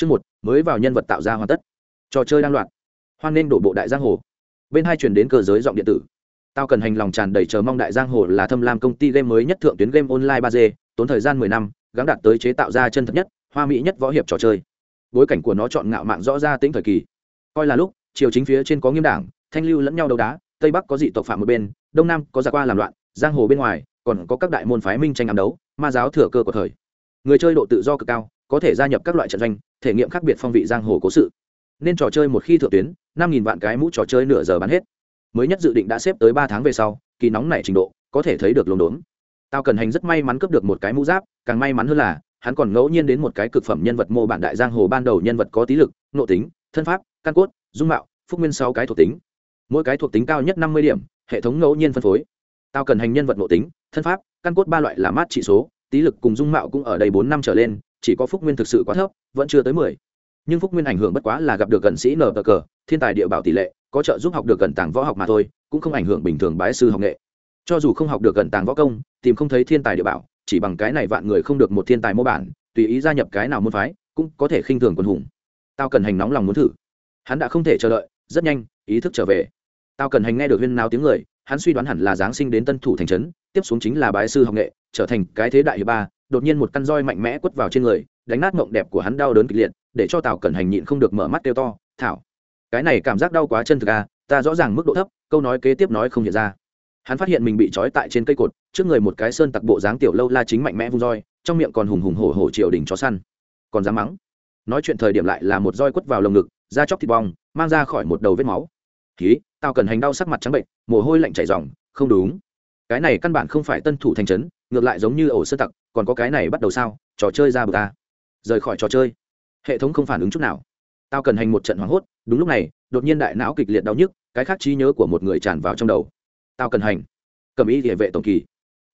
Chương một mới vào nhân vật tạo ra hoàn tất. Trò chơi đang loạn. Hoan nên đổ bộ đại giang hồ. Bên hai chuyển đến cơ giới giọng điện tử. Tao cần hành lòng tràn đầy chờ mong đại giang hồ là thâm lam công ty game mới nhất thượng tuyến game online ba d tốn thời gian mười năm, gắng đạt tới chế tạo ra chân thật nhất, hoa mỹ nhất võ hiệp trò chơi. Bối cảnh của nó chọn ngạo mạng rõ ra tính thời kỳ. Coi là lúc, chiều chính phía trên có nghiêm đảng, thanh lưu lẫn nhau đấu đá, tây bắc có dị tộc phạm một bên, đông nam có giặc qua làm loạn, giang hồ bên ngoài còn có các đại môn phái minh tranh ám đấu, ma giáo thừa cơ của thời. Người chơi độ tự do cực cao, có thể gia nhập các loại trận doanh, thể nghiệm khác biệt phong vị giang hồ cố sự. Nên trò chơi một khi thượng tuyến, năm nghìn vạn cái mũ trò chơi nửa giờ bán hết. Mới nhất dự định đã xếp tới ba tháng về sau, kỳ nóng này trình độ, có thể thấy được lồn đốn. Tao cần hành rất may mắn cướp được một cái mũ giáp, càng may mắn hơn là, hắn còn ngẫu nhiên đến một cái cực phẩm nhân vật mô bản đại giang hồ ban đầu nhân vật có tí lực nộ tính, thân pháp, căn cốt, dung mạo, phúc nguyên sáu cái thuộc tính. Mỗi cái thuộc tính cao nhất năm mươi điểm, hệ thống ngẫu nhiên phân phối. Tao cần hành nhân vật nộ tính, thân pháp, căn cốt ba loại là mát trị số, tí lực cùng dung mạo cũng ở đây bốn năm trở lên chỉ có phúc nguyên thực sự quá thấp, vẫn chưa tới mười. Nhưng phúc nguyên ảnh hưởng bất quá là gặp được gần sĩ nờ cờ, thiên tài địa bảo tỷ lệ, có trợ giúp học được gần tàng võ học mà thôi, cũng không ảnh hưởng bình thường bái sư học nghệ. Cho dù không học được gần tàng võ công, tìm không thấy thiên tài địa bảo, chỉ bằng cái này vạn người không được một thiên tài mô bản, tùy ý gia nhập cái nào muốn phái, cũng có thể khinh thường quân hùng. Tao cần hành nóng lòng muốn thử. Hắn đã không thể chờ đợi, rất nhanh, ý thức trở về. Tao cần hành nghe được huyên nào tiếng người, hắn suy đoán hẳn là giáng sinh đến tân thủ thành trấn, tiếp xuống chính là bái sư học nghệ, trở thành cái thế đại hiệp ba đột nhiên một căn roi mạnh mẽ quất vào trên người, đánh nát mộng đẹp của hắn đau đớn kịch liệt, để cho tào cẩn hành nhịn không được mở mắt kêu to, thảo, cái này cảm giác đau quá chân thực à ta rõ ràng mức độ thấp, câu nói kế tiếp nói không hiện ra. Hắn phát hiện mình bị trói tại trên cây cột, trước người một cái sơn tặc bộ dáng tiểu lâu la chính mạnh mẽ vung roi, trong miệng còn hùng hùng hổ hổ triều đình chó săn. Còn dám mắng? Nói chuyện thời điểm lại là một roi quất vào lồng ngực, da chóc thịt bong, mang ra khỏi một đầu vết máu. Khí tao cần hành đau sắc mặt trắng bệnh, mồ hôi lạnh chảy ròng, không đúng. Cái này căn bản không phải tân thủ thành trấn, ngược lại giống như ổ sơ tặc còn có cái này bắt đầu sao? Trò chơi ra bờ ta rời khỏi trò chơi. Hệ thống không phản ứng chút nào. Tao cần hành một trận hoảng hốt, đúng lúc này, đột nhiên đại não kịch liệt đau nhức, cái khác trí nhớ của một người tràn vào trong đầu. Tao cần hành. Cầm ý địa vệ tổng kỳ.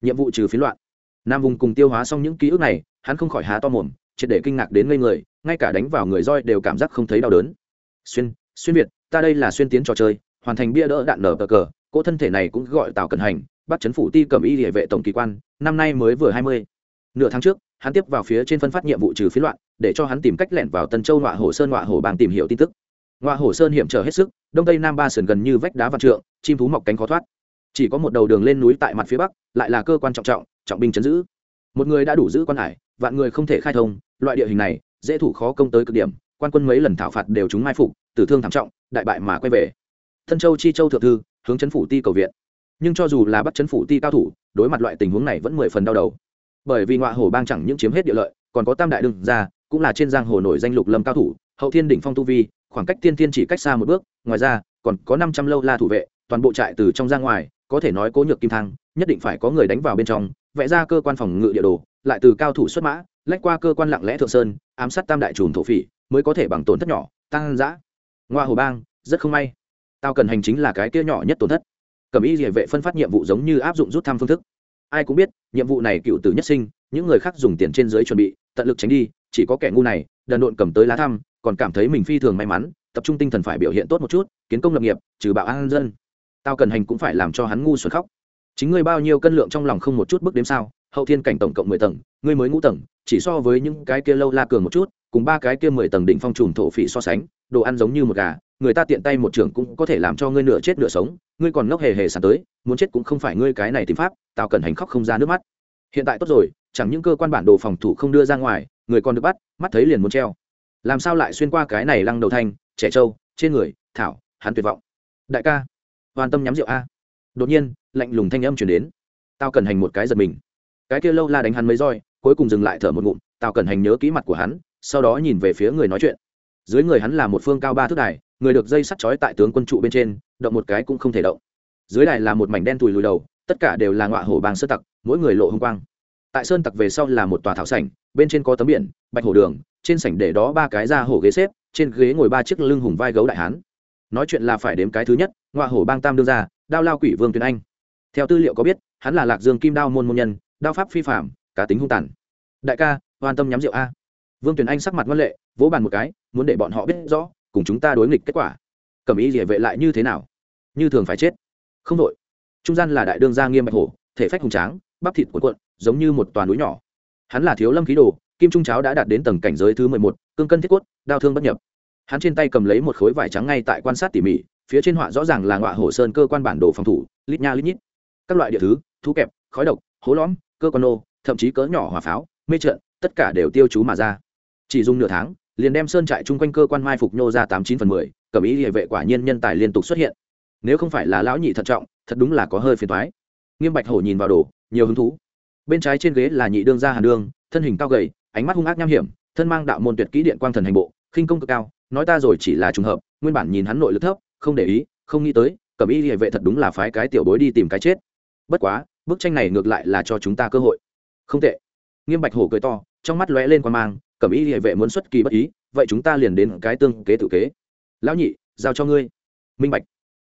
Nhiệm vụ trừ phiến loạn. Nam vùng cùng tiêu hóa xong những ký ức này, hắn không khỏi há to mồm, triệt để kinh ngạc đến ngây người, ngay cả đánh vào người roi đều cảm giác không thấy đau đớn. Xuyên xuyên việt, ta đây là xuyên tiến trò chơi, hoàn thành bia đỡ đạn nở cờ cờ, cỗ thân thể này cũng gọi tào cần hành, bắt chấn phủ ti cầm y địa vệ tổng kỳ quan, năm nay mới vừa hai mươi nửa tháng trước, hắn tiếp vào phía trên phân phát nhiệm vụ trừ phiến loạn, để cho hắn tìm cách lẻn vào tân châu ngọa hồ sơn ngọa hồ bang tìm hiểu tin tức. Ngọa hồ sơn hiểm trở hết sức, đông tây nam ba sườn gần như vách đá vạn trượng, chim thú mọc cánh khó thoát. Chỉ có một đầu đường lên núi tại mặt phía bắc, lại là cơ quan trọng trọng trọng binh chấn giữ. Một người đã đủ giữ quan hải, vạn người không thể khai thông, loại địa hình này, dễ thủ khó công tới cực điểm, quan quân mấy lần thảo phạt đều chúng mai phục, tử thương thảm trọng, đại bại mà quay về. Thân châu chi châu thượng thư, hướng chấn phủ ti cầu viện. Nhưng cho dù là bắt chấn phủ ti cao thủ, đối mặt loại tình huống này vẫn mười phần đau đầu bởi vì ngọa hồ bang chẳng những chiếm hết địa lợi, còn có tam đại đương ra, cũng là trên giang hồ nổi danh lục lâm cao thủ, hậu thiên đỉnh phong tu vi, khoảng cách tiên thiên chỉ cách xa một bước, ngoài ra, còn có năm trăm lâu la thủ vệ, toàn bộ trại từ trong ra ngoài, có thể nói cố nhược kim thang, nhất định phải có người đánh vào bên trong, vẽ ra cơ quan phòng ngự địa đồ, lại từ cao thủ xuất mã, lách qua cơ quan lặng lẽ thượng sơn, ám sát tam đại trùm thổ phỉ, mới có thể bằng tổn thất nhỏ, tăng giã ngoa hồ bang, rất không may. Tao cần hành chính là cái kia nhỏ nhất tổn thất. Cầm y địa vệ phân phát nhiệm vụ giống như áp dụng rút thăm phương thức ai cũng biết, nhiệm vụ này cựu tử nhất sinh, những người khác dùng tiền trên dưới chuẩn bị, tận lực tránh đi, chỉ có kẻ ngu này, đần độn cầm tới lá thăm, còn cảm thấy mình phi thường may mắn, tập trung tinh thần phải biểu hiện tốt một chút, kiến công lập nghiệp, trừ bạo an dân. Tao cần hành cũng phải làm cho hắn ngu xuẩn khóc. Chính ngươi bao nhiêu cân lượng trong lòng không một chút bước đếm sao? Hậu thiên cảnh tổng cộng mười tầng, ngươi mới ngũ tầng, chỉ so với những cái kia lâu la cường một chút, cùng ba cái kia mười tầng đỉnh phong trùm thổ phỉ so sánh, đồ ăn giống như một gà người ta tiện tay một trường cũng có thể làm cho ngươi nửa chết nửa sống, ngươi còn ngốc hề hề sàn tới, muốn chết cũng không phải ngươi cái này tìm pháp Tào cần hành khóc không ra nước mắt. Hiện tại tốt rồi, chẳng những cơ quan bản đồ phòng thủ không đưa ra ngoài, người còn được bắt, mắt thấy liền muốn treo. Làm sao lại xuyên qua cái này lăng đầu thanh trẻ trâu, trên người, thảo, hắn tuyệt vọng. Đại ca, hoàn tâm nhắm rượu a. Đột nhiên, lạnh lùng thanh âm chuyển đến. Tao cần hành một cái giật mình. Cái kia lâu la đánh hắn mấy roi, cuối cùng dừng lại thở một ngụm, tao cần hành nhớ kỹ mặt của hắn, sau đó nhìn về phía người nói chuyện dưới người hắn là một phương cao ba thước đài, người được dây sắt chói tại tướng quân trụ bên trên, động một cái cũng không thể động. Dưới đài là một mảnh đen tùi lùi đầu, tất cả đều là ngọa hổ bang sơ tặc, mỗi người lộ hung quang. Tại sơn tặc về sau là một tòa thảo sảnh, bên trên có tấm biển, bạch hổ đường, trên sảnh để đó ba cái da hổ ghế xếp, trên ghế ngồi ba chiếc lưng hùng vai gấu đại hán. Nói chuyện là phải đếm cái thứ nhất, ngọa hổ bang tam đương ra đao lao quỷ vương tuyền anh. Theo tư liệu có biết, hắn là lạc dương kim đao môn môn nhân, đao pháp phi phạm cá tính hung tàn. Đại ca quan tâm nhắm rượu a vương tuyền anh sắc mặt ngoan lệ, vỗ bàn một cái, muốn để bọn họ biết rõ, cùng chúng ta đối nghịch kết quả. Cẩm ý địa vệ lại như thế nào? Như thường phải chết. Không đội. Trung gian là đại đương gia nghiêm bạch hổ, thể phách hùng tráng, bắp thịt cuộn cuộn, giống như một toàn núi nhỏ. Hắn là thiếu lâm khí đồ, kim trung cháo đã đạt đến tầng cảnh giới thứ mười một, cương cân thiết quất đao thương bất nhập. Hắn trên tay cầm lấy một khối vải trắng ngay tại quan sát tỉ mỉ, phía trên họa rõ ràng là ngọa hổ sơn cơ quan bản đồ phòng thủ, lít nha lít nhít. Các loại địa thứ, thú kẹp, khói độc, hố lõm, cơ quan nô, thậm chí cỡ nhỏ hỏa pháo, mê trận tất cả đều tiêu chú mà ra chỉ dùng nửa tháng, liền đem sơn trại chung quanh cơ quan mai phục nhô ra tám chín phần mười cẩm ý địa vệ quả nhiên nhân tài liên tục xuất hiện. Nếu không phải là lão nhị thận trọng, thật đúng là có hơi phiền thoái nghiêm bạch hổ nhìn vào đồ, nhiều hứng thú. Bên trái trên ghế là nhị đương gia hàn đương, thân hình cao gầy, ánh mắt hung ác nham hiểm, thân mang đạo môn tuyệt kỹ điện quang thần hành bộ, khinh công cực cao, nói ta rồi chỉ là trùng hợp, nguyên bản nhìn hắn nội lực thấp, không để ý, không nghĩ tới cẩm y địa vệ thật đúng là phái cái tiểu bối đi tìm cái chết. Bất quá, bức tranh này ngược lại là cho chúng ta cơ hội. Không tệ. Nghiêm bạch hổ cười to, trong mắt lóe lên quan mang cẩm y địa vệ muốn xuất kỳ bất ý, vậy chúng ta liền đến cái tương kế tự kế. Lão nhị, giao cho ngươi. Minh bạch.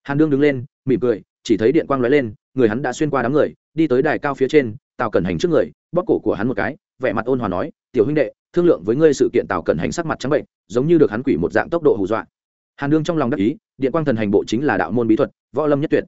Hàn đương đứng lên, mỉm cười, chỉ thấy điện quang lóe lên, người hắn đã xuyên qua đám người, đi tới đài cao phía trên, tào cẩn hành trước người, bóp cổ của hắn một cái, vẻ mặt ôn hòa nói, tiểu huynh đệ, thương lượng với ngươi sự kiện tào cẩn hành sắc mặt trắng bệnh, giống như được hắn quỷ một dạng tốc độ hù dọa. Hàn đương trong lòng đắc ý, điện quang thần hành bộ chính là đạo môn bí thuật, võ lâm nhất tuyệt.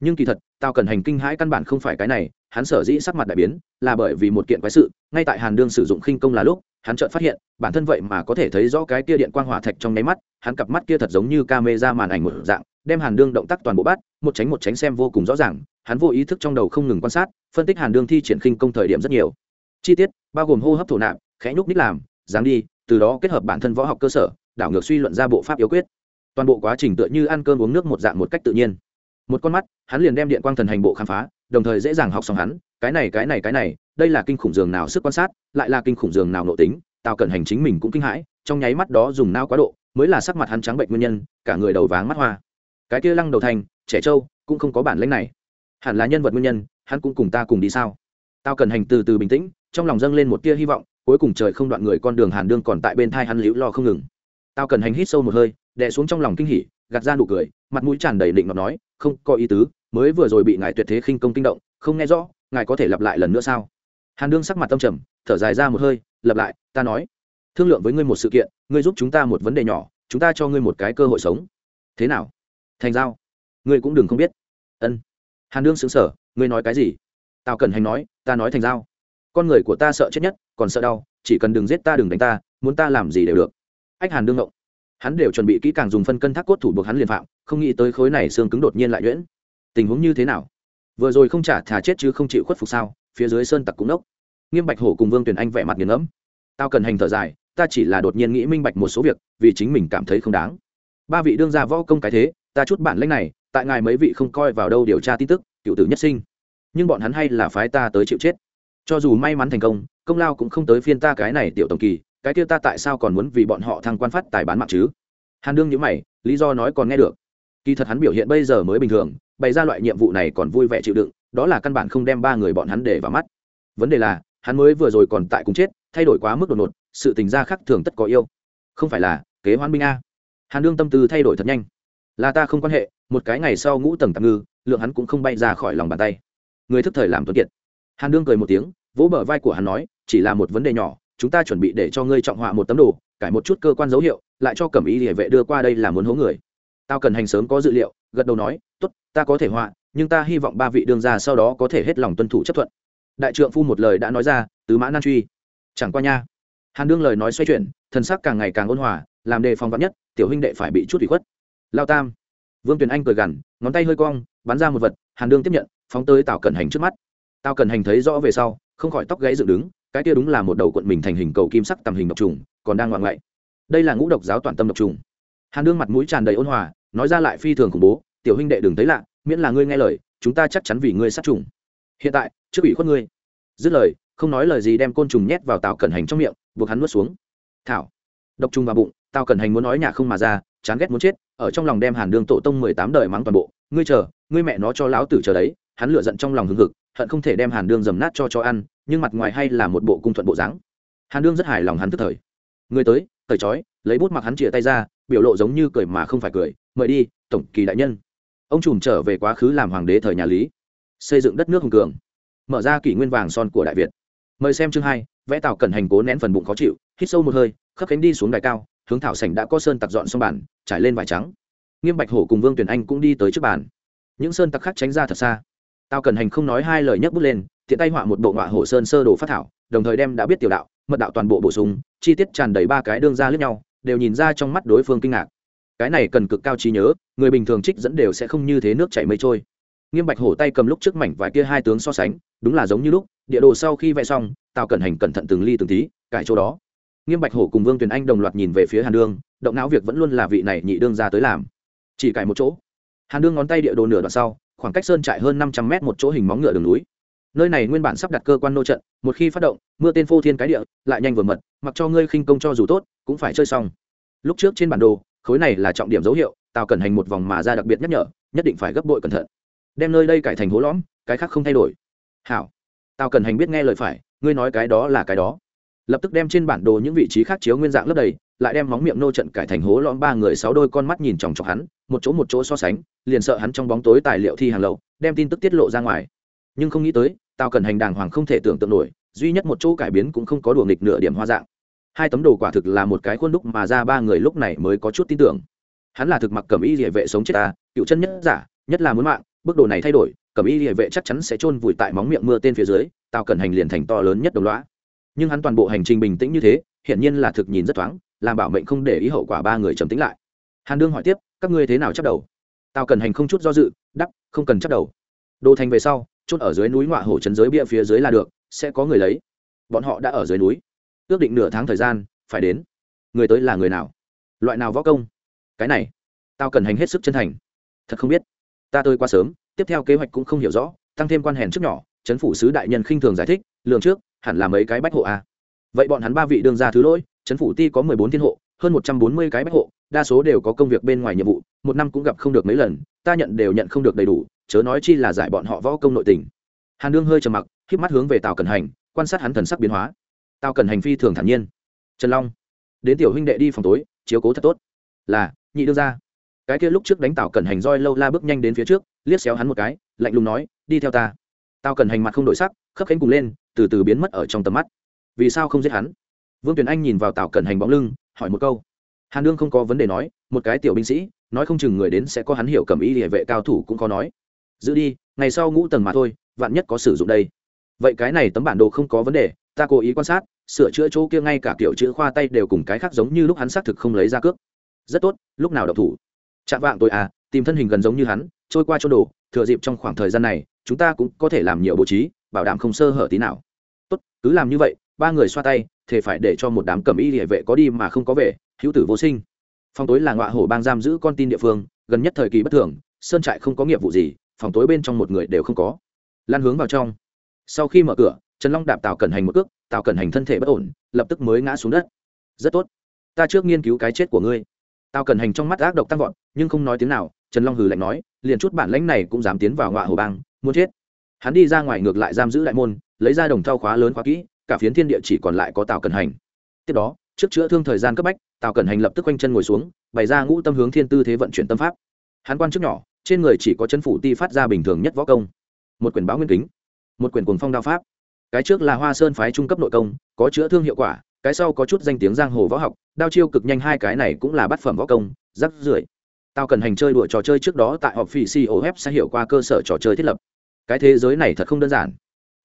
Nhưng kỳ thật, tào cẩn hành kinh hãi căn bản không phải cái này hắn sở dĩ sắc mặt đại biến là bởi vì một kiện quái sự, ngay tại hàn đương sử dụng khinh công là lúc, hắn chợt phát hiện, bản thân vậy mà có thể thấy rõ cái kia điện quang hỏa thạch trong nháy mắt, hắn cặp mắt kia thật giống như ca mê ra màn ảnh một dạng, đem hàn đương động tác toàn bộ bắt, một tránh một tránh xem vô cùng rõ ràng, hắn vô ý thức trong đầu không ngừng quan sát, phân tích hàn đương thi triển khinh công thời điểm rất nhiều. Chi tiết, bao gồm hô hấp thổ nạp, khẽ nhúc ních làm, dáng đi, từ đó kết hợp bản thân võ học cơ sở, đảo ngược suy luận ra bộ pháp yếu quyết. Toàn bộ quá trình tựa như ăn cơm uống nước một dạng một cách tự nhiên. Một con mắt, hắn liền đem điện quang thần hành bộ khám phá đồng thời dễ dàng học xong hắn, cái này cái này cái này, đây là kinh khủng giường nào sức quan sát, lại là kinh khủng giường nào nội tính, tào cẩn hành chính mình cũng kinh hãi, trong nháy mắt đó dùng nao quá độ, mới là sắc mặt hắn trắng bệnh nguyên nhân, cả người đầu váng mắt hoa. Cái kia lăng đầu thành, trẻ trâu, cũng không có bản lĩnh này. Hẳn là nhân vật nguyên nhân, hắn cũng cùng ta cùng đi sao? Tao cần hành từ từ bình tĩnh, trong lòng dâng lên một tia hy vọng, cuối cùng trời không đoạn người con đường hàn đương còn tại bên thai hắn liễu lo không ngừng. Tao cần hành hít sâu một hơi, đè xuống trong lòng kinh hỉ, gạt ra nụ cười, mặt mũi tràn đầy định ngọc nói, không có ý tứ mới vừa rồi bị ngài tuyệt thế khinh công kinh động, không nghe rõ, ngài có thể lặp lại lần nữa sao? Hàn đương sắc mặt tâm trầm, thở dài ra một hơi, lặp lại, ta nói, thương lượng với ngươi một sự kiện, ngươi giúp chúng ta một vấn đề nhỏ, chúng ta cho ngươi một cái cơ hội sống. Thế nào? Thành giao. Ngươi cũng đừng không biết. Ân. Hàn đương xứng sở ngươi nói cái gì? Tào cần hành nói, ta nói thành giao. Con người của ta sợ chết nhất, còn sợ đau, chỉ cần đừng giết ta đừng đánh ta, muốn ta làm gì đều được. Ách hàn đương ngộng. Hắn đều chuẩn bị kỹ càng dùng phân cân thác cốt thủ buộc hắn liền phạm, không nghĩ tới khối này xương cứng đột nhiên lại nhuyễn tình huống như thế nào? Vừa rồi không trả thà chết chứ không chịu khuất phục sao? Phía dưới sơn tặc cũng nốc. Nghiêm bạch hổ cùng vương Tuyền anh vẻ mặt nghiền ngẫm. Tao cần hành thở dài, ta chỉ là đột nhiên nghĩ minh bạch một số việc, vì chính mình cảm thấy không đáng. Ba vị đương gia võ công cái thế, ta chút bản lãnh này, tại ngài mấy vị không coi vào đâu điều tra tin tức, cựu tử nhất sinh. Nhưng bọn hắn hay là phái ta tới chịu chết. Cho dù may mắn thành công công lao cũng không tới phiên ta cái này tiểu tổng kỳ, cái kia ta tại sao còn muốn vì bọn họ thăng quan phát tài bán mạng chứ? Hàn đương nhữ mày, lý do nói còn nghe được kỳ thật hắn biểu hiện bây giờ mới bình thường, bày ra loại nhiệm vụ này còn vui vẻ chịu đựng, đó là căn bản không đem ba người bọn hắn để vào mắt. Vấn đề là, hắn mới vừa rồi còn tại cùng chết, thay đổi quá mức đột ngột, sự tình gia khác thường tất có yêu. Không phải là, kế hoan binh a. Hàn đương tâm tư thay đổi thật nhanh. Là ta không quan hệ, một cái ngày sau ngũ tầng tạm ngư, lượng hắn cũng không bay ra khỏi lòng bàn tay. Người thức thời làm tuấn kiệt. Hàn đương cười một tiếng, vỗ bờ vai của hắn nói, chỉ là một vấn đề nhỏ, chúng ta chuẩn bị để cho ngươi trọng họa một tấm đồ, cải một chút cơ quan dấu hiệu, lại cho cẩm ý địa vệ đưa qua đây là muốn hố người tao cần hành sớm có dự liệu, gật đầu nói, tốt, ta có thể họa, nhưng ta hy vọng ba vị đương gia sau đó có thể hết lòng tuân thủ chấp thuận. Đại trượng phu một lời đã nói ra, tứ mã nan truy. Chẳng qua nha. Hàn đương lời nói xoay chuyển, thần sắc càng ngày càng ôn hòa, làm đề phòng vắn nhất, tiểu huynh đệ phải bị chút ủy khuất. Lao tam. Vương tuyền anh cười gằn, ngón tay hơi cong, bắn ra một vật, hàn đương tiếp nhận, phóng tới tào cẩn hành trước mắt. Tào cẩn hành thấy rõ về sau, không khỏi tóc gãy dựng đứng, cái kia đúng là một đầu cuộn mình thành hình cầu kim sắc tầm hình độc trùng, còn đang ngoạn ngậy đây là ngũ độc giáo toàn tâm độc trùng hàn đương mặt mũi tràn đầy ôn hòa, nói ra lại phi thường khủng bố, tiểu huynh đệ đừng thấy lạ, miễn là ngươi nghe lời, chúng ta chắc chắn vì ngươi sát trùng. Hiện tại, trước ủy khuất ngươi. Dứt lời, không nói lời gì đem côn trùng nhét vào tào cẩn hành trong miệng, buộc hắn nuốt xuống. Thảo. Độc trùng vào bụng, tào cẩn hành muốn nói nhà không mà ra, chán ghét muốn chết, ở trong lòng đem hàn đương tổ tông mười tám đời mắng toàn bộ. Ngươi chờ, ngươi mẹ nó cho lão tử chờ đấy. Hắn lựa giận trong lòng hừng hực, hận không thể đem hàn đương dầm nát cho cho ăn, nhưng mặt ngoài hay là một bộ cung thuận bộ dáng. Hàn đương rất hài lòng hắn tức thời. Người tới cởi trói, lấy bút mặc hắn chìa tay ra, biểu lộ giống như cười mà không phải cười, mời đi, tổng kỳ đại nhân. Ông trùm trở về quá khứ làm hoàng đế thời nhà lý. Xây dựng đất nước hùng cường. Mở ra kỷ nguyên vàng son của đại việt. Mời xem chương hai, vẽ tàu cần hành cố nén phần bụng khó chịu, hít sâu một hơi, khấp cánh đi xuống đài cao, hướng thảo sảnh đã có sơn tặc dọn xong bàn, trải lên vải trắng. Nghiêm bạch hổ cùng vương tuyển anh cũng đi tới trước bàn. Những sơn tặc khác tránh ra thật xa. Tao cần hành không nói hai lời nhấc bút lên, tiện tay họa một bộ họa hổ sơn sơ đồ phát thảo, đồng thời đem đã biết tiểu đạo mật đạo toàn bộ bổ sung, chi tiết tràn đầy ba cái đương ra lướt nhau, đều nhìn ra trong mắt đối phương kinh ngạc. Cái này cần cực cao trí nhớ, người bình thường trích dẫn đều sẽ không như thế nước chảy mây trôi. Nghiêm bạch hổ tay cầm lúc trước mảnh vài kia hai tướng so sánh, đúng là giống như lúc, địa đồ sau khi vẽ xong, tào cẩn hành cẩn thận từng ly từng tí, cải chỗ đó. Nghiêm bạch hổ cùng vương tuyền anh đồng loạt nhìn về phía hàn đương, động não việc vẫn luôn là vị này nhị đương ra tới làm. Chỉ cải một chỗ. Hàn đương ngón tay địa đồ nửa đoạn sau, khoảng cách sơn trại hơn năm trăm mét một chỗ hình móng ngựa đường núi nơi này nguyên bản sắp đặt cơ quan nô trận, một khi phát động, mưa tên phô thiên cái địa, lại nhanh vừa mật, mặc cho ngươi khinh công cho dù tốt, cũng phải chơi xong. Lúc trước trên bản đồ, khối này là trọng điểm dấu hiệu, tào cần hành một vòng mà ra đặc biệt nhắc nhở, nhất định phải gấp bội cẩn thận. Đem nơi đây cải thành hố lõm, cái khác không thay đổi. Hảo. Tào cần hành biết nghe lời phải, ngươi nói cái đó là cái đó. Lập tức đem trên bản đồ những vị trí khác chiếu nguyên dạng lấp đầy, lại đem móng miệng nô trận cải thành hố lõm ba người sáu đôi con mắt nhìn chòng chọc hắn, một chỗ một chỗ so sánh, liền sợ hắn trong bóng tối tài liệu thi hàng lậu, đem tin tức tiết lộ ra ngoài nhưng không nghĩ tới tao cần hành đàng hoàng không thể tưởng tượng nổi, duy nhất một chỗ cải biến cũng không có đùa nghịch nửa điểm hoa dạng. Hai tấm đồ quả thực là một cái khuôn đúc mà ra ba người lúc này mới có chút tin tưởng. Hắn là thực mặc cầm y địa vệ sống chết ta, cựu chân nhất giả, nhất là muốn mạng, bước đồ này thay đổi cầm y địa vệ chắc chắn sẽ chôn vùi tại móng miệng mưa tên phía dưới tao cần hành liền thành to lớn nhất đồng loã nhưng hắn toàn bộ hành trình bình tĩnh như thế, hiển nhiên là thực nhìn rất thoáng, làm bảo mệnh không để ý hậu quả ba người trầm tính lại. Hàn đương hỏi tiếp, các ngươi thế nào chấp đầu? Tao cần hành không chút do dự đắp không cần chấp đầu. Đồ thành về sau chốt ở dưới núi ngoại hổ trấn giới bia phía dưới là được, sẽ có người lấy. Bọn họ đã ở dưới núi. Ước định nửa tháng thời gian, phải đến. Người tới là người nào? Loại nào võ công? Cái này, tao cần hành hết sức chân thành. Thật không biết. Ta tới quá sớm, tiếp theo kế hoạch cũng không hiểu rõ, tăng thêm quan hèn trước nhỏ chấn phủ sứ đại nhân khinh thường giải thích, lường trước, hẳn là mấy cái bách hộ a. Vậy bọn hắn ba vị đương ra thứ lỗi chấn phủ ti có mười bốn thiên hộ, hơn một trăm bốn mươi cái bách hộ, đa số đều có công việc bên ngoài nhiệm vụ, một năm cũng gặp không được mấy lần ta nhận đều nhận không được đầy đủ, chớ nói chi là giải bọn họ võ công nội tình. Hàn đương hơi trầm mặc k mắt hướng về tàu cần hành, quan sát hắn thần sắc biến hóa. Tào cần hành phi thường thản nhiên. Trần long, đến tiểu huynh đệ đi phòng tối, chiếu cố thật tốt. Là, nhị đưa ra cái kia lúc trước đánh tàu cần hành roi lâu la bước nhanh đến phía trước, liếc xéo hắn một cái, lạnh lùng nói, đi theo ta. Tào cần hành mặt không đổi sắc, khấp cánh cùng lên, từ từ biến mất ở trong tầm mắt. Vì sao không giết hắn? Vương tuyền anh nhìn vào tàu cần hành bóng lưng, hỏi một câu. Hàn đương không có vấn đề nói, một cái tiểu binh sĩ nói không chừng người đến sẽ có hắn hiểu cầm ý địa vệ cao thủ cũng có nói. Giữ đi, ngày sau ngũ tầng mà thôi, vạn nhất có sử dụng đây. Vậy cái này tấm bản đồ không có vấn đề, ta cố ý quan sát, sửa chữa chỗ kia ngay cả kiểu chữ khoa tay đều cùng cái khác giống như lúc hắn xác thực không lấy ra cước. Rất tốt, lúc nào đọc thủ. Chạm vạng tôi à tìm thân hình gần giống như hắn, trôi qua chỗ đồ, thừa dịp trong khoảng thời gian này, chúng ta cũng có thể làm nhiều bố trí, bảo đảm không sơ hở tí nào. Tốt, cứ làm như vậy, ba người xoa tay thì phải để cho một đám cầm y địa vệ có đi mà không có về, hữu tử vô sinh phòng tối là ngọa hổ bang giam giữ con tin địa phương, gần nhất thời kỳ bất thường, sơn trại không có nghiệp vụ gì, phòng tối bên trong một người đều không có. Lan hướng vào trong. Sau khi mở cửa, trần long đạp tào cẩn hành một cước, tào cẩn hành thân thể bất ổn, lập tức mới ngã xuống đất. Rất tốt, ta trước nghiên cứu cái chết của ngươi. Tào cẩn hành trong mắt ác độc tăng vọt, nhưng không nói tiếng nào, trần long hừ lạnh nói, liền chút bản lãnh này cũng dám tiến vào ngọa hồ bang, muốn chết. Hắn đi ra ngoài ngược lại giam giữ đại môn, lấy ra đồng thau khóa lớn khóa kỹ, cả phiến thiên địa chỉ còn lại có tào cẩn hành. Tiếp đó trước chữa thương thời gian cấp bách, tào cẩn hành lập tức quanh chân ngồi xuống, bày ra ngũ tâm hướng thiên tư thế vận chuyển tâm pháp. Hắn quan chức nhỏ, trên người chỉ có chân phủ ti phát ra bình thường nhất võ công. Một quyển báo nguyên kính, một quyển cuồng phong đao pháp. Cái trước là hoa sơn phái trung cấp nội công, có chữa thương hiệu quả, cái sau có chút danh tiếng giang hồ võ học, đao chiêu cực nhanh hai cái này cũng là bát phẩm võ công, rắc rưởi. Tao cần hành chơi đùa trò chơi trước đó tại họp phỉ cof sẽ hiểu qua cơ sở trò chơi thiết lập. Cái thế giới này thật không đơn giản.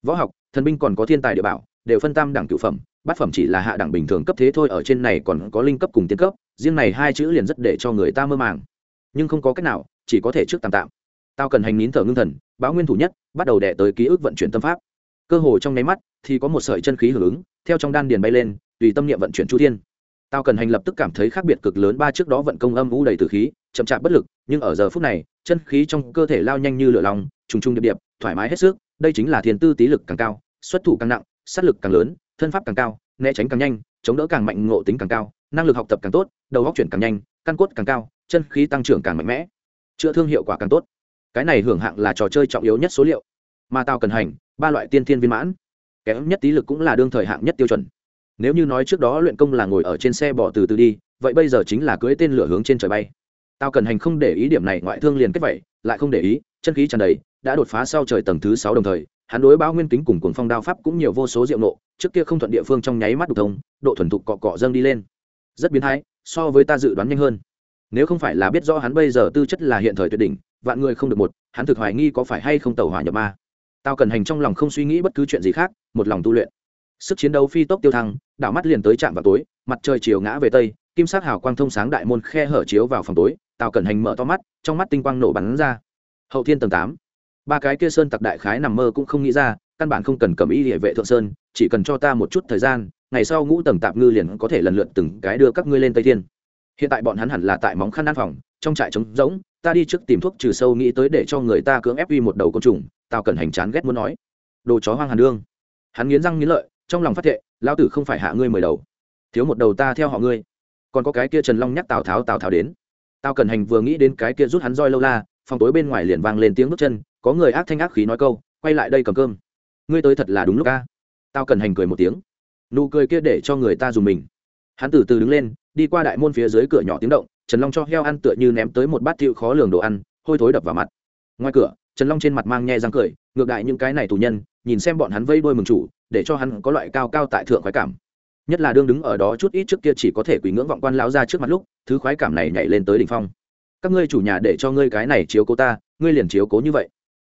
Võ học, thần binh còn có thiên tài địa bảo đều phân tam đẳng cửu phẩm, bát phẩm chỉ là hạ đẳng bình thường cấp thế thôi, ở trên này còn có linh cấp cùng tiên cấp, riêng này hai chữ liền rất để cho người ta mơ màng. Nhưng không có cách nào, chỉ có thể trước tạm tạm. Tao cần hành nín thở ngưng thần, báo nguyên thủ nhất, bắt đầu đẻ tới ký ức vận chuyển tâm pháp. Cơ hồ trong nháy mắt, thì có một sợi chân khí hưởng ứng, theo trong đan điền bay lên, tùy tâm niệm vận chuyển chu thiên. Tao cần hành lập tức cảm thấy khác biệt cực lớn, ba trước đó vận công âm u đầy từ khí, chậm chạp bất lực, nhưng ở giờ phút này, chân khí trong cơ thể lao nhanh như lửa lòng trùng trùng điệp điệp, thoải mái hết sức, đây chính là thiền tư tí lực càng cao, xuất thủ càng nặng sát lực càng lớn, thân pháp càng cao, né tránh càng nhanh, chống đỡ càng mạnh ngộ tính càng cao, năng lực học tập càng tốt, đầu góc chuyển càng nhanh, căn cốt càng cao, chân khí tăng trưởng càng mạnh mẽ. Chữa thương hiệu quả càng tốt. Cái này hưởng hạng là trò chơi trọng yếu nhất số liệu. Mà tao cần hành, ba loại tiên thiên viên mãn. Kém nhất tí lực cũng là đương thời hạng nhất tiêu chuẩn. Nếu như nói trước đó luyện công là ngồi ở trên xe bỏ từ từ đi, vậy bây giờ chính là cưới tên lửa hướng trên trời bay. Tao cần hành không để ý điểm này, ngoại thương liền kết vậy, lại không để ý, chân khí tràn đầy, đã đột phá sau trời tầng thứ sáu đồng thời hắn đối báo nguyên kính cùng cuồng phong đao pháp cũng nhiều vô số diệu nộ, trước kia không thuận địa phương trong nháy mắt đục thông, độ thuần thục cọ cọ dâng đi lên. Rất biến thái, so với ta dự đoán nhanh hơn. Nếu không phải là biết rõ hắn bây giờ tư chất là hiện thời tuyệt đỉnh, vạn người không được một, hắn thực hoài nghi có phải hay không tàu hỏa nhập ma. Tao cần hành trong lòng không suy nghĩ bất cứ chuyện gì khác, một lòng tu luyện. Sức chiến đấu phi tốc tiêu thăng, đảo mắt liền tới trạm vào tối, mặt trời chiều ngã về tây, kim sắc hào quang thông sáng đại môn khe hở chiếu vào phòng tối tào cẩn hành mở to mắt, trong mắt tinh quang nổ bắn ra. Hậu thiên tầng tám ba cái kia sơn tặc đại khái nằm mơ cũng không nghĩ ra, căn bản không cần cầm ý địa vệ thượng sơn, chỉ cần cho ta một chút thời gian, ngày sau ngũ tầng tạp ngư liền có thể lần lượt từng cái đưa các ngươi lên tây thiên. Hiện tại bọn hắn hẳn là tại móng khăn ăn phòng, trong trại trống rỗng, ta đi trước tìm thuốc trừ sâu nghĩ tới để cho người ta cưỡng ép uy một đầu côn trùng tao cần hành chán ghét muốn nói. Đồ chó hoang hàn đương. Hắn nghiến răng nghiến lợi, trong lòng phát thệ lao tử không phải hạ ngươi mười đầu, thiếu một đầu ta theo họ ngươi. Còn có cái kia trần long nhắc tào tháo tào tháo đến. Tao cần hành vừa nghĩ đến cái kia rút hắn roi lâu la, phòng tối bên ngoài liền vang lên tiếng bước chân có người ác thanh ác khí nói câu, quay lại đây cầm cơm. Ngươi tới thật là đúng lúc ca tao cần hành cười một tiếng. Nụ cười kia để cho người ta dùng mình. Hắn từ từ đứng lên, đi qua đại môn phía dưới cửa nhỏ tiếng động, trần long cho heo ăn tựa như ném tới một bát thiệu khó lường đồ ăn, hôi thối đập vào mặt. Ngoài cửa, trần long trên mặt mang nhe răng cười, ngược lại những cái này tù nhân, nhìn xem bọn hắn vây đôi mừng chủ, để cho hắn có loại cao cao tại thượng khoái cảm. Nhất là đương đứng ở đó chút ít trước kia chỉ có thể quỳ ngưỡng vọng quan lão ra trước mặt lúc, thứ khoái cảm này nhảy lên tới đỉnh phong. Các ngươi chủ nhà để cho ngươi cái này chiếu cố ta, ngươi liền chiếu cố như vậy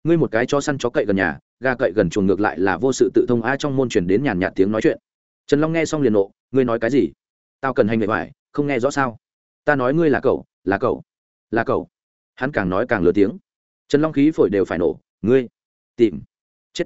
ngươi một cái cho săn chó cậy gần nhà, gà cậy gần chuồng ngược lại là vô sự tự thông a trong môn truyền đến nhàn nhạt tiếng nói chuyện. Trần long nghe xong liền nộ, ngươi nói cái gì? Tao cần hành người ngoài không nghe rõ sao? Ta nói ngươi là cậu là cậu là cậu. Hắn càng nói càng lớn tiếng. Trần long khí phổi đều phải nổ, ngươi, tìm, chết.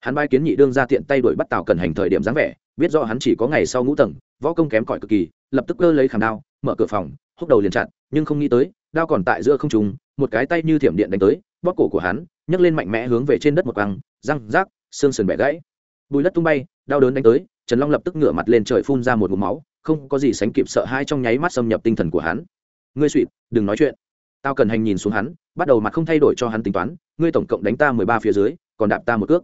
Hắn bay kiến nhị đương ra tiện tay đuổi bắt tào cần hành thời điểm dáng vẻ, biết rõ hắn chỉ có ngày sau ngũ tầng, võ công kém cỏi cực kỳ, lập tức cơ lấy khảm đao, mở cửa phòng, húc đầu liền chặn, nhưng không nghĩ tới, đao còn tại giữa không trùng một cái tay như thiểm điện đánh tới, bóp cổ của hắn nhấc lên mạnh mẽ hướng về trên đất một quăng, răng, rác, xương sườn bẻ gãy. Bùi đất tung bay, đau đớn đánh tới, trần long lập tức ngửa mặt lên trời phun ra một ngụm máu, không có gì sánh kịp sợ hai trong nháy mắt xâm nhập tinh thần của hắn. Ngươi suỵt đừng nói chuyện. Tao cần hành nhìn xuống hắn, bắt đầu mặt không thay đổi cho hắn tính toán, ngươi tổng cộng đánh ta mười ba phía dưới, còn đạp ta một cước.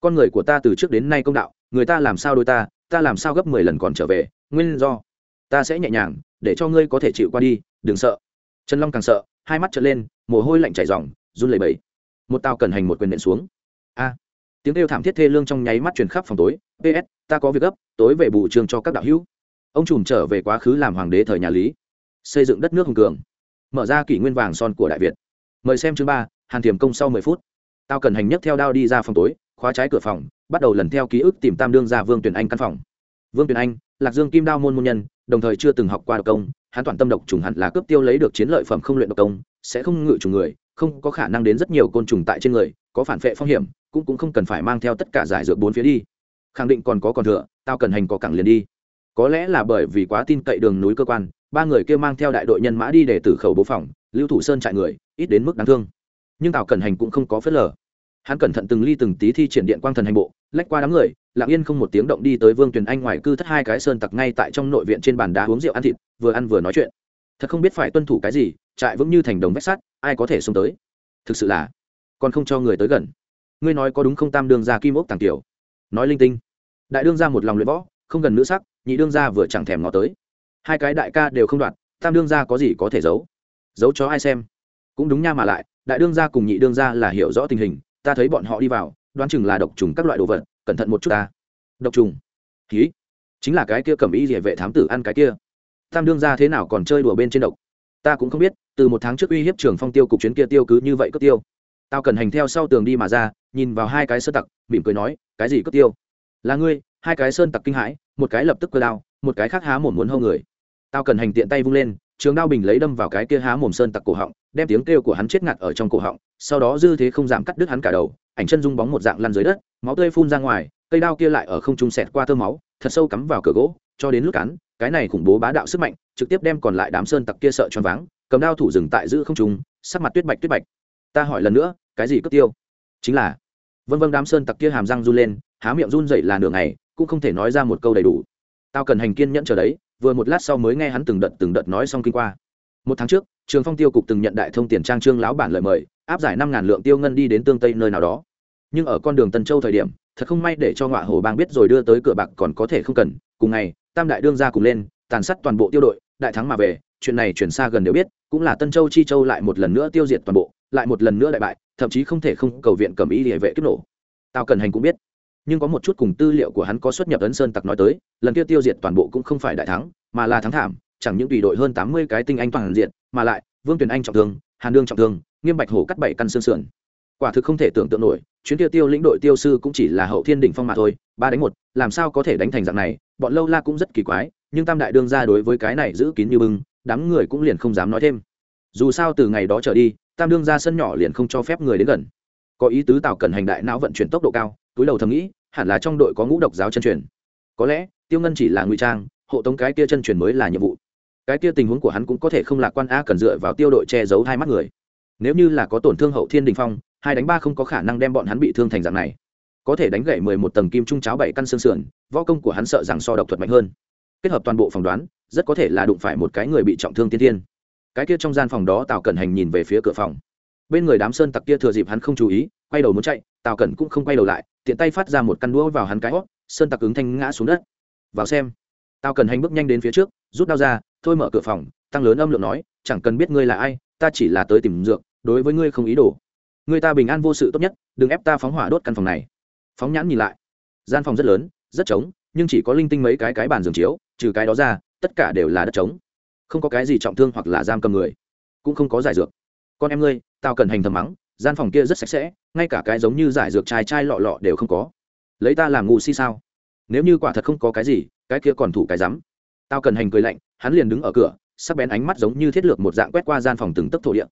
Con người của ta từ trước đến nay công đạo, người ta làm sao đôi ta ta làm sao gấp mười lần còn trở về, nguyên do, ta sẽ nhẹ nhàng, để cho ngươi có thể chịu qua đi, đừng sợ. Trần long càng sợ, hai mắt trở lên, mồ hôi lạnh chảy ròng, run lẩy bẩy một tao cần hành một quyền nện xuống. A. Tiếng kêu thảm thiết thê lương trong nháy mắt truyền khắp phòng tối. Ps ta có việc gấp, tối về bù trường cho các đạo hữu. Ông trùm trở về quá khứ làm hoàng đế thời nhà lý. Xây dựng đất nước hùng cường. Mở ra kỷ nguyên vàng son của đại việt. Mời xem chương ba, hàn thiềm công sau mười phút. Tao cần hành nhất theo đao đi ra phòng tối, khóa trái cửa phòng, bắt đầu lần theo ký ức tìm tam đương ra vương tuyển anh căn phòng. Vương tuyển anh, lạc dương kim đao môn môn nhân, đồng thời chưa từng học qua độc công, hắn toàn tâm độc trùng hẳn là cướp tiêu lấy được chiến lợi phẩm không luyện độc công, sẽ không ngự trùng người không có khả năng đến rất nhiều côn trùng tại trên người, có phản vệ phong hiểm, cũng cũng không cần phải mang theo tất cả giải dược bốn phía đi. Khẳng định còn có còn thừa, tao cần hành có cẳng liền đi. Có lẽ là bởi vì quá tin cậy đường núi cơ quan, ba người kia mang theo đại đội nhân mã đi để tử khẩu bố phòng, lưu thủ sơn trại người, ít đến mức đáng thương. Nhưng tào cẩn hành cũng không có phớt lờ. Hắn cẩn thận từng ly từng tí thi triển điện quang thần hành bộ, lách qua đám người, lặng yên không một tiếng động đi tới vương tuyền anh ngoài cư thất hai cái sơn tặc ngay tại trong nội viện trên bàn đá uống rượu ăn thịt, vừa ăn vừa nói chuyện. Thật không biết phải tuân thủ cái gì trại vững như thành đồng vách sắt, ai có thể xông tới? Thực sự là, còn không cho người tới gần. Ngươi nói có đúng không tam đương gia kim ốc tàng tiểu? Nói linh tinh. Đại đương gia một lòng luyện võ, không gần nữ sắc, nhị đương gia vừa chẳng thèm ngó tới. Hai cái đại ca đều không đoạt, tam đương gia có gì có thể giấu? Giấu cho ai xem? Cũng đúng nha mà lại, đại đương gia cùng nhị đương gia là hiểu rõ tình hình, ta thấy bọn họ đi vào, đoán chừng là độc trùng các loại đồ vật, cẩn thận một chút ta. Độc trùng? Ký chính là cái kia cầm ý địa vệ thám tử ăn cái kia. Tam đương gia thế nào còn chơi đùa bên trên độc? Ta cũng không biết, từ một tháng trước uy hiếp trường phong tiêu cục chuyến kia tiêu cứ như vậy cất tiêu. Tao cần hành theo sau tường đi mà ra, nhìn vào hai cái sơn tặc, mỉm cười nói, cái gì cất tiêu? Là ngươi, hai cái sơn tặc kinh hãi, một cái lập tức cơ đao, một cái khác há mồm muốn hâu người. Tao cần hành tiện tay vung lên, trường đao bình lấy đâm vào cái kia há mồm sơn tặc cổ họng, đem tiếng kêu của hắn chết ngạt ở trong cổ họng, sau đó dư thế không giảm cắt đứt hắn cả đầu, ảnh chân rung bóng một dạng lăn dưới đất, máu tươi phun ra ngoài, cây đao kia lại ở không trung sẹt qua tơ máu, thật sâu cắm vào cửa gỗ, cho đến lúc cắn, cái này khủng bố bá đạo sức mạnh trực tiếp đem còn lại đám sơn tặc kia sợ choáng váng, cầm đao thủ dừng tại giữ không trung, sắc mặt tuyết bạch tuyết bạch. Ta hỏi lần nữa, cái gì cướp tiêu? Chính là. Vân vân đám sơn tặc kia hàm răng run lên, há miệng run dậy là nửa ngày, cũng không thể nói ra một câu đầy đủ. Tao cần hành kiên nhẫn chờ đấy, vừa một lát sau mới nghe hắn từng đợt từng đợt nói xong kinh qua. Một tháng trước, trường phong tiêu cục từng nhận đại thông tiền trang trương lão bản lời mời, áp giải năm ngàn lượng tiêu ngân đi đến tương tây nơi nào đó. Nhưng ở con đường tân châu thời điểm, thật không may để cho ngọa hồ bang biết rồi đưa tới cửa bạc còn có thể không cần. Cùng ngày, tam đại đương ra cùng lên tàn sát toàn bộ tiêu đội, đại thắng mà về, chuyện này chuyển xa gần đều biết, cũng là tân châu chi châu lại một lần nữa tiêu diệt toàn bộ, lại một lần nữa đại bại, thậm chí không thể không cầu viện cầm ý địa vệ kiếp nổ. Tao cần hành cũng biết, nhưng có một chút cùng tư liệu của hắn có xuất nhập ấn sơn tặc nói tới, lần kia tiêu diệt toàn bộ cũng không phải đại thắng, mà là thắng thảm, chẳng những tùy đội hơn tám mươi cái tinh anh toàn diện, mà lại, vương tuyền anh trọng thương, hàn đương trọng thương, nghiêm bạch hổ cắt bảy căn xương sườn. Quả thực không thể tưởng tượng nổi, chuyến tiêu tiêu lĩnh đội tiêu sư cũng chỉ là hậu thiên đỉnh phong mà thôi, ba đánh một, làm sao có thể đánh thành dạng này, bọn lâu la cũng rất kỳ quái nhưng tam đại đương ra đối với cái này giữ kín như bưng, đám người cũng liền không dám nói thêm. Dù sao từ ngày đó trở đi, tam đương ra sân nhỏ liền không cho phép người đến gần. Có ý tứ tạo cần hành đại não vận chuyển tốc độ cao, túi đầu thầm nghĩ, hẳn là trong đội có ngũ độc giáo chân truyền. Có lẽ, tiêu ngân chỉ là ngụy trang, hộ tống cái kia chân truyền mới là nhiệm vụ. Cái kia tình huống của hắn cũng có thể không lạc quan a cần dựa vào tiêu đội che giấu hai mắt người. Nếu như là có tổn thương hậu thiên đình phong, hai đánh ba không có khả năng đem bọn hắn bị thương thành dạng này. Có thể đánh gậy mười một tầng kim trung cháo bảy căn xương sườn, võ công của hắn sợ rằng so độc thuật mạnh hơn kết hợp toàn bộ phỏng đoán, rất có thể là đụng phải một cái người bị trọng thương tiên tiên. Cái kia trong gian phòng đó tào cẩn hành nhìn về phía cửa phòng. Bên người đám sơn tặc kia thừa dịp hắn không chú ý, quay đầu muốn chạy, tào cẩn cũng không quay đầu lại, tiện tay phát ra một căn đũa vào hắn cái hót sơn tặc ứng thanh ngã xuống đất. Vào xem. Tào cẩn hành bước nhanh đến phía trước, rút đao ra, thôi mở cửa phòng, tăng lớn âm lượng nói, chẳng cần biết ngươi là ai, ta chỉ là tới tìm dược, đối với ngươi không ý đồ. Người ta bình an vô sự tốt nhất, đừng ép ta phóng hỏa đốt căn phòng này. Phóng nhãn nhìn lại, gian phòng rất lớn, rất trống nhưng chỉ có linh tinh mấy cái cái bàn giường chiếu, trừ cái đó ra, tất cả đều là đất trống. Không có cái gì trọng thương hoặc là giam cầm người, cũng không có giải dược. Con em ngươi, tao cần hành thầm mắng, gian phòng kia rất sạch sẽ, ngay cả cái giống như giải dược chai chai lọ lọ đều không có. Lấy ta làm ngu si sao? Nếu như quả thật không có cái gì, cái kia còn thủ cái rắm. Tao cần hành cười lạnh, hắn liền đứng ở cửa, sắc bén ánh mắt giống như thiết lược một dạng quét qua gian phòng từng tấc thổ địa.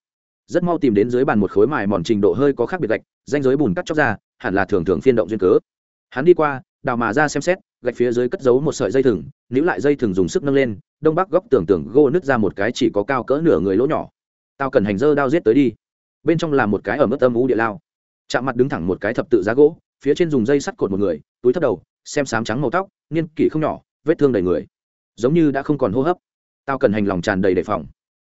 Rất mau tìm đến dưới bàn một khối mài mòn trình độ hơi có khác biệt gạch, danh giới bùn cắt chóc ra, hẳn là thường thường phiên động duyên cớ. Hắn đi qua đào mà ra xem xét, gạch phía dưới cất giấu một sợi dây thừng, níu lại dây thừng dùng sức nâng lên, đông bắc góc tưởng tưởng gô nứt ra một cái chỉ có cao cỡ nửa người lỗ nhỏ. Tao cần hành dơ đao giết tới đi. Bên trong là một cái ở mức âm u địa lao. Chạm mặt đứng thẳng một cái thập tự giá gỗ, phía trên dùng dây sắt cột một người, túi thấp đầu, xem sám trắng màu tóc, niên kỷ không nhỏ, vết thương đầy người. Giống như đã không còn hô hấp. Tao cần hành lòng tràn đầy đề phòng.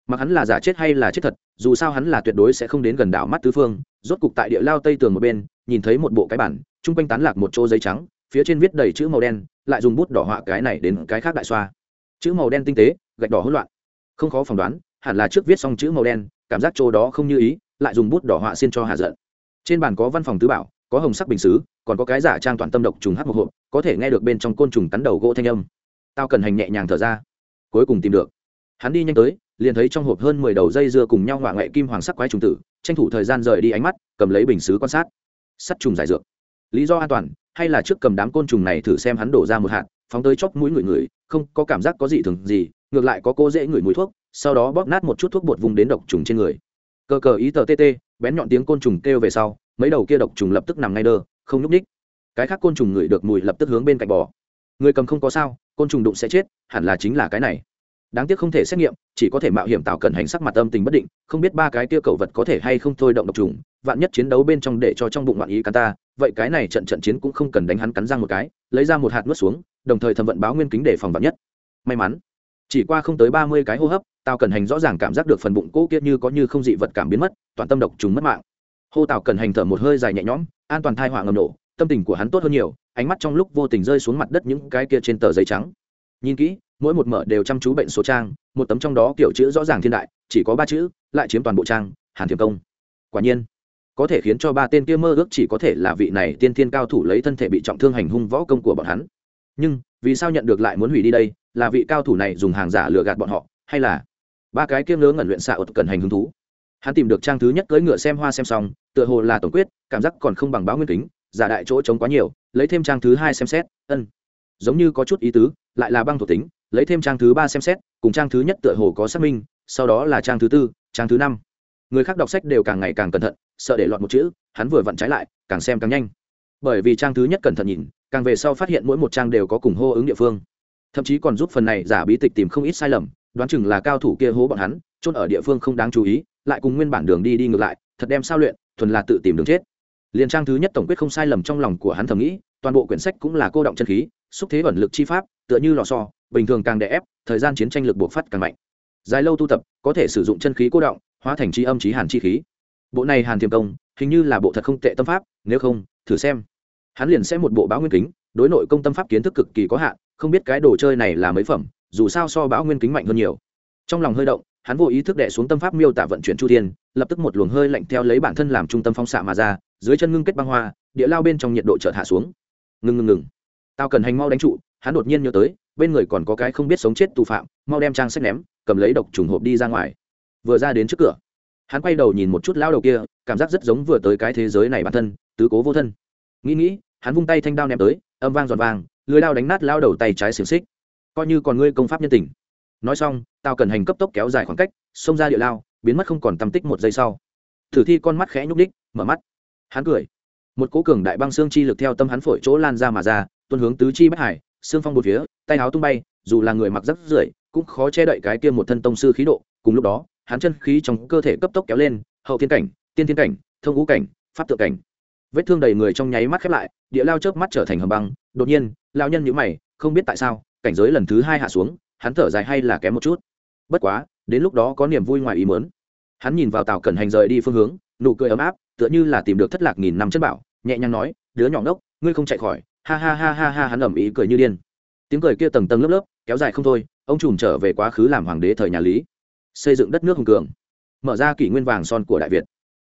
Mặc hắn là giả chết hay là chết thật, dù sao hắn là tuyệt đối sẽ không đến gần đảo mắt tứ phương, rốt cục tại địa lao tây tường một bên, nhìn thấy một bộ cái bản, chung quanh tán lạc một chỗ giấy trắng phía trên viết đầy chữ màu đen, lại dùng bút đỏ họa cái này đến cái khác đại xoa. Chữ màu đen tinh tế, gạch đỏ hỗn loạn. Không khó phỏng đoán, hẳn là trước viết xong chữ màu đen, cảm giác chỗ đó không như ý, lại dùng bút đỏ họa xin cho hạ giận. Trên bàn có văn phòng tứ bảo, có hồng sắc bình xứ, còn có cái giả trang toàn tâm độc trùng hát một hộp, có thể nghe được bên trong côn trùng cắn đầu gỗ thanh âm. Tao cần hành nhẹ nhàng thở ra. Cuối cùng tìm được. Hắn đi nhanh tới, liền thấy trong hộp hơn mười đầu dây dưa cùng nhau hỏa ngoại kim hoàng sắc quái trùng tử, tranh thủ thời gian rời đi ánh mắt, cầm lấy bình xứ quan sát. Sắt trùng giải dược. Lý do an toàn hay là trước cầm đám côn trùng này thử xem hắn đổ ra một hạt, phóng tới chóp mũi người người, không có cảm giác có gì thường gì, ngược lại có cô dễ ngửi mùi thuốc, sau đó bóp nát một chút thuốc bột vùng đến độc trùng trên người. Cờ cờ ý tờ tt bén nhọn tiếng côn trùng kêu về sau, mấy đầu kia độc trùng lập tức nằm ngay đơ, không nhúc ních cái khác côn trùng ngửi được mùi lập tức hướng bên cạnh bò. Người cầm không có sao, côn trùng đụng sẽ chết, hẳn là chính là cái này. Đáng tiếc không thể xét nghiệm, chỉ có thể mạo hiểm tạo cẩn hành sắc mặt âm tình bất định, không biết ba cái kia cầu vật có thể hay không thôi động độc trùng, vạn nhất chiến đấu bên trong để cho trong bụng ngoạn ý cắn ta vậy cái này trận trận chiến cũng không cần đánh hắn cắn răng một cái, lấy ra một hạt nuốt xuống, đồng thời thẩm vận báo nguyên kính để phòng vạn nhất. May mắn, chỉ qua không tới ba mươi cái hô hấp tao cần hành rõ ràng cảm giác được phần bụng cỗ kiết như có như không dị vật cảm biến mất, toàn tâm độc trùng mất mạng. Hô tào cần hành thở một hơi dài nhẹ nhõm, an toàn thai họa ngầm nổ, tâm tình của hắn tốt hơn nhiều, ánh mắt trong lúc vô tình rơi xuống mặt đất những cái kia trên tờ giấy trắng. Nhìn kỹ, mỗi một mở đều chăm chú bệnh số trang, một tấm trong đó kiểu chữ rõ ràng thiên đại, chỉ có ba chữ, lại chiếm toàn bộ trang, hàn thiểm công. Quả nhiên có thể khiến cho ba tên kia mơ ước chỉ có thể là vị này tiên thiên cao thủ lấy thân thể bị trọng thương hành hung võ công của bọn hắn. Nhưng, vì sao nhận được lại muốn hủy đi đây, là vị cao thủ này dùng hàng giả lừa gạt bọn họ, hay là ba cái kia ngớ ngẩn luyện xạ ột cần hành hứng thú? Hắn tìm được trang thứ nhất cưỡi ngựa xem hoa xem xong tựa hồ là tổng quyết, cảm giác còn không bằng báo nguyên kính, giả đại chỗ trống quá nhiều, lấy thêm trang thứ hai xem xét, ân. Giống như có chút ý tứ, lại là băng thuộc tính, lấy thêm trang thứ ba xem xét, cùng trang thứ nhất tựa hồ có xác minh, sau đó là trang thứ tư, trang thứ năm người khác đọc sách đều càng ngày càng cẩn thận, sợ để lọt một chữ, hắn vừa vặn trái lại, càng xem càng nhanh. Bởi vì trang thứ nhất cẩn thận nhìn, càng về sau phát hiện mỗi một trang đều có cùng hô ứng địa phương. Thậm chí còn giúp phần này giả bí tịch tìm không ít sai lầm, đoán chừng là cao thủ kia hố bọn hắn, chôn ở địa phương không đáng chú ý, lại cùng nguyên bản đường đi đi ngược lại, thật đem sao luyện, thuần là tự tìm đường chết. Liền trang thứ nhất tổng quyết không sai lầm trong lòng của hắn thầm nghĩ, toàn bộ quyển sách cũng là cô động chân khí, xúc thế ẩn lực chi pháp, tựa như lò xo, bình thường càng đè ép, thời gian chiến tranh lực buộc phát càng mạnh. Dài lâu tu tập, có thể sử dụng chân khí cô động hóa thành chi âm trí hàn chi khí. Bộ này hàn thiềm công, hình như là bộ thật không tệ tâm pháp, nếu không, thử xem. Hắn liền sẽ một bộ báo nguyên kính, đối nội công tâm pháp kiến thức cực kỳ có hạn, không biết cái đồ chơi này là mấy phẩm, dù sao so bão nguyên kính mạnh hơn nhiều. Trong lòng hơi động, hắn vô ý thức đệ xuống tâm pháp miêu tả vận chuyển chu thiên, lập tức một luồng hơi lạnh theo lấy bản thân làm trung tâm phong xạ mà ra, dưới chân ngưng kết băng hoa, địa lao bên trong nhiệt độ chợt hạ xuống. Ngừng ngừng ngừng. Tao cần hành mau đánh trụ, hắn đột nhiên nhớ tới, bên người còn có cái không biết sống chết tù phạm, mau đem trang sách ném, cầm lấy độc trùng hộp đi ra ngoài vừa ra đến trước cửa. Hắn quay đầu nhìn một chút lao đầu kia, cảm giác rất giống vừa tới cái thế giới này bản thân, tứ cố vô thân. Nghĩ nghĩ, hắn vung tay thanh đao ném tới, âm vang giòn vàng, lưới lao đánh nát lao đầu tay trái xiềng xích. Coi như còn ngươi công pháp nhân tình. Nói xong, tao cần hành cấp tốc kéo dài khoảng cách, xông ra địa lao, biến mất không còn tâm tích một giây sau. Thử thi con mắt khẽ nhúc đích mở mắt. Hắn cười. Một cố cường đại băng xương chi lực theo tâm hắn phổi chỗ lan ra mà ra tuân hướng tứ chi bất hải, xương phong một phía, tay áo tung bay, dù là người mặc rất rưởi, cũng khó che đậy cái kia một thân tông sư khí độ, cùng lúc đó hắn chân khí trong cơ thể cấp tốc kéo lên, hậu thiên cảnh, tiên thiên cảnh, thông ngũ cảnh, pháp tượng cảnh. Vết thương đầy người trong nháy mắt khép lại, địa lao chớp mắt trở thành hầm băng. Đột nhiên lao nhân nhữ mày, không biết tại sao, cảnh giới lần thứ hai hạ xuống, hắn thở dài hay là kém một chút. Bất quá, đến lúc đó có niềm vui ngoài ý mớn hắn nhìn vào tàu cẩn hành rời đi phương hướng, nụ cười ấm áp, tựa như là tìm được thất lạc nghìn năm chân bảo, nhẹ nhàng nói, đứa nhỏ ngốc, ngươi không chạy khỏi. Ha ha ha ha ha, hắn ẩm ý cười như điên. Tiếng cười kia tầng tầng lớp lớp, kéo dài không thôi, ông trùm trở về quá khứ làm hoàng đế thời nhà lý xây dựng đất nước hùng cường. Mở ra kỷ nguyên vàng son của đại việt.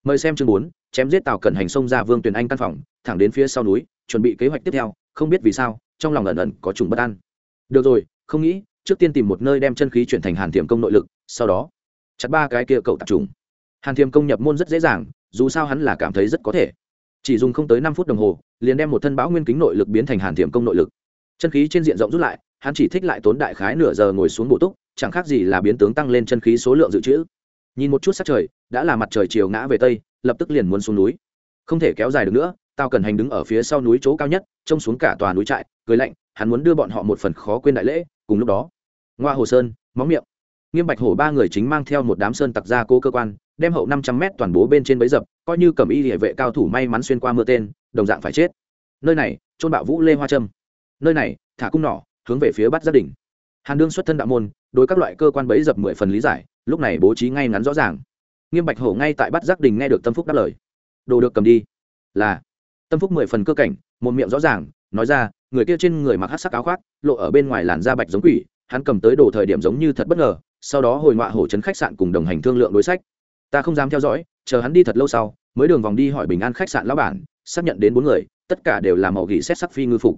Mời xem chương bốn, chém giết tàu cẩn hành sông ra vương tuyền anh căn phòng, thẳng đến phía sau núi, chuẩn bị kế hoạch tiếp theo, không biết vì sao, trong lòng ẩn ẩn có trùng bất an. Được rồi, không nghĩ, trước tiên tìm một nơi đem chân khí chuyển thành hàn thiểm công nội lực, sau đó, chặt ba cái kia cậu tập trùng. Hàn thiểm công nhập môn rất dễ dàng, dù sao hắn là cảm thấy rất có thể. Chỉ dùng không tới năm phút đồng hồ, liền đem một thân bão nguyên kính nội lực biến thành hàn thiểm công nội lực. Chân khí trên diện rộng rút lại, hắn chỉ thích lại tốn đại khái nửa giờ ngồi xuống bổ túc chẳng khác gì là biến tướng tăng lên chân khí số lượng dự trữ. Nhìn một chút sắc trời, đã là mặt trời chiều ngã về tây, lập tức liền muốn xuống núi. Không thể kéo dài được nữa tao cần hành đứng ở phía sau núi chỗ cao nhất, trông xuống cả tòa núi trại, cười lạnh, hắn muốn đưa bọn họ một phần khó quên đại lễ, cùng lúc đó, ngoa hồ sơn, móng miệng. Nghiêm bạch hổ ba người chính mang theo một đám sơn tặc ra cố cơ quan, đem hậu năm trăm mét toàn bố bên trên bấy dập, coi như cầm y địa vệ cao thủ may mắn xuyên qua mưa tên, đồng dạng phải chết. Nơi này trôn bạo vũ lê hoa trâm. Nơi này, thả cung nỏ, hướng về phía bắt gia đình hàn đương xuất thân đạo môn, đối các loại cơ quan bấy dập mười phần lý giải, lúc này bố trí ngay ngắn rõ ràng. Nghiêm bạch hổ ngay tại bắt giác đình nghe được tâm phúc đáp lời. Đồ được cầm đi. Là. Tâm phúc mười phần cơ cảnh, một miệng rõ ràng, nói ra, người kia trên người mặc hát sắc áo khoác, lộ ở bên ngoài làn da bạch giống quỷ, hắn cầm tới đồ thời điểm giống như thật bất ngờ, sau đó hồi ngọa hổ trấn khách sạn cùng đồng hành thương lượng đối sách. Ta không dám theo dõi, chờ hắn đi thật lâu sau, mới đường vòng đi hỏi bình an khách sạn lão bản, xác nhận đến bốn người, tất cả đều là màu gỉ xét sắc phi ngư phục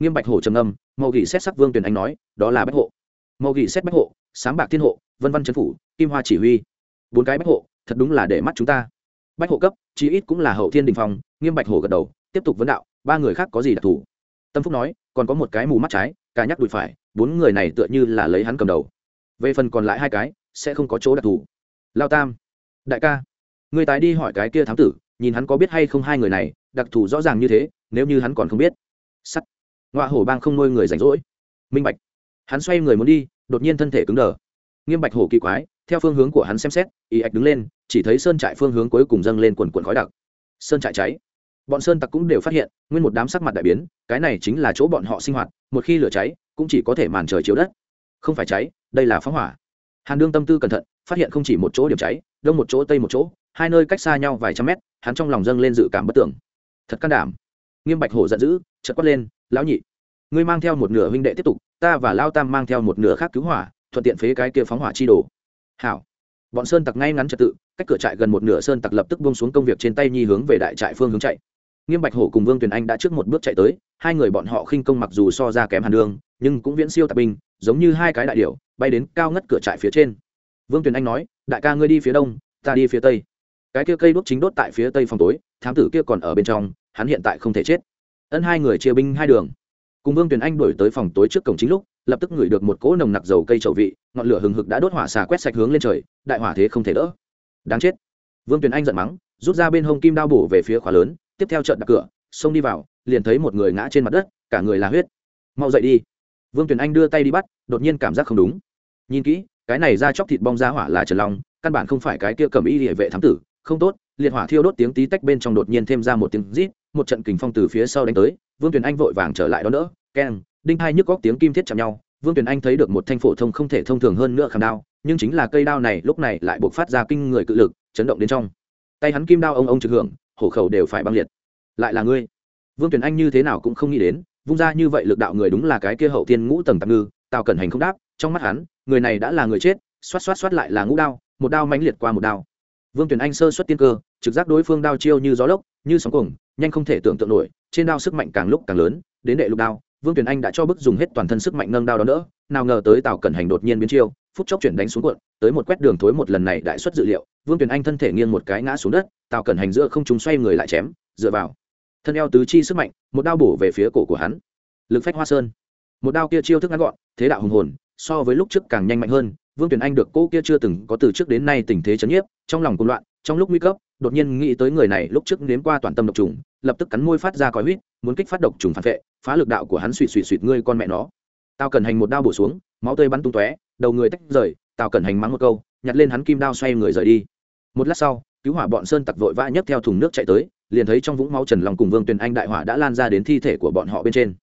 nghiêm bạch hổ trầm âm màu gỉ xét sắc vương tuyền anh nói, đó là bách hộ. Màu gỉ xét bách hộ, sáng bạc thiên hộ, vân văn trấn phủ, kim hoa chỉ huy. Bốn cái bách hộ, thật đúng là để mắt chúng ta. Bách hộ cấp, chí ít cũng là hậu thiên đình phòng. nghiêm bạch hổ gật đầu, tiếp tục vấn đạo, ba người khác có gì đặc thù? Tâm phúc nói, còn có một cái mù mắt trái, cả nhắc đùi phải, bốn người này tựa như là lấy hắn cầm đầu. Về phần còn lại hai cái, sẽ không có chỗ đặc thù. Lao tam, đại ca, người tái đi hỏi cái kia thám tử, nhìn hắn có biết hay không hai người này, đặc thù rõ ràng như thế, nếu như hắn còn không biết. Sắt ngoại hổ bang không nuôi người rảnh rỗi. Minh bạch. Hắn xoay người muốn đi, đột nhiên thân thể cứng đờ. Nghiêm bạch hổ kỳ quái, theo phương hướng của hắn xem xét, y ạch đứng lên, chỉ thấy sơn trại phương hướng cuối cùng dâng lên quần quần khói đặc. Sơn trại cháy. Bọn sơn tặc cũng đều phát hiện, nguyên một đám sắc mặt đại biến, cái này chính là chỗ bọn họ sinh hoạt, một khi lửa cháy, cũng chỉ có thể màn trời chiếu đất. Không phải cháy, đây là phóng hỏa. Hàn đương tâm tư cẩn thận, phát hiện không chỉ một chỗ điểm cháy, đông một chỗ, tây một chỗ, hai nơi cách xa nhau vài trăm mét, hắn trong lòng dâng lên dự cảm bất tưởng. Thật can đảm nghiêm bạch hổ giận dữ, chợt quát lên, lão nhị, ngươi mang theo một nửa huynh đệ tiếp tục, ta và lao tam mang theo một nửa khác cứu hỏa, thuận tiện phế cái kia phóng hỏa chi đồ. Hảo. Bọn sơn tặc ngay ngắn trật tự, cách cửa trại gần một nửa sơn tặc lập tức buông xuống công việc trên tay nhi hướng về đại trại phương hướng chạy. Nghiêm bạch hổ cùng vương tuyền anh đã trước một bước chạy tới, hai người bọn họ khinh công mặc dù so ra kém hàn đường, nhưng cũng viễn siêu tạp binh, giống như hai cái đại điệu bay đến cao ngất cửa trại phía trên. Vương tuyền anh nói, đại ca ngươi đi phía đông, ta đi phía tây. Cái kia cây đốt chính đốt tại phía tây phòng tối, thám tử kia còn ở bên trong hắn hiện tại không thể chết. Ân hai người chia binh hai đường. Cùng vương tuyền anh đổi tới phòng tối trước cổng chính lúc, lập tức ngửi được một cỗ nồng nặc dầu cây trậu vị, ngọn lửa hừng hực đã đốt hỏa xà quét sạch hướng lên trời, đại hỏa thế không thể đỡ. Đáng chết. Vương tuyền anh giận mắng, rút ra bên hông kim đao bổ về phía khóa lớn, tiếp theo trận đặt cửa, xông đi vào, liền thấy một người ngã trên mặt đất, cả người là huyết. Mau dậy đi. Vương tuyền anh đưa tay đi bắt, đột nhiên cảm giác không đúng. Nhìn kỹ, cái này ra chóc thịt bong ra hỏa là trần long, căn bản không phải cái kia cầm y địa vệ thám tử, không tốt, liệt hỏa thiêu đốt tiếng tí tách bên trong đột nhiên thêm ra một tiếng rít một trận kình phong từ phía sau đánh tới, vương tuyền anh vội vàng trở lại đó nữa, keng, đinh hai nhức góc tiếng kim thiết chạm nhau, vương tuyền anh thấy được một thanh phổ thông không thể thông thường hơn nữa khảm đao, nhưng chính là cây đao này lúc này lại buộc phát ra kinh người cự lực, chấn động đến trong. Tay hắn kim đao ông ông trực hưởng, hổ khẩu đều phải băng liệt. Lại là ngươi. Vương tuyền anh như thế nào cũng không nghĩ đến, vung ra như vậy lực đạo người đúng là cái kia hậu tiên ngũ tầng tạm ngư, tào cẩn hành không đáp, trong mắt hắn, người này đã là người chết, xoát xoát xoát lại là ngũ đao, một đao mãnh liệt qua một đao. Vương tuyền anh sơ xuất tiên cơ trực giác đối phương đao chiêu như gió lốc, như sóng cuồng, nhanh không thể tưởng tượng nổi, trên đao sức mạnh càng lúc càng lớn, đến đệ lục đao, vương tuyền anh đã cho bức dùng hết toàn thân sức mạnh nâng đao đó nữa, nào ngờ tới tào cẩn hành đột nhiên biến chiêu, phút chốc chuyển đánh xuống cuộn, tới một quét đường thối một lần này đại xuất dự liệu, vương tuyền anh thân thể nghiêng một cái ngã xuống đất, tào cẩn hành giữa không chúng xoay người lại chém, dựa vào. Thân eo tứ chi sức mạnh, một đao bổ về phía cổ của hắn. Lực phách hoa sơn. Một đao kia chiêu thức ngắn gọn, thế đạo hùng hồn, so với lúc trước càng nhanh mạnh hơn, vương Tuyền anh được cô kia chưa từng có từ trước đến nay tình thế chấn nhiếp, trong lòng cùng loạn trong lúc nguy cấp, đột nhiên nghĩ tới người này lúc trước nếm qua toàn tâm độc trùng, lập tức cắn môi phát ra còi huýt muốn kích phát độc trùng phản vệ, phá lực đạo của hắn suỵ suỵ suỵt ngươi con mẹ nó. Tao cần hành một đao bổ xuống, máu tươi bắn tung tóe, đầu người tách rời tao cần hành mắng một câu, nhặt lên hắn kim đao xoay người rời đi. Một lát sau, cứu hỏa bọn sơn tặc vội vã nhấc theo thùng nước chạy tới, liền thấy trong vũng máu trần lòng cùng vương tuyền anh đại hỏa đã lan ra đến thi thể của bọn họ bên trên.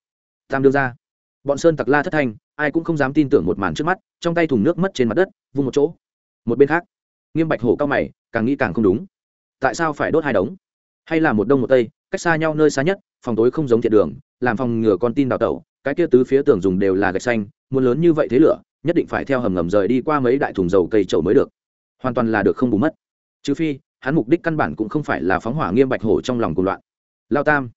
Tam đương ra bọn sơn tặc la thất thanh, ai cũng không dám tin tưởng một màn trước mắt, trong tay thùng nước mất trên mặt đất, vung một chỗ. Một bên khác, nghiêm bạch hổ cao mày càng nghĩ càng không đúng. Tại sao phải đốt hai đống? Hay là một đông một tây, cách xa nhau nơi xa nhất, phòng tối không giống thiện đường, làm phòng ngừa con tin đào tẩu, cái kia tứ phía tường dùng đều là gạch xanh, muốn lớn như vậy thế lửa, nhất định phải theo hầm ngầm rời đi qua mấy đại thùng dầu cây trầu mới được. Hoàn toàn là được không bù mất. Trừ phi, hắn mục đích căn bản cũng không phải là phóng hỏa nghiêm bạch hổ trong lòng cùng loạn. Lao tam.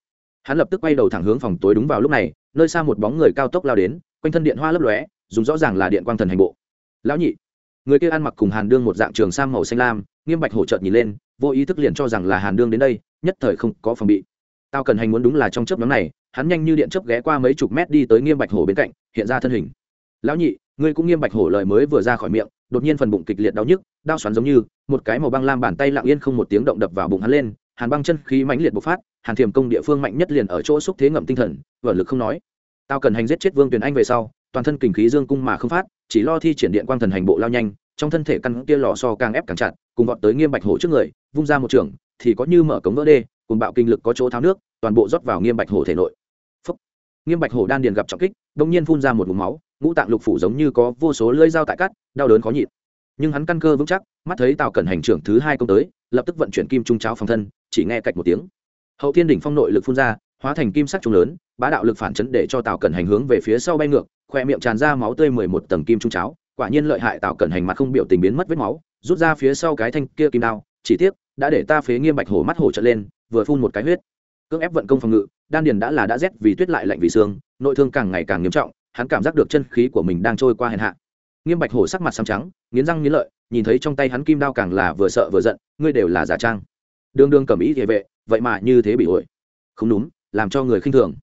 Hắn lập tức quay đầu thẳng hướng phòng tối đúng vào lúc này, nơi xa một bóng người cao tốc lao đến, quanh thân điện hoa lấp lóe, dùng rõ ràng là điện quang thần hành bộ. Lão nhị người kia ăn mặc cùng hàn đương một dạng trường sang màu xanh lam, nghiêm bạch hổ chợt nhìn lên, vô ý thức liền cho rằng là hàn đương đến đây, nhất thời không có phòng bị. Tao cần hành muốn đúng là trong chớp nhóm này, hắn nhanh như điện chớp ghé qua mấy chục mét đi tới nghiêm bạch hổ bên cạnh, hiện ra thân hình. Lão nhị, ngươi cũng nghiêm bạch hổ lời mới vừa ra khỏi miệng, đột nhiên phần bụng kịch liệt đau nhức, đau xoắn giống như, một cái màu băng lam bàn tay lặng yên không một tiếng động đập vào bụng hắn lên, hàn băng chân khí mãnh liệt bộc phát, hàn thiềm công địa phương mạnh nhất liền ở chỗ xúc thế ngậm tinh thần vở lực không nói. Tao cần hành giết chết vương tuyền anh về sau toàn thân kình khí dương cung mà không phát, chỉ lo thi triển điện quang thần hành bộ lao nhanh, trong thân thể căn kia lò so càng ép càng chặt, cùng vọt tới nghiêm bạch hổ trước người, vung ra một trường, thì có như mở cống vỡ đê, cùng bạo kinh lực có chỗ tháo nước, toàn bộ rót vào nghiêm bạch hổ thể nội. Phúc. nghiêm bạch hổ đan điền gặp trọng kích, đông nhiên phun ra một vùng máu, ngũ tạng lục phủ giống như có vô số lưỡi dao tại cắt, đau đớn khó nhịn. Nhưng hắn căn cơ vững chắc, mắt thấy tào cẩn hành trưởng thứ hai công tới, lập tức vận chuyển kim trung cháo phòng thân, chỉ nghe cạch một tiếng. Hậu thiên đỉnh phong nội lực phun ra, hóa thành kim sắc trung lớn, bá đạo lực phản chấn để cho tào cẩn hành hướng về phía sau bay ngược khoe miệng tràn ra máu tươi mười một tầng kim trung cháo, quả nhiên lợi hại tào cẩn hành mặt không biểu tình biến mất vết máu, rút ra phía sau cái thanh kia kim đao, chỉ tiếc, đã để ta phế nghiêm bạch hổ mắt hổ trở lên, vừa phun một cái huyết. Cưỡng ép vận công phòng ngự, đan điền đã là đã rét vì tuyết lại lạnh vì xương, nội thương càng ngày càng nghiêm trọng, hắn cảm giác được chân khí của mình đang trôi qua hèn hạ. Nghiêm bạch hổ sắc mặt xám trắng, nghiến răng nghiến lợi, nhìn thấy trong tay hắn kim đao càng là vừa sợ vừa giận, ngươi đều là giả trang. Đương đương cầm ý địa vệ, vậy mà như thế bị ổi. Không đúng, làm cho người khinh thường.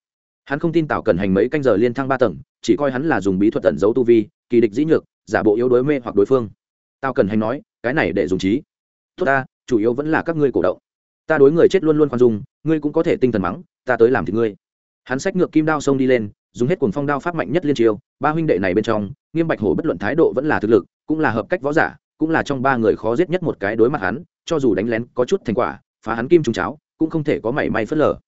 Hắn không tin tào cần hành mấy canh giờ liên thăng ba tầng chỉ coi hắn là dùng bí thuật tẩn giấu tu vi, kỳ địch dĩ nhược, giả bộ yếu đối mê hoặc đối phương. Tao cần hành nói, cái này để dùng trí. Tốt ta, chủ yếu vẫn là các ngươi cổ động. Ta đối người chết luôn luôn khoan dung, ngươi cũng có thể tinh thần mắng, ta tới làm thì ngươi. Hắn sách ngược kim đao xông đi lên, dùng hết cuồng phong đao pháp mạnh nhất liên triều ba huynh đệ này bên trong, nghiêm bạch hổ bất luận thái độ vẫn là thực lực, cũng là hợp cách võ giả, cũng là trong ba người khó giết nhất một cái đối mặt hắn, cho dù đánh lén có chút thành quả, phá hắn kim trùng cháo, cũng không thể có mảy may phớt lờ.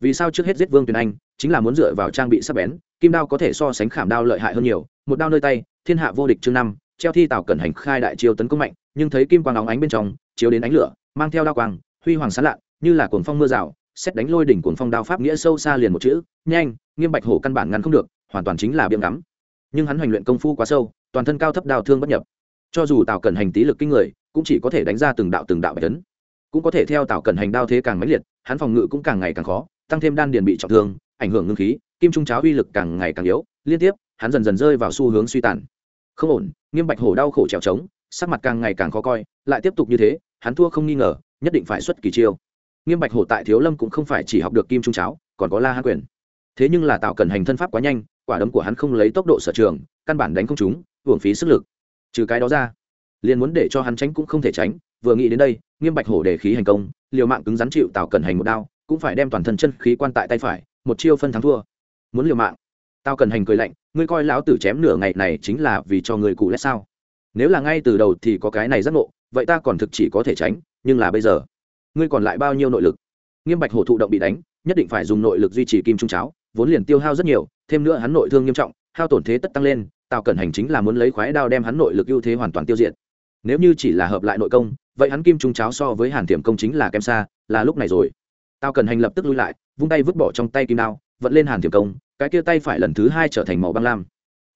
Vì sao trước hết giết vương tuyền anh chính là muốn dựa vào trang bị sắc bén, kim đao có thể so sánh khảm đao lợi hại hơn nhiều, một đao nơi tay, thiên hạ vô địch chương năm, treo thi tào cẩn hành khai đại chiêu tấn công mạnh, nhưng thấy kim quang óng ánh bên trong, chiếu đến ánh lửa, mang theo đao quang, huy hoàng sán lạ như là cuồng phong mưa rào, xét đánh lôi đỉnh cuồng phong đao pháp nghĩa sâu xa liền một chữ, nhanh, nghiêm bạch hổ căn bản ngăn không được, hoàn toàn chính là biếng ngắm. Nhưng hắn hoành luyện công phu quá sâu, toàn thân cao thấp đao thương bất nhập. Cho dù tào cẩn hành tí lực kinh người, cũng chỉ có thể đánh ra từng đạo từng đạo bạch tấn cũng có thể theo tào cẩn hành đao thế càng mãnh liệt, hắn phòng ngự cũng càng ngày càng khó, tăng thêm đan điền bị trọng thương ảnh hưởng ngưng khí, kim trung cháo uy lực càng ngày càng yếu, liên tiếp, hắn dần dần rơi vào xu hướng suy tàn. Không ổn, nghiêm bạch hổ đau khổ trèo trống, sắc mặt càng ngày càng khó coi, lại tiếp tục như thế, hắn thua không nghi ngờ, nhất định phải xuất kỳ chiêu. Nghiêm bạch hổ tại thiếu lâm cũng không phải chỉ học được kim trung cháo, còn có la hán quyền. Thế nhưng là tạo cần hành thân pháp quá nhanh, quả đấm của hắn không lấy tốc độ sở trường, căn bản đánh không chúng hưởng phí sức lực. Trừ cái đó ra, liền muốn để cho hắn tránh cũng không thể tránh, vừa nghĩ đến đây, nghiêm bạch hổ để khí hành công, liều mạng cứng rắn chịu tạo cần hành một đao, cũng phải đem toàn thân chân khí quan tại tay phải một chiêu phân thắng thua. Muốn liều mạng. Tao cần hành cười lạnh, ngươi coi lão tử chém nửa ngày này chính là vì cho người cụ lẽ sao? Nếu là ngay từ đầu thì có cái này rất ngộ, vậy ta còn thực chỉ có thể tránh, nhưng là bây giờ, ngươi còn lại bao nhiêu nội lực? Nghiêm bạch hổ thụ động bị đánh, nhất định phải dùng nội lực duy trì kim trung cháo, vốn liền tiêu hao rất nhiều, thêm nữa hắn nội thương nghiêm trọng, hao tổn thế tất tăng lên, tào cẩn hành chính là muốn lấy khoái đao đem hắn nội lực ưu thế hoàn toàn tiêu diệt. Nếu như chỉ là hợp lại nội công, vậy hắn kim trung cháo so với hàn tiềm công chính là kém xa, là lúc này rồi. Tao cần hành lập tức lui lại, vung tay vứt bỏ trong tay kim đao, vận lên hàn thiểm công, cái kia tay phải lần thứ hai trở thành màu băng lam.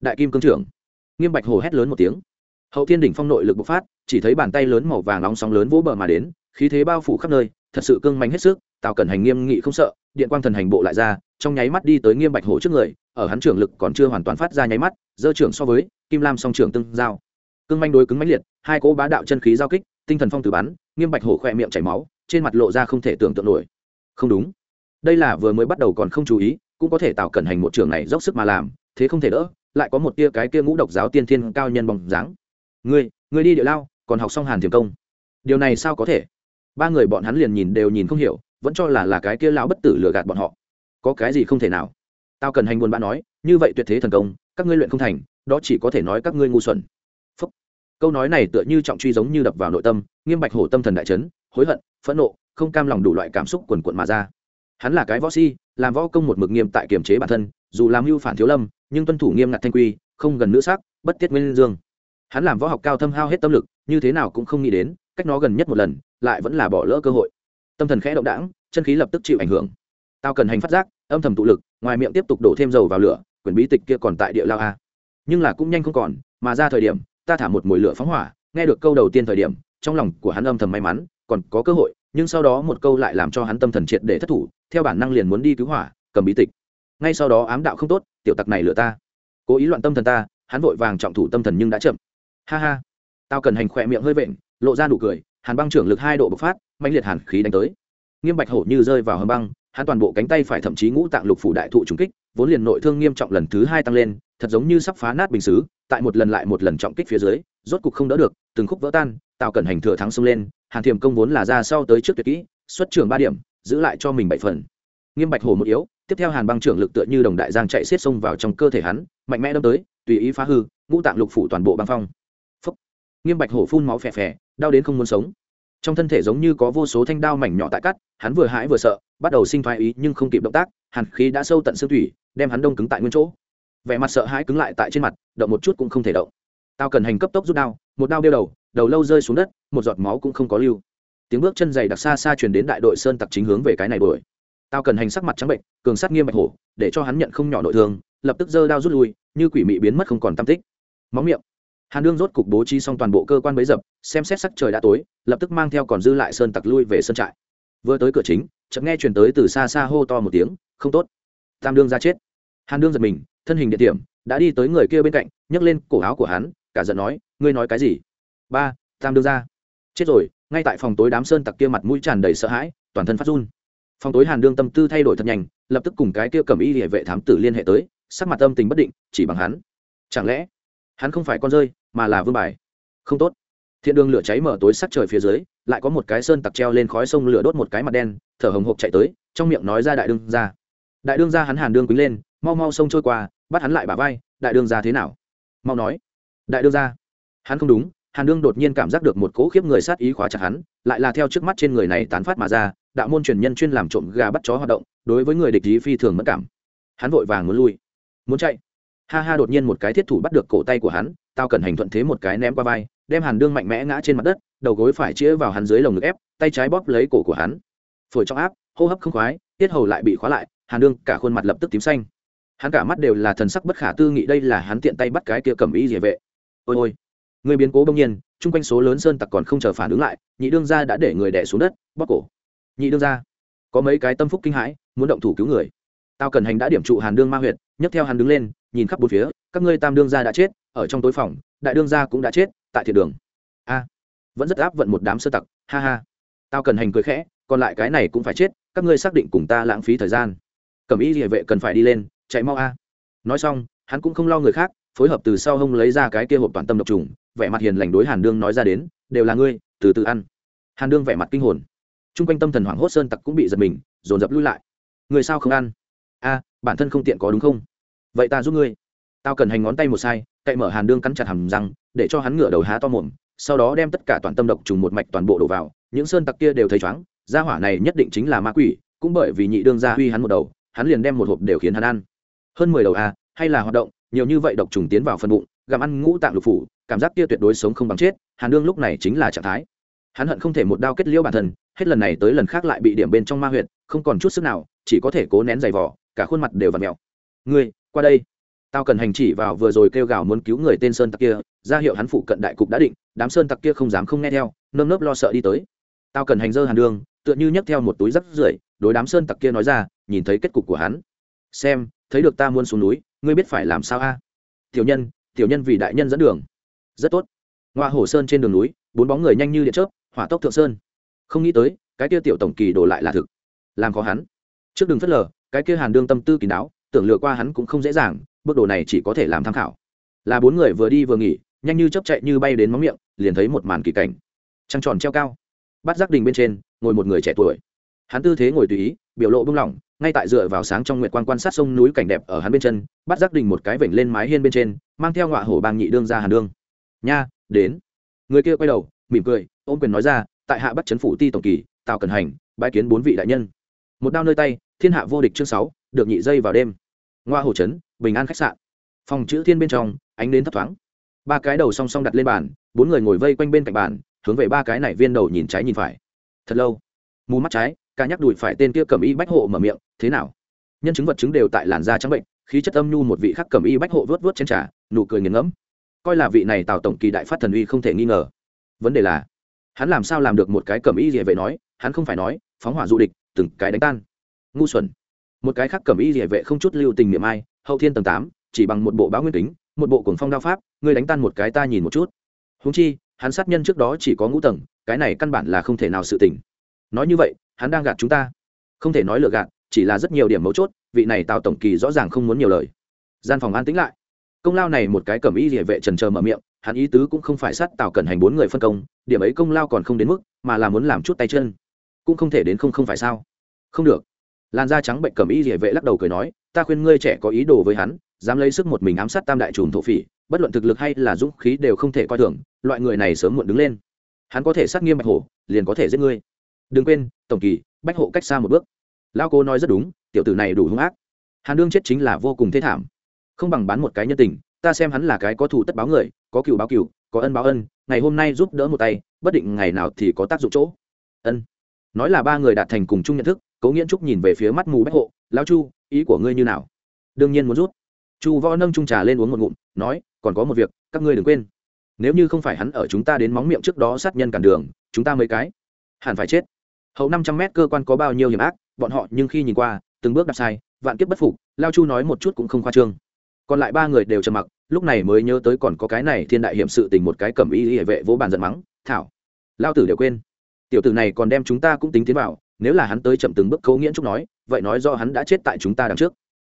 Đại kim cương trưởng. Nghiêm bạch hồ hét lớn một tiếng. Hậu thiên đỉnh phong nội lực bộc phát, chỉ thấy bàn tay lớn màu vàng nóng sóng lớn vỗ bờ mà đến, khí thế bao phủ khắp nơi, thật sự cương mạnh hết sức, tào cẩn hành nghiêm nghị không sợ, điện quang thần hành bộ lại ra, trong nháy mắt đi tới nghiêm bạch hổ trước người, ở hắn trưởng lực còn chưa hoàn toàn phát ra nháy mắt dơ trưởng so với, kim lam song trưởng tương giao. Cương manh đối cứng mãnh liệt, hai cỗ bá đạo chân khí giao kích, tinh thần phong tử bắn, nghiêm bạch hổ khỏe miệng chảy máu, trên mặt lộ ra không thể tưởng tượng nổi không đúng. Đây là vừa mới bắt đầu còn không chú ý, cũng có thể tạo cẩn hành một trường này dốc sức mà làm, thế không thể đỡ, lại có một tia cái kia ngũ độc giáo tiên thiên cao nhân bóng dáng. Ngươi ngươi đi địa lao, còn học xong hàn thiềm công. Điều này sao có thể? Ba người bọn hắn liền nhìn đều nhìn không hiểu, vẫn cho là là cái kia lão bất tử lừa gạt bọn họ. Có cái gì không thể nào? Tao cần hành buồn bã nói, như vậy tuyệt thế thần công, các ngươi luyện không thành, đó chỉ có thể nói các ngươi ngu xuẩn. Phúc. câu nói này tựa như trọng truy giống như đập vào nội tâm, nghiêm bạch hổ tâm thần đại chấn, hối hận, phẫn nộ không cam lòng đủ loại cảm xúc quần quận mà ra. Hắn là cái võ si làm võ công một mực nghiêm tại kiềm chế bản thân, dù làm mưu phản thiếu lâm, nhưng tuân thủ nghiêm ngặt thanh quy, không gần nữ sắc, bất tiết nguyên dương. Hắn làm võ học cao thâm hao hết tâm lực, như thế nào cũng không nghĩ đến, cách nó gần nhất một lần, lại vẫn là bỏ lỡ cơ hội. Tâm thần khẽ động đãng, chân khí lập tức chịu ảnh hưởng. Tao cần hành phát giác, âm thầm tụ lực, ngoài miệng tiếp tục đổ thêm dầu vào lửa, quyển bí tịch kia còn tại địa lao a. Nhưng là cũng nhanh không còn, mà ra thời điểm, ta thả một mồi lửa phóng hỏa, nghe được câu đầu tiên thời điểm, trong lòng của hắn âm thầm may mắn, còn có cơ hội nhưng sau đó một câu lại làm cho hắn tâm thần triệt để thất thủ, theo bản năng liền muốn đi cứu hỏa, cầm bí tịch. Ngay sau đó ám đạo không tốt, tiểu tặc này lừa ta. Cố ý loạn tâm thần ta, hắn vội vàng trọng thủ tâm thần nhưng đã chậm. Ha ha. Tao cần hành khỏe miệng hơi vện, lộ ra nụ cười, hàn băng trưởng lực hai độ bộc phát mạnh liệt hàn khí đánh tới. Nghiêm bạch hổ như rơi vào hầm băng, hắn toàn bộ cánh tay phải thậm chí ngũ tạng lục phủ đại thụ trùng kích, vốn liền nội thương nghiêm trọng lần thứ hai tăng lên, thật giống như sắp phá nát bình xứ, tại một lần lại một lần trọng kích phía dưới, rốt cục không đỡ được, từng khúc vỡ tan tạo cẩn hành thừa thắng xông lên hàn thiềm công vốn là ra sau tới trước tuyệt kỹ, xuất trường ba điểm, giữ lại cho mình bảy phần. Nghiêm bạch hổ một yếu, tiếp theo hàn băng trưởng lực tựa như đồng đại giang chạy xiết xông vào trong cơ thể hắn, mạnh mẽ đâm tới, tùy ý phá hư, ngũ tạng lục phủ toàn bộ băng phong. Phúc. nghiêm bạch hổ phun máu phè phè, đau đến không muốn sống. Trong thân thể giống như có vô số thanh đao mảnh nhỏ tại cắt, hắn vừa hãi vừa sợ, bắt đầu sinh thoái ý nhưng không kịp động tác, hàn khí đã sâu tận xương thủy, đem hắn đông cứng tại nguyên chỗ. Vẻ mặt sợ hãi cứng lại tại trên mặt, động một chút cũng không thể động. Tao cần hành cấp tốc rút đao, một đao đeo đầu đầu lâu rơi xuống đất, một giọt máu cũng không có lưu. Tiếng bước chân dày đặc xa xa truyền đến đại đội sơn tặc chính hướng về cái này đuổi. Tao cần hành sắc mặt trắng bệnh, cường sát nghiêm bạch hổ, để cho hắn nhận không nhỏ nội thương, lập tức giơ đao rút lui, như quỷ mị biến mất không còn tam tích. Móng miệng. Hàn đương rốt cục bố trí xong toàn bộ cơ quan bấy dập, xem xét sắc trời đã tối, lập tức mang theo còn dư lại sơn tặc lui về sân trại. Vừa tới cửa chính, chợt nghe truyền tới từ xa xa hô to một tiếng, không tốt, tam đương ra chết. Hàn đương giật mình, thân hình địa điểm, đã đi tới người kia bên cạnh, nhấc lên cổ áo của hắn, cả giận nói, ngươi nói cái gì? Ba, tam đương ra chết rồi, ngay tại phòng tối đám sơn tặc kia mặt mũi tràn đầy sợ hãi, toàn thân phát run. Phòng tối hàn đương tâm tư thay đổi thật nhanh, lập tức cùng cái kia cầm y địa vệ thám tử liên hệ tới, sắc mặt âm tình bất định, chỉ bằng hắn. Chẳng lẽ, hắn không phải con rơi, mà là vương bài? Không tốt. Thiện đường lửa cháy mở tối sắc trời phía dưới, lại có một cái sơn tặc treo lên khói sông lửa đốt một cái mặt đen, thở hồng hộc chạy tới, trong miệng nói ra đại đương ra đại đương ra hắn hàn đương quýnh lên, mau mau sông trôi qua, bắt hắn lại bả vai, đại đương ra thế nào? Mau nói. Đại đương ra hắn không đúng hàn đương đột nhiên cảm giác được một cỗ khiếp người sát ý khóa chặt hắn, lại là theo trước mắt trên người này tán phát mà ra, đạo môn truyền nhân chuyên làm trộm gà bắt chó hoạt động, đối với người địch ý phi thường mất cảm. Hắn vội vàng muốn lui. Muốn chạy. Ha ha đột nhiên một cái thiết thủ bắt được cổ tay của hắn, tao cần hành thuận thế một cái ném qua vai, đem hàn đương mạnh mẽ ngã trên mặt đất, đầu gối phải chĩa vào hắn dưới lồng ngực ép, tay trái bóp lấy cổ của hắn. Phổi trong áp, hô hấp không khoái, tiết hầu lại bị khóa lại, hàn đương cả khuôn mặt lập tức tím xanh. Hắn cả mắt đều là thần sắc bất khả tư nghị, đây là hắn tiện tay bắt cái kia cầm ý địa vệ. Ôi ôi người biến cố bỗng nhiên, chung quanh số lớn sơn tặc còn không chờ phản ứng lại, nhị đương gia đã để người đẻ xuống đất bóc cổ. Nhị đương gia, có mấy cái tâm phúc kinh hãi, muốn động thủ cứu người. Tao cần hành đã điểm trụ hàn đương ma huyệt, nhấc theo hàn đứng lên, nhìn khắp bốn phía, các ngươi tam đương gia đã chết, ở trong tối phòng, đại đương gia cũng đã chết, tại thiệt đường. A, vẫn rất áp vận một đám sơ tặc, ha ha. Tao cần hành cười khẽ, còn lại cái này cũng phải chết, các ngươi xác định cùng ta lãng phí thời gian. Cầm ý địa vệ cần phải đi lên, chạy mau a. Nói xong, hắn cũng không lo người khác phối hợp từ sau hông lấy ra cái kia hộp toàn tâm độc trùng, vẻ mặt hiền lành đối hàn đương nói ra đến, đều là ngươi, từ từ ăn. Hàn đương vẻ mặt kinh hồn. T r u n g quanh tâm thần hoảng hốt sơn tặc cũng bị giật mình, dồn dập lui lại. Người sao không ăn? A, bản thân không tiện có đúng không? Vậy ta giúp ngươi. Tao cần hành ngón tay một sai, cậy mở hàn đương cắn chặt hầm răng, để cho hắn ngửa đầu há to mồm, sau đó đem tất cả toàn tâm độc trùng một mạch toàn bộ đổ vào, những sơn tặc kia đều thấy chóng gia hỏa này nhất định chính là ma quỷ, cũng bởi vì nhị đương gia huy hắn một đầu, hắn liền đem một hộp đều khiến hắn ăn. Hơn mười đầu a, hay là hoạt động nhiều như vậy độc trùng tiến vào phần bụng, gặm ăn ngũ tạng lục phủ, cảm giác kia tuyệt đối sống không bằng chết, hàn đương lúc này chính là trạng thái. Hắn hận không thể một đao kết liễu bản thân, hết lần này tới lần khác lại bị điểm bên trong ma huyệt, không còn chút sức nào, chỉ có thể cố nén giày vỏ cả khuôn mặt đều v ặ mẹo ngươi, qua đây. Tao cần hành chỉ vào vừa rồi kêu gào muốn cứu người tên sơn tặc kia, ra hiệu hắn phụ cận đại cục đã định, đám sơn tặc kia không dám không nghe theo, nơm nớp lo sợ đi tới. Tao cần hành dơ hàn đương, tựa như nhấc theo một túi rắc rưởi, đối đám sơn tặc kia nói ra, nhìn thấy kết cục của hắn. Xem thấy được ta muốn xuống núi, ngươi biết phải làm sao a? Tiểu nhân tiểu nhân vì đại nhân dẫn đường. Rất tốt. Ngoa hồ sơn trên đường núi, bốn bóng người nhanh như điện chớp, hỏa tốc thượng sơn. Không nghĩ tới, cái kia tiểu tổng kỳ đổ lại là thực. Làm khó hắn. Trước đường phất lờ, cái kia hàn đương tâm tư kỳ đáo tưởng lừa qua hắn cũng không dễ dàng, bước đồ này chỉ có thể làm tham khảo. Là bốn người vừa đi vừa nghỉ, nhanh như chấp chạy như bay đến móng miệng, liền thấy một màn kỳ cảnh. Trăng tròn treo cao. Bắt giác đình bên trên, ngồi một người trẻ tuổi. Hắn tư thế ngồi tùy ý, biểu lộ bung lỏng ngay tại dựa vào sáng trong nguyệt quan quan sát sông núi cảnh đẹp ở hắn bên chân, bắt giác đình một cái vểnh lên mái hiên bên trên, mang theo ngọa hổ bang nhị đương ra hàn đương. Nha, đến. Người kia quay đầu, mỉm cười, ôm quyền nói ra, tại hạ bắt chấn phủ ti tổng kỳ, tào cần hành bãi kiến bốn vị đại nhân. Một đao nơi tay, thiên hạ vô địch chương sáu, được nhị dây vào đêm. Ngoa hồ trấn bình an khách sạn. Phòng chữ thiên bên trong, ánh đến thấp thoáng. Ba cái đầu song song đặt lên bàn, bốn người ngồi vây quanh bên cạnh bàn, hướng về ba cái này viên đầu nhìn trái nhìn phải. Thật lâu. Mù mắt trái ca nhắc đùi phải tên kia cầm y bách hộ mở miệng, thế nào? Nhân chứng vật chứng đều tại làn da trắng bệnh, khí chất âm nhu một vị khắc cầm y bách hộ vớt vớt trên trà, nụ cười nghiền ngẫm. Coi là vị này tào tổng kỳ đại phát thần uy không thể nghi ngờ. Vấn đề là, hắn làm sao làm được một cái cầm y địa vệ nói, hắn không phải nói, phóng hỏa du địch, từng cái đánh tan. Ngu xuẩn. Một cái khác cầm y địa vệ không chút lưu tình niệm ai, hậu thiên tầng tám, chỉ bằng một bộ báo nguyên tính một bộ cuồng phong đao pháp ngươi đánh tan một cái ta nhìn một chút. Húng chi, hắn sát nhân trước đó chỉ có ngũ tầng, cái này căn bản là không thể nào sự tình nói như vậy, hắn đang gạt chúng ta. Không thể nói lừa gạt, chỉ là rất nhiều điểm mấu chốt, vị này tào tổng kỳ rõ ràng không muốn nhiều lời. Gian phòng an tĩnh lại. Công lao này một cái cẩm y địa vệ trần trờ mở miệng, hắn ý tứ cũng không phải sát tào cần hành bốn người phân công, điểm ấy công lao còn không đến mức, mà là muốn làm chút tay chân. Cũng không thể đến không không phải sao? Không được. Làn da trắng bệnh cẩm y địa vệ lắc đầu cười nói, ta khuyên ngươi trẻ có ý đồ với hắn, dám lấy sức một mình ám sát tam đại trùm thổ phỉ, bất luận thực lực hay là dũng khí đều không thể coi thường, loại người này sớm muộn đứng lên. Hắn có thể sát nghiêm bạch hổ, liền có thể giết ngươi đừng quên, tổng kỳ, bách hộ cách xa một bước. Lao cô nói rất đúng, tiểu tử này đủ hung ác. Hàn đương chết chính là vô cùng thế thảm. Không bằng bán một cái nhân tình, ta xem hắn là cái có thù tất báo người, có cựu báo cựu, có ân báo ân, ngày hôm nay giúp đỡ một tay, bất định ngày nào thì có tác dụng chỗ. Ân. Nói là ba người đạt thành cùng chung nhận thức, cố nghiễn trúc nhìn về phía mắt mù bách hộ, lão chu, ý của ngươi như nào? Đương nhiên muốn rút. Chu võ nâng trung trà lên uống một ngụm, nói, còn có một việc, các ngươi đừng quên. Nếu như không phải hắn ở chúng ta đến móng miệng trước đó sát nhân cản đường, chúng ta mấy cái hẳn phải chết hậu năm trăm mét cơ quan có bao nhiêu hiểm ác, bọn họ nhưng khi nhìn qua, từng bước đạp sai, vạn kiếp bất phục, lao chu nói một chút cũng không khoa trương. Còn lại ba người đều trầm mặc, lúc này mới nhớ tới còn có cái này thiên đại hiểm sự tình một cái cầm y hệ vệ vỗ bàn giận mắng, thảo, lao tử đều quên. Tiểu tử này còn đem chúng ta cũng tính tiến vào, nếu là hắn tới chậm từng bước cấu nghiễn chúc nói, vậy nói do hắn đã chết tại chúng ta đằng trước.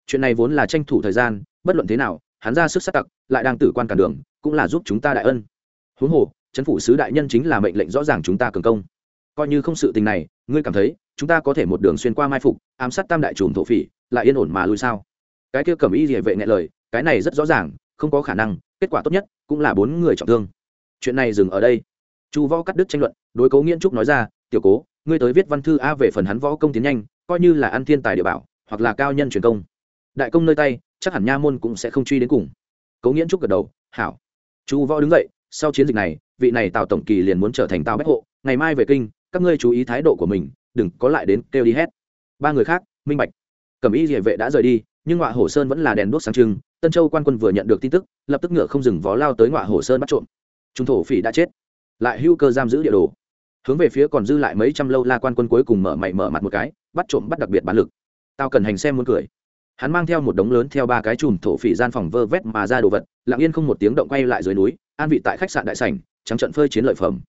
Chuyện này vốn là tranh thủ thời gian, bất luận thế nào, hắn ra sức sát tặc, lại đang tử quan cản đường, cũng là giúp chúng ta đại ân. Huống hồ chấn phủ sứ đại nhân chính là mệnh lệnh rõ ràng chúng ta cường công coi như không sự tình này, ngươi cảm thấy, chúng ta có thể một đường xuyên qua mai phục, ám sát tam đại trùm thổ phỉ, lại yên ổn mà lui sao? Cái kia cầm y địa vệ nghe lời, cái này rất rõ ràng, không có khả năng, kết quả tốt nhất cũng là bốn người trọng thương. Chuyện này dừng ở đây. Chu võ cắt đứt tranh luận, đối cố nghiễn trúc nói ra, tiểu cố, ngươi tới viết văn thư a về phần hắn võ công tiến nhanh, coi như là ăn thiên tài địa bảo, hoặc là cao nhân truyền công. Đại công nơi tay, chắc hẳn nha môn cũng sẽ không truy đến cùng. Cố nghiễn trúc gật đầu, hảo. Chu võ đứng dậy, sau chiến dịch này, vị này tào tổng kỳ liền muốn trở thành tào bách hộ, ngày mai về kinh các ngươi chú ý thái độ của mình, đừng có lại đến kêu đi hết. Ba người khác, minh bạch. Cẩm y địa vệ đã rời đi, nhưng ngọa hổ sơn vẫn là đèn đuốc sáng trưng. Tân châu quan quân vừa nhận được tin tức, lập tức ngựa không dừng vó lao tới ngọa hổ sơn bắt trộm. Trung thổ phỉ đã chết. Lại hưu cơ giam giữ địa đồ. Hướng về phía còn dư lại mấy trăm lâu la quan quân cuối cùng mở mày mở mặt một cái, bắt trộm bắt đặc biệt bán lực. Tao cần hành xem muốn cười. Hắn mang theo một đống lớn theo ba cái chùm thổ phỉ gian phòng vơ vét mà ra đồ vật, lặng yên không một tiếng động quay lại dưới núi, an vị tại khách sạn đại sảnh, trắng trận phơi chiến lợi phẩm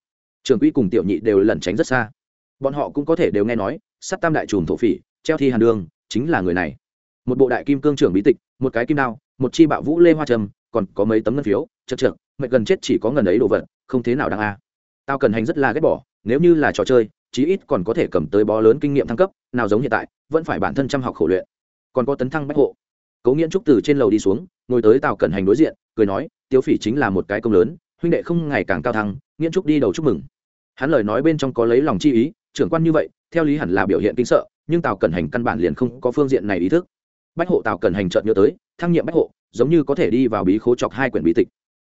trường quỹ cùng tiểu nhị đều lẩn tránh rất xa. Bọn họ cũng có thể đều nghe nói, sắt tam đại chùm thổ phỉ, treo thi hàn đường, chính là người này. Một bộ đại kim cương trưởng bí tịch, một cái kim đao, một chi bạo vũ lê hoa trầm còn có mấy tấm ngân phiếu, chật chật mệnh gần chết chỉ có ngần ấy đồ vật, không thế nào đáng a. Tao cần hành rất là ghét bỏ, nếu như là trò chơi, chí ít còn có thể cầm tới bó lớn kinh nghiệm thăng cấp, nào giống hiện tại, vẫn phải bản thân chăm học khổ luyện. Còn có tấn thăng bách hộ. Cố nghiễn trúc từ trên lầu đi xuống, ngồi tới Tào cẩn hành đối diện, cười nói, tiếu phỉ chính là một cái công lớn, huynh đệ không ngày càng cao thăng nghiễn trúc đi đầu chúc mừng. Hắn lời nói bên trong có lấy lòng chi ý, trưởng quan như vậy, theo lý hẳn là biểu hiện kinh sợ, nhưng Tào cẩn hành căn bản liền không có phương diện này ý thức. Bách hộ Tào cẩn hành chợt nhớ tới, thăng nhiệm bách hộ, giống như có thể đi vào bí khố chọc hai quyển bí tịch.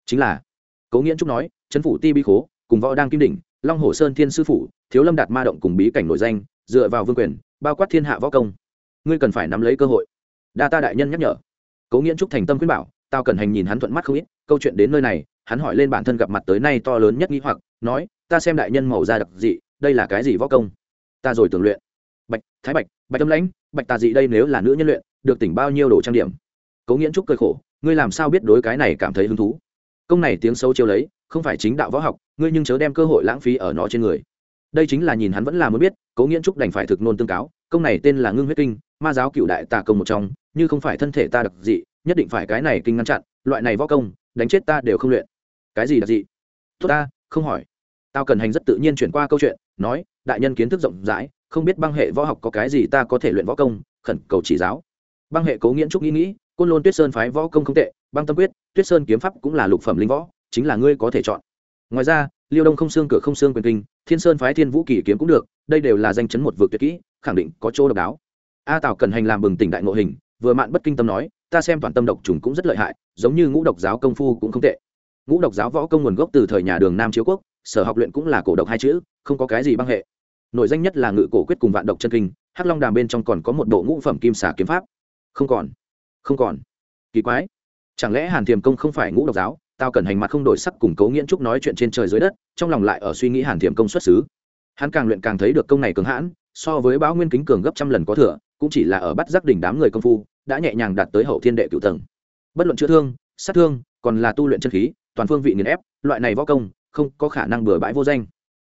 Chính là, cố nghiễn trúc nói, chấn phủ ti bí khố, cùng võ đang kim đỉnh, long hồ sơn thiên sư phủ, thiếu lâm đạt ma động cùng bí cảnh nổi danh, dựa vào vương quyền, bao quát thiên hạ võ công. Ngươi cần phải nắm lấy cơ hội. Đa ta đại nhân nhắc nhở. Cố nghiễn trúc thành tâm khuyên bảo tao cần hành nhìn hắn thuận mắt không ít, câu chuyện đến nơi này hắn hỏi lên bản thân gặp mặt tới nay to lớn nhất nghĩ hoặc, nói, ta xem đại nhân màu da đặc dị, đây là cái gì võ công? Ta rồi tưởng luyện. Bạch, thái bạch bạch tâm lãnh, bạch tà dị đây nếu là nữ nhân luyện, được tỉnh bao nhiêu đồ trang điểm? Cố nghiễn trúc cười khổ, ngươi làm sao biết đối cái này cảm thấy hứng thú? Công này tiếng sâu chiêu lấy, không phải chính đạo võ học, ngươi nhưng chớ đem cơ hội lãng phí ở nó trên người. Đây chính là nhìn hắn vẫn là muốn biết, cố nghiễn trúc đành phải thực nôn tương cáo, công này tên là ngưng huyết kinh, ma giáo cựu đại tà công một trong, như không phải thân thể ta đặc dị, nhất định phải cái này kinh ngăn chặn, loại này võ công, đánh chết ta đều không luyện cái gì đặc dị? Tốt ta, không hỏi. Tao cần hành rất tự nhiên chuyển qua câu chuyện, nói, đại nhân kiến thức rộng rãi, không biết băng hệ võ học có cái gì ta có thể luyện võ công, khẩn cầu chỉ giáo. Băng hệ cố nghiễn trúc nghĩ nghĩ, côn lôn tuyết sơn phái võ công không tệ, băng tâm quyết, tuyết sơn kiếm pháp cũng là lục phẩm linh võ, chính là ngươi có thể chọn. Ngoài ra, liêu đông không xương cửa không xương quyền kinh, thiên sơn phái thiên vũ kỳ kiếm cũng được, đây đều là danh chấn một vực tuyệt kỹ, khẳng định có chỗ độc đáo. A tào cần hành làm bừng tỉnh đại ngộ hình, vừa mạn bất kinh tâm nói, ta xem toàn tâm độc trùng cũng rất lợi hại, giống như ngũ độc giáo công phu cũng không tệ ngũ độc giáo võ công nguồn gốc từ thời nhà đường nam chiếu quốc, sở học luyện cũng là cổ độc hai chữ, không có cái gì băng hệ. Nội danh nhất là ngự cổ quyết cùng vạn độc chân kinh, hắc long đàm bên trong còn có một bộ ngũ phẩm kim xà kiếm pháp. Không còn không còn. Kỳ quái. Chẳng lẽ hàn thiềm công không phải ngũ độc giáo? Tao cần hành mặt không đổi sắc cùng cấu nghiễn trúc nói chuyện trên trời dưới đất, trong lòng lại ở suy nghĩ hàn thiềm công xuất xứ. Hắn càng luyện càng thấy được công này cường hãn, so với báo nguyên kính cường gấp trăm lần có thừa, cũng chỉ là ở bắt giác đỉnh đám người công phu, đã nhẹ nhàng đạt tới hậu thiên đệ cựu tầng. Bất luận chữa thương, sát thương, còn là tu luyện chân khí toàn phương vị nghiền ép, loại này võ công, không có khả năng bừa bãi vô danh.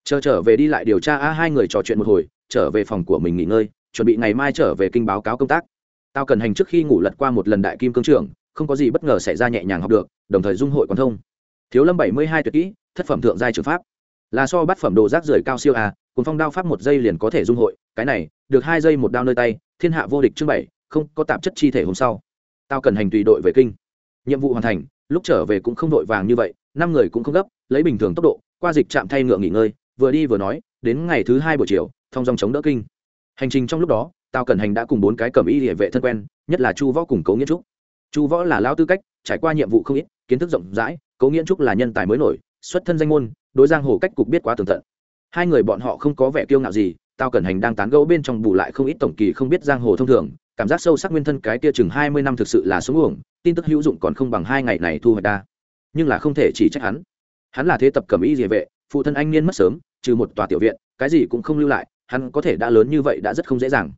Chờ trở về đi lại điều tra a hai người trò chuyện một hồi, trở về phòng của mình nghỉ ngơi, chuẩn bị ngày mai trở về kinh báo cáo công tác. Tao cần hành trước khi ngủ lật qua một lần đại kim cương trưởng, không có gì bất ngờ xảy ra nhẹ nhàng học được, đồng thời dung hội quán thông. Thiếu lâm bảy mươi hai tuyệt kỹ, thất phẩm thượng giai trường pháp. Là so bát phẩm đồ rác rưởi cao siêu a cùng phong đao pháp một giây liền có thể dung hội, cái này, được hai giây một đao nơi tay, thiên hạ vô địch chương bảy, không có tạp chất chi thể hôm sau. Tao cần hành tùy đội về kinh. Nhiệm vụ hoàn thành lúc trở về cũng không đội vàng như vậy, năm người cũng không gấp, lấy bình thường tốc độ, qua dịch trạm thay ngựa nghỉ ngơi, vừa đi vừa nói, đến ngày thứ hai buổi chiều thông dòng chống đỡ kinh. Hành trình trong lúc đó tao cần hành đã cùng bốn cái cầm y địa vệ thân quen, nhất là chu võ cùng cấu nghĩa trúc. Chu võ là lao tư cách, trải qua nhiệm vụ không ít, kiến thức rộng rãi, cấu nghĩa trúc là nhân tài mới nổi, xuất thân danh môn, đối giang hồ cách cục biết quá tường tận. Hai người bọn họ không có vẻ kiêu ngạo gì tao cần hành đang tán gẫu bên trong bù lại không ít tổng kỳ không biết giang hồ thông thường, cảm giác sâu sắc nguyên thân cái kia chừng hai mươi năm thực sự là xuống uổng tin tức hữu dụng còn không bằng hai ngày này thu hoạch đa. Nhưng là không thể chỉ trách hắn. Hắn là thế tập cầm y địa vệ, phụ thân anh niên mất sớm, trừ một tòa tiểu viện, cái gì cũng không lưu lại, hắn có thể đã lớn như vậy đã rất không dễ dàng.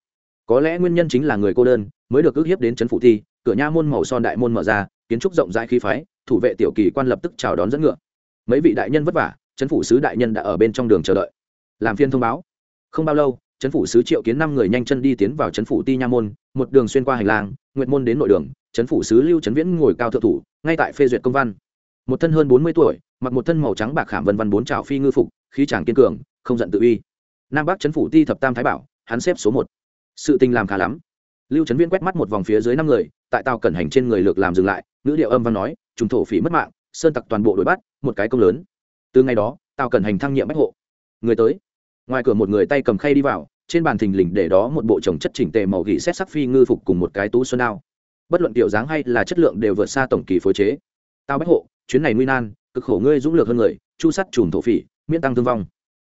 Có lẽ nguyên nhân chính là người cô đơn, mới được ước hiếp đến trấn phủ thi, cửa nha môn màu son đại môn mở ra, kiến trúc rộng rãi khí phái, thủ vệ tiểu kỳ quan lập tức chào đón dẫn ngựa. Mấy vị đại nhân vất vả, trấn phủ sứ đại nhân đã ở bên trong đường chờ đợi. Làm phiên thông báo. Không bao lâu, trấn phủ sứ triệu kiến năm người nhanh chân đi tiến vào trấn phủ ti nha môn, một đường xuyên qua hành lang nguyện môn đến nội đường Chấn phủ sứ lưu trấn viễn ngồi cao thượng thủ, ngay tại phê duyệt công văn. Một thân hơn bốn mươi tuổi, mặc một thân màu trắng bạc khảm vân văn bốn trào phi ngư phục, khí chàng kiên cường, không giận tự uy. Nam bắc Chấn phủ ti thập tam thái bảo, hắn xếp số một. Sự tình làm khá lắm. Lưu trấn Viễn quét mắt một vòng phía dưới năm người, tại tàu cẩn hành trên người lược làm dừng lại, ngữ điệu âm văn nói chúng thổ phỉ mất mạng, sơn tặc toàn bộ đuổi bắt, một cái công lớn. Từ ngày đó, tàu cẩn hành thăng nhiệm bách hộ. Người tới. Ngoài cửa một người tay cầm khay đi vào, trên bàn thình lình để đó một bộ chồng chất chỉnh tề màu gỉ xét sắc phi ngư phục cùng một cái tú xuân đao bất luận kiểu dáng hay là chất lượng đều vượt xa tổng kỳ phối chế. Tao bách hộ, chuyến này nguy nan, cực khổ ngươi dũng lược hơn người, chu sắt chùm thổ phỉ, miễn tăng thương vong.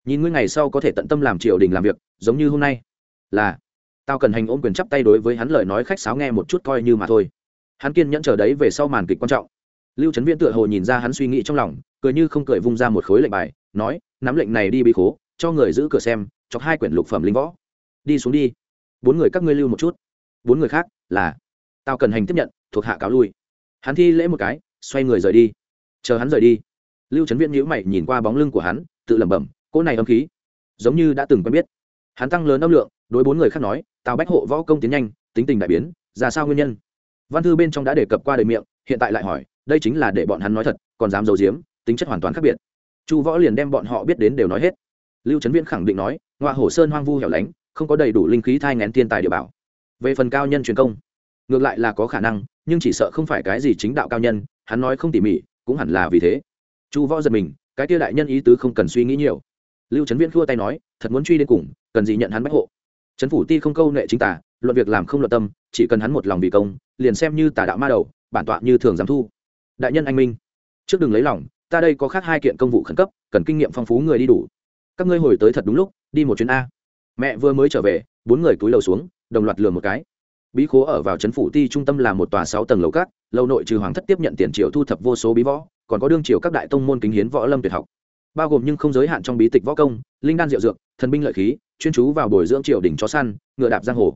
Nhìn ngươi ngày sau có thể tận tâm làm triều đình làm việc, giống như hôm nay. Là, tao cần hành ôm quyền chắp tay đối với hắn lời nói khách sáo nghe một chút coi như mà thôi. Hắn kiên nhẫn chờ đấy về sau màn kịch quan trọng. Lưu trấn viễn tựa hồ nhìn ra hắn suy nghĩ trong lòng, cười như không cười vung ra một khối lệnh bài, nói, nắm lệnh này đi bị khố, cho người giữ cửa xem, chọc hai quyển lục phẩm linh võ. Đi xuống đi. Bốn người các ngươi lưu một chút. Bốn người khác, là tao cần hành tiếp nhận, thuộc hạ cáo lui. Hắn thi lễ một cái, xoay người rời đi. Chờ hắn rời đi, lưu trấn viễn nhữ mày nhìn qua bóng lưng của hắn, tự lẩm bẩm, cỗ này âm khí, giống như đã từng quen biết. Hắn tăng lớn âm lượng, đối bốn người khác nói, tào bách hộ võ công tiến nhanh, tính tình đại biến, ra sao nguyên nhân? Văn thư bên trong đã đề cập qua đời miệng, hiện tại lại hỏi, đây chính là để bọn hắn nói thật, còn dám giấu giếm, tính chất hoàn toàn khác biệt. Chu võ liền đem bọn họ biết đến đều nói hết. Lưu trấn viễn khẳng định nói ngoại hồ sơn hoang vu hẻo lánh, không có đầy đủ linh khí thai ngén thiên tài địa bảo. Về phần cao nhân truyền công ngược lại là có khả năng, nhưng chỉ sợ không phải cái gì chính đạo cao nhân, hắn nói không tỉ mỉ, cũng hẳn là vì thế. Chu võ giật mình, cái tia đại nhân ý tứ không cần suy nghĩ nhiều. Lưu trấn viễn khua tay nói, thật muốn truy đến cùng, cần gì nhận hắn bách hộ. Trấn phủ ti không câu nệ chính tả luận việc làm không luận tâm, chỉ cần hắn một lòng vì công, liền xem như tà đạo ma đầu, bản tọa như thường giám thu. Đại nhân anh minh, trước đừng lấy lòng, ta đây có khác hai kiện công vụ khẩn cấp, cần kinh nghiệm phong phú người đi đủ. Các ngươi hồi tới thật đúng lúc, đi một chuyến a. Mẹ vừa mới trở về, bốn người túi lầu xuống, đồng loạt lừa một cái bí khố ở vào trấn phủ ti trung tâm là một tòa sáu tầng lầu cát, lâu nội trừ hoàng thất tiếp nhận tiền triệu thu thập vô số bí võ, còn có đương triều các đại tông môn kính hiến võ lâm tuyệt học. Bao gồm nhưng không giới hạn trong bí tịch võ công, linh đan diệu dược, thần binh lợi khí, chuyên chú vào bồi dưỡng triều đình chó săn, ngựa đạp giang hồ.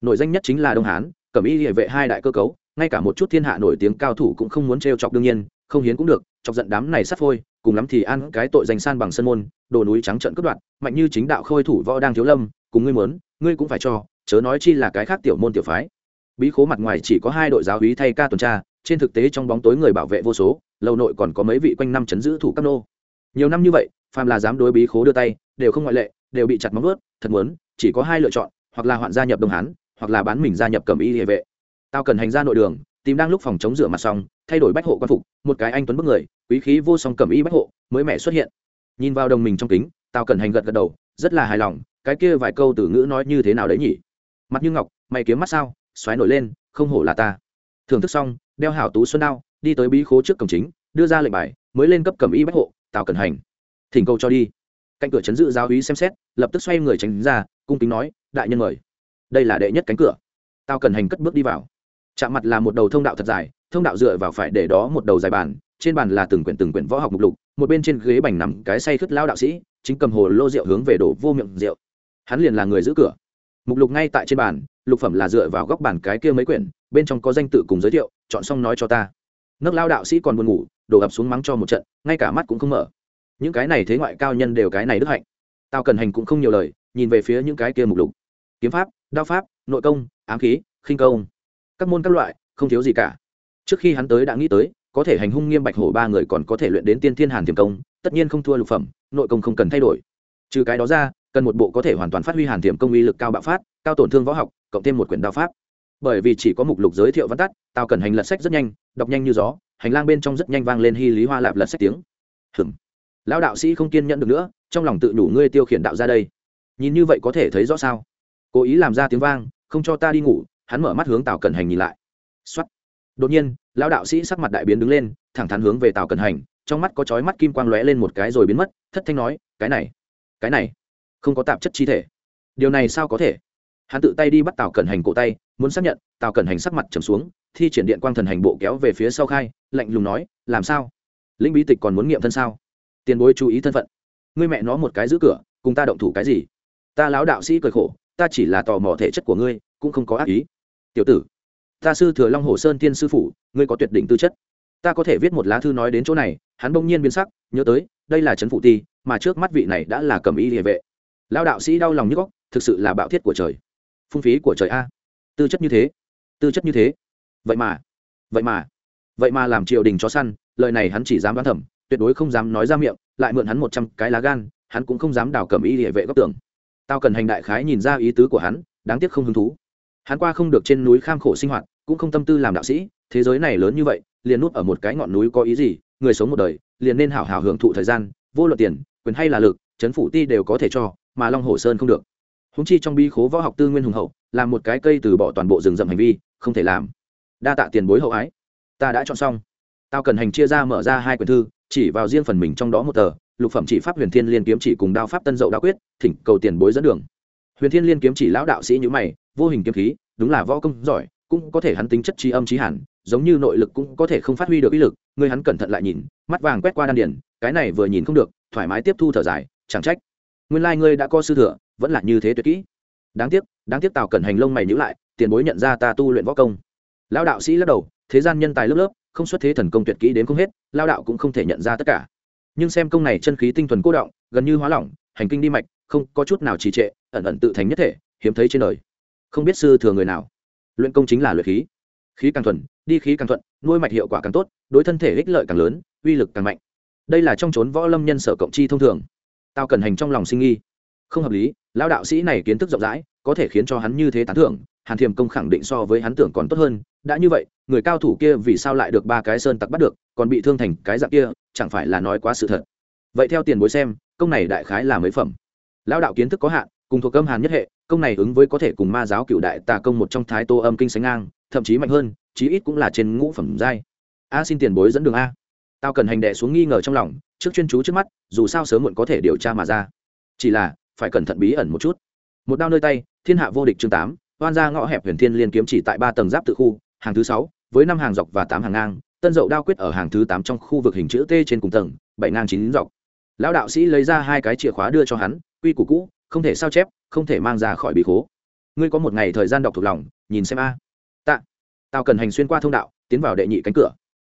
Nội danh nhất chính là đông hán, cẩm y địa vệ hai đại cơ cấu, ngay cả một chút thiên hạ nổi tiếng cao thủ cũng không muốn trêu chọc đương nhiên, không hiến cũng được, chọc giận đám này sắt phôi, cùng lắm thì ăn cái tội danh san bằng sân môn, đồ núi trắng trận cướp đoạt, mạnh như chính đạo khôi thủ võ đang thiếu lâm, cùng ngươi muốn, ngươi cũng phải cho chớ nói chi là cái khác tiểu môn tiểu phái. Bí khố mặt ngoài chỉ có hai đội giáo hí thay ca tuần tra, trên thực tế trong bóng tối người bảo vệ vô số, lâu nội còn có mấy vị quanh năm chấn giữ thủ các nô. Nhiều năm như vậy, phàm là dám đối bí khố đưa tay, đều không ngoại lệ, đều bị chặt móng ướt thật muốn, chỉ có hai lựa chọn, hoặc là hoạn gia nhập đông hán, hoặc là bán mình gia nhập cầm y hệ vệ. Tao cần hành ra nội đường, tìm đang lúc phòng chống rửa mặt xong, thay đổi bách hộ quan phục, một cái anh tuấn bức người, quý khí vô song cầm y bách hộ, mới mẻ xuất hiện. Nhìn vào đồng mình trong kính, tao cần hành gật gật đầu, rất là hài lòng, cái kia vài câu từ ngữ nói như thế nào đấy nhỉ? Mặt như ngọc, mày kiếm mắt sao, xoáy nổi lên, không hổ là ta. Thưởng thức xong, đeo hảo tú xuân đao, đi tới bí khố trước cổng chính, đưa ra lệnh bài, mới lên cấp cầm y bách hộ, tào cần hành. Thỉnh cầu cho đi. Cạnh cửa chấn dự giáo úy xem xét, lập tức xoay người tránh ra, cung kính nói, đại nhân mời. Đây là đệ nhất cánh cửa. Tao cần hành cất bước đi vào. Chạm mặt là một đầu thông đạo thật dài, thông đạo dựa vào phải để đó một đầu dài bàn, trên bàn là từng quyển từng quyển võ học mục lục, một bên trên ghế bành nằm cái say khất lao đạo sĩ, chính cầm hồ lô rượu hướng về đổ vô miệng rượu. Hắn liền là người giữ cửa mục lục ngay tại trên bàn, lục phẩm là dựa vào góc bàn cái kia mấy quyển, bên trong có danh tự cùng giới thiệu, chọn xong nói cho ta. Nấc lao đạo sĩ còn buồn ngủ, đổ ập xuống mắng cho một trận, ngay cả mắt cũng không mở. Những cái này thế ngoại cao nhân đều cái này đức hạnh. Tao cần hành cũng không nhiều lời, nhìn về phía những cái kia mục lục. Kiếm pháp, đao pháp, nội công, ám khí, khinh công. Các môn các loại, không thiếu gì cả. Trước khi hắn tới đã nghĩ tới, có thể hành hung nghiêm bạch hổ ba người còn có thể luyện đến tiên thiên hàn tiềm công, tất nhiên không thua lục phẩm, nội công không cần thay đổi. Trừ cái đó ra cần một bộ có thể hoàn toàn phát huy hàn tiềm công uy lực cao bạo phát, cao tổn thương võ học, cộng thêm một quyển đao pháp. Bởi vì chỉ có mục lục giới thiệu văn tắt, tao cần hành lật sách rất nhanh, đọc nhanh như gió, hành lang bên trong rất nhanh vang lên hy lý hoa lạp lật sách tiếng. Hừm lão đạo sĩ không kiên nhẫn được nữa, trong lòng tự đủ ngươi tiêu khiển đạo ra đây. Nhìn như vậy có thể thấy rõ sao? Cố ý làm ra tiếng vang, không cho ta đi ngủ, hắn mở mắt hướng tào cẩn hành nhìn lại. Xuất đột nhiên, lão đạo sĩ sắc mặt đại biến đứng lên, thẳng thắn hướng về tào cẩn hành, trong mắt có chói mắt kim quang lóe lên một cái rồi biến mất, thất thanh nói, cái này cái này không có tạp chất chi thể. Điều này sao có thể? Hắn tự tay đi bắt tào cẩn hành cổ tay, muốn xác nhận, tào cẩn hành sắc mặt trầm xuống, thi triển điện quang thần hành bộ kéo về phía sau khai, lạnh lùng nói, làm sao? Linh bí tịch còn muốn nghiệm thân sao? Tiền bối chú ý thân phận. Ngươi mẹ nó một cái giữ cửa, cùng ta động thủ cái gì? Ta lão đạo sĩ cười khổ, ta chỉ là tò mò thể chất của ngươi, cũng không có ác ý. Tiểu tử, ta sư thừa long hồ sơn tiên sư phủ, ngươi có tuyệt đỉnh tư chất. Ta có thể viết một lá thư nói đến chỗ này. Hắn bỗng nhiên biến sắc, nhớ tới, đây là trấn phụ ti, mà trước mắt vị này đã là cầm y địa vệ lao đạo sĩ đau lòng như góc thực sự là bạo thiết của trời. Phung phí của trời a. Tư chất như thế. Tư chất như thế. Vậy mà vậy mà vậy mà làm triều đình chó săn, lời này hắn chỉ dám đoán thẩm tuyệt đối không dám nói ra miệng, lại mượn hắn một trăm cái lá gan, hắn cũng không dám đào cầm ý địa vệ góc tường. Tao cần hành đại khái nhìn ra ý tứ của hắn, đáng tiếc không hứng thú. Hắn qua không được trên núi kham khổ sinh hoạt, cũng không tâm tư làm đạo sĩ, thế giới này lớn như vậy, liền nuốt ở một cái ngọn núi có ý gì, người sống một đời, liền nên hảo hảo hưởng thụ thời gian, vô luận tiền, quyền hay là lực chấn phủ ti đều có thể cho mà long hồ sơn không được. Húng chi trong bi khố võ học tư nguyên hùng hậu, làm một cái cây từ bỏ toàn bộ rừng rậm hành vi, không thể làm. Đa tạ tiền bối hậu ái. Ta đã chọn xong. Tao cần hành chia ra mở ra hai quyển thư, chỉ vào riêng phần mình trong đó một tờ, lục phẩm chỉ pháp huyền thiên liên kiếm chỉ cùng đao pháp tân dậu đao quyết, thỉnh cầu tiền bối dẫn đường. Huyền thiên liên kiếm chỉ lão đạo sĩ nhữ mày, vô hình kiếm khí, đúng là võ công giỏi, cũng có thể hắn tính chất trí âm trí hẳn, giống như nội lực cũng có thể không phát huy được ý lực, người hắn cẩn thận lại nhìn, mắt vàng quét qua đan điển cái này vừa nhìn không được, thoải mái tiếp thu thở dài, chẳng trách nguyên lai ngươi đã có sư thừa, vẫn là như thế tuyệt kỹ. Đáng tiếc đáng tiếc tào cẩn hành lông mày nhữ lại, tiền bối nhận ra ta tu luyện võ công. Lão đạo sĩ lắc đầu, thế gian nhân tài lớp lớp, không xuất thế thần công tuyệt kỹ đến không hết lao đạo cũng không thể nhận ra tất cả. Nhưng xem công này chân khí tinh thuần cố động, gần như hóa lỏng, hành kinh đi mạch, không có chút nào trì trệ, ẩn ẩn tự thành nhất thể, hiếm thấy trên đời. Không biết sư thừa người nào. Luyện công chính là luyện khí. Khí càng thuần, đi khí càng thuận, nuôi mạch hiệu quả càng tốt, đối thân thể ích lợi càng lớn, uy lực càng mạnh. Đây là trong trốn võ lâm nhân sở cộng chi thông thường tao cần hành trong lòng sinh nghi. Không hợp lý, lão đạo sĩ này kiến thức rộng rãi, có thể khiến cho hắn như thế tán thưởng, hàn thiềm công khẳng định so với hắn tưởng còn tốt hơn, đã như vậy, người cao thủ kia vì sao lại được ba cái sơn tặc bắt được, còn bị thương thành cái dạng kia, chẳng phải là nói quá sự thật. Vậy theo tiền bối xem, công này đại khái là mấy phẩm? Lão đạo kiến thức có hạn, cùng thuộc âm hàn nhất hệ, công này ứng với có thể cùng ma giáo cựu đại tà công một trong thái tô âm kinh sánh ngang, thậm chí mạnh hơn, chí ít cũng là trên ngũ phẩm giai. A xin tiền bối dẫn đường a. Tao cần hành đệ xuống nghi ngờ trong lòng trước chuyên chú trước mắt, dù sao sớm muộn có thể điều tra mà ra. Chỉ là, phải cẩn thận bí ẩn một chút. Một đao nơi tay, thiên hạ vô địch chương tám, oan ra ngõ hẹp huyền thiên liên kiếm chỉ tại ba tầng giáp tự khu, hàng thứ sáu, với năm hàng dọc và tám hàng ngang, tân dậu đao quyết ở hàng thứ tám trong khu vực hình chữ t trên cùng tầng, bảy ngang chín dọc. Lão đạo sĩ lấy ra hai cái chìa khóa đưa cho hắn, quy củ cũ, không thể sao chép, không thể mang ra khỏi bị khố. Ngươi có một ngày thời gian đọc thuộc lòng, nhìn xem a. Tạ. Tao cần hành xuyên qua thông đạo, tiến vào đệ nhị cánh cửa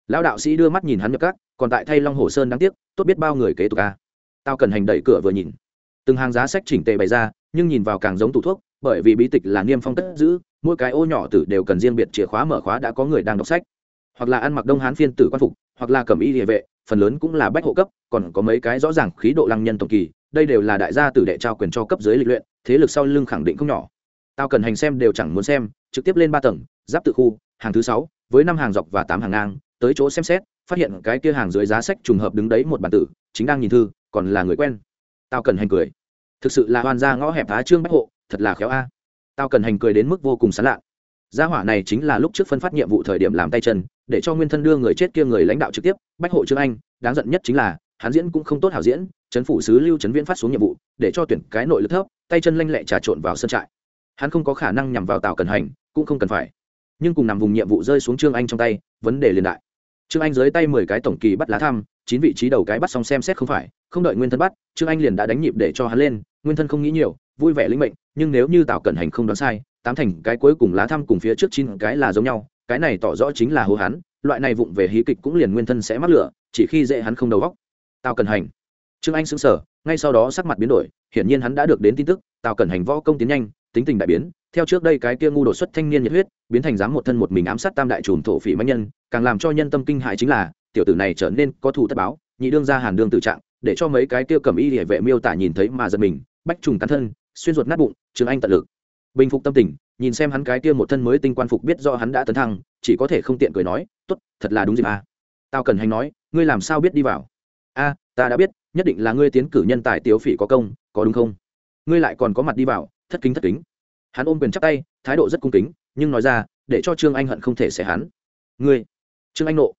lão đạo sĩ đưa mắt nhìn hắn nhập các, còn tại thay long hồ sơn đáng tiếc, tốt biết bao người kế tục a. Tao cần hành đẩy cửa vừa nhìn. Từng hàng giá sách chỉnh tề bày ra, nhưng nhìn vào càng giống tủ thuốc, bởi vì bí tịch là niêm phong cất giữ, mỗi cái ô nhỏ tử đều cần riêng biệt chìa khóa mở khóa đã có người đang đọc sách. Hoặc là ăn mặc đông hán phiên tử quan phục, hoặc là cầm y địa vệ, phần lớn cũng là bách hộ cấp, còn có mấy cái rõ ràng khí độ lăng nhân tổng kỳ, đây đều là đại gia tử đệ trao quyền cho cấp dưới lịch luyện, thế lực sau lưng khẳng định không nhỏ. Tao cần hành xem đều chẳng muốn xem, trực tiếp lên ba tầng, giáp tự khu, hàng thứ sáu, với năm hàng dọc và tám hàng ngang tới chỗ xem xét, phát hiện cái kia hàng dưới giá sách trùng hợp đứng đấy một bản tử, chính đang nhìn thư, còn là người quen. Tao cần hành cười. Thực sự là hoàn gia ngõ hẹp á trương bách hộ, thật là khéo a. Tao cần hành cười đến mức vô cùng sán lạ gia hỏa này chính là lúc trước phân phát nhiệm vụ thời điểm làm tay chân, để cho nguyên thân đưa người chết kia người lãnh đạo trực tiếp, bách hộ trương anh, đáng giận nhất chính là, hắn diễn cũng không tốt hảo diễn, chấn phủ sứ lưu chấn viễn phát xuống nhiệm vụ, để cho tuyển cái nội lực thấp, tay chân lanh lẹ trà trộn vào sân trại. Hắn không có khả năng nhằm vào tào cần hành, cũng không cần phải. Nhưng cùng nằm vùng nhiệm vụ rơi xuống trương anh trong tay, vấn đề liền đại trương anh dưới tay mười cái tổng kỳ bắt lá thăm, chín vị trí đầu cái bắt xong xem xét không phải, không đợi nguyên thân bắt, trương anh liền đã đánh nhịp để cho hắn lên, nguyên thân không nghĩ nhiều, vui vẻ linh mệnh, nhưng nếu như tào cẩn hành không đoán sai, tám thành cái cuối cùng lá thăm cùng phía trước chín cái là giống nhau, cái này tỏ rõ chính là hô hắn, loại này vụng về hí kịch cũng liền nguyên thân sẽ mắc lửa, chỉ khi dễ hắn không đầu góc tào cẩn hành. Trương anh sững sờ, ngay sau đó sắc mặt biến đổi, hiển nhiên hắn đã được đến tin tức, tào cẩn hành võ công tiến nhanh, tính tình đại biến theo trước đây cái kia ngu đột xuất thanh niên nhiệt huyết, biến thành dám một thân một mình ám sát tam đại trùm thổ phỉ mạnh nhân, càng làm cho nhân tâm kinh hại chính là, tiểu tử này trở nên có thù tất báo, nhị đương ra hàn đương tự trạng, để cho mấy cái kia cầm y địa vệ miêu tả nhìn thấy mà giật mình, bách trùng cắn thân, xuyên ruột nát bụng trương anh tận lực. Bình phục tâm tình, nhìn xem hắn cái kia một thân mới tinh quan phục biết do hắn đã tấn thăng, chỉ có thể không tiện cười nói, tốt, thật là đúng dịp à. tao cần hành nói, ngươi làm sao biết đi vào? A, ta đã biết, nhất định là ngươi tiến cử nhân tài tiếu phỉ có công, có đúng không? Ngươi lại còn có mặt đi vào, thất kính thất kính hắn ôm quyền chắp tay, thái độ rất cung kính, nhưng nói ra, để cho trương anh hận không thể xẻ hắn. Ngươi, trương anh nộ.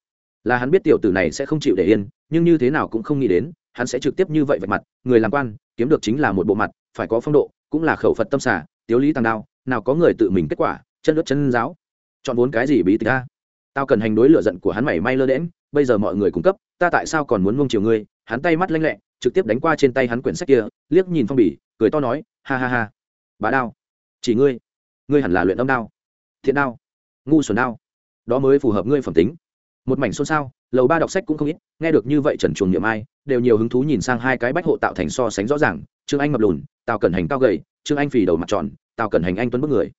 Là hắn biết tiểu tử này sẽ không chịu để yên, nhưng như thế nào cũng không nghĩ đến, hắn sẽ trực tiếp như vậy vạch mặt, người làm quan, kiếm được chính là một bộ mặt, phải có phong độ, cũng là khẩu phật tâm xả tiếu lý tàng đao, nào có người tự mình kết quả, chân lướt chân giáo chọn vốn cái gì bí tịch ta tao cần hành đối lựa giận của hắn mảy may lơ đễm bây giờ mọi người cung cấp, ta tại sao còn muốn ngông chiều ngươi? Hắn tay mắt lanh lẹ, trực tiếp đánh qua trên tay hắn quyển sách kia, liếc nhìn phong bì, cười to nói, ha ha ha. Bá đao chỉ ngươi. Ngươi hẳn là luyện âm đao. Thiện đao. Ngu xuẩn đao. Đó mới phù hợp ngươi phẩm tính. Một mảnh xôn xao, lầu ba đọc sách cũng không ít, nghe được như vậy trần chuồng niệm ai, đều nhiều hứng thú nhìn sang hai cái bách hộ tạo thành so sánh rõ ràng, trương anh mập lùn, tào cẩn hành cao gầy, trương anh phì đầu mặt tròn, tào cẩn hành anh tuấn bức người.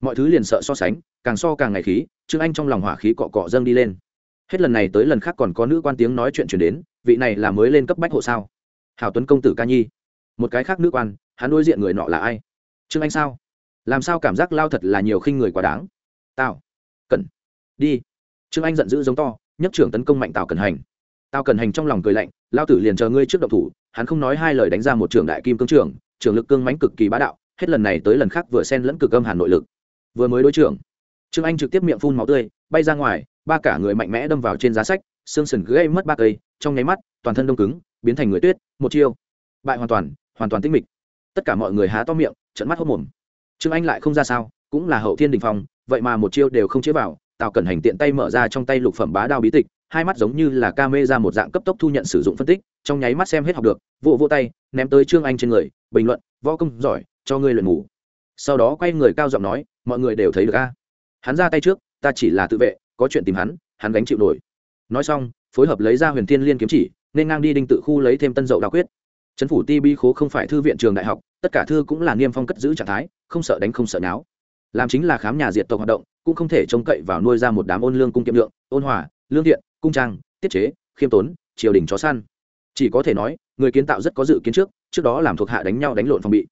Mọi thứ liền sợ so sánh, càng so càng ngày khí, trương anh trong lòng hỏa khí cọ cọ dâng đi lên. Hết lần này tới lần khác còn có nữ quan tiếng nói chuyện chuyển đến, vị này là mới lên cấp bách hộ sao? Hảo tuấn công tử ca nhi. Một cái khác nữ quan, hắn đối diện người nọ là ai? Trương anh sao? Làm sao cảm giác lao thật là nhiều khinh người quá đáng? Tào, cẩn, đi. Trương anh giận dữ giống to, nhất trưởng tấn công mạnh tào cần hành. Tào cần hành trong lòng cười lạnh, lao tử liền chờ ngươi trước động thủ, hắn không nói hai lời đánh ra một trưởng đại kim cương trưởng trưởng lực cương mãnh cực kỳ bá đạo, hết lần này tới lần khác vừa xen lẫn cực âm hàn nội lực. Vừa mới đối trưởng, trương anh trực tiếp miệng phun máu tươi, bay ra ngoài, ba cả người mạnh mẽ đâm vào trên giá sách, xương sừng gây mất ba cây, trong nháy mắt, toàn thân đông cứng, biến thành người tuyết, một chiêu. Bại hoàn toàn hoàn toàn tinh mịch. Tất cả mọi người há to miệng trận mắt hốc mồm trương anh lại không ra sao cũng là hậu thiên đình phong vậy mà một chiêu đều không chế vào tào cẩn hành tiện tay mở ra trong tay lục phẩm bá đao bí tịch hai mắt giống như là ca mê ra một dạng cấp tốc thu nhận sử dụng phân tích trong nháy mắt xem hết học được vụ vô, vô tay ném tới trương anh trên người bình luận võ công giỏi cho ngươi luyện ngủ. Sau đó quay người cao giọng nói mọi người đều thấy được a. Hắn ra tay trước ta chỉ là tự vệ có chuyện tìm hắn hắn gánh chịu nổi. Nói xong phối hợp lấy ra huyền thiên liên kiếm chỉ nên ngang đi đinh tự khu lấy thêm tân dậu đào quyết trấn phủ ti bi khố không phải thư viện trường đại học, tất cả thư cũng là niêm phong cất giữ trạng thái, không sợ đánh không sợ náo làm chính là khám nhà diệt tộc hoạt động, cũng không thể trông cậy vào nuôi ra một đám ôn lương cung kiệm lượng ôn hòa, lương thiện, cung trang, tiết chế, khiêm tốn, triều đình chó săn. Chỉ có thể nói, người kiến tạo rất có dự kiến trước trước đó làm thuộc hạ đánh nhau đánh lộn phòng bị.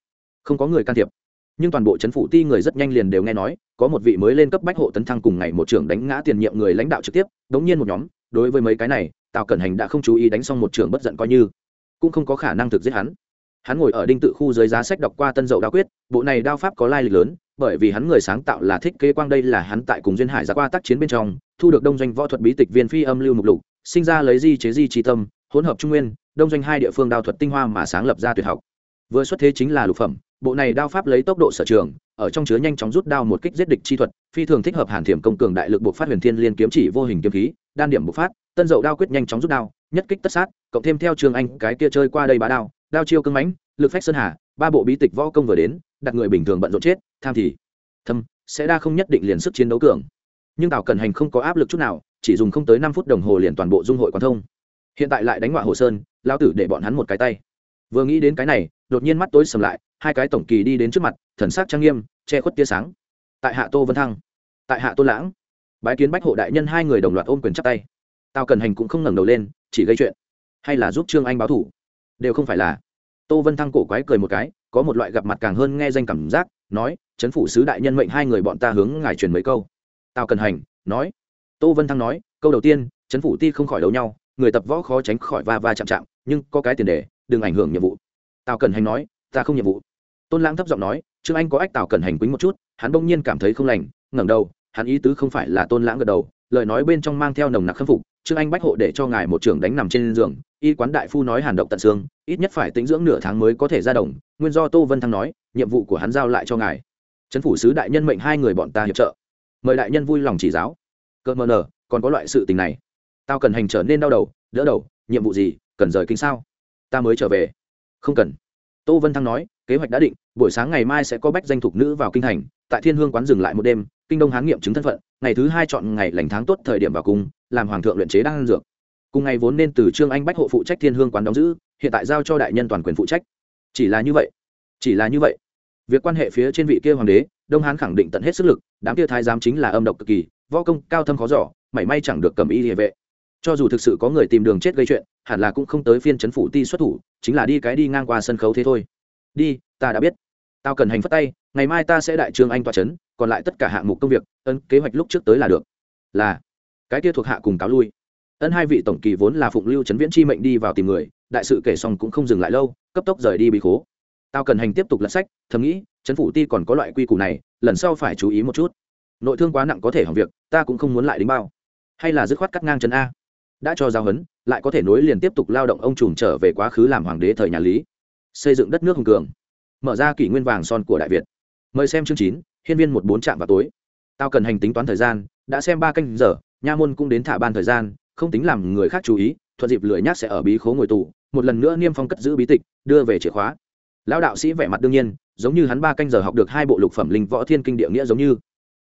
Không có người can thiệp. Nhưng toàn bộ chấn phủ ti người rất nhanh liền đều nghe nói, có một vị mới lên cấp bách hộ tấn thăng cùng ngày một trưởng đánh ngã tiền nhiệm người lãnh đạo trực tiếp, đống nhiên một nhóm, đối với mấy cái này, tào cẩn hành đã không chú ý đánh xong một trưởng bất giận coi như cũng không có khả năng thực giết hắn. Hắn ngồi ở đinh tự khu dưới giá sách đọc qua tân dậu đao quyết, bộ này đao pháp có lai lịch lớn, bởi vì hắn người sáng tạo là thích kế quang đây là hắn tại cùng duyên hải ra qua tác chiến bên trong, thu được đông doanh võ thuật bí tịch viên phi âm lưu mục lục, sinh ra lấy di chế di trí tâm, hỗn hợp trung nguyên, đông doanh hai địa phương đao thuật tinh hoa mà sáng lập ra tuyệt học. Vừa xuất thế chính là lục phẩm, bộ này đao pháp lấy tốc độ sở trường, ở trong chứa nhanh chóng rút đao một kích giết địch chi thuật, phi thường thích hợp hàn thiểm công cường đại lực buộc phát huyền thiên liên kiếm chỉ vô hình kiếm khí, đan điểm bộc phát, tân dậu đao quyết nhanh chóng rút đao nhất kích tất sát, cộng thêm theo trường anh, cái kia chơi qua đây bá đao đao chiêu cưng mãnh, lực phách sơn hà, ba bộ bí tịch võ công vừa đến, đặt người bình thường bận rộn chết, tham thì, thâm, sẽ đa không nhất định liền sức chiến đấu cường. Nhưng tào cần hành không có áp lực chút nào, chỉ dùng không tới năm phút đồng hồ liền toàn bộ dung hội quan thông. Hiện tại lại đánh ngoại hồ sơn lao tử để bọn hắn một cái tay. Vừa nghĩ đến cái này, đột nhiên mắt tối sầm lại, hai cái tổng kỳ đi đến trước mặt, thần sắc trang nghiêm, che khuất tia sáng. Tại hạ tô vân thăng, tại hạ tô lãng, bái kiến bách hộ đại nhân hai người đồng loạt ôm quyền chắp tay. Tào cần hành cũng không ngẩng đầu lên chỉ gây chuyện, hay là giúp trương anh báo thủ? Đều không phải là. Tô vân thăng cổ quái cười một cái, có một loại gặp mặt càng hơn nghe danh cảm giác, nói, chấn phủ sứ đại nhân mệnh hai người bọn ta hướng ngài truyền mấy câu. Tào cần hành, nói. Tô vân thăng nói, câu đầu tiên, chấn phủ ti không khỏi đấu nhau, người tập võ khó tránh khỏi va va chạm chạm, nhưng có cái tiền đề, đừng ảnh hưởng nhiệm vụ. Tào cần hành nói, ta không nhiệm vụ. Tôn lãng thấp giọng nói, trương anh có ách tào cần hành quýnh một chút, hắn bỗng nhiên cảm thấy không lành, ngẩng đầu, hắn ý tứ không phải là tôn lãng gật đầu, lời nói bên trong mang theo nồng nặc khâm phục trương anh bách hộ để cho ngài một trưởng đánh nằm trên giường, y quán đại phu nói hàn độc tận xương, ít nhất phải tính dưỡng nửa tháng mới có thể ra đồng, nguyên do tô vân thăng nói, nhiệm vụ của hắn giao lại cho ngài. Trấn phủ sứ đại nhân mệnh hai người bọn ta hiệp trợ. Mời đại nhân vui lòng chỉ giáo. Cơ mờ nờ, còn có loại sự tình này. Tao cần hành trở nên đau đầu, đỡ đầu, nhiệm vụ gì, cần rời kinh sao? Ta mới trở về. Không cần. Tô vân thăng nói, kế hoạch đã định, buổi sáng ngày mai sẽ có bách danh thục nữ vào kinh thành, tại thiên hương quán dừng lại một đêm, kinh đông hán nghiệm chứng thân phận, ngày thứ hai chọn ngày lành tháng tốt thời điểm vào cung làm hoàng thượng luyện chế đan dược. Cùng ngày vốn nên từ trương anh bách hộ phụ trách thiên hương quán đóng giữ, hiện tại giao cho đại nhân toàn quyền phụ trách. Chỉ là như vậy, chỉ là như vậy. Việc quan hệ phía trên vị kia hoàng đế, đông hán khẳng định tận hết sức lực, đám kia thái giám chính là âm độc cực kỳ, võ công cao thâm khó giỏ mảy may chẳng được cầm y địa vệ. Cho dù thực sự có người tìm đường chết gây chuyện, hẳn là cũng không tới phiên chấn phủ ti xuất thủ, chính là đi cái đi ngang qua sân khấu thế thôi. Đi, ta đã biết. Tao cần hành phất tay, ngày mai ta sẽ đại trương anh tòa chấn, còn lại tất cả hạng mục công việc ân kế hoạch lúc trước tới là được. Là cái kia thuộc hạ cùng cáo lui. Ân hai vị tổng kỳ vốn là phụng lưu trấn viễn chi mệnh đi vào tìm người, đại sự kể xong cũng không dừng lại lâu, cấp tốc rời đi bị khố. Tao cần hành tiếp tục lật sách, thầm nghĩ trấn phủ ti còn có loại quy củ này, lần sau phải chú ý một chút. Nội thương quá nặng có thể hỏng việc, ta cũng không muốn lại đính bao. Hay là dứt khoát cắt ngang trấn a. Đã cho giao hấn, lại có thể nối liền tiếp tục lao động ông trùm trở về quá khứ làm hoàng đế thời nhà lý. Xây dựng đất nước hùng cường. Mở ra kỷ nguyên vàng son của đại việt. Mời xem chương chín, hiên viên một bốn trạm vào tối. Tao cần hành tính toán thời gian, đã xem ba canh giờ nha môn cũng đến thả ban thời gian, không tính làm người khác chú ý, thuận dịp lười nhác sẽ ở bí khố ngồi tù, một lần nữa niêm phong cất giữ bí tịch, đưa về chìa khóa. Lão đạo sĩ vẻ mặt đương nhiên, giống như hắn ba canh giờ học được hai bộ lục phẩm linh võ thiên kinh địa nghĩa giống như.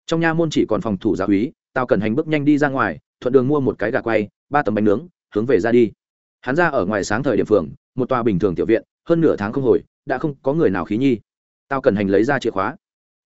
Trong nha môn chỉ còn phòng thủ giáo úy tao cần hành bước nhanh đi ra ngoài, thuận đường mua một cái gà quay, ba tấm bánh nướng, hướng về ra đi. Hắn ra ở ngoài sáng thời điểm phường, một tòa bình thường tiểu viện, hơn nửa tháng không hồi, đã không có người nào khí nhi. Tao cần hành lấy ra chìa khóa,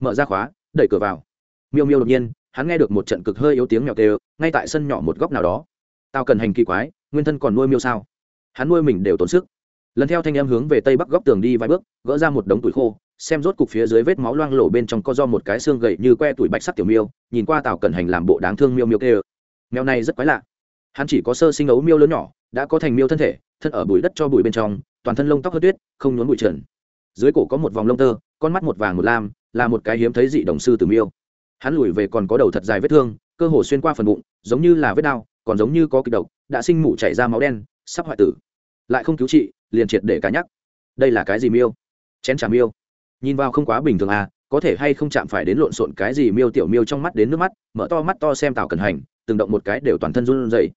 mở ra khóa, đẩy cửa vào. Miêu miêu đột nhiên hắn nghe được một trận cực hơi yếu tiếng mèo tê ngay tại sân nhỏ một góc nào đó. Tao cần hành kỳ quái, nguyên thân còn nuôi miêu sao? Hắn nuôi mình đều tốn sức. Lần theo thanh em hướng về tây bắc góc tường đi vài bước, gỡ ra một đống tuổi khô, xem rốt cục phía dưới vết máu loang lổ bên trong có do một cái xương gậy như que tuổi bạch sắc tiểu miêu, nhìn qua tào cẩn hành làm bộ đáng thương miêu miêu kê mèo này rất quái lạ. Hắn chỉ có sơ sinh ấu miêu lớn nhỏ, đã có thành miêu thân thể, thân ở bụi đất cho bụi bên trong, toàn thân lông tóc hớt tuyết, không nhốn bụi trần. Dưới cổ có một vòng lông tơ, con mắt một vàng một lam, là một cái hiếm thấy dị đồng sư từ miêu hắn lùi về còn có đầu thật dài vết thương, cơ hồ xuyên qua phần bụng, giống như là vết đau, còn giống như có kịch độc, đã sinh mủ chảy ra máu đen, sắp hoại tử. Lại không cứu trị, liền triệt để cá nhắc. Đây là cái gì miêu? Chén trà miêu. Nhìn vào không quá bình thường à có thể hay không chạm phải đến lộn xộn cái gì miêu tiểu miêu trong mắt đến nước mắt, mở to mắt to xem tào cẩn hành, từng động một cái đều toàn thân run rẩy.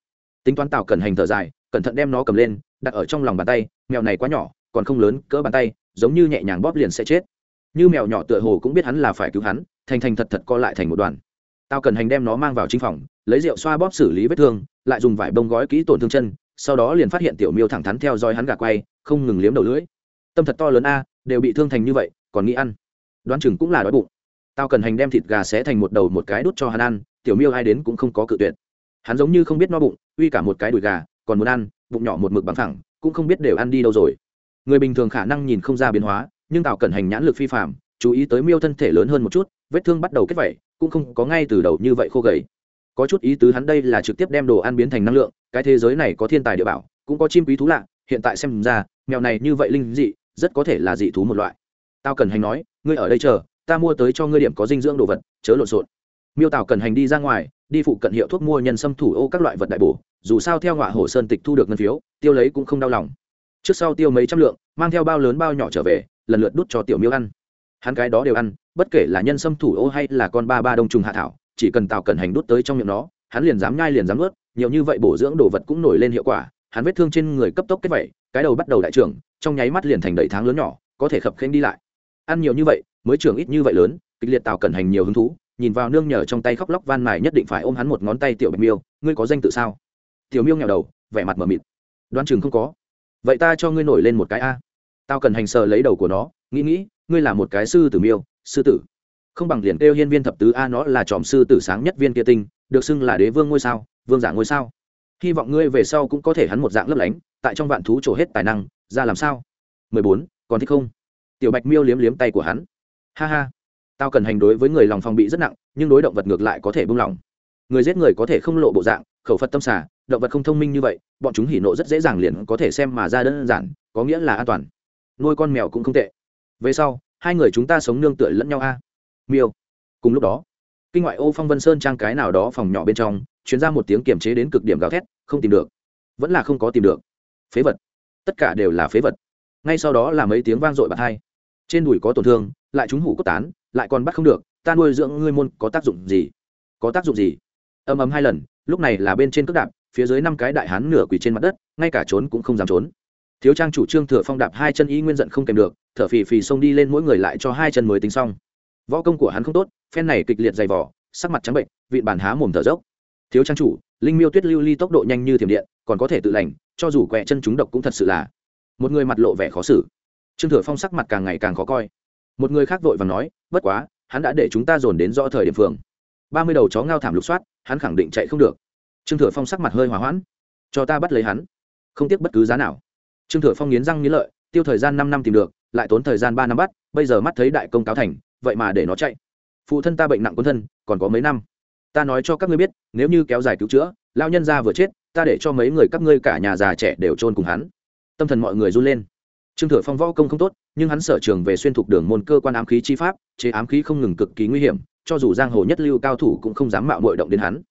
Tính toán tào cẩn hành thở dài, cẩn thận đem nó cầm lên, đặt ở trong lòng bàn tay, mèo này quá nhỏ, còn không lớn, cỡ bàn tay, giống như nhẹ nhàng bóp liền sẽ chết. Như mèo nhỏ tựa hồ cũng biết hắn là phải cứu hắn thành thành thật thật co lại thành một đoàn. Tao cần hành đem nó mang vào chính phòng, lấy rượu xoa bóp xử lý vết thương, lại dùng vải bông gói kỹ tổn thương chân, sau đó liền phát hiện tiểu miêu thẳng thắn theo dõi hắn gà quay, không ngừng liếm đầu lưỡi. Tâm thật to lớn a, đều bị thương thành như vậy, còn nghĩ ăn. Đoán chừng cũng là đói bụng. Tao cần hành đem thịt gà xé thành một đầu một cái đút cho hắn ăn, tiểu miêu ai đến cũng không có cự tuyệt. Hắn giống như không biết no bụng, uy cả một cái đùi gà, còn muốn ăn, bụng nhỏ một mực bằng thẳng cũng không biết đều ăn đi đâu rồi. Người bình thường khả năng nhìn không ra biến hóa, nhưng tào cẩn hành nhãn lực phi phạm chú ý tới miêu thân thể lớn hơn một chút, vết thương bắt đầu kết vẩy cũng không có ngay từ đầu như vậy khô gầy. Có chút ý tứ hắn đây là trực tiếp đem đồ ăn biến thành năng lượng, cái thế giới này có thiên tài địa bảo, cũng có chim quý thú lạ, hiện tại xem ra, mèo này như vậy linh dị, rất có thể là dị thú một loại. Tao cần hành nói, ngươi ở đây chờ, ta mua tới cho ngươi điểm có dinh dưỡng đồ vật, chớ lộn xộn. Miêu tào cần hành đi ra ngoài, đi phụ cận hiệu thuốc mua nhân sâm thủ ô các loại vật đại bổ, dù sao theo ngọa hồ sơn tịch thu được ngân phiếu, tiêu lấy cũng không đau lòng. Trước sau tiêu mấy trăm lượng, mang theo bao lớn bao nhỏ trở về, lần lượt đút cho tiểu miêu ăn hắn cái đó đều ăn, bất kể là nhân sâm thủ ô hay là con ba ba đông trùng hạ thảo, chỉ cần tào cẩn hành đút tới trong miệng nó, hắn liền dám nhai liền dám nuốt, nhiều như vậy bổ dưỡng đồ vật cũng nổi lên hiệu quả, hắn vết thương trên người cấp tốc kết vẩy cái đầu bắt đầu đại trưởng, trong nháy mắt liền thành đầy tháng lớn nhỏ, có thể khập khênh đi lại. Ăn nhiều như vậy, mới trưởng ít như vậy lớn, kịch liệt tào cẩn hành nhiều hứng thú, nhìn vào nương nhờ trong tay khóc lóc van mài nhất định phải ôm hắn một ngón tay tiểu bạch miêu, ngươi có danh tự sao? Tiểu miêu nghèo đầu, vẻ mặt mờ mịt. Đoan chừng không có. Vậy ta cho ngươi nổi lên một cái a tao cần hành sợ lấy đầu của nó, nghĩ nghĩ, ngươi là một cái sư tử miêu, sư tử. Không bằng liền kêu hiên viên thập tứ a nó là tròm sư tử sáng nhất viên kia tinh, được xưng là đế vương ngôi sao, vương giả ngôi sao. Hy vọng ngươi về sau cũng có thể hắn một dạng lấp lánh, tại trong vạn thú trổ hết tài năng, ra làm sao? Mười bốn, còn thích không? Tiểu bạch miêu liếm liếm tay của hắn. Ha ha. Tao cần hành đối với người lòng phòng bị rất nặng, nhưng đối động vật ngược lại có thể buông lỏng. Người giết người có thể không lộ bộ dạng, khẩu phật tâm xả, động vật không thông minh như vậy, bọn chúng hỉ nộ rất dễ dàng liền có thể xem mà ra đơn giản, có nghĩa là an toàn nuôi con mèo cũng không tệ. Về sau, hai người chúng ta sống nương tựa lẫn nhau a. Miêu. Cùng lúc đó, kinh ngoại ô phong vân sơn trang cái nào đó phòng nhỏ bên trong chuyến ra một tiếng kiềm chế đến cực điểm gào thét, không tìm được. Vẫn là không có tìm được. Phế vật. Tất cả đều là phế vật. Ngay sau đó là mấy tiếng vang dội bạt hai. Trên đùi có tổn thương, lại chúng hủ cốt tán, lại còn bắt không được, ta nuôi dưỡng ngươi môn có tác dụng gì? Có tác dụng gì? Ầm ầm hai lần, lúc này là bên trên cước đạp, phía dưới năm cái đại hán nửa quỳ trên mặt đất, ngay cả trốn cũng không dám trốn thiếu trang chủ trương thừa phong đạp hai chân y nguyên giận không kèm được, thở phì phì xông đi lên mỗi người lại cho hai chân mới tính xong. Võ công của hắn không tốt, phen này kịch liệt dày vỏ sắc mặt trắng bệnh, vịn bản há mồm thở dốc. Thiếu trang chủ, linh miêu tuyết lưu ly tốc độ nhanh như thiểm điện, còn có thể tự lành, cho dù quẹ chân chúng độc cũng thật sự là một người mặt lộ vẻ khó xử. Trương thừa phong sắc mặt càng ngày càng khó coi. Một người khác vội và nói, bất quá, hắn đã để chúng ta dồn đến rõ thời điểm phường. Ba mươi đầu chó ngao thảm lục soát, hắn khẳng định chạy không được. Trương thừa phong sắc mặt hơi hòa hoãn. Cho ta bắt lấy hắn. Không tiếc bất cứ giá nào trương thừa phong nghiến răng nghiến lợi, tiêu thời gian năm năm tìm được, lại tốn thời gian ba năm bắt, bây giờ mắt thấy đại công cáo thành, vậy mà để nó chạy. Phụ thân ta bệnh nặng quân thân, còn có mấy năm. Ta nói cho các ngươi biết, nếu như kéo dài cứu chữa lao nhân ra vừa chết, ta để cho mấy người các ngươi cả nhà già trẻ đều chôn cùng hắn. Tâm thần mọi người run lên. Trương thừa phong võ công không tốt, nhưng hắn sở trường về xuyên thục đường môn cơ quan ám khí chi pháp, chế ám khí không ngừng cực kỳ nguy hiểm, cho dù giang hồ nhất lưu cao thủ cũng không dám mạo mội động đến hắn.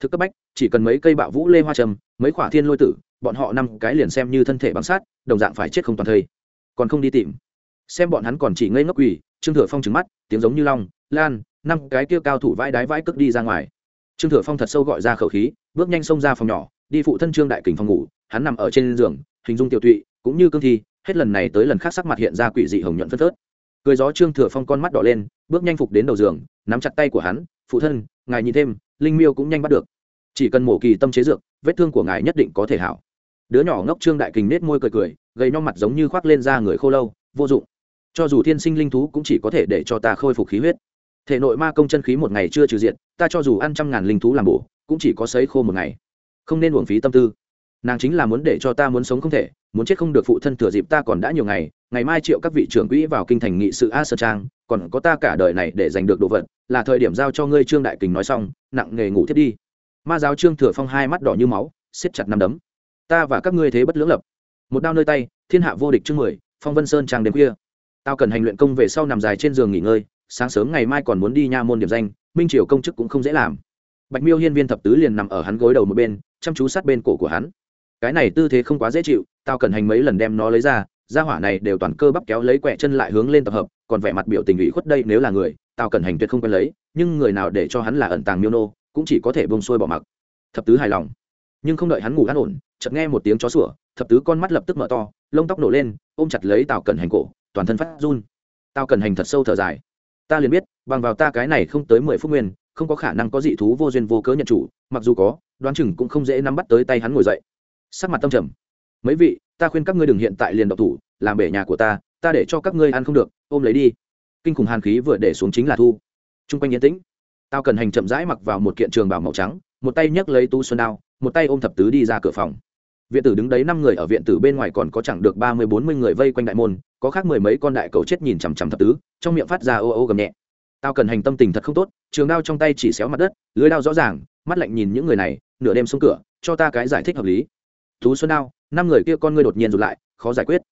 Thực cấp bách, chỉ cần mấy cây bạo vũ lê hoa trầm, mấy khỏa thiên lôi tử bọn họ năm cái liền xem như thân thể bằng sát đồng dạng phải chết không toàn thây. Còn không đi tìm. Xem bọn hắn còn chỉ ngây ngốc quỳ, trương thừa phong trừng mắt, tiếng giống như long, lan, năm cái kia cao thủ vãi đái vãi cước đi ra ngoài. Trương thừa phong thật sâu gọi ra khẩu khí, bước nhanh xông ra phòng nhỏ, đi phụ thân trương đại kình phòng ngủ, hắn nằm ở trên giường, hình dung tiểu tụy, cũng như cương thi, hết lần này tới lần khác sắc mặt hiện ra quỷ dị hồng nhuận phân phớt. Cười gió trương thừa phong con mắt đỏ lên, bước nhanh phục đến đầu giường, nắm chặt tay của hắn, phụ thân, ngài nhìn thêm, linh miêu cũng nhanh bắt được. Chỉ cần mổ kỳ tâm chế dược, vết thương của ngài nhất định có thể hảo đứa nhỏ ngốc trương đại kình nết môi cười cười, gầy nhom mặt giống như khoác lên da người khô lâu, vô dụng. Cho dù thiên sinh linh thú cũng chỉ có thể để cho ta khôi phục khí huyết. Thể nội ma công chân khí một ngày chưa trừ diện ta cho dù ăn trăm ngàn linh thú làm bổ, cũng chỉ có sấy khô một ngày. Không nên uổng phí tâm tư. Nàng chính là muốn để cho ta muốn sống không thể, muốn chết không được phụ thân thừa dịp ta còn đã nhiều ngày ngày mai triệu các vị trưởng quỹ vào kinh thành nghị sự a sơ trang, còn có ta cả đời này để giành được đồ vật, là thời điểm giao cho ngươi trương đại kình nói xong, nặng nghề ngủ thiết đi. Ma giáo trương thừa phong hai mắt đỏ như máu, siết chặt năm đấm ta và các ngươi thế bất lưỡng lập. Một đao nơi tay, thiên hạ vô địch chương mười, phong vân sơn trang đêm khuya. Tao cần hành luyện công về sau nằm dài trên giường nghỉ ngơi, sáng sớm ngày mai còn muốn đi nha môn điểm danh, minh triều công chức cũng không dễ làm. Bạch miêu hiên viên thập tứ liền nằm ở hắn gối đầu một bên, chăm chú sát bên cổ của hắn. Cái này tư thế không quá dễ chịu, tao cần hành mấy lần đem nó lấy ra ra hỏa này đều toàn cơ bắp kéo lấy quẹ chân lại hướng lên tập hợp, còn vẻ mặt biểu tình ủy khuất đây nếu là người, tao cần hành tuyệt không quen lấy, nhưng người nào để cho hắn là ẩn tàng miêu nô, cũng chỉ có thể bông xuôi bỏ mặc. Thập tứ hài lòng, nhưng không đợi hắn ngủ an ổn chợt nghe một tiếng chó sủa, thập tứ con mắt lập tức mở to, lông tóc nổ lên, ôm chặt lấy tào cẩn hành cổ, toàn thân phát run. Tào cẩn hành thật sâu thở dài. Ta liền biết, bằng vào ta cái này không tới mười phút nguyên, không có khả năng có dị thú vô duyên vô cớ nhận chủ, mặc dù có, đoán chừng cũng không dễ nắm bắt tới tay hắn ngồi dậy. Sắc mặt tâm trầm. Mấy vị, ta khuyên các ngươi đừng hiện tại liền độc thủ, làm bể nhà của ta ta để cho các ngươi ăn không được, ôm lấy đi. Kinh khủng hàn khí vừa để xuống chính là thu. T r u n g quanh yên tĩnh. Tao cần hành chậm rãi mặc vào một kiện trường bảo màu trắng, một tay nhấc lấy tu xuân đao, một tay ôm thập tứ đi ra cửa phòng viện tử đứng đấy năm người ở viện tử bên ngoài còn có chẳng được ba mươi, bốn mươi người vây quanh đại môn, có khác mười mấy con đại cầu chết nhìn chằm chằm thập tứ, trong miệng phát ra ô ô gầm nhẹ. Tao cần hành tâm tình thật không tốt, trường đao trong tay chỉ xéo mặt đất, lưới đao rõ ràng, mắt lạnh nhìn những người này, nửa đêm xuống cửa, cho ta cái giải thích hợp lý. Thú xuân đao, năm người kia con ngươi đột nhiên rụt lại, khó giải quyết.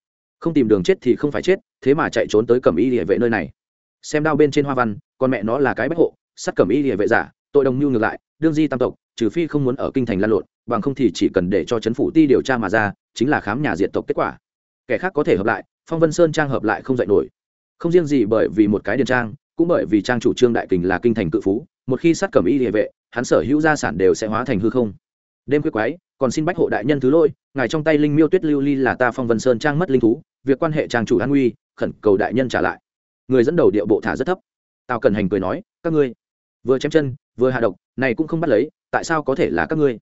Không tìm đường chết thì không phải chết, thế mà chạy trốn tới cầm y địa vệ nơi này. Xem đao bên trên hoa văn, con mẹ nó là cái bách hộ, sắt cầm y địa vệ giả, tội đồng mưu ngược lại đương di tam tộc, trừ phi không muốn ở kinh thành lan lộn, bằng không thì chỉ cần để cho chấn phủ ti điều tra mà ra, chính là khám nhà diện tộc kết quả. Kẻ khác có thể hợp lại, phong vân sơn trang hợp lại không dạy nổi. Không riêng gì bởi vì một cái điền trang, cũng bởi vì trang chủ trương đại kình là kinh thành cự phú, một khi sát cẩm y địa vệ, hắn sở hữu gia sản đều sẽ hóa thành hư không. Đêm quyết quái, còn xin bách hộ đại nhân thứ lỗi, ngài trong tay linh miêu tuyết lưu ly là ta phong vân sơn trang mất linh thú, việc quan hệ trang chủ an nguy, khẩn cầu đại nhân trả lại. Người dẫn đầu điệu bộ thả rất thấp. Tào cần hành cười nói, các ngươi, vừa chém chân vừa hạ độc, này cũng không bắt lấy, tại sao có thể là các ngươi?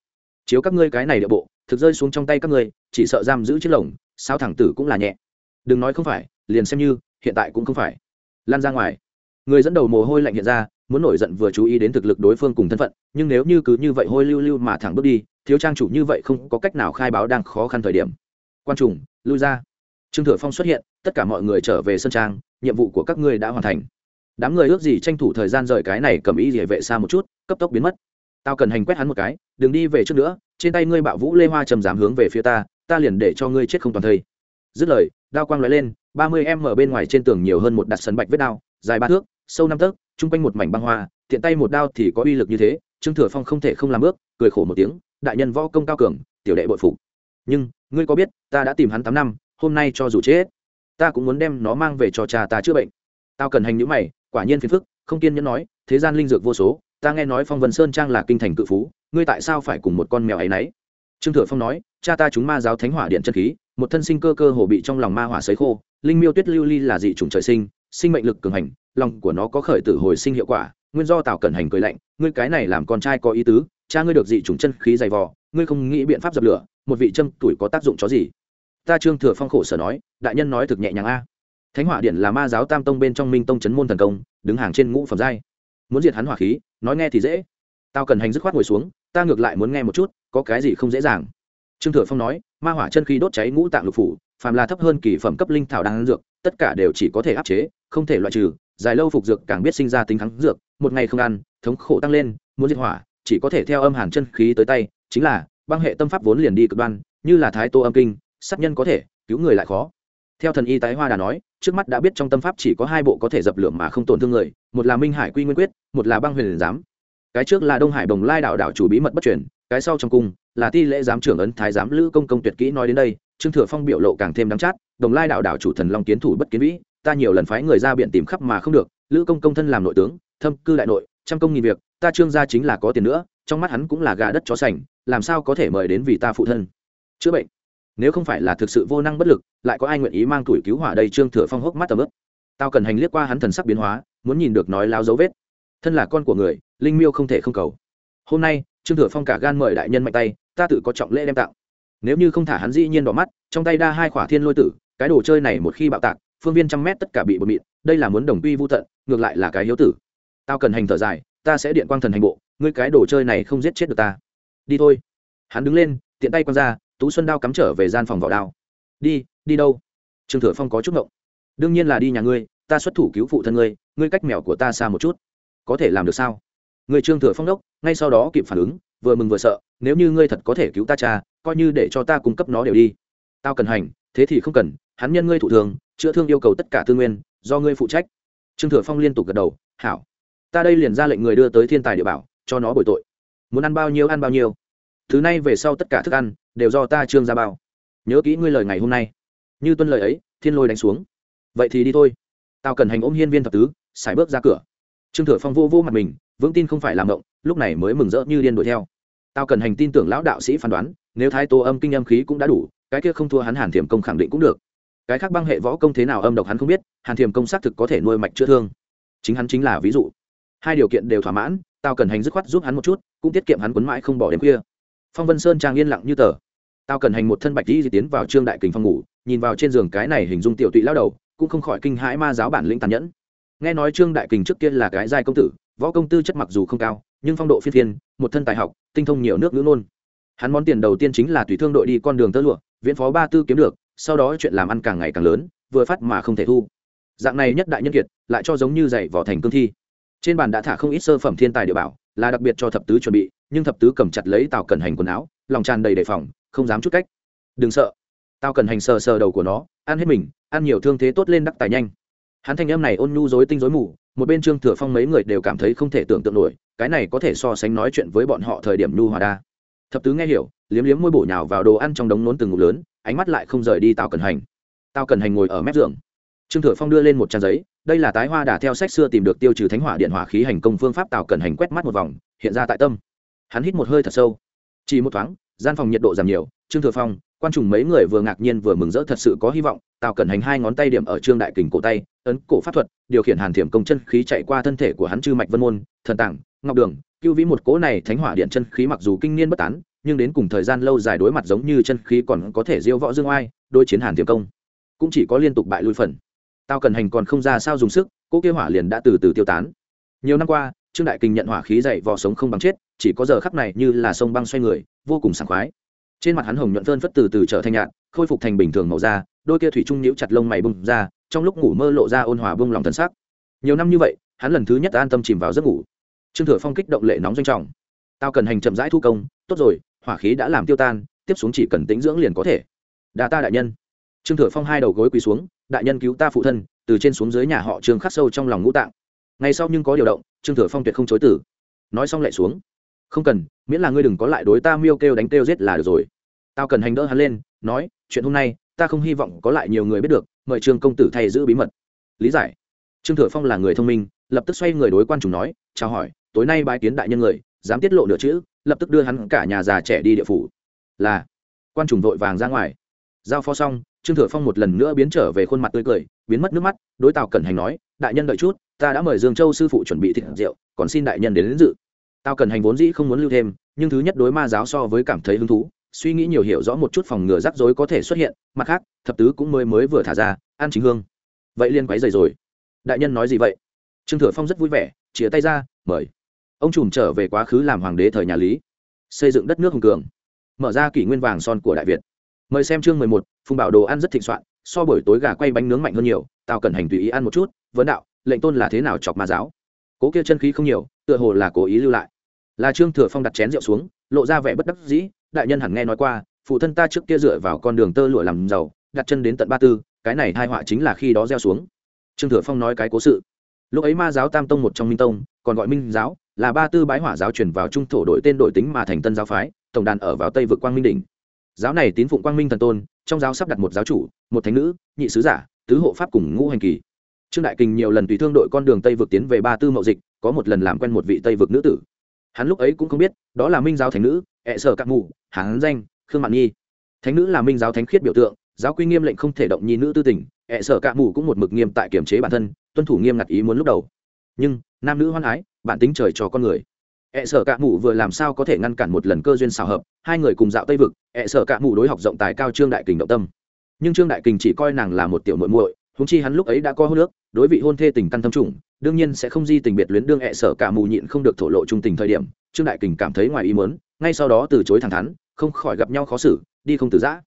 Chiếu các ngươi cái này địa bộ, thực rơi xuống trong tay các ngươi, chỉ sợ giam giữ chiếc lồng, sao thẳng tử cũng là nhẹ. Đừng nói không phải, liền xem như, hiện tại cũng không phải. Lan ra ngoài. Người dẫn đầu mồ hôi lạnh hiện ra, muốn nổi giận vừa chú ý đến thực lực đối phương cùng thân phận, nhưng nếu như cứ như vậy hôi lưu lưu mà thẳng bước đi, thiếu trang chủ như vậy không có cách nào khai báo đang khó khăn thời điểm. Quan trùng, lui ra. Trương thừa phong xuất hiện, tất cả mọi người trở về sân trang, nhiệm vụ của các ngươi đã hoàn thành đám người ước gì tranh thủ thời gian rời cái này cầm ý địa vệ xa một chút, cấp tốc biến mất. Tao cần hành quét hắn một cái, đừng đi về trước nữa, trên tay ngươi bạo vũ lê hoa trầm dám hướng về phía ta ta liền để cho ngươi chết không toàn thây. Dứt lời, đao quang lóe lên, ba mươi em ở bên ngoài trên tường nhiều hơn một đặt sấn bạch vết đao, dài ba thước, sâu năm tấc chung quanh một mảnh băng hoa, tiện tay một đao thì có uy lực như thế, trương thừa phong không thể không làm bước, cười khổ một tiếng, đại nhân võ công cao cường, tiểu đệ bội phục. Nhưng, ngươi có biết, ta đã tìm hắn tám năm, hôm nay cho dù chết, ta cũng muốn đem nó mang về cho cha ta chữa bệnh. Tao cần hành những mày quả nhiên phiền phức, không kiên nhẫn nói, thế gian linh dược vô số, ta nghe nói phong vân sơn trang là kinh thành cự phú, ngươi tại sao phải cùng một con mèo ấy nấy? Trương thừa phong nói, cha ta chúng ma giáo thánh hỏa điện chân khí, một thân sinh cơ cơ hồ bị trong lòng ma hỏa sấy khô, linh miêu tuyết lưu ly là dị chủng trời sinh sinh mệnh lực cường hành, lòng của nó có khởi tử hồi sinh hiệu quả, nguyên do tào cẩn hành cười lạnh, ngươi cái này làm con trai có ý tứ, cha ngươi được dị chủng chân khí dày vò, ngươi không nghĩ biện pháp dập lửa, một vị châm tuổi có tác dụng chó gì? Ta trương thừa phong khổ sở nói, đại nhân nói thực nhẹ nhàng a thánh hỏa điện là ma giáo tam tông bên trong minh tông chấn môn thần công, đứng hàng trên ngũ phẩm giai. Muốn diệt hắn hỏa khí, nói nghe thì dễ. Tao cần hành dứt khoát ngồi xuống, ta ngược lại muốn nghe một chút, có cái gì không dễ dàng. Trương thừa phong nói, ma hỏa chân khí đốt cháy ngũ tạng lục phủ, phàm là thấp hơn kỳ phẩm cấp linh thảo đang dược, tất cả đều chỉ có thể áp chế, không thể loại trừ, dài lâu phục dược càng biết sinh ra tính kháng dược, một ngày không ăn, thống khổ tăng lên, muốn diệt hỏa, chỉ có thể theo âm hàn chân khí tới tay, chính là, băng hệ tâm pháp vốn liền đi cực đoan, như là thái tô âm kinh, sát nhân có thể, cứu người lại khó. Theo thần y tái hoa đà nói trước mắt đã biết trong tâm pháp chỉ có hai bộ có thể dập lửa mà không tổn thương người, một là minh hải quy nguyên quyết, một là băng huyền giám. Cái trước là đông hải bồng lai đạo đạo chủ bí mật bất truyền, cái sau trong cung là ti lễ giám trưởng ấn thái giám lữ công công tuyệt kỹ nói đến đây, trương thừa phong biểu lộ càng thêm đắng chát đồng lai đạo đạo chủ thần long kiến thủ bất kiến vĩ, ta nhiều lần phái người ra biện tìm khắp mà không được, lữ công công thân làm nội tướng, thâm cư đại nội, trăm công nghìn việc, ta trương gia chính là có tiền nữa, trong mắt hắn cũng là gà đất chó sành, làm sao có thể mời đến vì ta phụ thân? Chữa bệnh nếu không phải là thực sự vô năng bất lực, lại có ai nguyện ý mang tuổi cứu hỏa đây? Trương thừa phong hốc mắt tầm ướp tao cần hành liếc qua hắn thần sắc biến hóa, muốn nhìn được nói láo dấu vết. Thân là con của người, linh miêu không thể không cầu. Hôm nay, trương thừa phong cả gan mời đại nhân mạnh tay, ta tự có trọng lễ đem tặng. Nếu như không thả hắn dĩ nhiên đỏ mắt, trong tay đa hai khỏa thiên lôi tử, cái đồ chơi này một khi bạo tạc, phương viên trăm mét tất cả bị bột mịn, đây là muốn đồng quy vô tận, ngược lại là cái hiếu tử. Tao cần hành thở dài, ta sẽ điện quang thần hành bộ, ngươi cái đồ chơi này không giết chết được ta. Đi thôi. Hắn đứng lên, tiện tay quăng ra tú xuân đao cắm trở về gian phòng vỏ đao. Đi đi đâu? Trương thừa phong có chút ngộng. Đương nhiên là đi nhà ngươi, ta xuất thủ cứu phụ thân ngươi ngươi cách mèo của ta xa một chút. Có thể làm được sao? Người trương thừa phong đốc, ngay sau đó kịp phản ứng, vừa mừng vừa sợ, nếu như ngươi thật có thể cứu ta cha, coi như để cho ta cung cấp nó đều đi. Tao cần hành, thế thì không cần, hắn nhân ngươi thủ thường, chữa thương yêu cầu tất cả tư nguyên, do ngươi phụ trách. Trương thừa phong liên tục gật đầu, hảo. Ta đây liền ra lệnh người đưa tới thiên tài địa bảo, cho nó bồi tội. Muốn ăn bao nhiêu ăn bao nhiêu thứ này về sau tất cả thức ăn đều do ta trương ra bao. Nhớ kỹ ngươi lời ngày hôm nay. Như tuân lời ấy, thiên lôi đánh xuống. Vậy thì đi thôi. Tao cần hành ôm hiên viên thập tứ xài bước ra cửa. Trương thừa phong vô vô mặt mình, vững tin không phải làm động, lúc này mới mừng rỡ như điên đuổi theo. Tao cần hành tin tưởng lão đạo sĩ phán đoán, nếu thái tô âm kinh âm khí cũng đã đủ, cái kia không thua hắn hàn thiểm công khẳng định cũng được. Cái khác băng hệ võ công thế nào âm độc hắn không biết, hàn thiểm công xác thực có thể nuôi mạch chữa thương. Chính hắn chính là ví dụ. Hai điều kiện đều thỏa mãn, tao cần hành dứt khoát giúp hắn một chút, cũng tiết kiệm hắn quấn mãi không bỏ đêm khuya phong vân sơn trang yên lặng như tờ. Tao cần hành một thân bạch di tiến vào trương đại kình phong ngủ, nhìn vào trên giường cái này hình dung tiểu tụy lao đầu, cũng không khỏi kinh hãi ma giáo bản lĩnh tàn nhẫn. Nghe nói trương đại kình trước kia là cái giai công tử, võ công tư chất mặc dù không cao, nhưng phong độ phi thiên, một thân tài học, tinh thông nhiều nước ngữ nôn hắn món tiền đầu tiên chính là tùy thương đội đi con đường tơ lụa, viễn phó ba tư kiếm được, sau đó chuyện làm ăn càng ngày càng lớn, vừa phát mà không thể thu. Dạng này nhất đại nhân kiệt, lại cho giống như dạy vỏ thành cương thi. Trên bàn đã thả không ít sơ phẩm thiên tài địa bảo, là đặc biệt cho thập tứ chuẩn bị nhưng thập tứ cầm chặt lấy tào cẩn hành quần áo, lòng tràn đầy đề phòng, không dám chút cách. Đừng sợ. Tao cẩn hành sờ sờ đầu của nó, ăn hết mình, ăn nhiều thương thế tốt lên đắc tài nhanh. Hắn thanh em này ôn nhu dối tinh dối mù, một bên trương thừa phong mấy người đều cảm thấy không thể tưởng tượng nổi, cái này có thể so sánh nói chuyện với bọn họ thời điểm nhu hòa đa. Thập tứ nghe hiểu, liếm liếm môi bổ nhào vào đồ ăn trong đống nốn từng ngục lớn, ánh mắt lại không rời đi tào cẩn hành. Tào cẩn hành ngồi ở mép giường. Trương thừa phong đưa lên một trang giấy, đây là tái hoa đà theo sách xưa tìm được tiêu trừ thánh hỏa điện hỏa khí hành công phương pháp tào cẩn hành quét mắt một vòng, hiện ra tại tâm hắn hít một hơi thật sâu. Chỉ một thoáng, gian phòng nhiệt độ giảm nhiều, trương thừa phong, quan trùng mấy người vừa ngạc nhiên vừa mừng rỡ thật sự có hy vọng, tào cẩn hành hai ngón tay điểm ở trương đại kình cổ tay, ấn cổ pháp thuật, điều khiển hàn thiểm công chân khí chạy qua thân thể của hắn chư mạch vân môn, thần tảng ngọc đường, cưu vĩ một cỗ này thánh hỏa điện chân khí mặc dù kinh niên bất tán, nhưng đến cùng thời gian lâu dài đối mặt giống như chân khí còn có thể diêu võ dương oai đôi chiến hàn thiểm công, cũng chỉ có liên tục bại lui phần. Tao cần hành còn không ra sao dùng sức, cỗ kia hỏa liền đã từ từ tiêu tán. Nhiều năm qua trương đại kinh nhận hỏa khí dậy vò sống không bằng chết, chỉ có giờ khắc này như là sông băng xoay người, vô cùng sảng khoái. Trên mặt hắn hồng nhuận phơn phất từ từ trở thành nhạt, khôi phục thành bình thường màu da, đôi kia thủy trung nhíu chặt lông mày bung ra, trong lúc ngủ mơ lộ ra ôn hòa bung lòng thân sắc. Nhiều năm như vậy, hắn lần thứ nhất an tâm chìm vào giấc ngủ. Trương thừa phong kích động lệ nóng doanh trọng. Tao cần hành chậm rãi thu công, tốt rồi, hỏa khí đã làm tiêu tan, tiếp xuống chỉ cần tĩnh dưỡng liền có thể. Đà ta đại nhân. Trương thừa phong hai đầu gối quỳ xuống, đại nhân cứu ta phụ thân, từ trên xuống dưới nhà họ trương khắc sâu trong lòng ngũ tạng ngày sau nhưng có điều động, trương thừa phong tuyệt không chối tử nói xong lại xuống. Không cần, miễn là ngươi đừng có lại đối ta miêu kêu đánh kêu giết là được rồi. Tao cần hành đỡ hắn lên, nói, chuyện hôm nay, ta không hy vọng có lại nhiều người biết được, mời trương công tử thay giữ bí mật. Lý giải. Trương thừa phong là người thông minh, lập tức xoay người đối quan chủ nói, chào hỏi, tối nay bái kiến đại nhân người, dám tiết lộ nửa chữ, lập tức đưa hắn cả nhà già trẻ đi địa phủ. Là. Quan trùng vội vàng ra ngoài. Giao phó xong, trương thừa phong một lần nữa biến trở về khuôn mặt tươi cười, biến mất nước mắt, đối tào cẩn hành nói, đại nhân đợi chút ta đã mời dương châu sư phụ chuẩn bị thịt rượu còn xin đại nhân đến, đến dự. Tao cần hành vốn dĩ không muốn lưu thêm nhưng thứ nhất đối ma giáo so với cảm thấy hứng thú suy nghĩ nhiều hiểu rõ một chút phòng ngừa rắc rối có thể xuất hiện mặt khác thập tứ cũng mới mới vừa thả ra an chính hương. Vậy liên quấy dày rồi. Đại nhân nói gì vậy? Trương thừa phong rất vui vẻ chia tay ra mời. Ông trùm trở về quá khứ làm hoàng đế thời nhà lý. Xây dựng đất nước hùng cường. Mở ra kỷ nguyên vàng son của đại việt. Mời xem chương mười một phùng bảo đồ ăn rất thịnh soạn so buổi tối gà quay bánh nướng mạnh hơn nhiều tao cần hành tùy ý ăn một chút vấn đạo lệnh tôn là thế nào chọc ma giáo? Cố kia chân khí không nhiều, tựa hồ là cố ý lưu lại. Là trương thừa phong đặt chén rượu xuống, lộ ra vẻ bất đắc dĩ, đại nhân hẳn nghe nói qua, phụ thân ta trước kia dựa vào con đường tơ lụa làm giàu, đặt chân đến tận ba tư, cái này hai họa chính là khi đó gieo xuống. Trương thừa phong nói cái cố sự. Lúc ấy ma giáo tam tông một trong minh tông, còn gọi minh giáo, là ba tư bái hỏa giáo chuyển vào trung thổ đổi tên đổi tính mà thành tân giáo phái, tổng đàn ở vào tây vực quang minh đỉnh. Giáo này tín phụng quang minh thần tôn, trong giáo sắp đặt một giáo chủ, một thánh nữ, nhị sứ giả, tứ hộ pháp cùng ngũ hành kỳ trương đại kình nhiều lần tùy thương đội con đường tây vực tiến về ba tư mậu dịch, có một lần làm quen một vị tây vực nữ tử. Hắn lúc ấy cũng không biết, đó là minh giáo thánh nữ, ẹ sở các mù, hán danh, khương mạn nhi. Thánh nữ là minh giáo thánh khiết biểu tượng, giáo quy nghiêm lệnh không thể động nhi nữ tư tình, ẹ sở các mù cũng một mực nghiêm tại kiểm chế bản thân, tuân thủ nghiêm ngặt ý muốn lúc đầu. Nhưng, nam nữ hoan ái, bản tính trời cho con người. Ẹ sở cạ mù vừa làm sao có thể ngăn cản một lần cơ duyên xào hợp, hai người cùng dạo tây vực, ẹ sở cạ mù đối học rộng tài cao trương đại kình động tâm. Nhưng trương đại kình chỉ coi nàng là một tiểu muội muội húng chi hắn lúc ấy đã có hôn nước đối vị hôn thê tình căn thâm trùng, đương nhiên sẽ không di tình biệt luyến đương hẹ sở cả mù nhịn không được thổ lộ trung tình thời điểm, trương đại kình cảm thấy ngoài ý mớn ngay sau đó từ chối thẳng thắn, không khỏi gặp nhau khó xử, đi không từ giã.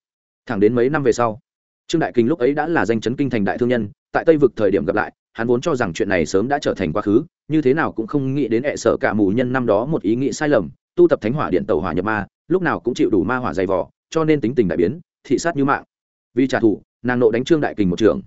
Thẳng đến mấy năm về sau, trương đại kình lúc ấy đã là danh chấn kinh thành đại thương nhân, tại tây vực thời điểm gặp lại, hắn vốn cho rằng chuyện này sớm đã trở thành quá khứ, như thế nào cũng không nghĩ đến hẹ sở cả mù nhân năm đó một ý nghĩ sai lầm, tu tập thánh hỏa điện tàu hỏa nhập ma, lúc nào cũng chịu đủ ma hỏa dày vỏ cho nên tính tình đại biến, thị sát như mạng. Vì trả thù, nàng nộ đánh trương đại kình một trường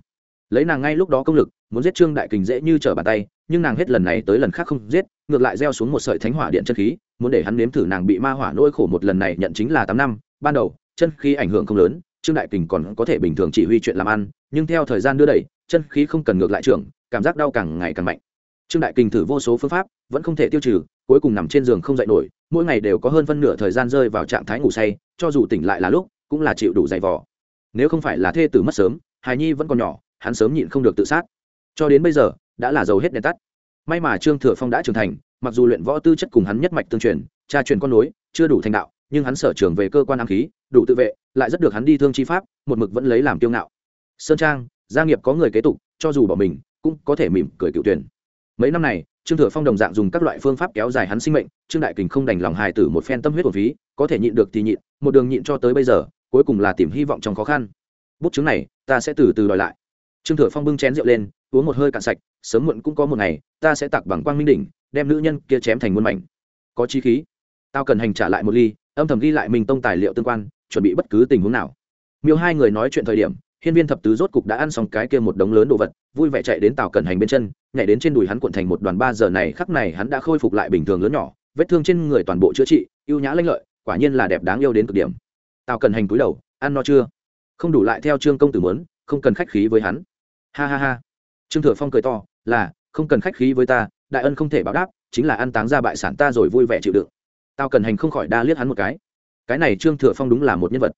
lấy nàng ngay lúc đó công lực, muốn giết trương đại kình dễ như trở bàn tay, nhưng nàng hết lần này tới lần khác không giết, ngược lại gieo xuống một sợi thánh hỏa điện chân khí, muốn để hắn nếm thử nàng bị ma hỏa nỗi khổ một lần này nhận chính là tám năm. Ban đầu, chân khí ảnh hưởng không lớn, trương đại kình còn có thể bình thường chỉ huy chuyện làm ăn, nhưng theo thời gian đưa đẩy, chân khí không cần ngược lại trưởng, cảm giác đau càng ngày càng mạnh. Trương đại kình thử vô số phương pháp, vẫn không thể tiêu trừ, cuối cùng nằm trên giường không dậy nổi, mỗi ngày đều có hơn phân nửa thời gian rơi vào trạng thái ngủ say, cho dù tỉnh lại là lúc, cũng là chịu đủ dày vò. Nếu không phải là thê tử mất sớm, hài nhi vẫn còn nhỏ hắn sớm nhịn không được tự sát. Cho đến bây giờ, đã là giàu hết đèn tắt. May mà trương thừa phong đã trưởng thành, mặc dù luyện võ tư chất cùng hắn nhất mạch tương truyền, cha truyền con nối, chưa đủ thành đạo, nhưng hắn sở trường về cơ quan ám khí, đủ tự vệ, lại rất được hắn đi thương chi pháp, một mực vẫn lấy làm kiêu ngạo. Sơn trang, gia nghiệp có người kế tục, cho dù bỏ mình, cũng có thể mỉm cười cựu tuyển. Mấy năm này, trương thừa phong đồng dạng dùng các loại phương pháp kéo dài hắn sinh mệnh, trương đại kình không đành lòng hài tử một phen tâm huyết của phí, có thể nhịn được thì nhịn, một đường nhịn cho tới bây giờ, cuối cùng là tìm hy vọng trong khó khăn. Bút chứng này, ta sẽ từ từ đòi lại trương thừa phong bưng chén rượu lên uống một hơi cạn sạch sớm muộn cũng có một ngày ta sẽ tặc bằng quang minh đỉnh đem nữ nhân kia chém thành muôn mảnh. Có chi khí? Tao cần hành trả lại một ly âm thầm ghi lại mình tông tài liệu tương quan chuẩn bị bất cứ tình huống nào. Miêu hai người nói chuyện thời điểm hiên viên thập tứ rốt cục đã ăn xong cái kia một đống lớn đồ vật vui vẻ chạy đến tàu cẩn hành bên chân nhảy đến trên đùi hắn cuộn thành một đoàn ba giờ này khắc này hắn đã khôi phục lại bình thường lớn nhỏ vết thương trên người toàn bộ chữa trị ưu nhã lanh lợi quả nhiên là đẹp đáng yêu đến cực điểm. Tàu cẩn hành cúi đầu ăn no chưa? Không đủ lại theo trương công tử muốn, không cần khách khí với hắn ha ha ha. Trương thừa phong cười to, là, không cần khách khí với ta, đại ân không thể báo đáp, chính là ăn táng ra bại sản ta rồi vui vẻ chịu đựng. Tao cần hành không khỏi đa liếc hắn một cái. Cái này trương thừa phong đúng là một nhân vật.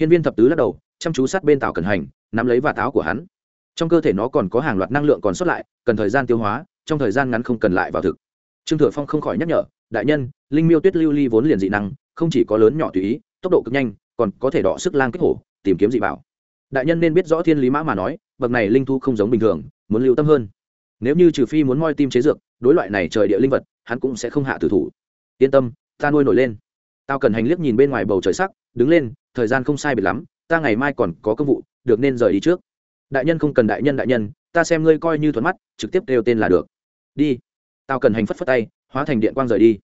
Hiên viên thập tứ lắc đầu, chăm chú sát bên tào cần hành, nắm lấy và táo của hắn. Trong cơ thể nó còn có hàng loạt năng lượng còn sót lại, cần thời gian tiêu hóa, trong thời gian ngắn không cần lại vào thực. Trương thừa phong không khỏi nhắc nhở, đại nhân, linh miêu tuyết lưu ly vốn liền dị năng, không chỉ có lớn nhỏ tùy ý, tốc độ cực nhanh, còn có thể đọ sức lang kích hổ, tìm kiếm dị bảo. Đại nhân nên biết rõ thiên lý mã mà nói bậc này linh thu không giống bình thường, muốn lưu tâm hơn. Nếu như trừ phi muốn moi tim chế dược, đối loại này trời địa linh vật, hắn cũng sẽ không hạ tử thủ. Yên tâm, ta nuôi nổi lên. Tao cần hành liếc nhìn bên ngoài bầu trời sắc, đứng lên, thời gian không sai biệt lắm, ta ngày mai còn có công vụ, được nên rời đi trước. Đại nhân không cần đại nhân đại nhân, ta xem ngươi coi như thuận mắt, trực tiếp đều tên là được. Đi. Tao cần hành phất phất tay, hóa thành điện quang rời đi.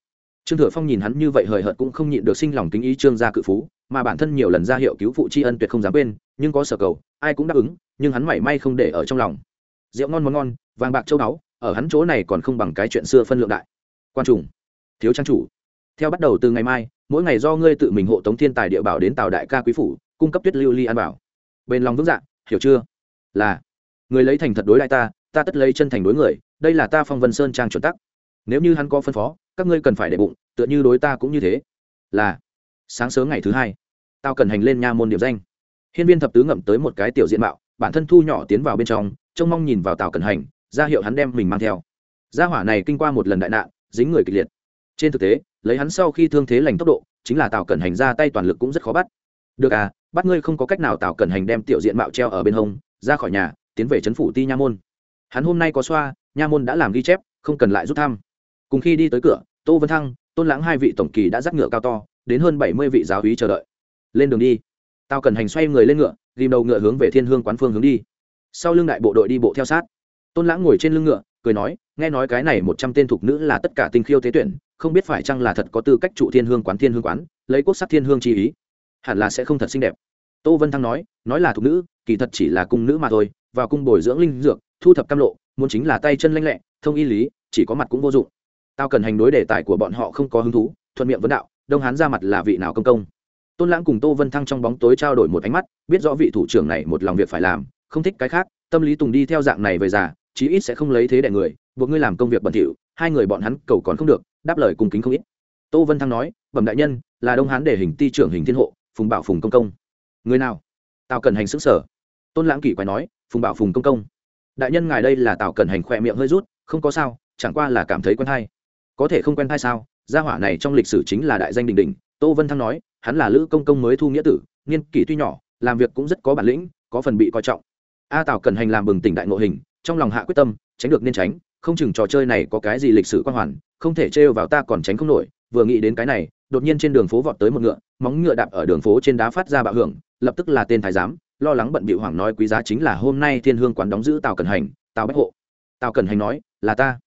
Trương thừa phong nhìn hắn như vậy hời hợt cũng không nhịn được sinh lòng kính ý trương gia cự phú, mà bản thân nhiều lần ra hiệu cứu phụ tri ân tuyệt không dám quên nhưng có sở cầu, ai cũng đáp ứng, nhưng hắn mảy may không để ở trong lòng. Rượu ngon món ngon, vàng bạc châu báu, ở hắn chỗ này còn không bằng cái chuyện xưa phân lượng đại. Quan trùng, thiếu trang chủ. Theo bắt đầu từ ngày mai, mỗi ngày do ngươi tự mình hộ tống thiên tài địa bảo đến tàu đại ca quý phủ, cung cấp tuyết lưu ly an bảo. Bên lòng vững dạ hiểu chưa? Là, người lấy thành thật đối lại ta ta tất lấy chân thành đối người, đây là ta phong vân sơn trang chuẩn tắc. Nếu như hắn có phân phó, các ngươi cần phải để bụng, tựa như đối ta cũng như thế. Là, sáng sớm ngày thứ hai, tao cần hành lên nha môn điểm danh hiên viên thập tứ ngậm tới một cái tiểu diện mạo, bản thân thu nhỏ tiến vào bên trong, trông mong nhìn vào tào Cẩn hành, ra hiệu hắn đem mình mang theo. Gia hỏa này kinh qua một lần đại nạn, dính người kịch liệt. Trên thực tế, lấy hắn sau khi thương thế lành tốc độ, chính là tào cẩn hành ra tay toàn lực cũng rất khó bắt. Được à bắt ngươi không có cách nào tào cẩn hành đem tiểu diện mạo treo ở bên hông, ra khỏi nhà, tiến về trấn phủ ti nha môn. Hắn hôm nay có xoa, nha môn đã làm ghi chép, không cần lại rút thăm. Cùng khi đi tới cửa, tô vân thăng, tôn lãng hai vị tổng kỳ đã dắt ngựa cao to, đến hơn bảy mươi vị giáo hí chờ đợi. Lên đường đi tao cần hành xoay người lên ngựa ghìm đầu ngựa hướng về thiên hương quán phương hướng đi. Sau lưng đại bộ đội đi bộ theo sát. Tôn lãng ngồi trên lưng ngựa, cười nói, nghe nói cái này một trăm tên thục nữ là tất cả tinh khiêu thế tuyển, không biết phải chăng là thật có tư cách trụ thiên hương quán thiên hương quán, lấy quốc sắc thiên hương chi ý. Hẳn là sẽ không thật xinh đẹp. Tô vân thăng nói nói là thục nữ, kỳ thật chỉ là cung nữ mà thôi, vào cung bồi dưỡng linh dược, thu thập cam lộ, muốn chính là tay chân lanh lẹ, thông y lý, chỉ có mặt cũng vô dụng. Tao cần hành đối đề tài của bọn họ không có hứng thú, thuận miệng vấn đạo, đông hán ra mặt là vị nào công công? Tôn lãng cùng tô vân thăng trong bóng tối trao đổi một ánh mắt, biết rõ vị thủ trưởng này một lòng việc phải làm, không thích cái khác, tâm lý tùng đi theo dạng này về già, chí ít sẽ không lấy thế để người, buộc ngươi làm công việc bẩn thỉu, hai người bọn hắn cầu còn không được, đáp lời cùng kính không ít. Tô vân thăng nói, bẩm đại nhân, là đông hán để hình ti trưởng hình thiên hộ, phùng bảo phùng công công. Người nào? Tào cần hành xứng sở. Tôn lãng kỷ quái nói, phùng bảo phùng công công. Đại nhân ngài đây là tào cần hành khỏe miệng hơi rút, không có sao, chẳng qua là cảm thấy quen thai có thể không quen thai sao? Gia hỏa này trong lịch sử chính là đại danh đình đình tô vân thăng nói hắn là lữ công công mới thu nghĩa tử, niên kỷ tuy nhỏ, làm việc cũng rất có bản lĩnh, có phần bị coi trọng. A tào cần hành làm bừng tỉnh đại ngộ hình, trong lòng hạ quyết tâm, tránh được nên tránh, không chừng trò chơi này có cái gì lịch sử quan hoàn, không thể trêu vào ta còn tránh không nổi, vừa nghĩ đến cái này, đột nhiên trên đường phố vọt tới một ngựa, móng ngựa đạp ở đường phố trên đá phát ra bạo hưởng, lập tức là tên thái giám, lo lắng bận bị hoảng nói quý giá chính là hôm nay thiên hương quán đóng giữ tào cần hành, tào bách hộ. Tào cần hành nói, là ta.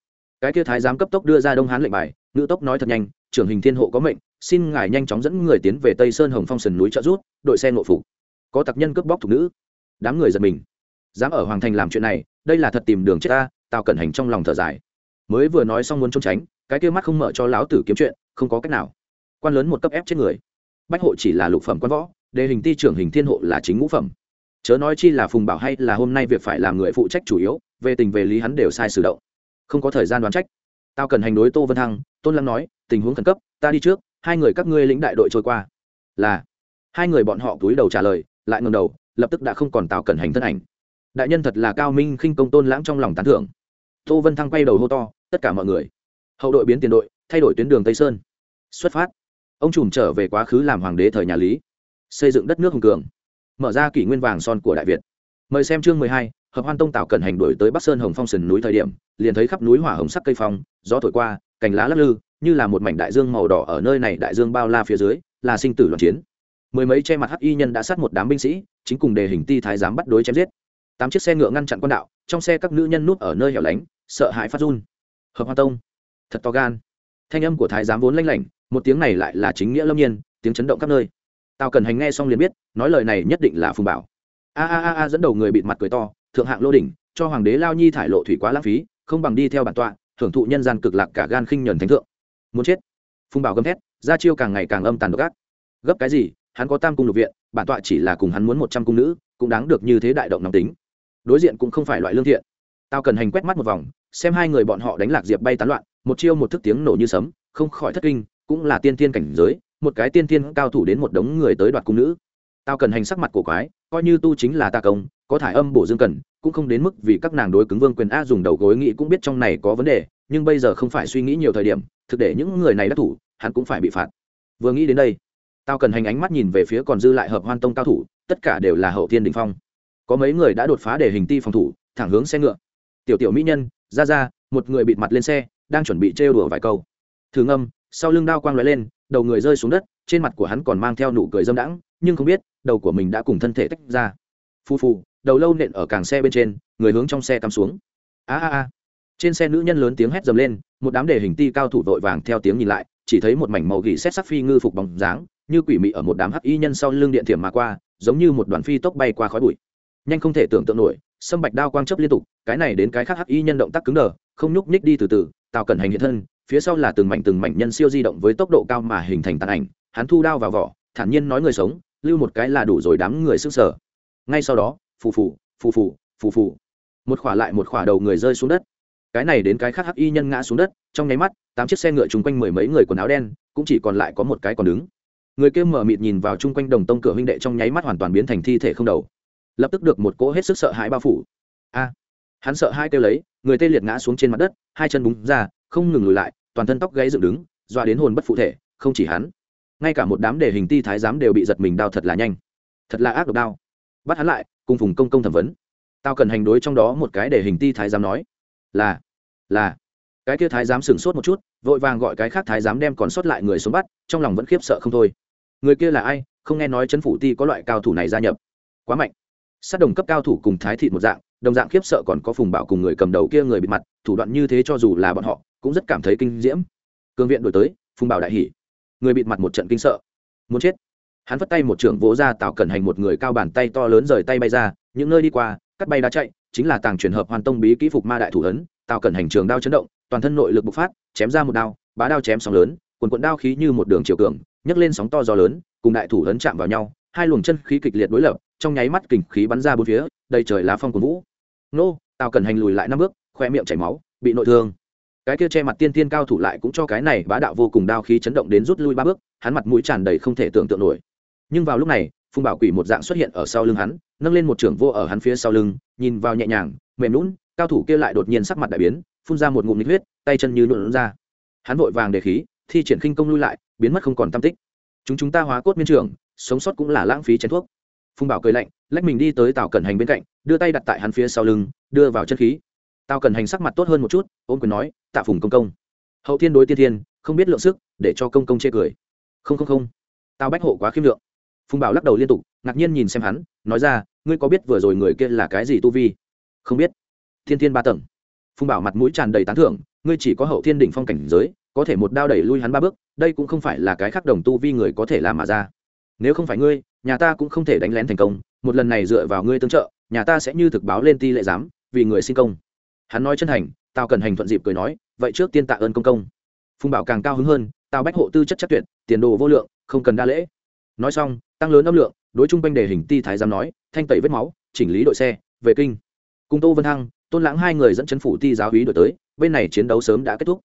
Cái kia thái giám cấp tốc đưa ra đông hán lệnh bài, ngữ tốc nói thật nhanh, trưởng hình thiên hộ có mệnh xin ngài nhanh chóng dẫn người tiến về tây sơn hồng phong sườn núi trợ rút đội xe ngộ phục. Có tặc nhân cướp bóc thục nữ. Đám người giật mình. Dám ở hoàng thành làm chuyện này, đây là thật tìm đường chết ta, tào cẩn hành trong lòng thở dài. Mới vừa nói xong muốn trốn tránh, cái kia mắt không mở cho láo tử kiếm chuyện, không có cách nào. Quan lớn một cấp ép chết người. Bách hộ chỉ là lục phẩm quan võ, đề hình ti trưởng hình thiên hộ là chính ngũ phẩm. Chớ nói chi là phùng bảo hay là hôm nay việc phải làm người phụ trách chủ yếu, về tình về lý hắn đều sai sử động. Không có thời gian đoán trách. Tao cần hành đối tô vân thăng tôn lăng nói, tình huống khẩn cấp, ta đi trước hai người các ngươi lĩnh đại đội trôi qua. Là, hai người bọn họ túi đầu trả lời, lại ngừng đầu, lập tức đã không còn tào cẩn hành thân ảnh. Đại nhân thật là cao minh, khinh công tôn lãng trong lòng tán thưởng. Tô vân thăng quay đầu hô to, tất cả mọi người, hậu đội biến tiền đội, thay đổi tuyến đường tây sơn. Xuất phát. Ông trùm trở về quá khứ làm hoàng đế thời nhà lý. Xây dựng đất nước hùng cường. Mở ra kỷ nguyên vàng son của đại việt. Mời xem chương mười hai, hợp hoan tông tạo cần hành đổi tới bắc sơn hồng phong sườn núi thời điểm, liền thấy khắp núi hỏa hồng sắc cây phong, gió thổi qua, cành lá lắc lư như là một mảnh đại dương màu đỏ ở nơi này đại dương bao la phía dưới, là sinh tử loạn chiến. Mười mấy che mặt hắc y nhân đã sát một đám binh sĩ, chính cùng đề hình ti thái giám bắt đối chém giết. Tám chiếc xe ngựa ngăn chặn quan đạo, trong xe các nữ nhân núp ở nơi hẻo lánh, sợ hãi phát run. Hợp hoa tông. Thật to gan. Thanh âm của thái giám vốn lanh lảnh, một tiếng này lại là chính nghĩa lâm nhiên, tiếng chấn động khắp nơi. Tao cần hành nghe xong liền biết, nói lời này nhất định là phùng bảo. A a a a, dẫn đầu người bịt mặt cười to, thượng hạng lô đỉnh, cho hoàng đế lao nhi thải lộ thủy quá lãng phí, không bằng đi theo bản tọa thưởng thụ nhân gian cực lạc cả gan khinh nhuần thánh thượng muốn chết. Phùng bảo gầm thét, ra chiêu càng ngày càng âm tàn độc ác. Gấp cái gì, hắn có tam cung lục viện, bản tọa chỉ là cùng hắn muốn một trăm cung nữ, cũng đáng được như thế đại động nóng tính. Đối diện cũng không phải loại lương thiện. Tao cần hành quét mắt một vòng, xem hai người bọn họ đánh lạc diệp bay tán loạn, một chiêu một thức tiếng nổ như sấm, không khỏi thất kinh, cũng là tiên tiên cảnh giới, một cái tiên tiên cao thủ đến một đống người tới đoạt cung nữ. Tao cần hành sắc mặt cổ quái, coi như tu chính là ta công, có thải âm bổ dương cần, cũng không đến mức vì các nàng đối cứng vương quyền a dùng đầu gối nghĩ cũng biết trong này có vấn đề nhưng bây giờ không phải suy nghĩ nhiều thời điểm, thực để những người này đắc thủ, hắn cũng phải bị phạt. Vừa nghĩ đến đây, tao cần hành ánh mắt nhìn về phía còn dư lại hợp hoan tông cao thủ, tất cả đều là hậu thiên đình phong. Có mấy người đã đột phá để hình ti phòng thủ, thẳng hướng xe ngựa. Tiểu tiểu mỹ nhân, ra ra, một người bịt mặt lên xe, đang chuẩn bị trêu đùa vài câu. Thường âm sau lưng đao quang lóe lên, đầu người rơi xuống đất, trên mặt của hắn còn mang theo nụ cười dâm đãng, nhưng không biết, đầu của mình đã cùng thân thể tách ra. Phù phù, đầu lâu nện ở càng xe bên trên, người hướng trong xe cắm xuống. A a a trên xe nữ nhân lớn tiếng hét dầm lên, một đám đề hình ti cao thủ vội vàng theo tiếng nhìn lại, chỉ thấy một mảnh màu gỉ xét sắc phi ngư phục bóng dáng, như quỷ mị ở một đám hắc y nhân sau lưng điện thiểm mà qua, giống như một đoàn phi tốc bay qua khói bụi. Nhanh không thể tưởng tượng nổi, sâm bạch đao quang chấp liên tục, cái này đến cái khác hắc y nhân động tác cứng đờ, không nhúc nhích đi từ từ, tào cẩn hành hiện thân, phía sau là từng mảnh từng mảnh nhân siêu di động với tốc độ cao mà hình thành tàn ảnh, hắn thu đao vào vỏ, thản nhiên nói người sống, lưu một cái là đủ rồi đám người sức sở. Ngay sau đó, phù phù phù phù phù phù. Một khỏa lại một khỏa đầu người rơi xuống đất cái này đến cái khác hắc y nhân ngã xuống đất, trong nháy mắt, tám chiếc xe ngựa chung quanh mười mấy người quần áo đen, cũng chỉ còn lại có một cái còn đứng. Người kia mở mịt nhìn vào chung quanh đồng tông cửa huynh đệ trong nháy mắt hoàn toàn biến thành thi thể không đầu. Lập tức được một cỗ hết sức sợ hãi bao phủ. A! Hắn sợ hai kêu lấy, người tê liệt ngã xuống trên mặt đất, hai chân búng ra, không ngừng lùi lại, toàn thân tóc gáy dựng đứng doa đến hồn bất phụ thể, không chỉ hắn. Ngay cả một đám đề hình ti thái giám đều bị giật mình đau thật là nhanh. Thật là ác độc đau. Bắt hắn lại, cùng phùng công công thẩm vấn. Tao cần hành đối trong đó một cái để hình ti thái giám nói là là. Cái kia thái giám sửng sốt một chút, vội vàng gọi cái khác thái giám đem còn sót lại người xuống bắt, trong lòng vẫn khiếp sợ không thôi. Người kia là ai? Không nghe nói chấn phủ ti có loại cao thủ này gia nhập. Quá mạnh. Sát đồng cấp cao thủ cùng thái thị một dạng, đồng dạng khiếp sợ còn có phùng bảo cùng người cầm đầu kia người bị mặt, thủ đoạn như thế cho dù là bọn họ, cũng rất cảm thấy kinh diễm. Cương viện đổi tới, phùng bảo đại hỉ. Người bịt mặt một trận kinh sợ. Muốn chết. Hắn vất tay một trưởng vỗ ra tạo cẩn hành một người cao bàn tay to lớn rời tay bay ra, những nơi đi qua, cắt bay đá chạy chính là tàng truyền hợp hoàn tông bí kỹ phục ma đại thủ ấn, tạo cần hành trường đao chấn động, toàn thân nội lực bộc phát, chém ra một đao, bá đao chém sóng lớn, quần quận đao khí như một đường chiều cường, nhấc lên sóng to gió lớn, cùng đại thủ ấn chạm vào nhau, hai luồng chân khí kịch liệt đối lập, trong nháy mắt kình khí bắn ra bốn phía, đầy trời lá phong của vũ. Nô, tào cần hành lùi lại năm bước, khoe miệng chảy máu, bị nội thương. Cái kia che mặt tiên tiên cao thủ lại cũng cho cái này bá đạo vô cùng đao khí chấn động đến rút lui ba bước, hắn mặt mũi tràn đầy không thể tưởng tượng nổi. Nhưng vào lúc này phùng bảo quỷ một dạng xuất hiện ở sau lưng hắn, nâng lên một trưởng vô ở hắn phía sau lưng, nhìn vào nhẹ nhàng, mềm lún cao thủ kia lại đột nhiên sắc mặt đại biến, phun ra một ngụm nhiệt huyết, tay chân như lụn ra. Hắn vội vàng để khí, thi triển khinh công lui lại, biến mất không còn tam tích. Chúng chúng ta hóa cốt miên trường sống sót cũng là lãng phí chén thuốc. Phùng bảo cười lạnh, lách mình đi tới tào cẩn hành bên cạnh, đưa tay đặt tại hắn phía sau lưng, đưa vào chân khí. Tào cẩn hành sắc mặt tốt hơn một chút ôm quyền nói, tạ phùng công công. Hậu thiên đối tiên thiên, không biết lượng sức, để cho công công chê cười. Không không không. Tao bách hộ quá khiêm lượng phùng bảo lắc đầu liên tục, ngạc nhiên nhìn xem hắn, nói ra, ngươi có biết vừa rồi người kia là cái gì tu vi? Không biết. Thiên thiên ba tầng. Phùng bảo mặt mũi tràn đầy tán thưởng, ngươi chỉ có hậu thiên đỉnh phong cảnh giới, có thể một đao đẩy lui hắn ba bước, đây cũng không phải là cái khác đồng tu vi người có thể làm mà ra. Nếu không phải ngươi, nhà ta cũng không thể đánh lén thành công, một lần này dựa vào ngươi tương trợ, nhà ta sẽ như thực báo lên ti lệ giám, vì người xin công. Hắn nói chân thành tao cần hành thuận dịp cười nói, vậy trước tiên tạ ơn công công. Phùng bảo càng cao hứng hơn tao bách hộ tư chất chất tuyệt, tiền đồ vô lượng, không cần đa lễ nói xong, tăng lớn âm lượng, đối chung quanh đề hình ti thái giám nói, thanh tẩy vết máu, chỉnh lý đội xe, về kinh. Cùng tô vân hăng, tôn lãng hai người dẫn chấn phủ ti giáo hí đổi tới, bên này chiến đấu sớm đã kết thúc.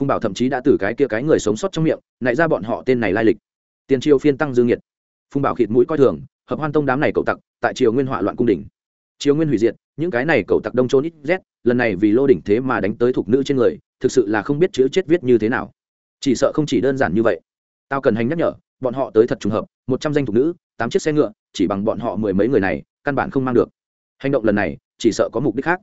Phùng bảo thậm chí đã từ cái kia cái người sống sót trong miệng nại ra bọn họ tên này lai lịch. Tiền triều phiên tăng dương nhiệt. Phùng bảo khịt mũi coi thường, hợp hoan tông đám này cậu tặc, tại triều nguyên họa loạn cung đình triều nguyên hủy diệt, những cái này cậu tặc đông trôn ít rét, lần này vì lô đỉnh thế mà đánh tới thục nữ trên người, thực sự là không biết chữ chết viết như thế nào. Chỉ sợ không chỉ đơn giản như vậy. Tao cần hành nhắc nhở bọn họ tới thật trùng hợp một trăm danh thuộc nữ tám chiếc xe ngựa chỉ bằng bọn họ mười mấy người này căn bản không mang được. Hành động lần này chỉ sợ có mục đích khác.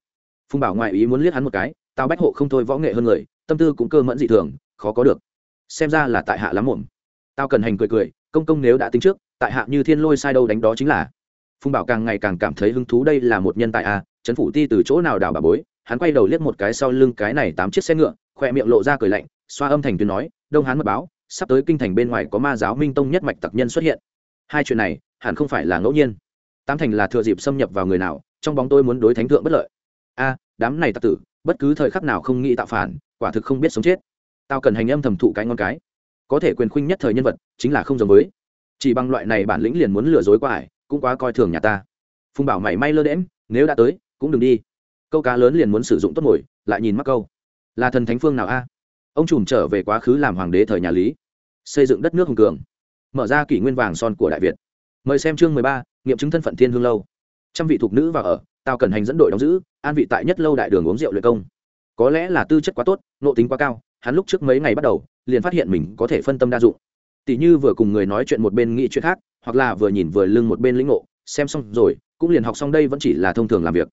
Phùng bảo ngoại ý muốn liếc hắn một cái tao bách hộ không thôi võ nghệ hơn người tâm tư cũng cơ mẫn dị thường khó có được. Xem ra là tại hạ lắm muộn. Tao cần hành cười cười công công nếu đã tính trước tại hạ như thiên lôi sai đâu đánh đó chính là. Phùng bảo càng ngày càng cảm thấy hứng thú đây là một nhân tài a à, trấn phủ ti từ chỗ nào đào bà bối hắn quay đầu liếc một cái sau lưng cái này tám chiếc xe ngựa khoe miệng lộ ra cười lạnh xoa âm thành tuyên nói đông hán mật báo sắp tới kinh thành bên ngoài có ma giáo minh tông nhất mạch tặc nhân xuất hiện. Hai chuyện này, hẳn không phải là ngẫu nhiên. Tám thành là thừa dịp xâm nhập vào người nào, trong bóng tôi muốn đối thánh thượng bất lợi. A, đám này tặc tử, bất cứ thời khắc nào không nghĩ tạo phản, quả thực không biết sống chết. Tao cần hành âm thầm thụ cái ngon cái. Có thể quyền khuynh nhất thời nhân vật, chính là không giống với. Chỉ bằng loại này bản lĩnh liền muốn lừa dối qua ải cũng quá coi thường nhà ta. Phùng bảo mảy may lơ đễm nếu đã tới, cũng đừng đi. Câu cá lớn liền muốn sử dụng tốt mồi lại nhìn mắc câu. Là thần thánh phương nào a? Ông trùm trở về quá khứ làm hoàng đế thời nhà lý. Xây dựng đất nước hùng cường. Mở ra kỷ nguyên vàng son của đại việt. Mời xem chương mười ba, nghiệm chứng thân phận thiên hương lâu. Trăm vị thuộc nữ vào ở tao cần hành dẫn đội đóng giữ, an vị tại nhất lâu đại đường uống rượu luyện công. Có lẽ là tư chất quá tốt, nộ tính quá cao, hắn lúc trước mấy ngày bắt đầu, liền phát hiện mình có thể phân tâm đa dụng. Tỷ như vừa cùng người nói chuyện một bên nghĩ chuyện khác, hoặc là vừa nhìn vừa lưng một bên lĩnh ngộ, xem xong rồi, cũng liền học xong đây vẫn chỉ là thông thường làm việc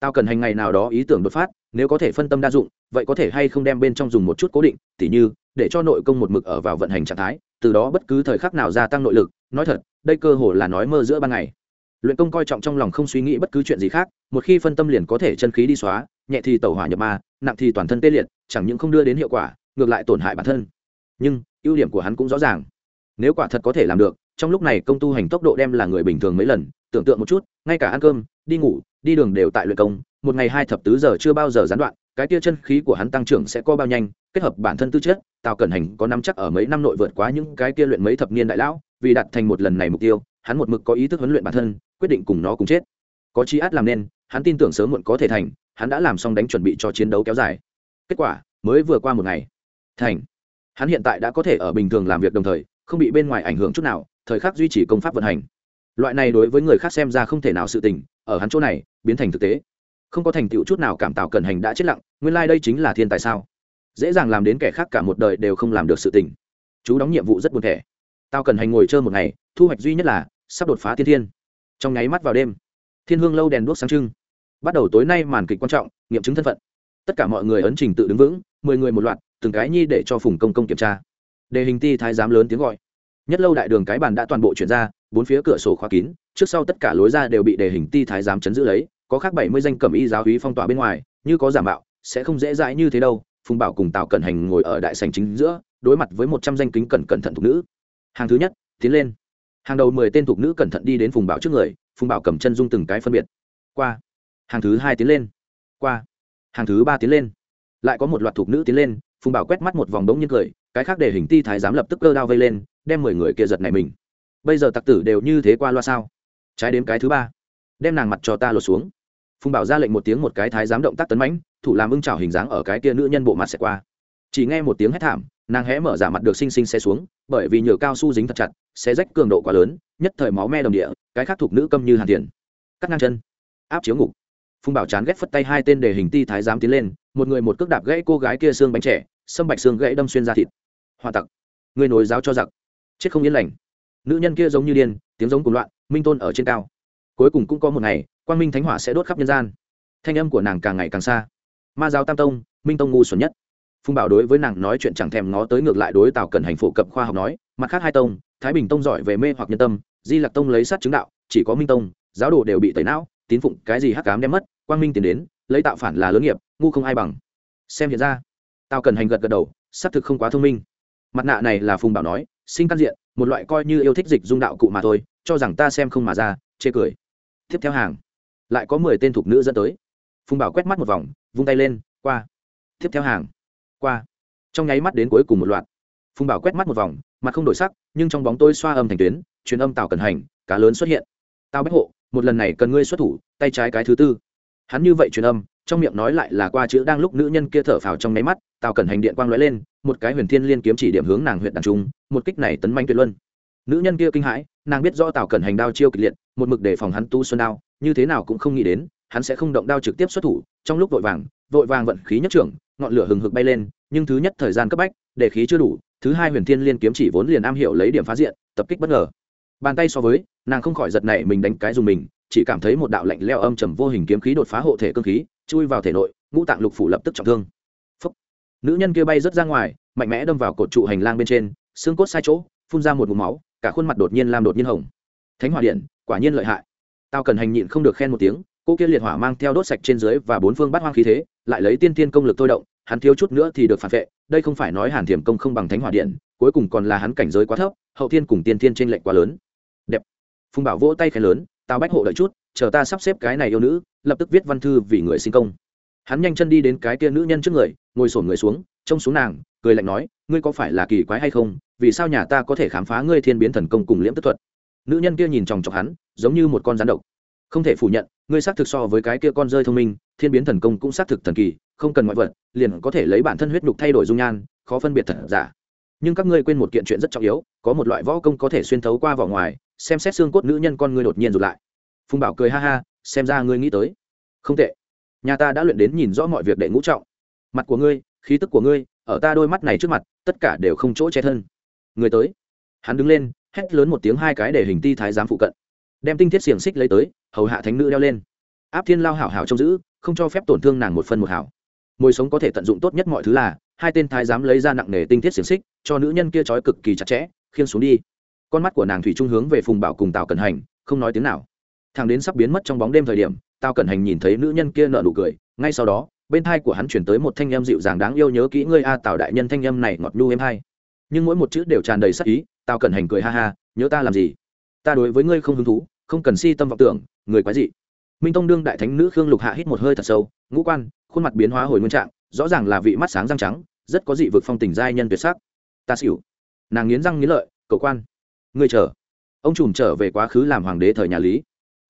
tao cần hành ngày nào đó ý tưởng đột phát, nếu có thể phân tâm đa dụng, vậy có thể hay không đem bên trong dùng một chút cố định, tỉ như, để cho nội công một mực ở vào vận hành trạng thái, từ đó bất cứ thời khắc nào gia tăng nội lực. Nói thật, đây cơ hồ là nói mơ giữa ban ngày. Luyện công coi trọng trong lòng không suy nghĩ bất cứ chuyện gì khác, một khi phân tâm liền có thể chân khí đi xóa, nhẹ thì tẩu hỏa nhập ma, nặng thì toàn thân tê liệt, chẳng những không đưa đến hiệu quả, ngược lại tổn hại bản thân. Nhưng, ưu điểm của hắn cũng rõ ràng. Nếu quả thật có thể làm được, trong lúc này công tu hành tốc độ đem là người bình thường mấy lần tưởng tượng một chút, ngay cả ăn cơm, đi ngủ, đi đường đều tại luyện công, một ngày hai thập tứ giờ chưa bao giờ gián đoạn, cái tia chân khí của hắn tăng trưởng sẽ co bao nhanh, kết hợp bản thân tư chất, tào cẩn hành có năm chắc ở mấy năm nội vượt quá những cái kia luyện mấy thập niên đại lão, vì đạt thành một lần này mục tiêu, hắn một mực có ý thức huấn luyện bản thân, quyết định cùng nó cùng chết. Có chi át làm nên, hắn tin tưởng sớm muộn có thể thành, hắn đã làm xong đánh chuẩn bị cho chiến đấu kéo dài. Kết quả, mới vừa qua một ngày, thành. Hắn hiện tại đã có thể ở bình thường làm việc đồng thời, không bị bên ngoài ảnh hưởng chút nào, thời khắc duy trì công pháp vận hành loại này đối với người khác xem ra không thể nào sự tình, ở hắn chỗ này, biến thành thực tế. Không có thành tựu chút nào cảm tạo cẩn hành đã chết lặng, nguyên lai、like、đây chính là thiên tài sao? Dễ dàng làm đến kẻ khác cả một đời đều không làm được sự tình. Chú đóng nhiệm vụ rất buồn thẻ. Tao cần hành ngồi chơi một ngày, thu hoạch duy nhất là sắp đột phá tiên thiên. Trong nháy mắt vào đêm, thiên hương lâu đèn đuốc sáng trưng. Bắt đầu tối nay màn kịch quan trọng, nghiệm chứng thân phận. Tất cả mọi người ấn trình tự đứng vững, mười người một loạt, từng cái nhi để cho phùng công công kiểm tra. Đề hình ti thái giám lớn tiếng gọi. Nhất lâu đại đường cái bàn đã toàn bộ chuyển ra bốn phía cửa sổ khóa kín, trước sau tất cả lối ra đều bị đề hình ti thái giám chấn giữ lấy, có khác bảy mươi danh cẩm y giáo hí phong tỏa bên ngoài, như có giả mạo, sẽ không dễ dãi như thế đâu, phùng bảo cùng tào cẩn hành ngồi ở đại sành chính giữa, đối mặt với một trăm danh kính cẩn cẩn thận thục nữ. Hàng thứ nhất, tiến lên. Hàng đầu mười tên thục nữ cẩn thận đi đến phùng bảo trước người, phùng bảo cầm chân dung từng cái phân biệt. Qua. Hàng thứ hai tiến lên. Qua. Hàng thứ ba tiến lên. Lại có một loạt thục nữ tiến lên, phùng bảo quét mắt một vòng đống nhiên cười, cái khác để hình ti thái giám lập tức cơ đao vây lên, đem mười người kia giật này mình bây giờ tặc tử đều như thế qua loa sao? Trái đếm cái thứ ba, đem nàng mặt cho ta lột xuống. Phùng bảo ra lệnh một tiếng một cái thái giám động tác tấn mãnh, thủ làm ưng trào hình dáng ở cái kia nữ nhân bộ mặt sẽ qua. Chỉ nghe một tiếng hét thảm, nàng hé mở giả mặt được xinh xinh xe xuống, bởi vì nhựa cao su dính thật chặt xe rách cường độ quá lớn, nhất thời máu me đồng địa, cái khác thuộc nữ câm như hàn tiền. Cắt ngang chân, áp chiếu ngục. Phùng bảo chán ghét phất tay hai tên để hình ti thái giám tiến lên, một người một cước đạp gãy cô gái kia xương bánh trẻ, sâm bạch xương gãy đâm xuyên ra thịt. Hòa tặc, người nối giáo cho giặc. Chết không yên lành nữ nhân kia giống như điên, tiếng giống cùng loạn, minh tôn ở trên cao. Cuối cùng cũng có một ngày, quang minh thánh hỏa sẽ đốt khắp nhân gian. Thanh âm của nàng càng ngày càng xa. Ma giáo tam tông, minh tông ngu xuẩn nhất. Phùng bảo đối với nàng nói chuyện chẳng thèm ngó tới ngược lại đối tào cần hành phổ cập khoa học nói, mặt khác hai tông, thái bình tông giỏi về mê hoặc nhân tâm, di lạc tông lấy sát chứng đạo, chỉ có minh tông, giáo đồ đều bị tẩy não, tín phụng cái gì hắc cám đem mất, quang minh tiến đến, lấy tạo phản là lớn nghiệp, ngu không ai bằng. Xem hiện ra. Tao cần hành gật gật đầu, xác thực không quá thông minh. Mặt nạ này là phùng bảo nói sinh căn diện, một loại coi như yêu thích dịch dung đạo cụ mà thôi, cho rằng ta xem không mà ra, chê cười. Tiếp theo hàng, lại có mười tên thục nữ dẫn tới. Phùng bảo quét mắt một vòng, vung tay lên, qua. Tiếp theo hàng, qua. Trong nháy mắt đến cuối cùng một loạt. Phùng bảo quét mắt một vòng, mặt không đổi sắc, nhưng trong bóng tôi xoa âm thành tuyến, truyền âm tào cần hành, cá lớn xuất hiện. Tao bách hộ, một lần này cần ngươi xuất thủ, tay trái cái thứ tư. Hắn như vậy truyền âm trong miệng nói lại là qua chữ đang lúc nữ nhân kia thở phào trong nháy mắt, tào cẩn hành điện quang lóe lên, một cái huyền thiên liên kiếm chỉ điểm hướng nàng huyện đàn trung, một kích này tấn manh tuyệt luân. Nữ nhân kia kinh hãi, nàng biết rõ tào cẩn hành đao chiêu kịch liệt, một mực để phòng hắn tu xuân đao, như thế nào cũng không nghĩ đến, hắn sẽ không động đao trực tiếp xuất thủ, trong lúc vội vàng vội vàng vận khí nhất trưởng, ngọn lửa hừng hực bay lên, nhưng thứ nhất thời gian cấp bách, để khí chưa đủ, thứ hai huyền thiên liên kiếm chỉ vốn liền am hiểu lấy điểm phá diện, tập kích bất ngờ. Bàn tay so với, nàng không khỏi giật này mình đánh cái dùng mình chỉ cảm thấy một đạo lạnh leo âm trầm vô hình kiếm khí đột phá hộ thể cơ khí, chui vào thể nội, ngũ tạng lục phủ lập tức trọng thương. Phúc. nữ nhân kia bay rớt ra ngoài, mạnh mẽ đâm vào cột trụ hành lang bên trên, xương cốt sai chỗ, phun ra một mũ máu, cả khuôn mặt đột nhiên làm đột nhiên hồng. Thánh hỏa điện, quả nhiên lợi hại. Tao cần hành nhịn không được khen một tiếng, cô kia liệt hỏa mang theo đốt sạch trên dưới và bốn phương bắt hoang khí thế, lại lấy tiên tiên công lực thôi động, hắn thiếu chút nữa thì được phản vệ, đây không phải nói hàn thiểm công không bằng thánh hỏa điện, cuối cùng còn là hắn cảnh giới quá thấp, hậu thiên cùng tiên tiên trên lệnh quá lớn. Đẹp. Phùng bảo vỗ tay khen lớn tao bách hộ đợi chút, chờ ta sắp xếp cái này yêu nữ, lập tức viết văn thư vì người sinh công. Hắn nhanh chân đi đến cái kia nữ nhân trước người, ngồi sổn người xuống, trông xuống nàng, cười lạnh nói, ngươi có phải là kỳ quái hay không? Vì sao nhà ta có thể khám phá ngươi thiên biến thần công cùng liễm tức thuật? Nữ nhân kia nhìn chòng chọc hắn, giống như một con rắn độc. Không thể phủ nhận, ngươi xác thực so với cái kia con rơi thông minh, thiên biến thần công cũng xác thực thần kỳ, không cần ngoại vật, liền có thể lấy bản thân huyết nhục thay đổi dung nhan, khó phân biệt thật giả nhưng các ngươi quên một kiện chuyện rất trọng yếu, có một loại võ công có thể xuyên thấu qua vỏ ngoài, xem xét xương cốt nữ nhân con ngươi đột nhiên rụt lại. Phùng bảo cười ha ha, xem ra ngươi nghĩ tới. Không tệ. Nhà ta đã luyện đến nhìn rõ mọi việc đệ ngũ trọng. Mặt của ngươi, khí tức của ngươi, ở ta đôi mắt này trước mặt, tất cả đều không chỗ che thân. Người tới. Hắn đứng lên, hét lớn một tiếng hai cái để hình ti thái giám phụ cận. Đem tinh thiết xiềng xích lấy tới, hầu hạ thánh nữ đeo lên. Áp thiên lao hảo hảo trông giữ, không cho phép tổn thương nàng một phân một hảo mồi sống có thể tận dụng tốt nhất mọi thứ là, hai tên thái giám lấy ra nặng nề tinh thiết xiềng xích, cho nữ nhân kia trói cực kỳ chặt chẽ, khiêng xuống đi. Con mắt của nàng thủy trung hướng về phùng bảo cùng tào cẩn hành, không nói tiếng nào. Thằng đến sắp biến mất trong bóng đêm thời điểm, tào cẩn hành nhìn thấy nữ nhân kia nợ nụ cười, ngay sau đó, bên thai của hắn chuyển tới một thanh em dịu dàng đáng yêu nhớ kỹ ngươi a, tào đại nhân thanh em này ngọt nhu em hay. Nhưng mỗi một chữ đều tràn đầy sắc ý, tào cẩn hành cười ha ha, nhớ ta làm gì? Ta đối với ngươi không hứng thú, không cần si tâm vọng tưởng, người quái dị minh tông đương đại thánh nữ khương lục hạ hít một hơi thật sâu, ngũ quan, khuôn mặt biến hóa hồi nguyên trạng, rõ ràng là vị mắt sáng răng trắng, rất có dị vực phong tình giai nhân tuyệt sắc. Ta xỉu. Nàng nghiến răng nghiến lợi cầu quan, ngươi chờ. Ông trùm trở về quá khứ làm hoàng đế thời nhà lý.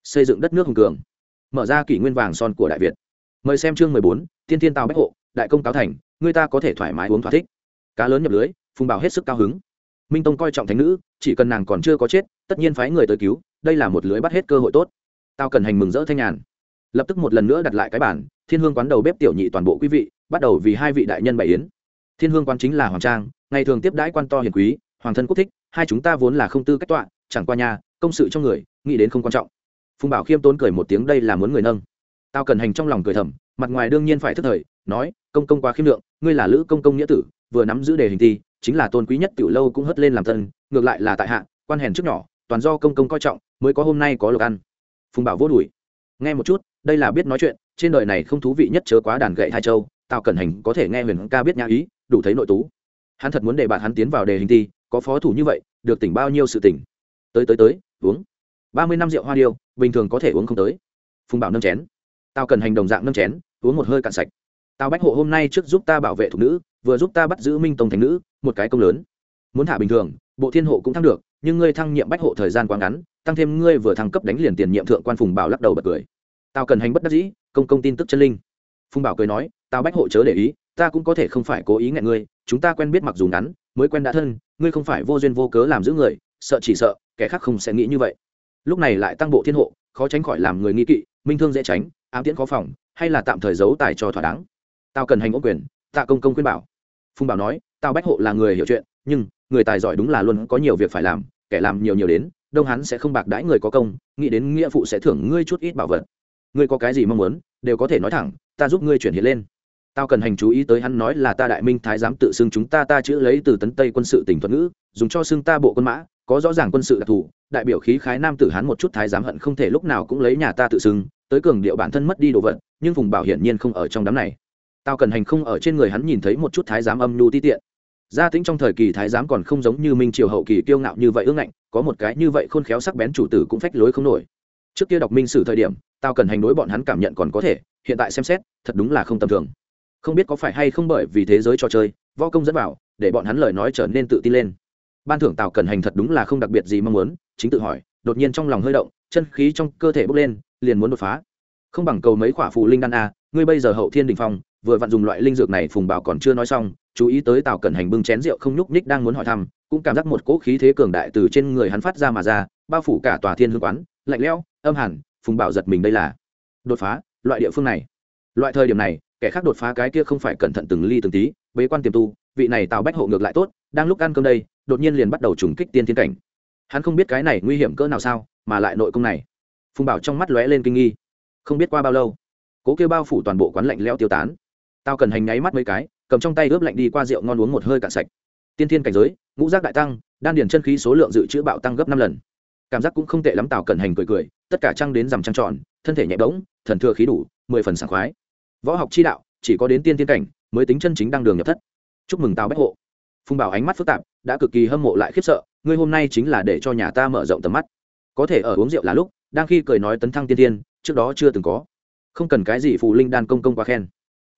Xây dựng đất nước hùng cường. Mở ra kỷ nguyên vàng son của đại việt. Mời xem chương mười bốn tiên thiên tào bách hộ, đại công cáo thành người ta có thể thoải mái uống thỏa thích. Cá lớn nhập lưới, phùng bảo hết sức cao hứng. Minh tông coi trọng thánh nữ, chỉ cần nàng còn chưa có chết, tất nhiên phái người tới cứu, đây là một lưới bắt hết cơ hội tốt tao cần hành mừng rỡ thanh nhàn. Lập tức một lần nữa đặt lại cái bản thiên hương quán đầu bếp tiểu nhị toàn bộ quý vị, bắt đầu vì hai vị đại nhân bày yến. Thiên hương quán chính là hoàng trang, ngày thường tiếp đãi quan to hiền quý, hoàng thân quốc thích, hai chúng ta vốn là không tư cách tọa, chẳng qua nhà công sự trong người, nghĩ đến không quan trọng. Phùng bảo khiêm tốn cười một tiếng đây là muốn người nâng. Tao cần hành trong lòng cười thầm, mặt ngoài đương nhiên phải thức thời, nói, công công quá khiêm lượng, ngươi là lữ công công nghĩa tử, vừa nắm giữ đề hình thi, chính là tôn quý nhất tiểu lâu cũng hất lên làm thân, ngược lại là tại hạ, quan hèn trước nhỏ, toàn do công công coi trọng, mới có hôm nay có lộc ăn phùng bảo vô đùi. Nghe một chút, đây là biết nói chuyện, trên đời này không thú vị nhất chớ quá đàn gậy hai châu, tào cẩn hành có thể nghe huyền ca biết nhã ý, đủ thấy nội tú. Hắn thật muốn để bạn hắn tiến vào đề hình thi, có phó thủ như vậy, được tỉnh bao nhiêu sự tỉnh. Tới tới tới, uống. Ba mươi năm rượu hoa điêu, bình thường có thể uống không tới. Phùng bảo nâng chén. Tao cần hành đồng dạng nâng chén, uống một hơi cạn sạch. Tao bách hộ hôm nay trước giúp ta bảo vệ thục nữ, vừa giúp ta bắt giữ minh tông thành nữ, một cái công lớn. Muốn thả bình thường, bộ thiên hộ cũng thăng được nhưng ngươi thăng nhiệm bách hộ thời gian quá ngắn, tăng thêm ngươi vừa thăng cấp đánh liền tiền nhiệm thượng quan phùng bảo lắc đầu bật cười. Tao cần hành bất đắc dĩ, công công tin tức chân linh. Phùng bảo cười nói, tao bách hộ chớ để ý, ta cũng có thể không phải cố ý ngại ngươi, chúng ta quen biết mặc dù ngắn, mới quen đã thân, ngươi không phải vô duyên vô cớ làm giữ người, sợ chỉ sợ, kẻ khác không sẽ nghĩ như vậy. Lúc này lại tăng bộ thiên hộ, khó tránh khỏi làm người nghi kỵ, minh thương dễ tránh, ám tiễn khó phòng, hay là tạm thời giấu tài cho thỏa đáng. Tao cần hành ô quyền, tạ công công khuyên bảo. Phùng bảo nói tao bách hộ là người hiểu chuyện, nhưng người tài giỏi đúng là luôn có nhiều việc phải làm, kẻ làm nhiều nhiều đến, đông hắn sẽ không bạc đãi người có công, nghĩ đến nghĩa phụ sẽ thưởng ngươi chút ít bảo vật. Ngươi có cái gì mong muốn, đều có thể nói thẳng, ta giúp ngươi chuyển hiện lên. Tao cần hành chú ý tới hắn nói là ta đại minh thái giám tự xưng chúng ta ta chữ lấy từ tấn tây quân sự tỉnh thuật ngữ, dùng cho xưng ta bộ quân mã, có rõ ràng quân sự đặc thù, đại biểu khí khái nam tử hắn một chút thái giám hận không thể lúc nào cũng lấy nhà ta tự xưng, tới cường điệu bản thân mất đi đồ vật, nhưng vùng bảo hiển nhiên không ở trong đám này. Tao cần hành không ở trên người hắn nhìn thấy một chút thái giám âm nhu ti tiện gia tính trong thời kỳ thái giám còn không giống như minh triều hậu kỳ kiêu ngạo như vậy ương ngạnh, có một cái như vậy khôn khéo sắc bén chủ tử cũng phách lối không nổi. Trước kia đọc minh sử thời điểm tao cần hành đối bọn hắn cảm nhận còn có thể, hiện tại xem xét, thật đúng là không tầm thường. Không biết có phải hay không bởi vì thế giới trò chơi, võ công dẫn vào, để bọn hắn lời nói trở nên tự tin lên. Ban thưởng tào cần hành thật đúng là không đặc biệt gì mong muốn, chính tự hỏi, đột nhiên trong lòng hơi động, chân khí trong cơ thể bốc lên, liền muốn đột phá. Không bằng cầu mấy khỏa phù linh đan a, ngươi bây giờ hậu thiên đình phong, vừa vặn dùng loại linh dược này phùng bảo còn chưa nói xong chú ý tới tào cẩn hành bưng chén rượu không nhúc nhích đang muốn hỏi thăm, cũng cảm giác một cỗ khí thế cường đại từ trên người hắn phát ra mà ra, bao phủ cả tòa thiên hương quán, lạnh lẽo, âm hẳn, phùng bảo giật mình đây là. Đột phá, loại địa phương này. Loại thời điểm này, kẻ khác đột phá cái kia không phải cẩn thận từng ly từng tí, bế quan tiềm tu, vị này tào bách hộ ngược lại tốt, đang lúc ăn cơm đây, đột nhiên liền bắt đầu trùng kích tiên thiên cảnh. Hắn không biết cái này nguy hiểm cỡ nào sao, mà lại nội công này. Phùng bảo trong mắt lóe lên kinh nghi. Không biết qua bao lâu, cố kêu bao phủ toàn bộ quán lạnh leo tiêu tán. Tao cần hành nháy mắt mấy cái cầm trong tay ướp lạnh đi qua rượu ngon uống một hơi cạn sạch. Tiên thiên cảnh giới, ngũ giác đại tăng, đan điền chân khí số lượng dự trữ bạo tăng gấp năm lần. Cảm giác cũng không tệ lắm, tào cẩn hành cười cười, tất cả trăng đến dằm trăng tròn, thân thể nhẹ bỗng, thần thừa khí đủ, mười phần sảng khoái. Võ học chi đạo, chỉ có đến tiên thiên cảnh, mới tính chân chính đăng đường nhập thất. Chúc mừng tào bách hộ. Phùng bảo ánh mắt phức tạp, đã cực kỳ hâm mộ lại khiếp sợ, ngươi hôm nay chính là để cho nhà ta mở rộng tầm mắt. Có thể ở uống rượu là lúc, đang khi cười nói tấn thăng tiên tiên trước đó chưa từng có. Không cần cái gì phù linh đan công công quá khen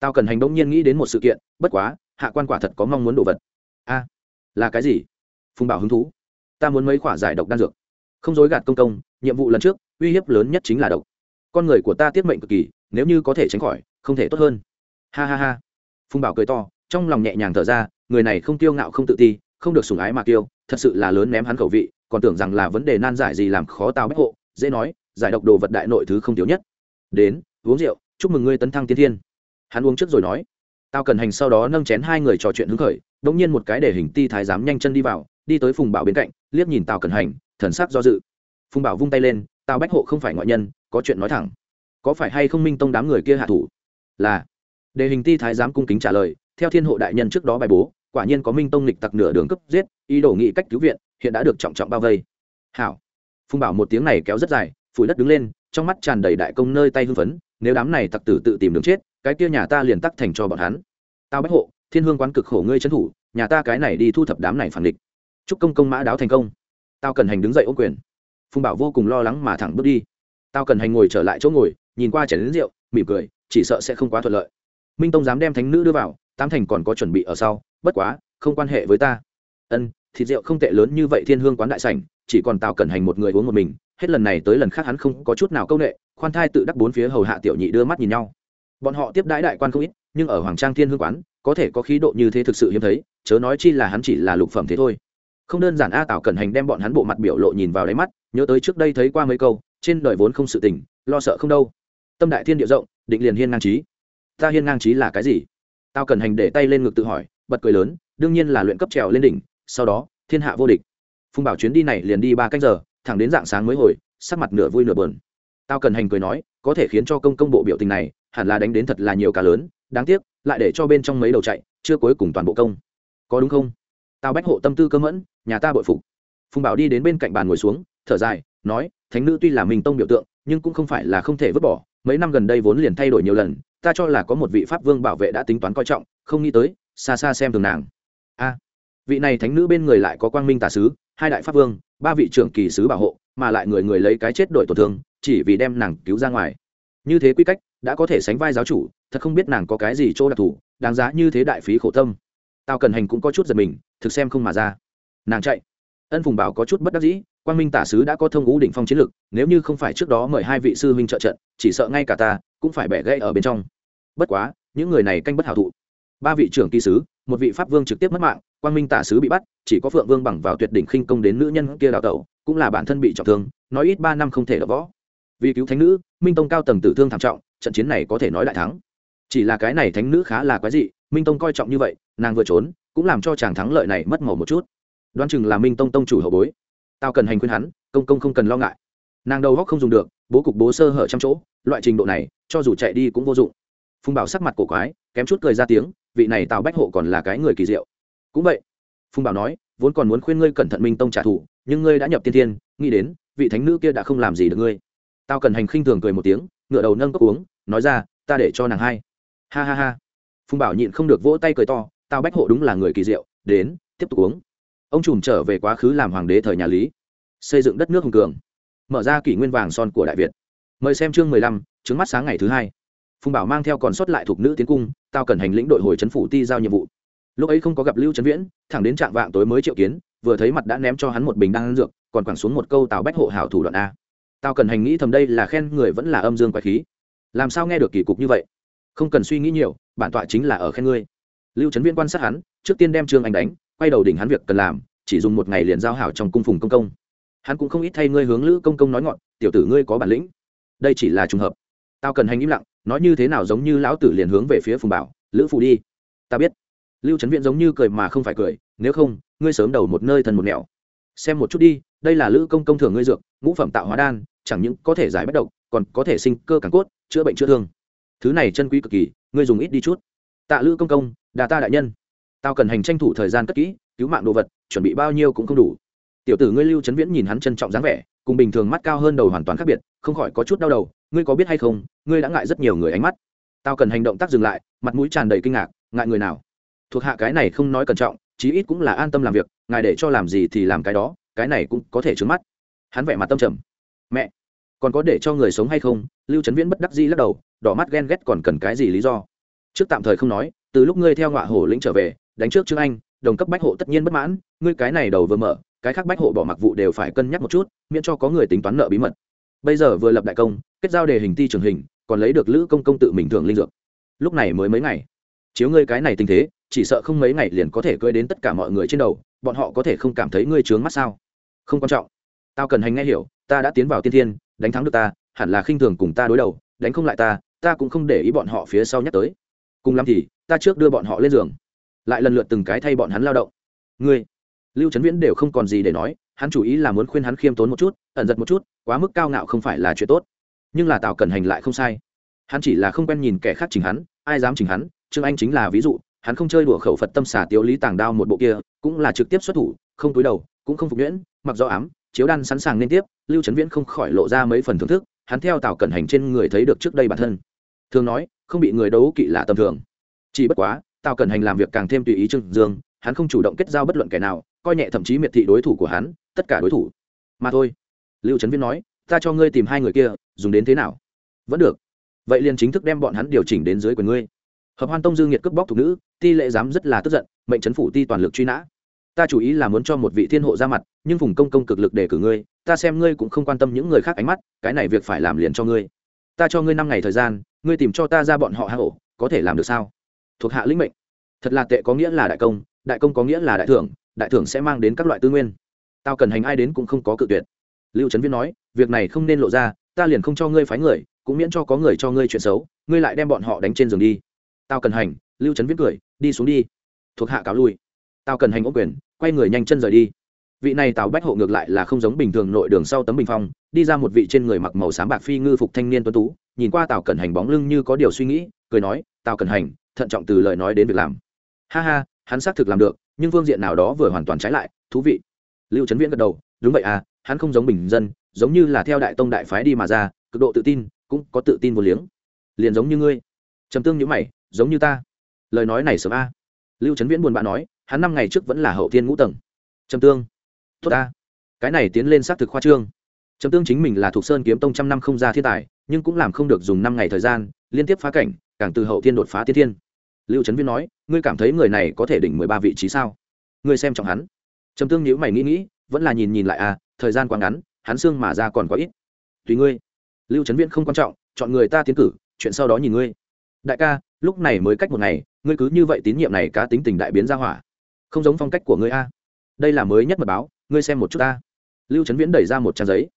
tao cần hành động nhiên nghĩ đến một sự kiện, bất quá, hạ quan quả thật có mong muốn đồ vật. A, là cái gì? Phùng bảo hứng thú. Ta muốn mấy khoả giải độc đan dược. Không dối gạt công công, nhiệm vụ lần trước, uy hiếp lớn nhất chính là độc. Con người của ta tiết mệnh cực kỳ, nếu như có thể tránh khỏi, không thể tốt hơn. Ha ha ha. Phùng bảo cười to, trong lòng nhẹ nhàng thở ra, người này không tiêu ngạo không tự ti, không được sùng ái mà tiêu thật sự là lớn ném hắn khẩu vị, còn tưởng rằng là vấn đề nan giải gì làm khó tao bách hộ, dễ nói, giải độc đồ vật đại nội thứ không thiếu nhất. Đến, uống rượu, chúc mừng ngươi tấn thăng tiên thiên hắn uống trước rồi nói, tao cần hành sau đó nâng chén hai người trò chuyện hứng khởi, đống nhiên một cái để hình ti thái giám nhanh chân đi vào, đi tới phùng bảo bên cạnh, liếc nhìn tào cần hành, thần sắc do dự. Phùng bảo vung tay lên tào bách hộ không phải ngoại nhân, có chuyện nói thẳng. Có phải hay không minh tông đám người kia hạ thủ? Là. Để hình ti thái giám cung kính trả lời, theo thiên hộ đại nhân trước đó bài bố, quả nhiên có minh tông lịch tặc nửa đường cấp giết, ý đồ nghị cách cứu viện, hiện đã được trọng trọng bao vây. Hảo. Phùng bảo một tiếng này kéo rất dài, phủi đất đứng lên, trong mắt tràn đầy đại công nơi tay hưng phấn nếu đám này tặc tử tự tìm đường chết, cái kia nhà ta liền tắc thành cho bọn hắn. Tao bách hộ, thiên hương quán cực khổ ngươi trấn thủ, nhà ta cái này đi thu thập đám này phản địch. Chúc công công mã đáo thành công. Tao cần hành đứng dậy ô quyền. Phùng bảo vô cùng lo lắng mà thẳng bước đi. Tao cần hành ngồi trở lại chỗ ngồi, nhìn qua chảy đến rượu, mỉm cười, chỉ sợ sẽ không quá thuận lợi. Minh tông dám đem thánh nữ đưa vào tam thành còn có chuẩn bị ở sau, bất quá, không quan hệ với ta. Ân, thịt rượu không tệ lớn như vậy thiên hương quán đại sảnh, chỉ còn tào cẩn hành một người uống một mình, hết lần này tới lần khác hắn không có chút nào công nghệ khoan thai tự đắc bốn phía hầu hạ tiểu nhị đưa mắt nhìn nhau. Bọn họ tiếp đãi đại quan không ít, nhưng ở hoàng trang thiên hương quán, có thể có khí độ như thế thực sự hiếm thấy, chớ nói chi là hắn chỉ là lục phẩm thế thôi. Không đơn giản a tảo cẩn hành đem bọn hắn bộ mặt biểu lộ nhìn vào đáy mắt, nhớ tới trước đây thấy qua mấy câu, trên đời vốn không sự tình, lo sợ không đâu. Tâm đại thiên địa rộng, định liền hiên ngang trí. Ta hiên ngang trí là cái gì? Tao cần hành để tay lên ngực tự hỏi, bật cười lớn, đương nhiên là luyện cấp trèo lên đỉnh, sau đó, thiên hạ vô địch. Phùng bảo chuyến đi này liền đi ba cách giờ, thẳng đến dạng sáng mới hồi, sắc mặt nửa vui nửa buồn tao cần hành cười nói, có thể khiến cho công công bộ biểu tình này, hẳn là đánh đến thật là nhiều cá lớn, đáng tiếc, lại để cho bên trong mấy đầu chạy, chưa cuối cùng toàn bộ công. Có đúng không? Tao bách hộ tâm tư cơ mẫn, nhà ta bội phục. Phùng bảo đi đến bên cạnh bàn ngồi xuống, thở dài, nói, thánh nữ tuy là minh tông biểu tượng, nhưng cũng không phải là không thể vứt bỏ. Mấy năm gần đây vốn liền thay đổi nhiều lần, ta cho là có một vị pháp vương bảo vệ đã tính toán coi trọng, không nghĩ tới, xa xa xem thường nàng. A. Vị này thánh nữ bên người lại có quang minh tà sứ, hai đại pháp vương, ba vị trưởng kỳ sứ bảo hộ, mà lại người người lấy cái chết đổi tổn thương chỉ vì đem nàng cứu ra ngoài. Như thế quy cách, đã có thể sánh vai giáo chủ, thật không biết nàng có cái gì chỗ đặc thù, đáng giá như thế đại phí khổ tâm. Tao cần hành cũng có chút giật mình, thực xem không mà ra. Nàng chạy. Ân phùng bảo có chút bất đắc dĩ, quang minh tả sứ đã có thông ngũ đỉnh phong chiến lực, nếu như không phải trước đó mời hai vị sư huynh trợ trận, chỉ sợ ngay cả ta cũng phải bẻ gãy ở bên trong. Bất quá, những người này canh bất hảo thụ. Ba vị trưởng kỳ sứ, một vị pháp vương trực tiếp mất mạng, quang minh tả sứ bị bắt, chỉ có phượng vương bằng vào tuyệt đỉnh khinh công đến nữ nhân kia đào tẩu, cũng là bản thân bị trọng thương, nói ít ba năm không thể đỡ võ vì cứu thánh nữ, minh tông cao tầng tử thương thảm trọng, trận chiến này có thể nói đại thắng. Chỉ là cái này thánh nữ khá là quái dị, minh tông coi trọng như vậy, nàng vừa trốn, cũng làm cho chàng thắng lợi này mất màu một chút. Đoán chừng là minh tông tông chủ hậu bối. Tao cần hành khuyên hắn, công công không cần lo ngại. Nàng đầu góc không dùng được, bố cục bố sơ hở trăm chỗ, loại trình độ này, cho dù chạy đi cũng vô dụng. Phùng bảo sắc mặt cổ quái, kém chút cười ra tiếng, vị này tào bách hộ còn là cái người kỳ diệu. Cũng vậy, phùng bảo nói, vốn còn muốn khuyên ngươi cẩn thận minh tông trả thù, nhưng ngươi đã nhập tiên thiên, nghĩ đến, vị thánh nữ kia đã không làm gì được ngươi tao cần hành khinh thường cười một tiếng ngựa đầu nâng cốc uống, nói ra, ta để cho nàng hai. Ha ha ha. Phùng bảo nhịn không được vỗ tay cười to, tao bách hộ đúng là người kỳ diệu, đến, tiếp tục uống. Ông trùm trở về quá khứ làm hoàng đế thời nhà lý. Xây dựng đất nước hùng cường. Mở ra kỷ nguyên vàng son của đại việt. Mời xem chương mười lăm, trứng mắt sáng ngày thứ hai. Phùng bảo mang theo còn sót lại thuộc nữ tiến cung, tao cần hành lĩnh đội hồi trấn phủ ti giao nhiệm vụ. Lúc ấy không có gặp lưu trấn viễn, thẳng đến trạng vạng tối mới triệu kiến, vừa thấy mặt đã ném cho hắn một bình đan dược, còn quẳng xuống một câu tào bách hộ hảo thủ đoạn a tao cần hành nghĩ thầm đây là khen người vẫn là âm dương quái khí. Làm sao nghe được kỳ cục như vậy? Không cần suy nghĩ nhiều, bản tọa chính là ở khen ngươi. Lưu trấn viễn quan sát hắn, trước tiên đem trương anh đánh, quay đầu đỉnh hắn việc cần làm, chỉ dùng một ngày liền giao hảo trong cung phùng công công. Hắn cũng không ít thay ngươi hướng lữ công công nói ngọn, tiểu tử ngươi có bản lĩnh. Đây chỉ là trùng hợp. Tao cần hành im lặng, nói như thế nào giống như lão tử liền hướng về phía phùng bảo, lữ phù đi. Ta biết. Lưu trấn Viễn giống như cười mà không phải cười, nếu không, ngươi sớm đầu một nơi thần một nẻo. Xem một chút đi, đây là lữ công công thường ngươi dược, ngũ phẩm tạo hóa đan chẳng những có thể giải bất động còn có thể sinh cơ càng cốt, chữa bệnh chữa thương. Thứ này chân quý cực kỳ, ngươi dùng ít đi chút. Tạ lữ công công, đà ta đại nhân. Tao cần hành tranh thủ thời gian cất kỹ, cứu mạng đồ vật, chuẩn bị bao nhiêu cũng không đủ. Tiểu tử ngươi lưu trấn viễn nhìn hắn trân trọng dáng vẻ, cùng bình thường mắt cao hơn đầu hoàn toàn khác biệt, không khỏi có chút đau đầu, ngươi có biết hay không, ngươi đã ngại rất nhiều người ánh mắt. Tao cần hành động tác dừng lại, mặt mũi tràn đầy kinh ngạc, ngại người nào? Thuộc hạ cái này không nói cẩn trọng, chí ít cũng là an tâm làm việc, ngài để cho làm gì thì làm cái đó, cái này cũng có thể trướng mắt. Hắn vẻ mặt tâm trầm mẹ, còn có để cho người sống hay không? Lưu trấn viễn bất đắc dĩ lắc đầu, đỏ mắt ghen ghét còn cần cái gì lý do? Trước tạm thời không nói, từ lúc ngươi theo ngọa hổ lĩnh trở về, đánh trước trương anh, đồng cấp bách hộ tất nhiên bất mãn, ngươi cái này đầu vừa mở, cái khác bách hộ bỏ mặc vụ đều phải cân nhắc một chút, miễn cho có người tính toán nợ bí mật. Bây giờ vừa lập đại công, kết giao đề hình ti trường hình, còn lấy được lữ công công tự mình thường linh dược. Lúc này mới mấy ngày. Chiếu ngươi cái này tình thế, chỉ sợ không mấy ngày liền có thể cưới đến tất cả mọi người trên đầu, bọn họ có thể không cảm thấy ngươi trướng mắt sao? Không quan trọng tao cần hành nghe hiểu, ta đã tiến vào tiên thiên, đánh thắng được ta, hẳn là khinh thường cùng ta đối đầu, đánh không lại ta ta cũng không để ý bọn họ phía sau nhắc tới. Cùng lắm thì, ta trước đưa bọn họ lên giường. Lại lần lượt từng cái thay bọn hắn lao động. Ngươi, lưu trấn viễn đều không còn gì để nói, hắn chủ ý là muốn khuyên hắn khiêm tốn một chút, ẩn giật một chút, quá mức cao ngạo không phải là chuyện tốt. Nhưng là tào cẩn hành lại không sai. Hắn chỉ là không quen nhìn kẻ khác chỉnh hắn, ai dám chỉnh hắn, trương anh chính là ví dụ, hắn không chơi đùa khẩu phật tâm xả tiêu lý tàng đao một bộ kia, cũng là trực tiếp xuất thủ, không túi đầu, cũng không phục nhuyễn, mặc do ám chiếu đan sẵn sàng nên tiếp, lưu trấn viễn không khỏi lộ ra mấy phần thưởng thức, hắn theo tào cẩn hành trên người thấy được trước đây bản thân. Thường nói, không bị người đấu kỵ là tầm thường. Chỉ bất quá, tào cẩn hành làm việc càng thêm tùy ý trương dương, hắn không chủ động kết giao bất luận kẻ nào, coi nhẹ thậm chí miệt thị đối thủ của hắn, tất cả đối thủ. Mà thôi, lưu trấn viễn nói, ta cho ngươi tìm hai người kia, dùng đến thế nào? Vẫn được. Vậy liền chính thức đem bọn hắn điều chỉnh đến dưới quyền ngươi. Hợp hoan tông dương nhiệt cướp bóc thục nữ, ti lệ dám rất là tức giận, mệnh chấn phủ ti toàn lực truy nã ta chủ ý là muốn cho một vị thiên hộ ra mặt, nhưng phùng công công cực lực để cử ngươi, ta xem ngươi cũng không quan tâm những người khác ánh mắt, cái này việc phải làm liền cho ngươi. Ta cho ngươi năm ngày thời gian, ngươi tìm cho ta ra bọn họ hạ hổ có thể làm được sao? Thuộc hạ lĩnh mệnh. Thật là tệ có nghĩa là đại công đại công có nghĩa là đại thưởng đại thưởng sẽ mang đến các loại tư nguyên. Tao cần hành ai đến cũng không có cự tuyệt. Lưu trấn viễn nói, việc này không nên lộ ra, ta liền không cho ngươi phái người, cũng miễn cho có người cho ngươi chuyện xấu, ngươi lại đem bọn họ đánh trên giường đi. Tao cần hành, lưu trấn viễn cười, đi xuống đi. Thuộc hạ cáo lui tao cần hành ô quyền, quay người nhanh chân rời đi. Vị này tào bách hộ ngược lại là không giống bình thường nội đường sau tấm bình phong, đi ra một vị trên người mặc màu xám bạc phi ngư phục thanh niên tuấn tú, nhìn qua tào cẩn hành bóng lưng như có điều suy nghĩ, cười nói, tào cẩn hành, thận trọng từ lời nói đến việc làm. Ha ha, hắn xác thực làm được, nhưng phương diện nào đó vừa hoàn toàn trái lại, thú vị. Lưu trấn viễn gật đầu, đúng vậy à hắn không giống bình dân, giống như là theo đại tông đại phái đi mà ra, cực độ tự tin, cũng có tự tin vô liếng. Liền giống như ngươi. Trầm tương như mày, giống như ta. Lời nói này sớm a. Lưu trấn viễn buồn bã nói hắn năm ngày trước vẫn là hậu thiên ngũ tầng. Trầm tương. Tốt ta. Cái này tiến lên xác thực khoa trương. Trầm tương chính mình là thuộc sơn kiếm tông trăm năm không ra thiên tài, nhưng cũng làm không được dùng năm ngày thời gian, liên tiếp phá cảnh, càng từ hậu thiên đột phá tiên thiên. Lưu trấn viễn nói, ngươi cảm thấy người này có thể đỉnh mười ba vị trí sao? Ngươi xem trọng hắn. Trầm tương nhữ mày nghĩ nghĩ, vẫn là nhìn nhìn lại à thời gian quá ngắn, hắn xương mà ra còn quá ít. Tùy ngươi. Lưu trấn viễn không quan trọng, chọn người ta tiến cử, chuyện sau đó nhìn ngươi. Đại ca, lúc này mới cách một ngày, ngươi cứ như vậy tín nhiệm này cá tính tình đại biến ra hỏa không giống phong cách của ngươi a. Đây là mới nhất mật báo, ngươi xem một chút ta. Lưu trấn viễn đẩy ra một trang giấy.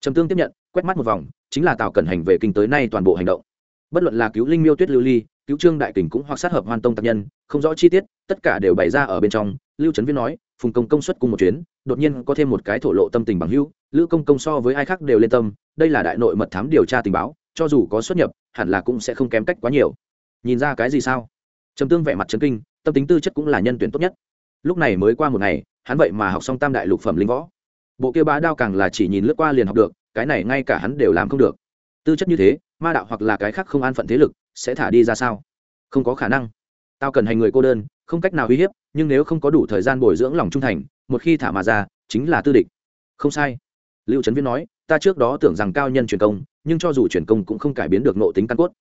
Trầm tương tiếp nhận, quét mắt một vòng, chính là tào cẩn hành về kinh tới nay toàn bộ hành động. Bất luận là cứu linh miêu tuyết lưu ly, cứu trương đại kình cũng hoặc sát hợp hoàn tông tác nhân, không rõ chi tiết, tất cả đều bày ra ở bên trong. Lưu trấn viễn nói, phùng công công xuất cùng một chuyến, đột nhiên có thêm một cái thổ lộ tâm tình bằng hữu, lữ công công so với ai khác đều lên tâm, đây là đại nội mật thám điều tra tình báo, cho dù có xuất nhập, hẳn là cũng sẽ không kém cách quá nhiều. Nhìn ra cái gì sao? Trầm tương vẻ mặt trấn kinh, tâm tính tư chất cũng là nhân tuyển tốt nhất lúc này mới qua một ngày, hắn vậy mà học xong tam đại lục phẩm linh võ. Bộ kia bá đao càng là chỉ nhìn lướt qua liền học được, cái này ngay cả hắn đều làm không được. Tư chất như thế, ma đạo hoặc là cái khác không an phận thế lực, sẽ thả đi ra sao? Không có khả năng. Tao cần hành người cô đơn, không cách nào uy hiếp, nhưng nếu không có đủ thời gian bồi dưỡng lòng trung thành, một khi thả mà ra, chính là tư địch. Không sai. Lưu trấn viễn nói, ta trước đó tưởng rằng cao nhân truyền công, nhưng cho dù truyền công cũng không cải biến được nộ tính căn cốt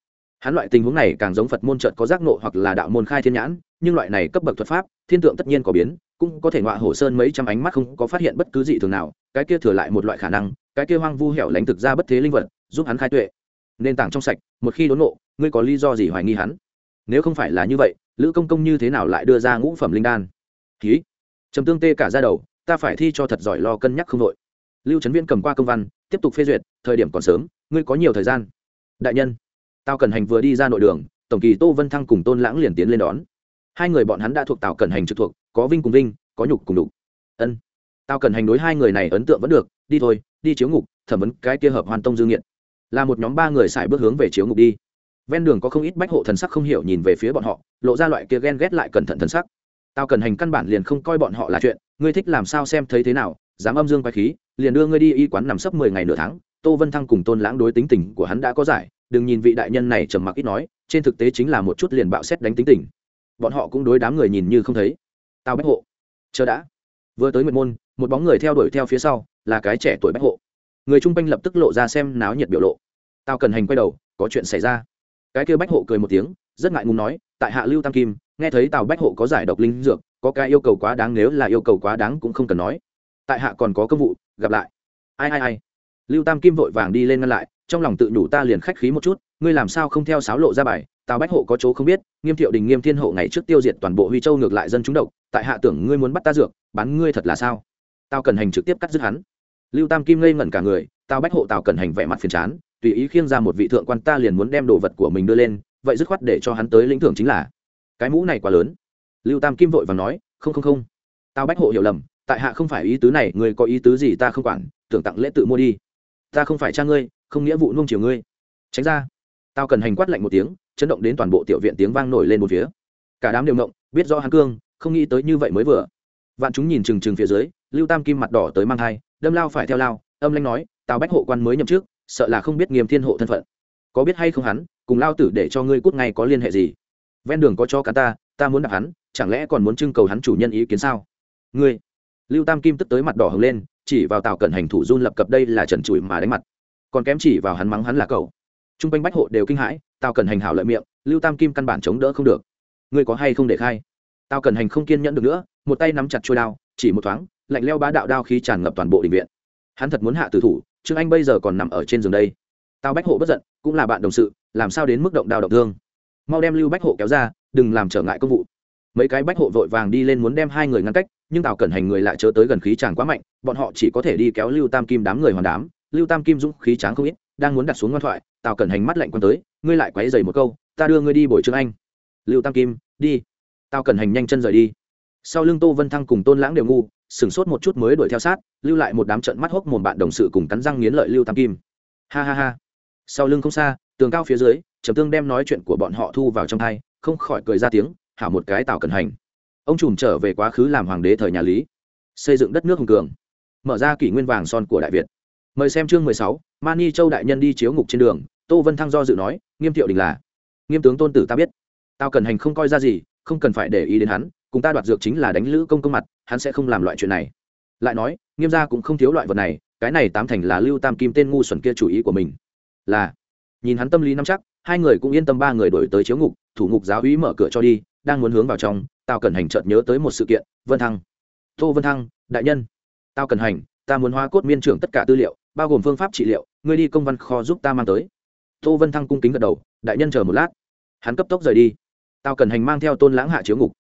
hắn loại tình huống này càng giống phật môn trợt có giác nộ hoặc là đạo môn khai thiên nhãn, nhưng loại này cấp bậc thuật pháp, thiên tượng tất nhiên có biến, cũng có thể ngọa hổ sơn mấy trăm ánh mắt không có phát hiện bất cứ gì thường nào, cái kia thừa lại một loại khả năng, cái kia hoang vu hẻo lánh thực ra bất thế linh vật, giúp hắn khai tuệ. Nền tảng trong sạch, một khi đốn nộ ngươi có lý do gì hoài nghi hắn? Nếu không phải là như vậy, lữ công công như thế nào lại đưa ra ngũ phẩm linh đan? Ký trầm tương tê cả ra đầu, ta phải thi cho thật giỏi lo cân nhắc không đội lưu trấn viên cầm qua công văn, tiếp tục phê duyệt, thời điểm còn sớm, ngươi có nhiều thời gian. Đại nhân tao cần hành vừa đi ra nội đường, tổng kỳ tô vân thăng cùng tôn lãng liền tiến lên đón. Hai người bọn hắn đã thuộc tào cần hành trực thuộc, có vinh cùng vinh, có nhục cùng đục ân. Tào cần hành đối hai người này ấn tượng vẫn được, đi thôi, đi chiếu ngục, thẩm vấn cái kia hợp hoàn tông dương nghiện. Là một nhóm ba người xài bước hướng về chiếu ngục đi. Ven đường có không ít bách hộ thần sắc không hiểu nhìn về phía bọn họ, lộ ra loại kia ghen ghét lại cẩn thận thần sắc. Tao cần hành căn bản liền không coi bọn họ là chuyện, ngươi thích làm sao xem thấy thế nào, dám âm dương quái khí, liền đưa ngươi đi y quán nằm sấp mười ngày nửa tháng. Tô vân thăng cùng tôn lãng đối tính tình của hắn đã có giải đừng nhìn vị đại nhân này trầm mặc ít nói, trên thực tế chính là một chút liền bạo xét đánh tính tình. Bọn họ cũng đối đám người nhìn như không thấy. Tao bách hộ, chờ đã. Vừa tới nguyệt môn, một bóng người theo đuổi theo phía sau, là cái trẻ tuổi bách hộ. Người chung quanh lập tức lộ ra xem náo nhiệt biểu lộ. Tao cần hành quay đầu, có chuyện xảy ra. Cái kia bách hộ cười một tiếng, rất ngại ngùng nói, tại hạ lưu tam kim, nghe thấy tào bách hộ có giải độc linh dược, có cái yêu cầu quá đáng nếu là yêu cầu quá đáng cũng không cần nói. Tại hạ còn có công vụ, gặp lại. Ai ai ai. Lưu tam kim vội vàng đi lên ngăn lại trong lòng tự nhủ ta liền khách khí một chút, ngươi làm sao không theo sáo lộ ra bài, tào bách hộ có chỗ không biết, nghiêm thiệu đình nghiêm thiên hộ ngày trước tiêu diệt toàn bộ huy châu ngược lại dân chúng độc, tại hạ tưởng ngươi muốn bắt ta dược, bán ngươi thật là sao? Tào cần hành trực tiếp cắt dứt hắn. Lưu tam kim ngây ngẩn cả người, tào bách hộ, tào cần hành vẻ mặt phiền chán, tùy ý khiêng ra một vị thượng quan ta liền muốn đem đồ vật của mình đưa lên, vậy dứt khoát để cho hắn tới lĩnh thưởng chính là. Cái mũ này quá lớn. Lưu tam kim vội và nói, không không không. Tào bách hộ hiểu lầm, tại hạ không phải ý tứ này người có ý tứ gì ta không quản, tưởng tặng lễ tự mua đi. Ta không phải cha ngươi không nghĩa vụ nuông chiều ngươi. Tránh ra. Tao cần hành quát lạnh một tiếng, chấn động đến toàn bộ tiểu viện tiếng vang nổi lên một phía. Cả đám đều ngộng, biết do hắn cương, không nghĩ tới như vậy mới vừa. Vạn chúng nhìn trừng trừng phía dưới, lưu tam kim mặt đỏ tới mang thai, đâm lao phải theo lao, âm lanh nói, tào bách hộ quan mới nhậm trước sợ là không biết nghiêm thiên hộ thân phận. Có biết hay không hắn, cùng lao tử để cho ngươi cút ngay có liên hệ gì? Ven đường có cho cả ta ta muốn đặt hắn, chẳng lẽ còn muốn trưng cầu hắn chủ nhân ý kiến sao? Ngươi. Lưu tam kim tức tới mặt đỏ hừng lên, chỉ vào tào cận hành thủ run lập cập đây là trần trụi mà đánh mặt còn kém chỉ vào hắn mắng hắn là cậu. T r u n g quanh bách hộ đều kinh hãi tao cần hành hảo lợi miệng, lưu tam kim căn bản chống đỡ không được. Ngươi có hay không để khai? Tao cần hành không kiên nhẫn được nữa, một tay nắm chặt trôi đao, chỉ một thoáng, lạnh leo bá đạo đao khí tràn ngập toàn bộ định viện. Hắn thật muốn hạ tử thủ trương anh bây giờ còn nằm ở trên giường đây. Tao bách hộ bất giận, cũng là bạn đồng sự, làm sao đến mức động đao động thương? Mau đem lưu bách hộ kéo ra, đừng làm trở ngại công vụ. Mấy cái bách hộ vội vàng đi lên muốn đem hai người ngăn cách, nhưng tào cẩn hành người lại chớ tới gần khí tràng quá mạnh, bọn họ chỉ có thể đi kéo lưu tam kim đám người hoàn đám lưu tam kim dũng khí tráng không ít, đang muốn đặt xuống ngoan thoại, tào cẩn hành mắt lạnh quan tới, ngươi lại quấy dày một câu, ta đưa ngươi đi bồi trương anh. Lưu tam kim, đi. Tào cẩn hành nhanh chân rời đi. Sau lưng tô vân thăng cùng tôn lãng đều ngu, sửng sốt một chút mới đuổi theo sát, lưu lại một đám trận mắt hốc một bạn đồng sự cùng cắn răng nghiến lợi lưu tam kim. Ha ha ha. Sau lưng không xa, tường cao phía dưới, trầm tương đem nói chuyện của bọn họ thu vào trong thai, không khỏi cười ra tiếng, hảo một cái tào cẩn hành. Ông trùm trở về quá khứ làm hoàng đế thời nhà lý. Xây dựng đất nước hùng cường. Mở ra kỷ nguyên vàng son của đại việt mời xem chương mười sáu, mani châu đại nhân đi chiếu ngục trên đường, tô vân thăng do dự nói, nghiêm thiệu đình là. Nghiêm tướng tôn tử ta biết. Tao cần hành không coi ra gì, không cần phải để ý đến hắn, cùng ta đoạt dược chính là đánh lữ công công mặt, hắn sẽ không làm loại chuyện này. Lại nói, nghiêm gia cũng không thiếu loại vật này, cái này tám thành là lưu tam kim tên ngu xuẩn kia chủ ý của mình. Là, nhìn hắn tâm lý nắm chắc, hai người cũng yên tâm ba người đổi tới chiếu ngục, thủ ngục giáo úy mở cửa cho đi, đang muốn hướng vào trong, tao cần hành chợt nhớ tới một sự kiện, vân thăng. Tô vân thăng, đại nhân, tao cần hành, ta muốn hóa cốt miên trưởng tất cả tư liệu bao gồm phương pháp trị liệu, ngươi đi công văn kho giúp ta mang tới. Tô vân thăng cung kính gật đầu, đại nhân chờ một lát. Hắn cấp tốc rời đi. Tao cần hành mang theo tôn lãng hạ chiếu ngục.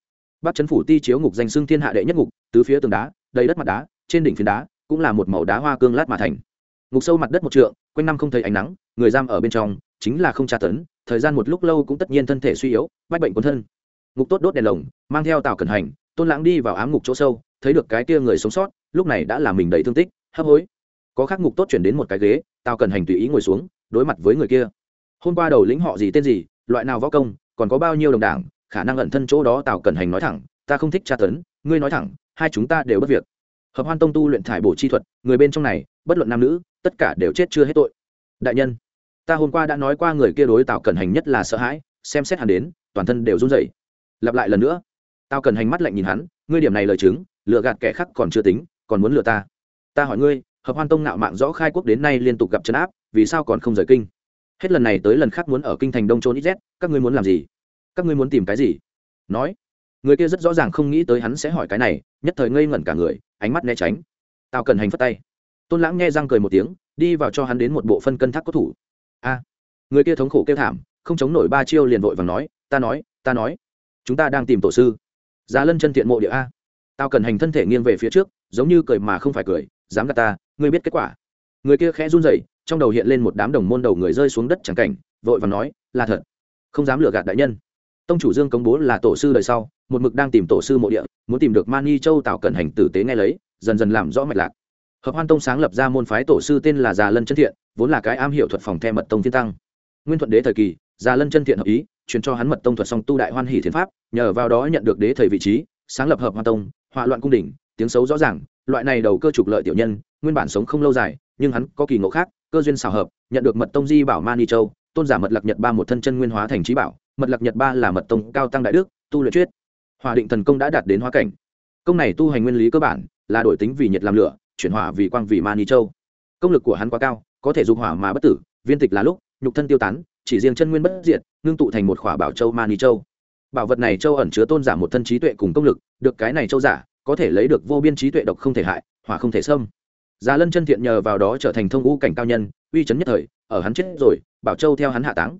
Bắt chấn phủ ti chiếu ngục danh xưng thiên hạ đệ nhất ngục, tứ phía tường đá, đầy đất mặt đá, trên đỉnh phiến đá cũng là một màu đá hoa cương lát mà thành. Ngục sâu mặt đất một trượng, quanh năm không thấy ánh nắng, người giam ở bên trong chính là không tra tấn, thời gian một lúc lâu cũng tất nhiên thân thể suy yếu, bách bệnh cuốn thân. Ngục tốt đốt đèn lồng, mang theo tào cẩn hành, tôn lãng đi vào ám ngục chỗ sâu, thấy được cái kia người sống sót, lúc này đã làm mình đầy thương tích, hấp hối có khắc ngục tốt chuyển đến một cái ghế tao cần hành tùy ý ngồi xuống, đối mặt với người kia. Hôm qua đầu lĩnh họ gì tên gì, loại nào võ công, còn có bao nhiêu đồng đảng, khả năng ẩn thân chỗ đó tào cần hành nói thẳng, ta không thích tra tấn, ngươi nói thẳng, hai chúng ta đều bất việc. Hợp hoan tông tu luyện thải bổ chi thuật, người bên trong này, bất luận nam nữ, tất cả đều chết chưa hết tội. Đại nhân, ta hôm qua đã nói qua người kia đối tào cần hành nhất là sợ hãi, xem xét hắn đến, toàn thân đều run rẩy. Lặp lại lần nữa. Tao cần hành mắt lạnh nhìn hắn, ngươi điểm này lời chứng, lừa gạt kẻ khác còn chưa tính, còn muốn lừa ta. Ta hỏi ngươi hợp hoan tông nạo mạng rõ khai quốc đến nay liên tục gặp chấn áp, vì sao còn không rời kinh? Hết lần này tới lần khác muốn ở kinh thành đông trốn ít z, các ngươi muốn làm gì? Các ngươi muốn tìm cái gì? Nói. Người kia rất rõ ràng không nghĩ tới hắn sẽ hỏi cái này, nhất thời ngây ngẩn cả người, ánh mắt né tránh. Tao cần hành phất tay. Tôn lãng nghe răng cười một tiếng, đi vào cho hắn đến một bộ phân cân thác có thủ. A. Người kia thống khổ kêu thảm, không chống nổi ba chiêu liền vội và nói, ta nói ta nói, chúng ta đang tìm tổ sư. Giá lân chân thiện mộ địa a. Tao cần hành thân thể nghiêng về phía trước, giống như cười mà không phải cười, dám gạt ta ngươi biết kết quả. Người kia khẽ run rẩy, trong đầu hiện lên một đám đồng môn đầu người rơi xuống đất chẳng cảnh, vội và nói, là thật. Không dám lừa gạt đại nhân. Tông chủ dương công bố là tổ sư đời sau, một mực đang tìm tổ sư mộ địa, muốn tìm được mani châu tạo cẩn hành tử tế nghe lấy, dần dần làm rõ mạch lạc. Hợp hoan tông sáng lập ra môn phái tổ sư tên là già lân chân thiện, vốn là cái am hiểu thuật phòng the mật tông thiên tăng. Nguyên thuận đế thời kỳ, già lân chân thiện hợp ý, truyền cho hắn mật tông thuật song tu đại hoan hỷ thiền pháp, nhờ vào đó nhận được đế thầy vị trí, sáng lập hợp Hoan tông, họa loạn cung đỉnh, tiếng xấu rõ ràng, loại này đầu cơ trục lợi tiểu nhân nguyên bản sống không lâu dài, nhưng hắn có kỳ ngộ khác, cơ duyên xào hợp, nhận được mật tông di bảo mani châu, tôn giả mật lạc nhật ba một thân chân nguyên hóa thành trí bảo, mật lạc nhật ba là mật tông cao tăng đại đức, tu luyện chuyết. Hòa định thần công đã đạt đến hóa cảnh. Công này tu hành nguyên lý cơ bản, là đổi tính vì nhiệt làm lửa, chuyển hỏa vì quang vì mani châu. Công lực của hắn quá cao, có thể dục hỏa mà bất tử, viên tịch là lúc, nhục thân tiêu tán, chỉ riêng chân nguyên bất diệt, ngưng tụ thành một khỏa bảo châu mani châu. Bảo vật này châu ẩn chứa tôn giả một thân trí tuệ cùng công lực, được cái này châu giả, có thể lấy được vô biên trí tuệ độc không thể hại, hỏa không thể xâm già lân chân thiện nhờ vào đó trở thành thông ngũ cảnh cao nhân, uy chấn nhất thời, ở hắn chết rồi, bảo châu theo hắn hạ táng.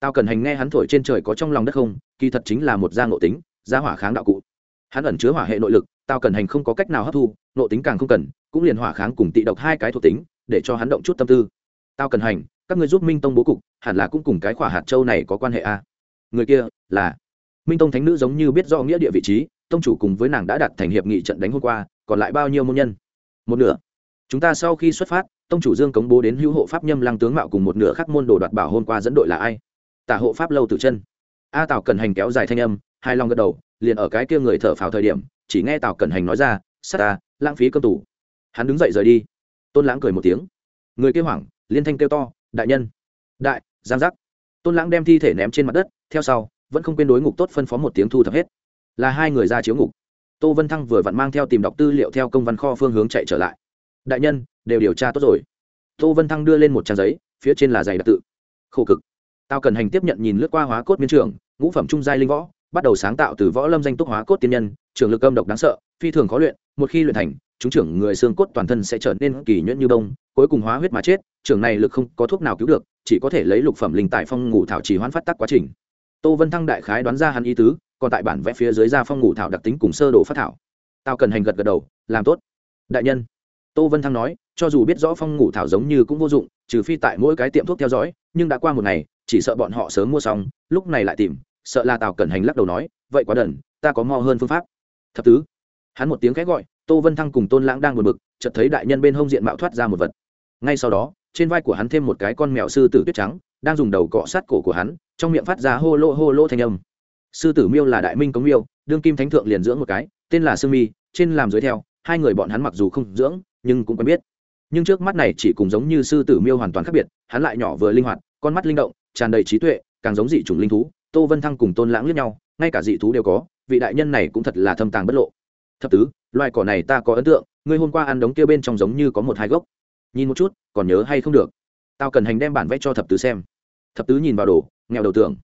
Tao cần hành nghe hắn thổi trên trời có trong lòng đất không, kỳ thật chính là một gia ngộ tính, gia hỏa kháng đạo cụ. Hắn ẩn chứa hỏa hệ nội lực, tao cần hành không có cách nào hấp thu nội tính càng không cần, cũng liền hỏa kháng cùng tị độc hai cái thuộc tính, để cho hắn động chút tâm tư. Tao cần hành, các người giúp minh tông bố cục, hẳn là cũng cùng cái khỏa hạt châu này có quan hệ a à? người kia là minh tông thánh nữ giống như biết do nghĩa địa vị trí, tông chủ cùng với nàng đã đặt thành hiệp nghị trận đánh hôm qua, còn lại bao nhiêu môn nhân? Một nửa chúng ta sau khi xuất phát, tông chủ dương cống bố đến hữu hộ pháp nhâm lăng tướng mạo cùng một nửa khắc môn đồ đoạt bảo hôm qua dẫn đội là ai? Tả hộ pháp lâu tử chân. A tào cần hành kéo dài thanh âm, hai lòng gật đầu, liền ở cái kia người thở phào thời điểm, chỉ nghe tào cần hành nói ra, sát ta, lãng phí cơm tủ. Hắn đứng dậy rời đi. Tôn lãng cười một tiếng. Người kêu hoảng, liên thanh kêu to, đại nhân. Đại, giang giác. Tôn lãng đem thi thể ném trên mặt đất, theo sau, vẫn không quên đối ngục tốt phân phó một tiếng thu thập hết. Là hai người ra chiếu ngục. Tô vân thăng vừa vặn mang theo tìm đọc tư liệu theo công văn kho phương hướng chạy trở lại đại nhân, đều điều tra tốt rồi. Tô vân thăng đưa lên một trang giấy, phía trên là giày đặc tự. Khổ cực. Tao cần hành tiếp nhận nhìn lướt qua hóa cốt miến trường, ngũ phẩm trung giai linh võ, bắt đầu sáng tạo từ võ lâm danh túc hóa cốt tiên nhân, trường lực âm độc đáng sợ, phi thường khó luyện, một khi luyện thành, chúng trưởng người xương cốt toàn thân sẽ trở nên kỳ nhuyễn như bông, cuối cùng hóa huyết mà chết, trưởng này lực không có thuốc nào cứu được, chỉ có thể lấy lục phẩm linh tại phong ngủ thảo chỉ hoãn phát tác quá trình. Tô vân thăng đại khái đoán ra hắn ý tứ, còn tại bản vẽ phía dưới ra phong ngủ thảo đặc tính cùng sơ đồ phát thảo. Tao cần hành gật gật đầu, làm tốt. Đại nhân tô vân thăng nói, cho dù biết rõ phong ngủ thảo giống như cũng vô dụng, trừ phi tại mỗi cái tiệm thuốc theo dõi, nhưng đã qua một ngày, chỉ sợ bọn họ sớm mua xong, lúc này lại tìm, sợ là tào cẩn hành lắc đầu nói, vậy quá đần, ta có mo hơn phương pháp. Thập tứ, hắn một tiếng khẽ gọi, tô vân thăng cùng tôn lãng đang buồn bực, chợt thấy đại nhân bên hông diện mạo thoát ra một vật. Ngay sau đó, trên vai của hắn thêm một cái con mèo sư tử tuyết trắng, đang dùng đầu cọ sát cổ của hắn, trong miệng phát ra hô lô hô lô thanh âm. Sư tử miêu là đại minh cống miêu, đương kim thánh thượng liền dưỡng một cái, tên là sương mi, trên làm dưới theo, hai người bọn hắn mặc dù không dưỡng nhưng cũng quen biết. Nhưng trước mắt này chỉ cùng giống như sư tử miêu hoàn toàn khác biệt, hắn lại nhỏ vừa linh hoạt, con mắt linh động, tràn đầy trí tuệ, càng giống dị chủng linh thú, tô vân thăng cùng tôn lãng liếc nhau, ngay cả dị thú đều có, vị đại nhân này cũng thật là thâm tàng bất lộ. Thập tứ, loài cỏ này ta có ấn tượng, ngươi hôm qua ăn đống kia bên trong giống như có một hai gốc. Nhìn một chút, còn nhớ hay không được? Tao cần hành đem bản vẽ cho thập tứ xem. Thập tứ nhìn vào đồ, nghèo đầu tưởng.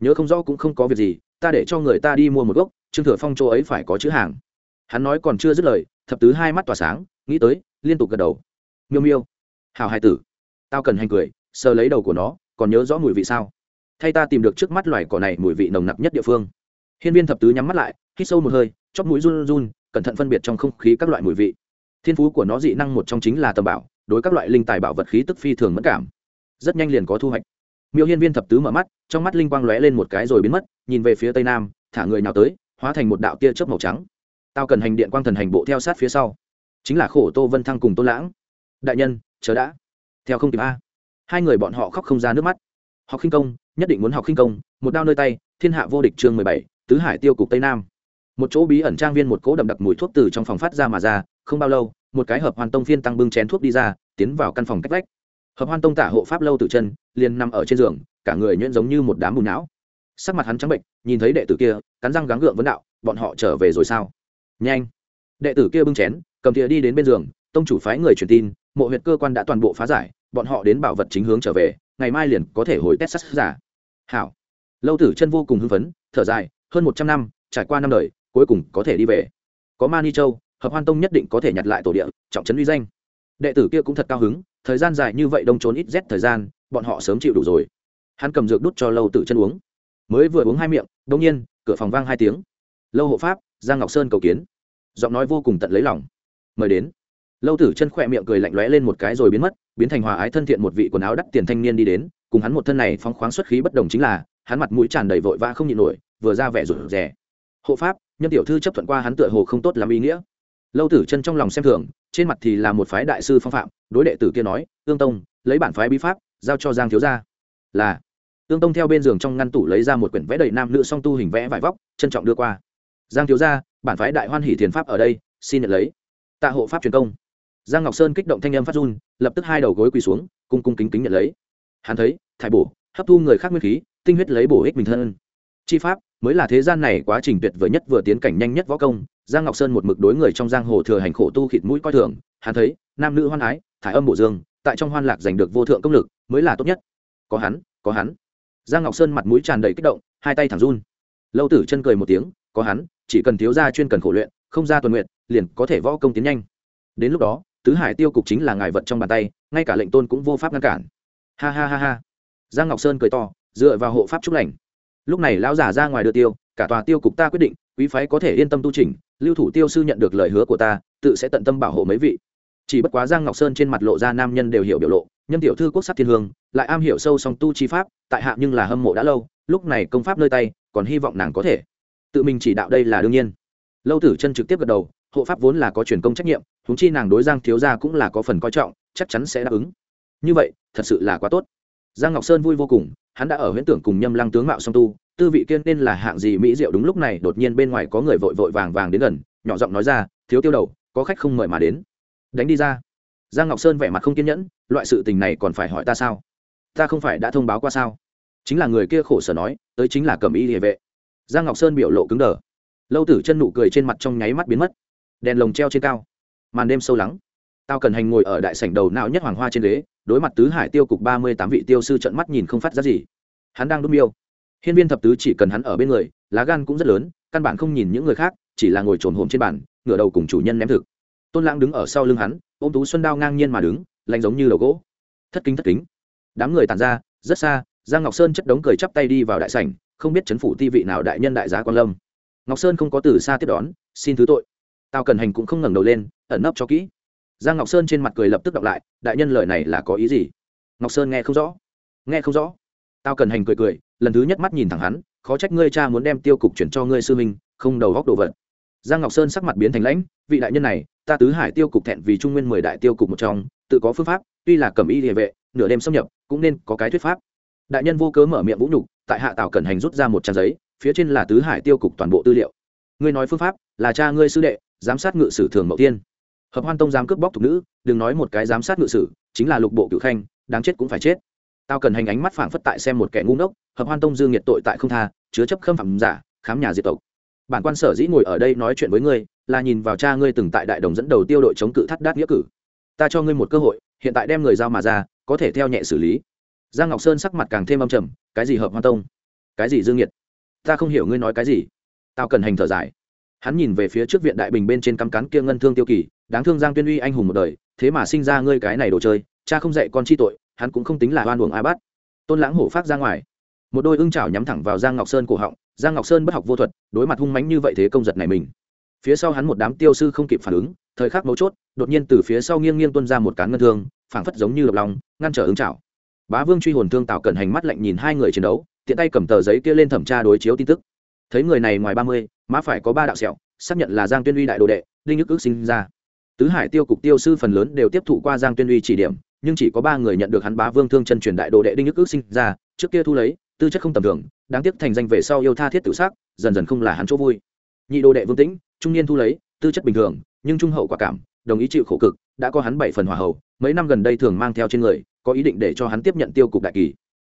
Nhớ không rõ cũng không có việc gì, ta để cho người ta đi mua một gốc, trương thừa phong chỗ ấy phải có chữ hàng. Hắn nói còn chưa dứt lời, thập tứ hai mắt tỏa sáng nghĩ tới, liên tục gật đầu. Miêu miêu. Hào hai tử. Tao cần hành cười, sờ lấy đầu của nó, còn nhớ rõ mùi vị sao? Thay ta tìm được trước mắt loài cỏ này mùi vị nồng nặc nhất địa phương. Hiên viên thập tứ nhắm mắt lại, hít sâu một hơi, chóp mũi run run, cẩn thận phân biệt trong không khí các loại mùi vị. Thiên phú của nó dị năng một trong chính là tầm bảo, đối các loại linh tài bảo vật khí tức phi thường mất cảm. Rất nhanh liền có thu hoạch. Miêu hiên viên thập tứ mở mắt, trong mắt linh quang lóe lên một cái rồi biến mất, nhìn về phía tây nam, thả người nào tới, hóa thành một đạo tia chớp màu trắng. Tao cần hành điện quang thần hành bộ theo sát phía sau chính là khổ tô vân thăng cùng tôn lãng. Đại nhân, chờ đã. Theo không kịp a. Hai người bọn họ khóc không ra nước mắt. Học khinh công, nhất định muốn học khinh công, một đao nơi tay, thiên hạ vô địch chương mười bảy, tứ hải tiêu cục tây nam. Một chỗ bí ẩn trang viên một cỗ đậm đặc mùi thuốc từ trong phòng phát ra mà ra, không bao lâu, một cái hợp hoàn tông phiên tăng bưng chén thuốc đi ra, tiến vào căn phòng cách vách. Hợp hoan tông tả hộ pháp lâu từ chân, liền nằm ở trên giường, cả người nhuyễn giống như một đám bùn não. Sắc mặt hắn trắng bệnh, nhìn thấy đệ tử kia, cắn răng gắng gượng vấn đạo, bọn họ trở về rồi sao? Nhanh. Đệ tử kia bưng chén cầm thìa đi đến bên giường, tông chủ phái người truyền tin, mộ huyệt cơ quan đã toàn bộ phá giải, bọn họ đến bảo vật chính hướng trở về, ngày mai liền có thể hồi test sắt giả hảo. Lâu tử chân vô cùng hưng phấn, thở dài, hơn một trăm năm, trải qua năm đời, cuối cùng có thể đi về. Có ma ni châu, hợp hoan tông nhất định có thể nhặt lại tổ địa, trọng trấn uy danh. Đệ tử kia cũng thật cao hứng, thời gian dài như vậy đông trốn ít rét thời gian, bọn họ sớm chịu đủ rồi. Hắn cầm dược đút cho lâu tử chân uống. Mới vừa uống hai miệng đông nhiên, cửa phòng vang hai tiếng. Lâu hộ pháp, giang ngọc sơn cầu kiến. Giọng nói vô cùng tận lấy lòng mời đến. Lâu tử chân khỏe miệng cười lạnh lóe lên một cái rồi biến mất, biến thành hòa ái thân thiện một vị quần áo đắt tiền thanh niên đi đến, cùng hắn một thân này phóng khoáng xuất khí bất đồng chính là, hắn mặt mũi tràn đầy vội vã không nhịn nổi, vừa ra vẻ rủi rè. Hộ pháp nhân tiểu thư chấp thuận qua hắn tựa hồ không tốt làm ý nghĩa. Lâu tử chân trong lòng xem thường, trên mặt thì là một phái đại sư phong phạm, đối đệ tử kia nói, tương tông, lấy bản phái bí pháp, giao cho giang thiếu gia. Là. Tương tông theo bên giường trong ngăn tủ lấy ra một quyển vẽ đầy nam nữ song tu hình vẽ vải vóc, trân trọng đưa qua. Giang thiếu gia, bản phái đại hoan hỷ thiền pháp ở đây, xin nhận lấy tạ hộ pháp truyền công. Giang ngọc sơn kích động thanh âm phát run, lập tức hai đầu gối quỳ xuống, cung cung kính kính nhận lấy. Hắn thấy, thải bổ, hấp thu người khác nguyên khí, tinh huyết lấy bổ ích mình thân. Chi pháp, mới là thế gian này quá trình tuyệt vời nhất vừa tiến cảnh nhanh nhất võ công, giang ngọc sơn một mực đối người trong giang hồ thừa hành khổ tu khịt mũi coi thường, hắn thấy, nam nữ hoan ái, thải âm bổ dương, tại trong hoan lạc giành được vô thượng công lực, mới là tốt nhất. Có hắn có hắn. Giang ngọc sơn mặt mũi tràn đầy kích động, hai tay thẳng run. Lâu tử chân cười một tiếng, có hắn, chỉ cần thiếu gia chuyên cần khổ luyện không ra tuần nguyện, liền có thể võ công tiến nhanh. Đến lúc đó, tứ hải tiêu cục chính là ngài vật trong bàn tay, ngay cả lệnh tôn cũng vô pháp ngăn cản. Ha ha ha ha. Giang ngọc sơn cười to, dựa vào hộ pháp trúc lành. Lúc này lão giả ra ngoài đưa tiêu, cả tòa tiêu cục ta quyết định, quý phái có thể yên tâm tu trình lưu thủ tiêu sư nhận được lời hứa của ta, tự sẽ tận tâm bảo hộ mấy vị. Chỉ bất quá giang ngọc sơn trên mặt lộ ra nam nhân đều hiểu biểu lộ nhân tiểu thư quốc sắc thiên hương, lại am hiểu sâu song tu chi pháp, tại hạ nhưng là hâm mộ đã lâu, lúc này công pháp nơi tay, còn hy vọng nàng có thể. Tự mình chỉ đạo đây là đương nhiên lâu tử chân trực tiếp gật đầu, hộ pháp vốn là có truyền công trách nhiệm húng chi nàng đối giang thiếu gia cũng là có phần coi trọng, chắc chắn sẽ đáp ứng. Như vậy, thật sự là quá tốt. Giang ngọc sơn vui vô cùng, hắn đã ở huyễn tưởng cùng nhâm lăng tướng mạo song tu, tư vị kiên nên là hạng gì mỹ diệu đúng lúc này đột nhiên bên ngoài có người vội vội vàng vàng đến gần, nhỏ giọng nói ra, thiếu tiêu đầu, có khách không mời mà đến. Đánh đi ra. Giang ngọc sơn vẻ mặt không kiên nhẫn, loại sự tình này còn phải hỏi ta sao? Ta không phải đã thông báo qua sao? Chính là người kia khổ sở nói, tới chính là cầm y địa vệ. Giang ngọc sơn biểu lộ cứng đờ lâu tử chân nụ cười trên mặt trong nháy mắt biến mất. Đèn lồng treo trên cao. Màn đêm sâu lắng. Tao cần hành ngồi ở đại sảnh đầu não nhất hoàng hoa trên ghế, đối mặt tứ hải tiêu cục ba mươi tám vị tiêu sư trận mắt nhìn không phát ra gì. Hắn đang đốt miêu. Hiên viên thập tứ chỉ cần hắn ở bên người, lá gan cũng rất lớn, căn bản không nhìn những người khác, chỉ là ngồi trồn hồm trên bàn, ngửa đầu cùng chủ nhân ném thực. Tôn lãng đứng ở sau lưng hắn, ôm tú xuân đao ngang nhiên mà đứng, lạnh giống như đầu gỗ. Thất kính thất kính. Đám người tàn ra, rất xa, giang ngọc sơn chất đống cười chắp tay đi vào đại sảnh, không biết chấn phủ ti vị nào đại nhân đại giá quan lâm ngọc sơn không có từ xa tiếp đón, xin thứ tội. Tao cần hành cũng không ngẩng đầu lên, ẩn nấp cho kỹ. Giang ngọc sơn trên mặt cười lập tức đọc lại, đại nhân lời này là có ý gì? Ngọc sơn nghe không rõ. Nghe không rõ. Tao cần hành cười cười, lần thứ nhất mắt nhìn thẳng hắn, khó trách ngươi cha muốn đem tiêu cục chuyển cho ngươi sư minh không đầu góc đồ vật. Giang ngọc sơn sắc mặt biến thành lãnh, vị đại nhân này, ta tứ hải tiêu cục thẹn vì trung nguyên mười đại tiêu cục một trong, tự có phương pháp, tuy là cầm y địa vệ, nửa đêm xâm nhập, cũng nên có cái thuyết pháp. Đại nhân vô cớ mở miệng vũ nhục, tại hạ tào cẩn hành rút ra một trang giấy phía trên là tứ hải tiêu cục toàn bộ tư liệu. Ngươi nói phương pháp, là cha ngươi sư đệ, giám sát ngự sử thường mậu tiên hợp hoan tông dám cướp bóc thục nữ, đừng nói một cái giám sát ngự sử, chính là lục bộ cựu khanh, đáng chết cũng phải chết. Tao cần hành ánh mắt phảng phất tại xem một kẻ ngu ngốc, hợp hoan tông dương nhiệt tội tại không tha, chứa chấp khâm phạm giả, khám nhà diệt tộc. Bản quan sở dĩ ngồi ở đây nói chuyện với ngươi, là nhìn vào cha ngươi từng tại đại đồng dẫn đầu tiêu đội chống cự thắt đát nghĩa cử. Ta cho ngươi một cơ hội, hiện tại đem người giao mà ra, có thể theo nhẹ xử lý. Giang ngọc sơn sắc mặt càng thêm âm trầm, cái gì hợp hoan tông? Cái gì dương nhiệt? Ta không hiểu ngươi nói cái gì. Tao cần hành thở dài. Hắn nhìn về phía trước viện đại bình bên trên cắm cán kia ngân thương tiêu kỳ, đáng thương giang tuyên uy anh hùng một đời, thế mà sinh ra ngươi cái này đồ chơi, cha không dạy con chi tội, hắn cũng không tính là oan uổng a bát tôn lãng hổ phát ra ngoài. Một đôi ưng chảo nhắm thẳng vào giang ngọc sơn cổ họng, giang ngọc sơn bất học vô thuật, đối mặt hung mánh như vậy thế công giật này mình. Phía sau hắn một đám tiêu sư không kịp phản ứng, thời khắc mấu chốt, đột nhiên từ phía sau nghiêng nghiêng tuân ra một cán ngân thương, phảng phất giống như lập lòng ngăn trở ứng chảo. Bá vương truy hồn thương tạo cẩn hành mắt lạnh nhìn hai người chiến đấu tiện tay cầm tờ giấy kia lên thẩm tra đối chiếu tin tức. Thấy người này ngoài ba mươi, má phải có ba đạo sẹo, xác nhận là giang tuyên uy đại đồ đệ, đinh nhức ước sinh ra. Tứ hải tiêu cục tiêu sư phần lớn đều tiếp thụ qua giang tuyên uy chỉ điểm, nhưng chỉ có ba người nhận được hắn bá vương thương chân truyền đại đồ đệ đinh nhức ước sinh ra, trước kia thu lấy, tư chất không tầm thường, đáng tiếc thành danh về sau yêu tha thiết tự xác dần dần không là hắn chỗ vui. Nhị đồ đệ vương tĩnh, trung niên thu lấy, tư chất bình thường, nhưng trung hậu quả cảm, đồng ý chịu khổ cực, đã có hắn bảy phần hòa hậu, mấy năm gần đây thường mang theo trên người, có ý định để cho hắn tiếp nhận tiêu cục đại kỳ.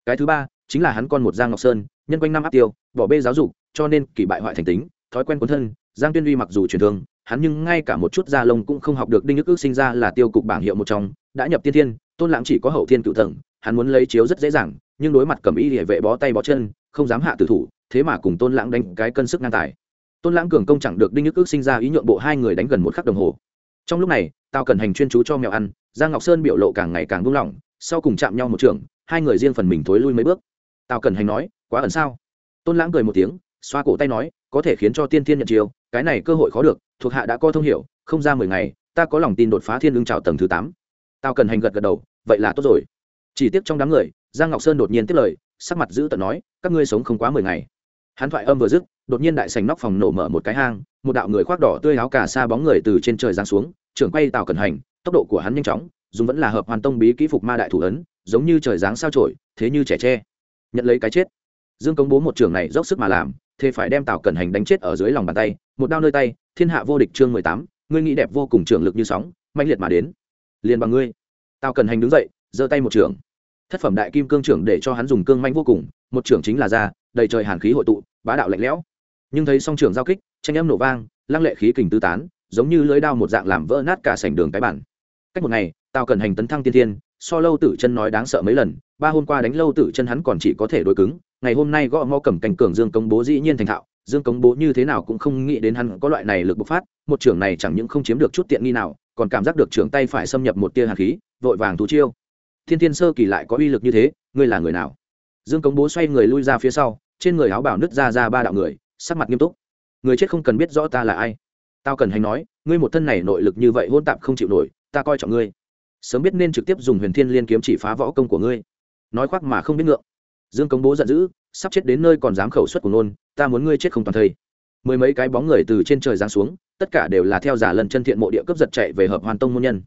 Cái thứ ba chính là hắn con một giang ngọc sơn, nhân quanh năm áp tiêu, bỏ bê giáo dục, cho nên kỳ bại hoại thành tính, thói quen cuốn thân, giang tuyên uy mặc dù truyền thương hắn nhưng ngay cả một chút da lông cũng không học được đinh ức ước sinh ra là tiêu cục bảng hiệu một trong, đã nhập tiên thiên, tôn lãng chỉ có hậu thiên cựu tầng, hắn muốn lấy chiếu rất dễ dàng, nhưng đối mặt cầm y địa vệ bó tay bó chân, không dám hạ tử thủ, thế mà cùng tôn lãng đánh cái cân sức ngang tài. Tôn lãng cường công chẳng được đinh ức ước sinh ra ý nhượng bộ hai người đánh gần một khắc đồng hồ. Trong lúc này, tao cần hành chuyên chú cho mèo ăn, giang ngọc sơn biểu lộ càng ngày càng buông lỏng, sau cùng chạm nhau một trường, hai người riêng phần mình thối lui mấy bước. Tào cần hành nói, quá ẩn sao? Tôn lãng cười một tiếng, xoa cổ tay nói, có thể khiến cho tiên thiên nhận chiêu, cái này cơ hội khó được, thuộc hạ đã có thông hiểu, không ra mười ngày, ta có lòng tin đột phá thiên lương trào tầng thứ tám. Tào cần hành gật gật đầu, vậy là tốt rồi. Chỉ tiếc trong đám người, giang ngọc sơn đột nhiên tiếp lời, sắc mặt giữ tận nói, các ngươi sống không quá mười ngày. Hắn thoại âm vừa dứt, đột nhiên đại sành nóc phòng nổ mở một cái hang, một đạo người khoác đỏ tươi áo cà sa bóng người từ trên trời giáng xuống, trưởng quay Tào cần hành, tốc độ của hắn nhanh chóng, dùng vẫn là hợp hoàn tông bí kỹ phục ma đại thủ ấn, giống như trời giáng sao trổi, thế như trẻ tre nhận lấy cái chết. Dương công bố một trường này dốc sức mà làm, thế phải đem tào cẩn hành đánh chết ở dưới lòng bàn tay, một đao nơi tay, thiên hạ vô địch chương mười tám, ngươi nghĩ đẹp vô cùng trường lực như sóng mạnh liệt mà đến. Liền bằng ngươi. Tào cẩn hành đứng dậy, giơ tay một trường thất phẩm đại kim cương trưởng để cho hắn dùng cương manh vô cùng, một trưởng chính là ra, đầy trời hàn khí hội tụ, bá đạo lạnh lẽo. Nhưng thấy song trưởng giao kích, tranh âm nổ vang, lăng lệ khí kình tứ tán, giống như lưới đao một dạng làm vỡ nát cả sảnh đường cái bản. Cách một ngày, tào cần hành tấn thăng tiên thiên so lâu tử chân nói đáng sợ mấy lần, ba hôm qua đánh lâu tử chân hắn còn chỉ có thể đối cứng, ngày hôm nay gõ mò cầm cành cường dương công bố dĩ nhiên thành thạo, dương công bố như thế nào cũng không nghĩ đến hắn có loại này lực bộc phát, một trưởng này chẳng những không chiếm được chút tiện nghi nào, còn cảm giác được trưởng tay phải xâm nhập một tia hạt khí, vội vàng thú chiêu. Thiên thiên sơ kỳ lại có uy lực như thế, ngươi là người nào? Dương công bố xoay người lui ra phía sau, trên người áo bảo nứt ra ra ba đạo người, sắc mặt nghiêm túc. Người chết không cần biết rõ ta là ai. Tao cần hành nói, ngươi một thân này nội lực như vậy hôn tạp không chịu nổi, ta coi trọng ngươi sớm biết nên trực tiếp dùng huyền thiên liên kiếm chỉ phá võ công của ngươi. Nói khoác mà không biết ngượng. Dương công bố giận dữ, sắp chết đến nơi còn dám khẩu suất của nôn ta muốn ngươi chết không toàn thây. Mười mấy cái bóng người từ trên trời giáng xuống, tất cả đều là theo giả lần chân thiện mộ địa cướp giật chạy về hợp hoàn tông môn nhân.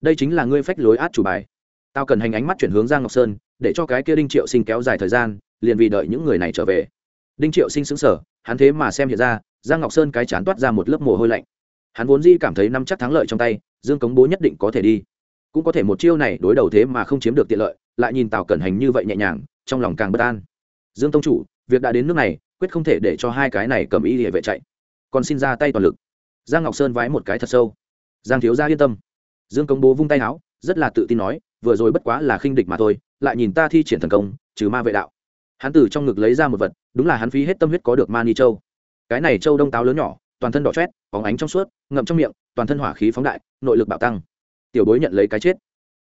Đây chính là ngươi phách lối át chủ bài. Tao cần hành ánh mắt chuyển hướng giang ngọc sơn, để cho cái kia đinh triệu sinh kéo dài thời gian, liền vì đợi những người này trở về. Đinh triệu sinh xứng sở hắn thế mà xem hiện ra giang ngọc sơn cái chán toát ra một lớp mồ hôi lạnh. Hắn vốn di cảm thấy năm chắc thắng lợi trong tay, dương cống bố nhất định có thể đi cũng có thể một chiêu này đối đầu thế mà không chiếm được tiện lợi, lại nhìn tào cẩn hành như vậy nhẹ nhàng, trong lòng càng bất an. Dương tông chủ, việc đã đến nước này, quyết không thể để cho hai cái này cầm ý địa vệ chạy. Còn xin ra tay toàn lực. Giang ngọc sơn vái một cái thật sâu. Giang thiếu gia yên tâm. Dương công bố vung tay áo, rất là tự tin nói, vừa rồi bất quá là khinh địch mà thôi, lại nhìn ta thi triển thần công, trừ ma vệ đạo. Hắn từ trong ngực lấy ra một vật, đúng là hắn phí hết tâm huyết có được ma ni châu. Cái này châu đông táo lớn nhỏ, toàn thân đỏ chét bóng ánh trong suốt, ngậm trong miệng, toàn thân hỏa khí phóng đại, nội lực bạo tăng tiểu bối nhận lấy cái chết.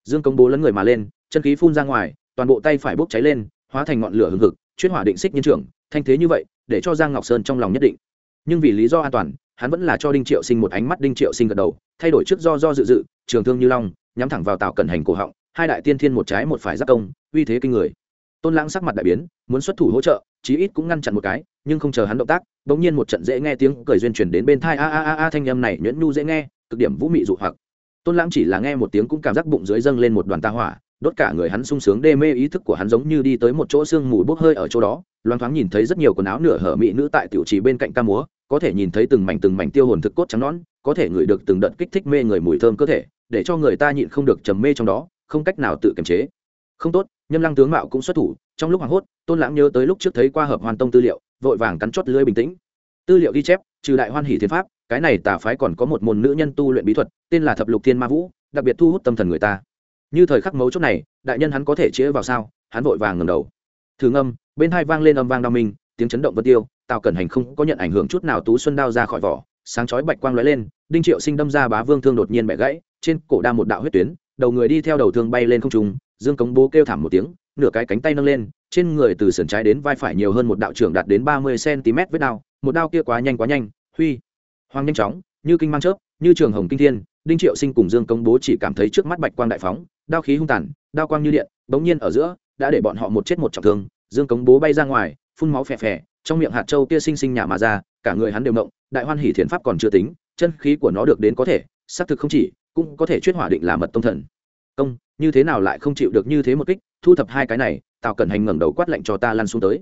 Dương công bố lấn người mà lên, chân khí phun ra ngoài, toàn bộ tay phải bốc cháy lên, hóa thành ngọn lửa hừng hực chuyên hỏa định xích nhân trưởng, thanh thế như vậy, để cho giang ngọc sơn trong lòng nhất định. Nhưng vì lý do an toàn, hắn vẫn là cho đinh triệu sinh một ánh mắt đinh triệu sinh gật đầu, thay đổi trước do do dự dự, trường thương như long, nhắm thẳng vào tạo cẩn hành cổ họng, hai đại tiên thiên một trái một phải giác công, uy thế kinh người. Tôn lãng sắc mặt đại biến, muốn xuất thủ hỗ trợ, chí ít cũng ngăn chặn một cái, nhưng không chờ hắn động tác, bỗng nhiên một trận dễ nghe tiếng cười duyên chuyển đến bên thai, a a a a thanh âm này nhuyễn nhu dễ nghe, cực điểm vũ mị dụ hoặc tôn lãng chỉ là nghe một tiếng cũng cảm giác bụng dưới dâng lên một đoàn ta hỏa, đốt cả người hắn sung sướng đê mê ý thức của hắn giống như đi tới một chỗ sương mù bốc hơi ở chỗ đó, loang thoáng nhìn thấy rất nhiều quần áo nửa hở mỹ nữ tại tiểu trì bên cạnh ca múa, có thể nhìn thấy từng mảnh từng mảnh tiêu hồn thực cốt trắng nõn, có thể ngửi được từng đợt kích thích mê người mùi thơm cơ thể, để cho người ta nhịn không được trầm mê trong đó, không cách nào tự kiềm chế. Không tốt, nhâm lăng tướng mạo cũng xuất thủ, trong lúc hoảng hốt, tôn lãng nhớ tới lúc trước thấy qua hợp hoàn tông tư liệu, vội vàng cắn chót lưỡi bình tĩnh. Tư liệu ghi chép, trừ đại hoan hỷ thiên pháp cái này tà phái còn có một môn nữ nhân tu luyện bí thuật, tên là thập lục thiên ma vũ, đặc biệt thu hút tâm thần người ta. Như thời khắc mấu chốt này, đại nhân hắn có thể chĩa vào sao? Hắn vội vàng ngầm đầu. Thường âm bên hai vang lên âm vang đao minh, tiếng chấn động vân tiêu, tào cẩn hành không có nhận ảnh hưởng chút nào tú xuân đao ra khỏi vỏ, sáng chói bạch quang lóe lên, đinh triệu sinh đâm ra bá vương thương đột nhiên bẻ gãy, trên cổ đa một đạo huyết tuyến, đầu người đi theo đầu thương bay lên không trung, dương cống bố kêu thảm một tiếng, nửa cái cánh tay nâng lên, trên người từ sườn trái đến vai phải nhiều hơn một đạo trưởng đạt đến ba mươi cm với đao, một đao kia quá nhanh quá nhanh, huy hoang nhanh chóng, như kinh mang chớp, như trường hồng kinh thiên, đinh triệu sinh cùng dương công bố chỉ cảm thấy trước mắt bạch quang đại phóng, đao khí hung tàn, đao quang như điện, bỗng nhiên ở giữa, đã để bọn họ một chết một trọng thương. Dương công bố bay ra ngoài, phun máu phè phè, trong miệng hạt châu kia sinh sinh nhả mà ra, cả người hắn đều động đại hoan hỷ thiền pháp còn chưa tính, chân khí của nó được đến có thể, xác thực không chỉ, cũng có thể chuyên hỏa định là mật tông thần. Công, như thế nào lại không chịu được như thế một kích, thu thập hai cái này, tào cẩn hành ngẩng đầu quát lạnh cho ta lăn xuống tới.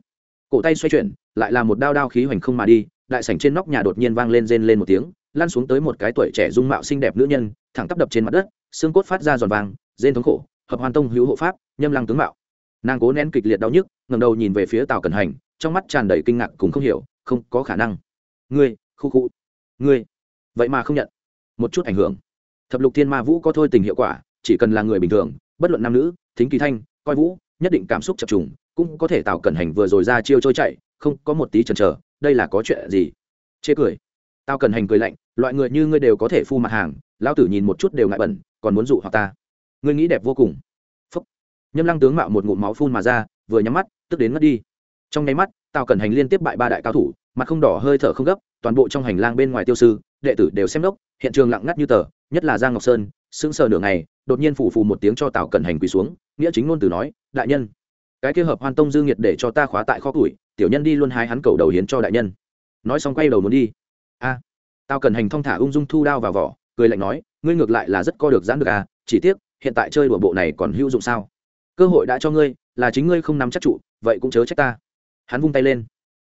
Cổ tay xoay chuyển, lại là một đao đao khí hoành không mà đi đại sảnh trên nóc nhà đột nhiên vang lên rên lên một tiếng, lăn xuống tới một cái tuổi trẻ dung mạo xinh đẹp nữ nhân, thẳng tắp đập trên mặt đất, xương cốt phát ra giòn vàng, rên thống khổ, hợp hoàn tông hữu hộ pháp, nhâm lăng tướng mạo. Nàng cố nén kịch liệt đau nhức, ngẩng đầu nhìn về phía tào cẩn hành, trong mắt tràn đầy kinh ngạc cùng không hiểu, không có khả năng. Ngươi, khu khu, ngươi, vậy mà không nhận. Một chút ảnh hưởng. Thập lục thiên ma vũ có thôi tình hiệu quả, chỉ cần là người bình thường, bất luận nam nữ, thính kỳ thanh, coi vũ, nhất định cảm xúc chập trùng, cũng có thể tạo cẩn hành vừa rồi ra chiêu trôi chạy, không có một tí chần chờ đây là có chuyện gì? Chê cười. Tao cần hành cười lạnh, loại người như ngươi đều có thể phu mặt hàng lao tử nhìn một chút đều ngại bẩn, còn muốn dụ hoặc ta. Ngươi nghĩ đẹp vô cùng. Phúc. Nhâm lăng tướng mạo một ngụm máu phun mà ra, vừa nhắm mắt, tức đến mất đi. Trong nháy mắt, tao cần hành liên tiếp bại ba đại cao thủ, mặt không đỏ hơi thở không gấp, toàn bộ trong hành lang bên ngoài tiêu sư, đệ tử đều xem đốc, hiện trường lặng ngắt như tờ, nhất là giang ngọc sơn, sững sờ nửa ngày, đột nhiên phủ phù một tiếng cho tào cẩn hành quỳ xuống, nghĩa chính ngôn từ nói, đại nhân cái kia hợp hoan tông dương nhiệt để cho ta khóa tại kho củi, tiểu nhân đi luôn hai hắn cầu đầu hiến cho đại nhân. Nói xong quay đầu muốn đi. A, tao cần hành thong thả ung dung thu đao vào vỏ, cười lạnh nói, ngươi ngược lại là rất co được giãn được à chỉ tiếc, hiện tại chơi đùa bộ này còn hữu dụng sao? Cơ hội đã cho ngươi, là chính ngươi không nắm chắc trụ, vậy cũng chớ trách ta. Hắn vung tay lên.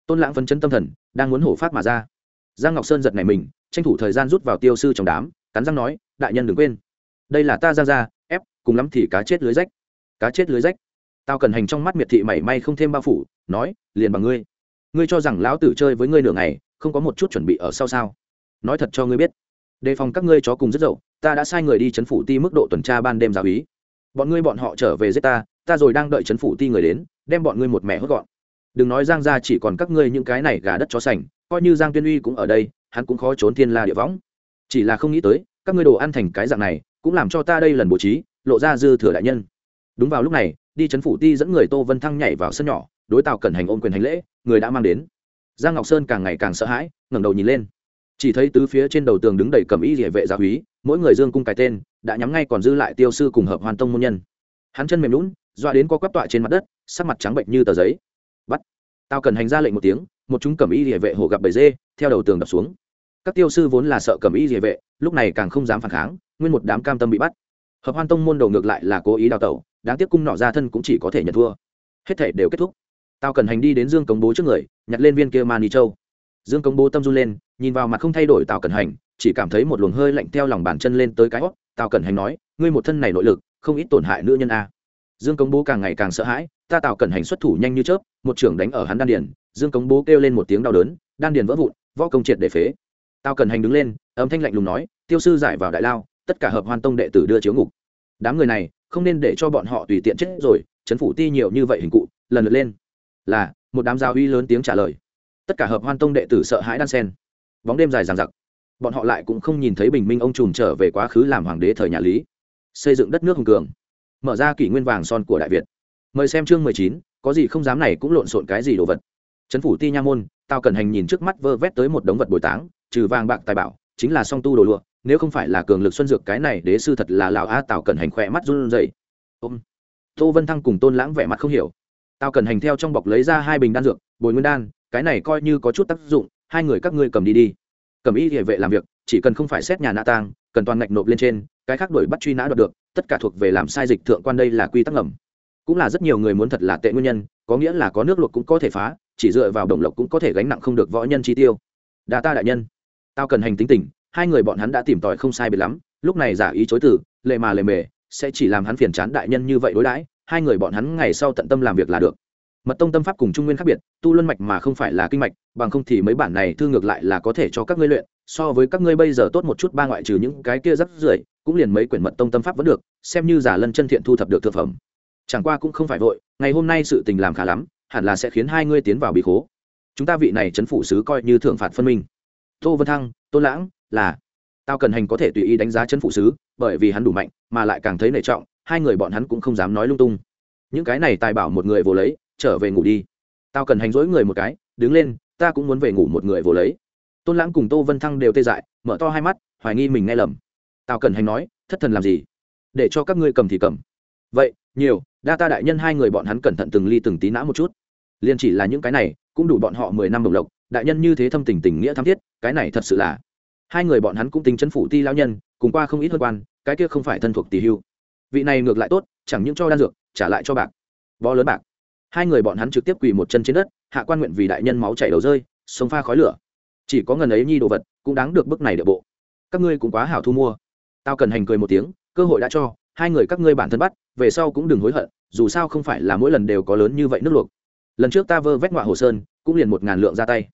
Tôn lãng phấn chân tâm thần, đang muốn hổ phát mà ra. Giang ngọc sơn giật này mình, tranh thủ thời gian rút vào tiêu sư trong đám, cắn răng nói, đại nhân đừng quên. Đây là ta giang ra ép, cùng lắm thì cá chết lưới rách. Cá chết lưới rách tao cần hành trong mắt miệt thị mảy may không thêm bao phủ, nói, liền bằng ngươi. Ngươi cho rằng lão tử chơi với ngươi nửa ngày, không có một chút chuẩn bị ở sau sao? Nói thật cho ngươi biết, đề phòng các ngươi chó cùng rất dậu, ta đã sai người đi chấn phủ ti mức độ tuần tra ban đêm giáo ý bọn ngươi bọn họ trở về giết ta ta rồi đang đợi chấn phủ ti người đến, đem bọn ngươi một mẹ hốt gọn. Đừng nói giang ra chỉ còn các ngươi những cái này gà đất chó sành, coi như giang tuyên uy cũng ở đây, hắn cũng khó trốn thiên la địa võng. Chỉ là không nghĩ tới, các ngươi đồ ăn thành cái dạng này, cũng làm cho ta đây lần bố trí, lộ ra dư thừa đại nhân. Đúng vào lúc này đi chấn phủ ti dẫn người tô vân thăng nhảy vào sân nhỏ, đối tào cẩn hành ôm quyền hành lễ, người đã mang đến. Giang ngọc sơn càng ngày càng sợ hãi, ngẩng đầu nhìn lên. Chỉ thấy tứ phía trên đầu tường đứng đầy cầm y địa vệ gia húy, mỗi người dương cung cái tên, đã nhắm ngay còn dư lại tiêu sư cùng hợp hoàn tông môn nhân. Hắn chân mềm lún doa đến co quắp tọa trên mặt đất, sắc mặt trắng bệnh như tờ giấy. Bắt. Tao cần hành ra lệnh một tiếng, một chúng cầm y địa vệ hộ gặp bầy dê, theo đầu tường đập xuống. Các tiêu sư vốn là sợ cầm ý địa vệ, lúc này càng không dám phản kháng, nguyên một đám cam tâm bị bắt. Hợp hoan tông môn đầu ngược lại là cố ý đào tẩu đáng tiếc cung nọ ra thân cũng chỉ có thể nhận thua. Hết thể đều kết thúc. Tao cần hành đi đến dương Công bố trước người, nhặt lên viên kia mani châu. Dương Công bố tâm run lên, nhìn vào mặt không thay đổi tào cần hành, chỉ cảm thấy một luồng hơi lạnh theo lòng bàn chân lên tới cái hót. Tào cần hành nói, ngươi một thân này nội lực, không ít tổn hại nữ nhân a. Dương Công bố càng ngày càng sợ hãi, ta tào cần hành xuất thủ nhanh như chớp, một trưởng đánh ở hắn đan điền. Dương Công bố kêu lên một tiếng đau đớn, đan điền vỡ vụn, võ công triệt để phế. Tào cần hành đứng lên, âm thanh lạnh lùng nói, tiêu sư giải vào đại lao, tất cả hợp hoan tông đệ tử đưa chiếu ngục. Đám người này không nên để cho bọn họ tùy tiện chết rồi chấn phủ ti nhiều như vậy hình cụ, lần lượt lên. Là, một đám giáo uy lớn tiếng trả lời. Tất cả hợp hoan tông đệ tử sợ hãi đan sen. Bóng đêm dài dằng dặc. Bọn họ lại cũng không nhìn thấy bình minh ông trùm trở về quá khứ làm hoàng đế thời nhà lý. Xây dựng đất nước hùng cường. Mở ra kỷ nguyên vàng son của đại việt. Mời xem chương mười chín, có gì không dám này cũng lộn xộn cái gì đồ vật. Trấn phủ ti nha môn, tao cần hành nhìn trước mắt vơ vét tới một đống vật bồi táng, trừ vàng bạc tài bảo, chính là song tu đồ lụa nếu không phải là cường lực xuân dược, cái này đế sư thật là lào a tào cần hành khỏe mắt run rẩy. Ôm. Tô vân thăng cùng tôn lãng vẻ mặt không hiểu. Tao cần hành theo trong bọc lấy ra hai bình đan dược, bồi nguyên đan, cái này coi như có chút tác dụng, hai người các ngươi cầm đi đi. Cầm y địa vệ làm việc, chỉ cần không phải xét nhà nạ tang, cần toàn ngạch nộp lên trên, cái khác đổi bắt truy nã đoạt được, tất cả thuộc về làm sai dịch thượng quan đây là quy tắc ngầm. Cũng là rất nhiều người muốn thật là tệ nguyên nhân, có nghĩa là có nước luộc cũng có thể phá, chỉ dựa vào đồng lộc cũng có thể gánh nặng không được võ nhân chi tiêu. Đa ta đại nhân. Tao cần hành tính tình hai người bọn hắn đã tìm tòi không sai biệt lắm, lúc này giả ý chối từ, lệ mà lệ mề, sẽ chỉ làm hắn phiền chán đại nhân như vậy đối đãi, hai người bọn hắn ngày sau tận tâm làm việc là được. Mật tông tâm pháp cùng trung nguyên khác biệt, tu luân mạch mà không phải là kinh mạch, bằng không thì mấy bản này thư ngược lại là có thể cho các ngươi luyện, so với các ngươi bây giờ tốt một chút ba ngoại trừ những cái kia rất rưởi, cũng liền mấy quyển mật tông tâm pháp vẫn được, xem như giả lân chân thiện thu thập được thực phẩm. Chẳng qua cũng không phải vội, ngày hôm nay sự tình làm khá lắm, hẳn là sẽ khiến hai ngươi tiến vào bị khố. Chúng ta vị này chấn phủ sứ coi như thượng phạt phân minh tô vân thăng tôn lãng, là tao cần hành có thể tùy ý đánh giá chân phụ sứ, bởi vì hắn đủ mạnh, mà lại càng thấy nể trọng, hai người bọn hắn cũng không dám nói lung tung. Những cái này tài bảo một người vô lấy, trở về ngủ đi. Tao cần hành dỗi người một cái, đứng lên, ta cũng muốn về ngủ một người vô lấy. Tôn lãng cùng tô vân thăng đều tê dại, mở to hai mắt, hoài nghi mình nghe lầm. Tao cần hành nói, thất thần làm gì? Để cho các ngươi cầm thì cầm. Vậy, nhiều đa ta đại nhân hai người bọn hắn cẩn thận từng ly từng tí nã một chút. Liền chỉ là những cái này, cũng đủ bọn họ mười năm đồng lộc đại nhân như thế thâm tình tình nghĩa tham thiết, cái này thật sự là. Hai người bọn hắn cũng tính chấn phủ ti lão nhân, cùng qua không ít hơn quan, cái kia không phải thân thuộc tỷ hưu. Vị này ngược lại tốt, chẳng những cho đan dược, trả lại cho bạc. Bó lớn bạc. Hai người bọn hắn trực tiếp quỳ một chân trên đất, hạ quan nguyện vì đại nhân máu chảy đầu rơi sống pha khói lửa. Chỉ có ngần ấy nhi đồ vật, cũng đáng được bức này địa bộ. Các ngươi cũng quá hảo thu mua. Tao cần hành cười một tiếng, cơ hội đã cho, hai người các ngươi bản thân bắt, về sau cũng đừng hối hận, dù sao không phải là mỗi lần đều có lớn như vậy nước luộc. Lần trước ta vơ vét ngoại hồ sơn, cũng liền một ngàn lượng ra tay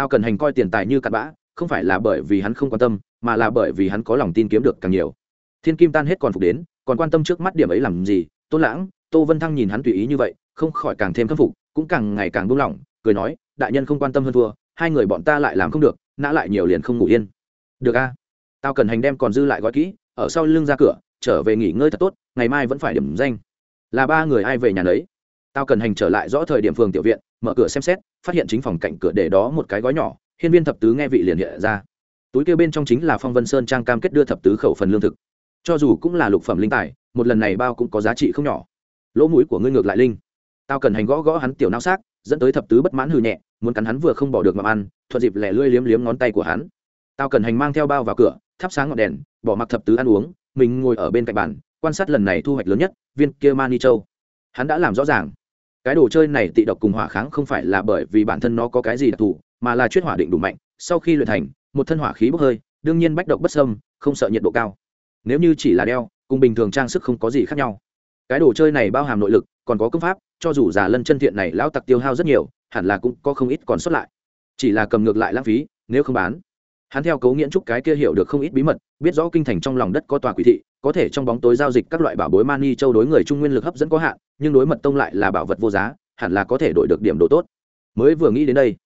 tao cần hành coi tiền tài như cặn bã, không phải là bởi vì hắn không quan tâm, mà là bởi vì hắn có lòng tin kiếm được càng nhiều. Thiên kim tan hết còn phục đến, còn quan tâm trước mắt điểm ấy làm gì? Tôn lãng, tô vân thăng nhìn hắn tùy ý như vậy, không khỏi càng thêm khâm phục, cũng càng ngày càng buông lỏng, cười nói, đại nhân không quan tâm hơn thua, hai người bọn ta lại làm không được, nã lại nhiều liền không ngủ yên. Được a. Tao cần hành đem còn dư lại gói kỹ, ở sau lưng ra cửa, trở về nghỉ ngơi thật tốt, ngày mai vẫn phải điểm danh. Là ba người ai về nhà đấy tao cần hành trở lại rõ thời điểm phường tiểu viện, mở cửa xem xét, phát hiện chính phòng cạnh cửa để đó một cái gói nhỏ, hiên viên thập tứ nghe vị liền hiện ra. Túi kia bên trong chính là phong vân sơn trang cam kết đưa thập tứ khẩu phần lương thực. Cho dù cũng là lục phẩm linh tài, một lần này bao cũng có giá trị không nhỏ. Lỗ mũi của ngươi ngược lại linh. Tao cần hành gõ gõ hắn tiểu não xác, dẫn tới thập tứ bất mãn hư nhẹ, muốn cắn hắn vừa không bỏ được mà ăn, thuận dịp lẻ lươi liếm liếm ngón tay của hắn. Tao cần hành mang theo bao vào cửa, thắp sáng ngọn đèn, bỏ mặc thập tứ ăn uống, mình ngồi ở bên cạnh bàn, quan sát lần này thu hoạch lớn nhất, viên kia mani châu. Hắn đã làm rõ ràng cái đồ chơi này tị độc cùng hỏa kháng không phải là bởi vì bản thân nó có cái gì đặc thù, mà là chuyên hỏa định đủ mạnh, sau khi luyện thành, một thân hỏa khí bốc hơi, đương nhiên bách độc bất sâm không sợ nhiệt độ cao. Nếu như chỉ là đeo, cùng bình thường trang sức không có gì khác nhau. Cái đồ chơi này bao hàm nội lực, còn có công pháp, cho dù già lân chân thiện này lão tặc tiêu hao rất nhiều, hẳn là cũng có không ít còn xuất lại. Chỉ là cầm ngược lại lãng phí, nếu không bán hắn theo cấu nghiễn trúc cái kia hiểu được không ít bí mật biết rõ kinh thành trong lòng đất có tòa quỷ thị có thể trong bóng tối giao dịch các loại bảo bối mani châu đối người trung nguyên lực hấp dẫn có hạn nhưng đối mật tông lại là bảo vật vô giá hẳn là có thể đổi được điểm độ tốt. Mới vừa nghĩ đến đây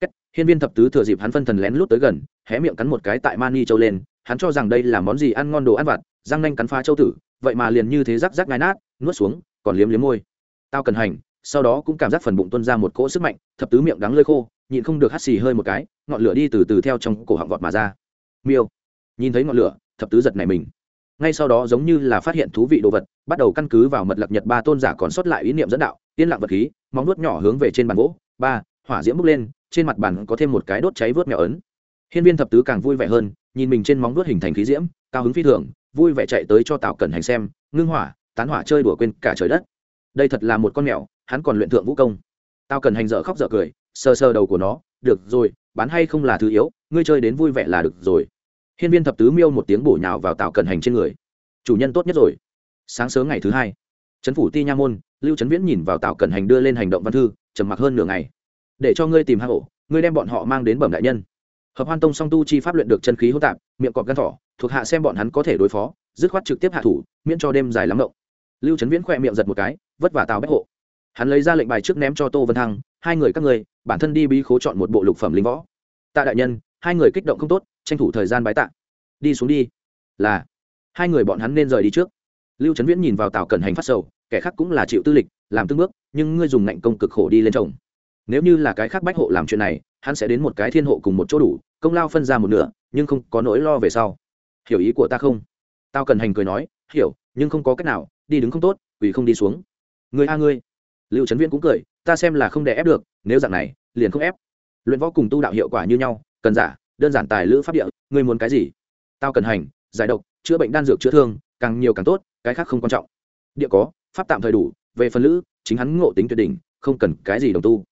Kết, hiên viên thập tứ thừa dịp hắn phân thần lén lút tới gần hé miệng cắn một cái tại mani châu lên hắn cho rằng đây là món gì ăn ngon đồ ăn vặt răng nanh cắn phá châu tử vậy mà liền như thế rắc rắc ngai nát nuốt xuống còn liếm liếm môi. Tao cần hành sau đó cũng cảm giác phần bụng tuân ra một cỗ sức mạnh thập tứ miệng đắng lơi khô nhịn không được hắt xì hơi một cái, ngọn lửa đi từ từ theo trong cổ họng vọt mà ra. Miêu. Nhìn thấy ngọn lửa, thập tứ giật này mình. Ngay sau đó giống như là phát hiện thú vị đồ vật, bắt đầu căn cứ vào mật lập nhật ba tôn giả còn sót lại ý niệm dẫn đạo, yên lặng vật khí, móng nuốt nhỏ hướng về trên bàn gỗ. Ba, hỏa diễm bốc lên, trên mặt bàn có thêm một cái đốt cháy vớt mèo ấn. Hiên viên thập tứ càng vui vẻ hơn, nhìn mình trên móng vuốt hình thành khí diễm, cao hứng phi thường, vui vẻ chạy tới cho tào cẩn hành xem, ngưng hỏa, tán hỏa chơi đùa quên cả trời đất. Đây thật là một con mèo, hắn còn luyện thượng vũ công. Tào cẩn hành dở khóc dở cười sờ sờ đầu của nó, được rồi, bán hay không là thứ yếu, ngươi chơi đến vui vẻ là được rồi. Hiên viên thập tứ miêu một tiếng bổ nhào vào tạo cận hành trên người. Chủ nhân tốt nhất rồi. Sáng sớm ngày thứ hai, trấn phủ ti nha môn, lưu trấn viễn nhìn vào tạo cận hành đưa lên hành động văn thư, trầm mặc hơn nửa ngày. Để cho ngươi tìm hạ hộ ngươi đem bọn họ mang đến bẩm đại nhân. Hợp hoan tông song tu chi pháp luyện được chân khí hỗn tạp, miệng cọp gan thỏ, thuộc hạ xem bọn hắn có thể đối phó, dứt khoát trực tiếp hạ thủ, miễn cho đêm dài lắm động lưu trấn viễn khỏe miệng giật một cái, vất vả tào bách hộ. Hắn lấy ra lệnh bài trước ném cho tô vân thăng hai người các người bản thân đi bí khố chọn một bộ lục phẩm linh võ. Tạ đại nhân, hai người kích động không tốt, tranh thủ thời gian bái tạ. Đi xuống đi. Là. Hai người bọn hắn nên rời đi trước. Lưu trấn viễn nhìn vào tào cẩn hành phát sầu, kẻ khác cũng là chịu tư lịch, làm tương bước, nhưng ngươi dùng ngạnh công cực khổ đi lên chồng nếu như là cái khác bách hộ làm chuyện này, hắn sẽ đến một cái thiên hộ cùng một chỗ đủ, công lao phân ra một nửa, nhưng không có nỗi lo về sau. Hiểu ý của ta không? Tao cần hành cười nói, hiểu, nhưng không có cách nào, đi đứng không tốt, vì không đi xuống. Người a ngươi. Lưu trấn viễn cũng cười ta xem là không đè ép được, nếu dạng này, liền không ép. Luyện võ cùng tu đạo hiệu quả như nhau, cần giả, đơn giản tài lữ pháp địa, ngươi muốn cái gì? Tao cần hành, giải độc, chữa bệnh đan dược chữa thương, càng nhiều càng tốt, cái khác không quan trọng. Địa có, pháp tạm thời đủ, về phần lữ, chính hắn ngộ tính tuyệt đỉnh, không cần cái gì đồng tu.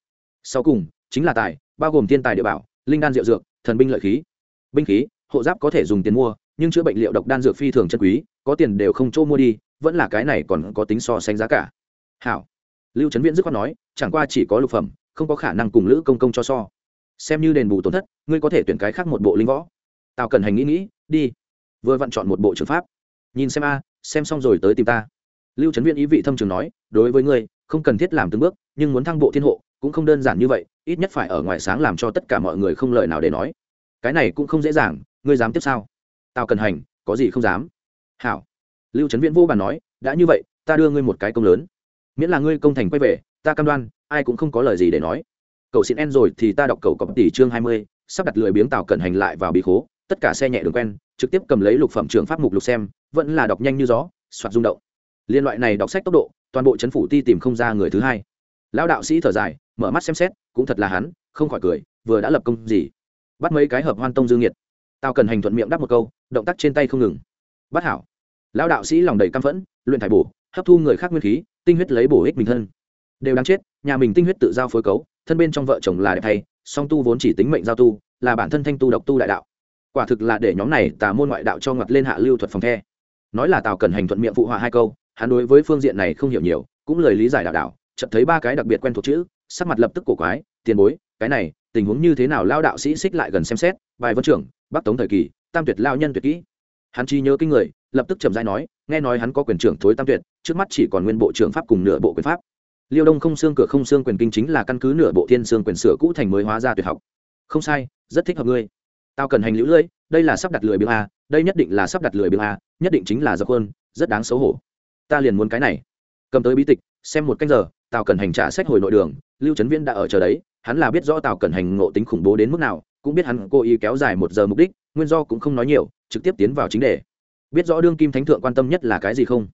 Sau cùng, chính là tài, bao gồm thiên tài địa bảo, linh đan diệu dược, thần binh lợi khí. Binh khí, hộ giáp có thể dùng tiền mua, nhưng chữa bệnh liệu độc đan dược phi thường chân quý, có tiền đều không chỗ mua đi, vẫn là cái này còn có tính so sánh giá cả. Hảo lưu trấn viễn dứt khoát nói, chẳng qua chỉ có lục phẩm, không có khả năng cùng lữ công công cho so. Xem như đền bù tổn thất, ngươi có thể tuyển cái khác một bộ linh võ. Tào cần hành nghĩ nghĩ, đi. Vừa vặn chọn một bộ trường pháp. Nhìn xem a, xem xong rồi tới tìm ta. Lưu trấn viễn ý vị thâm trường nói, đối với ngươi, không cần thiết làm từng bước, nhưng muốn thăng bộ thiên hộ, cũng không đơn giản như vậy, ít nhất phải ở ngoài sáng làm cho tất cả mọi người không lời nào để nói. Cái này cũng không dễ dàng, ngươi dám tiếp sao? Tào cần hành, có gì không dám? Hảo. Lưu trấn viễn vô bàn nói, đã như vậy, ta đưa ngươi một cái công lớn miễn là ngươi công thành quay về, ta cam đoan, ai cũng không có lời gì để nói. Cậu xin en rồi thì ta đọc cầu cọp tỷ chương hai mươi, sắp đặt lười biếng tàu cẩn hành lại vào bí khố. Tất cả xe nhẹ đường quen, trực tiếp cầm lấy lục phẩm trường pháp mục lục xem, vẫn là đọc nhanh như gió, soạt rung động. Liên loại này đọc sách tốc độ, toàn bộ chấn phủ ti tìm không ra người thứ hai. Lão đạo sĩ thở dài, mở mắt xem xét, cũng thật là hắn, không khỏi cười, vừa đã lập công gì? Bắt mấy cái hợp hoan tông dương nhiệt tao cần hành thuận miệng đáp một câu, động tác trên tay không ngừng. Bắt hảo. Lão đạo sĩ lòng đầy căm phẫn, luyện thải bổ, hấp thu người khác nguyên khí tinh huyết lấy bổ ích mình thân. Đều đáng chết, nhà mình tinh huyết tự giao phối cấu, thân bên trong vợ chồng là đẹp thay song tu vốn chỉ tính mệnh giao tu, là bản thân thanh tu độc tu đại đạo. Quả thực là để nhóm này tà môn ngoại đạo cho ngặt lên hạ lưu thuật phòng the. Nói là tào cần hành thuận miệng phụ họa hai câu, hắn đối với phương diện này không hiểu nhiều, cũng lời lý giải đạo đạo, chợt thấy ba cái đặc biệt quen thuộc chữ, sắc mặt lập tức cổ quái, tiền bối, cái này, tình huống như thế nào lao đạo sĩ xích lại gần xem xét, bài vân trưởng, bắc tống thời kỳ, tam tuyệt lao nhân tuyệt kỹ. Hắn chi nhớ kinh người lập tức chậm rãi nói, nghe nói hắn có quyền trưởng thối tam tuyệt, trước mắt chỉ còn nguyên bộ trưởng pháp cùng nửa bộ quyền pháp. Liêu đông không xương cửa không xương quyền kinh chính là căn cứ nửa bộ thiên xương quyền sửa cũ thành mới hóa ra tuyệt học. Không sai, rất thích hợp ngươi. Tao cần hành lũ lưỡi, đây là sắp đặt lười biếng a, đây nhất định là sắp đặt lười biếng a, nhất định chính là dập hơn rất đáng xấu hổ. Ta liền muốn cái này. Cầm tới bí tịch, xem một canh giờ, tào cần hành trả sách hồi nội đường, lưu trấn viễn đã ở chờ đấy, hắn là biết rõ tào cần hành ngộ tính khủng bố đến mức nào, cũng biết hắn cố ý kéo dài một giờ mục đích, nguyên do cũng không nói nhiều, trực tiếp tiến vào chính đề biết rõ đương kim thánh thượng quan tâm nhất là cái gì không?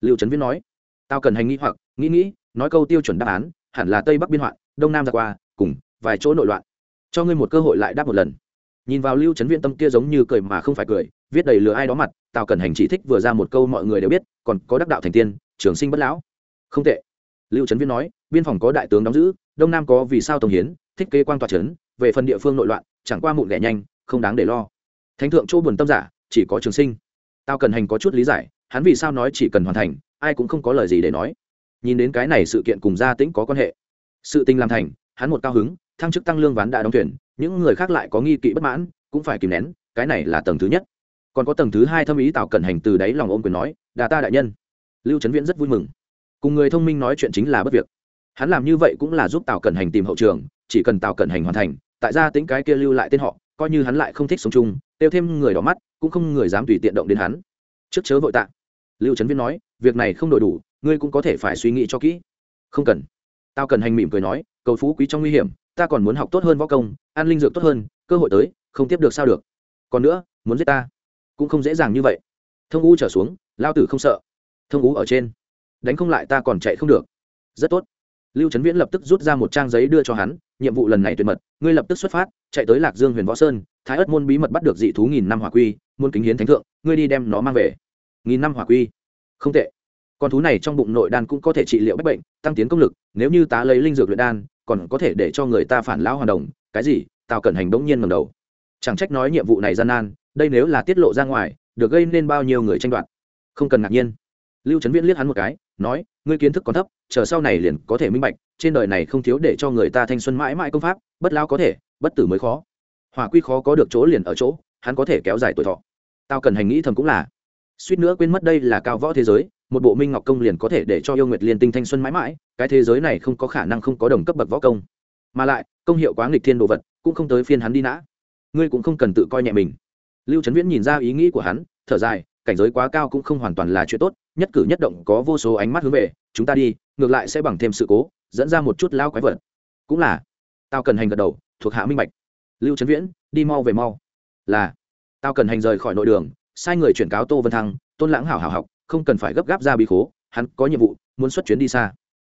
Lưu trấn viễn nói. Tao cần hành nghĩ hoặc, nghĩ nghĩ, nói câu tiêu chuẩn đáp án, hẳn là tây bắc biên hoạn, đông nam ra qua, cùng vài chỗ nội loạn. Cho ngươi một cơ hội lại đáp một lần. Nhìn vào lưu trấn viễn tâm kia giống như cười mà không phải cười, viết đầy lừa ai đó mặt tào cần hành chỉ thích vừa ra một câu mọi người đều biết, còn có đắc đạo thành tiên, trường sinh bất lão. Không tệ. Lưu trấn viễn nói, biên phòng có đại tướng đóng giữ, đông nam có vì sao tổng hiến thích kế quan tòa trấn, về phần địa phương nội loạn, chẳng qua mụn ghẻ nhanh, không đáng để lo. Thánh thượng chỗ buồn tâm giả, chỉ có trường sinh tao cần hành có chút lý giải, hắn vì sao nói chỉ cần hoàn thành, ai cũng không có lời gì để nói. Nhìn đến cái này sự kiện cùng gia tĩnh có quan hệ. Sự tình làm thành, hắn một cao hứng, thăng chức tăng lương ván đã đóng tuyển, những người khác lại có nghi kỵ bất mãn, cũng phải kìm nén, cái này là tầng thứ nhất. Còn có tầng thứ hai thâm ý tào cẩn hành từ đáy lòng ôm quyền nói đà ta đại nhân. Lưu trấn viễn rất vui mừng. Cùng người thông minh nói chuyện chính là bất việc. Hắn làm như vậy cũng là giúp tào cẩn hành tìm hậu trường, chỉ cần tào cẩn hành hoàn thành, tại gia tính cái kia lưu lại tên họ, coi như hắn lại không thích sống chung kêu thêm người đỏ mắt, cũng không người dám tùy tiện động đến hắn. Trước chớ vội tạ. Lưu trấn viễn nói, việc này không đổi đủ, ngươi cũng có thể phải suy nghĩ cho kỹ. Không cần. Tao cần hành mỉm cười nói, cầu phú quý trong nguy hiểm, ta còn muốn học tốt hơn võ công an linh dược tốt hơn, cơ hội tới, không tiếp được sao được. Còn nữa, muốn giết ta, cũng không dễ dàng như vậy. Thông u trở xuống, lao tử không sợ. Thông u ở trên. Đánh không lại ta còn chạy không được. Rất tốt lưu trấn viễn lập tức rút ra một trang giấy đưa cho hắn, nhiệm vụ lần này tuyệt mật, ngươi lập tức xuất phát, chạy tới lạc dương huyền võ sơn, thái ất môn bí mật bắt được dị thú nghìn năm hỏa quy môn kính hiến thánh thượng, ngươi đi đem nó mang về. Nghìn năm hỏa quy? Không tệ. Con thú này trong bụng nội đan cũng có thể trị liệu bách bệnh, tăng tiến công lực, nếu như tá lấy linh dược luyện đan, còn có thể để cho người ta phản lão hoàn đồng. Cái gì? Tào cẩn hành bỗng nhiên ngầm đầu. Chẳng trách nói nhiệm vụ này gian nan, đây nếu là tiết lộ ra ngoài, được gây nên bao nhiêu người tranh đoạt. Không cần ngạc nhiên. Lưu trấn viễn liếc hắn một cái nói, ngươi kiến thức còn thấp, chờ sau này liền có thể minh bạch, trên đời này không thiếu để cho người ta thanh xuân mãi mãi công pháp, bất lao có thể, bất tử mới khó. Hòa quy khó có được chỗ liền ở chỗ, hắn có thể kéo dài tuổi thọ. Tao cần hành nghĩ thầm cũng là. Suýt nữa quên mất đây là cao võ thế giới, một bộ minh ngọc công liền có thể để cho yêu nguyệt liên tinh thanh xuân mãi mãi, cái thế giới này không có khả năng không có đồng cấp bậc võ công. Mà lại, công hiệu quá nghịch thiên đồ vật, cũng không tới phiên hắn đi nã. Ngươi cũng không cần tự coi nhẹ mình. Lưu trấn viễn nhìn ra ý nghĩ của hắn, thở dài, cảnh giới quá cao cũng không hoàn toàn là chuyện tốt nhất cử nhất động có vô số ánh mắt hướng về, chúng ta đi, ngược lại sẽ bằng thêm sự cố, dẫn ra một chút lao quái vật. Cũng là tao cần hành gật đầu, thuộc hạ minh bạch. Lưu trấn viễn, đi mau về mau. Là tao cần hành rời khỏi nội đường, sai người chuyển cáo tô vân thăng, tôn lãng hảo hảo học, không cần phải gấp gáp ra bí khố, hắn có nhiệm vụ, muốn xuất chuyến đi xa.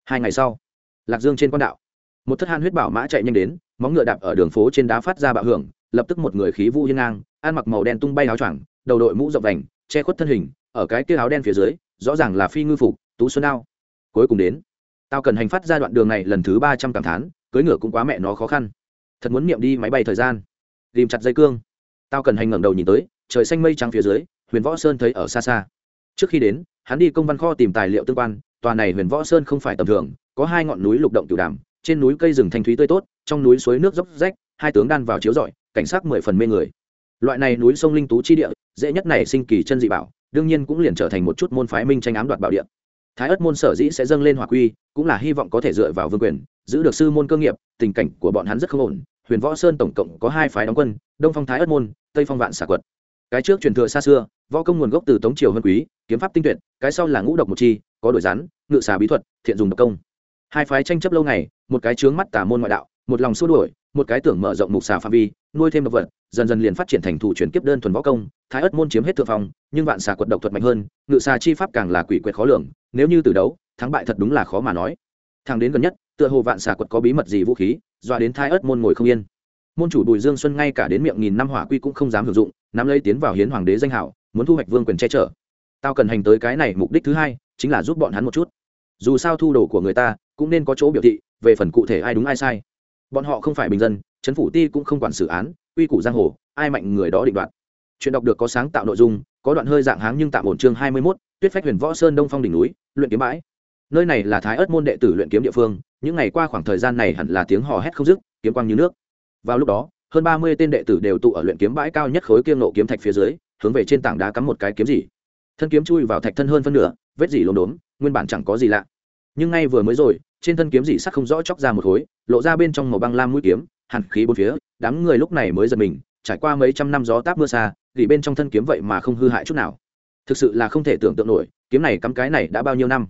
Hai ngày sau, lạc dương trên quan đạo, một thất han huyết bảo mã chạy nhanh đến, móng ngựa đạp ở đường phố trên đá phát ra bạo hưởng, lập tức một người khí vũ hiên ngang, ăn mặc màu đen tung bay áo choàng, đầu đội mũ rộng vành, che khuất thân hình, ở cái kia áo đen phía dưới rõ ràng là phi ngư phục, tú xuân đao cuối cùng đến tao cần hành phát ra đoạn đường này lần thứ ba trăm cảm thán cưới ngựa cũng quá mẹ nó khó khăn. Thật muốn niệm đi máy bay thời gian. Tìm chặt dây cương. Tao cần hành ngẩng đầu nhìn tới, trời xanh mây trắng phía dưới, huyền võ sơn thấy ở xa xa. Trước khi đến, hắn đi công văn kho tìm tài liệu tương quan, tòa này huyền võ sơn không phải tầm thường, có hai ngọn núi lục động tiểu đàm, trên núi cây rừng thanh thúy tươi tốt, trong núi suối nước dốc rách, hai tướng đan vào chiếu rọi, cảnh sắc mười phần mê người. Loại này núi sông linh tú chi địa, dễ nhất này sinh kỳ chân dị bảo đương nhiên cũng liền trở thành một chút môn phái minh tranh ám đoạt bảo địa. Thái ất môn sở dĩ sẽ dâng lên hỏa quy, cũng là hy vọng có thể dựa vào vương quyền, giữ được sư môn cơ nghiệp, tình cảnh của bọn hắn rất không ổn. Huyền võ sơn tổng cộng có hai phái đóng quân, đông phong thái ất môn, tây phong vạn xà quật cái trước truyền thừa xa xưa, võ công nguồn gốc từ tống triều hân quý, kiếm pháp tinh tuyệt, cái sau là ngũ độc một chi, có đổi rắn ngự xà bí thuật, thiện dùng độc công. Hai phái tranh chấp lâu ngày, một cái trướng mắt tả môn ngoại đạo, một lòng xua đuổi, một cái tưởng mở rộng mục xà phạm vi nuôi thêm độc vật, dần dần liền phát triển thành thủ chuyển kiếp đơn thuần võ công, thái ất môn chiếm hết thượng phong, nhưng vạn xà quật độc thuật mạnh hơn, ngự xà chi pháp càng là quỷ quyệt khó lường, nếu như từ đấu, thắng bại thật đúng là khó mà nói. Thằng đến gần nhất, tựa hồ vạn xà quật có bí mật gì vũ khí, dọa đến thái ất môn ngồi không yên. Môn chủ bùi dương xuân ngay cả đến miệng nghìn năm hỏa quy cũng không dám hưởng dụng, nắm lấy tiến vào hiến hoàng đế danh hảo, muốn thu hoạch vương quyền che chở. Tao cần hành tới cái này mục đích thứ hai, chính là giúp bọn hắn một chút. Dù sao thu đồ của người ta, cũng nên có chỗ biểu thị, về phần cụ thể ai đúng ai sai. Bọn họ không phải bình dân trấn phủ ti cũng không quản xử án uy củ giang hồ ai mạnh người đó định đoạt. Chuyện đọc được có sáng tạo nội dung có đoạn hơi dạng háng nhưng tạm ổn chương hai mươi 21, tuyết phách huyền võ sơn đông phong đỉnh núi luyện kiếm bãi. Nơi này là thái ớt môn đệ tử luyện kiếm địa phương những ngày qua khoảng thời gian này hẳn là tiếng hò hét không dứt kiếm quang như nước. Vào lúc đó hơn ba mươi tên đệ tử đều tụ ở luyện kiếm bãi cao nhất khối kiêng nộ kiếm thạch phía dưới hướng về trên tảng đá cắm một cái kiếm gì. Thân kiếm chui vào thạch thân hơn phân nửa vết dỉ lốm đốm nguyên bản chẳng có gì lạ. Nhưng ngay vừa mới rồi trên thân kiếm dị sắc không rõ chóc ra một khối lộ ra bên trong màu băng lam mũi kiếm hàn khí bốn phía đám người lúc này mới giật mình trải qua mấy trăm năm gió táp mưa xa gỉ bên trong thân kiếm vậy mà không hư hại chút nào. Thực sự là không thể tưởng tượng nổi kiếm này cắm cái này đã bao nhiêu năm?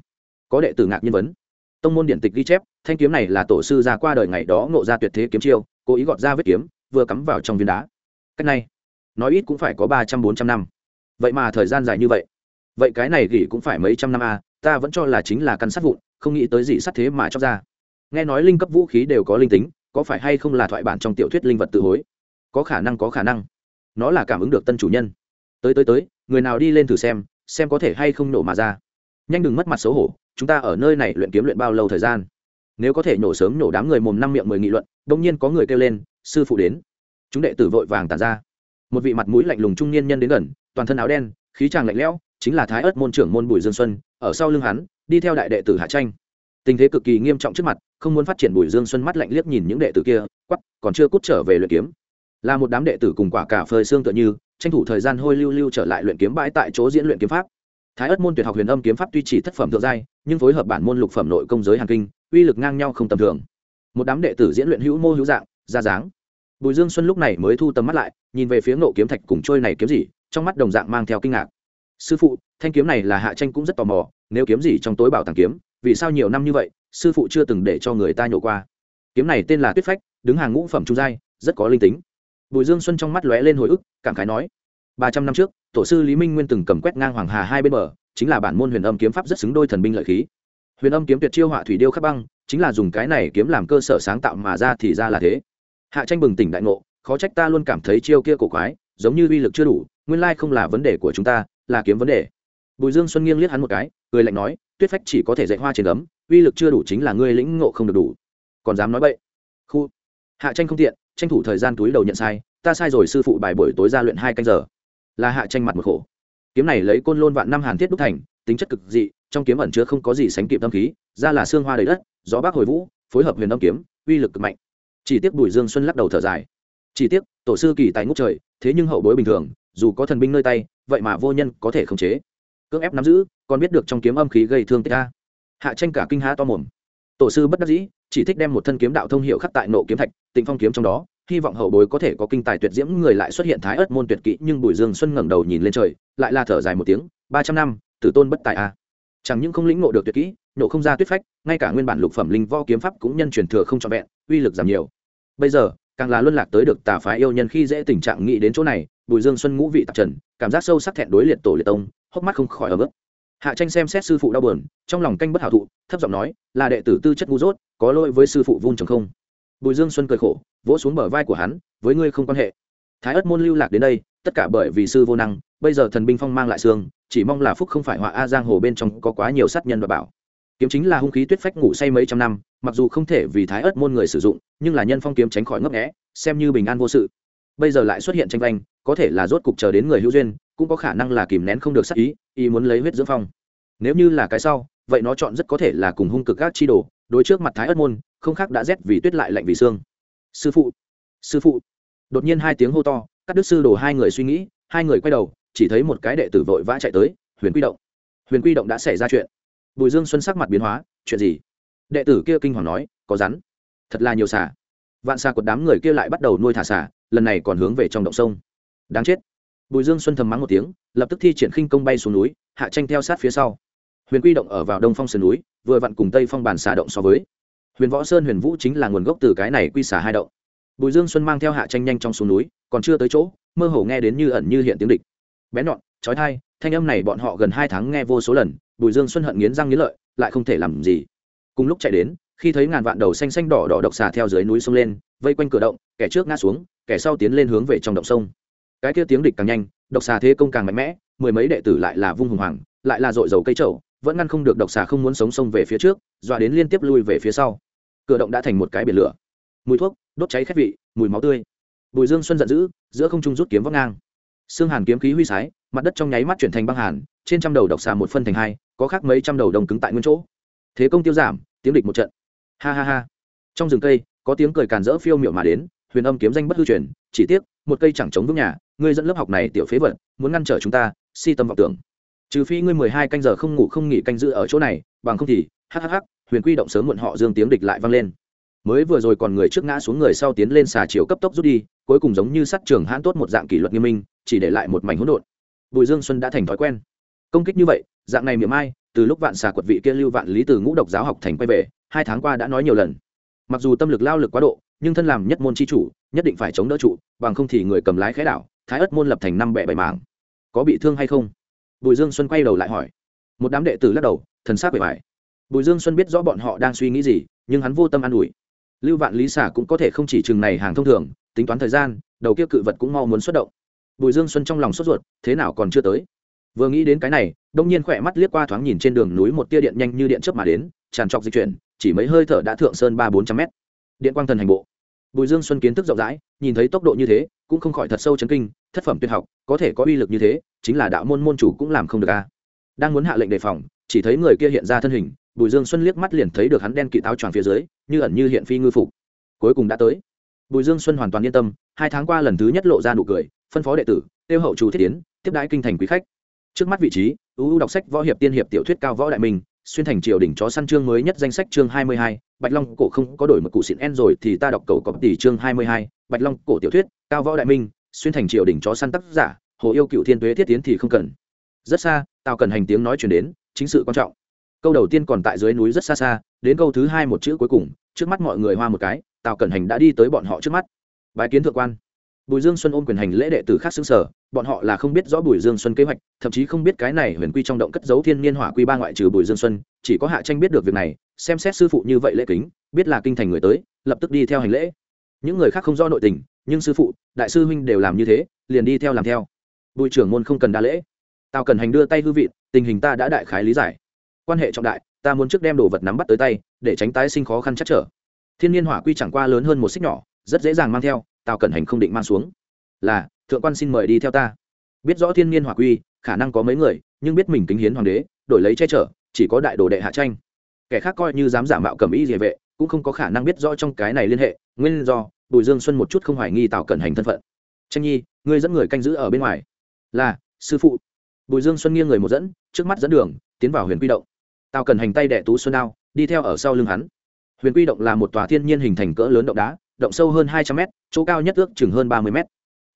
Có đệ tử ngạc nhiên vấn. Tông môn điện tịch ghi chép thanh kiếm này là tổ sư ra qua đời ngày đó ngộ ra tuyệt thế kiếm chiêu cố ý gọt ra vết kiếm vừa cắm vào trong viên đá. Cách này nói ít cũng phải có ba trăm bốn trăm năm. Vậy mà thời gian dài như vậy. Vậy cái này gỉ cũng phải mấy trăm năm a à, ta vẫn cho là chính là căn sát vụn không nghĩ tới gì sát thế mà cho ra. Nghe nói linh cấp vũ khí đều có linh tính có phải hay không là thoại bản trong tiểu thuyết linh vật tự hối? Có khả năng, có khả năng. Nó là cảm ứng được tân chủ nhân. Tới tới tới, người nào đi lên thử xem xem có thể hay không nổ mà ra. Nhanh đừng mất mặt xấu hổ, chúng ta ở nơi này luyện kiếm luyện bao lâu thời gian? Nếu có thể nổ sớm nổ đám người mồm năm miệng mười nghị luận, đông nhiên có người kêu lên, sư phụ đến. Chúng đệ tử vội vàng tàn ra. Một vị mặt mũi lạnh lùng trung niên nhân đến gần, toàn thân áo đen, khí tràng lạnh lẽo, chính là thái ớt môn trưởng môn bùi dương xuân, ở sau lưng hắn, đi theo đại đệ tử hạ tranh tình thế cực kỳ nghiêm trọng trước mặt, không muốn phát triển bùi dương xuân mắt lạnh liếc nhìn những đệ tử kia quắp còn chưa cút trở về luyện kiếm. Là một đám đệ tử cùng quả cả phơi xương tựa như, tranh thủ thời gian hôi lưu lưu trở lại luyện kiếm bãi tại chỗ diễn luyện kiếm pháp. Thái ất môn tuyệt học huyền âm kiếm pháp tuy chỉ thất phẩm thượng giai, nhưng phối hợp bản môn lục phẩm nội công giới hàn kinh, uy lực ngang nhau không tầm thường. Một đám đệ tử diễn luyện hữu mô hữu dạng, ra dáng. Bùi dương xuân lúc này mới thu tầm mắt lại, nhìn về phía ngộ kiếm thạch cùng trôi này kiếm gì, trong mắt đồng dạng mang theo kinh ngạc. Sư phụ, thanh kiếm này là hạ tranh cũng rất tò mò, nếu kiếm gì trong tối bảo tàng kiếm? Vì sao nhiều năm như vậy, sư phụ chưa từng để cho người ta nhổ qua. Kiếm này tên là tuyết phách, đứng hàng ngũ phẩm trung giai, rất có linh tính. Bùi dương xuân trong mắt lóe lên hồi ức, cảm khái nói, ba trăm năm trước, tổ sư lý minh nguyên từng cầm quét ngang hoàng hà hai bên bờ, chính là bản môn huyền âm kiếm pháp rất xứng đôi thần binh lợi khí. Huyền âm kiếm tuyệt chiêu họa thủy điêu khắc băng, chính là dùng cái này kiếm làm cơ sở sáng tạo mà ra thì ra là thế. Hạ tranh bừng tỉnh đại ngộ, khó trách ta luôn cảm thấy chiêu kia cổ quái, giống như uy lực chưa đủ, nguyên lai không là vấn đề của chúng ta, là kiếm vấn đề. Bùi dương xuân nghiêng liếc hắn một cái, cười lạnh nói tuyết phách chỉ có thể dạy hoa trên ấm uy lực chưa đủ chính là ngươi lĩnh ngộ không được đủ. Còn dám nói bậy. Khu. Hạ tranh không tiện, tranh thủ thời gian túi đầu nhận sai, ta sai rồi sư phụ bài buổi tối ra luyện hai canh giờ. Là hạ tranh mặt một khổ. Kiếm này lấy côn lôn vạn năm hàn thiết đúc thành, tính chất cực dị, trong kiếm ẩn chứa không có gì sánh kịp tâm khí, ra là xương hoa đầy đất, gió bác hồi vũ, phối hợp huyền âm kiếm, uy lực cực mạnh. Chỉ tiếc bùi dương xuân lắc đầu thở dài. Chỉ tiếc, tổ sư kỳ tài ngút trời, thế nhưng hậu bối bình thường, dù có thần binh nơi tay, vậy mà vô nhân có thể khống chế. Cưỡng ép nắm giữ còn biết được trong kiếm âm khí gây thương tích a hạ tranh cả kinh há to mồm. Tổ sư bất đắc dĩ, chỉ thích đem một thân kiếm đạo thông hiệu khắc tại nộ kiếm thạch, tịnh phong kiếm trong đó, hy vọng hậu bối có thể có kinh tài tuyệt diễm, người lại xuất hiện thái ớt môn tuyệt kỹ, nhưng bùi dương xuân ngẩng đầu nhìn lên trời, lại là thở dài một tiếng, ba trăm năm, tử tôn bất tài a. Chẳng những không lĩnh ngộ được tuyệt kỹ, nộ không ra tuyết phách, ngay cả nguyên bản lục phẩm linh vo kiếm pháp cũng nhân truyền thừa không trọn vẹn, uy lực giảm nhiều. Bây giờ, càng là luân lạc tới được tà phái yêu nhân khi dễ tình trạng nghĩ đến chỗ này, bùi dương xuân ngũ vị tạp trần, cảm giác sâu sắc thẹn đối liệt tổ liệt tông, hốc mắt không khỏi ở bước hạ tranh xem xét sư phụ đau buồn, trong lòng canh bất hảo thụ, thấp giọng nói, là đệ tử tư chất ngu dốt, có lỗi với sư phụ vun trồng không? Bùi dương xuân cười khổ, vỗ xuống bờ vai của hắn, với ngươi không quan hệ. Thái ất môn lưu lạc đến đây, tất cả bởi vì sư vô năng, bây giờ thần binh phong mang lại xương, chỉ mong là phúc không phải họa a giang hồ bên trong có quá nhiều sát nhân và bảo. Kiếm chính là hung khí tuyết phách ngủ say mấy trăm năm, mặc dù không thể vì thái ớt môn người sử dụng, nhưng là nhân phong kiếm tránh khỏi ngấp nghẽ xem như bình an vô sự. Bây giờ lại xuất hiện tranh vanh, có thể là rốt cục chờ đến người hữu duyên cũng có khả năng là kìm nén không được sắc ý ý muốn lấy huyết dưỡng phong. Nếu như là cái sau, vậy nó chọn rất có thể là cùng hung cực các chi đồ, đối trước mặt thái ớt môn, không khác đã rét vì tuyết lại lạnh vì xương. Sư phụ sư phụ. Đột nhiên hai tiếng hô to, các đức sư đồ hai người suy nghĩ, hai người quay đầu, chỉ thấy một cái đệ tử vội vã chạy tới, huyền quy động. Huyền quy động đã xảy ra chuyện. Bùi dương xuân sắc mặt biến hóa, chuyện gì? Đệ tử kia kinh hoàng nói, có rắn. Thật là nhiều xà. Vạn xà của đám người kia lại bắt đầu nuôi thả xà, lần này còn hướng về trong động sông. Đáng chết bùi dương xuân thầm mắng một tiếng, lập tức thi triển khinh công bay xuống núi, hạ tranh theo sát phía sau. Huyền quy động ở vào đông phong sườn núi, vừa vặn cùng tây phong bàn xà động so với. Huyền võ sơn, huyền vũ chính là nguồn gốc từ cái này quy xà hai động. Bùi dương xuân mang theo hạ tranh nhanh trong xuống núi, còn chưa tới chỗ, mơ hồ nghe đến như ẩn như hiện tiếng địch. Bé nhọn trói thai thanh âm này bọn họ gần hai tháng nghe vô số lần, bùi dương xuân hận nghiến răng nghiến lợi, lại không thể làm gì. Cùng lúc chạy đến, khi thấy ngàn vạn đầu xanh xanh đỏ đỏ độc xà theo dưới núi sông lên, vây quanh cửa động, kẻ trước ngã xuống, kẻ sau tiến lên hướng về trong động sông cái kia tiếng địch càng nhanh, độc xà thế công càng mạnh mẽ, mười mấy đệ tử lại là vung hùng hoàng, lại là dội dầu cây trậu vẫn ngăn không được độc xà không muốn sống sông về phía trước, dọa đến liên tiếp lui về phía sau. Cửa động đã thành một cái biển lửa. Mùi thuốc, đốt cháy khét vị, mùi máu tươi. Bùi dương xuân giận dữ, giữa không trung rút kiếm vóc ngang. Xương hàn kiếm khí huy sái, mặt đất trong nháy mắt chuyển thành băng hàn, trên trăm đầu độc xà một phân thành hai, có khác mấy trăm đầu đồng cứng tại nguyên chỗ. Thế công tiêu giảm, tiếng địch một trận. Ha ha ha. Trong rừng cây, có tiếng cười càn rỡ phiêu miệu mà đến, huyền âm kiếm danh bất hư truyền, chỉ tiếc một cây chẳng chống vững nhà, ngươi dẫn lớp học này tiểu phế vật, muốn ngăn trở chúng ta, si tâm vọng tưởng. Trừ phi ngươi mười hai canh giờ không ngủ không nghỉ canh giữ ở chỗ này, bằng không thì hhh huyền quy động sớm muộn họ dương tiếng địch lại vang lên. Mới vừa rồi còn người trước ngã xuống người sau tiến lên xà chiều cấp tốc rút đi, cuối cùng giống như sắt trường hãn tốt một dạng kỷ luật nghiêm minh, chỉ để lại một mảnh hỗn độn. Bùi dương xuân đã thành thói quen. Công kích như vậy, dạng này miệng ai, từ lúc vạn xà quật vị kia lưu vạn lý từ ngũ độc giáo học thành quay về, hai tháng qua đã nói nhiều lần. Mặc dù tâm lực lao lực quá độ, nhưng thân làm nhất môn c h i chủ nhất định phải chống đỡ trụ, bằng không thì người cầm lái khẽ đảo, thái ất môn lập thành năm bẻ bảy mảng. Có bị thương hay không? Bùi dương xuân quay đầu lại hỏi. Một đám đệ tử lắc đầu, thần sát bề bài bùi dương xuân biết rõ bọn họ đang suy nghĩ gì, nhưng hắn vô tâm an ủi. Lưu vạn lý xả cũng có thể không chỉ chừng này hàng thông thường, tính toán thời gian, đầu kia cự vật cũng mau muốn xuất động. Bùi dương xuân trong lòng sốt ruột, thế nào còn chưa tới? Vừa nghĩ đến cái này, đông nhiên khỏe mắt liếc qua thoáng nhìn trên đường núi một tia điện nhanh như điện chớp mà đến, tràn trọc di chuyển, chỉ mấy hơi thở đã thượng sơn ba bốn trăm mét. Điện quang thần hành bộ bùi dương xuân kiến thức rộng rãi, nhìn thấy tốc độ như thế, cũng không khỏi thật sâu chấn kinh, thất phẩm tuyệt học, có thể có uy lực như thế, chính là đạo môn môn chủ cũng làm không được a. Đang muốn hạ lệnh đề phòng, chỉ thấy người kia hiện ra thân hình, bùi dương xuân liếc mắt liền thấy được hắn đen kỵ táo tròn phía dưới, như ẩn như hiện phi ngư phục. Cuối cùng đã tới. Bùi dương xuân hoàn toàn yên tâm, hai tháng qua lần thứ nhất lộ ra nụ cười, phân phó đệ tử, tiêu hậu chủ thiết tiến tiếp đãi kinh thành quý khách. Trước mắt vị trí ưu đọc sách võ hiệp tiên hiệp tiểu thuyết cao võ đại minh xuyên thành triều đỉnh chó săn chương mới nhất danh sách chương hai mươi hai, bạch long cổ không có đổi một cụ xịn en rồi thì ta đọc cầu có tỷ chương hai mươi hai, bạch long cổ tiểu thuyết, cao võ đại minh, xuyên thành triều đỉnh chó săn tác giả, hồ yêu cựu thiên tuế thiết tiến thì không cần. Rất xa tao cần hành tiếng nói chuyển đến, chính sự quan trọng. Câu đầu tiên còn tại dưới núi rất xa xa, đến câu thứ hai một chữ cuối cùng, trước mắt mọi người hoa một cái, tào cẩn hành đã đi tới bọn họ trước mắt. Bái kiến thượng quan bùi dương xuân ôm quyền hành lễ đệ tử khác xứng sở, bọn họ là không biết rõ bùi dương xuân kế hoạch, thậm chí không biết cái này huyền quy trong động cất giấu thiên niên hỏa quy ba ngoại trừ bùi dương xuân, chỉ có hạ tranh biết được việc này, xem xét sư phụ như vậy lễ kính, biết là kinh thành người tới, lập tức đi theo hành lễ. Những người khác không rõ nội tình, nhưng sư phụ, đại sư huynh đều làm như thế, liền đi theo làm theo. Bùi trưởng môn không cần đa lễ. Tao cần hành đưa tay hư vị, tình hình ta đã đại khái lý giải. Quan hệ trọng đại, ta muốn trước đem đồ vật nắm bắt tới tay, để tránh tái sinh khó khăn chắc trở. Thiên Niên hỏa quy chẳng qua lớn hơn một xích nhỏ, rất dễ dàng mang theo Tào Cẩn hành không định mang xuống. Là, thượng quan xin mời đi theo ta. Biết rõ thiên nhiên hỏa quy, khả năng có mấy người, nhưng biết mình kính hiến hoàng đế, đổi lấy che chở, chỉ có đại đồ đệ hạ tranh. Kẻ khác coi như dám giả mạo cầm ý địa vệ, cũng không có khả năng biết rõ trong cái này liên hệ, nguyên do, bùi dương xuân một chút không hoài nghi tào cẩn hành thân phận. Tranh nhi, ngươi dẫn người canh giữ ở bên ngoài. Là, sư phụ. Bùi dương xuân nghiêng người một dẫn, trước mắt dẫn đường, tiến vào huyền quy động. Tào Cẩn hành tay đệ tú xuân đao, đi theo ở sau lưng hắn. Huyền quy động là một tòa thiên nhiên hình thành cỡ lớn động đá động sâu hơn hai trăm mét, chỗ cao nhất ước chừng hơn ba mươi mét.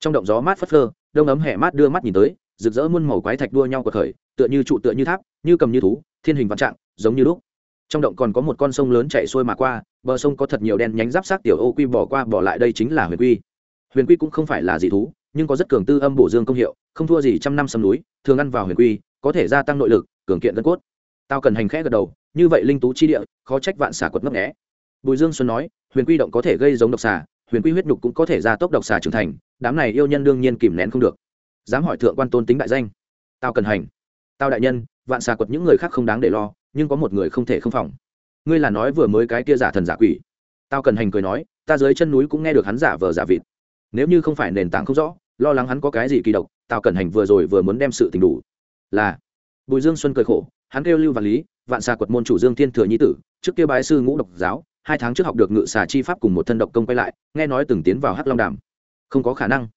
Trong động gió mát phất phơ, đông ấm hẹ mát đưa mắt nhìn tới, rực rỡ muôn màu quái thạch đua nhau cuộc khởi tựa như trụ tựa như tháp, như cầm như thú, thiên hình vạn trạng, giống như lúc trong động còn có một con sông lớn chạy xuôi mà qua, bờ sông có thật nhiều đen nhánh giáp sát tiểu ô quy bỏ qua bỏ lại đây chính là huyền quy. Huyền quy cũng không phải là dị thú, nhưng có rất cường tư âm bổ dương công hiệu, không thua gì trăm năm sầm núi, thường ăn vào huyền quy, có thể gia tăng nội lực, cường kiện gân cốt. Tao cần hành khẽ gật đầu, như vậy linh tú chi địa, khó trách vạn xả quật ngấp nghẽ bùi dương xuân nói huyền quy động có thể gây giống độc xà, huyền quy huyết nhục cũng có thể gia tốc độc xà trưởng thành, đám này yêu nhân đương nhiên kìm nén không được. Dám hỏi thượng quan tôn tính đại danh. Tao cần hành. Tao đại nhân, vạn xà quật những người khác không đáng để lo, nhưng có một người không thể không phòng. Ngươi là nói vừa mới cái kia giả thần giả quỷ. Tao cần hành cười nói, ta dưới chân núi cũng nghe được hắn giả vờ giả vịt. Nếu như không phải nền tảng không rõ, lo lắng hắn có cái gì kỳ độc, tao cần hành vừa rồi vừa muốn đem sự tình đủ. Là. Bùi dương xuân cười khổ, hắn kêu lưu vạn lý, vạn xà quật môn chủ dương thiên thừa nhi tử, trước kia bái sư ngũ độc giáo hai tháng trước học được ngự xà chi pháp cùng một thân độc công quay lại, nghe nói từng tiến vào hắc long đàm. Không có khả năng.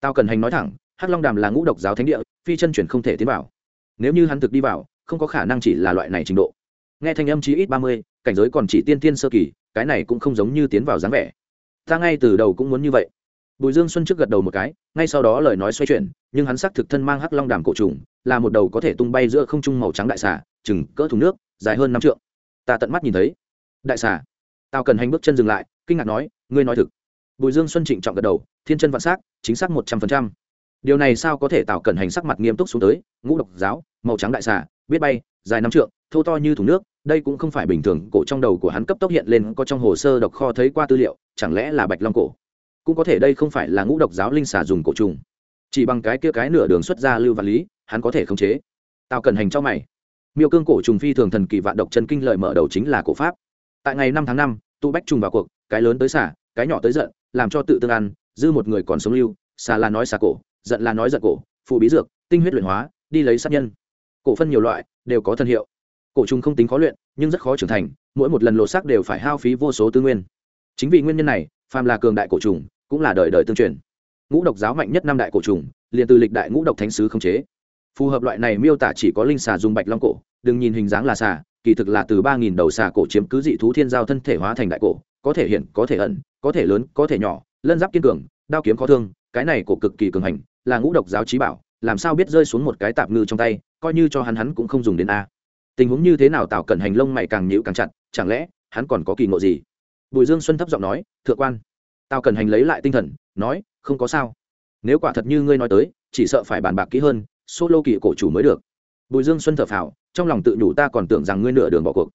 Tao cần hành nói thẳng, hắc long đàm là ngũ độc giáo thánh địa, phi chân chuyển không thể tiến vào. Nếu như hắn thực đi vào, không có khả năng chỉ là loại này trình độ. Nghe thanh âm chí ít ba mươi, cảnh giới còn chỉ tiên tiên sơ kỳ, cái này cũng không giống như tiến vào dáng vẻ. Ta ngay từ đầu cũng muốn như vậy. Bùi dương xuân trước gật đầu một cái, ngay sau đó lời nói xoay chuyển, nhưng hắn xác thực thân mang hắc long đàm cổ trùng, là một đầu có thể tung bay giữa không trung màu trắng đại xà, chừng cỡ thùng nước, dài hơn năm trượng. Ta tận mắt nhìn thấy. Đại xà tao cần hành bước chân dừng lại, kinh ngạc nói, ngươi nói thực. Bùi dương xuân trịnh trọng gật đầu, thiên chân vạn s á c chính xác một trăm phần trăm. Điều này sao có thể? Tạo cẩn hành sắc mặt nghiêm túc xuống tới, ngũ độc giáo, màu trắng đại xà, biết bay, dài năm trượng, thô to như thùng nước, đây cũng không phải bình thường, cổ trong đầu của hắn cấp tốc hiện lên, có trong hồ sơ độc kho thấy qua tư liệu, chẳng lẽ là bạch long cổ? Cũng có thể đây không phải là ngũ độc giáo linh xà dùng cổ trùng. Chỉ bằng cái kia cái nửa đường xuất ra lưu vật lý, hắn có thể khống chế. Tao cần hành cho mày. Miêu cương cổ trùng phi thường thần kỳ vạn độc chân kinh lợi mở đầu chính là cổ pháp tại ngày năm tháng năm, tụ bách trùng vào cuộc, cái lớn tới xả, cái nhỏ tới giận, làm cho tự tương ăn, dư một người còn sống lưu xà là nói xà cổ, giận là nói giận cổ, phụ bí dược, tinh huyết luyện hóa, đi lấy sát nhân. Cổ phân nhiều loại, đều có thân hiệu. Cổ trùng không tính khó luyện, nhưng rất khó trưởng thành, mỗi một lần lộ xác đều phải hao phí vô số tư nguyên. Chính vì nguyên nhân này, phàm là cường đại cổ trùng, cũng là đời đời tương truyền. Ngũ độc giáo mạnh nhất năm đại cổ trùng, liền từ lịch đại ngũ độc thánh sứ không chế. Phù hợp loại này miêu tả chỉ có linh xà dùng bạch long cổ, đừng nhìn hình dáng là xà kỳ thực là từ ba nghìn đầu xà cổ chiếm cứ dị thú thiên giao thân thể hóa thành đại cổ, có thể hiện, có thể ẩn, có thể lớn, có thể nhỏ, lân giáp kiên cường, đao kiếm khó thương, cái này cổ cực kỳ cường hành, là ngũ độc giáo trí bảo, làm sao biết rơi xuống một cái tạp ngư trong tay, coi như cho hắn hắn cũng không dùng đến a. Tình huống như thế nào tạo cẩn hành lông mày càng nhịu càng chặt, chẳng lẽ hắn còn có kỳ ngộ gì? Bùi dương xuân thấp giọng nói, thượng quan. Tao cần hành lấy lại tinh thần, nói, không có sao. Nếu quả thật như ngươi nói tới, chỉ sợ phải bàn bạc kỹ hơn, solo kỳ cổ chủ mới được. Bùi dương xuân thở phào trong lòng tự nhủ ta còn tưởng rằng ngươi nửa đường bỏ cuộc.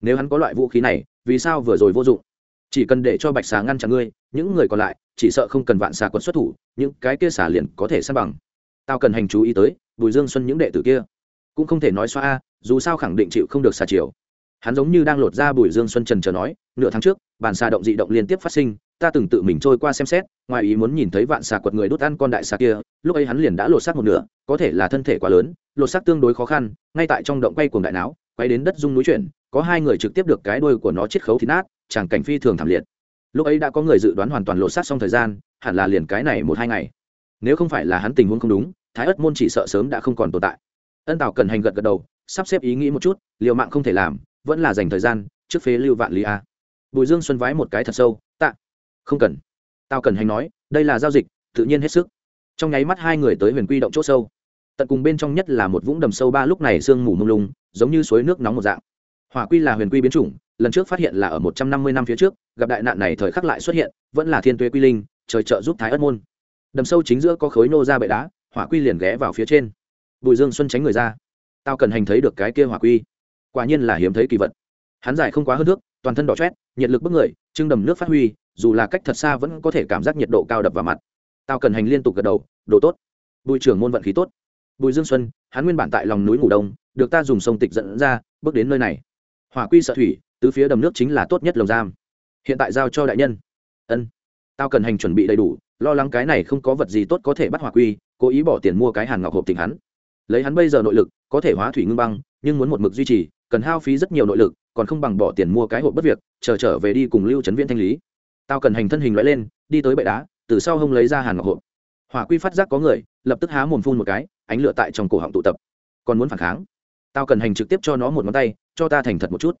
Nếu hắn có loại vũ khí này, vì sao vừa rồi vô dụng? Chỉ cần để cho bạch xà ngăn chặn ngươi, những người còn lại chỉ sợ không cần vạn xà quật xuất thủ, những cái kia xà liền có thể san bằng. Tao cần hành chú ý tới, bùi dương xuân những đệ tử kia cũng không thể nói xoa a, dù sao khẳng định chịu không được xà chiều. Hắn giống như đang lột ra bùi dương xuân trần chờ nói, nửa tháng trước, bàn xà động dị động liên tiếp phát sinh ta từng tự mình trôi qua xem xét, ngoài ý muốn nhìn thấy vạn xà quật người đốt ăn con đại xà kia, lúc ấy hắn liền đã lột xác một nửa, có thể là thân thể quá lớn, lột xác tương đối khó khăn, ngay tại trong động quay cuồng đại não quay đến đất dung núi chuyển, có hai người trực tiếp được cái đuôi của nó chiết khấu thịt nát, chẳng cảnh phi thường thảm liệt. Lúc ấy đã có người dự đoán hoàn toàn lột xác xong thời gian, hẳn là liền cái này một hai ngày. Nếu không phải là hắn tình huống không đúng, thái ất môn chỉ sợ sớm đã không còn tồn tại. Ân tào cần hành gật gật đầu, sắp xếp ý nghĩ một chút, liều mạng không thể làm, vẫn là dành thời gian, trước phế lưu vạn lý a. Bùi dương xuân vái một cái thật sâu không cần. Tao cần hành nói, đây là giao dịch, tự nhiên hết sức. Trong nháy mắt hai người tới huyền quy động c h ỗ sâu. Tận cùng bên trong nhất là một vũng đầm sâu ba lúc này sương mù mông lung, giống như suối nước nóng một dạng. Hỏa quy là huyền quy biến chủng, lần trước phát hiện là ở một trăm năm mươi năm phía trước, gặp đại nạn này thời khắc lại xuất hiện, vẫn là thiên tuế quy linh, trời trợ giúp thái ất môn. Đầm sâu chính giữa có khối nô ra bệ đá, hỏa quy liền ghé vào phía trên. Bùi dương xuân tránh người ra. Tao cần hành thấy được cái kia hỏa quy. Quả nhiên là hiếm thấy kỳ vật. Hắn giải không quá hơn nước toàn thân đỏ chét nhiệt lực bức người, trưng đầm nước phát huy dù là cách thật xa vẫn có thể cảm giác nhiệt độ cao đập vào mặt. Tao cần hành liên tục gật đầu, đồ tốt. Bùi trưởng môn vận khí tốt. Bùi dương xuân, hắn nguyên bản tại lòng núi ngủ đông, được ta dùng sông tịch dẫn ra, bước đến nơi này. Hỏa quy sợ thủy, tứ phía đầm nước chính là tốt nhất lồng giam. Hiện tại giao cho đại nhân. Ân. Tao cần hành chuẩn bị đầy đủ, lo lắng cái này không có vật gì tốt có thể bắt hỏa quy, cố ý bỏ tiền mua cái hàn ngọc hộp tỉnh hắn. Lấy hắn bây giờ nội lực, có thể hóa thủy ngưng băng, nhưng muốn một mực duy trì, cần hao phí rất nhiều nội lực, còn không bằng bỏ tiền mua cái hộp bất việc, chờ trở về đi cùng lưu trấn viễn thanh lý tao cần hành thân hình loại lên, đi tới bệ đá, từ sau hông lấy ra hàn ngọc hộp. Hỏa quy phát giác có người, lập tức há mồm phun một cái, ánh lửa tại trong cổ họng tụ tập. Còn muốn phản kháng? Tao cần hành trực tiếp cho nó một ngón tay, cho ta thành thật một chút.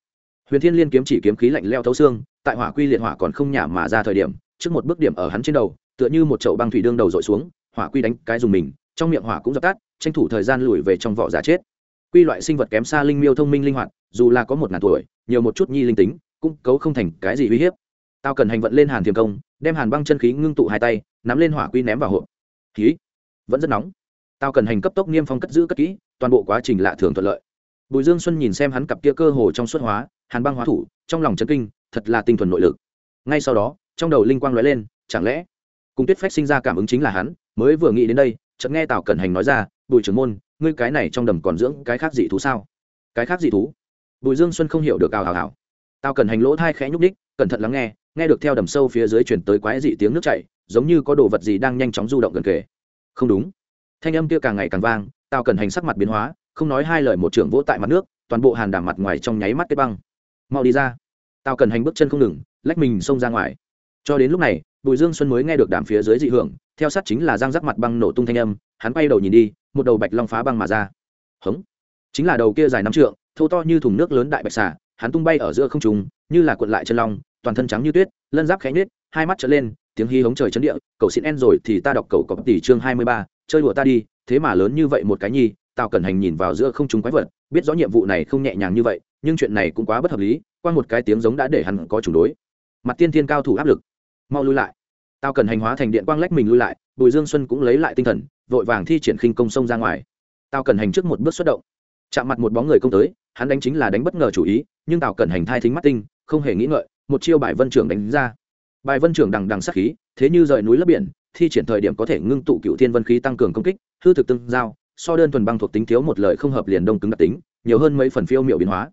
Huyền thiên liên kiếm chỉ kiếm khí lạnh leo thấu xương, tại hỏa quy liệt hỏa còn không nhả mà ra thời điểm, trước một bước điểm ở hắn trên đầu, tựa như một chậu băng thủy đương đầu dội xuống, hỏa quy đánh cái dùng mình, trong miệng hỏa cũng dập tắt, tranh thủ thời gian lùi về trong vỏ giả chết. Quy loại sinh vật kém xa linh miêu thông minh linh hoạt, dù là có một ngàn tuổi, nhiều một chút nhi linh tính, cũng cấu không thành cái gì uy hiếp tao cần hành vận lên hàn thiềm công, đem hàn băng chân khí ngưng tụ hai tay, nắm lên hỏa quy ném vào hộp. Khí. Vẫn rất nóng. Tao cần hành cấp tốc niêm phong cất giữ cất kỹ, toàn bộ quá trình lạ thường thuận lợi. Bùi dương xuân nhìn xem hắn cặp kia cơ hồ trong suốt hóa, hàn băng hóa thủ, trong lòng chân kinh, thật là tinh thuần nội lực. Ngay sau đó, trong đầu linh quang lóe lên, chẳng lẽ cùng tuyết phách sinh ra cảm ứng chính là hắn? Mới vừa nghĩ đến đây, chợt nghe tào cẩn hành nói ra, bùi trưởng môn, ngươi cái này trong đầm còn dưỡng cái khác dị thú sao? Cái khác dị thú? Bùi dương xuân không hiểu được ào hào hào tao cần hành lỗ thai khẽ nhúc đích, cẩn thận lắng nghe nghe được theo đầm sâu phía dưới chuyển tới quái dị tiếng nước chảy giống như có đồ vật gì đang nhanh chóng du động gần kề. Không đúng. Thanh âm kia càng ngày càng vang tao cần hành sắc mặt biến hóa không nói hai lời một trưởng vỗ tại mặt nước toàn bộ hàn đảm mặt ngoài trong nháy mắt kết băng. Mau đi ra. Tao cần hành bước chân không ngừng lách mình xông ra ngoài. Cho đến lúc này bùi dương xuân mới nghe được đàm phía dưới dị hưởng theo sát chính là giang rắc mặt băng nổ tung thanh âm hắn bay đầu nhìn đi một đầu bạch long phá băng mà ra. Hống. Chính là đầu kia dài năm trượng thâu to như thùng nước lớn đại bạch xà hắn tung bay ở giữa không trùng như là cuộn lại chân long, toàn thân trắng như tuyết, lân giáp khẽ nhết hai mắt trở lên, tiếng hí hống trời chấn địa cậu xịn en rồi thì ta đọc cậu cọc tỷ chương hai mươi ba, chơi đùa ta đi, thế mà lớn như vậy một cái nhi, tào cẩn hành nhìn vào giữa không trung quái vật, biết rõ nhiệm vụ này không nhẹ nhàng như vậy, nhưng chuyện này cũng quá bất hợp lý, qua một cái tiếng giống đã để hắn có chủ đối. Mặt tiên thiên cao thủ áp lực. Mau lui lại. Tao cần hành hóa thành điện quang lách mình lui lại, bùi dương xuân cũng lấy lại tinh thần, vội vàng thi triển khinh công sông ra ngoài. Tao cần hành trước một bước xuất động, chạm mặt một bóng người công tới, hắn đánh chính là đánh bất ngờ chủ ý nhưng tào cẩn hành thai thính mắt tinh, không hề nghĩ ngợi, một chiêu bài vân trưởng đánh ra. Bài vân trưởng đằng đằng sắc khí, thế như rời núi lấp biển, thi triển thời điểm có thể ngưng tụ cựu thiên vân khí tăng cường công kích, hư thực tương giao, so đơn thuần băng thuộc tính thiếu một lời không hợp liền đông cứng đặc tính, nhiều hơn mấy phần phiêu miệu biến hóa.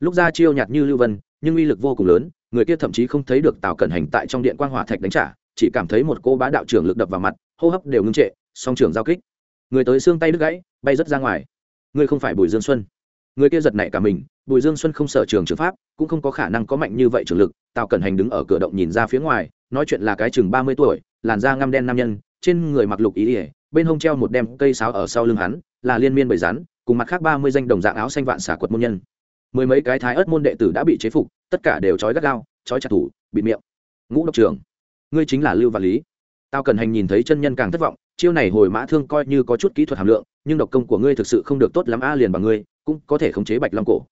Lúc ra chiêu nhạt như lưu vân, nhưng uy lực vô cùng lớn, người kia thậm chí không thấy được tào cẩn hành tại trong điện quang hỏa thạch đánh trả, chỉ cảm thấy một cô bá đạo trưởng lực đập vào mặt, hô hấp đều ngưng trệ, song trưởng giao kích. Người tới xương tay đứt gãy, bay rất ra ngoài. Ngươi không phải bùi dương xuân. Người kia giật nảy cả mình bùi dương xuân không sở trường trường pháp, cũng không có khả năng có mạnh như vậy trường lực, tào cẩn hành đứng ở cửa động nhìn ra phía ngoài, nói chuyện là cái chừng ba mươi tuổi, làn da ngăm đen nam nhân, trên người mặc lục ý ỉa, bên hông treo một đem cây sáo ở sau lưng hắn, là liên miên bầy rắn, cùng mặt khác ba mươi danh đồng dạng áo xanh vạn xả quật môn nhân. Mười mấy cái thái ớt môn đệ tử đã bị chế phục, tất cả đều trói gắt gao, trói chặt thủ bị miệng. Ngũ độc trường. Ngươi chính là lưu văn lý. Tao cần hành nhìn thấy chân nhân càng thất vọng, chiêu này hồi mã thương coi như có chút kỹ thuật hàm lượng, nhưng độc công của ngươi thực sự không được tốt lắm a, liền bằng ngươi, cũng có thể khống chế bạch long cổ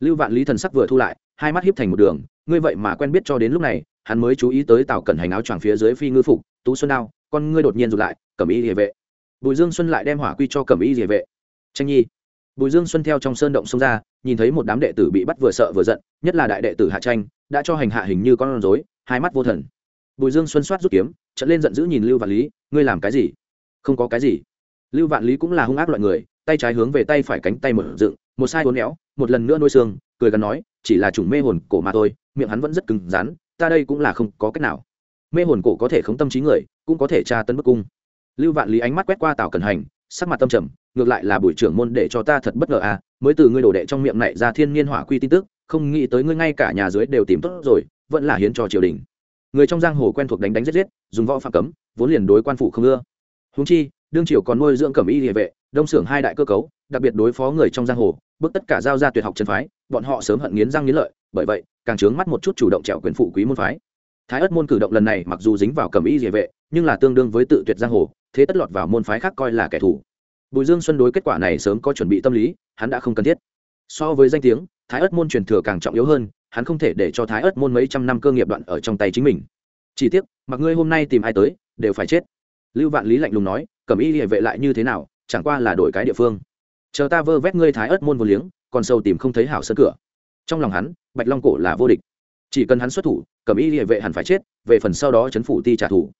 lưu vạn lý thần sắc vừa thu lại, hai mắt hiếp thành một đường, ngươi vậy mà quen biết cho đến lúc này, hắn mới chú ý tới tào cẩn hành áo choàng phía dưới phi ngư phục, tú xuân đao, con ngươi đột nhiên rụt lại cẩm y địa vệ. Bùi dương xuân lại đem hỏa quy cho cẩm y địa vệ. Tranh nhi. Bùi dương xuân theo trong sơn động xông ra, nhìn thấy một đám đệ tử bị bắt vừa sợ vừa giận, nhất là đại đệ tử hạ tranh, đã cho hành hạ hình như con rối, hai mắt vô thần. Bùi dương xuân soát rút kiếm, trận lên giận dữ nhìn lưu vạn lý, ngươi làm cái gì? Không có cái gì. Lưu vạn lý cũng là hung ác loại người, tay trái hướng về tay phải cánh tay mở dựng một sai hốn éo, một lần nữa nuôi xương, cười gần nói, chỉ là chủng mê hồn cổ mà thôi, miệng hắn vẫn rất cứng rắn, ta đây cũng là không có cách nào. Mê hồn cổ có thể không tâm trí người, cũng có thể tra tấn bức cung. Lưu vạn lý ánh mắt quét qua tào cẩn hành, sắc mặt tâm trầm, ngược lại là buổi trưởng môn để cho ta thật bất ngờ à mới từ ngươi đổ đệ trong miệng này ra thiên niên hỏa quy tin tức, không nghĩ tới ngươi ngay cả nhà dưới đều tìm tốt rồi, vẫn là hiến cho triều đình. Người trong giang hồ quen thuộc đánh đánh giết giết, dùng võ phạm cấm, vốn liền đối quan phủ không ưa. Húng chi, đương triều còn nuôi dưỡng cẩm y địa vệ, đông xưởng hai đại cơ cấu đặc biệt đối phó người trong giang hồ bước tất cả giao ra tuyệt học chân phái, bọn họ sớm hận nghiến răng nghiến lợi, bởi vậy, càng trướng mắt một chút chủ động trèo quyền phụ quý môn phái. Thái ất môn cử động lần này mặc dù dính vào cẩm y địa vệ, nhưng là tương đương với tự tuyệt giang hồ, thế tất lọt vào môn phái khác coi là kẻ thù. Bùi dương xuân đối kết quả này sớm có chuẩn bị tâm lý, hắn đã không cần thiết. So với danh tiếng, thái ất môn truyền thừa càng trọng yếu hơn, hắn không thể để cho thái ất môn mấy trăm năm cơ nghiệp đoạn ở trong tay chính mình. Chỉ tiếc, mặc ngươi hôm nay tìm ai tới, đều phải chết. Lưu vạn lý lạnh lùng nói cẩm y địa vệ lại như thế nào, chẳng qua là đổi cái địa phương chờ ta vơ vét ngươi thái ớt môn vô liếng, còn sâu tìm không thấy hảo sân cửa. Trong lòng hắn, bạch long cổ là vô địch. Chỉ cần hắn xuất thủ, cầm y địa vệ hẳn phải chết, về phần sau đó chấn phủ ti trả thù.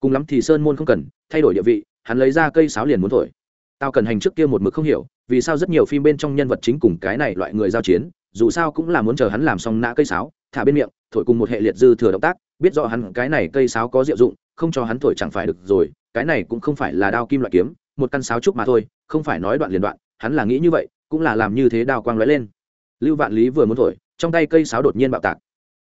Cùng lắm thì sơn môn không cần, thay đổi địa vị, hắn lấy ra cây sáo liền muốn thổi. Tao cần hành trước kia một mực không hiểu, vì sao rất nhiều phim bên trong nhân vật chính cùng cái này loại người giao chiến, dù sao cũng là muốn chờ hắn làm xong nã cây sáo, thả bên miệng, thổi cùng một hệ liệt dư thừa động tác, biết rõ hắn cái này cây sáo có diệu dụng, không cho hắn thổi chẳng phải được rồi, cái này cũng không phải là đao kim loại kiếm, một căn sáo trúc mà thôi, không phải nói đoạn liền đoạn hắn là nghĩ như vậy, cũng là làm như thế đao quang lóe lên. Lưu vạn lý vừa muốn thổi, trong tay cây sáo đột nhiên bạo tạc.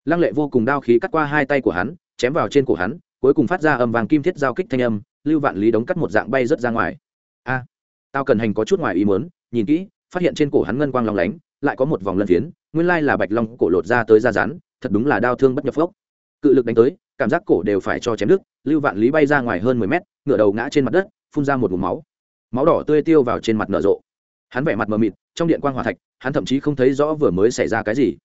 Lăng lệ vô cùng đao khí cắt qua hai tay của hắn, chém vào trên cổ hắn, cuối cùng phát ra âm vàng kim thiết giao kích thanh âm, lưu vạn lý đóng cắt một dạng bay rớt ra ngoài. A, tao cần hành có chút ngoài ý muốn, nhìn kỹ, phát hiện trên cổ hắn ngân quang long lánh, lại có một vòng lân phiến, nguyên lai là bạch long cổ lột ra tới da rán thật đúng là đao thương bất nhập gốc cự lực đánh tới, cảm giác cổ đều phải cho chém đứt, lưu vạn lý bay ra ngoài hơn mười mét ngựa đầu ngã trên mặt đất, phun ra một vùng máu. Máu đỏ tươi tiêu vào trên mặt nở rộ hắn vẻ mặt mờ mịt, trong điện quan hòa thạch, hắn thậm chí không thấy rõ vừa mới xảy ra cái gì.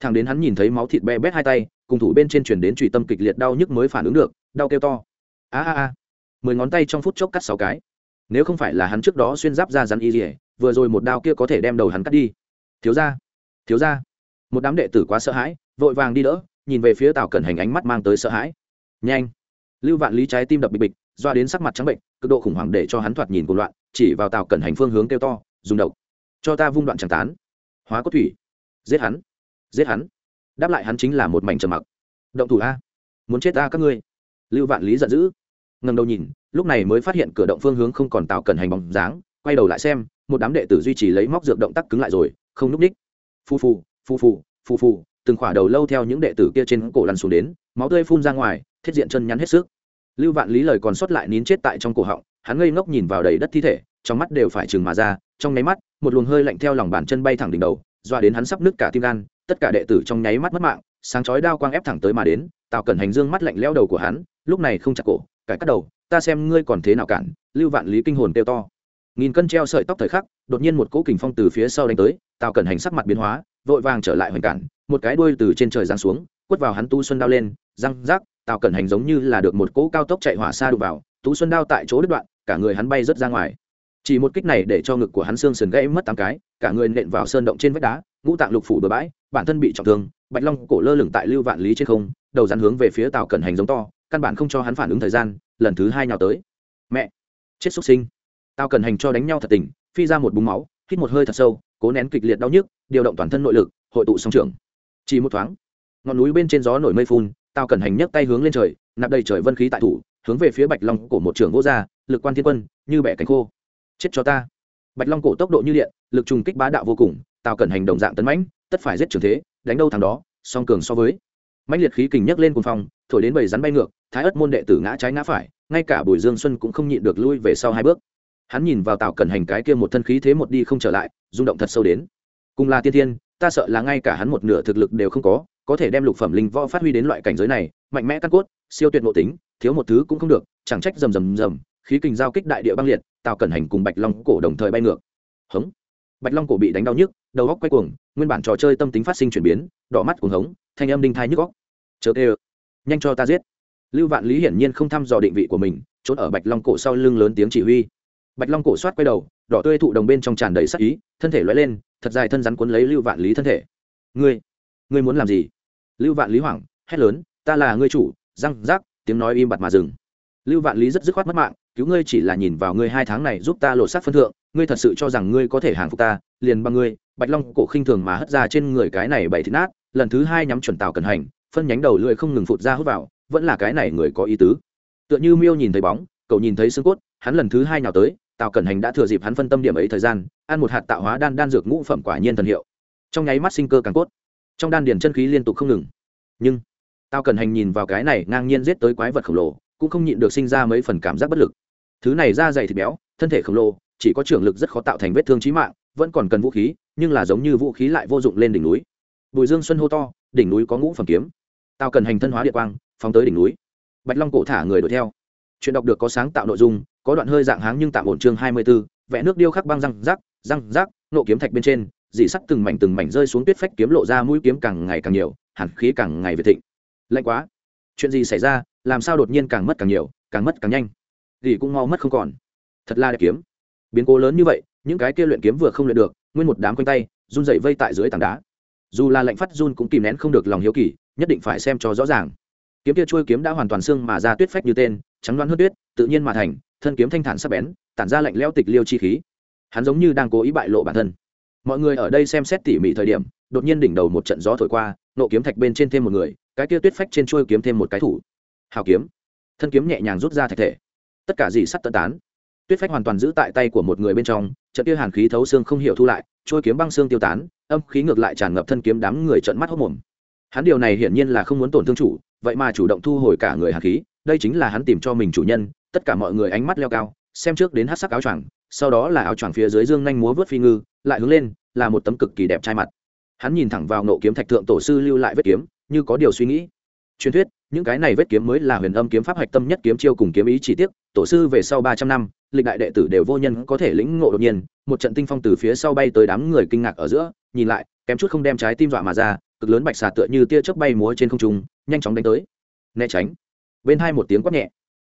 Thằng đến hắn nhìn thấy máu thịt be bét hai tay, cùng thủ bên trên chuyển đến trùy tâm kịch liệt đau nhức mới phản ứng được, đau kêu to. A a a. Mười ngón tay trong phút chốc cắt sáu cái. Nếu không phải là hắn trước đó xuyên giáp ra rắn y dỉa vừa rồi một đao kia có thể đem đầu hắn cắt đi. Thiếu ra thiếu ra một đám đệ tử quá sợ hãi, vội vàng đi đỡ, nhìn về phía tào cẩn hành ánh mắt mang tới sợ hãi. Nhanh. Lưu vạn lý trái tim đập bịch bịch, doa đến sắc mặt trắng bệnh, cực độ khủng hoảng để cho hắn thoạt nhìn cuộc loạn, chỉ vào tào cẩn hành phương hướng kêu to dùng độc. Cho ta vung đoạn tràng tán. Hóa cốt thủy. Giết hắn. Giết hắn. Đáp lại hắn chính là một mảnh trầm mặc. Động thủ a. Muốn chết ta các ngươi. Lưu vạn lý giận dữ. Ngần đầu nhìn, lúc này mới phát hiện cửa động phương hướng không còn tạo cẩn hành bóng dáng, quay đầu lại xem, một đám đệ tử duy trì lấy móc dược động tác cứng lại rồi, không núp ních. Phu phù phu phù phu phù, từng khỏa đầu lâu theo những đệ tử kia trên cổ lăn xuống đến, máu tươi phun ra ngoài, thiết diện chân nhắn hết sức. Lưu vạn lý lời còn sót lại nín chết tại trong cổ họng, hắn ngây ngốc nhìn vào đầy đất thi thể trong mắt đều phải chừng mà ra, trong nháy mắt, một luồng hơi lạnh theo lòng bàn chân bay thẳng đỉnh đầu doa đến hắn sắp nứt cả tim gan, tất cả đệ tử trong nháy mắt mất mạng, sáng chói đao quang ép thẳng tới mà đến, tào cẩn hành dương mắt lạnh leo đầu của hắn, lúc này không chặt cổ, cải cắt đầu, ta xem ngươi còn thế nào cản, lưu vạn lý kinh hồn kêu to. Nghìn cân treo sợi tóc thời khắc, đột nhiên một cỗ kình phong từ phía sau đánh tới, tào cẩn hành sắc mặt biến hóa, vội vàng trở lại hoành cản, một cái đuôi từ trên trời giáng xuống, quất vào hắn tu xuân đao lên, răng rác tào cẩn hành giống như là được một cỗ cao tốc chạy hỏa xa đụng vào tú xuân đao tại chỗ đứt đoạn, cả người hắn bay rớt ra ngoài chỉ một kích này để cho ngực của hắn xương sườn gãy mất tám cái cả người nện vào sơn động trên vách đá ngũ tạng lục phủ bừa bãi bản thân bị trọng thương bạch long cổ lơ lửng tại lưu vạn lý trên không đầu rắn hướng về phía tàu cẩn hành giống to căn bản không cho hắn phản ứng thời gian lần thứ hai nhào tới. Mẹ! Chết xuất sinh! Tao cần hành cho đánh nhau thật tình phi ra một búng máu hít một hơi thật sâu cố nén kịch liệt đau nhức điều động toàn thân nội lực hội tụ song trưởng, chỉ một thoáng ngọn núi bên trên gió nổi mây phun tao cần hành nhấc tay hướng lên trời nạp đầy trời vân khí tại thủ hướng về phía bạch long cổ một trường gỗ gia lực quan thiên quân như bẻ cánh khô chết cho ta. Bạch long cổ tốc độ như điện, lực trùng kích bá đạo vô cùng, tào cẩn hành đồng dạng tấn mãnh, tất phải giết trường thế, đánh đâu thằng đó, song cường so với. Mãnh liệt khí kình nhấc lên cùng phòng thổi đến bầy rắn bay ngược, thái ất môn đệ tử ngã trái ngã phải, ngay cả bùi dương xuân cũng không nhịn được lui về sau hai bước. Hắn nhìn vào tào cẩn hành cái kia một thân khí thế một đi không trở lại, rung động thật sâu đến. Cùng là tiên thiên, ta sợ là ngay cả hắn một nửa thực lực đều không có có thể đem lục phẩm linh võ phát huy đến loại cảnh giới này, mạnh mẽ căn cốt, siêu tuyệt mộ tính, thiếu một thứ cũng không được, chẳng trách rầm rầm rầm, khí kình giao kích đại địa băng liệt tào cẩn hành cùng bạch long cổ đồng thời bay ngược. Hống. Bạch long cổ bị đánh đau nhức, đầu góc quay cuồng, nguyên bản trò chơi tâm tính phát sinh chuyển biến, đỏ mắt cuồng hống, thanh âm đinh thai nhức góc chớ tê nhanh cho ta giết. Lưu vạn lý hiển nhiên không thăm dò định vị của mình, trốn ở bạch long cổ sau lưng lớn tiếng chỉ huy. Bạch long cổ soát quay đầu, đỏ tươi thụ đồng bên trong tràn đầy sắc ý, thân thể loay lên, thật dài thân rắn cuốn lấy lưu vạn lý thân thể. Ngươi ngươi muốn làm gì? Lưu vạn lý hoảng, hét lớn, ta là ngươi chủ, răng rác, tiếng nói im bặt mà dừng. Lưu vạn lý rất dứt khoát mất mạng cứu ngươi chỉ là nhìn vào ngươi hai tháng này giúp ta lột xác phân thượng, ngươi thật sự cho rằng ngươi có thể hàng phục ta, liền bằng ngươi, bạch long cổ khinh thường mà hất ra trên người cái này bảy thịt nát, lần thứ hai nhắm chuẩn tàu cần hành, phân nhánh đầu lưỡi không ngừng phụt ra hút vào, vẫn là cái này người có ý tứ. Tựa như miêu nhìn thấy bóng, cậu nhìn thấy xương cốt, hắn lần thứ hai nhào tới, tào cẩn hành đã thừa dịp hắn phân tâm điểm ấy thời gian, ăn một hạt tạo hóa đan đan dược ngũ phẩm quả nhiên thần hiệu. Trong nháy mắt sinh cơ càng cốt, trong đan điền chân khí liên tục không ngừng. Nhưng, tào cẩn hành nhìn vào cái này ngang nhiên giết tới quái vật khổng lồ, cũng không nhịn được sinh ra mấy phần cảm giác bất lực thứ này da dày thịt béo thân thể khổng lồ chỉ có trưởng lực rất khó tạo thành vết thương trí mạng vẫn còn cần vũ khí nhưng là giống như vũ khí lại vô dụng lên đỉnh núi. Bùi dương xuân hô to đỉnh núi có ngũ phẩm kiếm. Tao cần hành thân hóa địa quang phóng tới đỉnh núi. Bạch long cổ thả người đuổi theo. Chuyện đọc được có sáng tạo nội dung có đoạn hơi dạng háng nhưng tạm ổn chương hai mươi 24, vẽ nước điêu khắc băng răng rác răng rác nộ kiếm thạch bên trên dị sắt từng mảnh từng mảnh rơi xuống tuyết phách kiếm lộ ra mũi kiếm càng ngày càng nhiều hàn khí càng ngày về thịnh. Lạnh quá. Chuyện gì xảy ra làm sao đột nhiên càng mất càng nhiều càng mất càng nhanh? Thì cũng mau mất không còn. Thật là đẹp kiếm. Biến cố lớn như vậy, những cái kia luyện kiếm vừa không luyện được, nguyên một đám quanh tay, run dậy vây tại dưới tảng đá. Dù là lệnh phát run cũng kìm nén không được lòng hiếu kỳ, nhất định phải xem cho rõ ràng. Kiếm kia trôi kiếm đã hoàn toàn xương mà ra tuyết phách như tên, trắng đoán hớt tuyết, tự nhiên mà thành, thân kiếm thanh thản sắc bén, tản ra lạnh leo tịch liêu chi khí. Hắn giống như đang cố ý bại lộ bản thân. Mọi người ở đây xem xét tỉ mỉ thời điểm, đột nhiên đỉnh đầu một trận gió thổi qua, nộ kiếm thạch bên trên thêm một người, cái kia tuyết phách trên trôi kiếm thêm một cái thủ. Hào kiếm. Thân kiếm nhẹ nhàng rút ra thạch thể tất cả dị sắt tận tán. Tuyết phách hoàn toàn giữ tại tay của một người bên trong, trận kia hàn khí thấu xương không hiểu thu lại, trôi kiếm băng xương tiêu tán, âm khí ngược lại tràn ngập thân kiếm đám người trận mắt hốc mồm. Hắn điều này hiển nhiên là không muốn tổn thương chủ, vậy mà chủ động thu hồi cả người hàn khí, đây chính là hắn tìm cho mình chủ nhân, tất cả mọi người ánh mắt leo cao, xem trước đến hát sắc áo choàng, sau đó là áo choàng phía dưới dương nhanh múa vớt phi ngư, lại hướng lên, là một tấm cực kỳ đẹp trai mặt. Hắn nhìn thẳng vào nộ kiếm thạch thượng tổ sư lưu lại vết kiếm, như có điều suy nghĩ. Truyền thuyết, những cái này vết kiếm mới là huyền âm kiếm pháp hạch tâm nhất kiếm chiêu cùng kiếm ý chỉ tiết tổ sư về sau ba trăm năm, lịch đại đệ tử đều vô nhân có thể lĩnh ngộ đột nhiên. Một trận tinh phong từ phía sau bay tới đám người kinh ngạc ở giữa, nhìn lại, kém chút không đem trái tim dọa mà ra, cực lớn bạch xà tựa như tia chớp bay múa trên không trung, nhanh chóng đánh tới. Né tránh. Bên hai một tiếng quát nhẹ.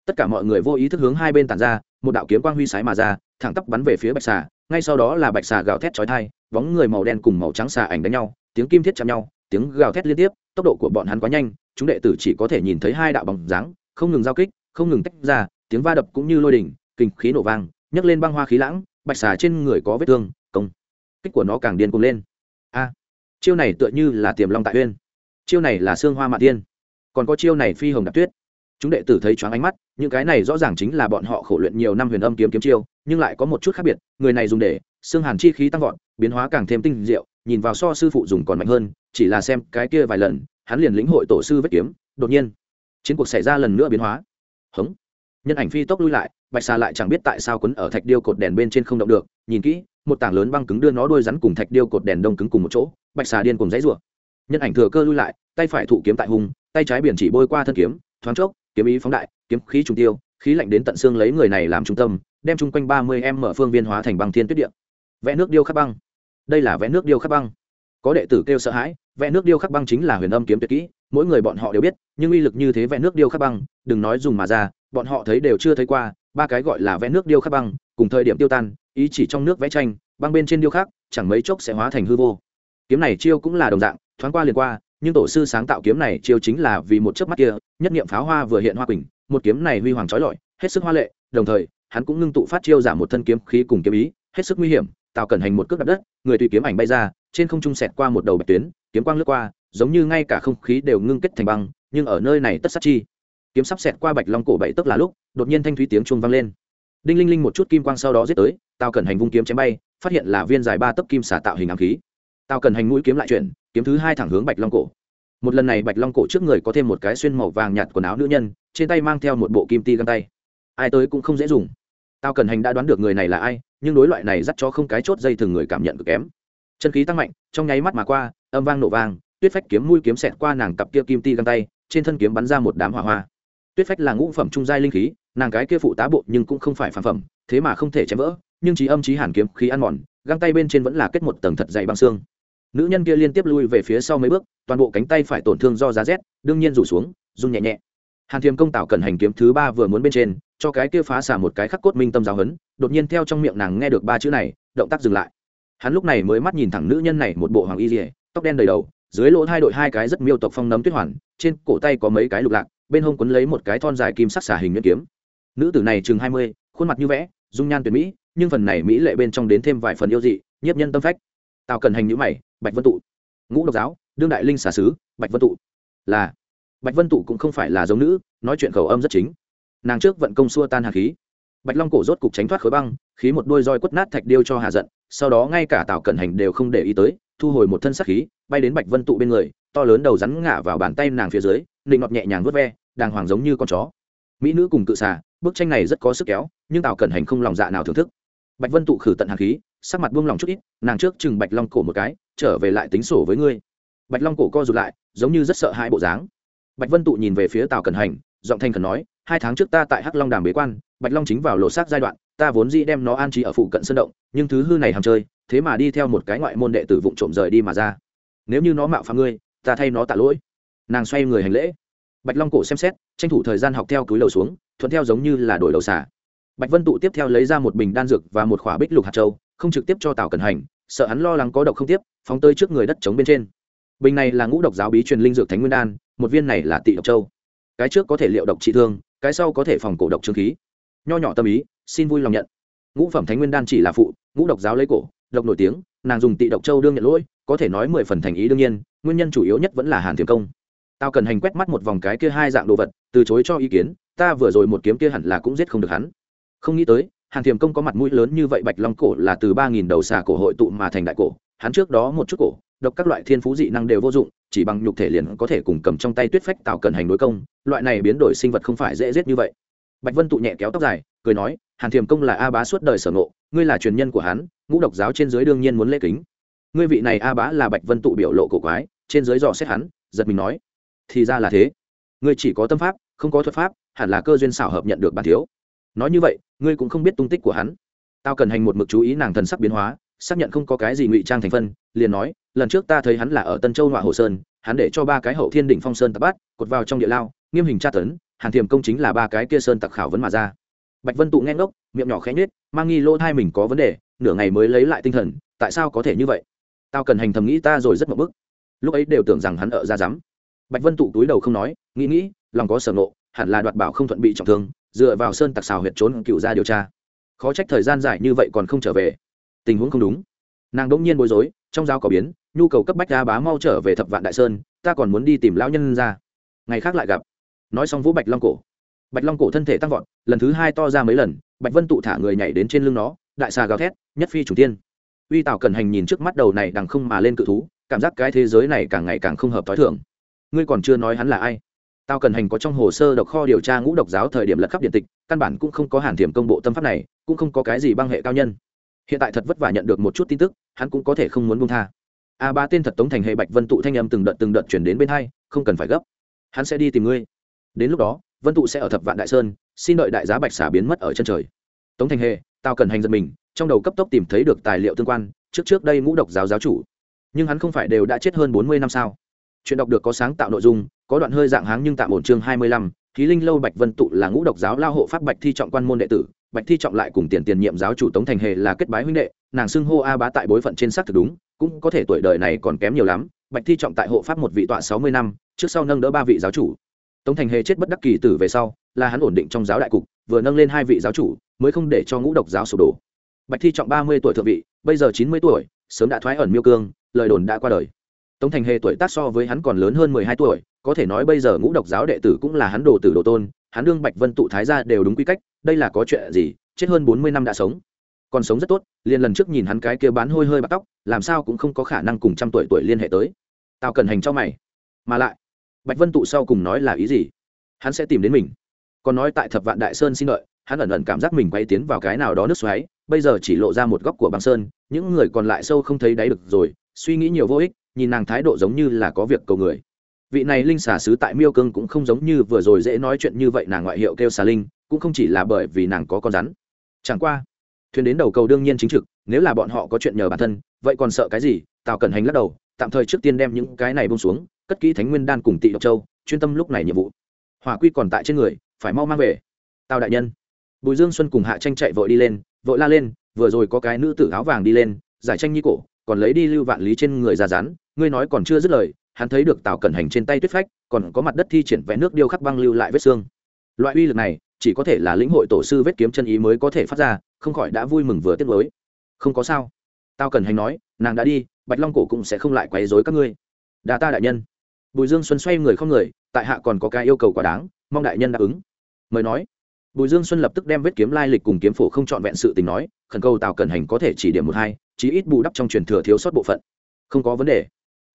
Tất cả mọi người vô ý thức hướng hai bên tản ra, một đạo kiếm quang huy sái mà ra, thẳng tắp bắn về phía bạch xà, ngay sau đó là bạch xà gào thét chói tai, bóng người màu đen cùng màu trắng xà ảnh đánh nhau, tiếng kim thiết chạm nhau, tiếng gào thét liên tiếp, tốc độ của bọn hắn quá nhanh, chúng đệ tử chỉ có thể nhìn thấy hai đạo bóng dáng, không ngừng giao kích, không ngừng tách ra tiếng va đập cũng như lôi đỉnh, kinh khí nổ vang, nhấc lên băng hoa khí lãng, bạch xà trên người có vết thương, công. Kích của nó càng điên cuồng lên. A, chiêu này tựa như là tiềm long tại uyên. Chiêu này là xương hoa mạ tiên. Còn có chiêu này phi hồng đạp tuyết. Chúng đệ tử thấy choáng ánh mắt, những cái này rõ ràng chính là bọn họ khổ luyện nhiều năm huyền âm kiếm kiếm chiêu, nhưng lại có một chút khác biệt, người này dùng để xương hàn chi khí tăng vọt, biến hóa càng thêm tinh diệu, nhìn vào so sư phụ dùng còn mạnh hơn, chỉ là xem cái kia vài lần, hắn liền lĩnh hội tổ sư vết kiếm, đột nhiên, chiến cuộc xảy ra lần nữa biến hóa. Hống nhân ảnh phi tốc lui lại, bạch xà lại chẳng biết tại sao quấn ở thạch điêu cột đèn bên trên không động được, nhìn kỹ, một tảng lớn băng cứng đưa nó đôi rắn cùng thạch điêu cột đèn đông cứng cùng một chỗ, bạch xà điên cùng dãy rủa nhân ảnh thừa cơ lui lại, tay phải thụ kiếm tại hùng tay trái biển chỉ bôi qua thân kiếm, thoáng chốc, kiếm ý phóng đại, kiếm khí trùng tiêu, khí lạnh đến tận xương lấy người này làm trung tâm, đem chung quanh ba mươi em mở phương viên hóa thành băng thiên tuyết điện vẽ nước điêu khắc băng. Đây là vẽ nước điêu khắc băng. Có đệ tử kêu sợ hãi, vẽ nước điêu khắc băng chính là huyền âm kiếm tuyệt kỹ, mỗi người bọn họ đều biết, nhưng uy lực như thế vẽ nước điêu khắc băng, đừng nói dùng mà ra bọn họ thấy đều chưa thấy qua, ba cái gọi là vẽ nước điêu khắc băng, cùng thời điểm tiêu tan, ý chỉ trong nước vẽ tranh, băng bên trên điêu khắc, chẳng mấy chốc sẽ hóa thành hư vô. Kiếm này chiêu cũng là đồng dạng, thoáng qua liền qua, nhưng tổ sư sáng tạo kiếm này chiêu chính là vì một chớp mắt kia, nhất niệm pháo hoa vừa hiện hoa quỳnh, một kiếm này huy hoàng trói lọi, hết sức hoa lệ, đồng thời, hắn cũng ngưng tụ phát chiêu giảm một thân kiếm khí cùng kiếm ý, hết sức nguy hiểm, tạo cẩn hành một cước đập đất, người tùy kiếm ảnh bay ra, trên không trung sẹt qua một đầu bạch tuyến, kiếm quang lướt qua, giống như ngay cả không khí đều ngưng kết thành băng, nhưng ở nơi này tất sát chi kiếm sắp xẹt qua bạch long cổ bảy tức là lúc, đột nhiên thanh thúy tiếng chuông vang lên. Đinh linh linh một chút kim quang sau đó giết tới tao cần hành vung kiếm chém bay, phát hiện là viên dài ba tấc kim xả tạo hình ám khí. Tao cần hành mũi kiếm lại chuyển, kiếm thứ hai thẳng hướng bạch long cổ. Một lần này bạch long cổ trước người có thêm một cái xuyên màu vàng nhạt quần áo nữ nhân, trên tay mang theo một bộ kim ti găng tay. Ai tới cũng không dễ dùng. Tao cần hành đã đoán được người này là ai, nhưng đối loại này dắt cho không cái chốt dây thường người cảm nhận cực kém. Chân khí tăng mạnh, trong nháy mắt mà qua, âm vang nổ vang, tuyết phách kiếm mũi kiếm xẹt qua nàng cặp kia kim ti găng tay, trên thân kiếm bắn ra một đám hỏa hoa tuyết phách là ngũ phẩm trung giai linh khí, nàng cái kia phụ tá bộ nhưng cũng không phải phản phẩm, thế mà không thể chém vỡ, nhưng trí âm trí hàn kiếm khí ăn mòn, găng tay bên trên vẫn là kết một tầng thật dày băng xương. Nữ nhân kia liên tiếp lui về phía sau mấy bước, toàn bộ cánh tay phải tổn thương do giá rét, đương nhiên rủ xuống, run nhẹ nhẹ. Hàn thiềm công tạo cần hành kiếm thứ ba vừa muốn bên trên, cho cái kia phá xả một cái khắc cốt minh tâm giáo hấn đột nhiên theo trong miệng nàng nghe được ba chữ này, động tác dừng lại. Hắn lúc này mới mắt nhìn thẳng nữ nhân này một bộ hoàng y dỉa tóc đen đầy đầu, dưới lỗ hai đội hai cái rất miêu tộc phong nấm tuyết hoàn, trên cổ tay có mấy cái lục lạc bên hông quấn lấy một cái thon dài kim sắc xả hình nhuyễn kiếm. Nữ tử này chừng hai mươi, khuôn mặt như vẽ, dung nhan tuyệt mỹ, nhưng phần này mỹ lệ bên trong đến thêm vài phần yêu dị, nhiếp nhân tâm phách. Tào cần hành nhữ mày, bạch vân tụ. Ngũ độc giáo, đương đại linh xà sứ, bạch vân tụ. Là. Bạch vân tụ cũng không phải là giống nữ, nói chuyện khẩu âm rất chính. Nàng trước vận công xua tan hà khí. Bạch long cổ rốt cục tránh thoát khối băng, khí một đôi roi quất nát thạch điêu cho hà giận, sau đó ngay cả tào cẩn hành đều không để ý tới, thu hồi một thân sắc khí, bay đến bạch vân tụ bên người to lớn đầu rắn ngả vào bàn tay nàng phía dưới, nịnh ngọt nhẹ nhàng vớt ve, đàng hoàng giống như con chó. Mỹ nữ cùng cự xà, bức tranh này rất có sức kéo, nhưng tào cẩn hành không lòng dạ nào thưởng thức. Bạch vân tụ khử tận hàn khí, sắc mặt buông lòng chút ít, nàng trước chừng bạch long cổ một cái, trở về lại tính sổ với ngươi. Bạch long cổ co rụt lại, giống như rất sợ hai bộ dáng. Bạch vân tụ nhìn về phía tào cẩn hành, giọng thanh khẩn nói, hai tháng trước ta tại hắc long đàm bế quan, bạch long chính vào lộ xác giai đoạn, ta vốn dĩ đem nó an trí ở phụ cận sân động, nhưng thứ hư này hàm chơi, thế mà đi theo một cái ngoại môn đệ tử vụng trộm rời đi mà ra. Nếu như nó mạo phạm ngươi ta thay nó tạ lỗi. Nàng xoay người hành lễ. Bạch long cổ xem xét, tranh thủ thời gian học theo túi lầu xuống, thuận theo giống như là đổi đầu xả bạch vân tụ tiếp theo lấy ra một bình đan dược và một khỏa bích lục hạt châu, không trực tiếp cho tào cẩn hành, sợ hắn lo lắng có độc không tiếp, phóng tới trước người đất trống bên trên. Bình này là ngũ độc giáo bí truyền linh dược thánh nguyên đan, một viên này là tị độc châu. Cái trước có thể liệu độc trị thương, cái sau có thể phòng cổ độc trương khí. Nho nhỏ tâm ý, xin vui lòng nhận. Ngũ phẩm thánh nguyên đan chỉ là phụ, ngũ độc giáo lấy cổ, độc nổi tiếng, nàng dùng tị độc châu đương nhận lỗi, có thể nói mười phần thành ý đương nhiên nguyên nhân chủ yếu nhất vẫn là hàn thiềm công. Tao cần hành quét mắt một vòng cái kia hai dạng đồ vật, từ chối cho ý kiến, ta vừa rồi một kiếm kia hẳn là cũng giết không được hắn. Không nghĩ tới, hàn thiềm công có mặt mũi lớn như vậy, bạch long cổ là từ ba nghìn đầu xà cổ hội tụ mà thành đại cổ, hắn trước đó một chút cổ, độc các loại thiên phú dị năng đều vô dụng, chỉ bằng nhục thể liền có thể cùng cầm trong tay tuyết phách tạo cần hành đối công, loại này biến đổi sinh vật không phải dễ giết như vậy. Bạch vân tụ nhẹ kéo tóc dài, cười nói, hàn thiềm công là a bá suốt đời sở ngộ, ngươi là truyền nhân của hắn, ngũ độc giáo trên dưới đương nhiên muốn lễ kính. Ngươi vị này a bá là bạch vân tụ biểu lộ cổ quái trên dưới dò xét hắn giật mình nói thì ra là thế. Ngươi chỉ có tâm pháp không có thuật pháp hẳn là cơ duyên xảo hợp nhận được bản thiếu. Nói như vậy ngươi cũng không biết tung tích của hắn. Tao cần hành một mực chú ý nàng thần sắc biến hóa xác nhận không có cái gì ngụy trang thành phân liền nói lần trước ta thấy hắn là ở tân châu ngoại hồ sơn hắn để cho ba cái hậu thiên đỉnh phong sơn tập bắt, cột vào trong địa lao nghiêm hình tra tấn hàn thiềm công chính là ba cái kia sơn tặc khảo vấn mà ra. Bạch vân tụ nghe ngốc miệng nhỏ khẽ nhết mang nghi lỗ thai mình có vấn đề nửa ngày mới lấy lại tinh thần tại sao có thể như vậy? Tao cần hành thầm nghĩ ta rồi rất mập bức lúc ấy đều tưởng rằng hắn ở ra rắm bạch vân tụ túi đầu không nói, nghĩ nghĩ, lòng có sở ngộ, hẳn là đoạt bảo không thuận bị trọng thương, dựa vào sơn tặc xào huyệt trốn cựu ra điều tra. Khó trách thời gian dài như vậy còn không trở về. Tình huống không đúng. Nàng đỗng nhiên bối rối, trong giao có biến, nhu cầu cấp bách ra bá mau trở về thập vạn đại sơn, ta còn muốn đi tìm lão nhân ra. Ngày khác lại gặp. Nói xong vũ bạch long cổ. Bạch long cổ thân thể tăng vọt, lần thứ hai to ra mấy lần, bạch vân tụ thả người nhảy đến trên lưng nó, đại xà gào thét, nhất phi chủ tiên. Uy tào cần hành nhìn trước mắt đầu này đằng không mà lên cự thú cảm giác cái thế giới này càng ngày càng không hợp t h o i thường. Ngươi còn chưa nói hắn là ai. Tao cần hành có trong hồ sơ độc kho điều tra ngũ độc giáo thời điểm lật khắp điện tịch, căn bản cũng không có hàn thiểm công bộ tâm pháp này, cũng không có cái gì băng hệ cao nhân. Hiện tại thật vất vả nhận được một chút tin tức, hắn cũng có thể không muốn buông tha. A ba tên thật tống thành hệ bạch vân tụ thanh âm từng đợt từng đợt chuyển đến bên hai, không cần phải gấp. Hắn sẽ đi tìm ngươi. Đến lúc đó, vân tụ sẽ ở thập vạn đại sơn, xin đợi đại giá bạch xả biến mất ở chân trời. Tống thành hệ, tao cần hành giật mình, trong đầu cấp tốc tìm thấy được tài liệu tương quan, trước trước đây ngũ độc giáo giáo chủ nhưng hắn không phải đều đã chết hơn bốn mươi năm sao. Chuyện đọc được có sáng tạo nội dung, có đoạn hơi dạng háng nhưng tạm ổn chương hai mươi lăm ký linh lâu bạch vân tụ là ngũ độc giáo lao hộ pháp bạch thi trọng quan môn đệ tử, bạch thi trọng lại cùng tiền tiền nhiệm giáo chủ tống thành hề là kết bái huynh đệ, nàng xưng hô a bá tại bối phận trên xác thực đúng, cũng có thể tuổi đời này còn kém nhiều lắm, bạch thi trọng tại hộ pháp một vị tọa sáu mươi năm, trước sau nâng đỡ ba vị giáo chủ. Tống thành hề chết bất đắc kỳ tử về sau, là hắn ổn định trong giáo đại cục, vừa nâng lên hai vị giáo chủ, mới không để cho ngũ độc giáo sụp đổ. Bạch thi trọng ba mươi tuổi thượng vị, bây giờ chín mươi tuổi, sớm đã thoái ẩn miêu cương lời đồn đã qua đời. Tống thành hề tuổi tác so với hắn còn lớn hơn mười hai tuổi, có thể nói bây giờ ngũ độc giáo đệ tử cũng là hắn đồ tử đồ tôn, hắn đương bạch vân tụ thái ra đều đúng quy cách, đây là có chuyện gì, chết hơn bốn mươi năm đã sống. Còn sống rất tốt, liền lần trước nhìn hắn cái kia bán hôi hơi bắt tóc, làm sao cũng không có khả năng cùng trăm tuổi tuổi liên hệ tới. Tao cần hành cho mày. Mà lại, bạch vân tụ sau cùng nói là ý gì? Hắn sẽ tìm đến mình. Còn nói tại thập vạn đại sơn xin lợi hắn ẩn ẩn cảm giác mình quay tiến vào cái nào đó nước xoáy, bây giờ chỉ lộ ra một góc của băng sơn, những người còn lại sâu không thấy đáy được rồi suy nghĩ nhiều vô ích, nhìn nàng thái độ giống như là có việc cầu người. Vị này linh xà sứ tại miêu cương cũng không giống như vừa rồi dễ nói chuyện như vậy nàng ngoại hiệu kêu xà linh, cũng không chỉ là bởi vì nàng có con rắn. Chẳng qua, thuyền đến đầu cầu đương nhiên chính trực, nếu là bọn họ có chuyện nhờ bản thân, vậy còn sợ cái gì? Tào cẩn hành lắc đầu, tạm thời trước tiên đem những cái này bông xuống, cất kỹ thánh nguyên đan cùng tị độc châu, chuyên tâm lúc này nhiệm vụ. Hỏa quy còn tại trên người, phải mau mang về. Tào đại nhân, bùi dương xuân cùng hạ tranh chạy vội đi lên, vội la lên, vừa rồi có cái nữ tử áo vàng đi lên, giải tranh nhi cổ còn lấy đi lưu vạn lý trên người ra rán, ngươi nói còn chưa dứt lời, hắn thấy được tào cẩn hành trên tay tuyết phách, còn có mặt đất thi triển vẽ nước điêu khắc băng lưu lại vết xương. Loại uy lực này, chỉ có thể là lĩnh hội tổ sư vết kiếm chân ý mới có thể phát ra, không khỏi đã vui mừng vừa tiếc mới không có sao. Tao cần hành nói, nàng đã đi, bạch long cổ cũng sẽ không lại quấy rối các ngươi. Đà ta đại nhân. Bùi dương xuân xoay người không người, tại hạ còn có cái yêu cầu quá đáng, mong đại nhân đáp ứng. Mời nói. Bùi dương xuân lập tức đem vết kiếm lai lịch cùng kiếm phổ không trọn vẹn sự tình nói khẩn cầu tào cần hành có thể chỉ điểm một hai chí ít bù đắp trong truyền thừa thiếu sót bộ phận. Không có vấn đề.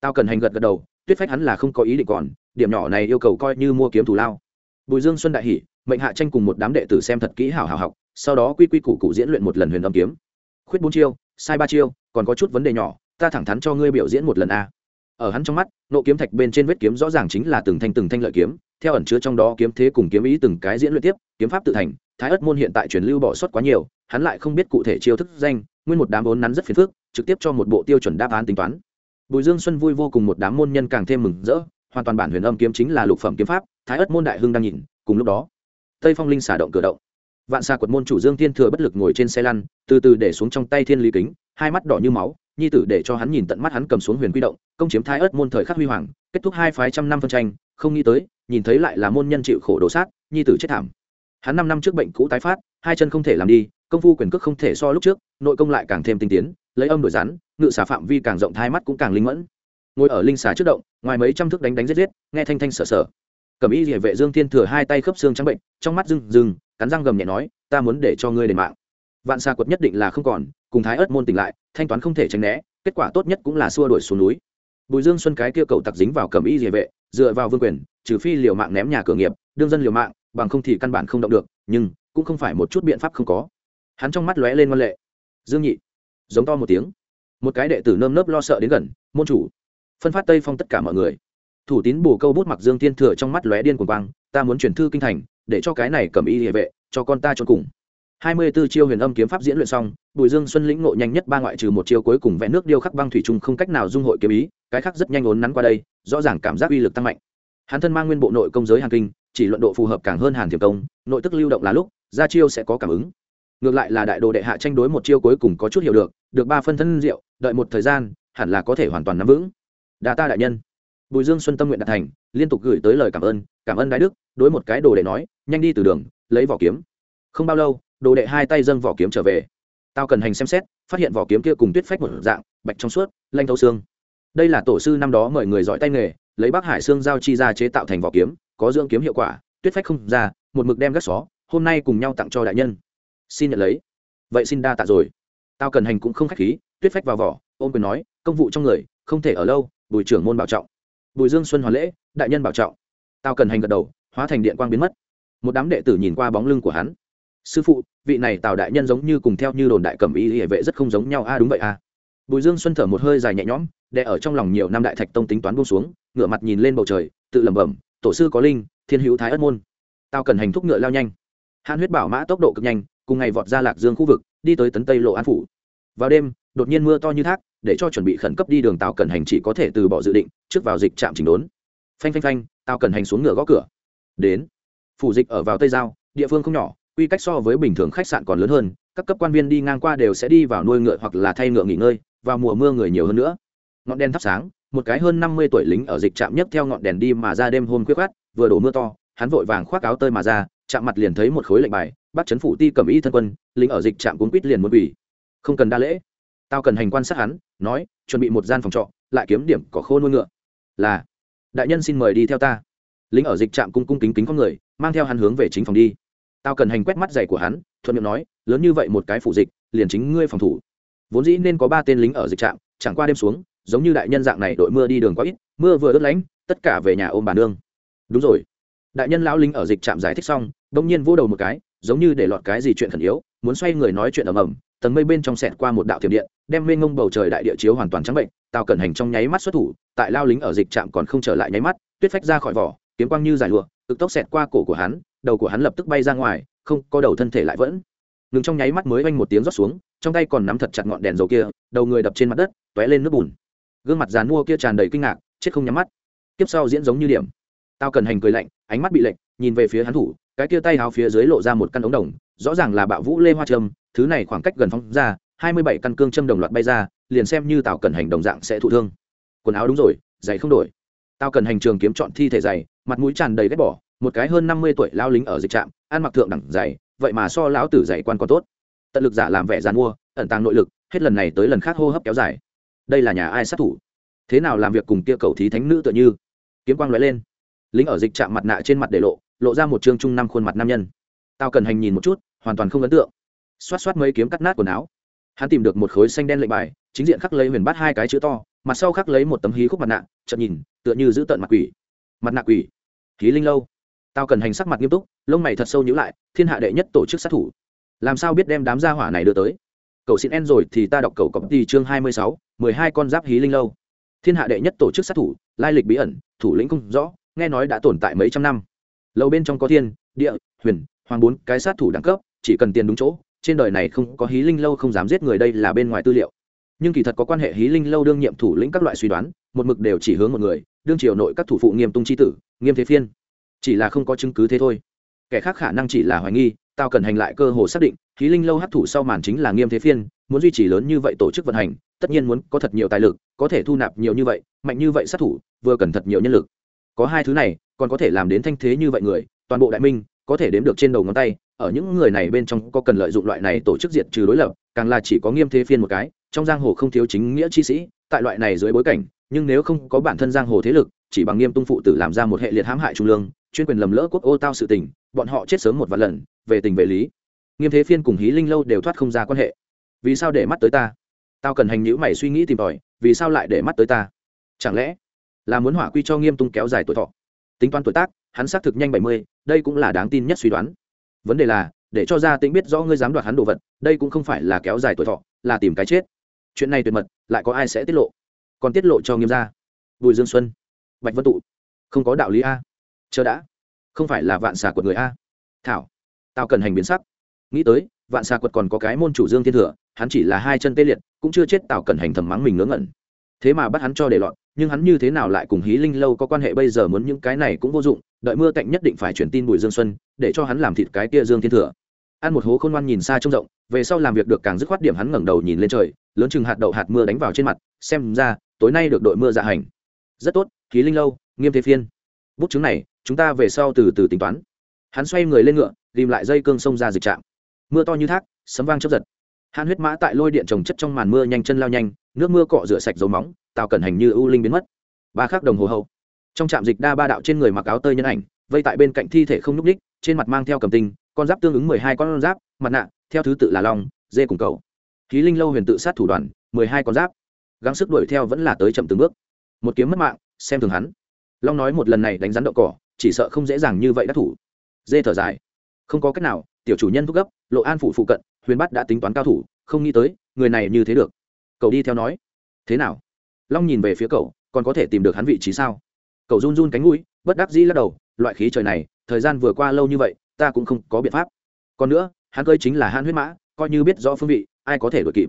Tào cần hành gật gật đầu tuyết phách hắn là không có ý định còn điểm nhỏ này yêu cầu coi như mua kiếm thủ lao. Bùi dương xuân đại Hỷ, mệnh hạ tranh cùng một đám đệ tử xem thật kỹ hảo hảo học sau đó quy quy củ cụ diễn luyện một lần huyền âm kiếm. Khuyết bốn chiêu sai ba chiêu còn có chút vấn đề nhỏ ta thẳng thắn cho ngươi biểu diễn một lần a. Ở hắn trong mắt nộ kiếm thạch bên trên vết kiếm rõ ràng chính là từng thanh từng thanh lợi kiếm theo ẩn chứa trong đó kiếm thế cùng kiếm ý từng cái diễn luyện tiếp kiếm pháp tự thành thái ất môn hiện tại truyền lưu bỏ sót quá nhiều, hắn lại không biết cụ thể chiêu thức danh, nguyên một đám vốn nắn rất phiền phức, trực tiếp cho một bộ tiêu chuẩn đáp án tính toán. Bùi dương xuân vui vô cùng một đám môn nhân càng thêm mừng rỡ, hoàn toàn bản huyền âm kiếm chính là lục phẩm kiếm pháp, thái ất môn đại hưng đang nhìn, cùng lúc đó, tây phong linh xả động cửa động. Vạn xa quật môn chủ dương thiên thừa bất lực ngồi trên xe lăn, từ từ để xuống trong tay thiên lý kính, hai mắt đỏ như máu, nhi tử để cho hắn nhìn tận mắt hắn cầm xuống huyền quy động, công chiếm thái ớt môn thời khắc huy hoàng, kết thúc hai phái trăm năm phân tranh, không nghĩ tới, nhìn thấy lại là môn nhân chịu khổ đổ sát nhi tử chết thảm hắn năm năm trước bệnh cũ tái phát, hai chân không thể làm đi, công phu quyền cước không thể so lúc trước, nội công lại càng thêm tinh tiến, lấy âm đổi rắn, ngự xà phạm vi càng rộng thai mắt cũng càng linh mẫn. Ngồi ở linh xà trước động, ngoài mấy trăm thước đánh đánh giết giết, nghe thanh thanh sở sở. Cầm y địa vệ dương thiên thừa hai tay khớp xương trắng bệnh, trong mắt rừng rừng cắn răng gầm nhẹ nói, ta muốn để cho ngươi đền mạng. Vạn xà quật nhất định là không còn, cùng thái ớt môn tỉnh lại, thanh toán không thể tránh né, kết quả tốt nhất cũng là xua đuổi xuống núi. Bùi dương xuân cái kia cầu tặc dính vào cầm y địa vệ, dựa vào vương quyền, trừ phi liều mạng ném nhà cửa nghiệp, đương dân liều mạng bằng không thì căn bản không động được, nhưng cũng không phải một chút biện pháp không có. Hắn trong mắt lóe lên ngoan lệ. Dương nhị, giống to một tiếng. Một cái đệ tử nơm nớp lo sợ đến gần, môn chủ. Phân phát tây phong tất cả mọi người. Thủ tín bù câu bút mặc dương thiên thừa trong mắt lóe điên cuồng quang, ta muốn chuyển thư kinh thành, để cho cái này cầm y địa vệ, cho con ta cho cùng. Hai mươi 24 chiêu huyền âm kiếm pháp diễn luyện xong, bùi dương xuân lĩnh ngộ nhanh nhất ba ngoại trừ một chiêu cuối cùng vẽ nước điêu khắc băng thủy trùng không cách nào dung hội kiếm ý, cái khác rất nhanh ốn nắn qua đây, rõ ràng cảm giác uy lực tăng mạnh. Hắn thân mang nguyên bộ nội công giới hàn kinh chỉ luận độ phù hợp càng hơn hàn thiềm công, nội tức lưu động là lúc ra chiêu sẽ có cảm ứng. Ngược lại là đại đồ đệ hạ tranh đối một chiêu cuối cùng có chút hiểu được được ba phân thân rượu đợi một thời gian, hẳn là có thể hoàn toàn nắm vững. Đa ta đại nhân. Bùi dương xuân tâm nguyện đạt thành, liên tục gửi tới lời cảm ơn cảm ơn đại đức, đối một cái đồ đệ nói, nhanh đi từ đường, lấy vỏ kiếm. Không bao lâu, đồ đệ hai tay dâng vỏ kiếm trở về. Tao cần hành xem xét, phát hiện vỏ kiếm kia cùng tuyết phách một dạng, bạch trong suốt, lanh thấu xương. Đây là tổ sư năm đó mời người giỏi tay nghề, lấy bắc hải xương giao chi ra chế tạo thành vỏ kiếm có dưỡng kiếm hiệu quả, tuyết phách không ra, một mực đem gác xó, hôm nay cùng nhau tặng cho đại nhân. Xin nhận lấy. Vậy xin đa tạ rồi. Tao cần hành cũng không khách khí, tuyết phách vào vỏ, ôm quyền nói, công vụ trong người, không thể ở lâu, bùi trưởng môn bảo trọng. Bùi dương xuân hoàn lễ, đại nhân bảo trọng. Tao cần hành gật đầu, hóa thành điện quang biến mất. Một đám đệ tử nhìn qua bóng lưng của hắn. Sư phụ, vị này tào đại nhân giống như cùng theo như đồn đại cẩm y hệ vệ rất không giống nhau a, đúng vậy a. Bùi dương xuân thở một hơi dài nhẹ nhõm, đè ở trong lòng nhiều năm đại thạch tông tính toán buông xuống, ngửa mặt nhìn lên bầu trời, tự lẩm bẩm tổ sư có linh, thiên hữu thái ất môn. Tao cần hành thúc ngựa lao nhanh. Hãn huyết bảo mã tốc độ cực nhanh, cùng ngày vọt ra lạc dương khu vực, đi tới tấn tây lộ an phủ. Vào đêm, đột nhiên mưa to như thác, để cho chuẩn bị khẩn cấp đi đường tàu cần hành chỉ có thể từ bỏ dự định, trước vào dịch trạm chỉnh đốn. Phanh phanh phanh tàu cần hành xuống ngựa gõ cửa. Đến. Phủ dịch ở vào tây giao, địa phương không nhỏ, quy cách so với bình thường khách sạn còn lớn hơn, các cấp quan viên đi ngang qua đều sẽ đi vào nuôi ngựa hoặc là thay ngựa nghỉ ngơi, vào mùa mưa người nhiều hơn nữa. Ngọn đen thắp sáng một cái hơn năm mươi tuổi lính ở dịch trạm nhất theo ngọn đèn đi mà ra đêm hôm khuya khát vừa đổ mưa to, hắn vội vàng khoác áo tơi mà ra, chạm mặt liền thấy một khối lệnh bài, bắt chấn phủ ti cầm y thân quân, lính ở dịch trạm cuốn quýt liền muốn ủy không cần đa lễ. Tao cần hành quan sát hắn, nói, chuẩn bị một gian phòng trọ, lại kiếm điểm có khô nuôi ngựa. Là. Đại nhân xin mời đi theo ta. Lính ở dịch trạm cung cung kính kính con người, mang theo hắn hướng về chính phòng đi. Tao cần hành quét mắt giày của hắn, thuận miệng nói, lớn như vậy một cái phủ dịch, liền chính ngươi phòng thủ. Vốn dĩ nên có ba tên lính ở dịch trạm, chẳng qua đêm xuống giống như đại nhân dạng này đội mưa đi đường quá ít, mưa vừa ướt lánh, tất cả về nhà ôm bà nương. Đúng rồi. Đại nhân lão lính ở dịch trạm giải thích xong bỗng nhiên vỗ đầu một cái, giống như để lọt cái gì chuyện khẩn yếu, muốn xoay người nói chuyện ầm ầm, tầng mây bên trong sẹt qua một đạo thiểm điện, đem mê ngông bầu trời đại địa chiếu hoàn toàn trắng bệnh, tào cẩn hành trong nháy mắt xuất thủ, tại lao lính ở dịch trạm còn không trở lại nháy mắt, tuyết phách ra khỏi vỏ, kiếm quang như giải lụa, cực tốc xẹt qua cổ của hắn, đầu của hắn lập tức bay ra ngoài, không có đầu thân thể lại vẫn. Ngừng trong nháy mắt mới oanh một tiếng rót xuống, trong tay còn nắm thật chặt ngọn đèn dầu kia, đầu người đập trên mặt đất t ó é lên nước bùn gương mặt dàn mua kia tràn đầy kinh ngạc, chết không nhắm mắt. Tiếp sau diễn giống như điểm. Tao cần hành cười lạnh, ánh mắt bị lệnh nhìn về phía hắn thủ, cái kia tay háo phía dưới lộ ra một căn ống đồng, rõ ràng là bạo vũ lê hoa trâm thứ này khoảng cách gần phóng ra, hai mươi bảy căn cương châm đồng loạt bay ra, liền xem như tào cần hành đồng dạng sẽ thụ thương. Quần áo đúng rồi, giày không đổi. Tao cần hành trường kiếm chọn thi thể giày, mặt mũi tràn đầy ghét bỏ, một cái hơn năm mươi tuổi lao lính ở dịch trạm, ăn mặc thượng đẳng giày, vậy mà so lão tử giày quan còn tốt. Tận lực giả làm vẻ dàn mua, ẩn tàng nội lực, hết lần này tới lần khác hô hấp kéo dài đây là nhà ai sát thủ? Thế nào làm việc cùng kia cầu thí thánh nữ tựa như? Kiếm quang lóe lên. Lính ở dịch trạm mặt nạ trên mặt để lộ lộ ra một chương trung năm khuôn mặt nam nhân. Tao cần hành nhìn một chút, hoàn toàn không ấn tượng. Xoát xoát mấy kiếm cắt nát quần áo. Hắn tìm được một khối xanh đen lệnh bài, chính diện khắc lấy huyền bắt hai cái chữ to, mặt sau khắc lấy một tấm hí khúc mặt nạ chậm nhìn, tựa như giữ tận mặt quỷ. Mặt nạ quỷ. Khí linh lâu. Tao cần hành sắc mặt nghiêm túc, lông mày thật sâu nhữ lại, thiên hạ đệ nhất tổ chức sát thủ. Làm sao biết đem đám gia hỏa này đưa tới? Cậu xin en rồi thì ta đọc cầu cọc đi chương hai mươi sáu mười hai con giáp hí linh lâu. Thiên hạ đệ nhất tổ chức sát thủ, lai lịch bí ẩn, thủ lĩnh không rõ, nghe nói đã tồn tại mấy trăm năm. Lâu bên trong có thiên, địa, huyền, hoàng bốn cái sát thủ đẳng cấp, chỉ cần tiền đúng chỗ, trên đời này không có hí linh lâu không dám giết người đây là bên ngoài tư liệu. Nhưng kỳ thật có quan hệ hí linh lâu đương nhiệm thủ lĩnh các loại suy đoán, một mực đều chỉ hướng một người, đương triều nội các thủ phụ nghiêm tung c tử, nghiêm thế phiên. Chỉ là không có chứng cứ thế thôi. Kẻ khác khả năng chỉ là hoài nghi, tao cần hành lại cơ hồ xác định, hí linh lâu hấp thủ sau màn chính là nghiêm thế phiên, muốn duy trì lớn như vậy tổ chức vận hành tất nhiên muốn có thật nhiều tài lực, có thể thu nạp nhiều như vậy, mạnh như vậy sát thủ, vừa cần thật nhiều nhân lực. Có hai thứ này, còn có thể làm đến thanh thế như vậy người, toàn bộ đại minh, có thể đếm được trên đầu ngón tay, ở những người này bên trong có cần lợi dụng loại này tổ chức diệt trừ đối lập, càng là chỉ có nghiêm thế phiên một cái, trong giang hồ không thiếu chính nghĩa chi sĩ, tại loại này dưới bối cảnh, nhưng nếu không có bản thân giang hồ thế lực, chỉ bằng nghiêm tung phụ tử làm ra một hệ liệt hãm hại trung lương, chuyên quyền lầm lỡ quốc ô tao sự tình, bọn họ chết sớm một vài lần, về tình về lý. Nghiêm thế phiên cùng hí linh lâu đều thoát không ra quan hệ. Vì sao để mắt tới ta? Tao cần hành nhữ mày suy nghĩ tìm tòi, vì sao lại để mắt tới ta? Chẳng lẽ là muốn hỏa quy cho nghiêm tung kéo dài tuổi thọ? Tính toán tuổi tác, hắn xác thực nhanh bảy mươi, đây cũng là đáng tin nhất suy đoán. Vấn đề là, để cho gia tĩnh biết rõ ngươi dám đoạt hắn đồ vật, đây cũng không phải là kéo dài tuổi thọ, là tìm cái chết. Chuyện này tuyệt mật, lại có ai sẽ tiết lộ? Còn tiết lộ cho nghiêm gia. Bùi dương xuân, bạch vân tụ, không có đạo lý a. Chờ đã, không phải là vạn xà quật người a. Thảo, tao cần hành biến sắc. Nghĩ tới, vạn xà quật còn có cái môn chủ dương thiên thừa, hắn chỉ là hai chân tê liệt cũng chưa chết tào cẩn hành thầm mắng mình ngớ ngẩn. Thế mà bắt hắn cho để lọt, nhưng hắn như thế nào lại cùng hí linh lâu có quan hệ bây giờ muốn những cái này cũng vô dụng, đợi mưa cạnh nhất định phải chuyển tin bùi dương xuân, để cho hắn làm thịt cái kia dương thiên thừa. Ăn một hố khôn ngoan nhìn xa trông rộng, về sau làm việc được càng dứt khoát điểm hắn ngẩng đầu nhìn lên trời, lớn chừng hạt đậu hạt mưa đánh vào trên mặt, xem ra, tối nay được đội mưa dạ hành. Rất tốt khí linh lâu, nghiêm thế phiên. Bút chứng này, chúng ta về sau từ từ tính toán. Hắn xoay người lên ngựa tìm lại dây cương sông ra dịch trạm. Mưa to như thác, sấm vang chấp giật han huyết mã tại lôi điện trồng chất trong màn mưa nhanh chân lao nhanh, nước mưa cọ rửa sạch dấu móng, tào cẩn hành như ưu linh biến mất. Ba khắc đồng hồ hậu, trong trạm dịch đa ba đạo trên người mặc áo tơi nhân ảnh, vây tại bên cạnh thi thể không nhúc ních trên mặt mang theo cầm tinh, con giáp tương ứng mười hai con giáp, mặt nạ, theo thứ tự là long, dê cùng cầu. Khí linh lâu huyền tự sát thủ đoàn, mười hai con giáp. Gắng sức đuổi theo vẫn là tới chậm từng bước. Một kiếm mất mạng, xem thường hắn. Long nói một lần này đánh rắn đậu cỏ, chỉ sợ không dễ dàng như vậy đắc thủ. Dê thở dài. Không có cách nào, tiểu chủ nhân thúc gấp, lộ an phủ phụ cận huyền bắt đã tính toán cao thủ, không nghĩ tới, người này như thế được. Cậu đi theo nói. Thế nào? Long nhìn về phía cậu, còn có thể tìm được hắn vị trí sao? Cậu run run cánh mũi, bất đắc dĩ lắc đầu, loại khí trời này, thời gian vừa qua lâu như vậy, ta cũng không có biện pháp. Còn nữa, hắn cơi chính là han huyết mã, coi như biết rõ phương vị, ai có thể đuổi kịp?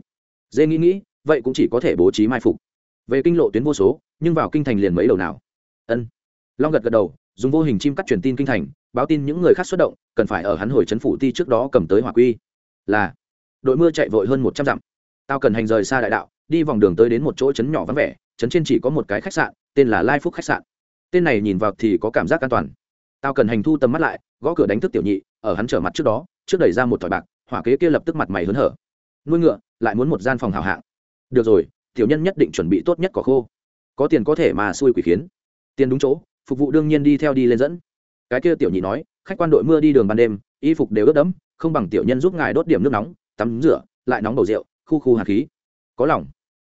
Dê nghĩ nghĩ, vậy cũng chỉ có thể bố trí mai phục. Về kinh lộ tuyến vô số, nhưng vào kinh thành liền mấy đầu nào? Ân. Long gật gật đầu, dùng vô hình chim cắt truyền tin kinh thành, báo tin những người khác xuất động, cần phải ở hắn hồi trấn phủ ti trước đó cầm tới hỏa quy là, đội mưa chạy vội hơn một trăm dặm. Tao cần hành rời xa đại đạo, đi vòng đường tới đến một chỗ trấn nhỏ vắng vẻ, trấn trên chỉ có một cái khách sạn, tên là lai phúc khách sạn. Tên này nhìn vào thì có cảm giác an toàn. Tao cần hành thu tầm mắt lại, gõ cửa đánh thức tiểu nhị, ở hắn trở mặt trước đó, trước đẩy ra một thỏi bạc, hỏa kế kia lập tức mặt mày hớn hở. Nuôi ngựa, lại muốn một gian phòng hào hạng. Được rồi, tiểu nhân nhất định chuẩn bị tốt nhất cỏ khô. Có tiền có thể mà xui quỷ khiến. Tiền đúng chỗ, phục vụ đương nhiên đi theo đi lên dẫn. Cái kia tiểu nhị nói, khách quan đội mưa đi đường ban đêm, y phục đều ướt đẫm không bằng tiểu nhân giúp ngài đốt điểm nước nóng, tắm rửa, lại nóng bầu rượu, khu khu hạt khí. Có lòng.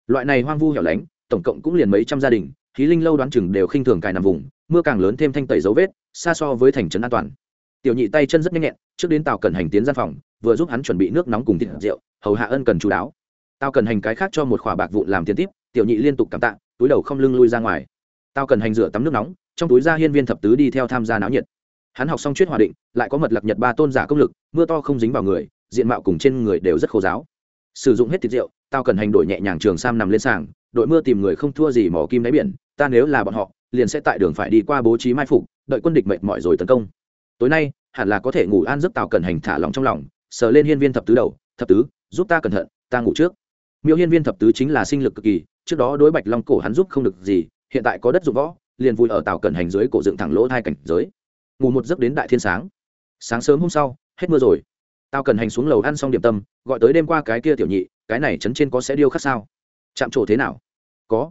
Loại này hoang vu hẻo lánh, tổng cộng cũng liền mấy trăm gia đình, khí linh lâu đoán chừng đều khinh thường cài nằm vùng, mưa càng lớn thêm thanh tẩy dấu vết, xa so với thành trấn an toàn. Tiểu nhị tay chân rất nhanh nhẹn, trước đến tàu cần hành tiến gian phòng, vừa giúp hắn chuẩn bị nước nóng cùng thịt rượu, hầu hạ ân cần chú đáo. Tao cần hành cái khác cho một khỏa bạc vụn làm tiền tiếp, tiểu nhị liên tục cảm tạ, túi đầu không lưng lui ra ngoài. Tao cần hành rửa tắm nước nóng, trong túi ra hiên viên thập tứ đi theo tham gia náo nhiệt hắn học xong chuyết hòa định, lại có mật lạc nhật ba tôn giả công lực, mưa to không dính vào người, diện mạo cùng trên người đều rất khô giáo. Sử dụng hết thịt rượu, tao cần hành đổi nhẹ nhàng trường sam nằm lên sàng, đội mưa tìm người không thua gì mỏ kim đáy biển, ta nếu là bọn họ, liền sẽ tại đường phải đi qua bố trí mai phục, đợi quân địch mệt mỏi rồi tấn công. Tối nay, hẳn là có thể ngủ an giấc tào cần hành thả lòng trong lòng, sờ lên hiên viên thập tứ đầu, thập tứ, giúp ta cẩn thận, ta ngủ trước. Miêu hiên viên thập tứ chính là sinh lực cực kỳ, trước đó đối bạch long cổ hắn giúp không được gì, hiện tại có đất dụng võ, liền vui ở tàu cẩn hành dưới cổ dựng thẳng lỗ hai cảnh giới ngủ một giấc đến đại thiên sáng. Sáng sớm hôm sau, hết mưa rồi. Tao cần hành xuống lầu ăn xong điểm tâm, gọi tới đêm qua cái kia tiểu nhị, cái này chấn trên có sẽ điêu khắc sao? Chạm trổ thế nào? Có.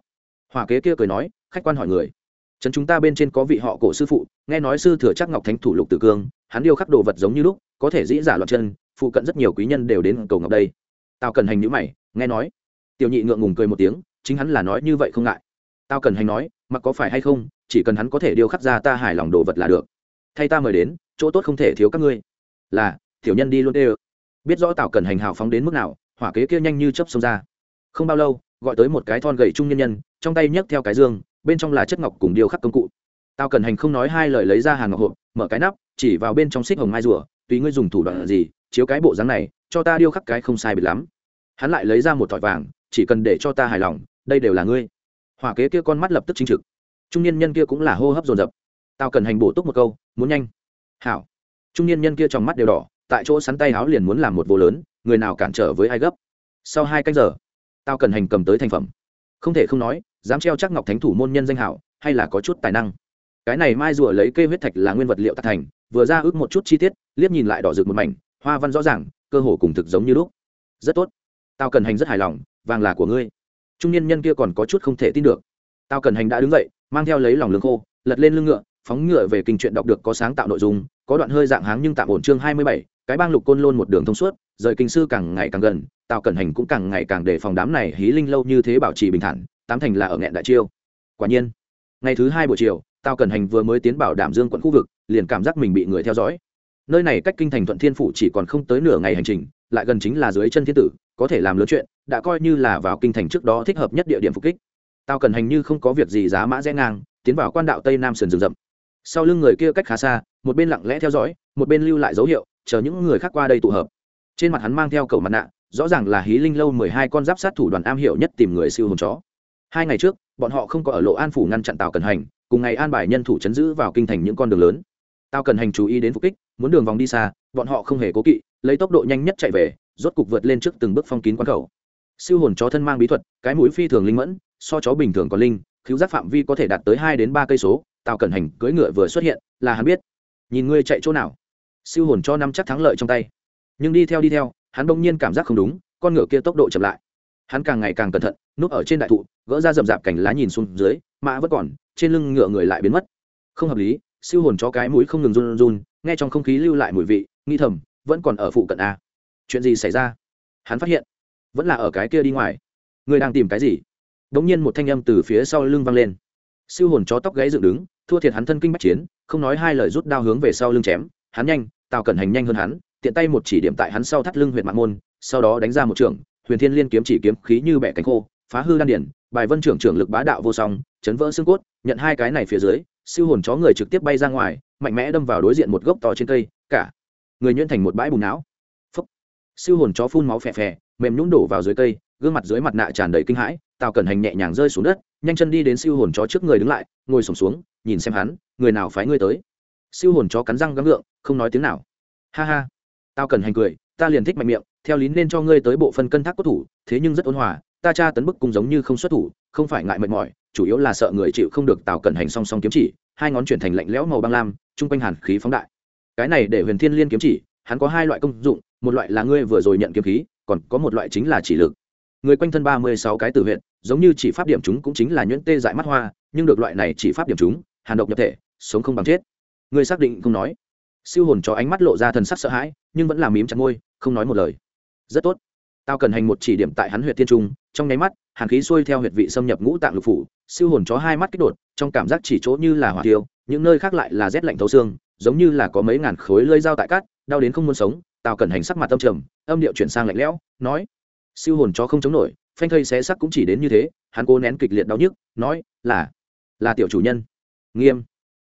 Hỏa kế kia cười nói, khách quan hỏi người. Chấn chúng ta bên trên có vị họ cổ sư phụ, nghe nói sư thừa chắc ngọc thánh thủ lục tử cương, hắn điêu khắc đồ vật giống như lúc, có thể dĩ giả loạt chân, phụ cận rất nhiều quý nhân đều đến cầu ngọc đây. Tao cần hành nhữ mày, nghe nói. Tiểu nhị ngượng ngùng cười một tiếng, chính hắn là nói như vậy không ngại. Tao cần hành nói, mặc có phải hay không, chỉ cần hắn có thể điêu khắc ra ta hài lòng đồ vật là được thay ta mời đến, chỗ tốt không thể thiếu các ngươi. Là, tiểu nhân đi luôn đê ơ biết rõ tào cần hành hào phóng đến mức nào, hỏa kế kia nhanh như chấp xông ra. Không bao lâu, gọi tới một cái thon gậy trung nhân nhân, trong tay nhấc theo cái dương, bên trong là chất ngọc cùng điêu khắc công cụ. Tao cần hành không nói hai lời lấy ra hàng ngọc hộp, mở cái nắp, chỉ vào bên trong xích hồng mai rùa, tùy ngươi dùng thủ đoạn gì, chiếu cái bộ dáng này, cho ta điêu khắc cái không sai biệt lắm. Hắn lại lấy ra một thỏi vàng, chỉ cần để cho ta hài lòng, đây đều là ngươi. Hỏa kế kia con mắt lập tức chính trực. Trung niên nhân kia cũng là hô hấp dồn dập. Tao cần hành bổ túc một câu muốn nhanh. Hảo. Trung niên nhân kia trong mắt đều đỏ, tại chỗ sắn tay áo liền muốn làm một vô lớn, người nào cản trở với ai gấp? Sau hai canh giờ, tao cần hành cầm tới thành phẩm. Không thể không nói, dám treo chắc ngọc thánh thủ môn nhân danh hảo, hay là có chút tài năng. Cái này mai rùa lấy cây huyết thạch là nguyên vật liệu tạc thành, vừa ra ước một chút chi tiết, liếc nhìn lại đỏ rực một mảnh, hoa văn rõ ràng, cơ hồ cùng thực giống như lúc. Rất tốt. Tao cần hành rất hài lòng, vàng là của ngươi. Trung niên nhân kia còn có chút không thể tin được. Tao cần hành đã đứng dậy, mang theo lấy lòng lương khô, lật lên lưng ngựa phóng ngựa về kinh truyện đọc được có sáng tạo nội dung, có đoạn hơi dạng háng nhưng tạm ổn chương hai mươi bảy, cái bang lục côn lôn một đường thông suốt, rời kinh sư càng ngày càng gần, tào cẩn hành cũng càng ngày càng để phòng đám này hí linh lâu như thế bảo trì bình thản, tám thành là ở nghẹn đại chiêu. Quả nhiên, ngày thứ hai buổi chiều, tào cẩn hành vừa mới tiến bảo đảm dương quận khu vực, liền cảm giác mình bị người theo dõi. Nơi này cách kinh thành thuận thiên phủ chỉ còn không tới nửa ngày hành trình, lại gần chính là dưới chân thiên tử, có thể làm lớn chuyện, đã coi như là vào kinh thành trước đó thích hợp nhất địa điểm phục kích. Tào cẩn hành như không có việc gì giá mã rẽ ngang, tiến vào quan đạo tây nam sườn rừng rậm sau lưng người kia cách khá xa, một bên lặng lẽ theo dõi, một bên lưu lại dấu hiệu, chờ những người khác qua đây tụ hợp. Trên mặt hắn mang theo cầu mặt nạ, rõ ràng là hí linh lâu mười hai con giáp sát thủ đoàn am hiểu nhất tìm người siêu hồn chó. Hai ngày trước, bọn họ không có ở lộ an phủ ngăn chặn tàu cần hành, cùng ngày an bài nhân thủ chấn giữ vào kinh thành những con đường lớn. Tàu cần hành chú ý đến phục kích, muốn đường vòng đi xa, bọn họ không hề cố kỵ, lấy tốc độ nhanh nhất chạy về, rốt cục vượt lên trước từng bước phong kín quán khẩu. Siêu hồn chó thân mang bí thuật, cái mũi phi thường linh mẫn, so chó bình thường có linh cứu giác phạm vi có thể đạt tới hai đến ba cây số tào cẩn hành cưỡi ngựa vừa xuất hiện, là hắn biết. Nhìn ngươi chạy chỗ nào? Siêu hồn cho năm chắc thắng lợi trong tay. Nhưng đi theo đi theo, hắn bỗng nhiên cảm giác không đúng, con ngựa kia tốc độ chậm lại. Hắn càng ngày càng cẩn thận, núp ở trên đại thụ, gỡ ra rậm rạp cành lá nhìn xuống dưới, mã vẫn còn, trên lưng ngựa người lại biến mất. Không hợp lý, siêu hồn cho cái mũi không ngừng run run, nghe trong không khí lưu lại mùi vị nghi thầm, vẫn còn ở phụ cận a. Chuyện gì xảy ra? Hắn phát hiện, vẫn là ở cái kia đi ngoài. Người đang tìm cái gì? Đ ỗ n g nhiên một thanh âm từ phía sau lưng văng lên. Siêu hồn chó tóc gáy dựng đứng thua thiệt hắn thân kinh bách chiến, không nói hai lời rút đao hướng về sau lưng chém, hắn nhanh, tào cẩn hành nhanh hơn hắn, tiện tay một chỉ điểm tại hắn sau thắt lưng huyện mạng môn, sau đó đánh ra một trường, huyền thiên liên kiếm chỉ kiếm khí như bẻ cánh khô, phá hư đan điển bài vân trưởng trưởng lực bá đạo vô song, chấn vỡ xương cốt, nhận hai cái này phía dưới, siêu hồn chó người trực tiếp bay ra ngoài, mạnh mẽ đâm vào đối diện một gốc to trên cây, cả người nhuyễn thành một bãi bùn não. Phấp siêu hồn chó phun máu phè phè, mềm nhũng đổ vào dưới cây, gương mặt dưới mặt nạ tràn đầy kinh hãi, tào cẩn hành nhẹ nhàng rơi xuống đất, nhanh chân đi đến siêu hồn chó trước người đứng lại, ngồi sổm xuống nhìn xem hắn, người nào phái ngươi tới? Siêu hồn chó cắn răng gắng ngượng không nói tiếng nào. Ha ha, tao cần hành cười, ta liền thích mạnh miệng, theo lý nên cho ngươi tới bộ phân cân thác cốt thủ, thế nhưng rất ôn hòa, ta cha tấn bức cùng giống như không xuất thủ, không phải ngại mệt mỏi, chủ yếu là sợ người chịu không được tào cẩn hành song song kiếm chỉ, hai ngón chuyển thành lạnh lẽo màu băng lam, chung quanh hàn khí phóng đại. Cái này để huyền thiên liên kiếm chỉ, hắn có hai loại công dụng, một loại là ngươi vừa rồi nhận kiếm khí, còn có một loại chính là chỉ lực. Người quanh thân ba mươi sáu cái tử huyện giống như chỉ pháp điểm chúng cũng chính là nhuyễn tê dại mắt hoa, nhưng được loại này chỉ pháp điểm chúng hàn độc nhập thể, sống không bằng chết. Ngươi xác định không nói. Siêu hồn cho ánh mắt lộ ra thần sắc sợ hãi, nhưng vẫn làm mím chặt môi, không nói một lời. Rất tốt. Tao cần hành một chỉ điểm tại hắn huyện tiên trung, trong nháy mắt, hàn khí xuôi theo huyệt vị xâm nhập ngũ tạng lục phủ, siêu hồn chó hai mắt kích đột, trong cảm giác chỉ chỗ như là hỏa tiêu, những nơi khác lại là rét lạnh thấu xương, giống như là có mấy ngàn khối lơi dao tại cát đau đến không muốn sống, tao cần hành sắc mặt âm trầm, âm điệu chuyển sang lạnh lẽo, nói. Siêu hồn chó không chống nổi, phanh thây xé sắc cũng chỉ đến như thế, hắn cố nén kịch liệt đau nhức, nói, là là tiểu chủ nhân nghiêm.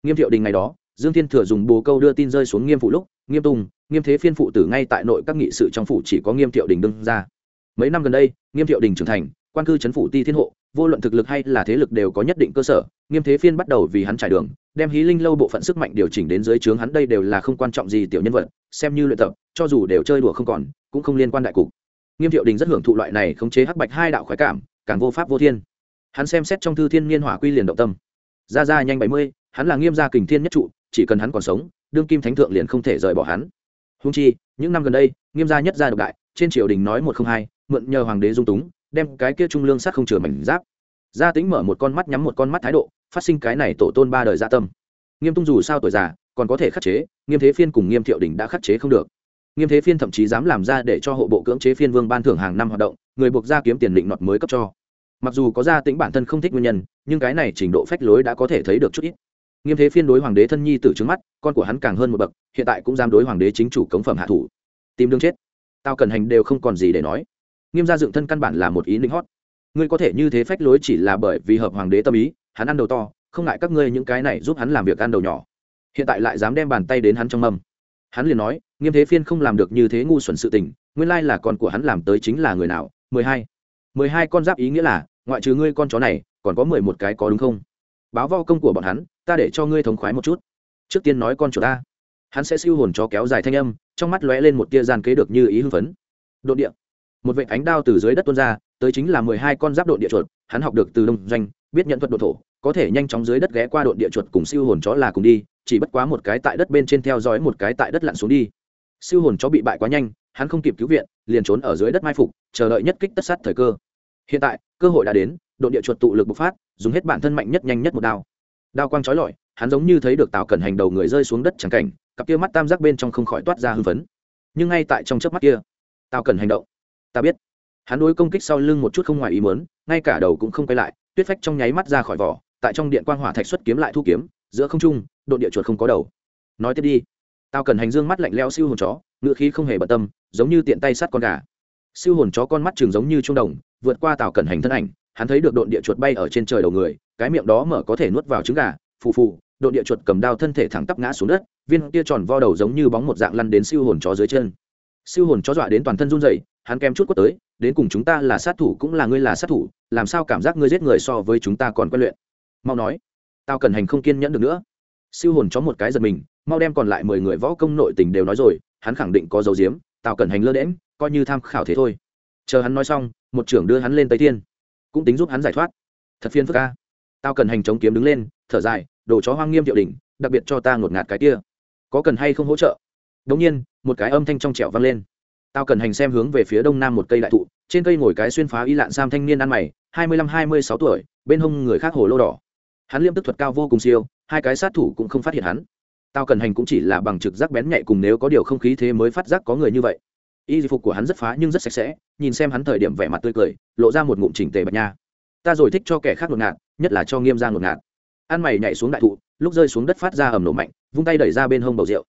Nghiêm thiệu đình ngày đó, dương thiên thừa dùng bồ câu đưa tin rơi xuống nghiêm phụ lúc, nghiêm tùng, nghiêm thế phiên phụ tử ngay tại nội các nghị sự trong phủ chỉ có nghiêm thiệu đình đương ra. Mấy năm gần đây, nghiêm thiệu đình trưởng thành, quan cư chấn phủ ti thiên hộ, vô luận thực lực hay là thế lực đều có nhất định cơ sở, nghiêm thế phiên bắt đầu vì hắn trải đường, đem hí linh lâu bộ phận sức mạnh điều chỉnh đến dưới trướng hắn đây đều là không quan trọng gì tiểu nhân vật, xem như luyện tập, cho dù đều chơi đùa không còn, cũng không liên quan đại cục. Nghiêm thiệu đình rất hưởng thụ loại này khống chế hắc bạch hai đạo khoái cảm, càng vô pháp vô thiên. Hắn xem xét trong thư thiên niên hỏa quy liền động tâm ra ra nhanh bảy mươi, hắn là nghiêm gia kình thiên nhất trụ, chỉ cần hắn còn sống, đương kim thánh thượng liền không thể rời bỏ hắn. Húng chi, những năm gần đây, nghiêm gia nhất gia độc đại, trên triều đình nói một không hai, mượn nhờ hoàng đế dung túng, đem cái kia trung lương sát không chừa mảnh giáp. Gia tính mở một con mắt nhắm một con mắt thái độ, phát sinh cái này tổ tôn ba đời gia tâm. Nghiêm tung dù sao tuổi già, còn có thể khắc chế, nghiêm thế phiên cùng nghiêm thiệu đình đã khắc chế không được. Nghiêm thế phiên thậm chí dám làm ra để cho hộ bộ cưỡng chế phiên vương ban thưởng hàng năm hoạt động, người buộc ra kiếm tiền định nọt mới cấp cho. Mặc dù có gia tính bản thân không thích nguyên nhân nhưng cái này trình độ phách lối đã có thể thấy được chút ít. Nghiêm thế phiên đối hoàng đế thân nhi tử trứng mắt, con của hắn càng hơn một bậc, hiện tại cũng dám đối hoàng đế chính chủ cống phẩm hạ thủ. Tìm đương chết. Tao cần hành đều không còn gì để nói. Nghiêm gia dựng thân căn bản là một ý linh hót. Ngươi có thể như thế phách lối chỉ là bởi vì hợp hoàng đế tâm ý, hắn ăn đầu to, không ngại các ngươi những cái này giúp hắn làm việc ăn đầu nhỏ. Hiện tại lại dám đem bàn tay đến hắn trong mâm. Hắn liền nói, nghiêm thế phiên không làm được như thế ngu xuẩn sự tình, nguyên lai là con của hắn làm tới chính là người nào? Mười hai. Mười hai con giáp ý nghĩa là, ngoại trừ ngươi con chó này còn có mười một cái có đúng không? Báo vo công của bọn hắn, ta để cho ngươi thống khoái một chút. Trước tiên nói con chuột ta. Hắn sẽ siêu hồn cho kéo dài thanh âm, trong mắt lóe lên một tia gian kế được như ý hưng phấn. Đột địa. Một vệ ánh đao từ dưới đất tuôn ra, tới chính là mười hai con giáp độn địa chuột, hắn học được từ đông doanh, biết nhận thuật độ thổ, có thể nhanh chóng dưới đất ghé qua độn địa chuột cùng siêu hồn chó là cùng đi, chỉ bất quá một cái tại đất bên trên theo dõi một cái tại đất lặn xuống đi. Siêu hồn chó bị bại quá nhanh, hắn không kịp cứu viện, liền trốn ở dưới đất mai phục, chờ đợi nhất kích tất sát thời cơ. Hiện tại, cơ hội đã đến đội địa chuột tụ lực bộc phát, dùng hết bản thân mạnh nhất nhanh nhất một đao. Đao quang trói lọi, hắn giống như thấy được tào cẩn hành đầu người rơi xuống đất chẳng cảnh, cặp kia mắt tam giác bên trong không khỏi toát ra hưng phấn. Nhưng ngay tại trong chớp mắt kia, tào cẩn hành động. Ta biết. Hắn đối công kích sau lưng một chút không ngoài ý mớn ngay cả đầu cũng không quay lại, tuyết phách trong nháy mắt ra khỏi vỏ, tại trong điện quang hỏa thạch xuất kiếm lại thu kiếm, giữa không trung đội địa chuột không có đầu. Nói tiếp đi. Tao cần hành dương mắt lạnh leo siêu hồn chó, ngựa khí không hề bận tâm, giống như tiện tay sát con gà. Siêu hồn chó con mắt trường giống như trung đồng, vượt qua tào cẩn hành thân ảnh hắn thấy được độn địa chuột bay ở trên trời đầu người, cái miệng đó mở có thể nuốt vào trứng gà, phù phù, độn địa chuột cầm đao thân thể thẳng tắp ngã xuống đất, viên kia tròn vo đầu giống như bóng một dạng lăn đến siêu hồn chó dưới chân. Siêu hồn chó dọa đến toàn thân run rẩy, hắn kem chút quất tới, đến cùng chúng ta là sát thủ cũng là ngươi là sát thủ, làm sao cảm giác ngươi giết người so với chúng ta còn quen luyện? Mau nói, tao cần hành không kiên nhẫn được nữa. Siêu hồn chó một cái giật mình, mau đem còn lại mười người võ công nội tình đều nói rồi, hắn khẳng định có dấu diếm tao cần hành lơ đễm coi như tham khảo thế thôi. Chờ hắn nói xong, một trưởng đưa hắn lên tây thiên cũng tính giúp hắn giải thoát. Thật phiền phức ca tao cần hành chống kiếm đứng lên, thở dài, đồ chó hoang nghiêm thiệu đỉnh, đặc biệt cho ta ngột ngạt cái kia. Có cần hay không hỗ trợ? Đống nhiên, một cái âm thanh trong trẻo vang lên. Tao cần hành xem hướng về phía đông nam một cây đại thụ, trên cây ngồi cái xuyên phá y lạn sam thanh niên ăn mày, hai mươi lăm, hai mươi sáu tuổi, bên hông người khác hồ lô đỏ. Hắn liêm tức thuật cao vô cùng siêu, hai cái sát thủ cũng không phát hiện hắn. Tao cần hành cũng chỉ là bằng trực giác bén nhạy cùng nếu có điều không khí thế mới phát giác có người như vậy y phục của hắn rất phá nhưng rất sạch sẽ, nhìn xem hắn thời điểm vẻ mặt tươi cười, lộ ra một ngụm chỉnh tề bạch nha. Ta rồi thích cho kẻ khác ngột ngạt, nhất là cho nghiêm ra ngột ngạt. Ăn mày nhảy xuống đại thụ, lúc rơi xuống đất phát ra ầm nổ mạnh, vung tay đẩy ra bên hông bầu rượu.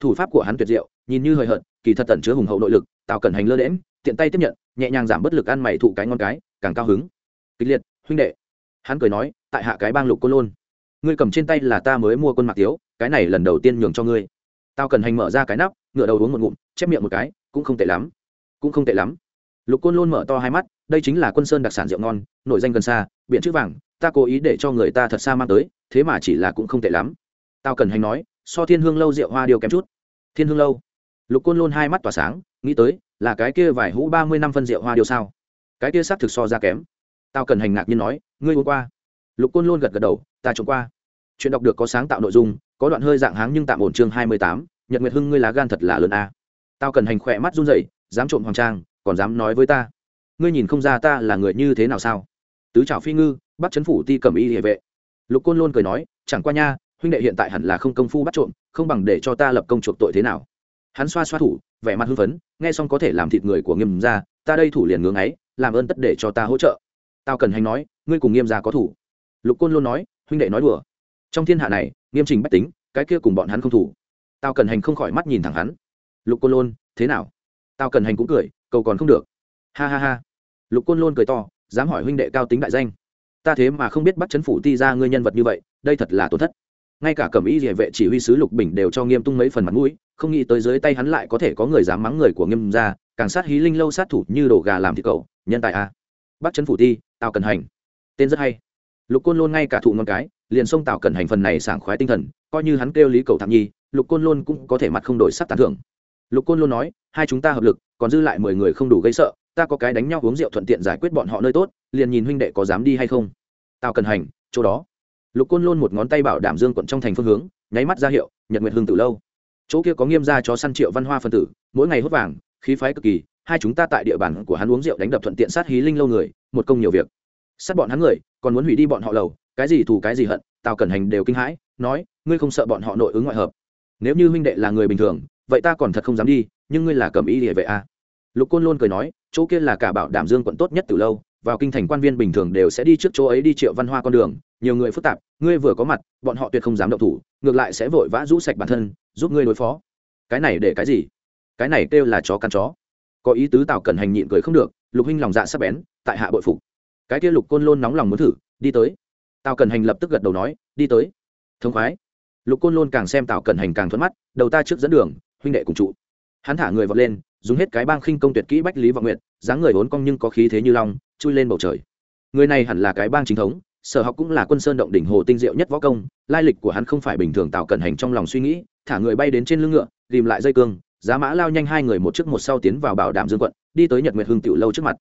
Thủ pháp của hắn tuyệt diệu, nhìn như hời hợt, kỳ thật tẩn chứa hùng hậu nội lực tạo cẩn hành lơ đễm tiện tay tiếp nhận, nhẹ nhàng giảm bất lực ăn mày thụ cái ngon cái, càng cao hứng. Kịch liệt, huynh đệ. Hắn cười nói, tại hạ cái bang lục cô lôn. Ngươi cầm trên tay là ta mới mua quân mạc tiếu, cái này lần đầu tiên nhường cho ngươi. Tao cần hành mở ra cái nắp ngựa đầu uống một ngụm, chép miệng một cái cũng không tệ lắm. Cũng không tệ lắm. Lục côn lôn mở to hai mắt, đây chính là quân sơn đặc sản rượu ngon, nổi danh gần xa biện chữ vàng, ta cố ý để cho người ta thật xa mang tới, thế mà chỉ là cũng không tệ lắm. Tao cần hành nói, so thiên hương lâu rượu hoa điều kém chút. Thiên hương lâu? Lục côn lôn hai mắt tỏa sáng, nghĩ tới, là cái kia vài hũ ba mươi năm phân rượu hoa điều sao? Cái kia xác thực so ra kém. Tao cần hành ngạc nhiên nói, ngươi uống qua. Lục côn lôn gật gật đầu, ta trốn qua. Chuyện đọc được có sáng tạo nội dung, có đoạn hơi dạng háng nhưng tạm ổn chương hai mươi tám, nhật nguyệt hưng ngươi lá gan thật là lớn a tao cần hành khỏe mắt run rẩy dám trộm hoàng trang còn dám nói với ta. Ngươi nhìn không ra ta là người như thế nào sao? Tứ trào phi ngư bắt chấn phủ ti cầm y địa vệ. Lục côn lôn cười nói chẳng qua nha huynh đệ hiện tại hẳn là không công phu bắt trộm không bằng để cho ta lập công chuộc tội thế nào. Hắn xoa xoa thủ vẻ mặt hưng phấn nghe xong có thể làm thịt người của nghiêm gia, ta đây thủ liền ngưỡng ấy làm ơn tất để cho ta hỗ trợ. Tao cần hành nói ngươi cùng nghiêm gia có thủ. Lục côn luôn nói huynh đệ nói đùa. Trong thiên hạ này nghiêm trình bách tính cái kia cùng bọn hắn không thủ. Tao cần hành không khỏi mắt nhìn thẳng hắn lục côn lôn, thế nào? Tao cần hành cũng cười, cầu còn không được. Ha ha ha. Lục côn lôn cười to, dám hỏi huynh đệ cao tính đại danh. Ta thế mà không biết bắt chấn phủ ti ra ngươi nhân vật như vậy, đây thật là tổn thất. Ngay cả cẩm y địa vệ chỉ huy sứ lục bình đều cho nghiêm tung mấy phần mặt mũi, không nghĩ tới dưới tay hắn lại có thể có người dám mắng người của nghiêm ra càng sát hí linh lâu sát thủ như đồ gà làm thịt cậu, nhân tài a. Bắt chấn phủ ti, tào cần hành. Tên rất hay. Lục côn lôn ngay cả thụ ngon cái, liền xông tào cần hành phần này sảng khoái tinh thần, coi như hắn kêu lý cầu thảm nhi, lục côn lôn cũng có thể mặt không đổi sắc tán thưởng lục côn lôn nói, hai chúng ta hợp lực, còn dư lại mười người không đủ gây sợ, ta có cái đánh nhau uống rượu thuận tiện giải quyết bọn họ nơi tốt, liền nhìn huynh đệ có dám đi hay không. Tao cần hành, chỗ đó. Lục côn lôn một ngón tay bảo đảm dương quận trong thành phương hướng, nháy mắt ra hiệu, nhật nguyệt hương từ lâu. Chỗ kia có nghiêm ra cho săn triệu văn hoa phân tử, mỗi ngày hốt vàng, khí phái cực kỳ, hai chúng ta tại địa bàn của hắn uống rượu đánh đập thuận tiện sát hí linh lâu người, một công nhiều việc. Sát bọn hắn người, còn muốn hủy đi bọn họ lầu, cái gì thù cái gì hận, tào cẩn hành đều kinh hãi, nói, ngươi không sợ bọn họ nội ứng ngoại hợp. Nếu như huynh đệ là người bình thường vậy ta còn thật không dám đi, nhưng ngươi là cầm ý địa vệ a à. lục côn luôn cười nói, chỗ kia là cả bảo đảm dương quận tốt nhất từ lâu, vào kinh thành quan viên bình thường đều sẽ đi trước chỗ ấy đi triệu văn hoa con đường, nhiều người phức tạp, ngươi vừa có mặt, bọn họ tuyệt không dám động thủ, ngược lại sẽ vội vã rũ sạch bản thân, giúp ngươi đối phó. Cái này để cái gì? Cái này kêu là chó căn chó. Có ý tứ tào cần hành nhịn cười không được, lục huynh lòng dạ sắp bén, tại hạ bội phục. Cái kia lục côn lôn nóng lòng muốn thử, đi tới. Tào cần hành lập tức gật đầu nói, đi tới. Thông khoái. Lục côn lôn càng xem tào cần hành càng thuận mắt, đầu ta trước dẫn đường huynh đệ cùng trụ. Hắn thả người vọt lên, dùng hết cái bang khinh công tuyệt kỹ bách lý vọng nguyện dáng người vốn cong nhưng có khí thế như long, chui lên bầu trời. Người này hẳn là cái bang chính thống, sở học cũng là quân sơn động đỉnh hồ tinh diệu nhất võ công, lai lịch của hắn không phải bình thường tạo cẩn hành trong lòng suy nghĩ, thả người bay đến trên lưng ngựa, tìm lại dây cương, giá mã lao nhanh hai người một trước một sau tiến vào bảo đảm dương quận, đi tới nhật nguyệt hưng tiểu lâu trước mặt.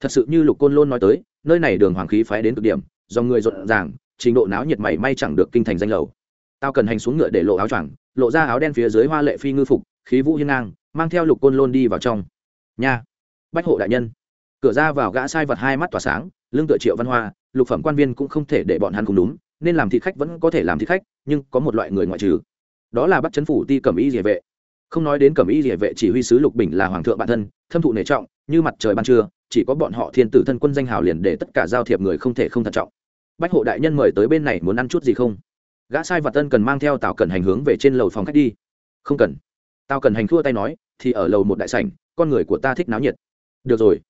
Thật sự như lục côn lôn nói tới, nơi này đường hoàng khí phái đến cực điểm do người rộn ràng, trình độ náo nhiệt mảy may chẳng được kinh thành danh lầu tao cần hành xuống ngựa để lộ áo choàng, lộ ra áo đen phía dưới hoa lệ phi ngư phục, khí vũ hiên ngang, mang theo lục côn lôn đi vào trong. Nhà. bách hộ đại nhân! Cửa ra vào gã sai vật hai mắt tỏa sáng, lưng tựa triệu văn hoa, lục phẩm quan viên cũng không thể để bọn hắn cùng đúng, nên làm thị khách vẫn có thể làm thị khách, nhưng có một loại người ngoại trừ. Đó là bắt chấn phủ ti cẩm y địa vệ. Không nói đến cẩm y địa vệ chỉ huy sứ lục bình là hoàng thượng bản thân, thâm thụ nể trọng, như mặt trời ban trưa, chỉ có bọn họ thiên tử thân quân danh hào liền để tất cả giao thiệp người không thể không thận trọng. Bách hộ đại nhân mời tới bên này muốn ăn chút gì không? Gã sai vật tân cần mang theo tào cần hành hướng về trên lầu phòng khách đi. Không cần. Tào cần hành thua tay nói, thì ở lầu một đại sảnh, con người của ta thích náo nhiệt. Được rồi.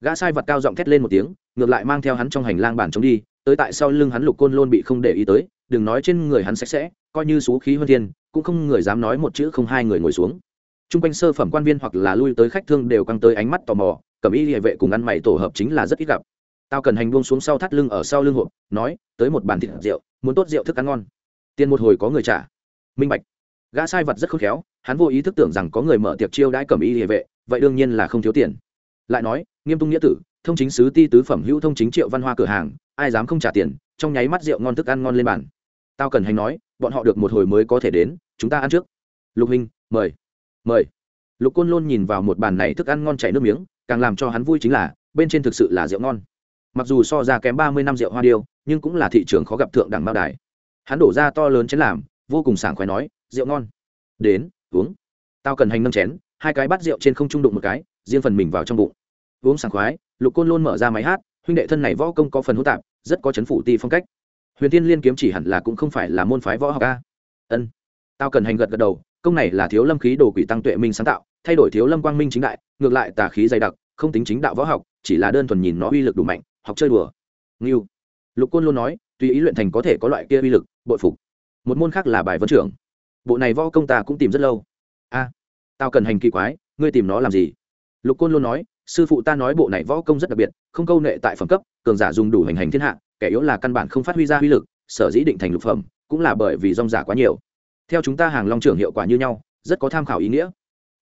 Gã sai vật cao giọng thét lên một tiếng, ngược lại mang theo hắn trong hành lang bàn chống đi, tới tại sau lưng hắn lục côn lôn bị không để ý tới, đừng nói trên người hắn sạch sẽ, coi như xú khí hơn thiên, cũng không người dám nói một chữ không hai người ngồi xuống. T r u n g quanh sơ phẩm quan viên hoặc là lui tới khách thương đều căng tới ánh mắt tò mò, cầm y địa vệ cùng ăn mày tổ hợp chính là rất ít gặp. Tao cần hành buông xuống sau thắt lưng ở sau lưng hộp, nói, tới một bàn thịt rượu, muốn tốt rượu thức ăn ngon tiền một hồi có người trả. Minh bạch. Gã sai vật rất khôn khéo, hắn vô ý thức tưởng rằng có người mở tiệc chiêu đãi cầm y địa vệ, vậy đương nhiên là không thiếu tiền. Lại nói, nghiêm tung nghĩa tử, thông chính sứ ti tứ phẩm hữu thông chính triệu văn hoa cửa hàng, ai dám không trả tiền, trong nháy mắt rượu ngon thức ăn ngon lên bàn. Tao cần hành nói, bọn họ được một hồi mới có thể đến, chúng ta ăn trước. Lục hình, mời. Mời. Lục côn lôn nhìn vào một bàn này thức ăn ngon chảy nước miếng, càng làm cho hắn vui chính là, bên trên thực sự là rượu ngon. Mặc dù so ra kém ba mươi năm rượu hoa điêu, nhưng cũng là thị trường khó gặp thượng đẳng mao đài hắn đổ ra to lớn chén làm, vô cùng sảng khoái nói, rượu ngon. Đến, uống. Tao cần hành nâng chén, hai cái bát rượu trên không trung đụng một cái, riêng phần mình vào trong bụng. Uống sảng khoái, lục côn luôn mở ra máy hát, huynh đệ thân này võ công có phần hỗn tạp, rất có chấn phủ ti phong cách. Huyền tiên liên kiếm chỉ hẳn là cũng không phải là môn phái võ học a. Ân. Tao cần hành gật gật đầu, công này là thiếu lâm khí đồ quỷ tăng tuệ minh sáng tạo, thay đổi thiếu lâm quang minh chính đại, ngược lại tà khí dày đặc, không tính chính đạo võ học, chỉ là đơn thuần nhìn nó uy lực đủ mạnh, học chơi đùa. Nghiêu lục côn luôn nói, tùy ý luyện thành có thể có loại kia uy lực bội phục. Một môn khác là bài vấn trưởng. Bộ này võ công ta cũng tìm rất lâu. A, tao cần hành kỳ quái, ngươi tìm nó làm gì? Lục côn luôn nói, sư phụ ta nói bộ này võ công rất đặc biệt, không câu nệ tại phẩm cấp, cường giả dùng đủ hành hành thiên hạ, kẻ yếu là căn bản không phát huy ra uy lực, sở dĩ định thành lục phẩm, cũng là bởi vì rong giả quá nhiều. Theo chúng ta hàng long trưởng hiệu quả như nhau, rất có tham khảo ý nghĩa.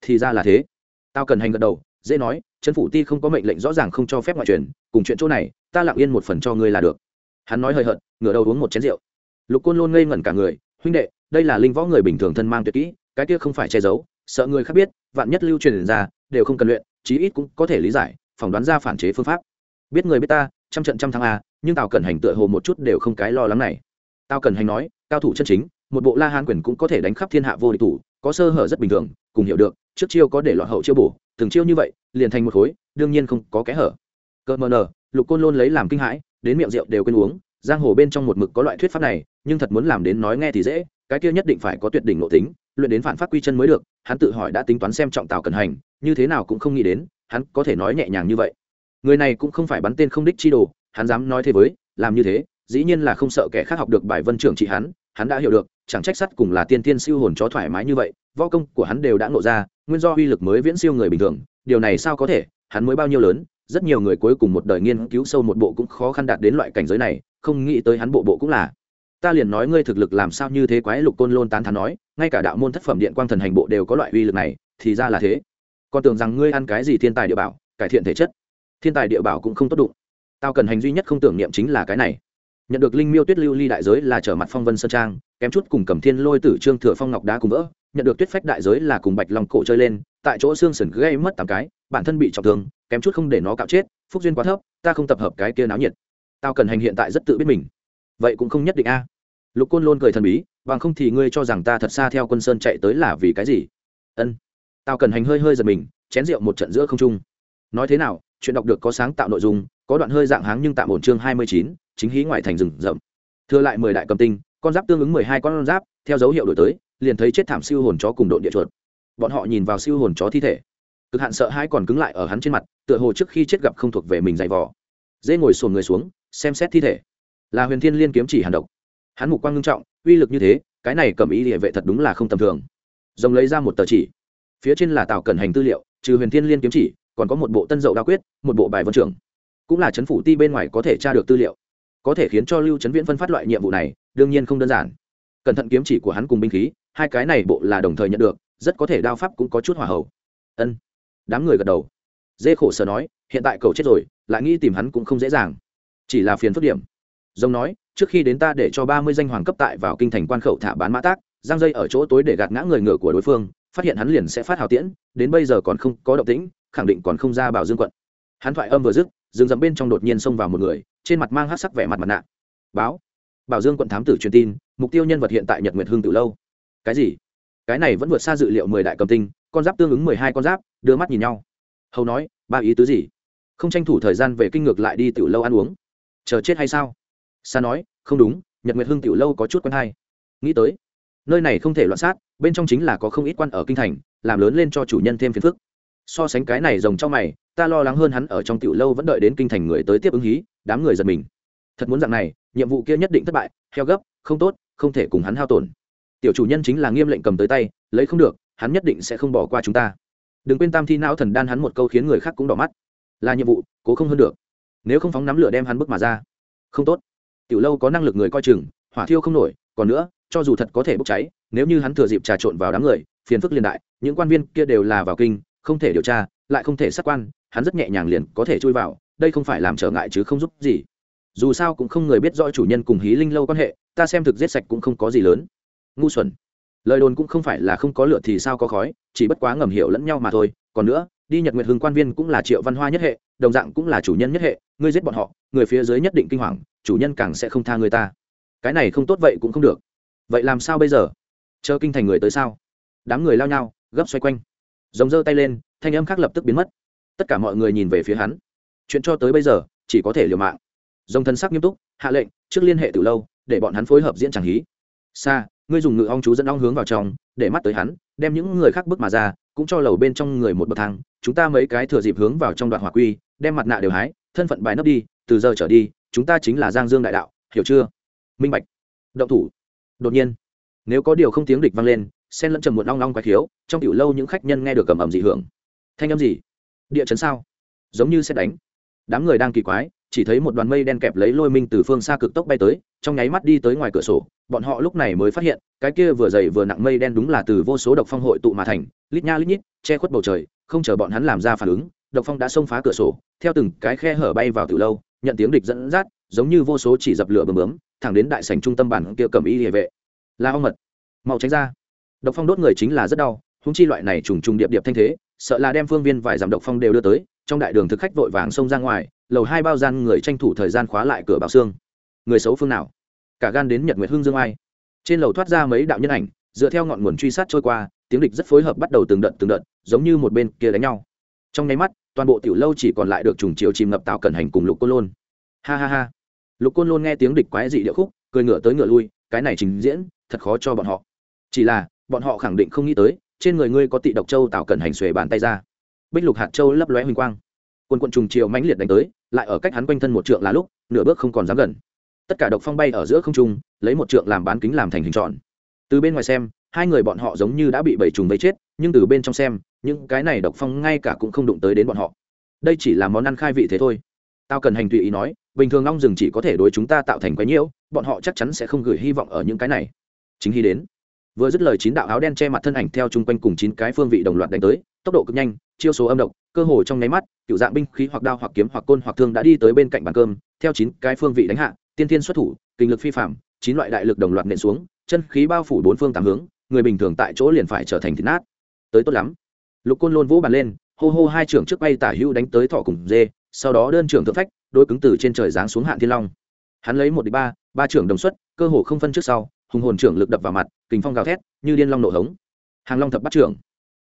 Thì ra là thế. Tao cần hành gật đầu, dễ nói chân phủ ti không có mệnh lệnh rõ ràng không cho phép ngoại truyền, cùng chuyện chỗ này, ta lặng yên một phần cho ngươi là được. Hắn nói hơi hận ngửa đầu uống một chén rượu lục côn luôn ngây ngẩn cả người, huynh đệ, đây là linh võ người bình thường thân mang tuyệt kỹ, cái kia không phải che giấu, sợ người khác biết, vạn nhất lưu truyền ra, đều không cần luyện, chí ít cũng có thể lý giải, phỏng đoán ra phản chế phương pháp. Biết người biết ta, trăm trận trăm thắng a nhưng tào cẩn hành tựa hồ một chút đều không cái lo lắng này. Tào cần hành nói, cao thủ chân chính, một bộ la hán quyền cũng có thể đánh khắp thiên hạ vô địch thủ, có sơ hở rất bình thường, cùng hiểu được, trước chiêu có để loại hậu chiêu bổ, từng chiêu như vậy, liền thành một khối, đương nhiên không có kẽ hở. Cơ mờ nờ, lục côn lôn lấy làm kinh hãi, đến miệng rượu đều quên uống, giang hồ bên trong một mực có loại thuyết pháp này nhưng thật muốn làm đến nói nghe thì dễ, cái kia nhất định phải có tuyệt đỉnh nội tính, luyện đến phản phát quy chân mới được, hắn tự hỏi đã tính toán xem trọng tào cần hành, như thế nào cũng không nghĩ đến, hắn có thể nói nhẹ nhàng như vậy. Người này cũng không phải bắn tên không đích chi đồ, hắn dám nói thế với, làm như thế, dĩ nhiên là không sợ kẻ khác học được bài vân trưởng trị hắn hắn đã hiểu được, chẳng trách sắt cùng là tiên tiên siêu hồn chó thoải mái như vậy, võ công của hắn đều đã ngộ ra, nguyên do uy lực mới viễn siêu người bình thường, điều này sao có thể, hắn mới bao nhiêu lớn, rất nhiều người cuối cùng một đời nghiên cứu sâu một bộ cũng khó khăn đạt đến loại cảnh giới này, không nghĩ tới hắn bộ bộ cũng là ta liền nói ngươi thực lực làm sao như thế quái lục côn lôn tán thán nói, ngay cả đạo môn thất phẩm điện quang thần hành bộ đều có loại uy lực này, thì ra là thế. Còn tưởng rằng ngươi ăn cái gì thiên tài địa bảo, cải thiện thể chất. Thiên tài địa bảo cũng không tốt đụng. Tao cần hành duy nhất không tưởng niệm chính là cái này. Nhận được linh miêu tuyết lưu ly đại giới là trở mặt phong vân sơn trang, kém chút cùng cầm thiên lôi tử trương thừa phong ngọc đá cùng vỡ, nhận được tuyết phách đại giới là cùng bạch lòng cổ chơi lên, tại chỗ xương sườn gây mất tám cái, bản thân bị trọng thương, kém chút không để nó cạo chết, phúc duyên quá thấp, ta không tập hợp cái kia náo nhiệt. Tao cần hành hiện tại rất tự biết mình. Vậy cũng không nhất định a lục côn luôn cười thần bí, bằng không thì ngươi cho rằng ta thật xa theo quân sơn chạy tới là vì cái gì? Ân. Tao cần hành hơi hơi giật mình, chén rượu một trận giữa không trung. Nói thế nào, chuyện đọc được có sáng tạo nội dung, có đoạn hơi dạng háng nhưng tạm ổn chương hai mươi chín, chính hí ngoại thành rừng rậm. Thừa lại mười đại cầm tinh, con giáp tương ứng mười hai con giáp, theo dấu hiệu đổi tới, liền thấy chết thảm siêu hồn chó cùng đội địa chuột. Bọn họ nhìn vào siêu hồn chó thi thể. Cực hạn sợ hãi còn cứng lại ở hắn trên mặt, tựa hồ trước khi chết gặp không thuộc về mình dày vò. Dễ ngồi sồn người xuống, xem xét thi thể. Là huyền thiên liên kiếm chỉ hàn độc hắn mục quang ngưng trọng, uy lực như thế, cái này cầm ý địa vệ thật đúng là không tầm thường. Rồng lấy ra một tờ chỉ. Phía trên là tạo cẩn hành tư liệu, trừ huyền thiên liên kiếm chỉ, còn có một bộ tân dậu đa quyết, một bộ bài vân trưởng. Cũng là chấn phủ ti bên ngoài có thể tra được tư liệu. Có thể khiến cho lưu trấn viễn phân phát loại nhiệm vụ này, đương nhiên không đơn giản. Cẩn thận kiếm chỉ của hắn cùng binh khí, hai cái này bộ là đồng thời nhận được, rất có thể đao pháp cũng có chút hỏa hậu. Ân. Đám người gật đầu. Dê khổ sở nói, hiện tại cậu chết rồi, lại nghĩ tìm hắn cũng không dễ dàng. Chỉ là phiền phức điểm rồng nói, trước khi đến ta để cho ba mươi danh hoàng cấp tại vào kinh thành quan khẩu thả bán mã tác, giang dây ở chỗ tối để gạt ngã người ngựa của đối phương, phát hiện hắn liền sẽ phát hào tiễn, đến bây giờ còn không có động tĩnh, khẳng định còn không ra bảo dương quận. Hắn thoại âm vừa dứt, rừng rậm bên trong đột nhiên xông vào một người, trên mặt mang hát sắc vẻ mặt mặt nạ. Báo, bảo dương quận thám tử truyền tin, mục tiêu nhân vật hiện tại nhật nguyệt hương từ lâu. Cái gì? Cái này vẫn vượt xa dự liệu mười đại cầm tinh, con giáp tương ứng mười hai con giáp, đưa mắt nhìn nhau. Hầu nói, ba ý tứ gì? Không tranh thủ thời gian về kinh ngược lại đi tiểu lâu ăn uống. Chờ chết hay sao? Sa nói, không đúng, nhật nguyệt hưng tiểu lâu có chút quen hay. Nghĩ tới, nơi này không thể loạn sát, bên trong chính là có không ít quan ở kinh thành, làm lớn lên cho chủ nhân thêm phiền phức. So sánh cái này rồng trong mày, ta lo lắng hơn hắn ở trong tiểu lâu vẫn đợi đến kinh thành người tới tiếp ứng hí, đám người giật mình. Thật muốn dạng này, nhiệm vụ kia nhất định thất bại, heo gấp, không tốt, không thể cùng hắn hao tổn. Tiểu chủ nhân chính là nghiêm lệnh cầm tới tay, lấy không được, hắn nhất định sẽ không bỏ qua chúng ta. Đừng quên tam thi não thần đan hắn một câu khiến người khác cũng đỏ mắt. Là nhiệm vụ, cố không hơn được. Nếu không phóng nắm lửa đem hắn bước mà ra. Không tốt tiểu lâu có năng lực người coi chừng, hỏa thiêu không nổi, còn nữa, cho dù thật có thể bốc cháy, nếu như hắn thừa dịp trà trộn vào đám người, phiền phức liên đại, những quan viên kia đều là vào kinh, không thể điều tra, lại không thể sát quan, hắn rất nhẹ nhàng liền có thể chui vào, đây không phải làm trở ngại chứ không giúp gì. Dù sao cũng không người biết rõ chủ nhân cùng hí linh lâu quan hệ, ta xem thực giết sạch cũng không có gì lớn. Ngu xuẩn. Lời đồn cũng không phải là không có lửa thì sao có khói, chỉ bất quá ngầm hiểu lẫn nhau mà thôi. Còn nữa, đi nhật nguyệt hưng quan viên cũng là triệu văn hoa nhất hệ, đồng dạng cũng là chủ nhân nhất hệ, ngươi giết bọn họ, người phía dưới nhất định kinh hoàng chủ nhân càng sẽ không tha người ta. Cái này không tốt vậy cũng không được. Vậy làm sao bây giờ? Chờ kinh thành người tới sao? Đám người lao nhau, gấp xoay quanh. Giống giơ tay lên, thanh âm khác lập tức biến mất. Tất cả mọi người nhìn về phía hắn. Chuyện cho tới bây giờ, chỉ có thể liều mạng. Dòng thân sắc nghiêm túc, hạ lệnh, trước liên hệ từ lâu, để bọn hắn phối hợp diễn tràng hí. Xa ngươi dùng ngự ong chú dẫn ong hướng vào trong, để mắt tới hắn, đem những người khác bước mà ra, cũng cho lầu bên trong người một bậc thang. Chúng ta mấy cái thừa dịp hướng vào trong đoạn hỏa quy, đem mặt nạ đều hái, thân phận bài nấp đi, từ giờ trở đi chúng ta chính là giang dương đại đạo, hiểu chưa? Minh bạch. Động thủ. Đột nhiên, nếu có điều không tiếng địch vang lên sen lẫn trầm muộn long long quái thiếu trong tiểu lâu những khách nhân nghe được cầm ẩm dị hưởng. Thanh âm gì? Địa chấn sao? Giống như xét đánh. Đám người đang kỳ quái, chỉ thấy một đoàn mây đen kẹp lấy lôi minh từ phương xa cực tốc bay tới, trong nháy mắt đi tới ngoài cửa sổ, bọn họ lúc này mới phát hiện, cái kia vừa dày vừa nặng mây đen đúng là từ vô số độc phong hội tụ mà thành, lít nha lít nhít, che khuất bầu trời, không chờ bọn hắn làm ra phản ứng, độc phong đã xông phá cửa sổ, theo từng cái khe hở bay vào từ lâu nhận tiếng địch dẫn dắt, giống như vô số chỉ dập lửa bơm bướm thẳng đến đại sảnh trung tâm bản kia cầm y địa vệ. Là ong mật. Mau tránh ra. Độc phong đốt người chính là rất đau húng chi loại này trùng trùng điệp điệp thanh thế, sợ là đem phương viên vài dặm độc phong đều đưa tới, trong đại đường thực khách vội vàng xông ra ngoài, lầu hai bao gian người tranh thủ thời gian khóa lại cửa bảo xương. Người xấu phương nào? Cả gan đến nhật nguyệt hương dương ai? Trên lầu thoát ra mấy đạo nhân ảnh, dựa theo ngọn nguồn truy sát trôi qua, tiếng địch rất phối hợp bắt đầu từng đợt từng đợt, giống như một bên kia đánh nhau. Trong nháy mắt toàn bộ tiểu lâu chỉ còn lại được trùng chiều chìm ngập tạo cẩn hành cùng lục côn lôn. Ha ha ha. Lục côn lôn nghe tiếng địch quái dị điệu khúc, cười ngựa tới ngựa lui, cái này trình diễn, thật khó cho bọn họ. Chỉ là, bọn họ khẳng định không nghĩ tới, trên người ngươi có tị độc châu tạo cẩn hành xuề bàn tay ra. Bích lục hạt châu lấp lóe huỳnh quang. Quân quận trùng chiều mãnh liệt đánh tới, lại ở cách hắn quanh thân một trượng là lúc, nửa bước không còn dám gần. Tất cả độc phong bay ở giữa không trung, lấy một trượng làm bán kính làm thành hình tròn. Từ bên ngoài xem, hai người bọn họ giống như đã bị bảy trùng vây chết nhưng từ bên trong xem, những cái này độc phong ngay cả cũng không đụng tới đến bọn họ. Đây chỉ là món ăn khai vị thế thôi. Tao cần hành tùy ý nói, bình thường long rừng chỉ có thể đối chúng ta tạo thành quái nhiễu, bọn họ chắc chắn sẽ không gửi hy vọng ở những cái này. Chính khi đến. Vừa dứt lời chín đạo áo đen che mặt thân ảnh theo chung quanh cùng chín cái phương vị đồng loạt đánh tới, tốc độ cực nhanh, chiêu số âm độc, cơ hồ trong nháy mắt, cựu dạng binh khí hoặc đao hoặc kiếm hoặc côn hoặc thương đã đi tới bên cạnh bàn cơm, theo chín cái phương vị đánh hạ, tiên thiên xuất thủ, kinh lực phi phạm, chín loại đại lực đồng loạt nện xuống, chân khí bao phủ bốn phương tám hướng, người bình thường tại chỗ liền phải trở thành thịt nát tới tốt lắm. Lục côn lôn vỗ bàn lên, hô hô hai trưởng trước bay tả hữu đánh tới thọ cùng dê, sau đó đơn trưởng thượng phách, đôi cứng từ trên trời giáng xuống hạn thiên long. Hắn lấy một đi ba ba trưởng đồng xuất, cơ hồ không phân trước sau, hùng hồn trưởng lực đập vào mặt, kình phong gào thét, như điên long nổ hống. Hàng long thập bắt trưởng.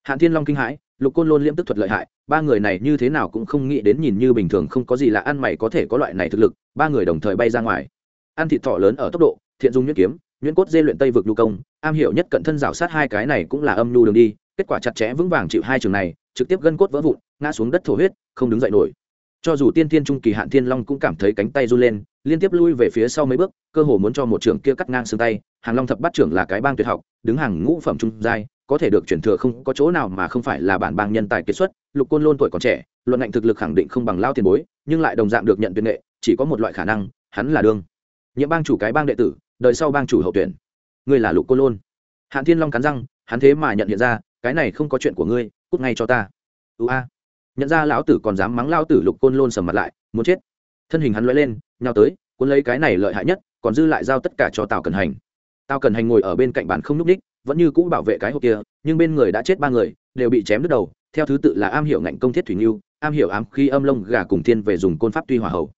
Hạn thiên long kinh hãi, lục côn lôn liễm tức thuật lợi hại, ba người này như thế nào cũng không nghĩ đến nhìn như bình thường không có gì là ăn mày có thể có loại này thực lực, ba người đồng thời bay ra ngoài. Ăn thịt thọ lớn ở tốc độ, thiện dung nhuyễn kiếm, nhuyễn cốt dê luyện tây vực lưu công, am hiểu nhất cận thân rào sát hai cái này cũng là âm lưu đường đi kết quả chặt chẽ vững vàng chịu hai trường này, trực tiếp gân cốt vỡ vụn, ngã xuống đất thổ huyết, không đứng dậy nổi. Cho dù tiên thiên trung kỳ hạn thiên long cũng cảm thấy cánh tay run lên, liên tiếp lui về phía sau mấy bước, cơ hồ muốn cho một trưởng kia cắt ngang xương tay. Hàng long thập bắt trưởng là cái bang tuyệt học, đứng hàng ngũ phẩm trung giai, có thể được chuyển thừa không có chỗ nào mà không phải là bản bang nhân tài kết xuất, lục côn lôn tuổi còn trẻ, luận ngạnh thực lực khẳng định không bằng lao tiền bối, nhưng lại đồng dạng được nhận tuyên nghệ, chỉ có một loại khả năng, hắn là đương. Nhiệm bang chủ cái bang đệ tử, đời sau bang chủ hậu tuyển. Ngươi là lục côn lôn. Hạn thiên long cắn răng, hắn thế mà nhận hiện ra cái này không có chuyện của ngươi, cút ngay cho ta. Ưu a. Nhận ra lão tử còn dám mắng lao tử lục côn lôn sầm mặt lại, muốn chết. Thân hình hắn lóe lên, nhào tới, cuốn lấy cái này lợi hại nhất, còn dư lại giao tất cả cho tào cần hành. Tào cần hành ngồi ở bên cạnh bàn không n ú c ních, vẫn như cũ bảo vệ cái hộp kia, nhưng bên người đã chết ba người, đều bị chém đứt đầu. Theo thứ tự là am hiểu ngạnh công thiết thủy nghiêu am hiểu ám khi âm lông gà cùng thiên về dùng côn pháp tuy hòa hậu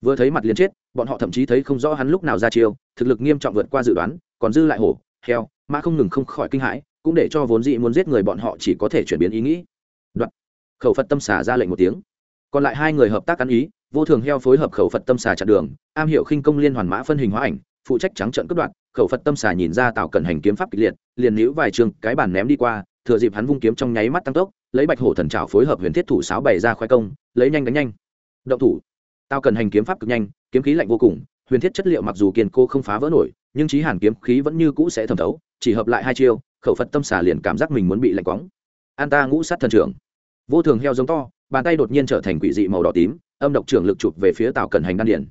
vừa thấy mặt liền chết, bọn họ thậm chí thấy không rõ hắn lúc nào ra chiêu, thực lực nghiêm trọng vượt qua dự đoán, còn dư lại hổ, heo mã không ngừng không khỏi kinh hãi cũng để cho vốn dĩ muốn giết người bọn họ chỉ có thể chuyển biến ý nghĩ. Đoạn. Khẩu phật tâm xả ra lệnh một tiếng. Còn lại hai người hợp tác ăn ý, vô thường heo phối hợp khẩu phật tâm xà chặn đường, am hiểu khinh công liên hoàn mã phân hình hóa ảnh, phụ trách trắng trận cướp đoạn khẩu phật tâm xà nhìn ra tạo cẩn hành kiếm pháp kịch liệt, liền níu vài trường, cái bàn ném đi qua, thừa dịp hắn vung kiếm trong nháy mắt tăng tốc, lấy bạch hổ thần trào phối hợp huyền thiết thủ sáo bày ra khoai công, lấy nhanh đánh nhanh. Động thủ. Tao cần hành kiếm pháp cực nhanh, kiếm khí lạnh vô cùng huyền thiết chất liệu mặc dù kiên cô không phá vỡ nổi, nhưng trí hàn kiếm khí vẫn như cũ sẽ thẩm thấu, chỉ hợp lại hai chiêu, khẩu phật tâm xà liền cảm giác mình muốn bị lạnh quóng an ta ngũ sát thần trưởng. Vô thường heo giống to, bàn tay đột nhiên trở thành quỷ dị màu đỏ tím, âm độc trưởng lực chụp về phía tàu cần hành đan điển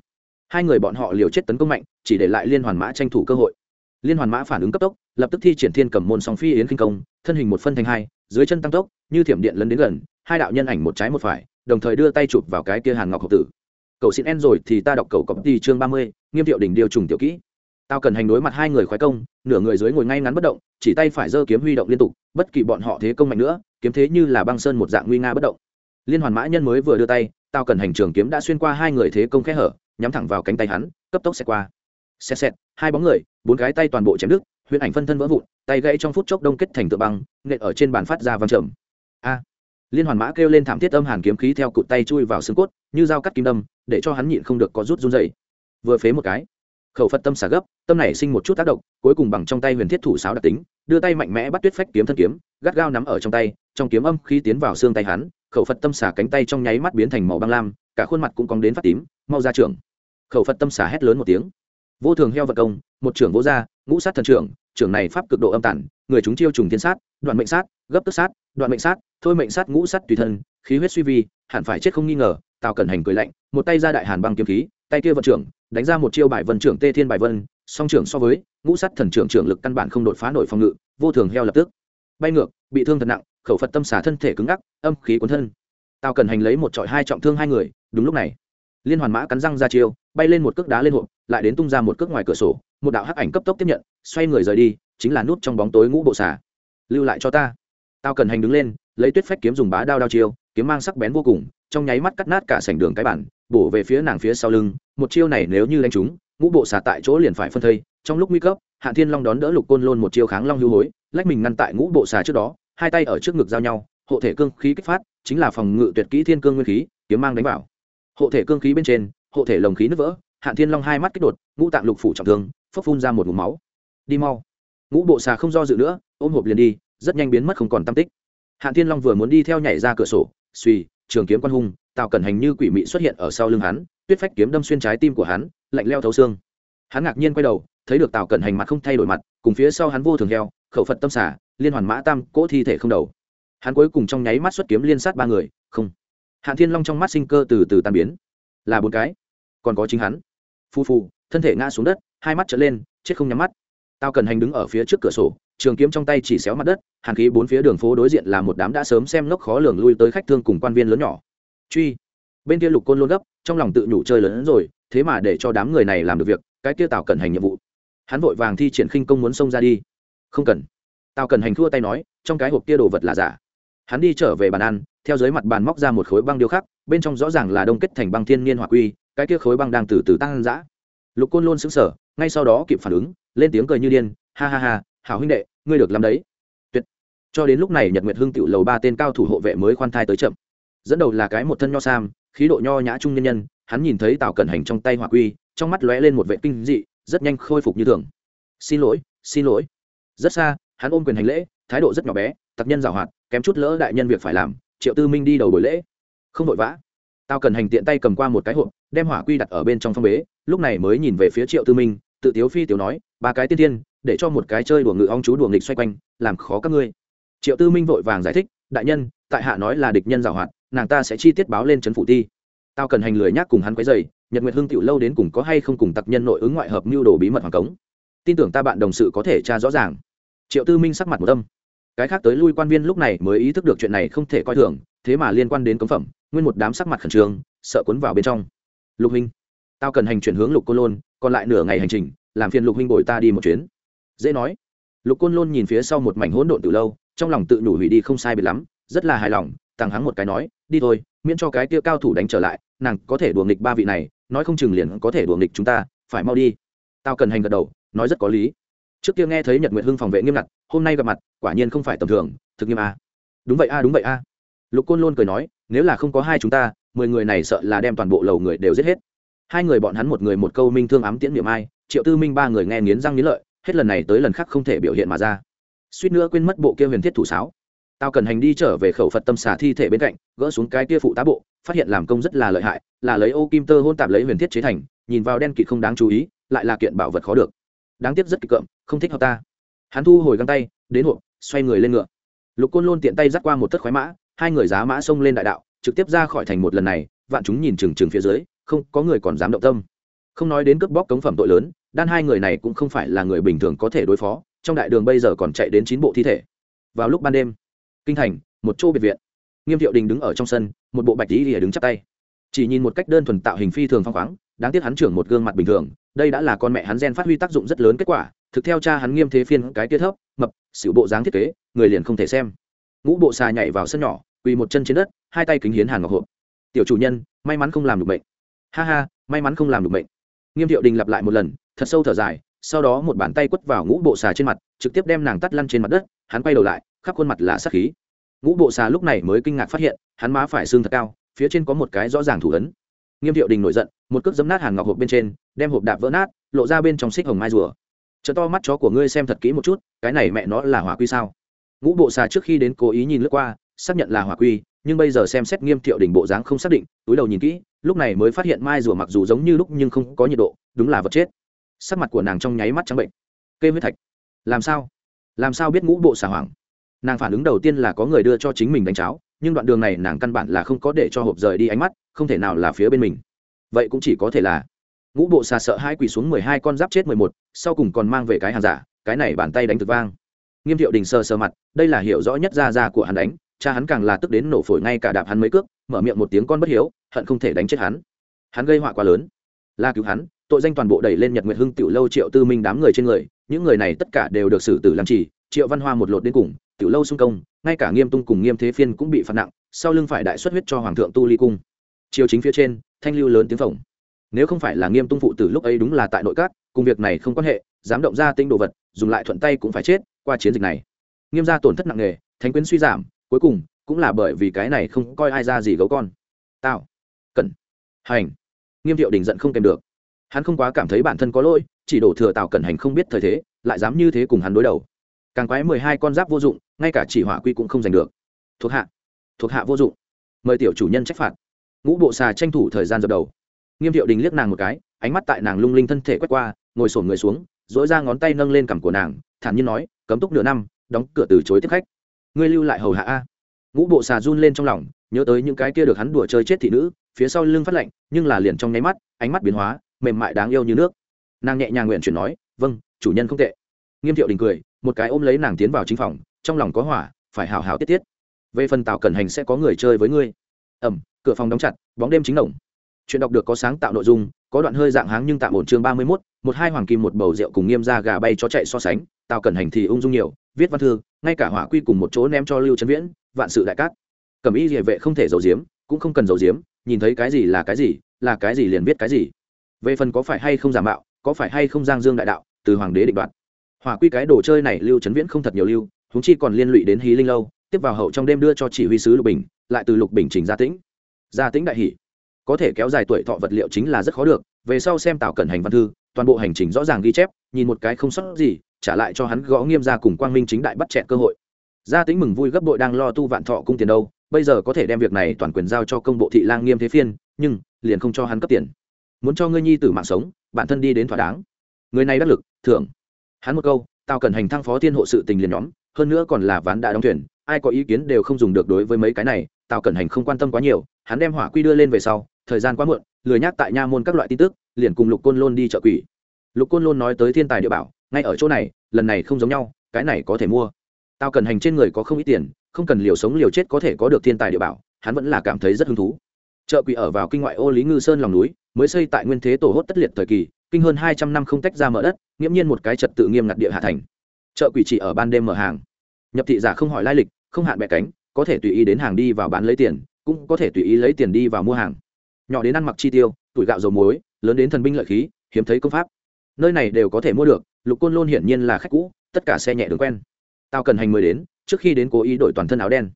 hai người bọn họ liều chết tấn công mạnh, chỉ để lại liên hoàn mã tranh thủ cơ hội. Liên hoàn mã phản ứng cấp tốc, lập tức thi triển thiên cầm môn song phi yến kinh công, thân hình một phân thành hai, dưới chân tăng tốc, như thiểm điện lấn đến gần, hai đạo nhân ảnh một trái một phải, đồng thời đưa tay chụp vào cái kia hàn ngọc hộp tử cậu xin en rồi thì ta đọc cầu copy đi chương ba mươi, nghiêm thiệu đỉnh điều trùng tiểu kỹ. Tao cần hành đối mặt hai người khoái công, nửa người dưới ngồi ngay ngắn bất động, chỉ tay phải giơ kiếm huy động liên tục, bất kỳ bọn họ thế công mạnh nữa, kiếm thế như là băng sơn một dạng nguy nga bất động. Liên hoàn mã nhân mới vừa đưa tay, tao cần hành trường kiếm đã xuyên qua hai người thế công khẽ hở, nhắm thẳng vào cánh tay hắn, cấp tốc xẹt qua. Xẹt xẹt, hai bóng người, bốn cái tay toàn bộ chém đứt, huyễn ảnh phân thân vỡ vụn, tay gãy trong phút chốc đông kết thành tựa băng, nện ở trên bàn phát ra văng trầm. A! Liên hoàn mã kêu lên thảm thiết âm hàn kiếm khí theo cụt tay chui vào xương cốt, như dao cắt kim đâm, để cho hắn nhịn không được có rút run dày vừa phế một cái, khẩu phật tâm xả gấp, tâm này sinh một chút tác động, cuối cùng bằng trong tay huyền thiết thủ sáo đặc tính, đưa tay mạnh mẽ bắt tuyết phách kiếm thân kiếm, gắt gao nắm ở trong tay, trong kiếm âm khi tiến vào xương tay hắn, khẩu phật tâm xả cánh tay trong nháy mắt biến thành màu băng lam, cả khuôn mặt cũng cong đến phát tím, mau ra trưởng! khẩu phật tâm xả hét lớn một tiếng vô thường heo vật công, một trưởng vô gia, ngũ sát thần trưởng trưởng này pháp cực độ âm tản, người chúng chiêu trùng thiên sát, đoạn mệnh sát, gấp tức sát, đoạn mệnh sát, thôi mệnh sát ngũ sát tùy thân, khí huyết suy vi, hẳn phải chết không nghi ngờ, tào cẩn hành cười lạnh, một tay ra đại hàn băng kiếm khí, tay kia vận trưởng, đánh ra một chiêu bài vân trưởng tê thiên bài vân, song trưởng so với, ngũ sát thần trưởng trưởng lực căn bản không đột phá nổi phòng ngự, vô thường heo lập tức. Bay ngược, bị thương thật nặng, khẩu phật tâm xả thân thể cứng ngắc, âm khí cuốn thân. Tào cần hành lấy một trọi hai trọng thương hai người, đúng lúc này, liên hoàn mã cắn răng ra chiêu, bay lên một cước đá lên hộp, lại đến tung ra một cước ngoài cửa sổ một đạo hắc ảnh cấp tốc tiếp nhận xoay người rời đi chính là nút trong bóng tối ngũ bộ xà, lưu lại cho ta. Tao cần hành đứng lên lấy tuyết phách kiếm dùng bá đao đao chiêu kiếm mang sắc bén vô cùng trong nháy mắt cắt nát cả sảnh đường cái bản bổ về phía nàng phía sau lưng một chiêu này nếu như đánh trúng ngũ bộ xà tại chỗ liền phải phân thây trong lúc nguy cấp hạ thiên long đón đỡ lục côn lôn một chiêu kháng long hưu hối lách mình ngăn tại ngũ bộ xà trước đó hai tay ở trước ngực giao nhau hộ thể cương khí kích phát chính là phòng ngự tuyệt kỹ thiên cương nguyên khí kiếm mang đánh vào. Hộ thể cương khí bên trên hộ thể lồng khí nứt vỡ hạn thiên long hai mắt kích đột, ngũ tạng lục phủ trọng thương phấp phun ra một ngụm máu. Đi mau. Ngũ bộ xà không do dự nữa, ôm hộp liền đi, rất nhanh biến mất không còn tam tích. Hạn thiên long vừa muốn đi theo nhảy ra cửa sổ, suy, trường kiếm quan hung tạo cẩn hành như quỷ mị xuất hiện ở sau lưng hắn, tuyết phách kiếm đâm xuyên trái tim của hắn, lạnh leo thấu xương. Hắn ngạc nhiên quay đầu, thấy được tào cẩn hành mặt không thay đổi mặt, cùng phía sau hắn vô thường heo, khẩu phật tâm xả liên hoàn mã tam, cỗ thi thể không đầu. Hắn cuối cùng trong nháy mắt xuất kiếm liên sát ba người, không. Hạn thiên long trong mắt sinh cơ từ từ tan biến. Là bốn cái, còn có chính hắn phu phu thân thể ngã xuống đất, hai mắt trở lên, chết không nhắm mắt. Tao cần hành đứng ở phía trước cửa sổ, trường kiếm trong tay chỉ xéo mặt đất, hàn khí bốn phía đường phố đối diện là một đám đã sớm xem ngốc khó lường lui tới khách thương cùng quan viên lớn nhỏ. Truy. Bên kia lục côn luôn gấp, trong lòng tự nhủ chơi lớn hơn rồi, thế mà để cho đám người này làm được việc, cái kia tào cần hành nhiệm vụ. Hắn vội vàng thi triển khinh công muốn xông ra đi. Không cần. Tào cần hành thua tay nói, trong cái hộp kia đồ vật là giả. Hắn đi trở về bàn ăn, theo dưới mặt bàn móc ra một khối băng điêu khắc, bên trong rõ ràng là đông kết thành băng thiên niên hỏa quy cái kia khối băng đang từ từ tăng dã. Lục côn lôn xứng sở ngay sau đó kịp phản ứng, lên tiếng cười như điên, ha ha ha, hảo huynh đệ, ngươi được làm đấy. Tuyệt. Cho đến lúc này nhật nguyệt hưng tiểu lầu ba tên cao thủ hộ vệ mới khoan thai tới chậm. Dẫn đầu là cái một thân nho sam, khí độ nho nhã trung nhân nhân, hắn nhìn thấy tào cẩn hành trong tay hỏa quy, trong mắt lóe lên một vệ kinh dị, rất nhanh khôi phục như thường. Xin lỗi xin lỗi. Rất xa, hắn ôm quyền hành lễ, thái độ rất nhỏ bé, tặc nhân giảo hoạt, kém chút lỡ đại nhân việc phải làm, triệu tư minh đi đầu buổi lễ. Không vội vã tao cần hành tiện tay cầm qua một cái hộp, đem hỏa quy đặt ở bên trong phong bế, lúc này mới nhìn về phía triệu tư minh, tự tiếu phi tiểu nói, ba cái tiên tiên, để cho một cái chơi đùa ngự ong chú đùa nghịch xoay quanh, làm khó các ngươi. Triệu tư minh vội vàng giải thích, đại nhân, tại hạ nói là địch nhân giảo hoạt, nàng ta sẽ chi tiết báo lên trấn phủ ti. Tao cần hành lười nhác cùng hắn quấy dày nhật nguyệt hưng tiểu lâu đến cùng có hay không cùng tặc nhân nội ứng ngoại hợp mưu đồ bí mật hoàng cống? Tin tưởng ta bạn đồng sự có thể tra rõ ràng. Triệu tư minh sắc mặt một tâm cái khác tới lui quan viên lúc này mới ý thức được chuyện này không thể coi thường, thế mà liên quan đến cống phẩm nguyên một đám sắc mặt khẩn trương, sợ cuốn vào bên trong. Lục huynh, tao cần hành chuyển hướng lục Côn lôn, còn lại nửa ngày hành trình, làm phiền lục huynh bồi ta đi một chuyến. Dễ nói. Lục côn lôn nhìn phía sau một mảnh hỗn độn từ lâu, trong lòng tự nhủ hủy đi không sai biệt lắm, rất là hài lòng tăng hắng một cái nói, đi thôi, miễn cho cái kia cao thủ đánh trở lại, nàng có thể đùa nghịch ba vị này, nói không chừng liền có thể đùa nghịch chúng ta, phải mau đi. Tao cần hành gật đầu, nói rất có lý. Trước kia nghe thấy nhật nguyệt hưng phòng vệ nghiêm ngặt, hôm nay gặp mặt, quả nhiên không phải tầm thường, thực nghiêm a đúng vậy a, đúng vậy a. Lục côn Lôn cười nói nếu là không có hai chúng ta, mười người này sợ là đem toàn bộ lầu người đều giết hết. Hai người bọn hắn một người một câu minh thương ám tiễn niệm ai, triệu tư minh ba người nghe nghiến răng nghiến lợi, hết lần này tới lần khác không thể biểu hiện mà ra. Suýt nữa quên mất bộ kia huyền thiết thủ sáo. Tao cần hành đi trở về khẩu phật tâm xà thi thể bên cạnh, gỡ xuống cái kia phụ tá bộ, phát hiện làm công rất là lợi hại, là lấy ô kim tơ hôn tạp lấy huyền thiết chế thành, nhìn vào đen kịt không đáng chú ý, lại là kiện bảo vật khó được. Đáng tiếc rất kịch cợm, không thích hợp ta. Hắn thu hồi găng tay, đến hộp, xoay người lên ngựa. Lục côn lôn tiện tay dắt qua một tất khoái mã hai người giá mã xông lên đại đạo, trực tiếp ra khỏi thành một lần này, vạn chúng nhìn trừng trừng phía dưới, không có người còn dám động tâm. Không nói đến cướp bóc cống phẩm tội lớn, đan hai người này cũng không phải là người bình thường có thể đối phó, trong đại đường bây giờ còn chạy đến chín bộ thi thể. Vào lúc ban đêm, kinh thành, một chỗ biệt viện. Nghiêm thiệu đình đứng ở trong sân, một bộ bạch lý lìa đứng chắp tay. Chỉ nhìn một cách đơn thuần tạo hình phi thường phong khoáng, đáng tiếc hắn trưởng một gương mặt bình thường, đây đã là con mẹ hắn gen phát huy tác dụng rất lớn kết quả, thực theo cha hắn nghiêm thế phiên cái kia thấp, mập, xỉu bộ dáng thiết kế, người liền không thể xem. Ngũ bộ xà nhảy vào sân nhỏ quỳ một chân trên đất, hai tay kính hiến hàn ngọc hộp. Tiểu chủ nhân, may mắn không làm được bệnh. Ha ha, may mắn không làm được bệnh. Nghiêm thiệu đình lặp lại một lần, thật sâu thở dài, sau đó một bàn tay quất vào ngũ bộ xà trên mặt, trực tiếp đem nàng tắt lăn trên mặt đất, hắn quay đầu lại, khắp khuôn mặt là sắc khí. Ngũ bộ xà lúc này mới kinh ngạc phát hiện, hắn má phải xương thật cao, phía trên có một cái rõ ràng thủ ấn. Nghiêm thiệu đình nổi giận, một cước giấm nát hàng ngọc hộp bên trên, đem hộp đạp vỡ nát, lộ ra bên trong xích hồng mai rùa. Chợ to mắt chó của ngươi xem thật kỹ một chút, cái này mẹ nó là hỏa quy sao? Ngũ bộ xà trước khi đến cố ý nhìn lướt qua xác nhận là hỏa quy, nhưng bây giờ xem xét nghiêm thiệu đỉnh bộ dáng không xác định, túi đầu nhìn kỹ, lúc này mới phát hiện mai rùa mặc dù giống như lúc nhưng không có nhiệt độ, đúng là vật chết. Sắc mặt của nàng trong nháy mắt trắng bệnh. Kê huyết thạch. Làm sao? Làm sao biết ngũ bộ xà hoàng nàng phản ứng đầu tiên là có người đưa cho chính mình đánh cháo, nhưng đoạn đường này nàng căn bản là không có để cho hộp rời đi ánh mắt, không thể nào là phía bên mình. Vậy cũng chỉ có thể là ngũ bộ xà sợ hai quỳ xuống mười hai con giáp chết mười một, sau cùng còn mang về cái hàng giả, cái này bàn tay đánh thực vang. Nghiêm thiệu đình sờ sờ mặt, đây là hiểu rõ nhất ra ra của hắn đánh cha hắn càng là tức đến nổ phổi ngay cả đạp hắn mấy cước, mở miệng một tiếng con bất hiếu, hận không thể đánh chết hắn. Hắn gây họa quá lớn. La cứu hắn, tội danh toàn bộ đẩy lên nhật nguyệt hưng tiểu lâu triệu tư minh đám người trên người, những người này tất cả đều được xử tử làm chỉ triệu văn hoa một lột đến cùng, tiểu lâu xung công, ngay cả nghiêm tung cùng nghiêm thế phiên cũng bị phạt nặng, sau lưng phải đại xuất huyết cho hoàng thượng tu ly cung. Chiều chính phía trên, thanh lưu lớn tiếng phồng. Nếu không phải là nghiêm tung phụ tử lúc ấy đúng là tại nội các, cùng việc này không quan hệ, dám động ra tinh đồ vật, dùng lại thuận tay cũng phải chết, qua chiến dịch này. Nghiêm gia tổn thất nặng nề, thánh quyến suy giảm cuối cùng, cũng là bởi vì cái này không coi ai ra gì gấu con. Tạo cẩn, hành. Nghiêm thiệu đình giận không kèm được. Hắn không quá cảm thấy bản thân có lỗi, chỉ đổ thừa tào cẩn hành không biết thời thế, lại dám như thế cùng hắn đối đầu. Càng quái mười hai con giáp vô dụng, ngay cả chỉ hỏa quy cũng không giành được. Thuộc hạ thuộc hạ vô dụng. Mời tiểu chủ nhân trách phạt. Ngũ bộ xà tranh thủ thời gian dập đầu. Nghiêm thiệu đình liếc nàng một cái, ánh mắt tại nàng lung linh thân thể quét qua, ngồi sổn người xuống dỗi ra ngón tay nâng lên cằm của nàng, thản nhiên nói, cấm túc nửa năm, đóng cửa từ chối tiếp khách ngươi lưu lại hầu hạ a. Ngũ bộ xà run lên trong lòng, nhớ tới những cái kia được hắn đùa chơi chết thị nữ, phía sau lưng phát lạnh, nhưng là liền trong nháy mắt, ánh mắt biến hóa, mềm mại đáng yêu như nước. Nàng nhẹ nhàng nguyện chuyển nói vâng chủ nhân không tệ. Nghiêm thiệu đình cười, một cái ôm lấy nàng tiến vào chính phòng, trong lòng có hỏa, phải hào hào tiết tiết. Về phần tào cẩn hành sẽ có người chơi với ngươi. Ẩm cửa phòng đóng chặt, bóng đêm chính đồng chuyện đọc được có sáng tạo nội dung, có đoạn hơi dạng háng nhưng tạm ổn chương ba mươi mốt, một hai hoàng kim một bầu rượu cùng nghiêm ra gà bay cho chạy so sánh, tào cẩn hành thì ung dung nhiều, viết văn thư ngay cả hỏa quy cùng một chỗ ném cho lưu trấn viễn, vạn sự đại cát. Cầm y địa vệ không thể giấu giếm, cũng không cần giấu giếm, nhìn thấy cái gì là cái gì, là cái gì liền biết cái gì. Về phần có phải hay không giả mạo, có phải hay không giang dương đại đạo, từ hoàng đế định đoạt. Hỏa quy cái đồ chơi này lưu trấn viễn không thật nhiều lưu húng chi còn liên lụy đến hí linh lâu, tiếp vào hậu trong đêm đưa cho chỉ huy sứ lục bình, lại từ lục bình trình gia tĩnh. Gia tĩnh đại hỷ có thể kéo dài tuổi thọ vật liệu chính là rất khó được, về sau xem tào cẩn hành văn thư, toàn bộ hành trình rõ ràng ghi chép, nhìn một cái không sót gì trả lại cho hắn gõ nghiêm ra cùng quang minh chính đại bắt chẹn cơ hội. Gia tính mừng vui gấp bội đang lo tu vạn thọ cung tiền đâu, bây giờ có thể đem việc này toàn quyền giao cho công bộ thị lang nghiêm thế phiên, nhưng liền không cho hắn cấp tiền. Muốn cho ngươi nhi tử mạng sống, bản thân đi đến thỏa đáng. Người này đắc lực, thưởng. Hắn một câu, tao cần hành thăng phó thiên hộ sự tình liền nhóm, hơn nữa còn là ván đã đóng thuyền, ai có ý kiến đều không dùng được đối với mấy cái này, tao cần hành không quan tâm quá nhiều, hắn đem hỏa quy đưa lên về sau, thời gian quá muộn, lười nhắc tại nha môn các loại tin tức, liền cùng lục côn lôn đi chợ quỷ. Lục côn lôn nói tới thiên tài địa bảo ngay ở chỗ này, lần này không giống nhau, cái này có thể mua. Tao cần hành trên người có không ít tiền, không cần liều sống liều chết có thể có được thiên tài địa bảo, hắn vẫn là cảm thấy rất hứng thú. Chợ quỷ ở vào kinh ngoại ô lý ngư sơn lòng núi, mới xây tại nguyên thế tổ hốt tất liệt thời kỳ, kinh hơn hai trăm năm không tách ra mở đất, nghiễm nhiên một cái trật tự nghiêm ngặt địa hạ thành. Chợ quỷ chỉ ở ban đêm mở hàng. Nhập thị giả không hỏi lai lịch, không hạn bẹ cánh, có thể tùy ý đến hàng đi vào bán lấy tiền, cũng có thể tùy ý lấy tiền đi vào mua hàng. Nhỏ đến ăn mặc chi tiêu, tuổi gạo dầu muối, lớn đến thần binh lợi khí, hiếm thấy công pháp. Nơi này đều có thể mua được lục côn lôn hiển nhiên là khách cũ, tất cả xe nhẹ đường quen. Tao cần hành mới đến, trước khi đến cố ý đổi toàn thân áo đen.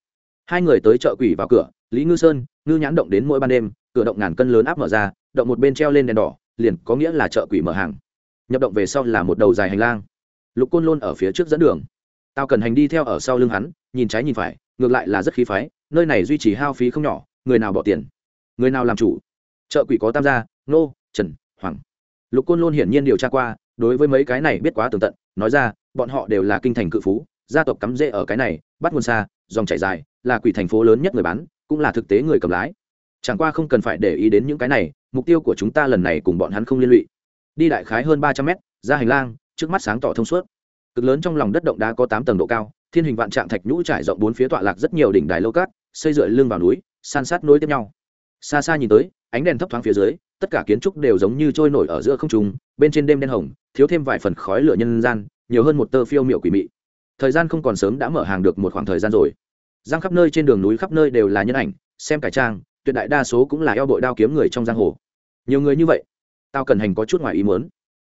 Hai người tới chợ quỷ vào cửa, lý ngư sơn, ngư nhãn động đến mỗi ban đêm, cửa động ngàn cân lớn áp mở ra, động một bên treo lên đèn đỏ, liền có nghĩa là chợ quỷ mở hàng. Nhập động về sau là một đầu dài hành lang. Lục côn lôn ở phía trước dẫn đường. Tao cần hành đi theo ở sau lưng hắn, nhìn trái nhìn phải, ngược lại là rất khí phái, nơi này duy trì hao phí không nhỏ, người nào bỏ tiền, người nào làm chủ. Chợ quỷ có tam gia, nô, trần, hoàng. Lục côn lôn hiển nhiên điều tra qua đối với mấy cái này biết quá tường tận, nói ra, bọn họ đều là kinh thành cự phú, gia tộc cắm rễ ở cái này, bắt nguồn xa, dòng chảy dài, là quỷ thành phố lớn nhất người bán, cũng là thực tế người cầm lái. Chẳng qua không cần phải để ý đến những cái này, mục tiêu của chúng ta lần này cùng bọn hắn không liên lụy. Đi đại khái hơn ba trăm mét, ra hành lang, trước mắt sáng tỏ thông suốt. Cực lớn trong lòng đất động đá có tám tầng độ cao, thiên hình vạn trạng thạch nhũ trải rộng bốn phía tọa lạc rất nhiều đỉnh đài lâu cát, xây dựa lưng vào núi, san sát nối tiếp nhau. Xa xa nhìn tới, ánh đèn thấp thoáng phía dưới tất cả kiến trúc đều giống như trôi nổi ở giữa không trung, bên trên đêm đen hồng, thiếu thêm vài phần khói lửa nhân gian, nhiều hơn một tơ phiêu miệu quỷ mị. Thời gian không còn sớm đã mở hàng được một khoảng thời gian rồi. Giang khắp nơi trên đường núi khắp nơi đều là nhân ảnh, xem cải trang, tuyệt đại đa số cũng là eo bội đao kiếm người trong giang hồ. Nhiều người như vậy, tao cần hành có chút ngoài ý muốn.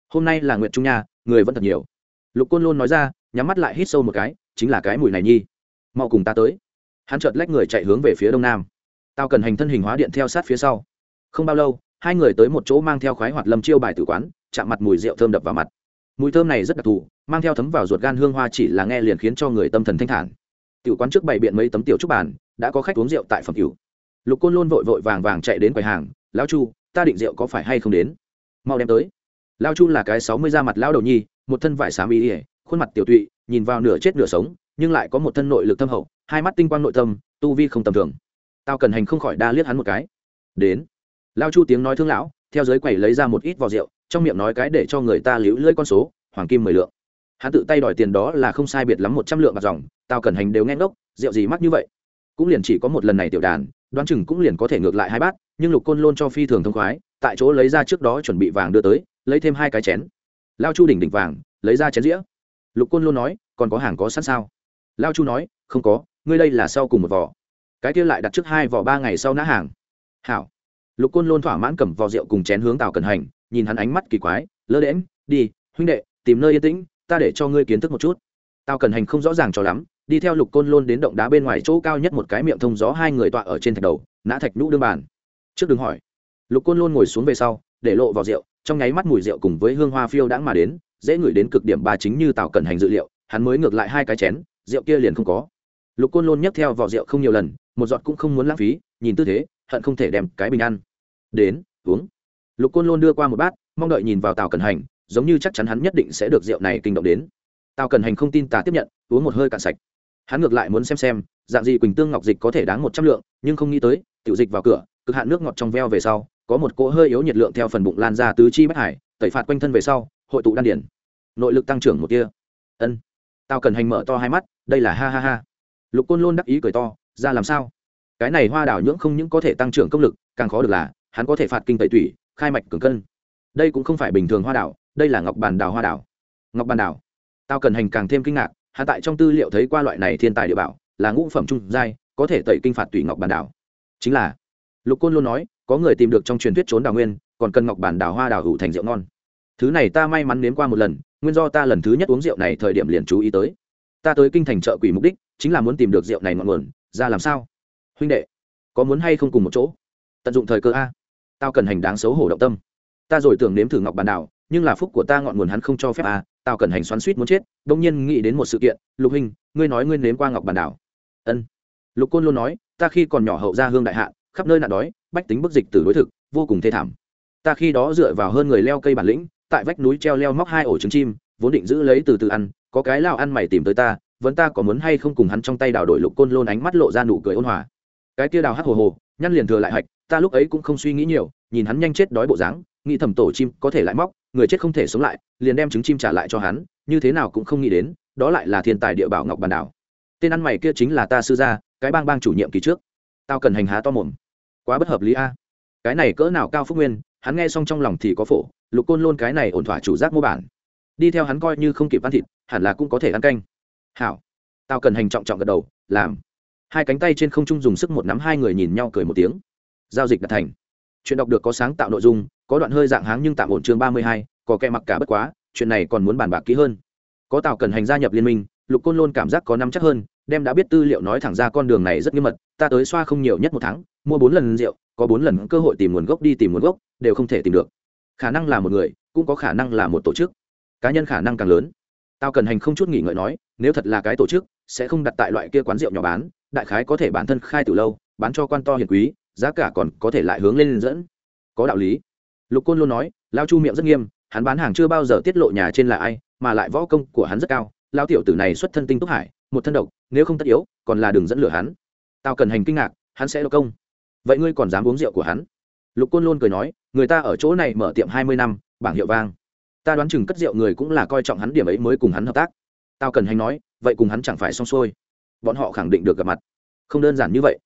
Hôm nay là nguyện trung nha, người vẫn thật nhiều. Lục côn luôn nói ra, nhắm mắt lại hít sâu một cái, chính là cái mùi này nhi. Mau cùng ta tới. Hắn chợt lách người chạy hướng về phía đông nam. Tao cần hành thân hình hóa điện theo sát phía sau. Không bao lâu hai người tới một chỗ mang theo khoái hoạt lâm chiêu bài tử quán, chạm mặt mùi rượu thơm đập vào mặt. Mùi thơm này rất đặc thù, mang theo thấm vào ruột gan hương hoa chỉ là nghe liền khiến cho người tâm thần thanh thản. Tiểu quán trước bày biện mấy tấm tiểu trúc bàn, đã có khách uống rượu tại phẩm cửu. Lục côn luôn vội vội vàng vàng chạy đến quầy hàng, lão chu, ta định rượu có phải hay không đến? Mau đem tới. Lão chu là cái sáu mươi da mặt lão đầu nhi, một thân vải xám y ỉa khuôn mặt tiểu tụy, nhìn vào nửa chết nửa sống, nhưng lại có một thân nội lực thâm hậu, hai mắt tinh quang nội tâm, tu vi không tầm thường. Tao cần hành không khỏi đa liếc hắn một cái. Đến lao chu tiếng nói thương lão, theo giới quầy lấy ra một ít vò rượu, trong miệng nói cái để cho người ta liễu lưỡi con số, hoàng kim mười lượng. Hắn tự tay đòi tiền đó là không sai biệt lắm một trăm lượng bạc dòng, tao cần hành đều nghe ngốc, rượu gì mắc như vậy? Cũng liền chỉ có một lần này tiểu đàn, đoán chừng cũng liền có thể ngược lại hai bát, nhưng lục côn lôn cho phi thường thông khoái, tại chỗ lấy ra trước đó chuẩn bị vàng đưa tới, lấy thêm hai cái chén. Lao chu đỉnh đỉnh vàng, lấy ra chén dĩa. Lục côn lôn nói, còn có hàng có sẵn sao? Lao chu nói, không có, ngươi đây là sau cùng một vỏ. Cái kia lại đặt trước hai vỏ ba ngày sau nã hàng. Hảo lục côn lôn thỏa mãn cầm vò rượu cùng chén hướng tào cần hành, nhìn hắn ánh mắt kỳ quái, lơ đễm đi, huynh đệ, tìm nơi yên tĩnh, ta để cho ngươi kiến thức một chút. Tào cần hành không rõ ràng cho lắm, đi theo lục côn lôn đến động đá bên ngoài chỗ cao nhất một cái miệng thông gió hai người tọa ở trên thạch đầu, nã thạch nhũ đương bàn. Trước đừng hỏi. Lục côn lôn ngồi xuống về sau, để lộ vào rượu, trong nháy mắt mùi rượu cùng với hương hoa phiêu đãng mà đến, dễ ngửi đến cực điểm ba chính như tào cần hành dự liệu, hắn mới ngược lại hai cái chén, rượu kia liền không có. Lục côn lôn nhấc theo vỏ rượu không nhiều lần, một giọt cũng không muốn lãng phí, nhìn tư thế hận không thể đem cái bình ăn. Đến, uống. Lục côn lôn đưa qua một bát, mong đợi nhìn vào tào cần hành, giống như chắc chắn hắn nhất định sẽ được rượu này kinh động đến. Tào cần hành không tin tà tiếp nhận, uống một hơi cạn sạch. Hắn ngược lại muốn xem xem, dạng gì quỳnh tương ngọc dịch có thể đáng một trăm lượng, nhưng không nghĩ tới, tiểu dịch vào cửa, cực hạn nước ngọt trong veo về sau, có một cỗ hơi yếu nhiệt lượng theo phần bụng lan ra tứ chi bất hải, tẩy phạt quanh thân về sau, hội tụ đan điển. Nội lực tăng trưởng một tia. Ân. Tao cần hành mở to hai mắt, đây là ha ha ha. Lục côn lôn đắc ý cười to, ra làm sao? Cái này hoa đảo nhưỡng không những có thể tăng trưởng công lực, càng khó được là, hắn có thể phạt kinh tẩy tủy, khai mạch cường cân. Đây cũng không phải bình thường hoa đảo, đây là ngọc bàn đào hoa đảo. Ngọc bàn đảo. Tao cần hành càng thêm kinh ngạc hạ tại trong tư liệu thấy qua loại này thiên tài địa bảo, là ngũ phẩm trung giai, có thể tẩy kinh phạt tủy ngọc bàn đảo. Chính là, lục côn luôn nói, có người tìm được trong truyền thuyết trốn đào nguyên, còn cần ngọc bản đào hoa đào hữu thành rượu ngon. Thứ này ta may mắn nếm qua một lần, nguyên do ta lần thứ nhất uống rượu này thời điểm liền chú ý tới. Ta tới kinh thành chợ quỷ mục đích, chính là muốn tìm được rượu này ngọn nguồn, ra làm sao? Huynh đệ, có muốn hay không cùng một chỗ? Tận dụng thời cơ a. Tao cần hành đáng xấu hổ động tâm. Ta rồi tưởng nếm thử ngọc bàn đảo, nhưng là phúc của ta ngọn nguồn hắn không cho phép a. Tao cần hành xoắn suýt muốn chết đông nhiên nghĩ đến một sự kiện. Lục hình ngươi nói ngươi nếm qua ngọc bàn đảo. Ân. Lục côn luôn nói, ta khi còn nhỏ hậu ra hương đại hạ, khắp nơi nạn đói, bách tính bức dịch từ đối thực, vô cùng thê thảm. Ta khi đó dựa vào hơn người leo cây bản lĩnh, tại vách núi treo leo móc hai ổ trứng chim, vốn định giữ lấy từ từ ăn, có cái lao ăn mày tìm tới ta vẫn ta có muốn hay không cùng hắn trong tay đào đổi lục côn lôn ánh mắt lộ ra nụ cười ôn hòa cái tia đào hắt hồ hồ, nhăn liền thừa lại hạch, ta lúc ấy cũng không suy nghĩ nhiều, nhìn hắn nhanh chết đói bộ dáng, nghĩ thầm tổ chim có thể lại móc, người chết không thể sống lại, liền đem trứng chim trả lại cho hắn, như thế nào cũng không nghĩ đến, đó lại là thiên tài địa bảo ngọc bàn đảo. Tên ăn mày kia chính là ta sư gia, cái bang bang chủ nhiệm kỳ trước. Tao cần hành há to mồm. Quá bất hợp lý a. À. Cái này cỡ nào cao phúc nguyên, hắn nghe xong trong lòng thì có phổ, lục côn lôn cái này ổn thỏa chủ giác mô bản. Đi theo hắn coi như không kịp ăn thịt, hẳn là cũng có thể ăn canh. Hảo. Tao cần hành trọng trọng gật đầu, làm hai cánh tay trên không trung dùng sức một nắm hai người nhìn nhau cười một tiếng. Giao dịch đã thành. Chuyện đọc được có sáng tạo nội dung, có đoạn hơi dạng háng nhưng tạm ổn chương ba mươi hai, có kẻ mặc cả bất quá, chuyện này còn muốn bàn bạc kỹ hơn. Có tàu cần hành gia nhập liên minh, lục côn lôn cảm giác có năm chắc hơn, đem đã biết tư liệu nói thẳng ra con đường này rất nghiêm mật, ta tới xoa không nhiều nhất một tháng, mua bốn lần rượu, có bốn lần cơ hội tìm nguồn gốc đi tìm nguồn gốc, đều không thể tìm được. Khả năng là một người, cũng có khả năng là một tổ chức. Cá nhân khả năng càng lớn tao cần hành không chút nghỉ ngợi nói, nếu thật là cái tổ chức, sẽ không đặt tại loại kia quán rượu nhỏ bán, đại khái có thể bản thân khai từ lâu, bán cho quan to hiền quý, giá cả còn có thể lại hướng lên dẫn. Có đạo lý. Lục côn luôn nói, lao chu miệng rất nghiêm, hắn bán hàng chưa bao giờ tiết lộ nhà trên là ai, mà lại võ công của hắn rất cao. Lao tiểu tử này xuất thân tinh túc hải, một thân độc, nếu không tất yếu, còn là đường dẫn lửa hắn. Tao cần hành kinh ngạc, hắn sẽ độc công. Vậy ngươi còn dám uống rượu của hắn? Lục côn luôn cười nói, người ta ở chỗ này mở tiệm hai mươi năm, bảng hiệu vang ta đoán chừng cất rượu người cũng là coi trọng hắn điểm ấy mới cùng hắn hợp tác. Tao cần hành nói, vậy cùng hắn chẳng phải xong xuôi. Bọn họ khẳng định được gặp mặt. Không đơn giản như vậy.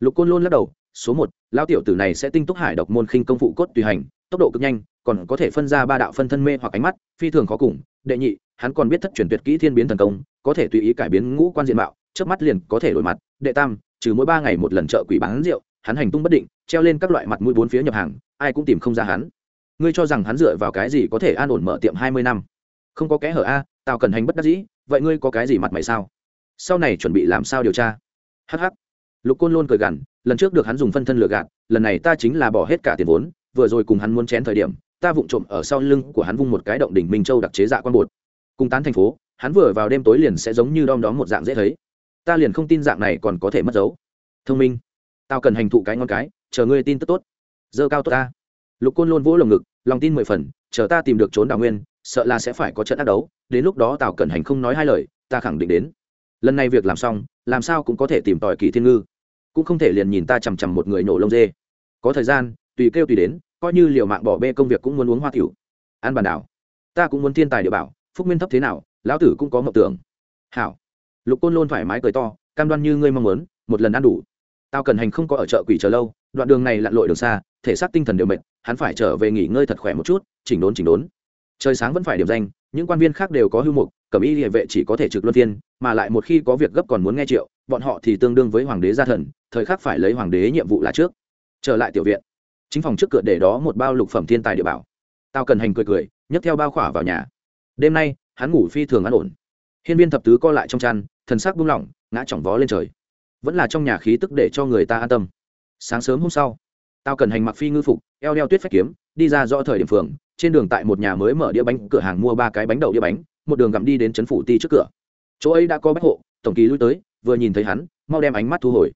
Lục côn luôn lắc đầu, số một lao tiểu tử này sẽ tinh túc hải độc môn khinh công phụ cốt tùy hành, tốc độ cực nhanh, còn có thể phân ra ba đạo phân thân mê hoặc ánh mắt, phi thường khó cùng. Đệ nhị, hắn còn biết thất truyền tuyệt kỹ thiên biến thần công, có thể tùy ý cải biến ngũ quan diện mạo trước mắt liền có thể đổi mặt. Đệ tam, trừ mỗi ba ngày một lần chợ quỷ bán rượu, hắn hành tung bất định, treo lên các loại mặt mũi bốn phía nhập hàng, ai cũng tìm không ra hắn ngươi cho rằng hắn dựa vào cái gì có thể an ổn mở tiệm hai mươi năm? Không có kẽ hở a tao cần hành bất đắc dĩ, vậy ngươi có cái gì mặt mày sao? Sau này chuẩn bị làm sao điều tra? Hh lục côn luôn cười gằn, lần trước được hắn dùng phân thân lừa gạt, lần này ta chính là bỏ hết cả tiền vốn, vừa rồi cùng hắn muốn chén thời điểm, ta vụng trộm ở sau lưng của hắn vung một cái động đỉnh minh châu đặc chế dạ quan bột. Cùng tán thành phố, hắn vừa vào đêm tối liền sẽ giống như đom đóm một dạng dễ thấy. Ta liền không tin dạng này còn có thể mất dấu. Thông minh. Tao cần hành thụ cái ngon cái, chờ ngươi tin tức tốt. Dơ cao tốt ta. Lục côn luôn vỗ lồng ngực lòng tin mười phần, chờ ta tìm được trốn đào nguyên, sợ là sẽ phải có trận ác đấu, đến lúc đó tào cẩn hành không nói hai lời, ta khẳng định đến. Lần này việc làm xong, làm sao cũng có thể tìm tòi kỳ thiên ngư. Cũng không thể liền nhìn ta chằm chằm một người nổ lông dê. Có thời gian, tùy kêu tùy đến, coi như liều mạng bỏ bê công việc cũng muốn uống hoa tiểu. An bàn đảo, ta cũng muốn thiên tài địa bảo, phúc nguyên thấp thế nào, lão tử cũng có mộng tưởng. Hảo. Lục côn luôn thoải mái cười to, cam đoan như ngươi mong muốn, một lần ăn đủ. Tao cần hành không có ở chợ quỷ chờ lâu, đoạn đường này lặn lội đường xa, thể xác tinh thần đều mệt hắn phải trở về nghỉ ngơi thật khỏe một chút, chỉnh đốn chỉnh đốn. Trời sáng vẫn phải điểm danh, những quan viên khác đều có hưu mục, cẩm y địa vệ chỉ có thể trực luân phiên, mà lại một khi có việc gấp còn muốn nghe triệu, bọn họ thì tương đương với hoàng đế gia thần, thời khắc phải lấy hoàng đế nhiệm vụ là trước. Trở lại tiểu viện, chính phòng trước cửa để đó một bao lục phẩm thiên tài địa bảo. Tao cần hành cười cười, nhấc theo bao khỏa vào nhà. Đêm nay, hắn ngủ phi thường an ổn. Hiên viên thập tứ co lại trong chăn, thần sắc buông lỏng, ngã chỏng vó lên trời. Vẫn là trong nhà khí tức để cho người ta an tâm. Sáng sớm hôm sau, tao cần hành mặc phi ngư phục eo đeo tuyết phách kiếm, đi ra rõ thời điểm phường, trên đường tại một nhà mới mở đĩa bánh, cửa hàng mua ba cái bánh đậu đĩa bánh, một đường gặm đi đến trấn phủ ti trước cửa. Chỗ ấy đã có bách hộ, tổng kỳ lui tới, vừa nhìn thấy hắn, mau đem ánh mắt thu hồi.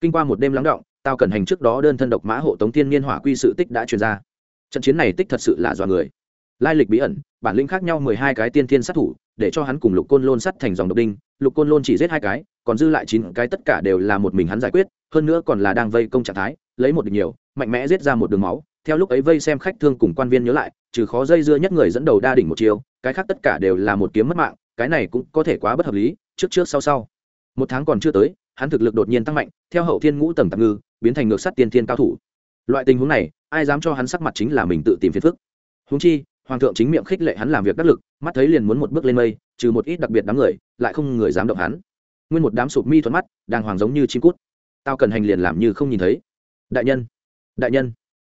Kinh qua một đêm lắng động, tao cần hành trước đó đơn thân độc mã hộ tống thiên niên hỏa quy sự tích đã truyền ra. Trận chiến này tích thật sự là dọa người. Lai lịch bí ẩn, bản lĩnh khác nhau mười hai cái tiên thiên sát thủ, để cho hắn cùng lục côn lôn sắt thành dòng độc đinh. Lục côn lôn chỉ giết hai cái, còn dư lại chín cái tất cả đều là một mình hắn giải quyết, hơn nữa còn là đang vây công trạng thái, lấy một địch nhiều, mạnh mẽ giết ra một đường máu theo lúc ấy vây xem khách thương cùng quan viên nhớ lại, trừ khó dây dưa nhất người dẫn đầu đa đỉnh một chiều cái khác tất cả đều là một kiếm mất mạng, cái này cũng có thể quá bất hợp lý, trước trước sau sau. Một tháng còn chưa tới, hắn thực lực đột nhiên tăng mạnh, theo hậu thiên ngũ tầng tạm ngư, biến thành ngược sắt tiên thiên cao thủ. Loại tình huống này, ai dám cho hắn sắc mặt chính là mình tự tìm phiền phức. Húng chi, hoàng thượng chính miệng khích lệ hắn làm việc đắc lực, mắt thấy liền muốn một bước lên mây, trừ một ít đặc biệt đám người, lại không người dám động hắn. Nguyên một đám sụp mi thuận mắt đang hoàng giống như chim cút. Tao cần hành liền làm như không nhìn thấy. Đại nhân đại nhân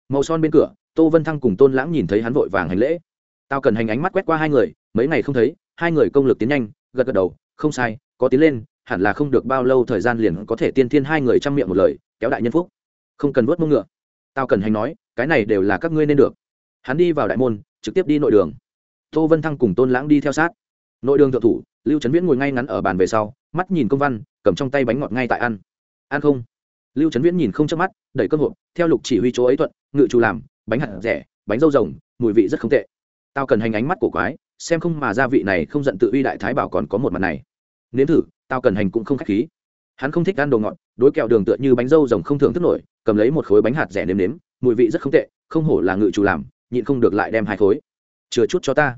màu son bên cửa, tô vân thăng cùng tôn lãng nhìn thấy hắn vội vàng hành lễ. Tao cần hành ánh mắt quét qua hai người, mấy ngày không thấy, hai người công lực tiến nhanh, gật gật đầu, không sai, có tiến lên, hẳn là không được bao lâu thời gian liền có thể tiên thiên hai người chăm miệng một lời, kéo đại nhân phúc. Không cần vớt mông ngựa. Tao cần hành nói, cái này đều là các ngươi nên được. Hắn đi vào đại môn, trực tiếp đi nội đường. Tô vân thăng cùng tôn lãng đi theo sát. Nội đường thượng thủ, lưu trấn viễn ngồi ngay ngắn ở bàn về sau, mắt nhìn công văn, cầm trong tay bánh ngọt ngay tại ăn. Ăn không? Lưu trấn viễn nhìn không chớp mắt, đẩy cơm hộp, theo lục chỉ huy chỗ ấy thuận ngự chủ làm, bánh hạt rẻ, bánh dâu rồng, mùi vị rất không tệ. Tao cần hành ánh mắt của quái, xem không mà gia vị này không giận tự uy đại thái bảo còn có một mặt này. Nếm thử, tao cần hành cũng không khách khí. Hắn không thích ăn đồ ngọt, đối kẹo đường tựa như bánh dâu rồng không thường thức nổi, cầm lấy một khối bánh hạt rẻ nếm nếm, mùi vị rất không tệ, không hổ là ngự chủ làm, nhịn không được lại đem hai khối. Chừa chút cho ta.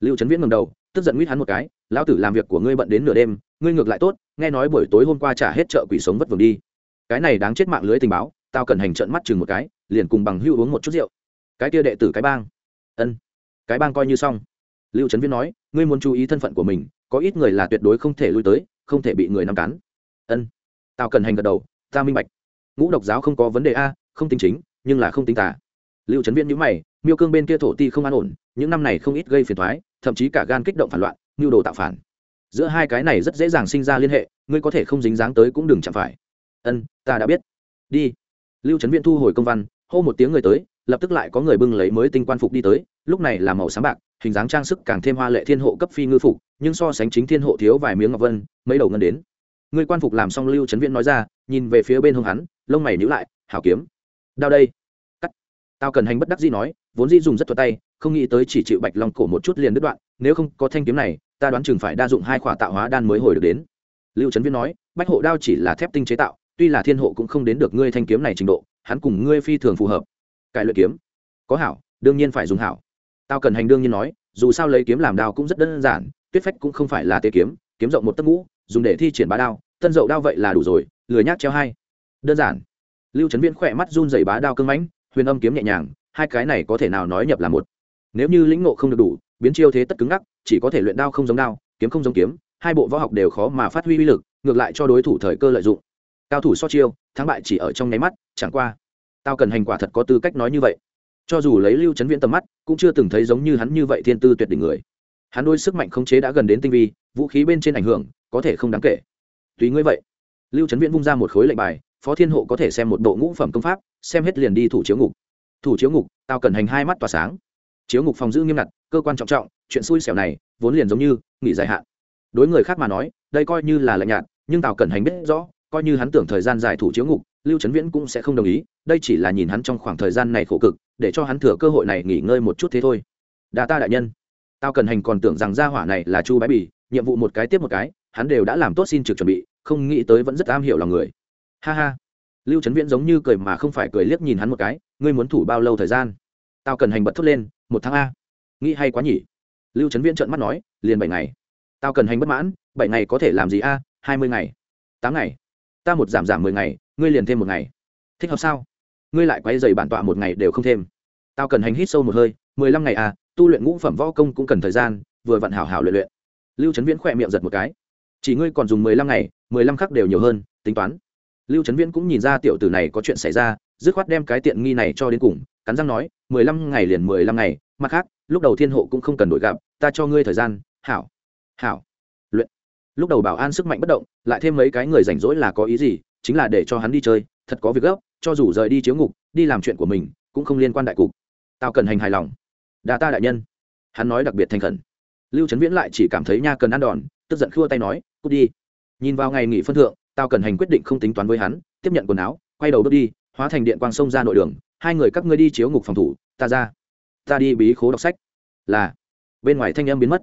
Lưu trấn viễn ngầm đầu, tức giận nguyết hắn một cái, lão tử làm việc của ngươi bận đến nửa đêm, ngươi ngược lại tốt, nghe nói buổi tối hôm qua trả hết chợ quỷ sống vất vưởng đi. Cái này đáng chết mạng lưới tình báo tao cần hành trận mắt chừng một cái, liền cùng bằng hưu uống một chút rượu. Cái kia đệ tử cái bang. Ân, cái bang coi như xong. Lưu trấn viễn nói, ngươi muốn chú ý thân phận của mình, có ít người là tuyệt đối không thể lui tới, không thể bị người nắm cắn. Ân, tao cần hành gật đầu, ta minh bạch. Ngũ độc giáo không có vấn đề a, không tính chính, nhưng là không tính tả lưu trấn viễn nhữ mày, miêu cương bên kia thổ ti không an ổn, những năm này không ít gây phiền thoái thậm chí cả gan kích động phản loạn, mưu đồ tạo phản. Giữa hai cái này rất dễ dàng sinh ra liên hệ, ngươi có thể không dính dáng tới cũng đừng chạm phải. Ân, ta đã biết. Đi lưu trấn viễn thu hồi công văn, hô một tiếng người tới, lập tức lại có người bưng lấy mới tinh quan phục đi tới, lúc này là màu sáng bạc, hình dáng trang sức càng thêm hoa lệ thiên hộ cấp phi ngư phục, nhưng so sánh chính thiên hộ thiếu vài miếng ngọc vân, mấy đầu ngân đến. Người quan phục làm xong lưu trấn viễn nói ra, nhìn về phía bên hông hắn, lông mày nhíu lại, hảo kiếm. Đao đây. Cắt. Tao cần hành bất đắc dĩ nói, vốn dĩ dùng rất thuật tay, không nghĩ tới chỉ chịu bạch long cổ một chút liền đứt đoạn, nếu không có thanh kiếm này, ta đoán chừng phải đa dụng hai khỏa tạo hóa đan mới hồi được đến. Lưu trấn viễn nói, bách hộ đao chỉ là thép tinh chế tạo tuy là thiên hộ cũng không đến được ngươi thanh kiếm này trình độ, hắn cùng ngươi phi thường phù hợp. Cải luyện kiếm, có hảo, đương nhiên phải dùng hảo. Tao cần hành đương nhiên nói, dù sao lấy kiếm làm đao cũng rất đơn giản, tuyết phách cũng không phải là tế kiếm kiếm rộng một tấc ngũ, dùng để thi triển bá đao tân dậu đao vậy là đủ rồi, lười nhác treo hai. Đơn giản. Lưu trấn viễn khỏe mắt run dày bá đao cưng mãnh, huyền âm kiếm nhẹ nhàng, hai cái này có thể nào nói nhập là một. Nếu như lĩnh ngộ không được đủ, biến chiêu thế tất cứng ngắc, chỉ có thể luyện đao không giống đao, kiếm không giống kiếm, hai bộ võ học đều khó mà phát huy uy lực, ngược lại cho đối thủ thời cơ lợi dụng cao thủ so chiêu, thắng bại chỉ ở trong nháy mắt, chẳng qua tao cần hành quả thật có tư cách nói như vậy. Cho dù lấy lưu chấn viễn tầm mắt, cũng chưa từng thấy giống như hắn như vậy thiên tư tuyệt đỉnh người. Hắn đôi sức mạnh khống chế đã gần đến tinh vi, vũ khí bên trên ảnh hưởng, có thể không đáng kể. Tùy ngươi vậy. Lưu trấn viễn vung ra một khối lệnh bài, phó thiên hộ có thể xem một bộ ngũ phẩm công pháp, xem hết liền đi thủ chiếu ngục. Thủ chiếu ngục tao cần hành hai mắt tỏa sáng. Chiếu ngục phòng giữ nghiêm ngặt, cơ quan trọng trọng, chuyện xui xẻo này, vốn liền giống như nghỉ dài hạn. Đối người khác mà nói, đây coi như là lạnh nhạt, nhưng tào cẩn hành biết rõ coi như hắn tưởng thời gian dài thủ chiếu ngục, lưu trấn viễn cũng sẽ không đồng ý, đây chỉ là nhìn hắn trong khoảng thời gian này khổ cực, để cho hắn thừa cơ hội này nghỉ ngơi một chút thế thôi. Đà ta đại nhân, tao cần hành còn tưởng rằng gia hỏa này là chu bái bì, nhiệm vụ một cái tiếp một cái, hắn đều đã làm tốt xin trực chuẩn bị, không nghĩ tới vẫn rất am hiểu lòng người. Ha ha. Lưu trấn viễn giống như cười mà không phải cười liếc nhìn hắn một cái, ngươi muốn thủ bao lâu thời gian? Tao cần hành bật thốt lên, một tháng a. Nghĩ hay quá nhỉ? Lưu trấn viễn trợn mắt nói, liền bảy ngày. Tao cần hành bất mãn, bảy ngày có thể làm gì a? Hai mươi ngày. Tám ngày ta một giảm giảm mười ngày, ngươi liền thêm một ngày. Thích hợp sao? Ngươi lại quay dày bản tọa một ngày đều không thêm. Tao cần hành hít sâu một hơi, mười lăm ngày à tu luyện ngũ phẩm võ công cũng cần thời gian, vừa vặn hảo hảo luyện luyện. Lưu trấn viễn khỏe miệng giật một cái. Chỉ ngươi còn dùng mười lăm ngày, mười lăm khắc đều nhiều hơn, tính toán. Lưu trấn viễn cũng nhìn ra tiểu tử này có chuyện xảy ra, dứt khoát đem cái tiện nghi này cho đến cùng, cắn răng nói, mười lăm ngày liền mười lăm ngày, mặt khác, lúc đầu thiên hộ cũng không cần đổi gặp, ta cho ngươi thời gian, hảo. Hảo lúc đầu bảo an sức mạnh bất động, lại thêm mấy cái người rảnh rỗi là có ý gì, chính là để cho hắn đi chơi, thật có việc gấp, cho dù rời đi chiếu ngục, đi làm chuyện của mình, cũng không liên quan đại cục. Tao cần hành hài lòng. Đà ta đại nhân. Hắn nói đặc biệt thành khẩn. Lưu trấn viễn lại chỉ cảm thấy nha cần ăn đòn, tức giận khua tay nói, cút đi. Nhìn vào ngày nghỉ phân thượng, tao cần hành quyết định không tính toán với hắn, tiếp nhận quần áo, quay đầu bước đi, hóa thành điện quang sông ra nội đường, hai người các ngươi đi chiếu ngục phòng thủ, ta ra. Ta đi bí khố đọc sách. Là. Bên ngoài thanh em biến mất.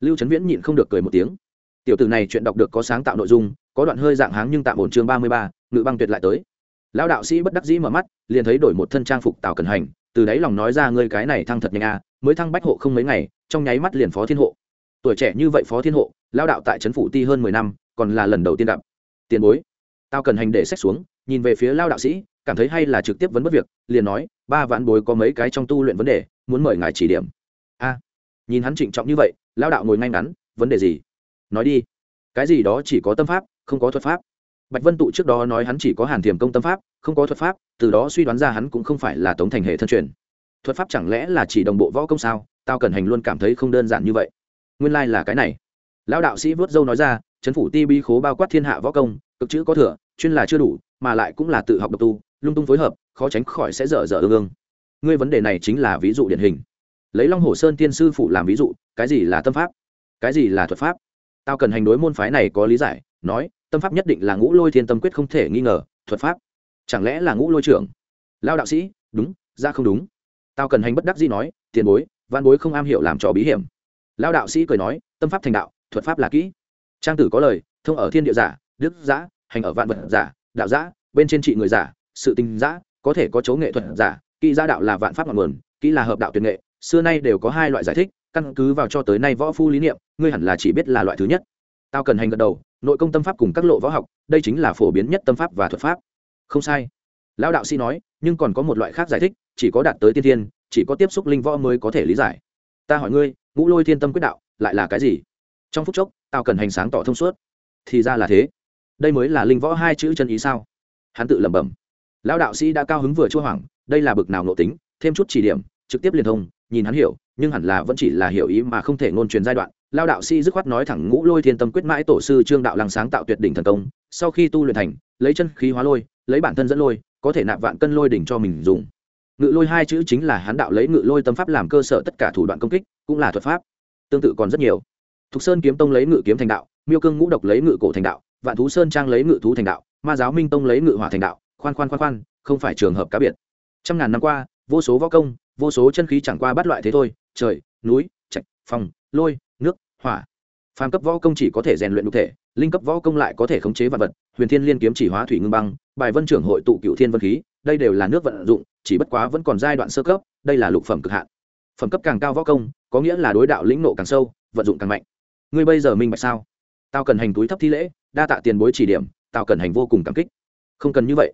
Lưu trấn viễn nhịn không được cười một tiếng tiểu tử này chuyện đọc được có sáng tạo nội dung, có đoạn hơi dạng háng nhưng tạm ổn chương ba mươi ba, ngự băng tuyệt lại tới. Lão đạo sĩ bất đắc dĩ mở mắt, liền thấy đổi một thân trang phục tào cần hành, từ đáy lòng nói ra ngươi cái này thăng thật nhanh à mới thăng bách hộ không mấy ngày, trong nháy mắt liền phó thiên hộ. Tuổi trẻ như vậy phó thiên hộ, lão đạo tại trấn phủ ti hơn mười năm, còn là lần đầu tiên gặp. Tiền bối. Tao cần hành để sách xuống, nhìn về phía lao đạo sĩ, cảm thấy hay là trực tiếp vấn bất việc, liền nói, ba vạn bối có mấy cái trong tu luyện vấn đề, muốn mời ngài chỉ điểm. A. Nhìn hắn trịnh trọng như vậy lao đạo ngồi ngay ngắn, vấn đề gì? Nói đi. Cái gì đó chỉ có tâm pháp, không có thuật pháp. Bạch vân tụ trước đó nói hắn chỉ có hàn thiềm công tâm pháp, không có thuật pháp, từ đó suy đoán ra hắn cũng không phải là tống thành hệ thân truyền. Thuật pháp chẳng lẽ là chỉ đồng bộ võ công sao? Tao cần hành luôn cảm thấy không đơn giản như vậy. Nguyên lai、like、là cái này. Lão đạo sĩ vớt dâu nói ra, chấn phủ ti bi khố bao quát thiên hạ võ công, cực chữ có thừa, chuyên là chưa đủ, mà lại cũng là tự học độc tu, lung tung phối hợp, khó tránh khỏi sẽ dở dở ương ương. Ngươi vấn đề này chính là ví dụ điển hình. Lấy long hồ sơn tiên sư phụ làm ví dụ, cái gì là tâm pháp? Cái gì là thuật pháp? Tao cần hành đối môn phái này có lý giải nói tâm pháp nhất định là ngũ lôi thiên tâm quyết không thể nghi ngờ thuật pháp. Chẳng lẽ là ngũ lôi trưởng? Lao đạo sĩ đúng ra không đúng. Tao cần hành bất đắc gì nói tiền bối văn bối không am hiểu làm trò bí hiểm. Lao đạo sĩ cười nói tâm pháp thành đạo thuật pháp là kỹ. Trang tử có lời thông ở thiên địa giả đức giả, hành ở vạn vật giả đạo giả, bên trên trị người giả sự tình giả, có thể có chấu nghệ thuật giả kỹ gia đạo là vạn pháp ngọn nguồn kỹ là hợp đạo tuyệt nghệ xưa nay đều có hai loại giải thích căn cứ vào cho tới nay võ phu lý niệm, ngươi hẳn là chỉ biết là loại thứ nhất. Tao cần hành gật đầu, nội công tâm pháp cùng các lộ võ học, đây chính là phổ biến nhất tâm pháp và thuật pháp. Không sai. Lão đạo sĩ nói, nhưng còn có một loại khác giải thích, chỉ có đạt tới tiên thiên, chỉ có tiếp xúc linh võ mới có thể lý giải. Ta hỏi ngươi, ngũ lôi thiên tâm quyết đạo, lại là cái gì? Trong phút chốc, tao cần hành sáng tỏ thông suốt. Thì ra là thế. Đây mới là linh võ hai chữ chân ý sao? Hắn tự lẩm bẩm. Lão đạo sĩ đã cao hứng vừa chua hoảng, đây là bực nào nộ tính, thêm chút chỉ điểm, trực tiếp liên thông, nhìn hắn hiểu nhưng hẳn là vẫn chỉ là hiểu ý mà không thể ngôn truyền giai đoạn. Lao đạo sĩ dứt khoát nói thẳng ngũ lôi thiên tâm quyết mãi tổ sư trương đạo lăng sáng tạo tuyệt đỉnh thần công, sau khi tu luyện thành, lấy chân khí hóa lôi, lấy bản thân dẫn lôi, có thể nạp vạn cân lôi đỉnh cho mình dùng. Ngự lôi hai chữ chính là hắn đạo lấy ngự lôi tâm pháp làm cơ sở tất cả thủ đoạn công kích, cũng là thuật pháp, tương tự còn rất nhiều. Thục sơn kiếm tông lấy ngự kiếm thành đạo, miêu cương ngũ độc lấy ngự cổ thành đạo, vạn thú sơn trang lấy ngự thú thành đạo, ma giáo minh tông lấy ngự hỏa thành đạo, khoan khoan khoan khoan, không phải trường hợp cá biệt. Trăm ngàn năm qua, vô số võ công, vô số chân khí chẳng qua bắt loại thế thôi trời, núi, trạch, phòng, lôi, nước, hỏa. Phàm cấp võ công chỉ có thể rèn luyện đục thể, linh cấp võ công lại có thể khống chế vật vật. Huyền thiên liên kiếm chỉ hóa thủy ngưng băng, bài vân trưởng hội tụ cựu thiên vân khí, đây đều là nước vận dụng, chỉ bất quá vẫn còn giai đoạn sơ cấp, đây là lục phẩm cực hạn. Phẩm cấp càng cao võ công, có nghĩa là đối đạo lĩnh nộ càng sâu, vận dụng càng mạnh. Ngươi bây giờ minh bạch sao? Tao cần hành túi thấp thi lễ, đa tạ tiền bối chỉ điểm, tao cần hành vô cùng cảm kích. Không cần như vậy.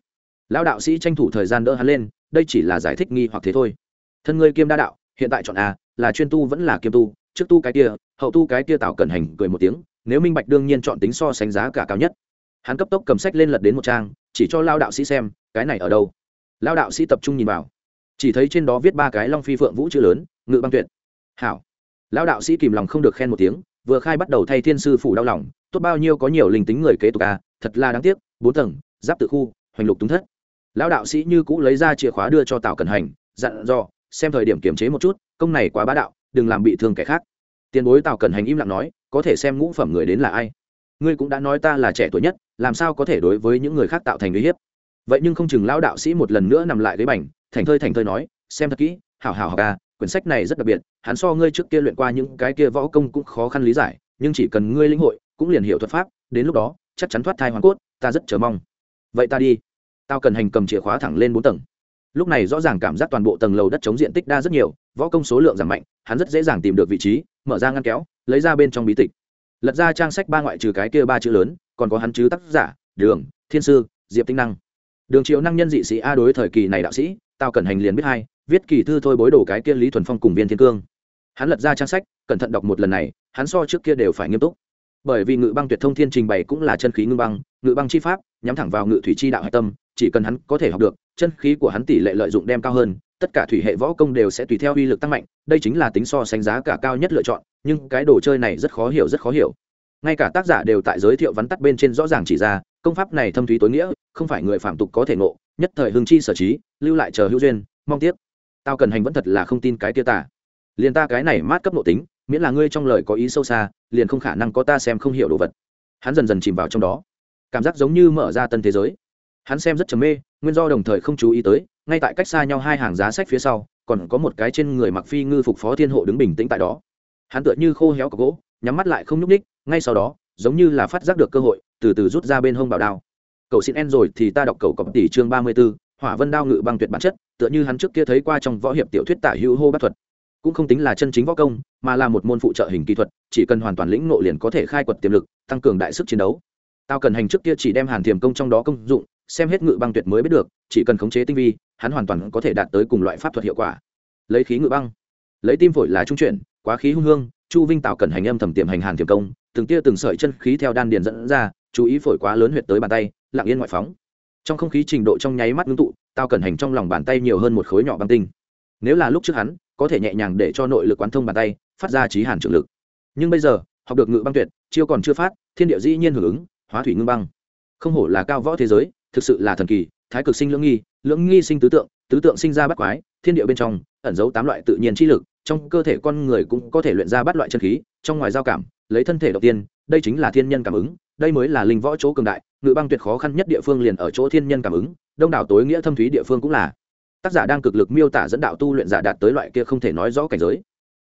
Lão đạo sĩ tranh thủ thời gian đỡ hắn lên, đây chỉ là giải thích nghi hoặc thế thôi. Thân ngươi kiêm đa đạo, hiện tại chọn a là chuyên tu vẫn là kiêm tu, trước tu cái kia, hậu tu cái kia tạo cần hành cười một tiếng, nếu minh bạch đương nhiên chọn tính so sánh giá cả cao nhất. Hắn cấp tốc cầm sách lên lật đến một trang, chỉ cho lao đạo sĩ xem, cái này ở đâu. Lao đạo sĩ tập trung nhìn vào. Chỉ thấy trên đó viết ba cái long phi phượng vũ chữ lớn, ngự băng tuyệt. Hảo. Lao đạo sĩ kìm lòng không được khen một tiếng, vừa khai bắt đầu thay thiên sư phủ đau lòng, tốt bao nhiêu có nhiều linh tính người kế tục a thật là đáng tiếc, bốn tầng, giáp tự khu, hoành lục túng thất. Lão đạo sĩ như cũ lấy ra chìa khóa đưa cho tào cần hành, dặn dò, xem thời điểm kiềm chế một chút công này quá bá đạo, đừng làm bị thương kẻ khác. Tiền bối tào cần hành im lặng nói, có thể xem ngũ phẩm người đến là ai? Ngươi cũng đã nói ta là trẻ tuổi nhất, làm sao có thể đối với những người khác tạo thành uy hiếp? Vậy nhưng không chừng lão đạo sĩ một lần nữa nằm lại ghế bành, thành thơi thành thơi nói, xem thật kỹ, hảo hảo học ca quyển sách này rất đặc biệt, hắn so ngươi trước kia luyện qua những cái kia võ công cũng khó khăn lý giải, nhưng chỉ cần ngươi lĩnh hội, cũng liền hiểu thuật pháp, đến lúc đó, chắc chắn thoát thai hoàn cốt, ta rất chờ mong. Vậy ta đi. Tao cần hành cầm chìa khóa thẳng lên bốn tầng lúc này rõ ràng cảm giác toàn bộ tầng lầu đất chống diện tích đa rất nhiều, võ công số lượng giảm mạnh, hắn rất dễ dàng tìm được vị trí, mở ra ngăn kéo, lấy ra bên trong bí tịch. Lật ra trang sách ba ngoại trừ cái kia ba chữ lớn, còn có hắn chứ tác giả, đường, thiên sư, diệp tinh năng. Đường triệu năng nhân dị sĩ a đối thời kỳ này đạo sĩ tao cần hành liền biết hai, viết kỳ thư thôi bối đồ cái kia lý thuần phong cùng viên thiên cương. Hắn lật ra trang sách, cẩn thận đọc một lần này, hắn so trước kia đều phải nghiêm túc bởi vì ngự băng tuyệt thông thiên trình bày cũng là chân khí ngưng băng, ngự băng chi pháp, nhắm thẳng vào ngự thủy chi đạo hạch tâm, chỉ cần hắn có thể học được, chân khí của hắn tỷ lệ lợi dụng đem cao hơn, tất cả thủy hệ võ công đều sẽ tùy theo uy lực tăng mạnh, đây chính là tính so sánh giá cả cao nhất lựa chọn, nhưng cái đồ chơi này rất khó hiểu, rất khó hiểu. Ngay cả tác giả đều tại giới thiệu vắn tắt bên trên rõ ràng chỉ ra, công pháp này thâm thúy tối nghĩa, không phải người phạm tục có thể ngộ, nhất thời hưng chi sở trí, lưu lại chờ hữu duyên, mong tiếc. Tao cần hành vẫn thật là không tin cái tiêu tả liền ta cái này mát cấp nội tính miễn là ngươi trong lời có ý sâu xa, liền không khả năng có ta xem không hiểu đồ vật. Hắn dần dần chìm vào trong đó. Cảm giác giống như mở ra tân thế giới. Hắn xem rất trầm mê, nguyên do đồng thời không chú ý tới, ngay tại cách xa nhau hai hàng giá sách phía sau, còn có một cái trên người mặc phi ngư phục phó thiên hộ đứng bình tĩnh tại đó. Hắn tựa như khô héo có gỗ, nhắm mắt lại không nhúc ních ngay sau đó, giống như là phát giác được cơ hội, từ từ rút ra bên hông bảo đao. Cậu xin en rồi thì ta đọc cậu cọc tỷ chương ba mươi b ố hỏa vân đao ngự băng tuyệt bản chất, tựa như hắn trước kia thấy qua trong võ hiệp tiểu thuyết tả hữu hô bác thuật cũng không tính là chân chính võ công, mà là một môn phụ trợ hình kỹ thuật, chỉ cần hoàn toàn lĩnh ngộ liền có thể khai quật tiềm lực, tăng cường đại sức chiến đấu. Tao cần hành trước kia chỉ đem hàn thiềm công trong đó công dụng, xem hết ngự băng tuyệt mới biết được, chỉ cần khống chế tinh vi, hắn hoàn toàn có thể đạt tới cùng loại pháp thuật hiệu quả. Lấy khí ngự băng, lấy tim phổi là trung chuyển, quá khí hung hương, chu vinh tạo cần hành âm thầm tiềm hành hàn thiềm công, từng tia từng sợi chân khí theo đan điền dẫn ra, chú ý phổi quá lớn huyệt tới bàn tay, lặng yên ngoại phóng. Trong không khí trình độ trong nháy mắt ngưng tụ, tao cần hành trong lòng bàn tay nhiều hơn một khối nhỏ băng tinh. Nếu là lúc trước hắn có thể nhẹ nhàng để cho nội lực quán thông bàn tay, phát ra trí hàn trường lực. Nhưng bây giờ, học được ngự băng tuyệt, chiêu còn chưa phát, thiên địa dĩ nhiên hưởng ứng, hóa thủy ngưng băng. Không hổ là cao võ thế giới, thực sự là thần kỳ, thái cực sinh lưỡng nghi lưỡng nghi sinh tứ tượng tứ tượng sinh ra bắt quái, thiên địa bên trong, ẩn giấu tám loại tự nhiên chi lực, trong cơ thể con người cũng có thể luyện ra bắt loại chân khí, trong ngoài giao cảm, lấy thân thể đầu tiên, đây chính là thiên nhân cảm ứng, đây mới là linh võ chỗ cường đại, ngự băng tuyệt khó khăn nhất địa phương liền ở chỗ thiên nhân cảm ứng, đông đảo tối nghĩa thâm thúy địa phương cũng là tác giả đang cực lực miêu tả dẫn đạo tu luyện giả đạt tới loại kia không thể nói rõ cảnh giới.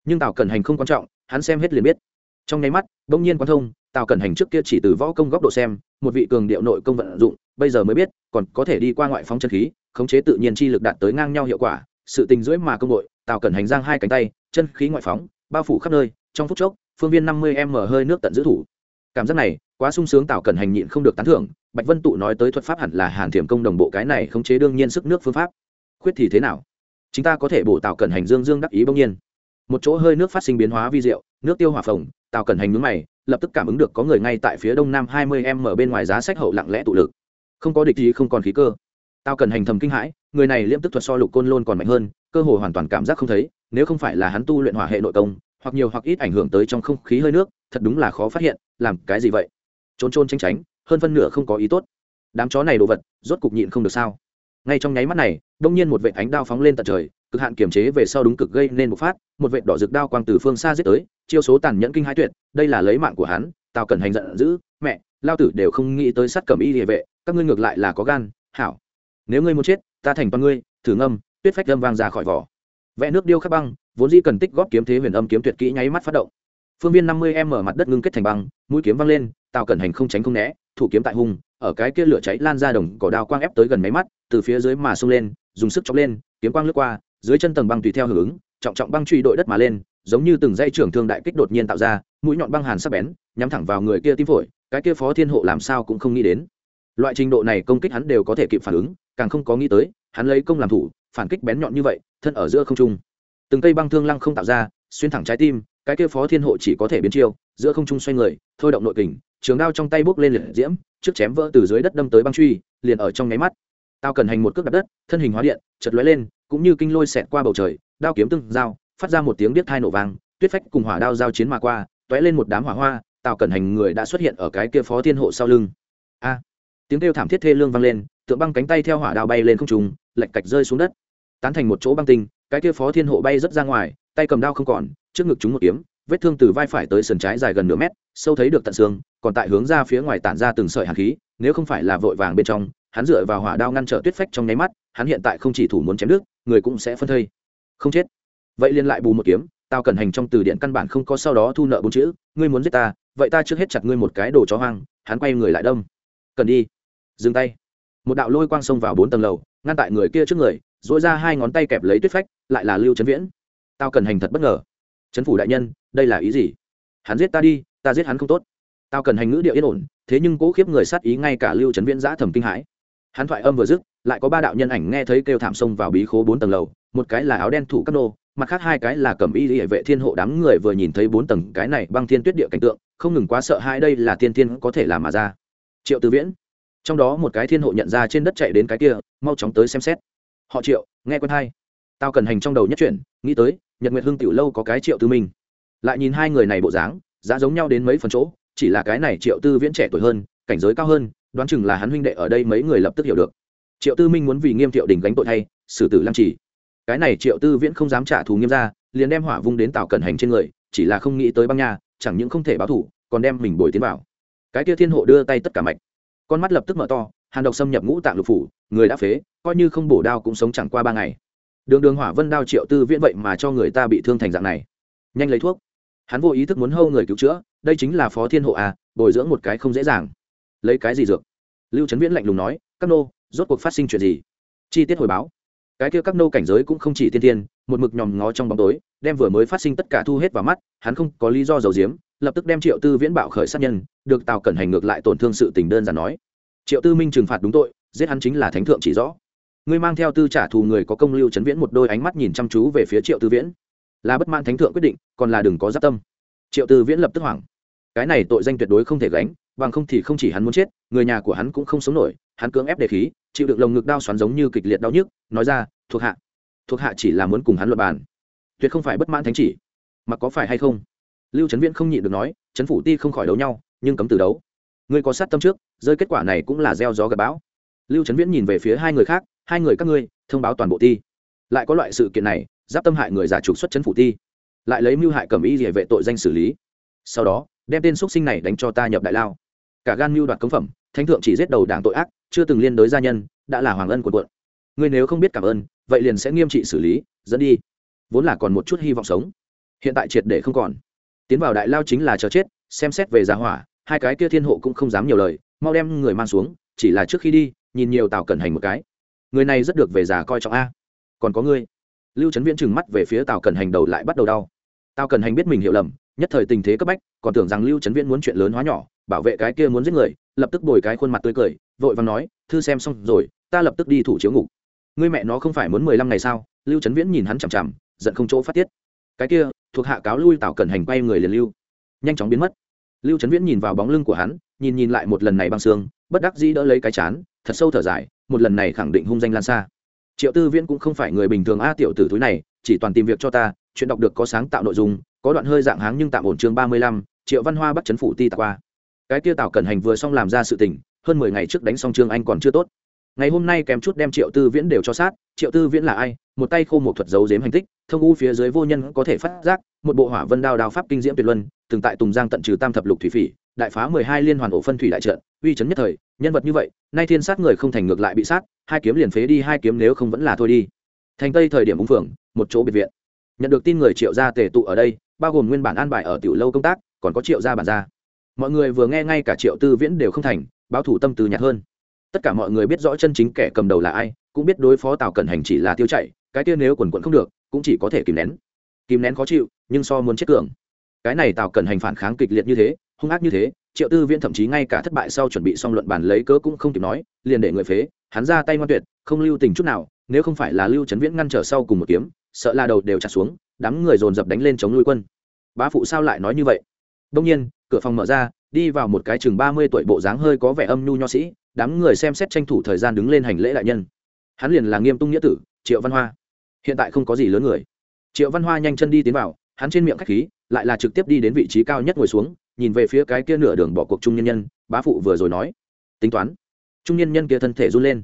Nhưng tào cẩn hành không quan trọng, hắn xem hết liền biết. Trong nháy mắt, bỗng nhiên quan thông, tào cẩn hành trước kia chỉ từ võ công góc độ xem, một vị cường điệu nội công vận dụng, bây giờ mới biết, còn có thể đi qua ngoại phóng chân khí, khống chế tự nhiên chi lực đạt tới ngang nhau hiệu quả, sự tình dưới mà công đội, tào cẩn hành giang hai cánh tay, chân khí ngoại phóng, bao phủ khắp nơi, trong phút chốc, phương viên năm mươi m hơi nước tận giữ thủ. Cảm giác này, quá sung sướng tào cẩn hành nhịn không được tán thưởng, bạch vân tụ nói tới thuật pháp hẳn là hàn thiểm công đồng bộ cái này khống chế đương nhiên sức nước phương pháp khuyết thì thế nào? Chúng ta có thể bổ tạo cẩn hành dương dương đắc ý bỗng nhiên. Một chỗ hơi nước phát sinh biến hóa vi diệu, nước tiêu hỏa phồng tạo cẩn hành mướn mày, lập tức cảm ứng được có người ngay tại phía đông nam hai mươi m ở bên ngoài giá sách hậu lặng lẽ tụ lực. Không có địch gì không còn khí cơ. Tao cần hành thầm kinh hãi, người này liễm tức thuật so lục côn lôn còn mạnh hơn, cơ hồ hoàn toàn cảm giác không thấy, nếu không phải là hắn tu luyện hỏa hệ nội công, hoặc nhiều hoặc ít ảnh hưởng tới trong không khí hơi nước, thật đúng là khó phát hiện, làm cái gì vậy? Trốn trôn tranh tránh, hơn phân nửa không có ý tốt. Đám chó này đồ vật, rốt cục nhịn không được sao? Ngay trong nháy mắt này, đông nhiên một vệ ánh đao phóng lên tận trời, cực hạn kiềm chế về sau đúng cực gây nên một phát, một vệ đỏ rực đao quang từ phương xa giết tới, chiêu số tàn nhẫn kinh hai tuyệt, đây là lấy mạng của hắn tao cần hành giận dữ, mẹ, lao tử đều không nghĩ tới sát cẩm y địa vệ, các ngươi ngược lại là có gan, hảo. Nếu ngươi muốn chết, ta thành toàn ngươi, thử ngâm, tuyết phách lâm vang ra khỏi vỏ. Vẽ nước điêu khắc băng, vốn dĩ cần tích góp kiếm thế huyền âm kiếm tuyệt kỹ nháy mắt phát động. Phương viên năm mươi em mở mặt đất ngưng kết thành băng, mũi kiếm văng lên, tào cẩn hành không tránh không né, thủ kiếm tại hung, ở cái kia lửa cháy lan ra đồng cỏ đao quang ép tới gần máy mắt từ phía dưới mà xông lên, dùng sức chọc lên, kiếm quang lướt qua, dưới chân tầng băng tùy theo hướng trọng trọng băng truy đội đất mà lên, giống như từng dây trưởng thương đại kích đột nhiên tạo ra, mũi nhọn băng hàn sắc bén, nhắm thẳng vào người kia tim phổi, cái kia phó thiên hộ làm sao cũng không nghĩ đến. Loại trình độ này công kích hắn đều có thể kịp phản ứng, càng không có nghĩ tới, hắn lấy công làm thủ, phản kích bén nhọn như vậy, thân ở giữa không trung. Từng cây băng thương lăng không tạo ra, xuyên thẳng trái tim, cái kia phó thiên hộ chỉ có thể biến chiêu, giữa không trung xoay người, thôi động nội kình, trường đao trong tay bốc lên liệt diễm, trước chém vỡ từ dưới đất đâm tới băng truy, liền ở trong nháy mắt tao cần hành một cước đặt đất, thân hình hóa điện chật lóe lên, cũng như kinh lôi xẹt qua bầu trời, đao kiếm tương dao phát ra một tiếng điếc thai nổ vàng tuyết phách cùng hỏa đao giao chiến mà qua, tóe lên một đám hỏa hoa, tào cẩn hành người đã xuất hiện ở cái kia phó thiên hộ sau lưng. A! Tiếng kêu thảm thiết thê lương vang lên, tượng băng cánh tay theo hỏa đao bay lên không trùng lệch cạch rơi xuống đất. Tán thành một chỗ băng tinh, cái kia phó thiên hộ bay rất ra ngoài, tay cầm đao không còn, trước ngực chúng một kiếm, vết thương từ vai phải tới sườn trái dài gần nửa mét, sâu thấy được tận xương, còn tại hướng ra phía ngoài tản ra từng sợi hàn khí nếu không phải là vội vàng bên trong, hắn dựa vào hỏa đao ngăn trở tuyết phách trong nháy mắt, hắn hiện tại không chỉ thủ muốn chém nước, người cũng sẽ phân thây. Không chết. Vậy liền lại bù một kiếm, tao cần hành trong từ điện căn bản không có sau đó thu nợ bốn chữ, ngươi muốn giết ta, vậy ta trước hết chặt ngươi một cái đồ chó hoang, hắn quay người lại đông cần đi. Dừng tay. Một đạo lôi quang xông vào bốn tầng lầu, ngăn tại người kia trước người dỗi ra hai ngón tay kẹp lấy tuyết phách, lại là lưu trấn viễn. Tao cần hành thật bất ngờ. Trấn phủ đại nhân, đây là ý gì? Hắn giết ta đi, ta giết hắn không tốt tao cần hành ngữ điệu yên ổn, thế nhưng cố khiếp người sát ý ngay cả lưu trấn viễn giã thầm kinh hãi. Hắn thoại âm vừa dứt, lại có ba đạo nhân ảnh nghe thấy kêu thảm sông vào bí khố bốn tầng lầu, một cái là áo đen thủ các nô, mặt khác hai cái là cầm y hệ vệ thiên hộ đám người vừa nhìn thấy bốn tầng cái này băng thiên tuyết địa cảnh tượng, không ngừng quá sợ hai đây là tiên thiên có thể làm mà ra. Triệu tư viễn. Trong đó một cái thiên hộ nhận ra trên đất chạy đến cái kia, mau chóng tới xem xét. Họ triệu, nghe quen hay? Tao cần hành trong đầu nhất chuyển nghĩ tới, nhật nguyệt hưng tiểu lâu có cái triệu tư minh. Lại nhìn hai người này bộ dáng, giá giống nhau đến mấy phần chỗ chỉ là cái này triệu tư viễn trẻ tuổi hơn, cảnh giới cao hơn, đoán chừng là hắn huynh đệ ở đây mấy người lập tức hiểu được. Triệu tư minh muốn vì nghiêm thiệu đình gánh tội thay, xử tử lăng trì. Cái này triệu tư viễn không dám trả thù nghiêm ra liền đem hỏa vung đến tào cẩn hành trên người, chỉ là không nghĩ tới băng nha, chẳng những không thể báo thủ còn đem mình bồi tiến vào. Cái kia thiên hộ đưa tay tất cả mạch. Con mắt lập tức mở to, hàn độc xâm nhập ngũ tạng lục phủ, người đã phế, coi như không bổ đao cũng sống chẳng qua ba ngày. Đường đường hỏa vân đao triệu tư viễn vậy mà cho người ta bị thương thành dạng này. Nhanh lấy thuốc hắn vô ý thức muốn hâu người cứu chữa, đây chính là phó thiên hộ à bồi dưỡng một cái không dễ dàng. Lấy cái gì dược? Lưu trấn viễn lạnh lùng nói, các nô, rốt cuộc phát sinh chuyện gì? Chi tiết hồi báo. Cái kia các nô cảnh giới cũng không chỉ tiên tiên một mực nhòm ngó trong bóng tối, đem vừa mới phát sinh tất cả thu hết vào mắt, hắn không có lý do giấu giếm, lập tức đem triệu tư viễn bạo khởi sát nhân, được tào cẩn hành ngược lại tổn thương sự tình đơn giản nói. Triệu tư minh trừng phạt đúng tội, giết hắn chính là thánh thượng chỉ rõ. Ngươi mang theo tư trả thù người có công lưu Trấn viễn một đôi ánh mắt nhìn chăm chú về phía triệu tư viễn là bất mãn thánh thượng quyết định, còn là đừng có giáp tâm. Triệu tư viễn lập tức hoảng. Cái này tội danh tuyệt đối không thể gánh, bằng không thì không chỉ hắn muốn chết, người nhà của hắn cũng không sống nổi, hắn cưỡng ép đề khí, chịu đựng lồng ngực đau xoắn giống như kịch liệt đau nhức, nói ra, thuộc hạ thuộc hạ chỉ là muốn cùng hắn luật bàn, tuyệt không phải bất mãn thánh chỉ. Mà có phải hay không? Lưu trấn viễn không nhịn được nói trấn phủ ti không khỏi đấu nhau, nhưng cấm từ đấu. Ngươi có sát tâm trước, rơi kết quả này cũng là gieo gió gặp bão. Lưu trấn viễn nhìn về phía hai người khác, hai người các ngươi, thông báo toàn bộ ti lại có loại sự kiện này, giáp tâm hại người giả trục xuất chấn phủ thi lại lấy mưu hại cầm ý địa vệ tội danh xử lý. Sau đó, đem tên x sinh này đánh cho ta nhập đại lao. Cả gan mưu đoạt cống phẩm, thánh thượng chỉ giết đầu đảng tội ác, chưa từng liên đối gia nhân, đã là hoàng ân của quận. Ngươi nếu không biết cảm ơn, vậy liền sẽ nghiêm trị xử lý, dẫn đi. Vốn là còn một chút hy vọng sống, hiện tại triệt để không còn. Tiến vào đại lao chính là chờ chết, xem xét về giá hỏa, hai cái kia thiên hộ cũng không dám nhiều lời, mau đem người mang xuống, chỉ là trước khi đi, nhìn nhiều tào cẩn hành một cái. Người này rất được về già coi trọng a còn có ngươi. Lưu trấn viễn trừng mắt về phía tào cẩn hành đầu lại bắt đầu đau. Tào cẩn hành biết mình hiểu lầm, nhất thời tình thế cấp bách, còn tưởng rằng lưu trấn viễn muốn chuyện lớn hóa nhỏ, bảo vệ cái kia muốn giết người, lập tức bồi cái khuôn mặt tươi cười, vội và nói, thư xem xong rồi, ta lập tức đi thủ chiếu ngục. Ngươi mẹ nó không phải muốn mười lăm ngày sao? Lưu trấn viễn nhìn hắn chằm chằm, giận không chỗ phát tiết. Cái kia, thuộc hạ cáo lui tào cẩn hành quay người liền lưu. Nhanh chóng biến mất. Lưu trấn viễn nhìn vào bóng lưng của hắn, nhìn nhìn lại một lần này băng xương, bất đắc dĩ đỡ lấy cái chán, thật sâu thở dài, một lần này khẳng định hung danh lan xa triệu tư viễn cũng không phải người bình thường a tiểu tử túi này, chỉ toàn tìm việc cho ta, chuyện đọc được có sáng tạo nội dung, có đoạn hơi dạng háng nhưng tạm ổn chương ba mươi lăm, triệu văn hoa bắt chấn phủ ti tạc qua. Cái kia tào cẩn hành vừa xong làm ra sự tình, hơn mười ngày trước đánh xong trương anh còn chưa tốt. Ngày hôm nay kèm chút đem triệu tư viễn đều cho sát, triệu tư viễn là ai? Một tay khô một thuật giấu giếm hành tích, thông u phía dưới vô nhân có thể phát giác, một bộ hỏa vân đao đao pháp kinh diễm tuyệt luân, từng tại tùng giang tận trừ tam thập lục thủy phỉ đại phá mười hai liên hoàn ổ phân thủy đại trận, uy chấn nhất thời, nhân vật như vậy, nay thiên sát người không thành ngược lại bị sát, hai kiếm liền phế đi, hai kiếm nếu không vẫn là thôi đi. Thành tây thời điểm úng phường một chỗ biệt viện. Nhận được tin người triệu gia tề tụ ở đây, bao gồm nguyên bản an bài ở tiểu lâu công tác, còn có triệu gia bản gia. Mọi người vừa nghe ngay cả triệu tư viễn đều không thành, báo thủ tâm từ nhạt hơn. Tất cả mọi người biết rõ chân chính kẻ cầm đầu là ai, cũng biết đối phó tào cẩn hành chỉ là tiêu chạy cái kia nếu quần quận không được, cũng chỉ có thể kìm nén. Kìm nén khó chịu, nhưng so muốn chết cường. Cái này tào cẩn hành phản kháng kịch liệt như thế hung ác như thế, triệu tư viễn thậm chí ngay cả thất bại sau chuẩn bị xong luận bản lấy cớ cũng không kịp nói, liền để người phế, hắn ra tay ngoan tuyệt, không lưu tình chút nào, nếu không phải là lưu trấn viễn ngăn trở sau cùng một kiếm, sợ là đầu đều chặt xuống, đám người dồn dập đánh lên chống nuôi quân. Bá phụ sao lại nói như vậy? Đông nhiên, cửa phòng mở ra, đi vào một cái chừng ba mươi tuổi bộ dáng hơi có vẻ âm nhu nho sĩ, đám người xem xét tranh thủ thời gian đứng lên hành lễ đại nhân. Hắn liền là nghiêm tung nghĩa tử, triệu văn hoa. Hiện tại không có gì lớn người. Triệu văn hoa nhanh chân đi tiến vào, hắn trên miệng khách khí, lại là trực tiếp đi đến vị trí cao nhất ngồi xuống nhìn về phía cái kia nửa đường bỏ cuộc trung nhân nhân, bá phụ vừa rồi nói. Tính toán. Trung nhân nhân kia thân thể run lên.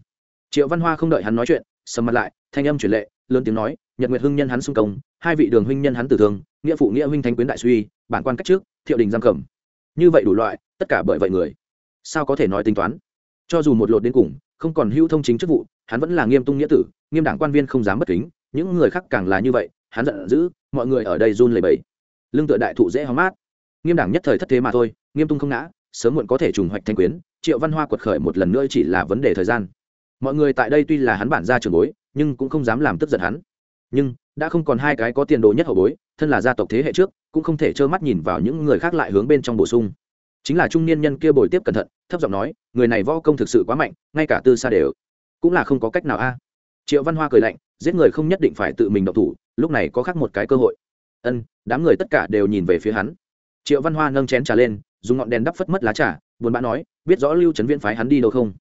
Triệu văn hoa không đợi hắn nói chuyện, sầm mặt lại, thanh âm chuyển lệ, lớn tiếng nói, nhật nguyệt hưng nhân hắn xung công, hai vị đường huynh nhân hắn tử thương, nghĩa phụ nghĩa huynh thanh quyến đại suy, bản quan cách trước, thiệu đình giam cầm. Như vậy đủ loại, tất cả bởi vậy người. Sao có thể nói tính toán? Cho dù một lột đến cùng, không còn hữu thông chính chức vụ, hắn vẫn là nghiêm tung nghĩa tử, nghiêm đảng quan viên không dám bất kính, những người khác càng là như vậy, hắn giận dữ, mọi người ở đây run lẩy bẩy. Lương tựa đại thụ dễ hóng mát nghiêm đảng nhất thời thất thế mà thôi, nghiêm tung không ngã, sớm muộn có thể trùng hoạch thanh quyến, triệu văn hoa quật khởi một lần nữa chỉ là vấn đề thời gian. Mọi người tại đây tuy là hắn bản ra trường bối, nhưng cũng không dám làm tức giận hắn. Nhưng, đã không còn hai cái có tiền đồ nhất hậu bối, thân là gia tộc thế hệ trước, cũng không thể trơ mắt nhìn vào những người khác lại hướng bên trong bổ sung. Chính là trung niên nhân kia bồi tiếp cẩn thận, thấp giọng nói, người này võ công thực sự quá mạnh, ngay cả tư xa đều cũng là không có cách nào a. Triệu văn hoa cười lạnh, giết người không nhất định phải tự mình động thủ, lúc này có khác một cái cơ hội. Ân, đám người tất cả đều nhìn về phía hắn triệu văn hoa nâng chén trà lên, dùng ngọn đèn đắp phất mất lá trà, buồn bã nói, biết rõ lưu trấn viễn phái hắn đi đâu không?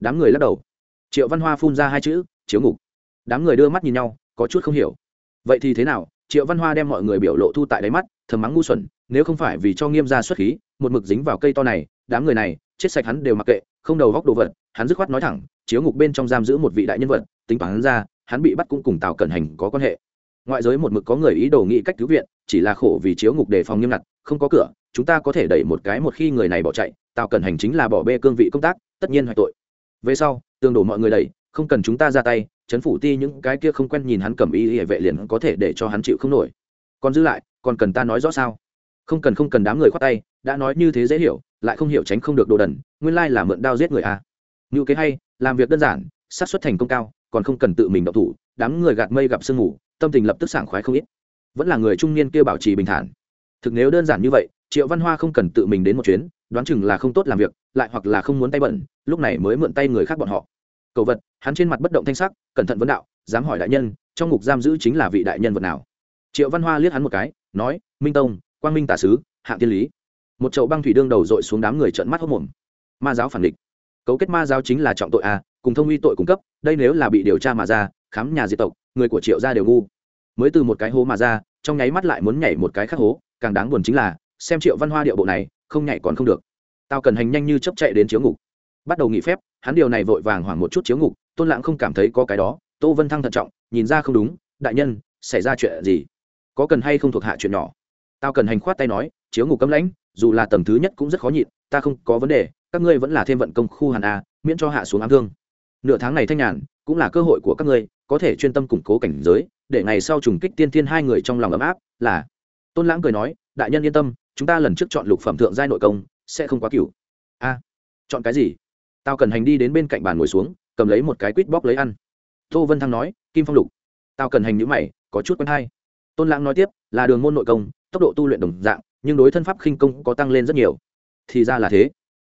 Đám người lắc đầu. Triệu văn hoa phun ra hai chữ, chiếu ngục. Đám người đưa mắt nhìn nhau, có chút không hiểu. Vậy thì thế nào? Triệu văn hoa đem mọi người biểu lộ thu tại đáy mắt, thầm mắng ngu xuẩn, nếu không phải vì cho nghiêm ra xuất khí, một mực dính vào cây to này, đám người này, chết sạch hắn đều mặc kệ, không đầu góc đồ vật. Hắn dứt khoát nói thẳng, chiếu ngục bên trong giam giữ một vị đại nhân vật, tính toán hắn ra, hắn bị bắt cũng cùng tào cẩn hành có quan hệ. Ngoại giới một mực có người ý đồ nghĩ cách cứu viện, chỉ là khổ vì chiếu ngục đề phòng nghiêm ngặt không có cửa, chúng ta có thể đẩy một cái một khi người này bỏ chạy tào cần hành chính là bỏ bê cương vị công tác, tất nhiên hoại tội. Về sau tương đổ mọi người đẩy, không cần chúng ta ra tay chấn phủ ti những cái kia không quen nhìn hắn cầm y hệ vệ liền có thể để cho hắn chịu không nổi. Còn giữ lại, còn cần ta nói rõ sao? Không cần không cần, đám người khoát tay, đã nói như thế dễ hiểu, lại không hiểu tránh không được đồ đần, nguyên lai là mượn đao giết người à. ngữ kế hay, làm việc đơn giản sát xuất thành công cao, còn không cần tự mình độc thủ, đám người gạt mây gặp sương ngủ tâm tình lập tức sảng khoái không ít. Vẫn là người trung niên kia bảo trì bình thản thực nếu đơn giản như vậy, triệu văn hoa không cần tự mình đến một chuyến, đoán chừng là không tốt làm việc, lại hoặc là không muốn tay bẩn, lúc này mới mượn tay người khác bọn họ. Cầu vật, hắn trên mặt bất động thanh sắc, cẩn thận vấn đạo, dám hỏi đại nhân, trong ngục giam giữ chính là vị đại nhân vật nào? Triệu văn hoa liếc hắn một cái, nói, minh tông, quang minh tả sứ, hạng tiên lý. Một chậu băng thủy đương đầu dội xuống đám người trợn mắt hốc mồm ma giáo phản địch. Cấu kết ma giáo chính là trọng tội a cùng thông uy tội cung cấp, đây nếu là bị điều tra mà ra, khám nhà diệt tộc, người của triệu gia đều ngu. Mới từ một cái hố mà ra, trong nháy mắt lại muốn nhảy một cái khác hố càng đáng buồn chính là, xem triệu văn hoa điệu bộ này, không nhảy còn không được. Tao cần hành nhanh như chấp chạy đến chiếu ngục. Bắt đầu nghỉ phép, hắn điều này vội vàng hoảng một chút chiếu ngục, tôn lãng không cảm thấy có cái đó. Tô vân thăng thận trọng, nhìn ra không đúng, đại nhân, xảy ra chuyện gì? Có cần hay không thuộc hạ chuyện nhỏ? Tao cần hành khoát tay nói, chiếu ngục cấm lãnh, dù là tầng thứ nhất cũng rất khó nhịn, ta không có vấn đề, các ngươi vẫn là thêm vận công khu hàn a, miễn cho hạ xuống ám thương. Nửa tháng này thanh nhàn, cũng là cơ hội của các ngươi, có thể chuyên tâm củng cố cảnh giới, để ngày sau trùng kích tiên thiên hai người trong lòng ấm áp, là tôn lãng cười nói, đại nhân yên tâm, chúng ta lần trước chọn lục phẩm thượng giai nội công, sẽ không quá cửu a, chọn cái gì? Tao cần hành đi đến bên cạnh bàn ngồi xuống, cầm lấy một cái quýt bóc lấy ăn. Tô vân thăng nói, kim phong lục. Tao cần hành nhữ mày, có chút quen hay. Tôn lãng nói tiếp, là đường môn nội công, tốc độ tu luyện đồng dạng, nhưng đối thân pháp khinh công có tăng lên rất nhiều. Thì ra là thế.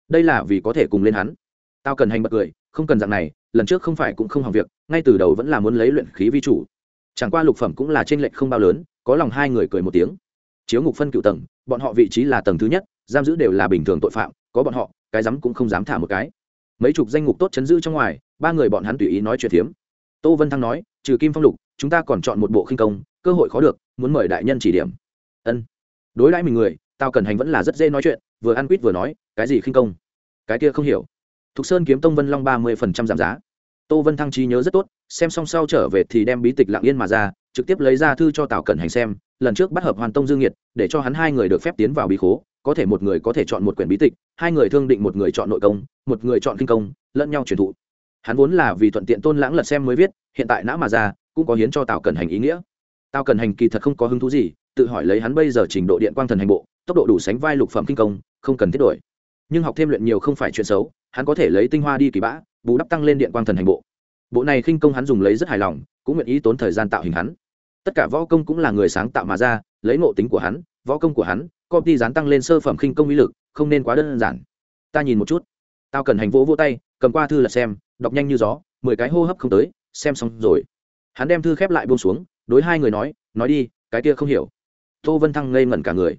Đây là vì có thể cùng lên hắn. Tao cần hành bật cười, không cần dạng này, lần trước không phải cũng không hỏng việc, ngay từ đầu vẫn là muốn lấy luyện khí vi chủ. Chẳng qua lục phẩm cũng là trên lệnh không bao lớn, có lòng hai người cười một tiếng chiếu ngục phân cựu tầng, bọn họ vị trí là tầng thứ nhất, giam giữ đều là bình thường tội phạm, có bọn họ, cái dám cũng không dám thả một cái. Mấy chục danh ngục tốt chấn giữ trong ngoài, ba người bọn hắn tùy ý nói chuyện phiếm. Tô vân thăng nói, trừ kim phong lục, chúng ta còn chọn một bộ khinh công, cơ hội khó được, muốn mời đại nhân chỉ điểm. Ân. Đối đãi mình người tao cần hành vẫn là rất dễ nói chuyện, vừa ăn quýt vừa nói, cái gì khinh công? Cái kia không hiểu. Thục sơn kiếm tông vân long ba mươi phần trăm giảm giá. Tô vân thăng trí nhớ rất tốt, xem xong sau trở về thì đem bí tịch lặng yên mà ra, trực tiếp lấy ra thư cho tào cẩn hành xem lần trước bắt hợp hoàn tông dương nhiệt để cho hắn hai người được phép tiến vào bí khố, có thể một người có thể chọn một quyển bí tịch, hai người thương định một người chọn nội công, một người chọn kinh công, lẫn nhau truyền thụ. Hắn vốn là vì thuận tiện tôn lãng lật xem mới viết, hiện tại nã mà ra, cũng có hiến cho tào cần hành ý nghĩa. Tào cần hành kỳ thật không có hứng thú gì, tự hỏi lấy hắn bây giờ trình độ điện quang thần hành bộ, tốc độ đủ sánh vai lục phẩm kinh công, không cần thiết đổi. Nhưng học thêm luyện nhiều không phải chuyện xấu, hắn có thể lấy tinh hoa đi kỳ bã bù đắp tăng lên điện quang thần hành bộ. Bộ này khinh công hắn dùng lấy rất hài lòng, cũng nguyện ý tốn thời gian tạo hình hắn tất cả võ công cũng là người sáng tạo mà ra lấy ngộ tính của hắn võ công của hắn công ty dán tăng lên sơ phẩm khinh công uy lực không nên quá đơn giản. Ta nhìn một chút. Tao cần hành vỗ vỗ tay cầm qua thư là xem đọc nhanh như gió mười cái hô hấp không tới xem xong rồi. Hắn đem thư khép lại buông xuống đối hai người nói nói đi cái kia không hiểu. Tô vân thăng ngây ngẩn cả người.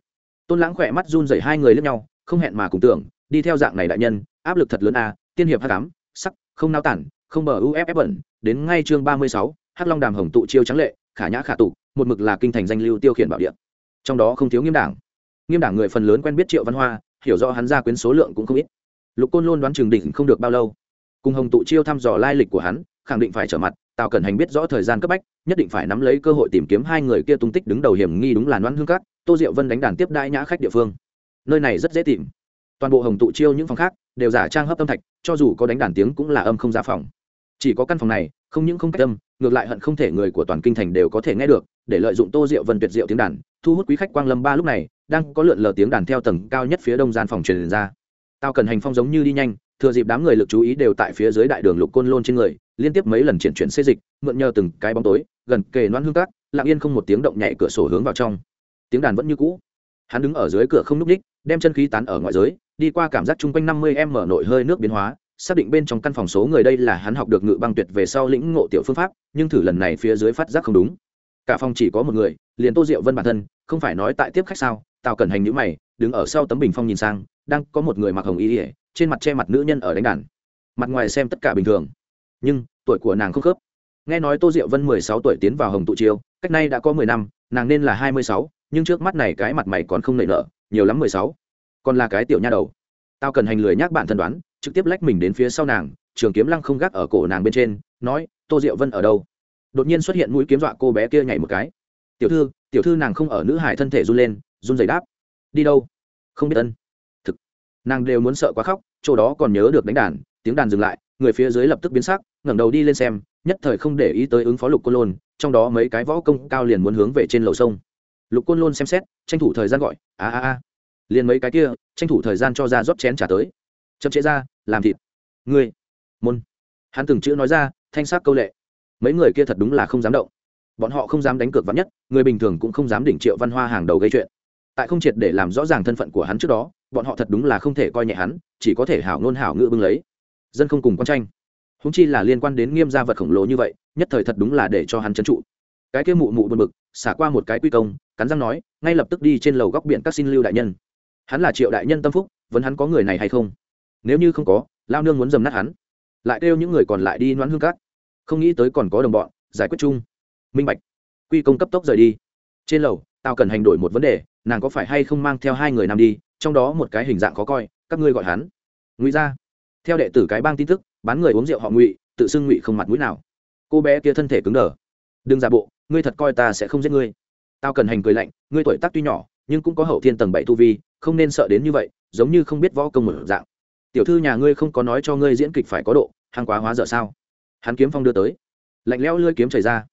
Tôn lãng khỏe mắt run rẩy hai người lẫn nhau không hẹn mà cùng tưởng đi theo dạng này đại nhân áp lực thật lớn à, tiên hiệp hát cám sắc không nao tản không bờ uff bẩn đến ngay chương ba mươi sáu hắc long đàm hồng tụ chiêu trắng lệ, khả nhã khả tụ, một mực là kinh thành danh lưu tiêu khiển bảo điện. trong đó không thiếu nghiêm đảng. Nghiêm đảng người phần lớn quen biết triệu văn hoa, hiểu rõ hắn gia quyến số lượng cũng không ít. Lục côn luôn đoán trường đỉnh không được bao lâu. Cùng hồng tụ chiêu thăm dò lai lịch của hắn, khẳng định phải trở mặt, tào cẩn hành biết rõ thời gian cấp bách, nhất định phải nắm lấy cơ hội tìm kiếm hai người kia tung tích đứng đầu hiểm nghi đúng là đoán hương cát, tô diệu vân đánh đàn tiếp đãi nhã khách địa phương. Nơi này rất dễ tìm. Toàn bộ hồng tụ chiêu những phòng khác, đều giả trang hấp âm thạch, cho dù có đánh đàn tiếng cũng là âm không ra phòng chỉ có căn phòng này không những không cách tâm, ngược lại hận không thể người của toàn kinh thành đều có thể nghe được để lợi dụng tô diệu vân tuyệt diệu tiếng đàn thu hút quý khách quang lâm ba lúc này đang có lượn lờ tiếng đàn theo tầng cao nhất phía đông gian phòng truyền ra. Tao cần hành phong giống như đi nhanh thừa dịp đám người lực chú ý đều tại phía dưới đại đường lục côn lôn trên người liên tiếp mấy lần chuyển chuyển xê dịch mượn nhờ từng cái bóng tối gần kề noan hương cát lặng yên không một tiếng động nhảy cửa sổ hướng vào trong. Tiếng đàn vẫn như cũ. Hắn đứng ở dưới cửa không núp đích ních đem chân khí tán ở ngoại giới đi qua cảm giác chung quanh năm mươi em mở nội hơi nước biến hóa xác định bên trong căn phòng số người đây là hắn học được ngự băng tuyệt về sau lĩnh ngộ tiểu phương pháp, nhưng thử lần này phía dưới phát giác không đúng. Cả phòng chỉ có một người, liền tô diệu vân bản thân, không phải nói tại tiếp khách sao? Tào cẩn hành nhữ mày, đứng ở sau tấm bình phong nhìn sang, đang có một người mặc hồng y ỉa trên mặt che mặt nữ nhân ở đánh đàn. Mặt ngoài xem tất cả bình thường, nhưng tuổi của nàng không khớp. Nghe nói tô diệu vân mười sáu tuổi tiến vào hồng tụ chiêu cách nay đã có mười năm, nàng nên là hai mươi sáu, nhưng trước mắt này cái mặt mày còn không nảy nở, nhiều lắm mười sáu. Còn là cái tiểu nha đầu. Tao cần hành lười nhác bản thân đoán trực tiếp lách mình đến phía sau nàng, trường kiếm lăng không gác ở cổ nàng bên trên, nói, tô diệu vân ở đâu? Đột nhiên xuất hiện mũi kiếm dọa cô bé kia nhảy một cái. Tiểu thư tiểu thư nàng không ở nữ hải thân thể run lên, run giày đáp, đi đâu? Không biết ân. Thực, nàng đều muốn sợ quá khóc, chỗ đó còn nhớ được đánh đàn, tiếng đàn dừng lại, người phía dưới lập tức biến sắc, ngẩng đầu đi lên xem, nhất thời không để ý tới ứng phó lục côn lôn, trong đó mấy cái võ công cao liền muốn hướng về trên lầu sông. Lục côn lôn xem xét, tranh thủ thời gian gọi, a a a. Liền mấy cái kia, tranh thủ thời gian cho ra rót chén trả tới chậm chế ra, làm thịt. Ngươi, môn. Hắn từng chữ nói ra, thanh sắc câu lệ. Mấy người kia thật đúng là không dám động. Bọn họ không dám đánh cược vắn nhất, người bình thường cũng không dám đỉnh triệu văn hoa hàng đầu gây chuyện. Tại không triệt để làm rõ ràng thân phận của hắn trước đó, bọn họ thật đúng là không thể coi nhẹ hắn, chỉ có thể hảo ngôn hảo ngữ bưng lấy. Dân không cùng con tranh. Húng chi là liên quan đến nghiêm gia vật khổng lồ như vậy, nhất thời thật đúng là để cho hắn trấn trụ. Cái kia mụ mụ buồn bực, xả qua một cái quy công, cắn răng nói, ngay lập tức đi trên lầu góc biển các xin lưu đại nhân. Hắn là triệu đại nhân tâm phúc vẫn hắn có người này hay không? Nếu như không có, lao nương muốn dầm nát hắn. Lại kêu những người còn lại đi noãn hương cát. Không nghĩ tới còn có đồng bọn, giải quyết chung. Minh bạch, quy công cấp tốc rời đi. Trên lầu tao cần hành đổi một vấn đề, nàng có phải hay không mang theo hai người nam đi, trong đó một cái hình dạng khó coi, các ngươi gọi hắn. Ngụy ra. Theo đệ tử cái bang tin tức, bán người uống rượu họ ngụy, tự xưng ngụy không mặt mũi nào. Cô bé kia thân thể cứng đờ. Đừng giả bộ, ngươi thật coi ta sẽ không giết ngươi. Tao cần hành cười lạnh, ngươi tuổi tác tuy nhỏ, nhưng cũng có hậu thiên tầng bảy tu vi, không nên sợ đến như vậy, giống như không biết võ công một dạng tiểu thư nhà ngươi không có nói cho ngươi diễn kịch phải có độ hàng quá hóa dở sao? Hắn kiếm phong đưa tới. Lạnh lẽo lưỡi kiếm chảy ra.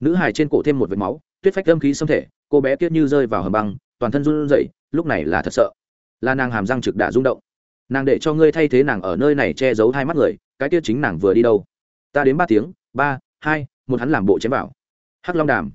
Nữ hài trên cổ thêm một vệt máu, tuyết phách âm khí xâm thể, cô bé kiết như rơi vào hầm băng, toàn thân run rẩy, lúc này là thật sợ. Là nàng hàm răng trực đã rung động. Nàng để cho ngươi thay thế nàng ở nơi này che giấu hai mắt người, cái kia chính nàng vừa đi đâu? Ta đến ba tiếng, ba, hai, một hắn làm bộ chém vào. Hắc long đàm.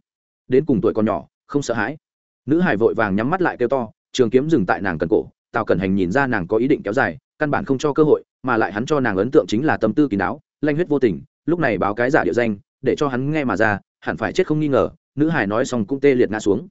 Đến cùng tuổi còn nhỏ, không sợ hãi. Nữ hải vội vàng nhắm mắt lại kêu to, trường kiếm dừng tại nàng cần cổ, tào cẩn hành nhìn ra nàng có ý định kéo dài căn bản không cho cơ hội, mà lại hắn cho nàng ấn tượng chính là tâm tư kín đáo, lanh huyết vô tình, lúc này báo cái giả địa danh, để cho hắn nghe mà ra, hẳn phải chết không nghi ngờ, nữ hải nói xong cũng tê liệt ngã xuống.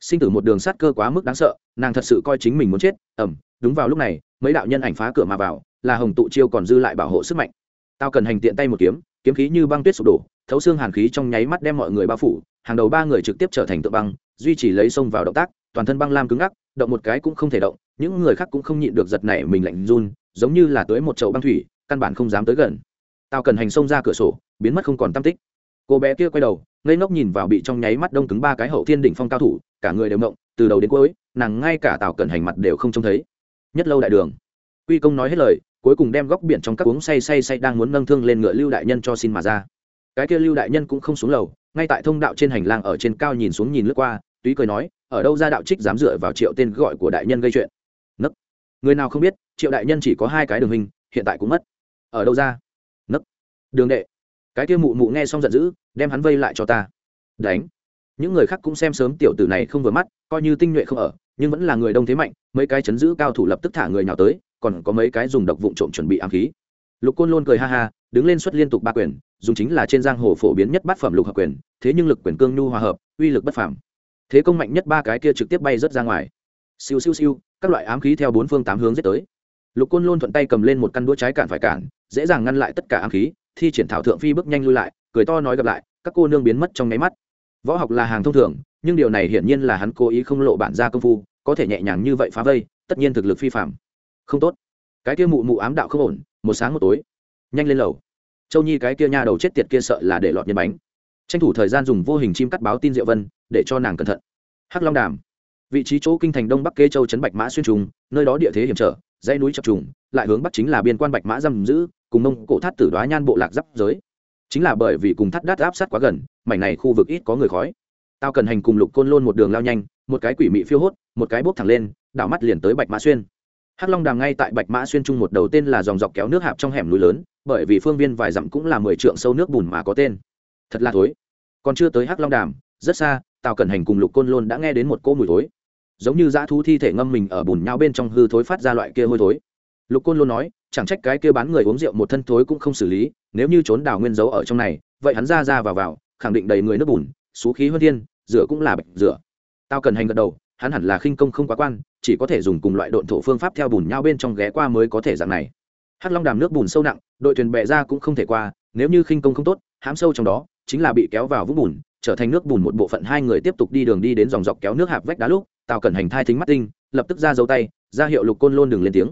Sinh tử một đường sát cơ quá mức đáng sợ, nàng thật sự coi chính mình muốn chết ẩm đúng vào lúc này, mấy đạo nhân ảnh phá cửa mà vào, là hồng tụ chiêu còn dư lại bảo hộ sức mạnh. Tao cần hành tiện tay một kiếm kiếm khí như băng tuyết sụp đổ, thấu xương hàn khí trong nháy mắt đem mọi người bao phủ, hàng đầu ba người trực tiếp trở thành tượng băng, duy trì lấy sông vào động tác, toàn thân băng lam cứng ngắc, động một cái cũng không thể động những người khác cũng không nhịn được giật này mình lạnh run, giống như là tới một chậu băng thủy, căn bản không dám tới gần. Tao cần hành xông ra cửa sổ, biến mất không còn tam tích. Cô bé kia quay đầu, ngây ngốc nhìn vào bị trong nháy mắt đông cứng ba cái hậu thiên đỉnh phong cao thủ, cả người đều mộng từ đầu đến cuối, nàng ngay cả tào cẩn hành mặt đều không trông thấy. Nhất lâu đại đường. Quy công nói hết lời, cuối cùng đem góc biển trong các uống say say say đang muốn nâng thương lên ngựa lưu đại nhân cho xin mà ra. Cái kia lưu đại nhân cũng không xuống lầu, ngay tại thông đạo trên hành lang ở trên cao nhìn xuống nhìn lướt qua, túy cười nói, ở đâu ra đạo trích dám dựa vào triệu tên gọi của đại nhân gây chuyện? Người nào không biết, triệu đại nhân chỉ có hai cái đường hình, hiện tại cũng mất. Ở đâu ra? Nấc. Đường đệ. Cái kia mụ mụ nghe xong giận dữ, đem hắn vây lại cho ta. Đánh. Những người khác cũng xem sớm tiểu tử này không vừa mắt, coi như tinh nhuệ không ở, nhưng vẫn là người đông thế mạnh, mấy cái chấn giữ cao thủ lập tức thả người nào tới, còn có mấy cái dùng độc vụn trộm chuẩn bị ám khí. Lục côn luôn cười ha ha, đứng lên xuất liên tục ba quyền, dùng chính là trên giang hồ phổ biến nhất bát phẩm lục hợp quyền, thế nhưng lực quyền cương nhu hòa hợp, uy lực bất phẳng. thế công mạnh nhất ba cái kia trực tiếp bay rớt ra ngoài siêu siêu siêu, các loại ám khí theo bốn phương tám hướng giết tới. Lục côn luôn thuận tay cầm lên một căn đũa trái cản phải cản, dễ dàng ngăn lại tất cả ám khí, thi triển thảo thượng phi bước nhanh lui lại, cười to nói gặp lại, các cô nương biến mất trong nháy mắt. Võ học là hàng thông thường, nhưng điều này hiển nhiên là hắn cố ý không lộ bản ra công phu, có thể nhẹ nhàng như vậy phá vây, tất nhiên thực lực phi phạm không tốt. Cái kia mụ mụ ám đạo không ổn, một sáng một tối. Nhanh lên lầu. Châu nhi cái kia nha đầu chết tiệt kia sợ là để lọt nhân bánh. Tranh thủ thời gian dùng vô hình chim cắt báo tin diệu vân, để cho nàng cẩn thận. Hắc long đàm vị trí chỗ kinh thành đông bắc kê châu trấn bạch mã xuyên trùng, nơi đó địa thế hiểm trở, dãy núi chập trùng, lại hướng bắc chính là biên quan bạch mã giam giữ, cùng mông cổ thắt tử đoá nhan bộ lạc giáp giới. Chính là bởi vì cùng thắt đát áp sát quá gần, mảnh này khu vực ít có người khói. Tao cần hành cùng lục côn lôn một đường lao nhanh, một cái quỷ mị phiêu hốt, một cái bốc thẳng lên, đảo mắt liền tới bạch mã xuyên. Hắc long đàm ngay tại bạch mã xuyên trung một đầu tên là dòng dọc kéo nước hạp trong hẻm núi lớn, bởi vì phương viên vài dặm cũng là mười trượng sâu nước bùn mà có tên. Thật là thối. Còn chưa tới hắc long đàm, rất xa, tào cẩn hành cùng lục côn lôn đã nghe đến một cỗ mùi thối giống như dã thú thi thể ngâm mình ở bùn nhau bên trong hư thối phát ra loại kia hôi thối. Lục côn luôn nói, chẳng trách cái kia bán người uống rượu một thân thối cũng không xử lý, nếu như trốn đào nguyên dấu ở trong này, vậy hắn ra ra vào vào, khẳng định đầy người nước bùn, xú khí hơn thiên, rửa cũng là bạch rửa. Tao cần hành gật đầu, hắn hẳn là khinh công không quá quan, chỉ có thể dùng cùng loại độn thổ phương pháp theo bùn nhau bên trong ghé qua mới có thể dạng này. Hắc long đàm nước bùn sâu nặng, đội thuyền bè ra cũng không thể qua, nếu như khinh công không tốt, hãm sâu trong đó, chính là bị kéo vào vũng bùn, trở thành nước bùn một bộ phận hai người tiếp tục đi đường đi đến dòng dọc kéo nước hạp vách đá lúc tào cẩn hành thai thính mắt tinh, lập tức ra dấu tay, ra hiệu lục côn lôn đừng lên tiếng.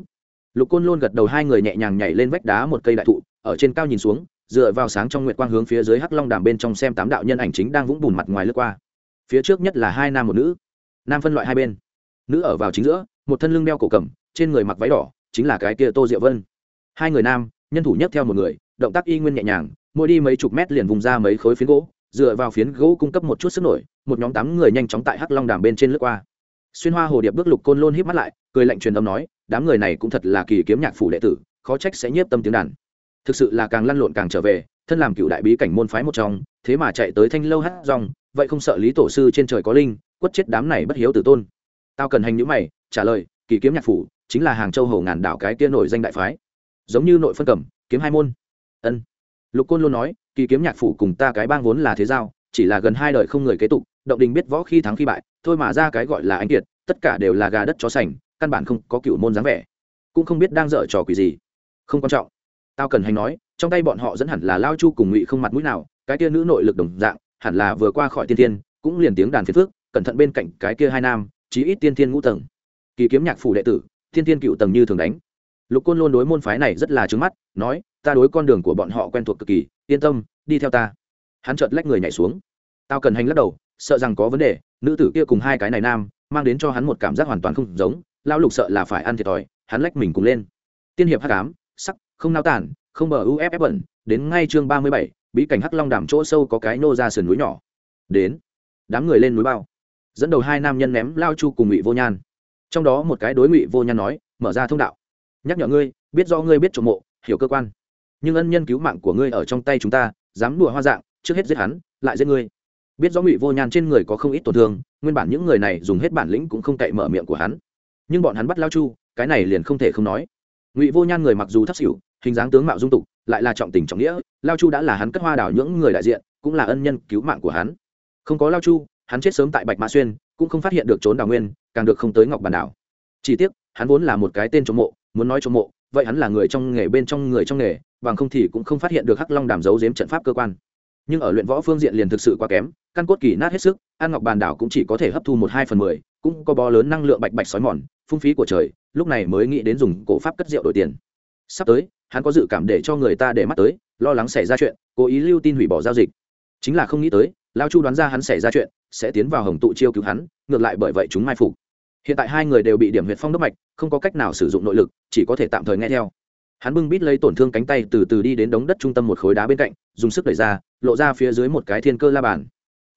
Lục côn lôn gật đầu hai người nhẹ nhàng nhảy lên vách đá một cây đại thụ, ở trên cao nhìn xuống, dựa vào sáng trong nguyệt quang hướng phía dưới hắc long đàm bên trong xem tám đạo nhân ảnh chính đang vũng bùn mặt ngoài lướt qua. Phía trước nhất là hai nam một nữ, nam phân loại hai bên. Nữ ở vào chính giữa, một thân lưng đeo cổ cầm, trên người mặc váy đỏ, chính là cái kia tô diệu vân. Hai người nam, nhân thủ nhất theo một người, động tác y nguyên nhẹ nhàng, mỗi đi mấy chục mét liền vùng ra mấy khối phiến gỗ, dựa vào phiến gỗ cung cấp một chút sức nổi, một nhóm tám người nhanh chóng tại hắc long đàm bên trên lướt qua xuyên hoa hồ điệp bước lục côn lôn híp mắt lại, cười lạnh truyền âm nói, đám người này cũng thật là kỳ kiếm nhạc phủ đệ tử, khó trách sẽ nhiếp tâm tiếng đàn. Thực sự là càng lăn lộn càng trở về, thân làm cựu đại bí cảnh môn phái một trong, thế mà chạy tới thanh lâu hát rong vậy không sợ lý tổ sư trên trời có linh, quất chết đám này bất hiếu tử tôn. Tao cần hành những mày, trả lời, kỳ kiếm nhạc phủ chính là hàng châu hầu ngàn đảo cái kia nổi danh đại phái. Giống như nội phân cẩm kiếm hai môn. Ân. Lục côn luôn nói, kỳ kiếm nhạc phủ cùng ta cái bang vốn là thế giao, chỉ là gần hai đời không người kế tục động đình biết võ khi thắng khi bại, thôi mà ra cái gọi là anh kiệt, tất cả đều là gà đất chó sành, căn bản không có cựu môn dáng vẻ. Cũng không biết đang dở trò quỷ gì. Không quan trọng. Tao cần hành nói, trong tay bọn họ dẫn hẳn là lao chu cùng ngụy không mặt mũi nào, cái kia nữ nội lực đồng dạng, hẳn là vừa qua khỏi tiên tiên cũng liền tiếng đàn phiền phước cẩn thận bên cạnh cái kia hai nam, chí ít tiên tiên ngũ tầng. Kỳ kiếm nhạc phủ đệ tử, tiên tiên cựu tầng như thường đánh. Lục côn luôn đối môn phái này rất là trứng mắt, nói, ta đối con đường của bọn họ quen thuộc cực kỳ, yên tâm, đi theo ta. Hắn chợt lách người nhảy xuống. Tao cần hành lắc đầu sợ rằng có vấn đề, nữ tử kia cùng hai cái này nam, mang đến cho hắn một cảm giác hoàn toàn không giống lao lục sợ là phải ăn thiệt thòi, hắn lách mình cùng lên. Tiên hiệp hắc ám, sắc, không nao tản, không bờ uff bẩn, đến ngay chương ba mươi bảy, bí cảnh hắc long đàm chỗ sâu có cái nô ra sườn núi nhỏ. Đến, đám người lên núi bao, dẫn đầu hai nam nhân ném lao chu cùng ngụy vô nhan. Trong đó một cái đối ngụy vô nhan nói, mở ra thông đạo. Nhắc nhở ngươi, biết do ngươi biết trộm mộ, hiểu cơ quan. Nhưng ân nhân cứu mạng của ngươi ở trong tay chúng ta, dám đùa hoa dạng, trước hết giết hắn, lại giết ngươi biết rõ ngụy vô nhan trên người có không ít tổn thương, nguyên bản những người này dùng hết bản lĩnh cũng không cậy mở miệng của hắn. Nhưng bọn hắn bắt lao chu, cái này liền không thể không nói. Ngụy vô nhan người mặc dù thấp xỉu, hình dáng tướng mạo dung tục, lại là trọng tình trọng nghĩa, lao chu đã là hắn cất hoa đảo những người đại diện, cũng là ân nhân cứu mạng của hắn. Không có lao chu, hắn chết sớm tại bạch mã xuyên, cũng không phát hiện được trốn đào nguyên, càng được không tới ngọc bản đảo. Chỉ tiếc, hắn vốn là một cái tên trộm mộ, muốn nói trộm mộ, vậy hắn là người trong nghề bên trong người trong nghề, bằng không thì cũng không phát hiện được hắc long đàm giấu giếm trận pháp cơ quan nhưng ở luyện võ phương diện liền thực sự quá kém, căn cốt kỳ nát hết sức an ngọc bàn đảo cũng chỉ có thể hấp thu một hai phần mười, cũng có bó lớn năng lượng bạch bạch sói mòn, phung phí của trời, lúc này mới nghĩ đến dùng cổ pháp cất rượu đổi tiền. Sắp tới, hắn có dự cảm để cho người ta để mắt tới, lo lắng xảy ra chuyện, cố ý lưu tin hủy bỏ giao dịch. Chính là không nghĩ tới, lao chu đoán ra hắn xảy ra chuyện, sẽ tiến vào hồng tụ chiêu cứu hắn, ngược lại bởi vậy chúng mai phục. Hiện tại hai người đều bị điểm huyệt phong đốc mạch, không có cách nào sử dụng nội lực, chỉ có thể tạm thời nghe theo hắn bưng bít lấy tổn thương cánh tay từ từ đi đến đống đất trung tâm một khối đá bên cạnh, dùng sức đẩy ra, lộ ra phía dưới một cái thiên cơ la bàn.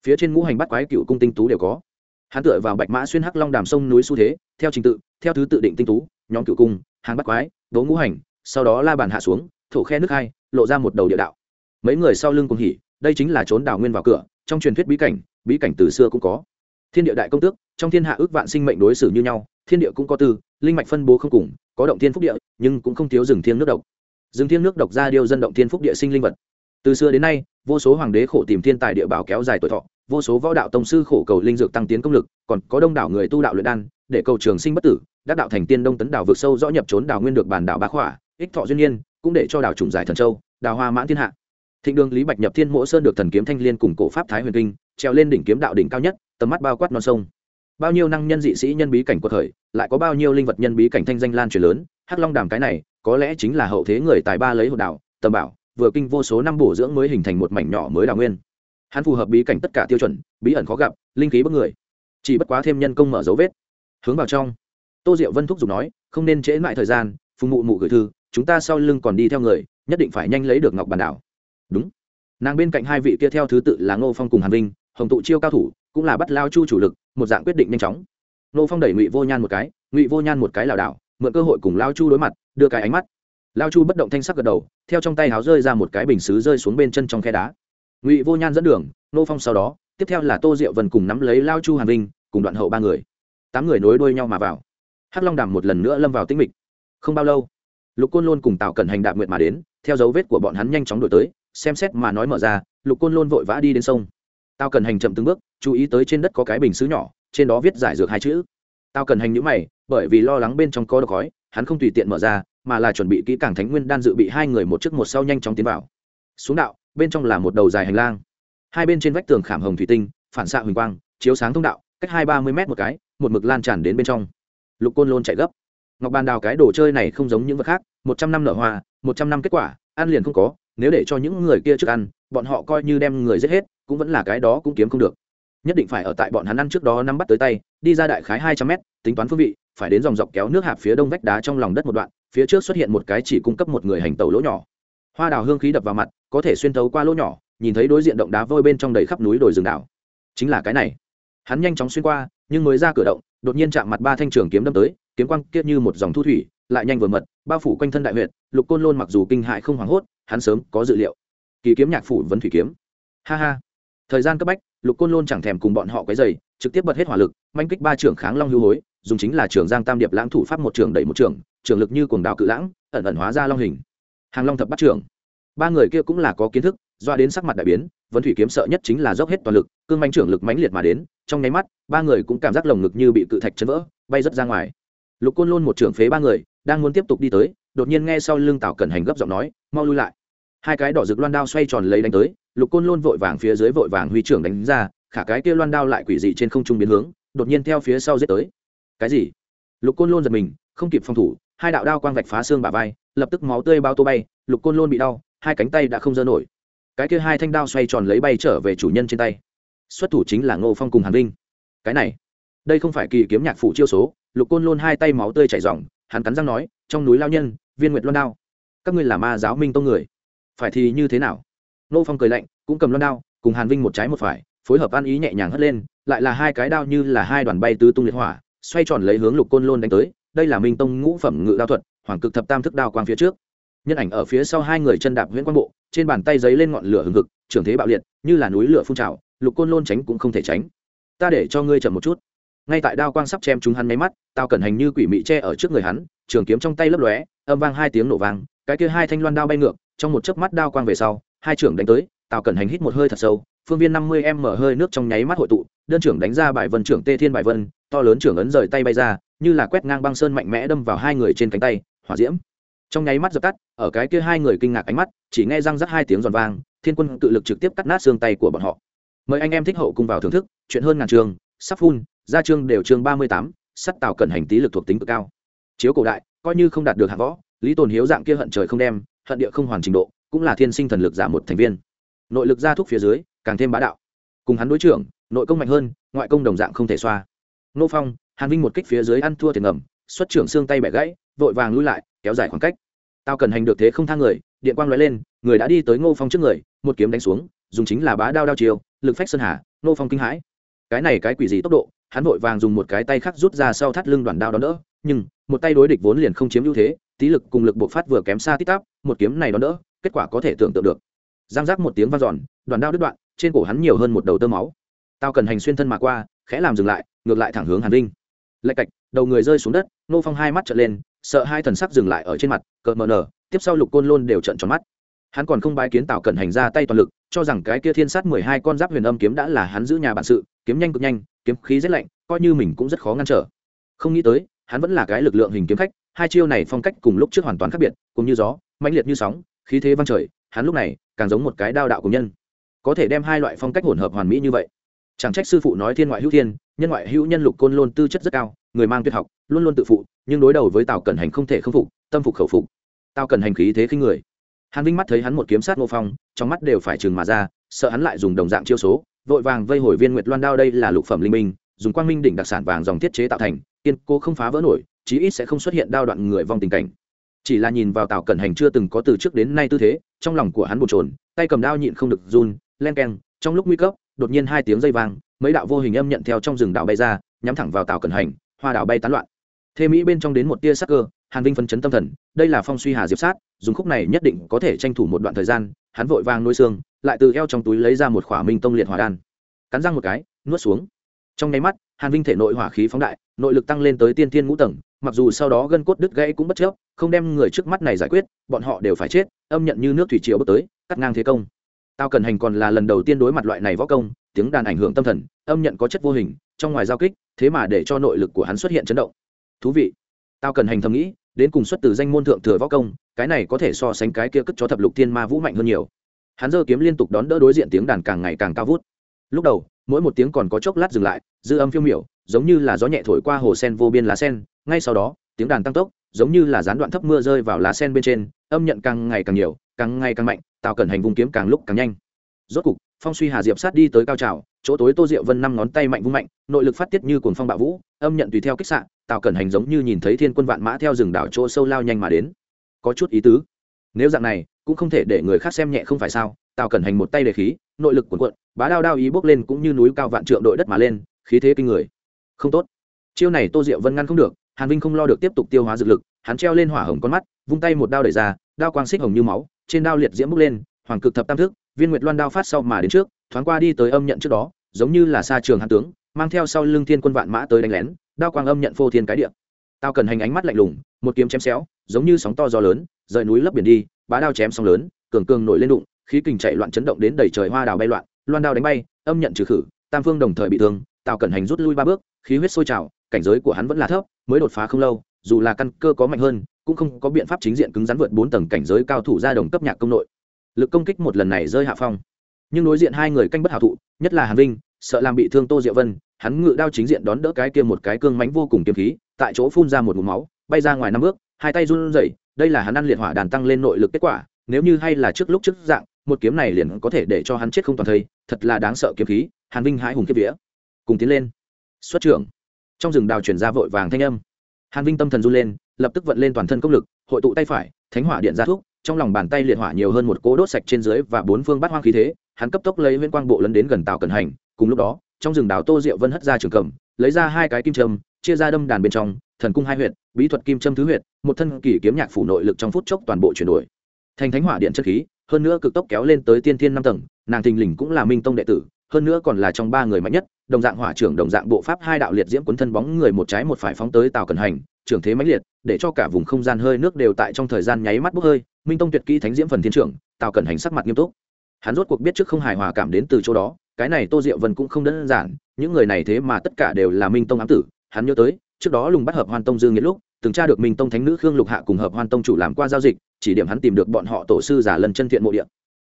Phía trên ngũ hành bắt quái cựu cung tinh tú đều có. Hắn tựa vào bạch mã xuyên hắc long đàm sông núi xu thế, theo trình tự, theo thứ tự định tinh tú, nhóm cựu cung, hàng bắt quái, đố ngũ hành, sau đó la bàn hạ xuống, thổ khe nước hai, lộ ra một đầu địa đạo. Mấy người sau lưng cùng hỉ, đây chính là trốn đào nguyên vào cửa, trong truyền thuyết bí cảnh bí cảnh từ xưa cũng có. Thiên địa đại công tước, trong thiên hạ ước vạn sinh mệnh đối xử như nhau thiên địa cũng có tư, linh mạch phân bố không cùng, có động thiên phúc địa, nhưng cũng không thiếu rừng thiên nước độc. Rừng thiên nước độc ra điêu dân động thiên phúc địa sinh linh vật. Từ xưa đến nay, vô số hoàng đế khổ tìm thiên tài địa bảo kéo dài tuổi thọ, vô số võ đạo tông sư khổ cầu linh dược tăng tiến công lực, còn có đông đảo người tu đạo luyện đan, để cầu trường sinh bất tử, đắc đạo thành tiên đông tấn đảo vượt sâu rõ nhập trốn đảo nguyên được bản đảo bá khỏa, ích thọ duyên nhiên, cũng để cho đảo trùng giải thần châu đào hoa mãn thiên hạ. Thịnh đường lý bạch nhập thiên mỗ sơn được thần kiếm thanh liên cùng cổ pháp thái huyền kinh, treo lên đỉnh kiếm đạo đỉnh cao nhất, tầm mắt bao quát non sông bao nhiêu năng nhân dị sĩ nhân bí cảnh của thời, lại có bao nhiêu linh vật nhân bí cảnh thanh danh lan truyền lớn, hắc long đàm cái này, có lẽ chính là hậu thế người tài ba lấy hộ đạo, tầm bảo, vừa kinh vô số năm bổ dưỡng mới hình thành một mảnh nhỏ mới đào nguyên. Hắn phù hợp bí cảnh tất cả tiêu chuẩn, bí ẩn khó gặp, linh khí bất người. Chỉ bất quá thêm nhân công mở dấu vết. Hướng vào trong. Tô diệu vân thúc giục nói, không nên trễ mãi thời gian, phùng mụ mụ gửi thư, chúng ta sau lưng còn đi theo người, nhất định phải nhanh lấy được ngọc bàn đảo. Đúng. Nàng bên cạnh hai vị kia theo thứ tự là ngô phong cùng hàn vinh, hồng tụ chiêu cao thủ cũng là bắt lao chu chủ lực, một dạng quyết định nhanh chóng. Nô phong đẩy ngụy vô nhan một cái, ngụy vô nhan một cái lảo đảo, mượn cơ hội cùng lao chu đối mặt, đưa cái ánh mắt. Lao chu bất động thanh sắc gật đầu, theo trong tay háo rơi ra một cái bình xứ rơi xuống bên chân trong khe đá. Ngụy vô nhan dẫn đường, nô phong sau đó, tiếp theo là tô diệu vân cùng nắm lấy lao chu hàn vinh, cùng đoạn hậu ba người. Tám người nối đuôi nhau mà vào. Hắc long đàm một lần nữa lâm vào tĩnh mịch. Không bao lâu, lục côn lôn cùng tào cẩn hành đạm nguyện mà đến, theo dấu vết của bọn hắn nhanh chóng đổi tới, xem xét mà nói mở ra, lục côn lôn vội vã đi đến sông tao cần hành chậm từng bước, chú ý tới trên đất có cái bình xứ nhỏ, trên đó viết giải dược hai chữ. Tao cần hành nhữ mày, bởi vì lo lắng bên trong có độc khói, hắn không tùy tiện mở ra, mà là chuẩn bị kỹ càng thánh nguyên đan dự bị hai người một trước một sau nhanh chóng tiến vào. Xuống đạo, bên trong là một đầu dài hành lang. Hai bên trên vách tường khảm hồng thủy tinh, phản xạ huỳnh quang, chiếu sáng thông đạo, cách hai ba mươi mét một cái, một mực lan tràn đến bên trong. Lục côn lôn chạy gấp. Ngọc bàn đào cái đồ chơi này không giống những vật khác, một trăm năm nở hoa, một trăm năm kết quả, ăn liền không có, nếu để cho những người kia trước ăn, bọn họ coi như đem người giết hết cũng vẫn là cái đó cũng kiếm không được. Nhất định phải ở tại bọn hắn ăn trước đó nắm bắt tới tay, đi ra đại khái hai trăm mét, tính toán phương vị, phải đến dòng dọc kéo nước hạp phía đông vách đá trong lòng đất một đoạn, phía trước xuất hiện một cái chỉ cung cấp một người hành tàu lỗ nhỏ. Hoa đào hương khí đập vào mặt, có thể xuyên thấu qua lỗ nhỏ, nhìn thấy đối diện động đá vôi bên trong đầy khắp núi đồi rừng đảo. Chính là cái này. Hắn nhanh chóng xuyên qua, nhưng mới ra cửa động, đột nhiên chạm mặt ba thanh trường kiếm đâm tới, kiếm quang kia như một dòng thu thủy, lại nhanh vừa mật, bao phủ quanh thân đại huyện lục côn lôn mặc dù kinh hại không hoảng hốt, hắn sớm có dự liệu. Kỳ kiếm nhạc phủ vấn thủy kiếm. Ha ha thời gian cấp bách, lục côn lôn chẳng thèm cùng bọn họ cái dày trực tiếp bật hết hỏa lực, manh kích ba trưởng kháng long hưu hối, dùng chính là trường giang tam điệp lãng thủ pháp một trường đẩy một trường trường lực như cuồng đào cự lãng, ẩn ẩn hóa ra long hình. Hàng long thập bắt trưởng. Ba người kia cũng là có kiến thức, doa đến sắc mặt đại biến vấn thủy kiếm sợ nhất chính là dốc hết toàn lực, cương manh trưởng lực mãnh liệt mà đến, trong nháy mắt, ba người cũng cảm giác lồng ngực như bị cự thạch chấn vỡ, bay rất ra ngoài. Lục côn lôn một trưởng phế ba người, đang muốn tiếp tục đi tới, đột nhiên nghe sau lưng tào cẩn hành gấp giọng nói, mau lui lại hai cái đỏ rực loan đao xoay tròn lấy đánh tới lục côn lôn vội vàng phía dưới vội vàng huy trưởng đánh ra khả cái kia loan đao lại quỷ dị trên không trung biến hướng đột nhiên theo phía sau giết tới. Cái gì? Lục côn lôn giật mình không kịp phòng thủ hai đạo đao quang vạch phá xương bả vai lập tức máu tươi bao tô bay lục côn lôn bị đau hai cánh tay đã không dơ nổi. Cái kia hai thanh đao xoay tròn lấy bay trở về chủ nhân trên tay. Xuất thủ chính là ngô phong cùng hàn linh, cái này đây không phải kỳ kiếm nhạc phụ chiêu số lục côn lôn hai tay máu tươi chảy r hắn cắn răng nói trong núi lao nhân viên nguyệt loan đao các ngươi là ma giáo minh tông người phải thì như thế nào? Nô phong cười lạnh, cũng cầm loan đao, cùng hàn vinh một trái một phải, phối hợp ăn ý nhẹ nhàng hất lên, lại là hai cái đao như là hai đoàn bay tứ tung liệt hỏa, xoay tròn lấy hướng lục côn lôn đánh tới, đây là minh tông ngũ phẩm ngự đao thuật, hoàng cực thập tam thức đao quang phía trước. Nhân ảnh ở phía sau hai người chân đạp nguyễn quang bộ, trên bàn tay giấy lên ngọn lửa hừng hực trường thế bạo liệt, như là núi lửa phun trào, lục côn lôn tránh cũng không thể tránh. Ta để cho ngươi chậm một chút. Ngay tại đao quang sắp chém chúng hắn máy mắt, tao cẩn hành như quỷ mị che ở trước người hắn, trường kiếm trong tay lấp lóe, âm vang hai tiếng nổ vang, cái kia hai thanh loan đao bay ngược trong một chớp mắt đao quang về sau, hai trưởng đánh tới, tào cẩn hành hít một hơi thật sâu, phương viên năm mươi em mở hơi nước trong nháy mắt hội tụ, đơn trưởng đánh ra bài vân trưởng tê thiên bài vân, to lớn trưởng ấn rời tay bay ra, như là quét ngang băng sơn mạnh mẽ đâm vào hai người trên cánh tay, hỏa diễm. Trong nháy mắt dập tắt, ở cái kia hai người kinh ngạc ánh mắt, chỉ nghe răng rắc hai tiếng giòn vang, thiên quân tự lực trực tiếp cắt nát xương tay của bọn họ. Mời anh em thích hậu cùng vào thưởng thức, chuyện hơn ngàn trường, sắp phun ra chương đều chương ba mươi tám, sắt tào cẩn hành tí lực thuộc tính cực cao. Chiếu cổ đại, coi như không đạt được hạng võ, lý tồn hiếu dạng kia hận trời không đem hận địa không hoàn trình độ, cũng là thiên sinh thần lực giả một thành viên. Nội lực gia thúc phía dưới, càng thêm bá đạo. Cùng hắn đối trưởng, nội công mạnh hơn, ngoại công đồng dạng không thể xoa. Nô phong, hàn vinh một kích phía dưới ăn thua tiền ngầm, xuất trưởng xương tay bẻ gãy, vội vàng lui lại, kéo dài khoảng cách. Tao cần hành được thế không thang người, điện quang l lên, người đã đi tới ngô phong trước người, một kiếm đánh xuống, dùng chính là bá đao đao chiều lực phách sơn hà, ngô phong kinh hãi. Cái này cái quỷ gì tốc độ, hắn vội vàng dùng một cái tay khác rút ra sau thắt lưng đoàn đao đó đỡ, nhưng, một tay đối địch vốn liền không chiếm ưu thế tí lực cùng lực bộc phát vừa kém xa tít tắp, một kiếm này đón đỡ, kết quả có thể tưởng tượng được. Giang giác một tiếng vang giòn đoàn đao đứt đoạn, trên cổ hắn nhiều hơn một đầu tơ máu. Tao cần hành xuyên thân mà qua, khẽ làm dừng lại, ngược lại thẳng hướng hàn vinh. Lạch cạch, đầu người rơi xuống đất nô phong hai mắt trợn lên, sợ hai thần sắc dừng lại ở trên mặt, cợt mờ nở, tiếp sau lục côn lôn đều trận tròn mắt. Hắn còn không bái kiến tào cẩn hành ra tay toàn lực, cho rằng cái kia thiên sát mười hai con giáp huyền âm kiếm đã là hắn giữ nhà bản sự, kiếm nhanh cực nhanh, kiếm khí rất lạnh, coi như mình cũng rất khó ngăn trở. Không nghĩ tới, hắn vẫn là cái lực lượng hình kiếm khách hai chiêu này phong cách cùng lúc trước hoàn toàn khác biệt cũng như gió, mãnh liệt như sóng, khí thế vang trời, hắn lúc này càng giống một cái đao đạo của nhân. Có thể đem hai loại phong cách hỗn hợp hoàn mỹ như vậy. Chẳng trách sư phụ nói thiên ngoại hữu thiên, nhân ngoại hữu nhân lục côn lôn tư chất rất cao, người mang tuyệt học, luôn luôn tự phụ, nhưng đối đầu với tào cẩn hành không thể khâm phục, tâm phục khẩu phục. Tào cẩn hành khí thế khinh người. Hàn vinh mắt thấy hắn một kiếm sát ngô phong, trong mắt đều phải trừng mà ra, sợ hắn lại dùng đồng dạng chiêu số, vội vàng vây hồi viên nguyệt loan đao đây là lục phẩm linh minh, dùng quang minh đỉnh đặc sản vàng dòng thiết chế tạo thành, kiên cố không phá vỡ nổi chí ít sẽ không xuất hiện đao đoạn người vong tình cảnh. Chỉ là nhìn vào tào cẩn hành chưa từng có từ trước đến nay tư thế, trong lòng của hắn bồn trồn tay cầm đao nhịn không được run, len keng, trong lúc nguy cấp, đột nhiên hai tiếng dây vang, mấy đạo vô hình âm nhận theo trong rừng đạo bay ra, nhắm thẳng vào tào cẩn hành, hoa đạo bay tán loạn. Thế mỹ bên trong đến một tia sắc cơ, hàn vinh phân chấn tâm thần, đây là phong suy hà diệp sát, dùng khúc này nhất định có thể tranh thủ một đoạn thời gian, hắn vội vàng nuôi xương, lại từ eo trong túi lấy ra một khỏa minh tông liệt hỏa đan. Cắn răng một cái, nuốt xuống trong nháy mắt, hàn vinh thể nội hỏa khí phóng đại, nội lực tăng lên tới tiên thiên ngũ tầng, mặc dù sau đó gân cốt đứt gãy cũng bất chấp không đem người trước mắt này giải quyết, bọn họ đều phải chết, âm nhận như nước thủy triều bước tới, cắt ngang thế công. Tao cần hành còn là lần đầu tiên đối mặt loại này võ công, tiếng đàn ảnh hưởng tâm thần, âm nhận có chất vô hình, trong ngoài giao kích, thế mà để cho nội lực của hắn xuất hiện chấn động. Thú vị. Tao cần hành thầm nghĩ, đến cùng xuất từ danh môn thượng thừa võ công, cái này có thể so sánh cái kia cất cho thập lục thiên ma vũ mạnh hơn nhiều. Hắn giơ kiếm liên tục đón đỡ đối diện tiếng đàn càng ngày càng cao vút. Lúc đầu mỗi một tiếng còn có chốc lát dừng lại, dư âm phiêu miểu, giống như là gió nhẹ thổi qua hồ sen vô biên lá sen, ngay sau đó, tiếng đàn tăng tốc, giống như là gián đoạn thấp mưa rơi vào lá sen bên trên, âm nhận càng ngày càng nhiều, càng ngày càng mạnh, tạo cẩn hành vùng kiếm càng lúc càng nhanh. Rốt cục, phong suy hà diệp sát đi tới cao trào, chỗ tối tô diệu vân năm ngón tay mạnh vung mạnh, nội lực phát tiết như cuồng phong bạo vũ, âm nhận tùy theo kích xạ, tạo cẩn hành giống như nhìn thấy thiên quân vạn mã theo rừng đảo chỗ sâu lao nhanh mà đến. Có chút ý tứ. Nếu dạng này, cũng không thể để người khác xem nhẹ không phải sao? Tào cẩn hành một tay đề khí, nội lực cuộn cuộn, bá đao đao ý bốc lên cũng như núi cao vạn trượng đội đất mà lên, khí thế kinh người. Không tốt. Chiêu này tô diệu vân ngăn không được, hàn vinh không lo được tiếp tục tiêu hóa dược lực, hắn treo lên hỏa hồng con mắt, vung tay một đao đẩy ra, đao quang xích hồng như máu, trên đao liệt diễm bốc lên, hoàng cực thập tam thức, viên nguyệt loan đao phát sau mà đến trước, thoáng qua đi tới âm nhận trước đó, giống như là xa trường hàn tướng, mang theo sau lưng thiên quân vạn mã tới đánh lén, đao quang âm nhận phô thiên cái địa. Tao cần hành ánh mắt lạnh lùng, một kiếm chém xéo, giống như sóng to gió lớn, rời núi lấp biển đi, bá đao chém sóng lớn, cường cường nổi lên đụng khí kình chạy loạn chấn động đến đầy trời hoa đào bay loạn, loan đao đánh bay, âm nhận trừ khử, tam phương đồng thời bị thương, tào cẩn hành rút lui ba bước, khí huyết sôi trào, cảnh giới của hắn vẫn là thấp, mới đột phá không lâu, dù là căn cơ có mạnh hơn, cũng không có biện pháp chính diện cứng rắn vượt bốn tầng cảnh giới cao thủ ra đồng cấp nhạc công nội. Lực công kích một lần này rơi hạ phong. Nhưng đối diện hai người canh bất hảo thụ, nhất là hàn vinh, sợ làm bị thương tô diệu vân, hắn ngự đao chính diện đón đỡ cái kia một cái cương mánh vô cùng kiếm khí, tại chỗ phun ra một mũ máu, bay ra ngoài năm bước, hai tay run rẩy, đây là hắn ăn liệt hỏa đàn tăng lên nội lực kết quả nếu như hay là trước lúc trước dạng, một kiếm này liền có thể để cho hắn chết không toàn thây, thật là đáng sợ kiếm khí, hàn vinh hãi hùng kiếp vía. Cùng tiến lên. Xuất trưởng. Trong rừng đào chuyển ra vội vàng thanh âm. Hàn vinh tâm thần run lên, lập tức vận lên toàn thân công lực, hội tụ tay phải, thánh hỏa điện ra thuốc, trong lòng bàn tay liệt hỏa nhiều hơn một cỗ đốt sạch trên dưới và bốn phương bát hoang khí thế, hắn cấp tốc lấy huyễn quang bộ lấn đến gần tàu cẩn hành, cùng lúc đó, trong rừng đào tô diệu vân hất ra trường cầm, lấy ra hai cái kim trâm chia ra đâm đàn bên trong, thần cung hai huyệt, bí thuật kim trâm thứ huyệt, một thân kỷ kiếm nhạc phủ nội lực trong phút chốc toàn bộ chuyển đổi thành thánh hỏa điện chất khí, hơn nữa cực tốc kéo lên tới tiên thiên năm tầng, nàng thình lình cũng là minh tông đệ tử, hơn nữa còn là trong ba người mạnh nhất, đồng dạng hỏa trưởng, đồng dạng bộ pháp hai đạo liệt diễm cuốn thân bóng người một trái một phải phóng tới tào cẩn hành, trưởng thế mãnh liệt, để cho cả vùng không gian hơi nước đều tại trong thời gian nháy mắt bốc hơi. Minh tông tuyệt kỹ thánh diễm phần thiên trưởng, tào cẩn hành sắc mặt nghiêm túc. Hắn rốt cuộc biết trước không hài hòa cảm đến từ chỗ đó, cái này tô diệu vân cũng không đơn giản, những người này thế mà tất cả đều là minh tông ám tử, hắn nhớ tới, trước đó lùng bắt hợp hoan tông dương nghĩa lúc từng tra được minh tông thánh nữ khương lục hạ cùng hợp hoan tông chủ làm qua giao dịch, chỉ điểm hắn tìm được bọn họ tổ sư giả lần chân thiện mộ địa.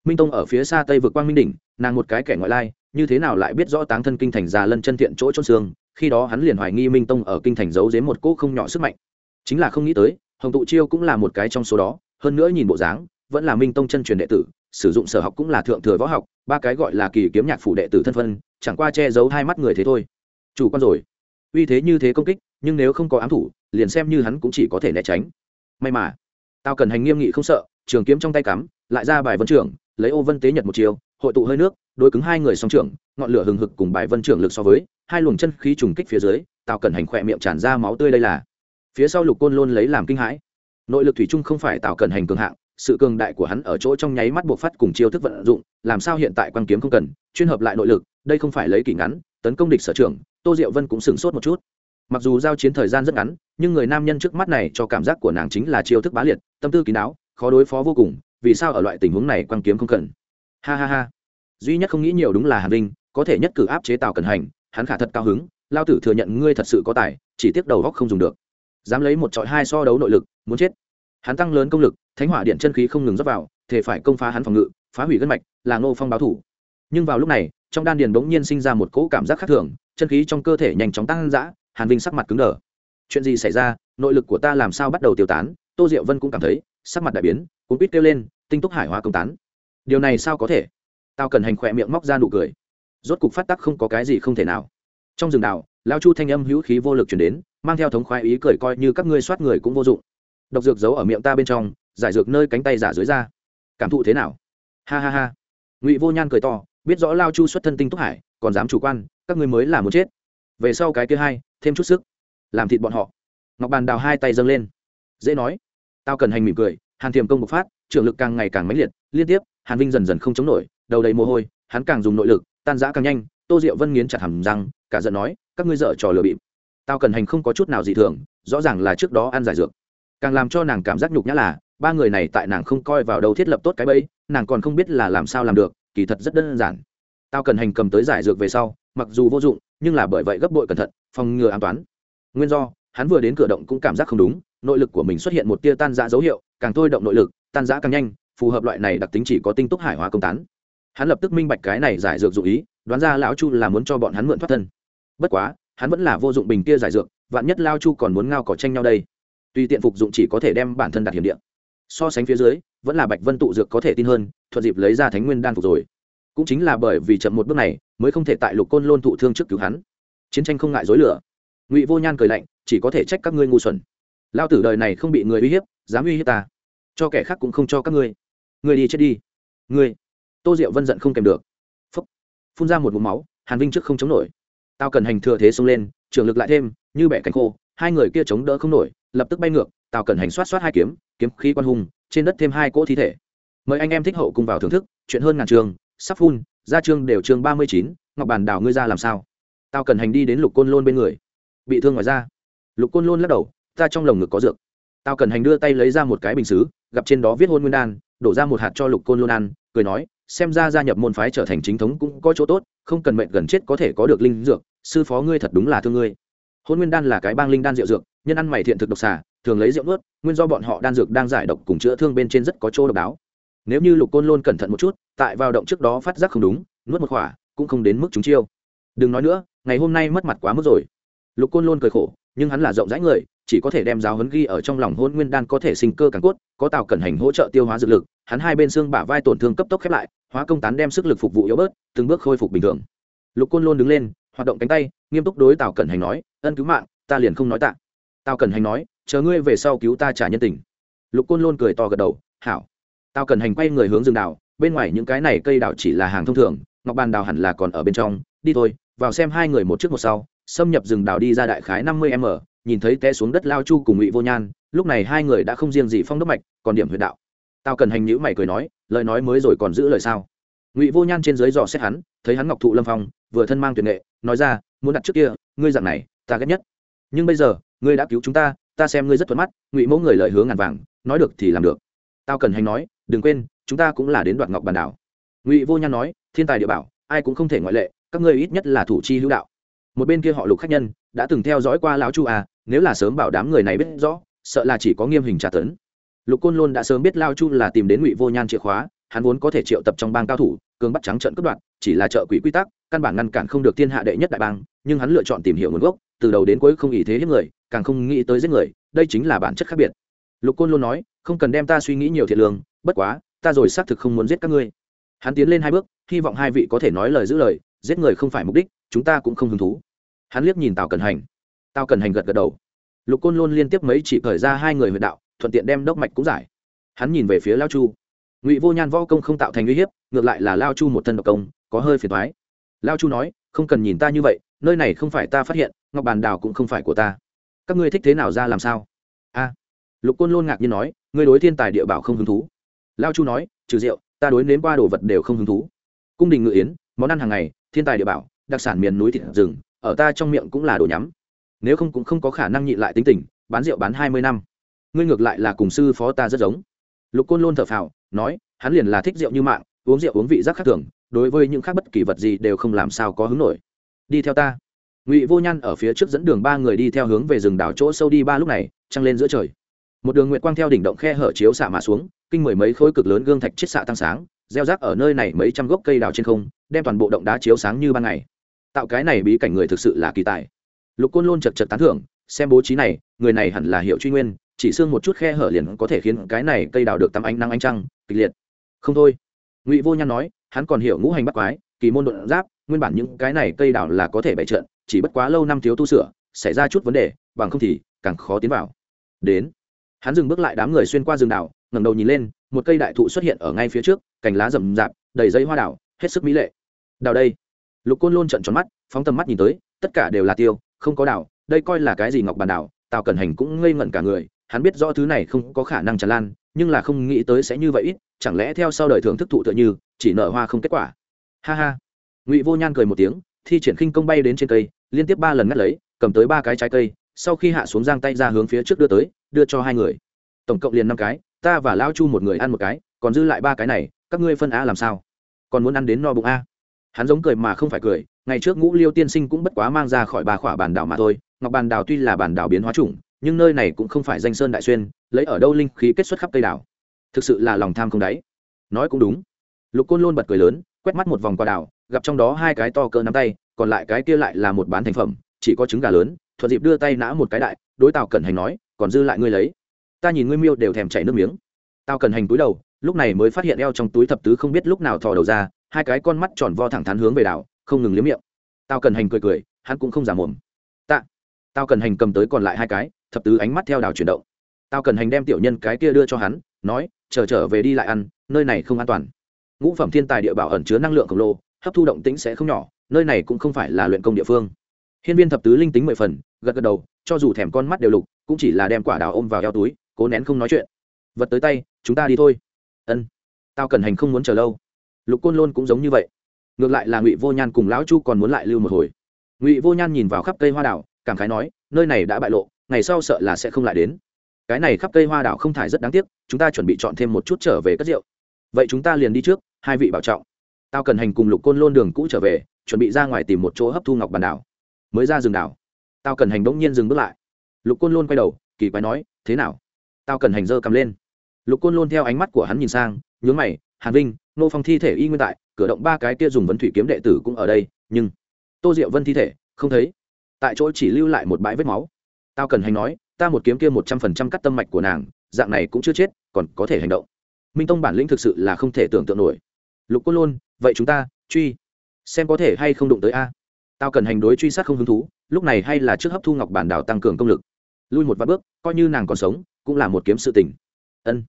Minh tông ở phía xa tây vượt quang minh đỉnh, nàng một cái kẻ ngoại lai, như thế nào lại biết rõ táng thân kinh thành già lân chân thiện chỗ chôn xương, khi đó hắn liền hoài nghi minh tông ở kinh thành giấu giếm một cỗ không nhỏ sức mạnh. Chính là không nghĩ tới, hồng tụ chiêu cũng là một cái trong số đó, hơn nữa nhìn bộ dáng, vẫn là minh tông chân truyền đệ tử, sử dụng sở học cũng là thượng thừa võ học, ba cái gọi là kỳ kiếm nhạc phủ đệ tử thân phân, chẳng qua che giấu hai mắt người thế thôi. Chủ quan rồi. Uy thế như thế công kích, nhưng nếu không có ám thủ liền xem như hắn cũng chỉ có thể né tránh. May mà tao cần hành nghiêm nghị không sợ trường kiếm trong tay cắm lại ra bài vân trưởng lấy ô vân tế nhật một chiều hội tụ hơi nước đối cứng hai người song trưởng ngọn lửa hừng hực cùng bài vân trưởng lực so với hai luồng chân khí trùng kích phía dưới tao cần hành khỏe miệng tràn ra máu tươi đây là. Phía sau lục côn luôn lấy làm kinh hãi. Nội lực thủy chung không phải tạo cần hành cường hạng sự cường đại của hắn ở chỗ trong nháy mắt buộc phát cùng chiêu thức vận dụng làm sao hiện tại quan kiếm không cần chuyên hợp lại nội lực đây không phải lấy kỷ ngắn tấn công địch sở trưởng, tô diệu vân cũng sửng sốt một chút mặc dù giao chiến thời gian rất ngắn, nhưng người nam nhân trước mắt này cho cảm giác của nàng chính là chiêu thức bá liệt, tâm tư kín đáo, khó đối phó vô cùng, vì sao ở loại tình huống này quan kiếm không cần? Ha ha ha. Duy nhất không nghĩ nhiều đúng là hàn vinh, có thể nhất cử áp chế tào cần hành, hắn khả thật cao hứng, lao tử thừa nhận ngươi thật sự có tài, chỉ tiếc đầu góc không dùng được. Dám lấy một trọi hai so đấu nội lực, muốn chết. Hắn tăng lớn công lực, thánh hỏa điện chân khí không ngừng dốc vào, thể phải công phá hắn phòng ngự, phá hủy gân mạch, là ngô phong báo thủ. Nhưng vào lúc này, trong đan điền bỗng nhiên sinh ra một cỗ cảm giác khác thường, chân khí trong cơ thể nhanh chóng tăng dã hàn vinh sắc mặt cứng đờ. Chuyện gì xảy ra? Nội lực của ta làm sao bắt đầu tiêu tán? Tô diệu vân cũng cảm thấy, sắc mặt đại biến, cuốn quýt kêu lên, tinh túc hải hóa công tán. Điều này sao có thể? Tao cần hành khỏe miệng móc ra nụ cười. Rốt cục phát tắc không có cái gì không thể nào. Trong rừng đào lao chu thanh âm hữu khí vô lực chuyển đến, mang theo thống khoái ý cười coi như các ngươi soát người cũng vô dụng. Độc dược giấu ở miệng ta bên trong, giải dược nơi cánh tay giả dưới da. Cảm thụ thế nào? Ha ha ha. Ngụy vô nhan cười to, biết rõ lao chu xuất thân tinh túc hải, còn dám chủ quan, các ngươi mới là muốn chết về sau cái kia hai, thêm chút sức. Làm thịt bọn họ. Ngọc bàn đào hai tay dâng lên. Dễ nói. Tao cần hành mỉm cười, hàn thiềm công bộc phát, trưởng lực càng ngày càng mãnh liệt, liên tiếp, hàn vinh dần dần không chống nổi, đầu đầy mồ hôi, hắn càng dùng nội lực, tan giã càng nhanh, tô diệu vân nghiến chặt hầm răng, cả giận nói, các ngươi dợ trò lừa bịp. Tao cần hành không có chút nào dị thường, rõ ràng là trước đó ăn giải dược. Càng làm cho nàng cảm giác nhục nhã là, ba người này tại nàng không coi vào đâu thiết lập tốt cái bẫy, nàng còn không biết là làm sao làm được, kỳ thật rất đơn giản. Tao cần hành cầm tới giải dược về sau mặc dù vô dụng, nhưng là bởi vậy gấp bội cẩn thận, phòng ngừa an toàn. Nguyên do, hắn vừa đến cửa động cũng cảm giác không đúng, nội lực của mình xuất hiện một tia tan giã dấu hiệu, càng thôi động nội lực, tan giã càng nhanh, phù hợp loại này đặc tính chỉ có tinh túc hải hóa công tán. Hắn lập tức minh bạch cái này giải dược dụ ý, đoán ra lão chu là muốn cho bọn hắn mượn thoát thân. Bất quá, hắn vẫn là vô dụng bình kia giải dược, vạn nhất lao chu còn muốn ngao cỏ tranh nhau đây. Tùy tiện phục dụng chỉ có thể đem bản thân đặt hiểm điện so sánh phía dưới, vẫn là bạch vân tụ dược có thể tin hơn, thuận dịp lấy ra thánh nguyên đan phục rồi cũng chính là bởi vì chậm một bước này, mới không thể tại lục côn lôn thụ thương trước cứu hắn. Chiến tranh không ngại dối lửa. Ngụy vô nhan cười lạnh, chỉ có thể trách các ngươi ngu xuẩn. Lao tử đời này không bị người uy hiếp, dám uy hiếp ta. Cho kẻ khác cũng không cho các ngươi. Ngươi đi chết đi. Ngươi. Tô diệu vân giận không kèm được. Phúc. Phun ra một mũ máu, hàn vinh trước không chống nổi. Tao cần hành thừa thế xông lên, trường lực lại thêm, như bẻ cánh khô, hai người kia chống đỡ không nổi, lập tức bay ngược, tao cần hành xoát xoát hai kiếm kiếm khí quan hùng, trên đất thêm hai cỗ thi thể. Mời anh em thích hậu cùng vào thưởng thức, chuyện hơn ngàn trường sắp phun, ra chương đều chương ba mươi chín, ngọc bản đào ngươi ra làm sao? Tao cần hành đi đến lục côn lôn bên người. Bị thương ngoài ra lục côn lôn lắc đầu, ta trong lồng ngực có dược. Tao cần hành đưa tay lấy ra một cái bình xứ, gặp trên đó viết hôn nguyên đan, đổ ra một hạt cho lục côn lôn ăn, cười nói, xem ra gia nhập môn phái trở thành chính thống cũng có chỗ tốt, không cần mệnh gần chết có thể có được linh dược, sư phó ngươi thật đúng là thương ngươi. Hôn nguyên đan là cái bang linh đan rượu dược, nhân ăn mày thiện thực độc xà, thường lấy rượu ướt nguyên do bọn họ đan dược đang giải độc cùng chữa thương bên trên rất có chỗ độc đáo nếu như lục côn lôn cẩn thận một chút, tại vào động trước đó phát giác không đúng, nuốt một khỏa, cũng không đến mức chúng chiêu. Đừng nói nữa, ngày hôm nay mất mặt quá mức rồi. Lục côn lôn cười khổ, nhưng hắn là rộng rãi người, chỉ có thể đem giáo huấn ghi ở trong lòng hôn nguyên đan có thể sinh cơ càng cốt, có tào cẩn hành hỗ trợ tiêu hóa dược lực, hắn hai bên xương bả vai tổn thương cấp tốc khép lại, hóa công tán đem sức lực phục vụ yếu bớt, từng bước khôi phục bình thường. Lục côn lôn đứng lên, hoạt động cánh tay, nghiêm túc đối tào cẩn hành nói, ân cứu mạng, ta liền không nói tạ. Tào cẩn hành nói, chờ ngươi về sau cứu ta trả nhân tình. Lục côn lôn cười to gật đầu, hảo. Tao cần hành quay người hướng rừng đào bên ngoài những cái này cây đào chỉ là hàng thông thường, ngọc bàn đào hẳn là còn ở bên trong. Đi thôi, vào xem hai người một trước một sau, xâm nhập rừng đào đi ra đại khái năm mươi m, nhìn thấy té xuống đất lao chu cùng ngụy vô nhan, lúc này hai người đã không riêng gì phong đốc mạch, còn điểm huyện đạo. Tao cần hành nhữ mày cười nói, lời nói mới rồi còn giữ lời sao? Ngụy vô nhan trên dưới dò xét hắn, thấy hắn ngọc thụ lâm phong, vừa thân mang tuyệt nghệ, nói ra, muốn đặt trước kia, ngươi dạng này, ta ghét nhất. Nhưng bây giờ, ngươi đã cứu chúng ta ta xem ngươi rất thuận mắt. Ngụy mẫu người lợi hướng ngàn vàng, nói được thì làm được. Tao cần hành nói đừng quên, chúng ta cũng là đến đoạn ngọc bàn đảo. Ngụy vô nhan nói, thiên tài địa bảo, ai cũng không thể ngoại lệ, các ngươi ít nhất là thủ chi hữu đạo. Một bên kia họ lục khách nhân, đã từng theo dõi qua lão chu à nếu là sớm bảo đám người này biết rõ, sợ là chỉ có nghiêm hình trả tấn. Lục côn luôn đã sớm biết lao chu là tìm đến ngụy vô nhan chìa khóa, hắn vốn có thể triệu tập trong bang cao thủ, cường bắt trắng trận cướp đoạt, chỉ là trợ quỷ quy tắc, căn bản ngăn cản không được thiên hạ đệ nhất đại bang, nhưng hắn lựa chọn tìm hiểu nguồn gốc, từ đầu đến cuối không ý thế hiếp người, càng không nghĩ tới giết người, đây chính là bản chất khác biệt. Lục côn luôn nói, không cần đem ta suy nghĩ nhiều thiệt lương bất quá, ta rồi xác thực không muốn giết các ngươi. Hắn tiến lên hai bước, hy vọng hai vị có thể nói lời giữ lời, giết người không phải mục đích, chúng ta cũng không hứng thú. Hắn liếc nhìn tào cần hành. Tào cần hành gật gật đầu. Lục côn luôn liên tiếp mấy chỉ khởi ra hai người huyện đạo, thuận tiện đem đốc mạch cũng giải. Hắn nhìn về phía lao chu. Ngụy vô nhan võ công không tạo thành uy hiếp, ngược lại là lao chu một thân độc công, có hơi phiền thoái lao chu nói, không cần nhìn ta như vậy, nơi này không phải ta phát hiện, ngọc bàn đào cũng không phải của ta. Các ngươi thích thế nào ra làm sao? A. Lục côn luôn ngạc nhiên nói, ngươi đối thiên tài địa bảo không hứng thú lao chu nói, trừ rượu, ta đối nếm qua đồ vật đều không hứng thú. Cung đình ngự yến, món ăn hàng ngày, thiên tài địa bảo, đặc sản miền núi thịt rừng, ở ta trong miệng cũng là đồ nhắm. Nếu không cũng không có khả năng nhịn lại tính tình, bán rượu bán hai mươi năm. Ngươi ngược lại là cùng sư phó ta rất giống. Lục côn luôn thở phào, nói, hắn liền là thích rượu như mạng, uống rượu uống vị giác khác thường, đối với những khác bất kỳ vật gì đều không làm sao có hứng nổi. Đi theo ta. Ngụy vô nhan ở phía trước dẫn đường ba người đi theo hướng về rừng đảo chỗ sâu đi ba lúc này, trăng lên giữa trời. Một đường nguyện quang theo đỉnh động khe hở chiếu xạ mà xuống kinh mười mấy khối cực lớn gương thạch chiết xạ tăng sáng, gieo rác ở nơi này mấy trăm gốc cây đào trên không, đem toàn bộ động đá chiếu sáng như ban ngày. Tạo cái này bí cảnh người thực sự là kỳ tài. Lục côn lôn chật chật tán thưởng, xem bố trí này, người này hẳn là hiệu truy nguyên, chỉ xương một chút khe hở liền có thể khiến cái này cây đào được tắm ánh nắng ánh trăng, kịch liệt. Không thôi. Ngụy vô nhan nói, hắn còn hiểu ngũ hành bắt quái, kỳ môn đột giáp, nguyên bản những cái này cây đào là có thể bày trận, chỉ bất quá lâu năm thiếu tu sửa, xảy ra chút vấn đề, bằng không thì càng khó tiến vào. Đến. Hắn dừng bước lại đám người xuyên qua rừng đào ngẩng đầu nhìn lên, một cây đại thụ xuất hiện ở ngay phía trước, cành lá rậm rạp, đầy dây hoa đảo, hết sức mỹ lệ. Đào đây. Lục côn lôn trận tròn mắt, phóng tầm mắt nhìn tới, tất cả đều là tiêu, không có đảo, đây coi là cái gì ngọc bàn đảo, tào cẩn hành cũng ngây ngẩn cả người, hắn biết rõ thứ này không có khả năng tràn lan, nhưng là không nghĩ tới sẽ như vậy ít, chẳng lẽ theo sau đời thưởng thức thụ tựa như, chỉ nở hoa không kết quả. Ha ha. Ngụy vô nhan cười một tiếng, thi triển khinh công bay đến trên cây, liên tiếp ba lần ngắt lấy, cầm tới ba cái trái cây, sau khi hạ xuống giang tay ra hướng phía trước đưa tới, đưa cho hai người. Tổng cộng liền năm cái ta và lao chu một người ăn một cái, còn dư lại ba cái này, các ngươi phân a làm sao? Còn muốn ăn đến no bụng a? Hắn giống cười mà không phải cười, ngày trước ngũ liêu tiên sinh cũng bất quá mang ra khỏi ba khỏa bản đảo mà thôi, ngọc bàn đảo tuy là bản đảo biến hóa chủng, nhưng nơi này cũng không phải danh sơn đại xuyên, lấy ở đâu linh khí kết xuất khắp cây đảo? Thực sự là lòng tham không đáy. Nói cũng đúng. Lục côn lôn bật cười lớn, quét mắt một vòng qua đảo, gặp trong đó hai cái to cỡ nắm tay, còn lại cái kia lại là một bán thành phẩm, chỉ có trứng gà lớn, thuận dịp đưa tay nã một cái đại, đối tào cẩn hành nói, còn dư lại ngươi lấy ta nhìn ngươi miêu đều thèm chảy nước miếng. Tao cần hành túi đầu lúc này mới phát hiện eo trong túi thập tứ không biết lúc nào thò đầu ra hai cái con mắt tròn vo thẳng thắn hướng về đảo không ngừng liếm miệng. Tao cần hành cười cười hắn cũng không giả mồm. Tạ tao cần hành cầm tới còn lại hai cái thập tứ ánh mắt theo đảo chuyển động. Tao cần hành đem tiểu nhân cái kia đưa cho hắn nói chờ trở, trở về đi lại ăn nơi này không an toàn. Ngũ phẩm thiên tài địa bảo ẩn chứa năng lượng khổng lồ hấp thu động tĩnh sẽ không nhỏ nơi này cũng không phải là luyện công địa phương. Hiên viên thập tứ linh tính mười phần gật gật đầu cho dù thèm con mắt đều lục cũng chỉ là đem quả đào ôm vào eo túi cố nén không nói chuyện. Vật tới tay, chúng ta đi thôi. Ân. Tao cần hành không muốn chờ lâu. Lục côn lôn cũng giống như vậy. Ngược lại là ngụy vô nhan cùng lão chu còn muốn lại lưu một hồi. Ngụy vô nhan nhìn vào khắp cây hoa đảo, cảm khái nói, nơi này đã bại lộ, ngày sau sợ là sẽ không lại đến. Cái này khắp cây hoa đảo không thải rất đáng tiếc, chúng ta chuẩn bị chọn thêm một chút trở về cất rượu. Vậy chúng ta liền đi trước, hai vị bảo trọng. Tao cần hành cùng lục côn lôn đường cũ trở về, chuẩn bị ra ngoài tìm một chỗ hấp thu ngọc bàn đảo. Mới ra rừng đảo, tao cần hành bỗng nhiên dừng bước lại. Lục côn lôn quay đầu, kỳ quái nói, thế nào? Tao cần hành dơ cầm lên. Lục côn luôn theo ánh mắt của hắn nhìn sang nhướng mày hàn vinh nô phong thi thể y nguyên tại cửa động ba cái kia dùng vấn thủy kiếm đệ tử cũng ở đây nhưng tô diệu vân thi thể không thấy. Tại chỗ chỉ lưu lại một bãi vết máu. Tao cần hành nói ta một kiếm kia một trăm phần trăm cắt tâm mạch của nàng dạng này cũng chưa chết còn có thể hành động. Minh tông bản lĩnh thực sự là không thể tưởng tượng nổi. Lục côn luôn, vậy chúng ta truy xem có thể hay không đụng tới a. Tao cần hành đối truy sát không hứng thú lúc này hay là trước hấp thu ngọc bản đảo tăng cường công lực. Lui một vài bước coi như nàng còn sống cũng là một kiếm sự tình. Ân.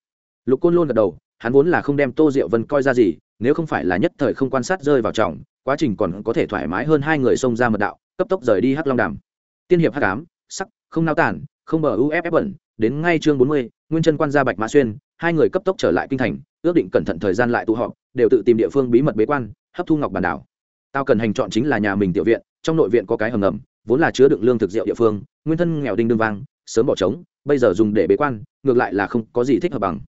Lục côn luôn gật đầu, hắn vốn là không đem tô diệu vân coi ra gì, nếu không phải là nhất thời không quan sát rơi vào trọng, quá trình còn có thể thoải mái hơn hai người xông ra mật đạo, cấp tốc rời đi hắc long đàm. Tiên hiệp hắc ám, sắc, không nao tản, không bờ uff bẩn, đến ngay chương bốn mươi, nguyên chân quan gia bạch mã xuyên, hai người cấp tốc trở lại kinh thành, ước định cẩn thận thời gian lại tụ họp, đều tự tìm địa phương bí mật bế quan, hấp thu ngọc bản đảo. Tao cần hành chọn chính là nhà mình tiểu viện, trong nội viện có cái hầm ngầm, vốn là chứa đựng lương thực rượu địa phương, nguyên thân nghèo đinh đương vang, sớm bỏ trống bây giờ dùng để bế quan, ngược lại là không có gì thích hợp bằng.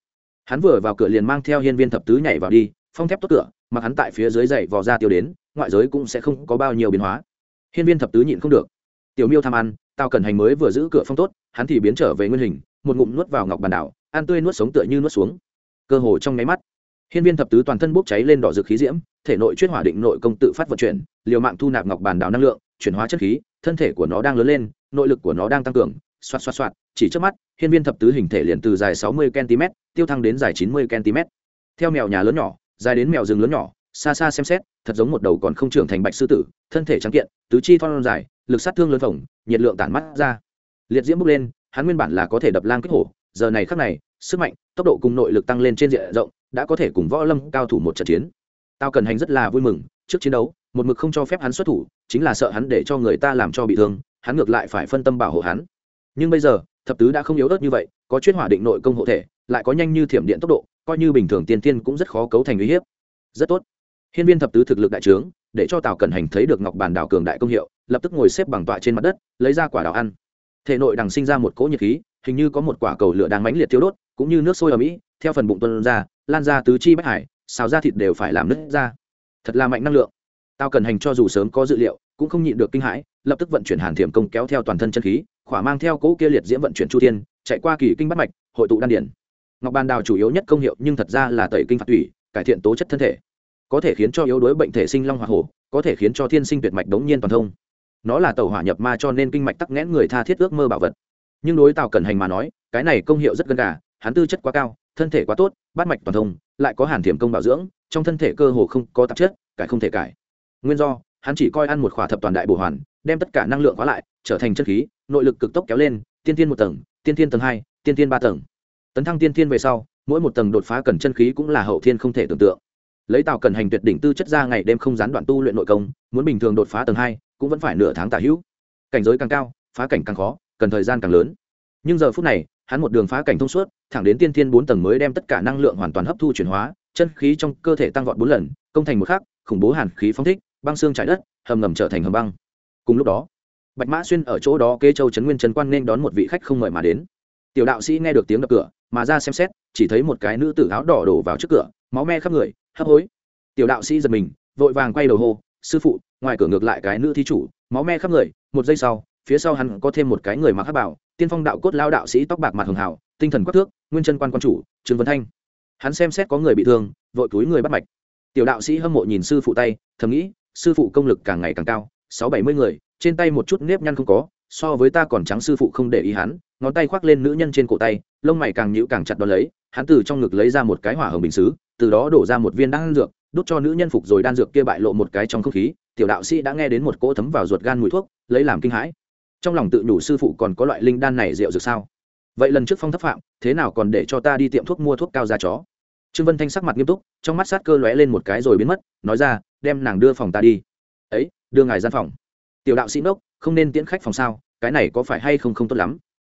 Hắn vừa vào cửa liền mang theo hiên viên thập tứ nhảy vào đi, phong thép tốt cửa, mặc hắn tại phía dưới dậy vò ra tiêu đến, ngoại giới cũng sẽ không có bao nhiêu biến hóa. Hiên viên thập tứ nhịn không được. Tiểu miêu tham ăn tao cần hành mới vừa giữ cửa phong tốt, hắn thì biến trở về nguyên hình, một ngụm nuốt vào ngọc bàn đảo, ăn tươi nuốt sống tựa như nuốt xuống. Cơ hồ trong nháy mắt, hiên viên thập tứ toàn thân bốc cháy lên đỏ rực khí diễm, thể nội chuyên hỏa định nội công tự phát vận chuyển, liều mạng thu nạp ngọc bàn đảo năng lượng, chuyển hóa chất khí, thân thể của nó đang lớn lên, nội lực của nó đang tăng cường xoạt xoạt xoạt, chỉ trước mắt, hiên viên thập tứ hình thể liền từ dài sáu mươi cm tiêu thăng đến dài chín mươi cm theo mèo nhà lớn nhỏ, dài đến mèo rừng lớn nhỏ, xa xa xem xét, thật giống một đầu còn không trưởng thành bạch sư tử, thân thể trắng kiện, tứ chi thon dài, lực sát thương lớn phồng, nhiệt lượng tản mắt ra. Liệt diễm bốc lên, hắn nguyên bản là có thể đập lang kích hổ, giờ này khắc này, sức mạnh, tốc độ cùng nội lực tăng lên trên diện rộng, đã có thể cùng võ lâm cao thủ một trận chiến. Tao cần hành rất là vui mừng, trước chiến đấu, một mực không cho phép hắn xuất thủ, chính là sợ hắn để cho người ta làm cho bị thương, hắn ngược lại phải phân tâm bảo hộ hắn nhưng bây giờ, thập tứ đã không yếu ớt như vậy, có chuyên hỏa định nội công hộ thể, lại có nhanh như thiểm điện tốc độ, coi như bình thường tiên tiên cũng rất khó cấu thành uy hiếp. Rất tốt. Hiên viên thập tứ thực lực đại trướng, để cho tào cần hành thấy được ngọc bàn đảo cường đại công hiệu, lập tức ngồi xếp bằng tọa trên mặt đất, lấy ra quả đào ăn. Thể nội đằng sinh ra một cỗ nhiệt khí, hình như có một quả cầu lửa đang mãnh liệt thiếu đốt, cũng như nước sôi ở mỹ theo phần bụng tuân ra, lan ra tứ chi bách hải, xào ra thịt đều phải làm nứt ra. Thật là mạnh năng lượng. Tao cần hành cho dù sớm có dự liệu, cũng không nhịn được kinh hãi, lập tức vận chuyển hàn thiểm công kéo theo toàn thân chân khí khỏa mang theo cỗ kia liệt diễm vận chuyển chu thiên chạy qua kỳ kinh bắt mạch hội tụ đan điển. Ngọc bàn đào chủ yếu nhất công hiệu nhưng thật ra là tẩy kinh phạt thủy cải thiện tố chất thân thể. Có thể khiến cho yếu đuối bệnh thể sinh long hoa hổ có thể khiến cho thiên sinh tuyệt mạch đống nhiên toàn thông. Nó là tàu hỏa nhập ma cho nên kinh mạch tắc nghẽn người tha thiết ước mơ bảo vật. Nhưng đối tào cẩn hành mà nói cái này công hiệu rất gần cả, hắn tư chất quá cao thân thể quá tốt bát mạch toàn thông lại có hàn thiểm công bảo dưỡng trong thân thể cơ hồ không có tạp chất cải không thể cải. Nguyên do hắn chỉ coi ăn một khỏa thập toàn đại bổ hoàn đem tất cả năng lượng hóa lại trở thành chân khí nội lực cực tốc kéo lên, tiên tiên một tầng, tiên tiên tầng hai, tiên tiên ba tầng. Tấn thăng tiên tiên về sau, mỗi một tầng đột phá cần chân khí cũng là hậu thiên không thể tưởng tượng. Lấy tào cần hành tuyệt đỉnh tư chất ra ngày đêm không gián đoạn tu luyện nội công, muốn bình thường đột phá tầng hai, cũng vẫn phải nửa tháng tả hữu. Cảnh giới càng cao, phá cảnh càng khó, cần thời gian càng lớn. Nhưng giờ phút này, hắn một đường phá cảnh thông suốt, thẳng đến tiên thiên bốn tầng mới đem tất cả năng lượng hoàn toàn hấp thu chuyển hóa, chân khí trong cơ thể tăng vọt bốn lần, công thành một khắc, khủng bố hàn khí phóng thích, băng xương trái đất, hầm ngầm trở thành hầm băng. Cùng lúc đó bạch mã xuyên ở chỗ đó kê châu trấn nguyên trần quan nên đón một vị khách không mời mà đến. Tiểu đạo sĩ nghe được tiếng đập cửa, mà ra xem xét, chỉ thấy một cái nữ tử áo đỏ đổ vào trước cửa, máu me khắp người, hấp hối. Tiểu đạo sĩ giật mình, vội vàng quay đầu hô, sư phụ, ngoài cửa ngược lại cái nữ thí chủ, máu me khắp người, một giây sau, phía sau hắn có thêm một cái người mặc hát bảo, tiên phong đạo cốt lao đạo sĩ tóc bạc mặt hường hảo tinh thần quắc thước, nguyên chân quan quan chủ, trương vân thanh. Hắn xem xét có người bị thương, vội túi người bắt mạch. Tiểu đạo sĩ hâm mộ nhìn sư phụ tay, thầm nghĩ, sư phụ công lực càng ngày càng cao, sáu bảy mươi người trên tay một chút nếp nhăn không có, so với ta còn trắng sư phụ không để ý hắn, ngón tay khoác lên nữ nhân trên cổ tay, lông mày càng nhịu càng chặt đ ó lấy, hắn từ trong ngực lấy ra một cái hỏa hồng bình xứ, từ đó đổ ra một viên đan dược, đút cho nữ nhân phục rồi đan dược kia bại lộ một cái trong không khí, tiểu đạo sĩ đã nghe đến một cỗ thấm vào ruột gan mùi thuốc, lấy làm kinh hãi. Trong lòng tự nhủ sư phụ còn có loại linh đan này rượu dược sao? Vậy lần trước phong thấp phạm, thế nào còn để cho ta đi tiệm thuốc mua thuốc cao ra chó? Trương vân thanh sắc mặt nghiêm túc, trong mắt sát cơ lóe lên một cái rồi biến mất, nói ra, đem nàng đưa phòng ta đi. Ấy, đưa ngài gian phòng tiểu đạo sĩ nốc không nên tiễn khách phòng sao, cái này có phải hay không không tốt lắm?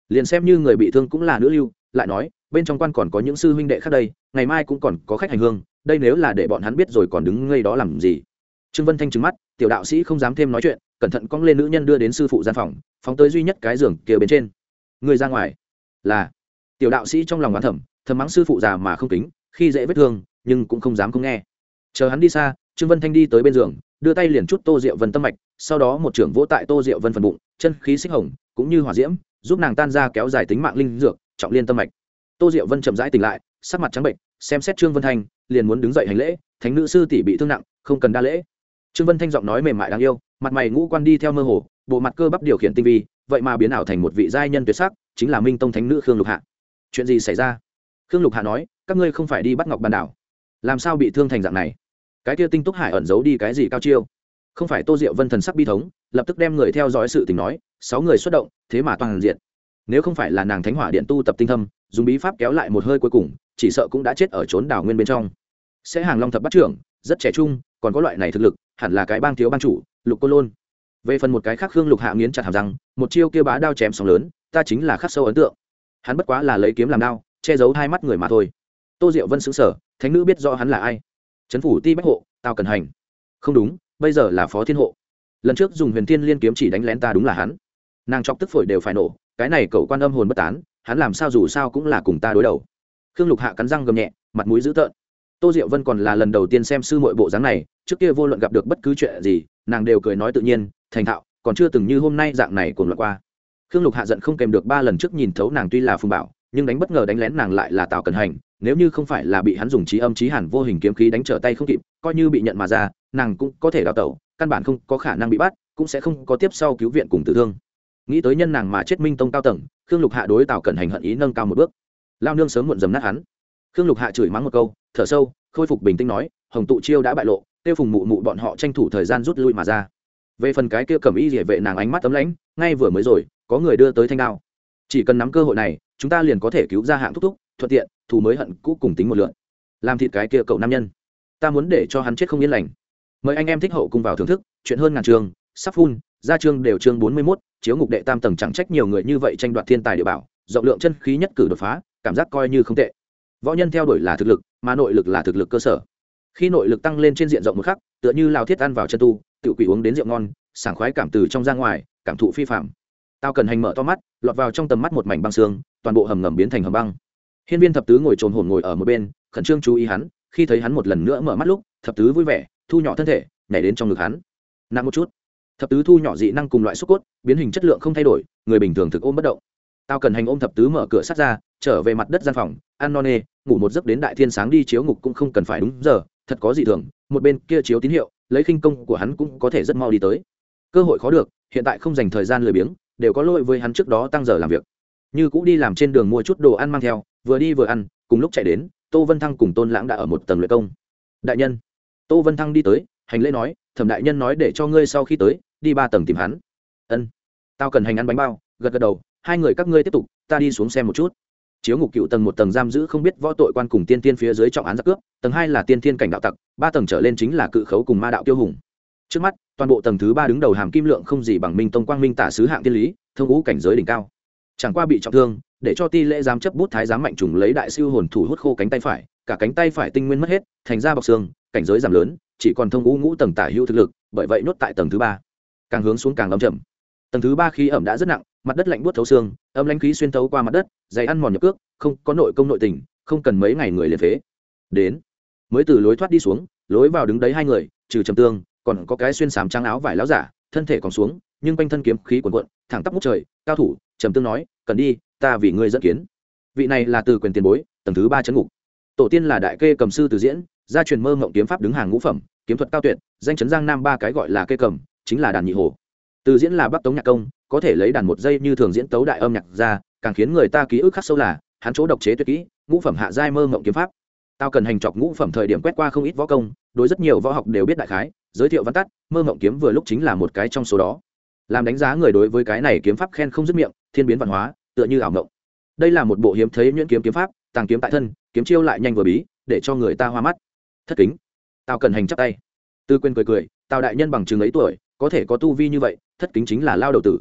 Liền xem như người bị thương cũng là nữ lưu, lại nói, bên trong quan còn có những sư huynh đệ khác đây, ngày mai cũng còn có khách hành hương, đây nếu là để bọn hắn biết rồi còn đứng ngây đó làm gì? Trương vân thanh trừng mắt, tiểu đạo sĩ không dám thêm nói chuyện, cẩn thận cong lên nữ nhân đưa đến sư phụ gian phòng, phóng tới duy nhất cái giường kia bên trên. Người ra ngoài. Là. Tiểu đạo sĩ trong lòng oán thẩm thầm mắng sư phụ già mà không kính, khi dễ vết thương, nhưng cũng không dám không nghe. Chờ hắn đi xa, trương vân thanh đi tới bên giường, đưa tay liền chút tô rượu vân tâm mạch sau đó một trưởng vỗ tại tô rượu vân phần bụng, chân khí xích hồng, cũng như hỏa diễm, giúp nàng tan ra kéo dài tính mạng linh dược, trọng liên tâm mạch. Tô diệu vân chậm rãi tỉnh lại, sắc mặt trắng bệnh, xem xét trương vân thanh, liền muốn đứng dậy hành lễ, thánh nữ sư tỷ bị thương nặng, không cần đa lễ. Trương vân thanh giọng nói mềm mại đáng yêu, mặt mày ngũ quan đi theo mơ hồ, bộ mặt cơ bắp điều khiển tinh vi, vậy mà biến ảo thành một vị giai nhân tuyệt sắc, chính là minh tông thánh nữ khương lục hạ. Chuyện gì xảy ra? Khương lục hạ nói, các ngươi không phải đi bắt ngọc bàn đảo. Làm sao bị thương thành dạng này? Cái kia tinh túc hải ẩn giấu đi cái gì cao chiêu? Không phải tô diệu vân thần sắc bi thống lập tức đem người theo dõi sự tình nói sáu người xuất động thế mà toàn diện nếu không phải là nàng thánh hỏa điện tu tập tinh thâm dùng bí pháp kéo lại một hơi cuối cùng chỉ sợ cũng đã chết ở trốn đảo nguyên bên trong. Sẽ hàng long thập bắt trưởng rất trẻ trung còn có loại này thực lực hẳn là cái bang thiếu ban chủ lục cô lôn. Về phần một cái khác khương lục hạ nghiến chặt hàm rằng, một chiêu kia bá đao chém sóng lớn ta chính là khắc sâu ấn tượng. Hắn bất quá là lấy kiếm làm đao che giấu hai mắt người mà thôi. Tô diệu vân xứng sở thánh nữ biết rõ hắn là ai. Trấn phủ ti bách hộ tao cần hành. Không đúng bây giờ là phó thiên hộ. Lần trước dùng huyền thiên liên kiếm chỉ đánh lén ta đúng là hắn. Nàng chọc tức phổi đều phải nổ, cái này cậu quan âm hồn bất tán, hắn làm sao dù sao cũng là cùng ta đối đầu. Khương lục hạ cắn răng gầm nhẹ, mặt mũi dữ tợn. Tô diệu vân còn là lần đầu tiên xem sư mọi bộ dáng này, trước kia vô luận gặp được bất cứ chuyện gì, nàng đều cười nói tự nhiên, thành thạo, còn chưa từng như hôm nay dạng này cùng loạn qua. Khương lục hạ giận không kèm được ba lần trước nhìn thấu nàng tuy là phùng bảo, nhưng đánh bất ngờ đánh lén nàng lại là tào cần hành nếu như không phải là bị hắn dùng trí âm trí hàn vô hình kiếm khí đánh trở tay không kịp, coi như bị nhận mà ra, nàng cũng có thể đào tẩu, căn bản không có khả năng bị bắt, cũng sẽ không có tiếp sau cứu viện cùng tử thương. Nghĩ tới nhân nàng mà chết minh tông cao tầng, khương lục hạ đối tào cần hành hận ý nâng cao một bước. Lao nương sớm muộn dầm nát hắn. Khương lục hạ chửi mắng một câu, thở sâu, khôi phục bình tĩnh nói, hồng tụ chiêu đã bại lộ, tiêu phùng mụ mụ bọn họ tranh thủ thời gian rút lui mà ra. Về phần cái kia cầm y địa vệ nàng ánh mắt tấm lãnh, ngay vừa mới rồi, có người đưa tới thanh đao. Chỉ cần nắm cơ hội này, chúng ta liền có thể cứu ra hạng thúc thúc thuận tiện thù mới hận cũ cùng tính một lượn. Làm thịt cái kia cậu nam nhân. Ta muốn để cho hắn chết không yên lành. Mời anh em thích hậu cùng vào thưởng thức chuyện hơn ngàn trường sắp phun ra chương đều chương bốn mươi 41, chiếu ngục đệ tam tầng chẳng trách nhiều người như vậy tranh đoạt thiên tài địa bảo rộng lượng chân khí nhất cử đột phá cảm giác coi như không tệ. Võ nhân theo đuổi là thực lực mà nội lực là thực lực cơ sở. Khi nội lực tăng lên trên diện rộng một khắc tựa như lao thiết ăn vào chân tu tự quỷ uống đến rượu ngon sảng khoái cảm từ trong ra ngoài cảm thụ phi phạm. Tao cần hành mở to mắt lọt vào trong tầm mắt một mảnh băng xương toàn bộ hầm ngầm biến thành hầm băng hiên viên thập tứ ngồi trồn hồn ngồi ở một bên, khẩn trương chú ý hắn, khi thấy hắn một lần nữa mở mắt lúc, thập tứ vui vẻ, thu nhỏ thân thể, nhảy đến trong ngực hắn. Nặng một chút. Thập tứ thu nhỏ dị năng cùng loại xúc cốt, biến hình chất lượng không thay đổi, người bình thường thực ôm bất động. Tao cần hành ôm thập tứ mở cửa sắt ra, trở về mặt đất gian phòng, ăn non nê, ngủ một giấc đến đại thiên sáng đi chiếu ngục cũng không cần phải đúng giờ, thật có gì thường, một bên kia chiếu tín hiệu, lấy khinh công của hắn cũng có thể rất mau đi tới. Cơ hội khó được, hiện tại không dành thời gian lười biếng, đều có lỗi với hắn trước đó tăng giờ làm việc. Như cũ đi làm trên đường mua chút đồ ăn mang theo vừa đi vừa ăn, cùng lúc chạy đến, tô vân thăng cùng tôn lãng đã ở một tầng luyện công. Đại nhân. Tô vân thăng đi tới, hành lễ nói, thẩm đại nhân nói để cho ngươi sau khi tới, đi ba tầng tìm hắn. Ân. Tao cần hành ăn bánh bao. Gật gật đầu, hai người các ngươi tiếp tục, ta đi xuống xem một chút. Chiếu ngục cựu tầng một tầng giam giữ không biết võ tội quan cùng tiên tiên phía dưới trọng án giặc cướp, tầng hai là tiên tiên cảnh đạo tặc, ba tầng trở lên chính là cự khấu cùng ma đạo tiêu hùng. Trước mắt, toàn bộ tầng thứ ba đứng đầu hàm kim lượng không gì bằng minh tông quang minh tả sứ hạng tiên lý, thông ngũ cảnh giới đỉnh cao. Chẳng qua bị trọng thương để cho ti lễ giám chấp bút thái giám mạnh trùng lấy đại siêu hồn thủ hút khô cánh tay phải, cả cánh tay phải tinh nguyên mất hết, thành ra bọc xương, cảnh giới giảm lớn, chỉ còn thông ngũ ngũ tầng tả hữu thực lực, bởi vậy nuốt tại tầng thứ ba. Càng hướng xuống càng ấm chậm tầng thứ ba khí ẩm đã rất nặng, mặt đất lạnh buốt thấu xương, âm lãnh khí xuyên thấu qua mặt đất, dày ăn mòn nhập cước, không có nội công nội tình, không cần mấy ngày người liền phế. Đến, mới từ lối thoát đi xuống, lối vào đứng đấy hai người, trừ trầm tương, còn có cái xuyên sám trắng áo vải láo giả, thân thể còn xuống, nhưng quanh thân kiếm khí quần quận thẳng tắp mút trời, cao thủ, trầm tương nói, cần đi ta vì ngươi dẫn kiến. Vị này là từ quyền tiền bối, tầng thứ ba chấn ngục. Tổ tiên là đại kê cầm sư từ diễn, gia truyền mơ ngộng kiếm pháp đứng hàng ngũ phẩm, kiếm thuật cao tuyệt, danh chấn giang nam ba cái gọi là kê cầm, chính là đàn nhị hồ. Từ diễn là bắc tống nhạc công, có thể lấy đàn một giây như thường diễn tấu đại âm nhạc ra, càng khiến người ta ký ức khắc sâu là, hắn chỗ độc chế tuyệt kỹ, ngũ phẩm hạ giai mơ ngộng kiếm pháp. Tao cần hành chọc ngũ phẩm thời điểm quét qua không ít võ công, đối rất nhiều võ học đều biết đại khái, giới thiệu văn tắt, mơ ngộng kiếm vừa lúc chính là một cái trong số đó. Làm đánh giá người đối với cái này kiếm pháp khen không dứt miệng, thiên biến văn hóa tựa như ảo mộng. Đây là một bộ hiếm thấy nhuyễn kiếm kiếm pháp, tàng kiếm tại thân, kiếm chiêu lại nhanh vừa bí, để cho người ta hoa mắt. Thất kính. Tao cần hành chắp tay. Tư quên cười cười, tào đại nhân bằng chừng ấy tuổi, có thể có tu vi như vậy, thất kính chính là lao đầu tử.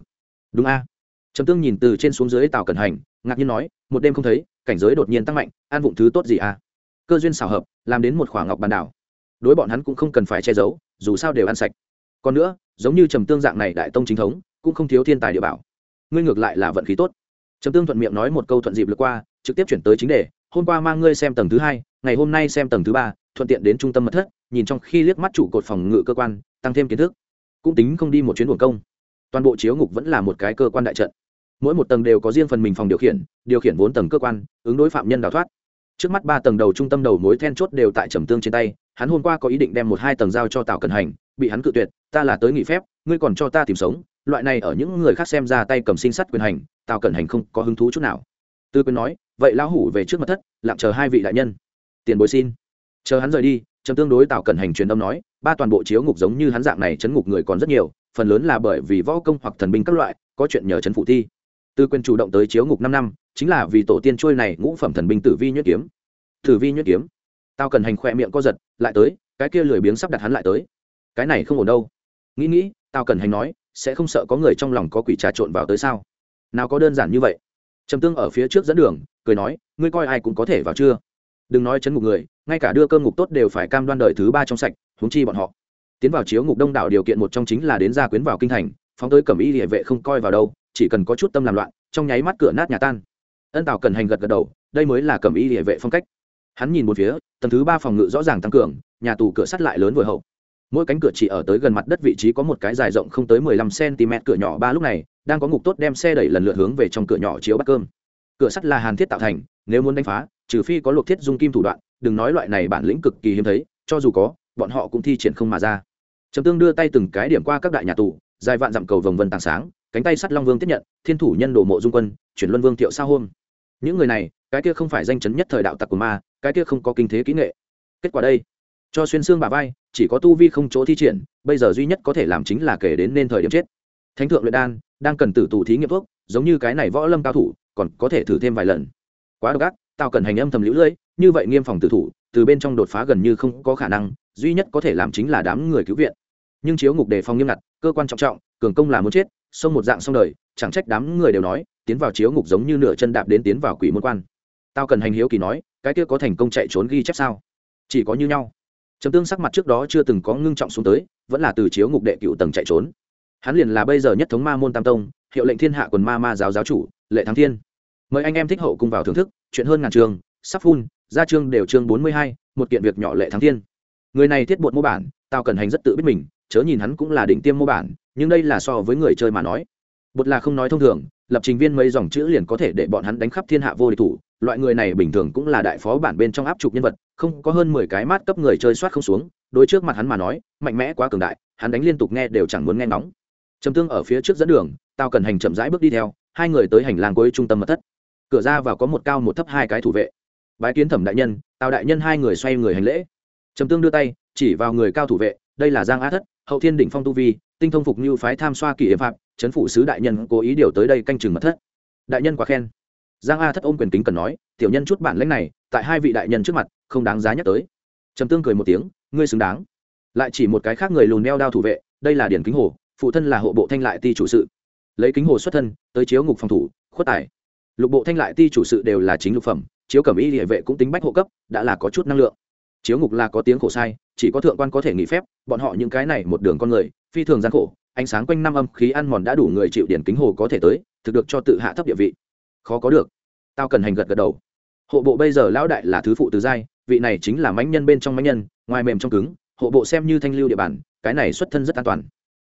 Đúng a. Trầm tương nhìn từ trên xuống dưới tào cần hành, ngạc nhiên nói, một đêm không thấy, cảnh giới đột nhiên tăng mạnh, an vụng thứ tốt gì a? Cơ duyên xảo hợp, làm đến một khoảng ngọc bàn đảo. Đối bọn hắn cũng không cần phải che giấu, dù sao đều ăn sạch. Còn nữa, giống như trầm tương dạng này đại tông chính thống, cũng không thiếu thiên tài địa bảo. Ngươi ngược lại là vận khí tốt trầm tương thuận miệng nói một câu thuận dịp lướt qua, trực tiếp chuyển tới chính đề, hôm qua mang ngươi xem tầng thứ hai, ngày hôm nay xem tầng thứ ba, thuận tiện đến trung tâm mật thất, nhìn trong khi liếc mắt trụ cột phòng ngự cơ quan, tăng thêm kiến thức. Cũng tính không đi một chuyến buồn công. Toàn bộ chiếu ngục vẫn là một cái cơ quan đại trận. Mỗi một tầng đều có riêng phần mình phòng điều khiển điều khiển bốn tầng cơ quan, ứng đối phạm nhân đào thoát. Trước mắt ba tầng đầu trung tâm đầu mối then chốt đều tại trầm tương trên tay, hắn hôm qua có ý định đem một hai tầng giao cho tào cần hành, bị hắn cự tuyệt, ta là tới nghỉ phép, ngươi còn cho ta tìm sống. Loại này ở những người khác xem ra tay cầm sinh sắt quyền hành tào cẩn hành không có hứng thú chút nào. Tư quyền nói, vậy lão hủ về trước mặt thất, lặng chờ hai vị đại nhân. Tiền bối xin. Chờ hắn rời đi trầm tương đối tào cẩn hành truyền âm nói, ba toàn bộ chiếu ngục giống như hắn dạng này chấn ngục người còn rất nhiều, phần lớn là bởi vì võ công hoặc thần binh các loại, có chuyện nhờ chấn phụ thi. Tư quyền chủ động tới chiếu ngục năm năm, chính là vì tổ tiên trôi này ngũ phẩm thần binh tử vi nhuyễn kiếm. Tử vi nhuyễn kiếm. Tao cần hành khoe miệng co giật, lại tới, cái kia lười biếng sắp đặt hắn lại tới. Cái này không ổn đâu. Nghĩ nghĩ tao cần hành nói, sẽ không sợ có người trong lòng có quỷ trà trộn vào tới sao? Nào có đơn giản như vậy? Trầm tương ở phía trước dẫn đường, cười nói, ngươi coi ai cũng có thể vào chưa? Đừng nói chấn ngục người, ngay cả đưa cơm ngục tốt đều phải cam đoan đời thứ ba trong sạch, huống chi bọn họ. Tiến vào chiếu ngục đông đảo điều kiện một trong chính là đến gia quyến vào kinh thành, phóng tới cẩm y địa vệ không coi vào đâu, chỉ cần có chút tâm làm loạn, trong nháy mắt cửa nát nhà tan. Ân tào cần hành gật gật đầu, đây mới là cẩm y địa vệ phong cách. Hắn nhìn một phía, tầng thứ ba phòng ngự rõ ràng tăng cường, nhà tù cửa sắt lại lớn vừa hậu mỗi cánh cửa chỉ ở tới gần mặt đất vị trí có một cái dài rộng không tới mười lăm cm cửa nhỏ ba lúc này, đang có ngục tốt đem xe đẩy lần lượt hướng về trong cửa nhỏ chiếu bắt cơm. Cửa sắt là hàn thiết tạo thành, nếu muốn đánh phá, trừ phi có luộc thiết dung kim thủ đoạn, đừng nói loại này bản lĩnh cực kỳ hiếm thấy, cho dù có, bọn họ cũng thi triển không mà ra. Trầm tương đưa tay từng cái điểm qua các đại nhà tù, dài vạn dặm cầu vồng vân tàng sáng, cánh tay sắt long vương tiếp nhận, thiên thủ nhân đồ mộ dung quân, chuyển luân vương thiệu sa hôm. Những người này, cái kia không phải danh chấn nhất thời đạo tặc của ma, cái kia không có kinh thế kỹ nghệ. Kết quả đây cho xuyên xương bà vai, chỉ có tu vi không chỗ thi triển, bây giờ duy nhất có thể làm chính là kể đến nên thời điểm chết. Thánh thượng luyện đan, đang cần tử tù thí nghiệm thuốc, giống như cái này võ lâm cao thủ, còn có thể thử thêm vài lần. Quá độc ác, tao cần hành âm thầm lũ lưỡi, như vậy nghiêm phòng tử thủ, từ bên trong đột phá gần như không có khả năng, duy nhất có thể làm chính là đám người cứu viện. Nhưng chiếu ngục đề phòng nghiêm ngặt, cơ quan trọng trọng, cường công là muốn chết, xông một dạng xong đời, chẳng trách đám người đều nói, tiến vào chiếu ngục giống như nửa chân đạp đến tiến vào quỷ môn quan. Tao cần hành hiếu kỳ nói, cái kia có thành công chạy trốn ghi chép sao? Chỉ có như nhau trầm tương sắc mặt trước đó chưa từng có ngưng trọng xuống tới, vẫn là từ chiếu ngục đệ cựu tầng chạy trốn. Hắn liền là bây giờ nhất thống ma môn tam tông, hiệu lệnh thiên hạ quần ma ma giáo giáo chủ, lệ thắng thiên. Mời anh em thích hậu cùng vào thưởng thức, chuyện hơn ngàn trường, sắp phun ra chương đều chương bốn mươi hai, một kiện việc nhỏ lệ thắng thiên. Người này thiết bột mô bản tao cần hành rất tự biết mình, chớ nhìn hắn cũng là đỉnh tiêm mô bản, nhưng đây là so với người chơi mà nói. Bột là không nói thông thường, lập trình viên mấy dòng chữ liền có thể để bọn hắn đánh khắp thiên hạ vô địch thủ loại người này bình thường cũng là đại phó bản bên trong áp trục nhân vật, không có hơn mười cái mát cấp người chơi soát không xuống đôi trước mặt hắn mà nói, mạnh mẽ quá cường đại, hắn đánh liên tục nghe đều chẳng muốn nghe ngóng. Trầm tương ở phía trước dẫn đường tao cần hành chậm rãi bước đi theo, hai người tới hành lang cuối trung tâm mật thất. Cửa ra vào có một cao một thấp hai cái thủ vệ. Bái kiến thẩm đại nhân, tào đại nhân hai người xoay người hành lễ. Trầm tương đưa tay, chỉ vào người cao thủ vệ, đây là giang á thất, hậu thiên đỉnh phong tu vi, tinh thông phục như phái tham xoa kỷ hiệp phạm, chấn phủ sứ đại nhân cố ý điều tới đây canh chừng mật thất. Đại nhân quá khen giang a thất ôm quyền kính cần nói, tiểu nhân chút bản lãnh này, tại hai vị đại nhân trước mặt, không đáng giá nhắc tới. Trầm tương cười một tiếng, ngươi xứng đáng. Lại chỉ một cái khác người lùn neo đao thủ vệ, đây là điển kính hồ, phụ thân là hộ bộ thanh lại ti chủ sự. Lấy kính hồ xuất thân, tới chiếu ngục phòng thủ, khuất tài. Lục bộ thanh lại ti chủ sự đều là chính lục phẩm, chiếu cẩm y địa vệ cũng tính bách hộ cấp, đã là có chút năng lượng. Chiếu ngục là có tiếng khổ sai, chỉ có thượng quan có thể nghỉ phép, bọn họ những cái này một đường con người, phi thường gian khổ, ánh sáng quanh năm âm khí ăn mòn đã đủ người chịu điển kính hồ có thể tới, thực được cho tự hạ thấp địa vị khó có được. Tao cần hành gật gật đầu. Hộ bộ bây giờ lão đại là thứ phụ từ giai, vị này chính là mãnh nhân bên trong mãnh nhân, ngoài mềm trong cứng, hộ bộ xem như thanh lưu địa bàn, cái này xuất thân rất an toàn.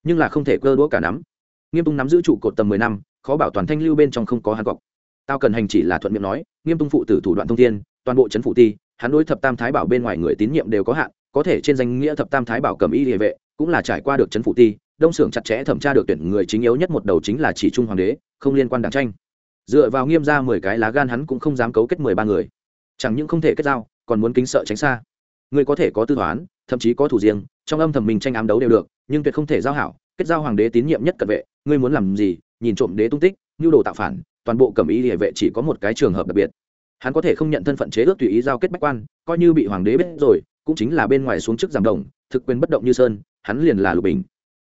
Nhưng là không thể cơ đũa cả nắm. Nghiêm tung nắm giữ trụ cột tầm mười năm, khó bảo toàn thanh lưu bên trong không có hàn cọc. Tao cần hành chỉ là thuận miệng nói, nghiêm tung phụ tử thủ đoạn thông thiên, toàn bộ c phụ ti, hắn đối thập tam thái bảo bên ngoài người tín nhiệm đều có hạn, có thể trên danh nghĩa thập tam thái bảo cầm y địa vệ, cũng là trải qua được c phụ ti, đông xưởng chặt chẽ thẩm tra được tuyển người chính yếu nhất một đầu chính là chỉ trung hoàng đế, không liên quan đảng tranh dựa vào nghiêm ra mười cái lá gan hắn cũng không dám cấu kết mười ba người. Chẳng những không thể kết giao, còn muốn kính sợ tránh xa. Người có thể có tư toán, thậm chí có thủ riêng, trong âm thầm mình tranh ám đấu đều được, nhưng tuyệt không thể giao hảo, kết giao hoàng đế tín nhiệm nhất cận vệ, ngươi muốn làm gì, nhìn trộm đế tung tích, nhu đồ tạo phản, toàn bộ cẩm ý địa vệ chỉ có một cái trường hợp đặc biệt. Hắn có thể không nhận thân phận chế ước tùy ý giao kết bách quan, coi như bị hoàng đế biết rồi, cũng chính là bên ngoài xuống chức giảm đồng, thực quyền bất động như sơn, hắn liền là lục bình.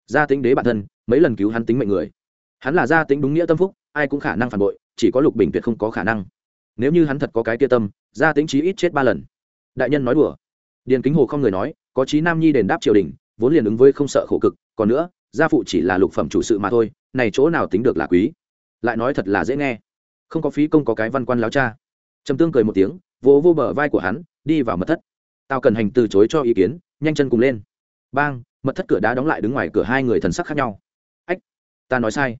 Gia tính đế bản thân, mấy lần cứu hắn tính mệnh người. Hắn là gia tính đúng nghĩa tâm phúc ai cũng khả năng phản bội, chỉ có lục bình tuyệt không có khả năng. Nếu như hắn thật có cái tia tâm, gia tính chí ít chết ba lần. Đại nhân nói đùa. Điền kính hồ không người nói, có chí nam nhi đền đáp triều đình, vốn liền ứng với không sợ khổ cực, còn nữa, gia phụ chỉ là lục phẩm chủ sự mà thôi, này chỗ nào tính được là quý? Lại nói thật là dễ nghe. Không có phí công có cái văn quan láo cha. Trầm tương cười một tiếng, vỗ vô bờ vai của hắn, đi vào mật thất. Tao cần hành từ chối cho ý kiến, nhanh chân cùng lên. Bang, mật thất cửa đá đóng lại đứng ngoài cửa hai người thần sắc khác nhau. Ách, ta nói sai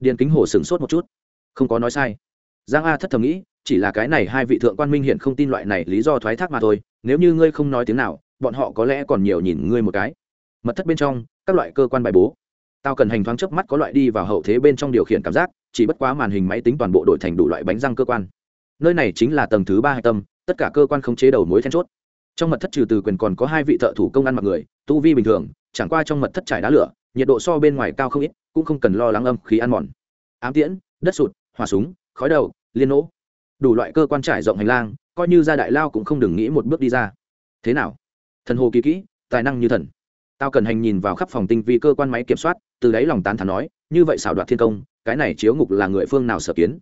điền kính hồ sửng sốt một chút. Không có nói sai. Giang a thất thầm nghĩ, chỉ là cái này hai vị thượng quan minh hiện không tin loại này lý do thoái thác mà thôi, nếu như ngươi không nói tiếng nào, bọn họ có lẽ còn nhiều nhìn ngươi một cái. Mật thất bên trong, các loại cơ quan bài bố. Tao cần hành thoáng chớp mắt có loại đi vào hậu thế bên trong điều khiển cảm giác, chỉ bất quá màn hình máy tính toàn bộ đổi thành đủ loại bánh răng cơ quan. Nơi này chính là tầng thứ ba hạch tâm, tất cả cơ quan không chế đầu mối then chốt. Trong mật thất trừ từ quyền còn có hai vị thợ thủ công ăn mặc người, tu vi bình thường, chẳng qua trong mật thất trải đá lửa, nhiệt độ so bên ngoài cao không ít cũng không cần lo lắng âm khí ăn mòn. Ám tiễn, đất sụt, hỏa súng, khói đầu, liên nỗ, đủ loại cơ quan trải rộng hành lang, coi như ra đại lao cũng không đừng nghĩ một bước đi ra. Thế nào? Thần hồ kỳ kỹ, tài năng như thần. Tao cần hành nhìn vào khắp phòng tinh vi cơ quan máy kiểm soát, từ đấy lòng tán thán nói, như vậy xảo đoạt thiên công, cái này chiếu ngục là người phương nào sở kiến?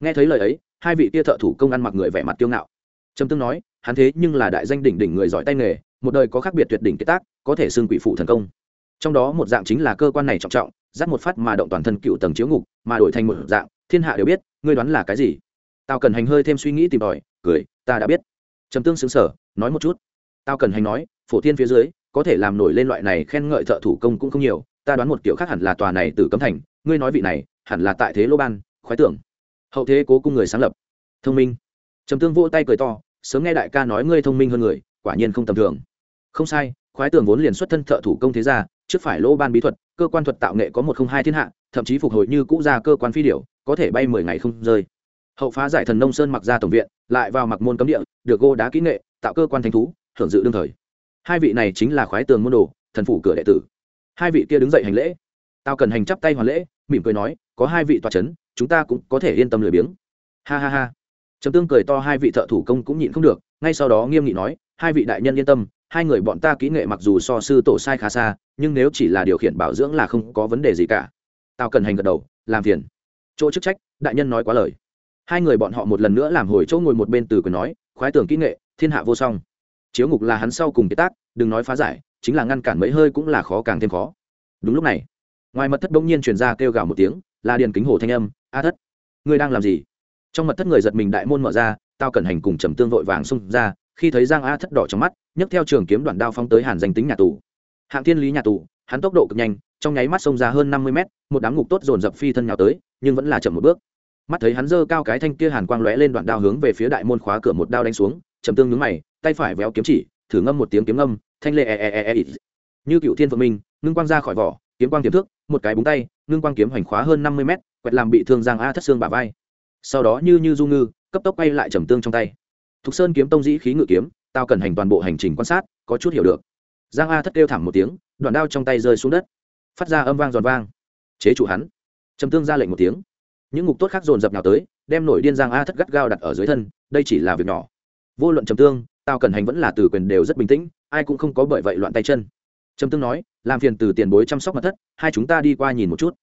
Nghe thấy lời ấy, hai vị tia thợ thủ công ăn mặc người vẻ mặt tiêu ngạo. Trầm tương nói, hắn thế nhưng là đại danh đỉnh đỉnh người giỏi tay nghề, một đời có khác biệt tuyệt đỉnh kế tác, có thể xưng quỷ phụ thần công. Trong đó một dạng chính là cơ quan này trọng trọng dắt một phát mà động toàn thân cựu tầng chiếu ngục, mà đổi thành một dạng, thiên hạ đều biết, ngươi đoán là cái gì? Tao cần hành hơi thêm suy nghĩ tìm tòi, cười, ta đã biết. Trầm tương xứng sở nói một chút. Tao cần hành nói, phổ thiên phía dưới, có thể làm nổi lên loại này khen ngợi thợ thủ công cũng không nhiều, ta đoán một kiểu khác hẳn là tòa này từ cấm thành, ngươi nói vị này, hẳn là tại thế lô ban, khoái tưởng. Hậu thế cố cung người sáng lập. Thông minh. Trầm tương vỗ tay cười to, sớm nghe đại ca nói ngươi thông minh hơn người, quả nhiên không tầm thường. Không sai, khoái tưởng vốn liền xuất thân thợ thủ công thế gia trước phải lô ban bí thuật, cơ quan thuật tạo nghệ có một không hai thiên hạ, thậm chí phục hồi như cũ ra cơ quan phi điểu, có thể bay mười ngày không rơi. Hậu phá giải thần nông sơn mặc ra tổng viện, lại vào mặc môn cấm địa, được gô đá kỹ nghệ, tạo cơ quan thánh thú, thưởng dự đương thời. Hai vị này chính là khoái tường môn đồ, thần phủ cửa đệ tử. Hai vị kia đứng dậy hành lễ. Tao cần hành chắp tay hoàn lễ, mỉm cười nói, có hai vị tòa c h ấ n chúng ta cũng có thể yên tâm lười biếng. Ha ha ha. Trầm tương cười to, hai vị thợ thủ công cũng nhịn không được, ngay sau đó nghiêm nghị nói, hai vị đại nhân yên tâm hai người bọn ta kỹ nghệ mặc dù so sư tổ sai khá xa, nhưng nếu chỉ là điều khiển bảo dưỡng là không có vấn đề gì cả. Tao cần hành gật đầu, làm phiền. Chỗ chức trách, đại nhân nói quá lời. Hai người bọn họ một lần nữa làm hồi chỗ ngồi một bên từ quyền nói, khoái tưởng kỹ nghệ, thiên hạ vô song. Chiếu ngục là hắn sau cùng kế tác, đừng nói phá giải, chính là ngăn cản mấy hơi cũng là khó càng thêm khó. Đúng lúc này, ngoài mật thất bỗng nhiên truyền ra kêu gào một tiếng, là điền kính hồ thanh âm, a thất, ngươi đang làm gì? Trong mật thất người giật mình đại môn mở ra tao cần hành cùng trầm tương vội vàng xông ra khi thấy giang a thất đỏ trong mắt, nhấc theo trường kiếm đoạn đao phóng tới hàn danh tính nhà tù. Hạng thiên lý nhà tù, hắn tốc độ cực nhanh, trong nháy mắt xông ra hơn năm mươi mét, một đám ngục tốt dồn dập phi thân nhào tới, nhưng vẫn là chậm một bước. Mắt thấy hắn giơ cao cái thanh kia hàn quang lóe lên đoạn đao hướng về phía đại môn khóa cửa một đao đánh xuống, chậm tương nhướng mày, tay phải véo kiếm chỉ, thử ngâm một tiếng kiếm ngâm, thanh lệ e e e e, e. như cựu thiên phượng minh, ngưng quang ra khỏi vỏ, kiếm quang kiếm thước một cái búng tay, ngưng quang kiếm hoành khóa hơn năm mươi mét, quẹt làm bị thương giang a thất xương bả vai. Sau đó như như du ngư, cấp tốc quay lại trầm tương trong tay thục sơn kiếm tông dĩ khí ngự kiếm, tao cần hành toàn bộ hành trình quan sát, có chút hiểu được. Giang a thất kêu thảm một tiếng đoạn đao trong tay rơi xuống đất. Phát ra âm vang giòn vang. Chế chủ hắn. Trầm tương ra lệnh một tiếng. Những ngục tốt khác dồn dập nào tới, đem nổi điên giang a thất gắt gao đặt ở dưới thân, đây chỉ là việc nhỏ. Vô luận trầm tương, tao cần hành vẫn là từ quyền đều rất bình tĩnh, ai cũng không có bởi vậy loạn tay chân. Trầm tương nói, làm phiền từ tiền bối chăm sóc mặt thất, hai chúng ta đi qua nhìn một chút.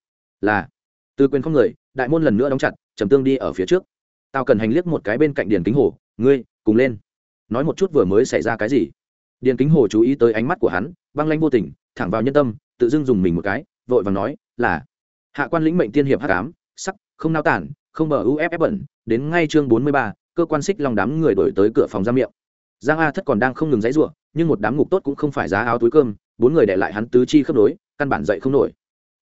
Là. Từ quyền không người, đại môn lần nữa đóng chặt, trầm tương đi ở phía trước. Tao cần hành liếc một cái bên cạnh điền kính hồ ngươi, cùng lên. Nói một chút vừa mới xảy ra cái gì? Điền kính hồ chú ý tới ánh mắt của hắn, băng lanh vô tình, thẳng vào nhân tâm, tự dưng dùng mình một cái, vội vàng nói, là, hạ quan lĩnh mệnh tiên hiệp h tám sắc, không nao tản, không mở uff bẩn, đến ngay chương bốn mươi ba, cơ quan xích lòng đám người đổi tới cửa phòng giam miệng. Giang a thất còn đang không ngừng dãy ruộng nhưng một đám ngục tốt cũng không phải giá áo túi cơm, bốn người để lại hắn tứ chi khớp nối, căn bản dậy không nổi.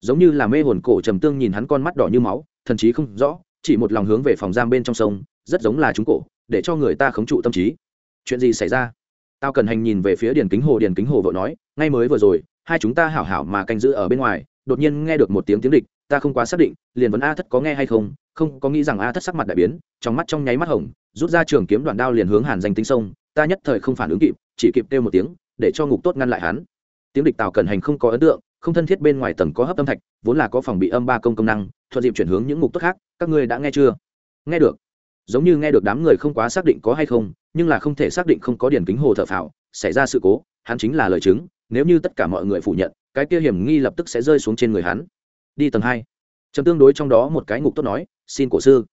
Giống như là mê hồn cổ trầm tương nhìn hắn con mắt đỏ như máu, thần chí không rõ, chỉ một lòng hướng về phòng giam bên trong sông, rất giống là chúng cổ để cho người ta khống trụ tâm trí. Chuyện gì xảy ra? Tao cần hành nhìn về phía điền kính hồ, điền kính hồ vội nói, ngay mới vừa rồi, hai chúng ta hảo hảo mà canh giữ ở bên ngoài, đột nhiên nghe được một tiếng tiếng địch, ta không quá xác định, liền vấn a thất có nghe hay không không có nghĩ rằng a thất sắc mặt đại biến, trong mắt trong nháy mắt hồng, rút ra trường kiếm đoạn đao liền hướng hàn danh tính sông, ta nhất thời không phản ứng kịp, chỉ kịp kêu một tiếng, để cho ngục tốt ngăn lại hắn. Tiếng địch tào cần hành không có ấn tượng, không thân thiết bên ngoài tầng có hấp âm thạch, vốn là có phòng bị âm ba công công năng, thuận dịp chuyển hướng những ngục tốt khác, các ngươi đã nghe chưa? Nghe được giống như nghe được đám người không quá xác định có hay không, nhưng là không thể xác định không có điển kính hồ thợ phào, xảy ra sự cố, hắn chính là lời chứng, nếu như tất cả mọi người phủ nhận, cái kia hiểm nghi lập tức sẽ rơi xuống trên người hắn. Đi tầng hai. Trầm tương đối trong đó một cái ngục tốt nói, xin cổ sư.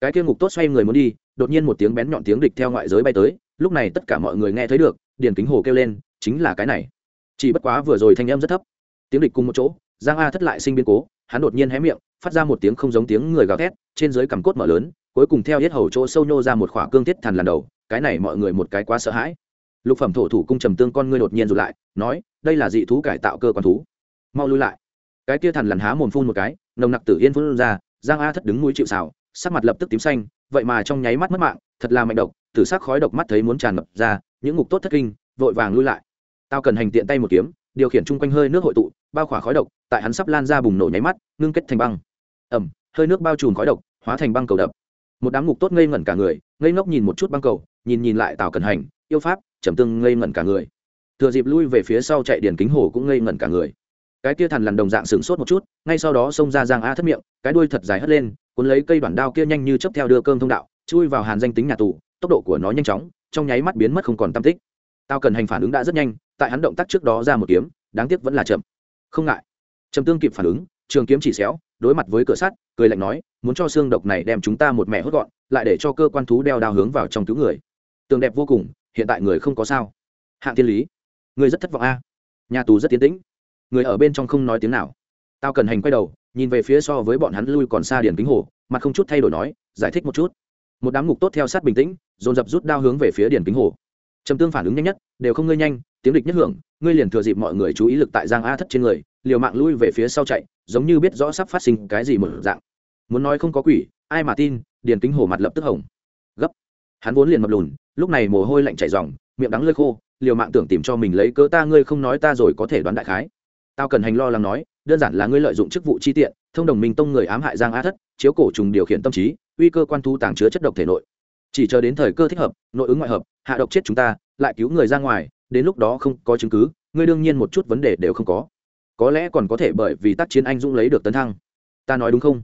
Cái kia ngục tốt xoay người muốn đi, đột nhiên một tiếng bén nhọn tiếng địch theo ngoại giới bay tới, lúc này tất cả mọi người nghe thấy được điền kính hồ kêu lên, chính là cái này. Chỉ bất quá vừa rồi thanh âm rất thấp. Tiếng địch cùng một chỗ, giang a thất lại sinh biến cố, hắn đột nhiên hé miệng, phát ra một tiếng không giống tiếng người gào thét, trên dưới cằm cốt mở lớn cuối cùng theo hết hầu chỗ sâu nhô ra một khỏa cương thiết thần lần đầu, cái này mọi người một cái quá sợ hãi. Lục phẩm thổ thủ cung trầm tương con ngươi đột nhiên rụt lại, nói, đây là dị thú cải tạo cơ quan thú. Mau lui lại. Cái kia thần lần há mồm phun một cái, nồng nặc tử yên phun ra, giang a thất đứng mũi chịu xào sắc mặt lập tức tím xanh, vậy mà trong nháy mắt mất mạng, thật là mạnh độc, tử sắc khói độc mắt thấy muốn tràn ngập ra, những ngục tốt thất kinh, vội vàng lui lại. Tao cần hành tiện tay một kiếm, điều khiển chung quanh hơi nước hội tụ, bao khỏa khói độc, tại hắn sắp lan ra bùng nổ nháy mắt, ngưng kết thành băng. Ẩm hơi nước bao trùm khói độc, hóa thành băng cầu đập một đám ngục tốt ngây ngẩn cả người, ngây ngốc nhìn một chút băng cầu, nhìn nhìn lại tào cần hành, yêu pháp, trầm tương ngây ngẩn cả người. Thừa dịp lui về phía sau chạy điền kính hồ cũng ngây ngẩn cả người. Cái kia thằn lằn đồng dạng sửng sốt một chút, ngay sau đó xông ra giang a thất miệng, cái đuôi thật dài hất lên, cuốn lấy cây đoạn đao kia nhanh như chấp theo đưa cơm thông đạo, chui vào hàn danh tính nhà tù, tốc độ của nó nhanh chóng, trong nháy mắt biến mất không còn tam tích. Tao cần hành phản ứng đã rất nhanh, tại hắn động tác trước đó ra một kiếm, đáng tiếc vẫn là chậm. Không ngại. Trầm tương kịp phản ứng, trường kiếm chỉ xéo đối mặt với cửa sắt, cười lạnh nói, muốn cho xương độc này đem chúng ta một mẹ hốt gọn, lại để cho cơ quan thú đeo đao hướng vào trong cứu người. Tường đẹp vô cùng, hiện tại người không có sao. Hạng thiên lý người rất thất vọng a. Nhà tù rất tiến tĩnh. Người ở bên trong không nói tiếng nào. Tao cần hành quay đầu, nhìn về phía so với bọn hắn lui còn xa điển kính hồ, mặt không chút thay đổi nói, giải thích một chút. Một đám ngục tốt theo sát bình tĩnh, dồn dập rút đao hướng về phía điển kính hồ trầm tương phản ứng nhanh nhất, đều không ngơi nhanh, tiếng địch nhất hưởng, ngươi liền thừa dịp mọi người chú ý lực tại giang a thất trên người, liều mạng lui về phía sau chạy, giống như biết rõ sắp phát sinh cái gì một dạng. Muốn nói không có quỷ, ai mà tin, điền kính Hổ mặt lập tức hồng gấp. Hắn vốn liền mập lùn, lúc này mồ hôi lạnh chảy ròng, miệng đắng lơi khô, liều mạng tưởng tìm cho mình lấy cớ ta ngươi không nói ta rồi có thể đoán đại khái. Tao cần hành lo lắng nói, đơn giản là ngươi lợi dụng chức vụ chi tiện, thông đồng minh tông người ám hại giang a thất, chiếu cổ trùng điều khiển tâm trí, uy cơ quan thu tàng chứa chất độc thể nội chỉ chờ đến thời cơ thích hợp, nội ứng ngoại hợp, hạ độc chết chúng ta, lại cứu người ra ngoài, đến lúc đó không có chứng cứ, ngươi đương nhiên một chút vấn đề đều không có. Có lẽ còn có thể bởi vì tác chiến anh dũng lấy được tấn thăng. Ta nói đúng không?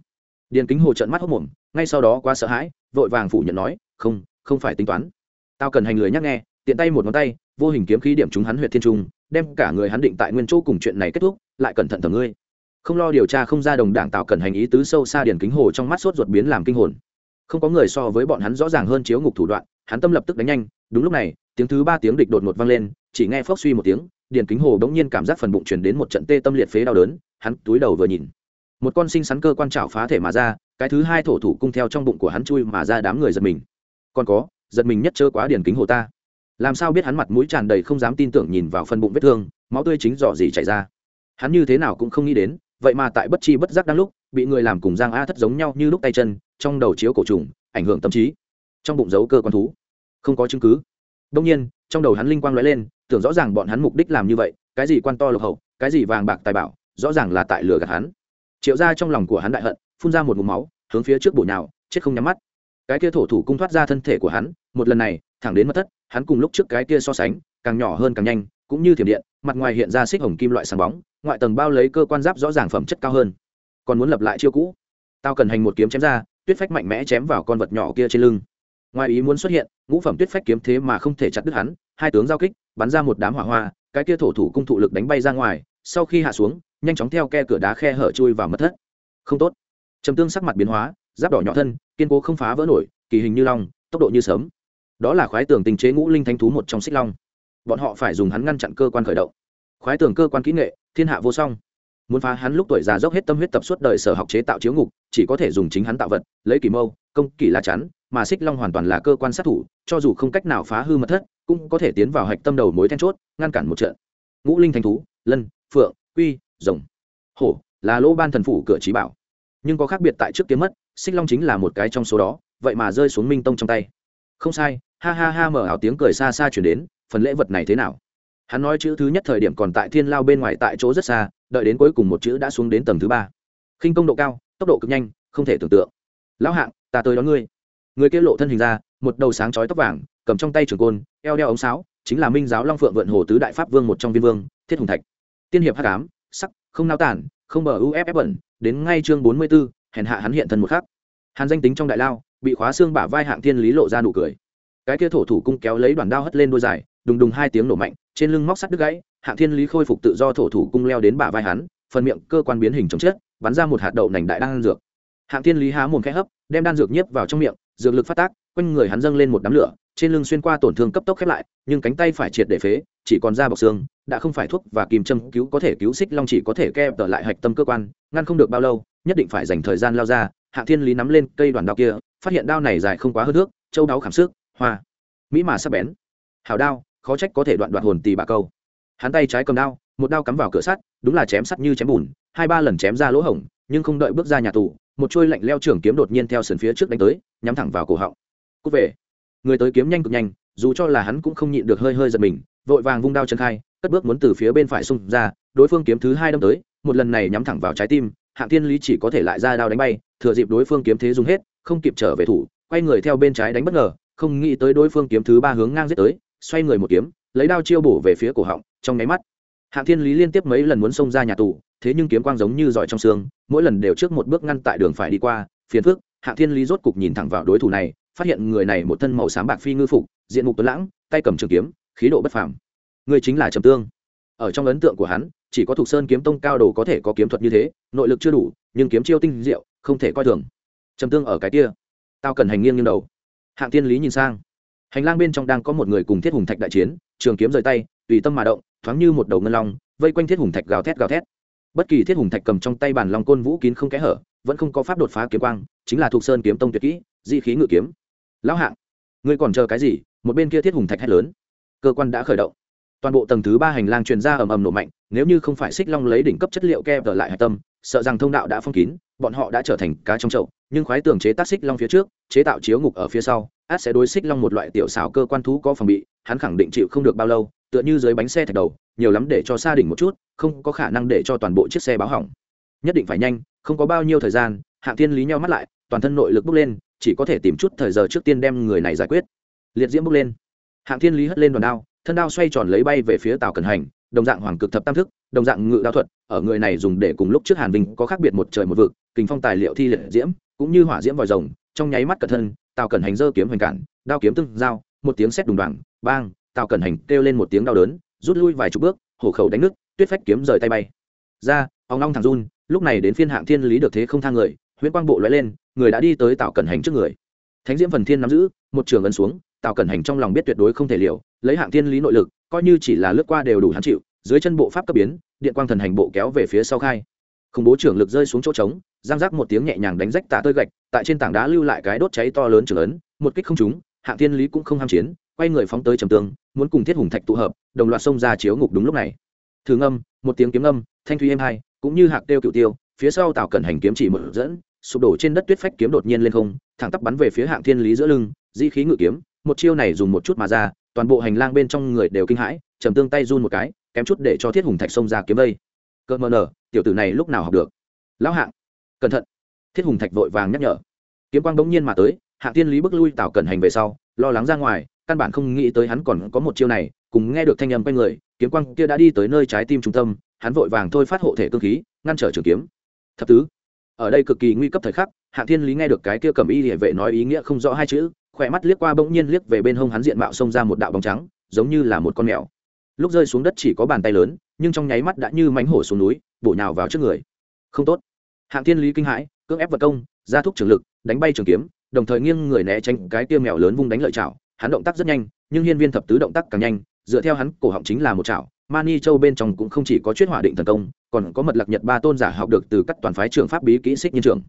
Điền kính hồ trận mắt hốc mồm, ngay sau đó quá sợ hãi, vội vàng phủ nhận nói, không không phải tính toán. Tao cần hành lười nhắc nghe, tiện tay một ngón tay, vô hình kiếm khí điểm chúng hắn huyện thiên trung, đem cả người hắn định tại nguyên chỗ cùng chuyện này kết thúc, lại cẩn thận thầm ngươi. Không lo điều tra không ra đồng đảng tạo cần hành ý tứ sâu xa điền kính hồ trong mắt sốt ruột biến làm kinh hồn không có người so với bọn hắn rõ ràng hơn chiếu ngục thủ đoạn, hắn tâm lập tức đánh nhanh, đúng lúc này, tiếng thứ ba tiếng địch đột ngột vang lên, chỉ nghe phốc suy một tiếng điền kính hồ đống nhiên cảm giác phần bụng chuyển đến một trận tê tâm liệt phế đau đớn, hắn túi đầu vừa nhìn. Một con sinh sắn cơ quan trảo phá thể mà ra, cái thứ hai thổ thủ cung theo trong bụng của hắn chui mà ra đám người giật mình. Còn có, giật mình nhất chớ quá điền kính hồ ta. Làm sao biết hắn mặt mũi tràn đầy không dám tin tưởng nhìn vào phần bụng vết thương, máu tươi chính dò gì chảy ra. Hắn như thế nào cũng không nghĩ đến, vậy mà tại bất chi bất giác đang lúc, bị người làm cùng giang a thất giống nhau như lúc tay chân trong đầu chiếu cổ trùng, ảnh hưởng tâm trí, trong bụng giấu cơ quan thú. Không có chứng cứ. Đông nhiên, trong đầu hắn linh quang lóe lên, tưởng rõ ràng bọn hắn mục đích làm như vậy, cái gì quan to lộc hậu, cái gì vàng bạc tài bảo, rõ ràng là tại lừa gạt hắn. Triệu ra trong lòng của hắn đại hận, phun ra một mục máu, hướng phía trước bổ nhào, chết không nhắm mắt. Cái kia thổ thủ cung thoát ra thân thể của hắn, một lần này, thẳng đến mất thất, hắn cùng lúc trước cái kia so sánh, càng nhỏ hơn càng nhanh, cũng như thiểm điện, mặt ngoài hiện ra xích hồng kim loại sáng bóng, ngoại tầng bao lấy cơ quan giáp rõ ràng phẩm chất cao hơn. Còn muốn lập lại chiêu cũ. Tao cần hành một kiếm chém ra tuyết phách mạnh mẽ chém vào con vật nhỏ kia trên lưng. Ngoài ý muốn xuất hiện, ngũ phẩm tuyết phách kiếm thế mà không thể chặt đứt hắn, hai tướng giao kích, bắn ra một đám hỏa hoa, cái kia thổ thủ cung thụ lực đánh bay ra ngoài, sau khi hạ xuống, nhanh chóng theo ke cửa đá khe hở chui vào mất thất. Không tốt. Trầm tương sắc mặt biến hóa, giáp đỏ nhỏ thân, kiên cố không phá vỡ nổi, kỳ hình như long, tốc độ như sớm đó là khoái tường tình chế ngũ linh thanh thú một trong xích long. Bọn họ phải dùng hắn ngăn chặn cơ quan khởi động. Khoái tường cơ quan kỹ nghệ, thiên hạ vô song muốn phá hắn lúc tuổi già dốc hết tâm huyết tập suốt đời sở học chế tạo chiếu ngục, chỉ có thể dùng chính hắn tạo vật, lấy kỳ mâu, công, kỳ lá chắn, mà xích long hoàn toàn là cơ quan sát thủ, cho dù không cách nào phá hư mật thất, cũng có thể tiến vào hạch tâm đầu mối then chốt, ngăn cản một trận. Ngũ linh thanh thú, lân, phượng, quy, rồng. Hổ, là lỗ ban thần phủ cửa trí bảo. Nhưng có khác biệt tại trước kiếm mất, xích long chính là một cái trong số đó, vậy mà rơi xuống minh tông trong tay. Không sai, ha ha ha, mở ảo tiếng cười xa xa chuyển đến, phần lễ vật này thế nào? Hắn nói chữ thứ nhất thời điểm còn tại thiên lao bên ngoài tại chỗ rất xa đợi đến cuối cùng một chữ đã xuống đến tầng thứ ba. Khinh công độ cao tốc độ cực nhanh không thể tưởng tượng. Lão hạng ta tới đón ngươi. Người kia lộ thân hình ra một đầu sáng chói tóc vàng cầm trong tay trường côn eo đeo ống sáo chính là minh giáo long phượng vận hồ tứ đại pháp vương một trong viên vương thiết hùng thạch. Tiên hiệp hắc ám sắc không nao tản không bờ uff bẩn đến ngay chương bốn mươi 44, hèn hạ hắn hiện thân một khắc. Hàn danh tính trong đại lao bị khóa xương bả vai hạng thiên lý lộ ra nụ cười. Cái kia thổ thủ cung kéo lấy đoàn đao hất lên đôi dài đùng đùng hai tiếng nổ mạnh, trên lưng móc sắt đứt gãy, hạng thiên lý khôi phục tự do thổ thủ cung leo đến bả vai hắn, phần miệng cơ quan biến hình chống chết, bắn ra một hạt đậu nành đại đan dược. Hạng thiên lý há mồm khẽ hấp, đem đan dược nhiếp vào trong miệng, dược lực phát tác, quanh người hắn dâng lên một đám lửa, trên lưng xuyên qua tổn thương cấp tốc khép lại, nhưng cánh tay phải triệt để phế, chỉ còn da bọc xương, đã không phải thuốc và kìm châm cứu có thể cứu xích long chỉ có thể kẹp tở lại hạch tâm cơ quan, ngăn không được bao lâu, nhất định phải dành thời gian lao ra, hạng thiên lý nắm lên cây đoàn đao kia, phát hiện đao này dài không quá hơn nước châu đáo khảm sức, hoa, mỹ mà sắp bén. Hào đao khó trách có thể đoạn đoạn hồn tì bà câu. Hắn tay trái cầm đao, một đao cắm vào cửa sắt, đúng là chém sắt như chém bùn, hai ba lần chém ra lỗ hổng, nhưng không đợi bước ra nhà tù, một chuôi lạnh leo trưởng kiếm đột nhiên theo sườn phía trước đánh tới, nhắm thẳng vào cổ họng. Cút về. Người tới kiếm nhanh cực nhanh, dù cho là hắn cũng không nhịn được hơi hơi giật mình, vội vàng vung đao chân khai, cất bước muốn từ phía bên phải xung ra, đối phương kiếm thứ hai đâm tới, một lần này nhắm thẳng vào trái tim, hạng Thiên lý chỉ có thể lại ra đao đánh bay, thừa dịp đối phương kiếm thế dùng hết, không kịp trở về thủ, quay người theo bên trái đánh bất ngờ, không nghĩ tới đối phương kiếm thứ ba hướng ngang giết tới xoay người một kiếm, lấy đao chiêu bổ về phía cổ họng, trong nháy mắt. Hạng thiên lý liên tiếp mấy lần muốn xông ra nhà tù, thế nhưng kiếm quang giống như giỏi trong xương, mỗi lần đều trước một bước ngăn tại đường phải đi qua, phiền phước hạng thiên lý rốt cục nhìn thẳng vào đối thủ này, phát hiện người này một thân màu xám bạc phi ngư phục, diện mục tuấn lãng, tay cầm trường kiếm, khí độ bất phàm. Người chính là trầm tương. Ở trong ấn tượng của hắn, chỉ có thuộc sơn kiếm tông cao đồ có thể có kiếm thuật như thế, nội lực chưa đủ, nhưng kiếm chiêu tinh diệu, không thể coi thường. Trầm tương ở cái kia. Tao cần hành nghiêng nghiêng đầu. Hạng Thiên lý nhìn sang hành lang bên trong đang có một người cùng thiết hùng thạch đại chiến, trường kiếm rời tay, tùy tâm mà động, thoáng như một đầu ngân long, vây quanh thiết hùng thạch gào thét gào thét. Bất kỳ thiết hùng thạch cầm trong tay bản long côn vũ kín không kẽ hở, vẫn không có pháp đột phá kiếm quang, chính là thuộc sơn kiếm tông tuyệt kỹ di khí ngự kiếm. Lão hạng, ngươi còn chờ cái gì? Một bên kia thiết hùng thạch hét lớn. Cơ quan đã khởi động. Toàn bộ tầng thứ ba hành lang truyền ra ầm ầm nổ mạnh, nếu như không phải xích long lấy đỉnh cấp chất liệu keo trở lại hạch tâm, sợ rằng thông đạo đã phong kín, bọn họ đã trở thành cá trong chậu, nhưng khoái tường chế tác xích long phía trước, chế tạo chiếu ngục ở phía sau át sẽ đối xích long một loại tiểu xảo cơ quan thú có phòng bị, hắn khẳng định chịu không được bao lâu, tựa như dưới bánh xe thạch đầu, nhiều lắm để cho xa đỉnh một chút, không có khả năng để cho toàn bộ chiếc xe báo hỏng. Nhất định phải nhanh, không có bao nhiêu thời gian, hạng thiên lý nhau mắt lại, toàn thân nội lực bốc lên, chỉ có thể tìm chút thời giờ trước tiên đem người này giải quyết. Liệt diễm bốc lên. Hạng thiên lý hất lên đoàn đao, thân đao xoay tròn lấy bay về phía tàu cẩn hành, đồng dạng hoàng cực thập tam thức, đồng dạng ngự đao thuật, ở người này dùng để cùng lúc trước hàn vinh có khác biệt một trời một vực, kình phong tài liệu thi liệt diễm, cũng như hỏa diễm vòi rồng trong nháy mắt cẩn thân tàu cẩn hành dơ kiếm hoành cản, đao kiếm tương giao, một tiếng sét đùng đoàng, bang tàu cẩn hành kêu lên một tiếng đau đớn, rút lui vài chục bước, hổ khẩu đánh nước, tuyết phách kiếm rời tay bay. Ra ông long thằng run, lúc này đến phiên hạng thiên lý được thế không thang người, huyễn quang bộ lóe lên, người đã đi tới tàu cẩn hành trước người. Thánh diễm phần thiên nắm giữ, một trường ấn xuống tàu cẩn hành trong lòng biết tuyệt đối không thể liều, lấy hạng thiên lý nội lực, coi như chỉ là lướt qua đều đủ hắn chịu, dưới chân bộ pháp cấp biến, điện quang thần hành bộ kéo về phía sau khai. Khủng bố trưởng lực rơi xuống chỗ trống giang giác một tiếng nhẹ nhàng đánh rách tạ tơi gạch, tại trên tảng đá lưu lại cái đốt cháy to lớn trở lớn một kích không trúng, hạng thiên lý cũng không ham chiến, quay người phóng tới trầm tương muốn cùng thiết hùng thạch tụ hợp, đồng loạt xông ra chiếu ngục đúng lúc này. Thường âm một tiếng kiếm âm thanh thúy êm hai, cũng như hạc tiêu cựu tiêu, phía sau tạo cẩn hành kiếm chỉ một dẫn, sụp đổ trên đất tuyết phách kiếm đột nhiên lên không, thẳng tắp bắn về phía hạng thiên lý giữa lưng di khí ngự kiếm, một chiêu này dùng một chút mà ra, toàn bộ hành lang bên trong người đều kinh hãi, trầm tương tay run một cái, kém chút để cho thiết hùng thạch xông ra kiếm vây. Cơ mờ nở, tiểu tử này lúc nào học được? Lão hạng cẩn thận. Thiết hùng thạch vội vàng nhắc nhở. Kiếm quang bỗng nhiên mà tới, hạ thiên lý bước lui tảo cẩn hành về sau, lo lắng ra ngoài, căn bản không nghĩ tới hắn còn có một chiêu này, cùng nghe được thanh âm quanh người, kiếm quang kia đã đi tới nơi trái tim trung tâm, hắn vội vàng thôi phát hộ thể cơ khí, ngăn trở trường kiếm. Thập tứ, ở đây cực kỳ nguy cấp thời khắc, hạ thiên lý nghe được cái kia cầm y địa vệ nói ý nghĩa không rõ hai chữ, khỏe mắt liếc qua bỗng nhiên liếc về bên hông hắn diện mạo xông ra một đạo bóng trắng, giống như là một con mèo. Lúc rơi xuống đất chỉ có bàn tay lớn, nhưng trong nháy mắt đã như mánh hổ xuống núi, bổ nhào vào trước người. Không tốt hạng thiên lý kinh hãi, cưỡng ép vật công ra thúc trường lực, đánh bay trường kiếm, đồng thời nghiêng người né tránh cái tiêu mèo lớn vung đánh lợi chảo. Hắn động tác rất nhanh, nhưng hiên viên thập tứ động tác càng nhanh, dựa theo hắn cổ họng chính là một chảo. Mani châu bên trong cũng không chỉ có chuyên hỏa định thần công, còn có mật lạc nhật ba tôn giả học được từ các toàn phái trường pháp bí kỹ xích nhiên trường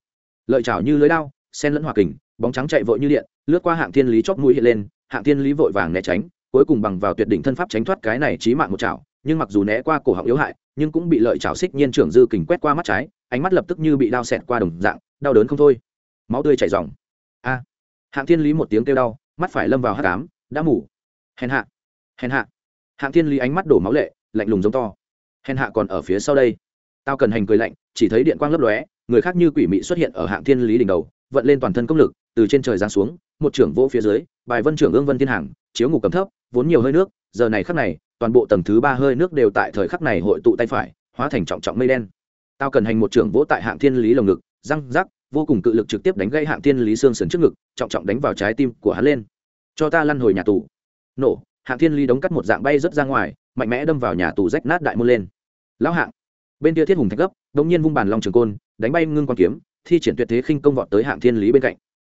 lợi chảo như lưới đao sen lẫn hòa kình, bóng trắng chạy vội như điện, lướt qua hạng thiên lý chót mũi hiện lên, hạng thiên lý vội vàng né tránh, cuối cùng bằng vào tuyệt đỉnh thân pháp tránh thoát cái này chí mạng một chảo, nhưng mặc dù né qua cổ họng yếu hại, nhưng cũng bị lợi chảo xích nhiên trưởng dư kình quét qua mắt trái ánh mắt lập tức như bị đao xẹt qua đồng dạng, đau đớn không thôi. Máu tươi chảy ròng. A. Hạng thiên lý một tiếng kêu đau, mắt phải lâm vào hát cám đã mủ hèn hạ. Hèn hạ. Hạng thiên lý ánh mắt đổ máu lệ, lạnh lùng giống to. Hèn hạ còn ở phía sau đây. Tao cần hành cười lạnh, chỉ thấy điện quang lấp lóe, người khác như quỷ mị xuất hiện ở hạng thiên lý đỉnh đầu, vận lên toàn thân công lực, từ trên trời giáng xuống, một trưởng vỗ phía dưới, bài vân trưởng ương vân thiên hàng, chiếu ngục cầm thấp, vốn nhiều hơi nước, giờ này khắc này, toàn bộ tầng thứ ba hơi nước đều tại thời khắc này hội tụ tay phải, hóa thành trọng trọng mây đen tao cần hành một trưởng vỗ tại hạng thiên lý lồng ngực, răng rắc, vô cùng cự lực trực tiếp đánh gây hạng thiên lý xương sườn trước ngực, trọng trọng đánh vào trái tim của hắn lên. Cho ta lăn hồi nhà tù. Nổ, hạng thiên lý đóng cắt một dạng bay rớt ra ngoài, mạnh mẽ đâm vào nhà tù rách nát đại môn lên. Lão hạng. Bên kia thiết hùng thạch gấp, đống nhiên vung bàn long trường côn, đánh bay ngưng quan kiếm, thi triển tuyệt thế khinh công vọt tới hạng thiên lý bên cạnh.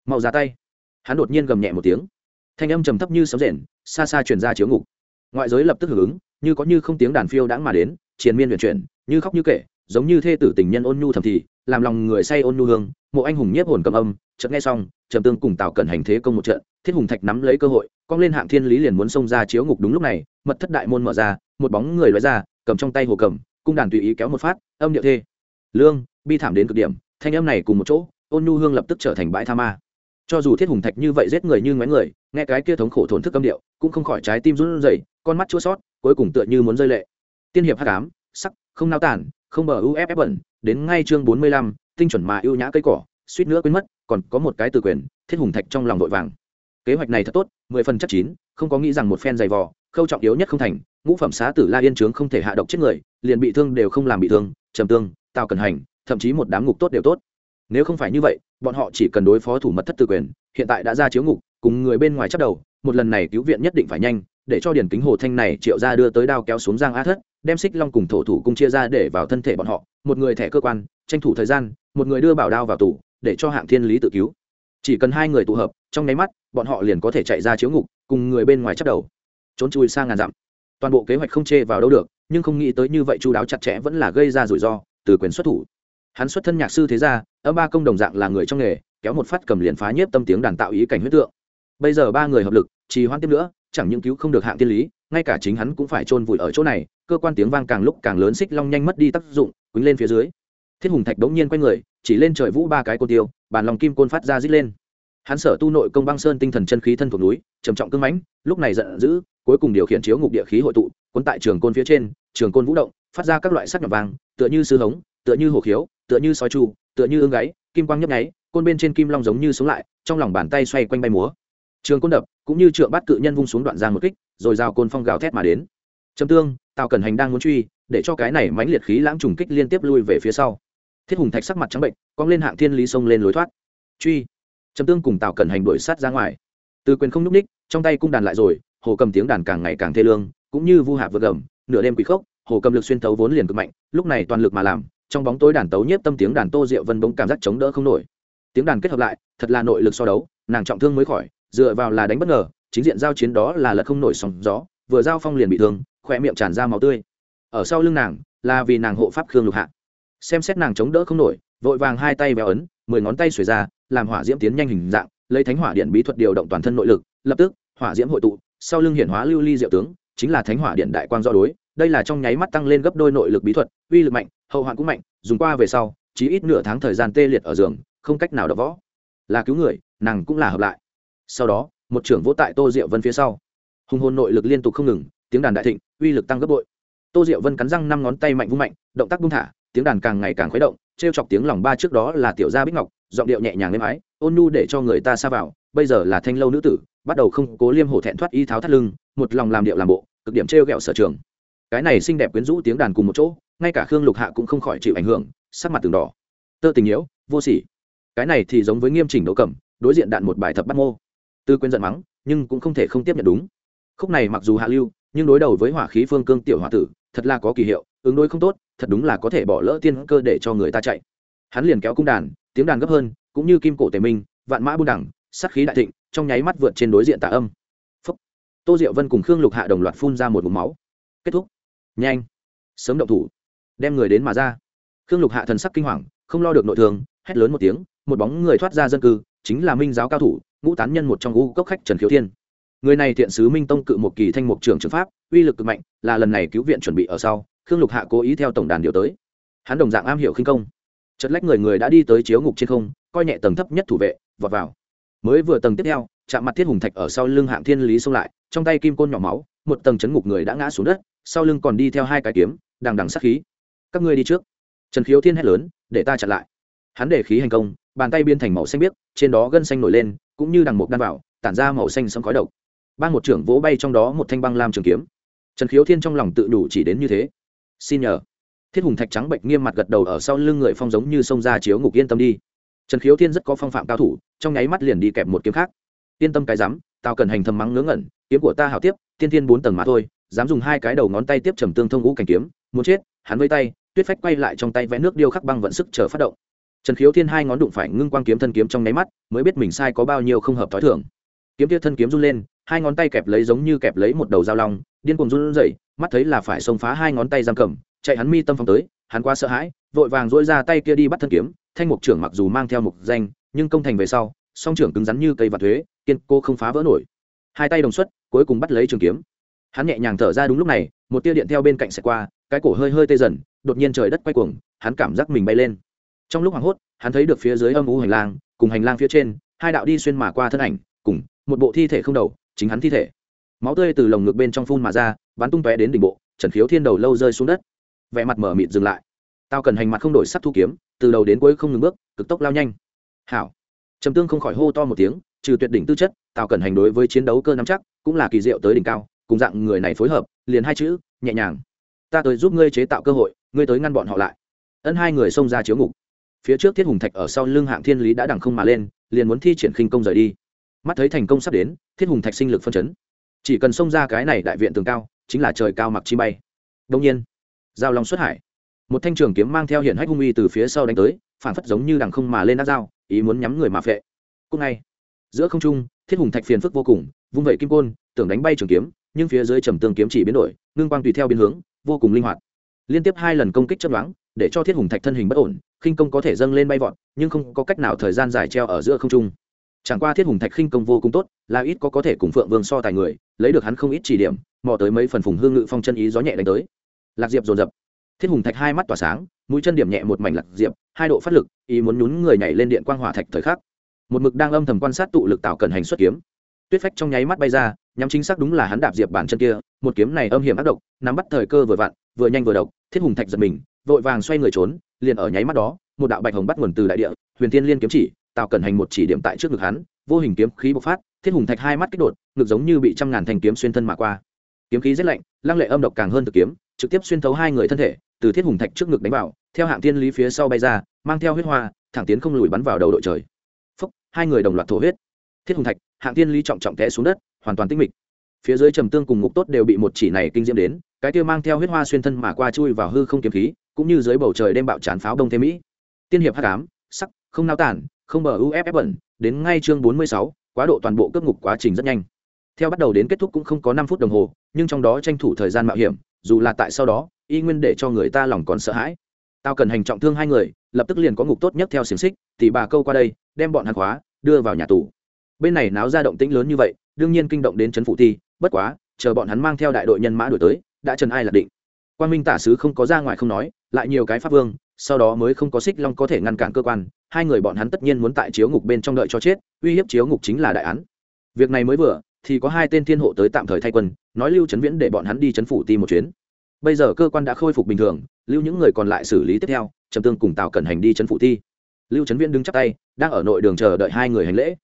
Mau ra tay. Hắn đột nhiên gầm nhẹ một tiếng. Thanh âm trầm thấp như sấm rền, xa xa truyền ra chiếu ngục. Ngoại giới lập tức hưởng ứng, như có như không tiếng đàn phiêu đãng mà đến, triền miên huyền chuyển, như khóc như kể giống như thê tử tình nhân ôn nhu thầm thì, làm lòng người say ôn nhu hương, mộ anh hùng nhiếp hồn cầm âm, chợt nghe xong, trầm tương cùng tạo cẩn hành thế công một trận, thiết hùng thạch nắm lấy cơ hội, cong lên hạng thiên lý liền muốn xông ra chiếu ngục đúng lúc này, mật thất đại môn mở ra, một bóng người lóe ra, cầm trong tay hồ cầm, cung đàn tùy ý kéo một phát, âm điệu thê. Lương, bi thảm đến cực điểm, thanh âm này cùng một chỗ, ôn nhu hương lập tức trở thành bãi tha ma. Cho dù thiết hùng thạch như vậy giết người như ngoái người, nghe cái kia thống khổ thổn thức âm điệu, cũng không khỏi trái tim run rẩy, con mắt chua sót cuối cùng tựa như muốn rơi lệ. Tiên hiệp hắc ám, sắc, không nao tản không bờ uff bẩn, đến ngay chương bốn mươi lăm, tinh chuẩn mà ưu nhã cây cỏ, suýt nữa quên mất, còn có một cái từ quyền, thiết hùng thạch trong lòng vội vàng. Kế hoạch này thật tốt, mười phần chắc chín, không có nghĩ rằng một phen dày vò, khâu trọng yếu nhất không thành, ngũ phẩm xá tử la yên trướng không thể hạ độc chết người, liền bị thương đều không làm bị thương, trầm tương, tào cần hành, thậm chí một đám ngục tốt đều tốt. Nếu không phải như vậy, bọn họ chỉ cần đối phó thủ mật thất tự quyền, hiện tại đã ra chiếu ngục, cùng người bên ngoài chắc đầu, một lần này cứu viện nhất định phải nhanh để cho điển kính hồ thanh này triệu ra đưa tới đao kéo xuống giang a thất, đem xích long cùng thổ thủ cung chia ra để vào thân thể bọn họ, một người thẻ cơ quan, tranh thủ thời gian, một người đưa bảo đao vào tủ, để cho hạng thiên lý tự cứu. Chỉ cần hai người tụ hợp, trong nháy mắt, bọn họ liền có thể chạy ra chiếu ngục, cùng người bên ngoài chắc đầu. Trốn chui sang ngàn dặm. Toàn bộ kế hoạch không chê vào đâu được, nhưng không nghĩ tới như vậy chú đáo chặt chẽ vẫn là gây ra rủi ro từ quyền xuất thủ. Hắn xuất thân nhạc sư thế ra âm ba công đồng dạng là người trong nghề, kéo một phát cầm liền phá nhiếp tâm tiếng đàn tạo ý cảnh huyết tượng. Bây giờ ba người hợp lực, trì hoãn tiếp nữa chẳng những cứu không được hạng tiên lý, ngay cả chính hắn cũng phải chôn vùi ở chỗ này, cơ quan tiếng vang càng lúc càng lớn xích long nhanh mất đi tác dụng, quýnh lên phía dưới. Thiết hùng thạch đống nhiên quay người, chỉ lên trời vũ ba cái cô tiêu, bàn lòng kim côn phát ra rít lên. Hắn sở tu nội công băng sơn tinh thần chân khí thân thuộc núi, trầm trọng cưng mãnh, lúc này giận dữ, cuối cùng điều khiển chiếu ngục địa khí hội tụ, cuốn tại trường côn phía trên, trường côn vũ động, phát ra các loại sắc nhọn vàng, tựa như sư hống, tựa như hổ khiếu, tựa như sói chu, tựa như ương gáy, kim quang nhấp nháy, côn bên trên kim long giống như sống lại, trong lòng bàn tay xoay quanh bay múa trường côn đập, cũng như trượng bát cự nhân vung xuống đoạn giang một kích, rồi rào côn phong gào thét mà đến. Trầm tương, tào cần hành đang muốn truy, để cho cái này mãnh liệt khí lãng trùng kích liên tiếp lui về phía sau. Thiết hùng thạch sắc mặt trắng bệnh, cong lên hạng thiên lý sông lên lối thoát. Truy. Trầm tương cùng tào cần hành đuổi sát ra ngoài. Từ quyền không nhúc ních, trong tay cung đàn lại rồi, hồ cầm tiếng đàn càng ngày càng thê lương, cũng như vu hạ vượt gầm, nửa đêm quỷ khốc, hồ cầm lực xuyên tấu vốn liền cực mạnh, lúc này toàn lực mà làm, trong bóng tối đàn tấu nhiếp tâm tiếng đàn tô diệu vân bỗng cảm giác chống đỡ không nổi. Tiếng đàn kết hợp lại, thật là nội lực so đấu, nàng trọng thương mới khỏi dựa vào là đánh bất ngờ, chính diện giao chiến đó là lật không nổi sóng gió, vừa giao phong liền bị thương khỏe miệng tràn ra máu tươi. Ở sau lưng nàng, là vì nàng hộ pháp khương lục hạ. Xem xét nàng chống đỡ không nổi, vội vàng hai tay véo ấn, mười ngón tay xuề ra, làm hỏa diễm tiến nhanh hình dạng, lấy thánh hỏa điện bí thuật điều động toàn thân nội lực, lập tức, hỏa diễm hội tụ, sau lưng hiển hóa lưu ly diệu tướng, chính là thánh hỏa điện đại quang do đối, đây là trong nháy mắt tăng lên gấp đôi nội lực bí thuật, uy lực mạnh, hậu hoạn cũng mạnh, dùng qua về sau, chỉ ít nửa tháng thời gian tê liệt ở giường, không cách nào đỡ võ. Là cứu người, nàng cũng là hợp lại sau đó, một trưởng vỗ tại tô diệu vân phía sau. Hùng hồn nội lực liên tục không ngừng, tiếng đàn đại thịnh, uy lực tăng gấp bội. Tô diệu vân cắn răng năm ngón tay mạnh vung mạnh, động tác bung thả, tiếng đàn càng ngày càng khuấy động t r e o chọc tiếng lòng ba trước đó là tiểu gia bích ngọc, giọng điệu nhẹ nhàng êm ái, ôn nhu để cho người ta xa vào, bây giờ là thanh lâu nữ tử, bắt đầu không cố liêm hổ thẹn thoát y tháo thắt lưng, một lòng làm điệu làm bộ, cực điểm t r e o g ẹ o sở trường. Cái này xinh đẹp quyến rũ tiếng đàn cùng một chỗ, ngay cả khương lục hạ cũng không khỏi chịu ảnh hưởng, sắc mặt từng đỏ. Tơ tình nhiễu vô sỉ. Cái này thì giống với nghiêm chỉnh đấu cẩm, đối diện đạn một bài thập bắt mô tư quên giận mắng, nhưng cũng không thể không tiếp nhận đúng. Khúc này mặc dù hạ lưu, nhưng đối đầu với hỏa khí phương cương tiểu hòa tử, thật là có kỳ hiệu, ứng đối không tốt, thật đúng là có thể bỏ lỡ tiên cơ để cho người ta chạy. Hắn liền kéo cung đàn, tiếng đàn gấp hơn, cũng như kim cổ tề minh, vạn mã buôn đẳng sắc khí đại thịnh, trong nháy mắt vượt trên đối diện tà âm. Phúc. tô diệu vân cùng khương lục hạ đồng loạt phun ra một vùng máu. Kết thúc. Nhanh. Sớm động thủ. Đem người đến mà ra. Khương lục hạ thần sắc kinh hoàng, không lo được nội thương, hét lớn một tiếng, một bóng người thoát ra dân cư, chính là minh giáo cao thủ ngũ tán nhân một trong ngũ cốc khách trần khiếu thiên. Người này thiện sứ minh tông cự một kỳ thanh mục trưởng trường pháp, uy lực cực mạnh, là lần này cứu viện chuẩn bị ở sau, khương lục hạ cố ý theo tổng đàn điều tới. Hắn đồng dạng am hiểu khinh công. Chất lách người người đã đi tới chiếu ngục trên không, coi nhẹ tầng thấp nhất thủ vệ, vọt vào. Mới vừa tầng tiếp theo, chạm mặt thiết hùng thạch ở sau lưng hạng thiên lý xông lại, trong tay kim côn nhỏ máu, một tầng chấn ngục người đã ngã xuống đất, sau lưng còn đi theo hai cái kiếm, đằng đằng sát khí. Các ngươi đi trước. Trần khiếu thiên hét lớn, để ta chặn lại. Hắn để khí hành công bàn tay biến thành màu xanh biếc, trên đó gân xanh nổi lên, cũng như đằng mục đan vào tản ra màu xanh sấm khói độc. Ban một trưởng vỗ bay trong đó một thanh băng lam trường kiếm. Trần khiếu thiên trong lòng tự đủ chỉ đến như thế. Xin nhờ. Thiết hùng thạch trắng bệnh nghiêm mặt gật đầu ở sau lưng người phong giống như sông ra chiếu ngục yên tâm đi. Trần khiếu thiên rất có phong phạm cao thủ, trong nháy mắt liền đi kẹp một kiếm khác. Yên tâm cái rắm, tao cần hành thầm mắng ngớ ngẩn, kiếm của ta hảo tiếp, tiên thiên bốn tầng mà thôi, dám dùng hai cái đầu ngón tay tiếp trầm tương thông ngũ cảnh kiếm, muốn chết, hắn vây tay, tuyết phách quay lại trong tay vẽ nước điêu khắc băng vận sức chờ phát động trần khiếu thiên hai ngón đụng phải ngưng quang kiếm thân kiếm trong nháy mắt, mới biết mình sai có bao nhiêu không hợp t h ó i thưởng kiếm tiết thân kiếm run lên, hai ngón tay kẹp lấy giống như kẹp lấy một đầu dao long, điên cuồng run rẩy, mắt thấy là phải xông phá hai ngón tay giam cầm, chạy hắn mi tâm phong tới, hắn quá sợ hãi, vội vàng dỗi ra tay kia đi bắt thân kiếm, thanh mục trưởng mặc dù mang theo mục danh, nhưng công thành về sau, song trưởng cứng rắn như cây và thuế, kiên cô không phá vỡ nổi. Hai tay đồng xuất, cuối cùng bắt lấy trường kiếm. Hắn nhẹ nhàng thở ra đúng lúc này, một tia điện theo bên cạnh xẹt qua, cái cổ hơi hơi tê dần, đột nhiên trời đất quay cuồng, hắn cảm giác mình bay lên trong lúc hoảng hốt, hắn thấy được phía dưới âm u hành lang, cùng hành lang phía trên, hai đạo đi xuyên mà qua thân ảnh, cùng một bộ thi thể không đầu, chính hắn thi thể. Máu tươi từ lồng ngực bên trong phun mà ra, bắn tung tóe đến đỉnh bộ, trần khiếu thiên đầu lâu rơi xuống đất. Vẻ mặt mở mịt dừng lại. Tao cần hành mặt không đổi sắt thu kiếm, từ đầu đến cuối không ngừng bước, cực tốc lao nhanh. Hảo. Trầm tương không khỏi hô to một tiếng, trừ tuyệt đỉnh tư chất, tao cần hành đối với chiến đấu cơ nắm chắc, cũng là kỳ diệu tới đỉnh cao, cùng dạng người này phối hợp, liền hai chữ, nhẹ nhàng. Ta tới giúp ngươi chế tạo cơ hội, ngươi tới ngăn bọn họ lại. Ân hai người xông ra chiếu ngục phía trước thiết hùng thạch ở sau lưng hạng thiên lý đã đằng không mà lên, liền muốn thi triển khinh công rời đi. Mắt thấy thành công sắp đến, thiết hùng thạch sinh lực phân chấn. Chỉ cần xông ra cái này đại viện tường cao, chính là trời cao mặc chi bay. Đông nhiên, giao long xuất hải. Một thanh trường kiếm mang theo hiện hách hung uy từ phía sau đánh tới, phản phất giống như đằng không mà lên đắt dao, ý muốn nhắm người mà phệ. Cúc ngay, giữa không trung, thiết hùng thạch phiền phức vô cùng, vung vẩy kim côn, tưởng đánh bay trường kiếm, nhưng phía dưới trầm tương kiếm chỉ biến đổi, ngưng quang tùy theo biến hướng, vô cùng linh hoạt. Liên tiếp hai lần công kích chấp đoán để cho thiết hùng thạch thân hình bất ổn, khinh công có thể dâng lên bay vọt, nhưng không có cách nào thời gian dài treo ở giữa không trung. Chẳng qua thiết hùng thạch khinh công vô cùng tốt, là ít có có thể cùng phượng vương so tài người, lấy được hắn không ít chỉ điểm, mò tới mấy phần phùng hương ngự phong chân ý gió nhẹ đánh tới. Lạc diệp dồn dập. Thiết hùng thạch hai mắt tỏa sáng, mũi chân điểm nhẹ một mảnh lạc diệp, hai độ phát lực, ý muốn nhún người nhảy lên điện quang hỏa thạch thời khắc. Một mực đang âm thầm quan sát tụ lực tạo cần hành xuất kiếm. Tuyết phách trong nháy mắt bay ra, nhắm chính xác đúng là hắn đạp diệp bản chân kia, một kiếm này âm hiểm ác độc, nắm bắt thời cơ vừa vặn, vừa nhanh vừa độc, thiết hùng thạch giật mình vội vàng xoay người trốn, liền ở nháy mắt đó, một đạo bạch hồng bắt nguồn từ đại địa, huyền tiên liên kiếm chỉ, tạo cẩn hành một chỉ điểm tại trước ngực hắn, vô hình kiếm khí bộc phát, thiết hùng thạch hai mắt kích đột, ngực giống như bị trăm ngàn thanh kiếm xuyên thân mà qua. Kiếm khí rất lạnh, lăng lệ âm độc càng hơn thực kiếm, trực tiếp xuyên thấu hai người thân thể, từ thiết hùng thạch trước ngực đánh vào, theo hạng tiên lý phía sau bay ra, mang theo huyết hoa, thẳng tiến không lùi bắn vào đầu đội trời. Phúc, hai người đồng loạt thổ huyết. Thiết hùng thạch, hạng tiên lý trọng trọng té xuống đất, hoàn toàn tinh mịch. Phía dưới trầm tương cùng ngục tốt đều bị một chỉ này kinh diễm đến, cái kia mang theo huyết hoa xuyên thân mà qua chui vào hư không kiếm khí cũng như dưới bầu trời đêm bạo chán pháo đông thế mỹ. Tiên hiệp hắc ám, sắc, không nao tản không bờ uff bẩn, đến ngay chương bốn mươi sáu, quá độ toàn bộ cướp ngục quá trình rất nhanh. Theo bắt đầu đến kết thúc cũng không có năm phút đồng hồ, nhưng trong đó tranh thủ thời gian mạo hiểm, dù là tại sau đó, y nguyên để cho người ta lòng còn sợ hãi. Tao cần hành trọng thương hai người, lập tức liền có ngục tốt nhất theo xiềng xích, thì bà câu qua đây, đem bọn hàng hóa, đưa vào nhà tù. Bên này náo ra động tĩnh lớn như vậy, đương nhiên kinh động đến trấn phụ ti bất quá, chờ bọn hắn mang theo đại đội nhân mã đổi tới, đã trần ai là định. Quan minh tả sứ không có ra ngoài không nói lại nhiều cái pháp vương, sau đó mới không có xích long có thể ngăn cản cơ quan, hai người bọn hắn tất nhiên muốn tại chiếu ngục bên trong đợi cho chết, uy hiếp chiếu ngục chính là đại án. Việc này mới vừa, thì có hai tên thiên hộ tới tạm thời thay quân, nói lưu trấn viễn để bọn hắn đi trấn phủ ti một chuyến. Bây giờ cơ quan đã khôi phục bình thường, lưu những người còn lại xử lý tiếp theo, trầm tương cùng tào cẩn hành đi trấn phủ ti. Lưu trấn viễn đứng chắp tay, đang ở nội đường chờ đợi hai người hành lễ.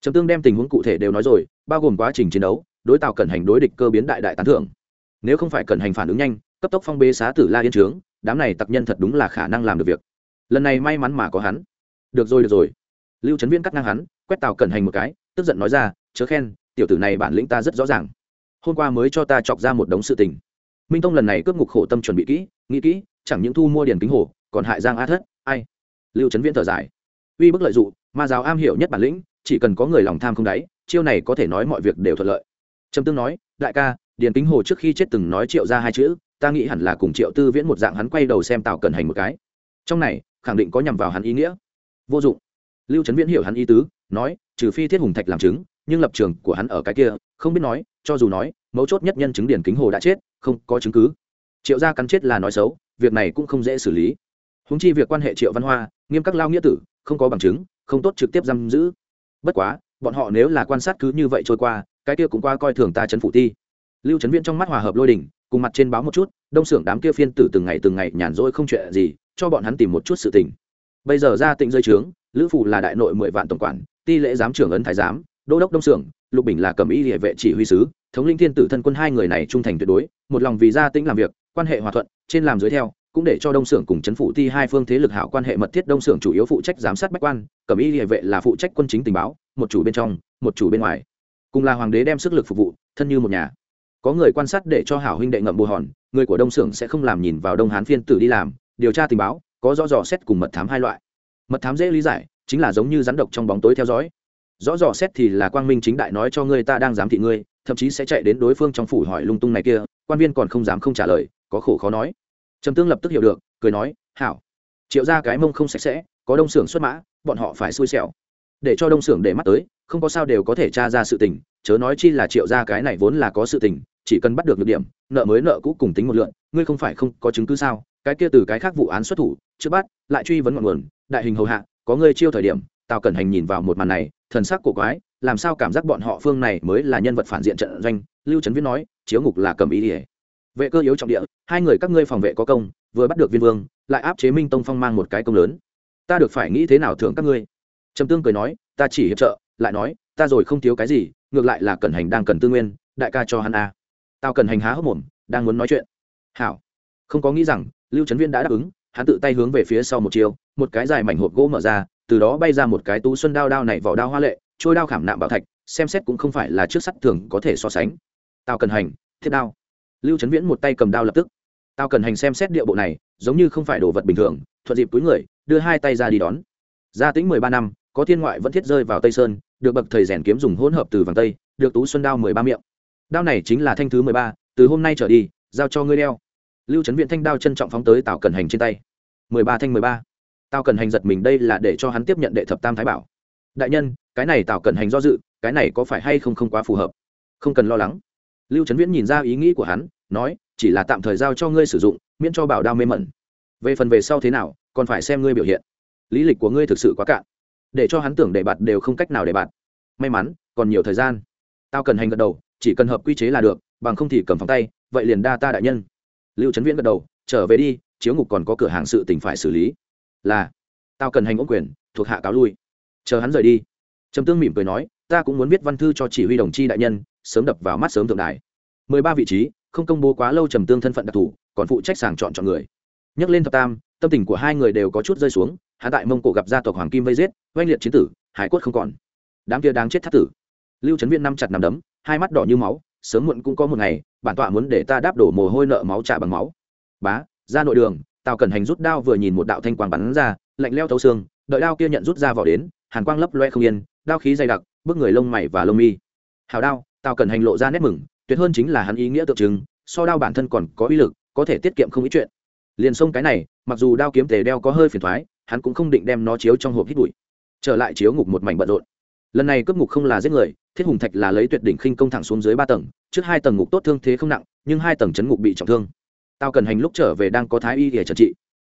Trầm tương đem tình huống cụ thể đều nói rồi, bao gồm quá trình chiến đấu, đối tào cẩn hành đối địch cơ biến đại đại tán thưởng. Nếu không phải cẩn hành phản ứng nhanh, cấp tốc phong bế xá tử la yên trướng đám này tặc nhân thật đúng là khả năng làm được việc. Lần này may mắn mà có hắn. Được rồi được rồi. Lưu trấn viễn cắt ngang hắn, quét tào cẩn hành một cái, tức giận nói ra, chớ khen, tiểu tử này bản lĩnh ta rất rõ ràng. Hôm qua mới cho ta chọc ra một đống sự tình. Minh tông lần này cướp ngục khổ tâm chuẩn bị kỹ, nghĩ kỹ, chẳng những thu mua điền kính hồ, còn hại giang a thất. Ai? Lưu trấn viễn thở dài. Uy bức lợi dụng ma giáo am hiểu nhất bản lĩnh, chỉ cần có người lòng tham không đáy, chiêu này có thể nói mọi việc đều thuận lợi. Trầm tương nói, đại ca, điền kính hồ trước khi chết từng nói triệu ra hai chữ ta nghĩ hẳn là cùng triệu tư viễn một dạng hắn quay đầu xem tào cẩn hành một cái. Trong này, khẳng định có nhằm vào hắn ý nghĩa. Vô dụng. Lưu trấn viễn hiểu hắn ý tứ, nói, trừ phi thiết hùng thạch làm chứng, nhưng lập trường của hắn ở cái kia, không biết nói, cho dù nói, mấu chốt nhất nhân chứng điển kính hồ đã chết, không có chứng cứ. Triệu gia cắn chết là nói xấu, việc này cũng không dễ xử lý. Húng chi việc quan hệ triệu văn hoa, nghiêm các lao nghĩa tử, không có bằng chứng, không tốt trực tiếp giam giữ. Bất quá, bọn họ nếu là quan sát cứ như vậy trôi qua, cái kia cũng qua coi thường ta trấn phủ ti lưu trấn viễn trong mắt hòa hợp lôi đình, cùng mặt trên báo một chút, đông xưởng đám kia phiên tử từng ngày từng ngày nhàn rỗi không chuyện gì, cho bọn hắn tìm một chút sự tình. Bây giờ ra tịnh rơi trướng, lữ phủ là đại nội mười vạn tổng quản, ti lễ giám trưởng ấn thái giám, đô đốc đông xưởng, lục bình là cầm y địa vệ chỉ huy sứ, thống linh thiên tử thân quân hai người này trung thành tuyệt đối, một lòng vì gia tĩnh làm việc, quan hệ hòa thuận, trên làm dưới theo, cũng để cho đông xưởng cùng chấn phủ ti hai phương thế lực hảo quan hệ mật thiết đông xưởng chủ yếu phụ trách giám sát bách quan, cầm y địa vệ là phụ trách quân chính tình báo, một chủ bên trong, một chủ bên ngoài. Cùng là hoàng đế đem sức lực phục vụ, thân như một nhà có người quan sát để cho hảo huynh đệ ngậm bù hòn, người của đông xưởng sẽ không làm nhìn vào đông hán phiên tử đi làm, điều tra tình báo, có rõ dò xét cùng mật thám hai loại. Mật thám dễ lý giải, chính là giống như rắn độc trong bóng tối theo dõi. Rõ dò xét thì là quang minh chính đại nói cho ngươi ta đang giám thị ngươi, thậm chí sẽ chạy đến đối phương trong phủ hỏi lung tung này kia, quan viên còn không dám không trả lời, có khổ khó nói. Trầm tương lập tức hiểu được, cười nói, hảo. Triệu ra cái mông không sạch sẽ, có đông xưởng xuất mã, bọn họ phải xui xẻo. Để cho đông xưởng để mắt tới, không có sao đều có thể tra ra sự tình, chớ nói chi là triệu ra cái này vốn là có sự tình chỉ cần bắt được được điểm, nợ mới nợ cũ cùng tính một lượn ngươi không phải không có chứng cứ sao? Cái kia từ cái khác vụ án xuất thủ, trước bắt, lại truy vấn ngọn nguồn, đại hình hầu hạ, có ngươi chiêu thời điểm, tào cẩn hành nhìn vào một màn này, thần sắc cổ quái, làm sao cảm giác bọn họ phương này mới là nhân vật phản diện trận doanh? Lưu trấn viết nói, chiếu ngục là cầm ý ỉa vệ cơ yếu trọng địa, hai người các ngươi phòng vệ có công, vừa bắt được viên vương, lại áp chế minh tông phong mang một cái công lớn. Ta được phải nghĩ thế nào thưởng các ngươi? Trầm tương cười nói, ta chỉ hiệp trợ, lại nói, ta rồi không thiếu cái gì, ngược lại là cẩn hành đang cần tư nguyên, đại ca cho hắn a tao cần hành há hốc mồm, đang muốn nói chuyện. Hảo. Không có nghĩ rằng, lưu trấn viên đã đáp ứng, hắn tự tay hướng về phía sau một chiều một cái dài mảnh hộp gỗ mở ra, từ đó bay ra một cái tú xuân đao đao này vỏ đao hoa lệ, trôi đao khảm nạm bảo thạch, xem xét cũng không phải là trước sắt thường có thể so sánh. Tao cần hành, thiết đao. Lưu trấn viễn một tay cầm đao lập tức. Tao cần hành xem xét địa bộ này, giống như không phải đồ vật bình thường, thuận dịp túi người, đưa hai tay ra đi đón. Gia tính mười ba năm, có thiên ngoại vẫn thiết rơi vào tây sơn, được bậc thầy rèn kiếm dùng hỗn hợp từ vàng tây, được tú xuân đao mười ba miệng đao này chính là thanh thứ mười ba, từ hôm nay trở đi, giao cho ngươi đeo. Lưu trấn viện thanh đao trân trọng phóng tới tào cần hành trên tay. Mười ba thanh mười ba. Tào cần hành giật mình đây là để cho hắn tiếp nhận đệ thập tam thái bảo. Đại nhân, cái này tào cần hành do dự, cái này có phải hay không không quá phù hợp? Không cần lo lắng. Lưu trấn viễn nhìn ra ý nghĩ của hắn, nói, chỉ là tạm thời giao cho ngươi sử dụng, miễn cho bảo đao mê mẩn. Về phần về sau thế nào, còn phải xem ngươi biểu hiện. Lý lịch của ngươi thực sự quá cạn. Để cho hắn tưởng để bạt đều không cách nào để bạt may mắn, còn nhiều thời gian. Tao cần hành gật đầu chỉ cần hợp quy chế là được, bằng không thì cầm phòng tay, vậy liền đa ta đại nhân. Lưu trấn viễn gật đầu, trở về đi, chiếu ngục còn có cửa hàng sự tỉnh phải xử lý. Là, tao cần hành ống quyền, thuộc hạ cáo lui. Chờ hắn rời đi. Trầm tương mỉm cười nói, ta cũng muốn viết văn thư cho chỉ huy đồng chi đại nhân, sớm đập vào mắt sớm thượng đài. Mười ba vị trí, không công bố quá lâu trầm tương thân phận đặc thù, còn phụ trách sàng chọn chọn người. Nhắc lên thập tam, tâm tình của hai người đều có chút rơi xuống hạ tại mông cổ gặp gia tộc hoàng kim vây giết, oanh liệt chiến tử, hải quất không còn. Đám kia đáng chết thắt tử. Lưu trấn viên năm chặt nằm đấm hai mắt đỏ như máu, sớm muộn cũng có một ngày, bản tọa muốn để ta đáp đổ mồ hôi nợ máu trả bằng máu. Bá, ra nội đường, tào cẩn hành rút đao vừa nhìn một đạo thanh quang bắn ra, lạnh leo thấu xương, đợi đao kia nhận rút ra vào đến, hàn quang lấp loe không yên, đao khí dày đặc bước người lông mày và lông mi. Hào đao, tào cẩn hành lộ ra nét mừng, tuyệt hơn chính là hắn ý nghĩa tượng trưng, so đao bản thân còn có uy lực, có thể tiết kiệm không ít chuyện. Liền xông cái này, mặc dù đao kiếm tề đeo có hơi phiền thoái, hắn cũng không định đem nó chiếu trong hộp hít bụi. Trở lại chiếu ngục một mảnh bận rộn lần này cướp ngục không là giết người, thiết hùng thạch là lấy tuyệt đỉnh khinh công thẳng xuống dưới ba tầng, trước hai tầng ngục tốt thương thế không nặng, nhưng hai tầng chấn ngục bị trọng thương. Tao cần hành lúc trở về đang có thái y để trần trị.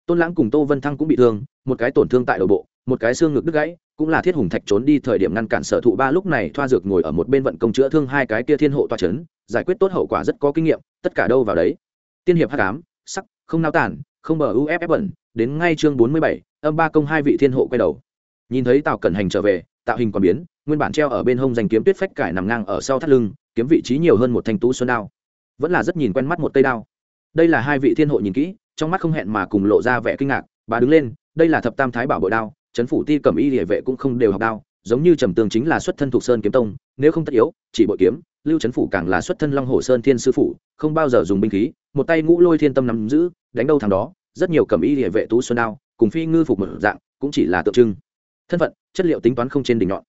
Tôn lãng cùng tô vân thăng cũng bị thương, một cái tổn thương tại đầu bộ, một cái xương ngực đứt gãy, cũng là thiết hùng thạch trốn đi thời điểm ngăn cản sở thụ ba lúc này thoa dược ngồi ở một bên vận công chữa thương hai cái kia thiên hộ toa c h ấ n giải quyết tốt hậu quả rất có kinh nghiệm, tất cả đâu vào đấy. Tiên hiệp hát cám sắc, không nao tản, không bờ uff bẩn, đến ngay chương bốn mươi bảy, âm ba công hai vị thiên hộ quay đầu. Nhìn thấy tào cẩn hành trở về tạo hình còn biến, nguyên bản treo ở bên hông danh kiếm tuyết phách cải nằm ngang ở sau thắt lưng, kiếm vị trí nhiều hơn một thanh tú xuân đao. Vẫn là rất nhìn quen mắt một cây đao. Đây là hai vị thiên hộ nhìn kỹ, trong mắt không hẹn mà cùng lộ ra vẻ kinh ngạc, bà đứng lên, đây là thập tam thái bảo bội đao trấn phủ ti cầm y địa vệ cũng không đều học đao, giống như trầm tường chính là xuất thân thuộc sơn kiếm tông, nếu không tất yếu, chỉ bội kiếm, lưu trấn phủ càng là xuất thân long hồ sơn thiên sư phủ, không bao giờ dùng binh khí, một tay ngũ lôi thiên tâm nắm giữ, đánh đâu thằng đó, rất nhiều cầm y địa vệ tú xuân đao, cùng phi ngư phục một dạng, cũng chỉ là tượng trưng thân phận, chất liệu tính toán không trên đỉnh nhọn.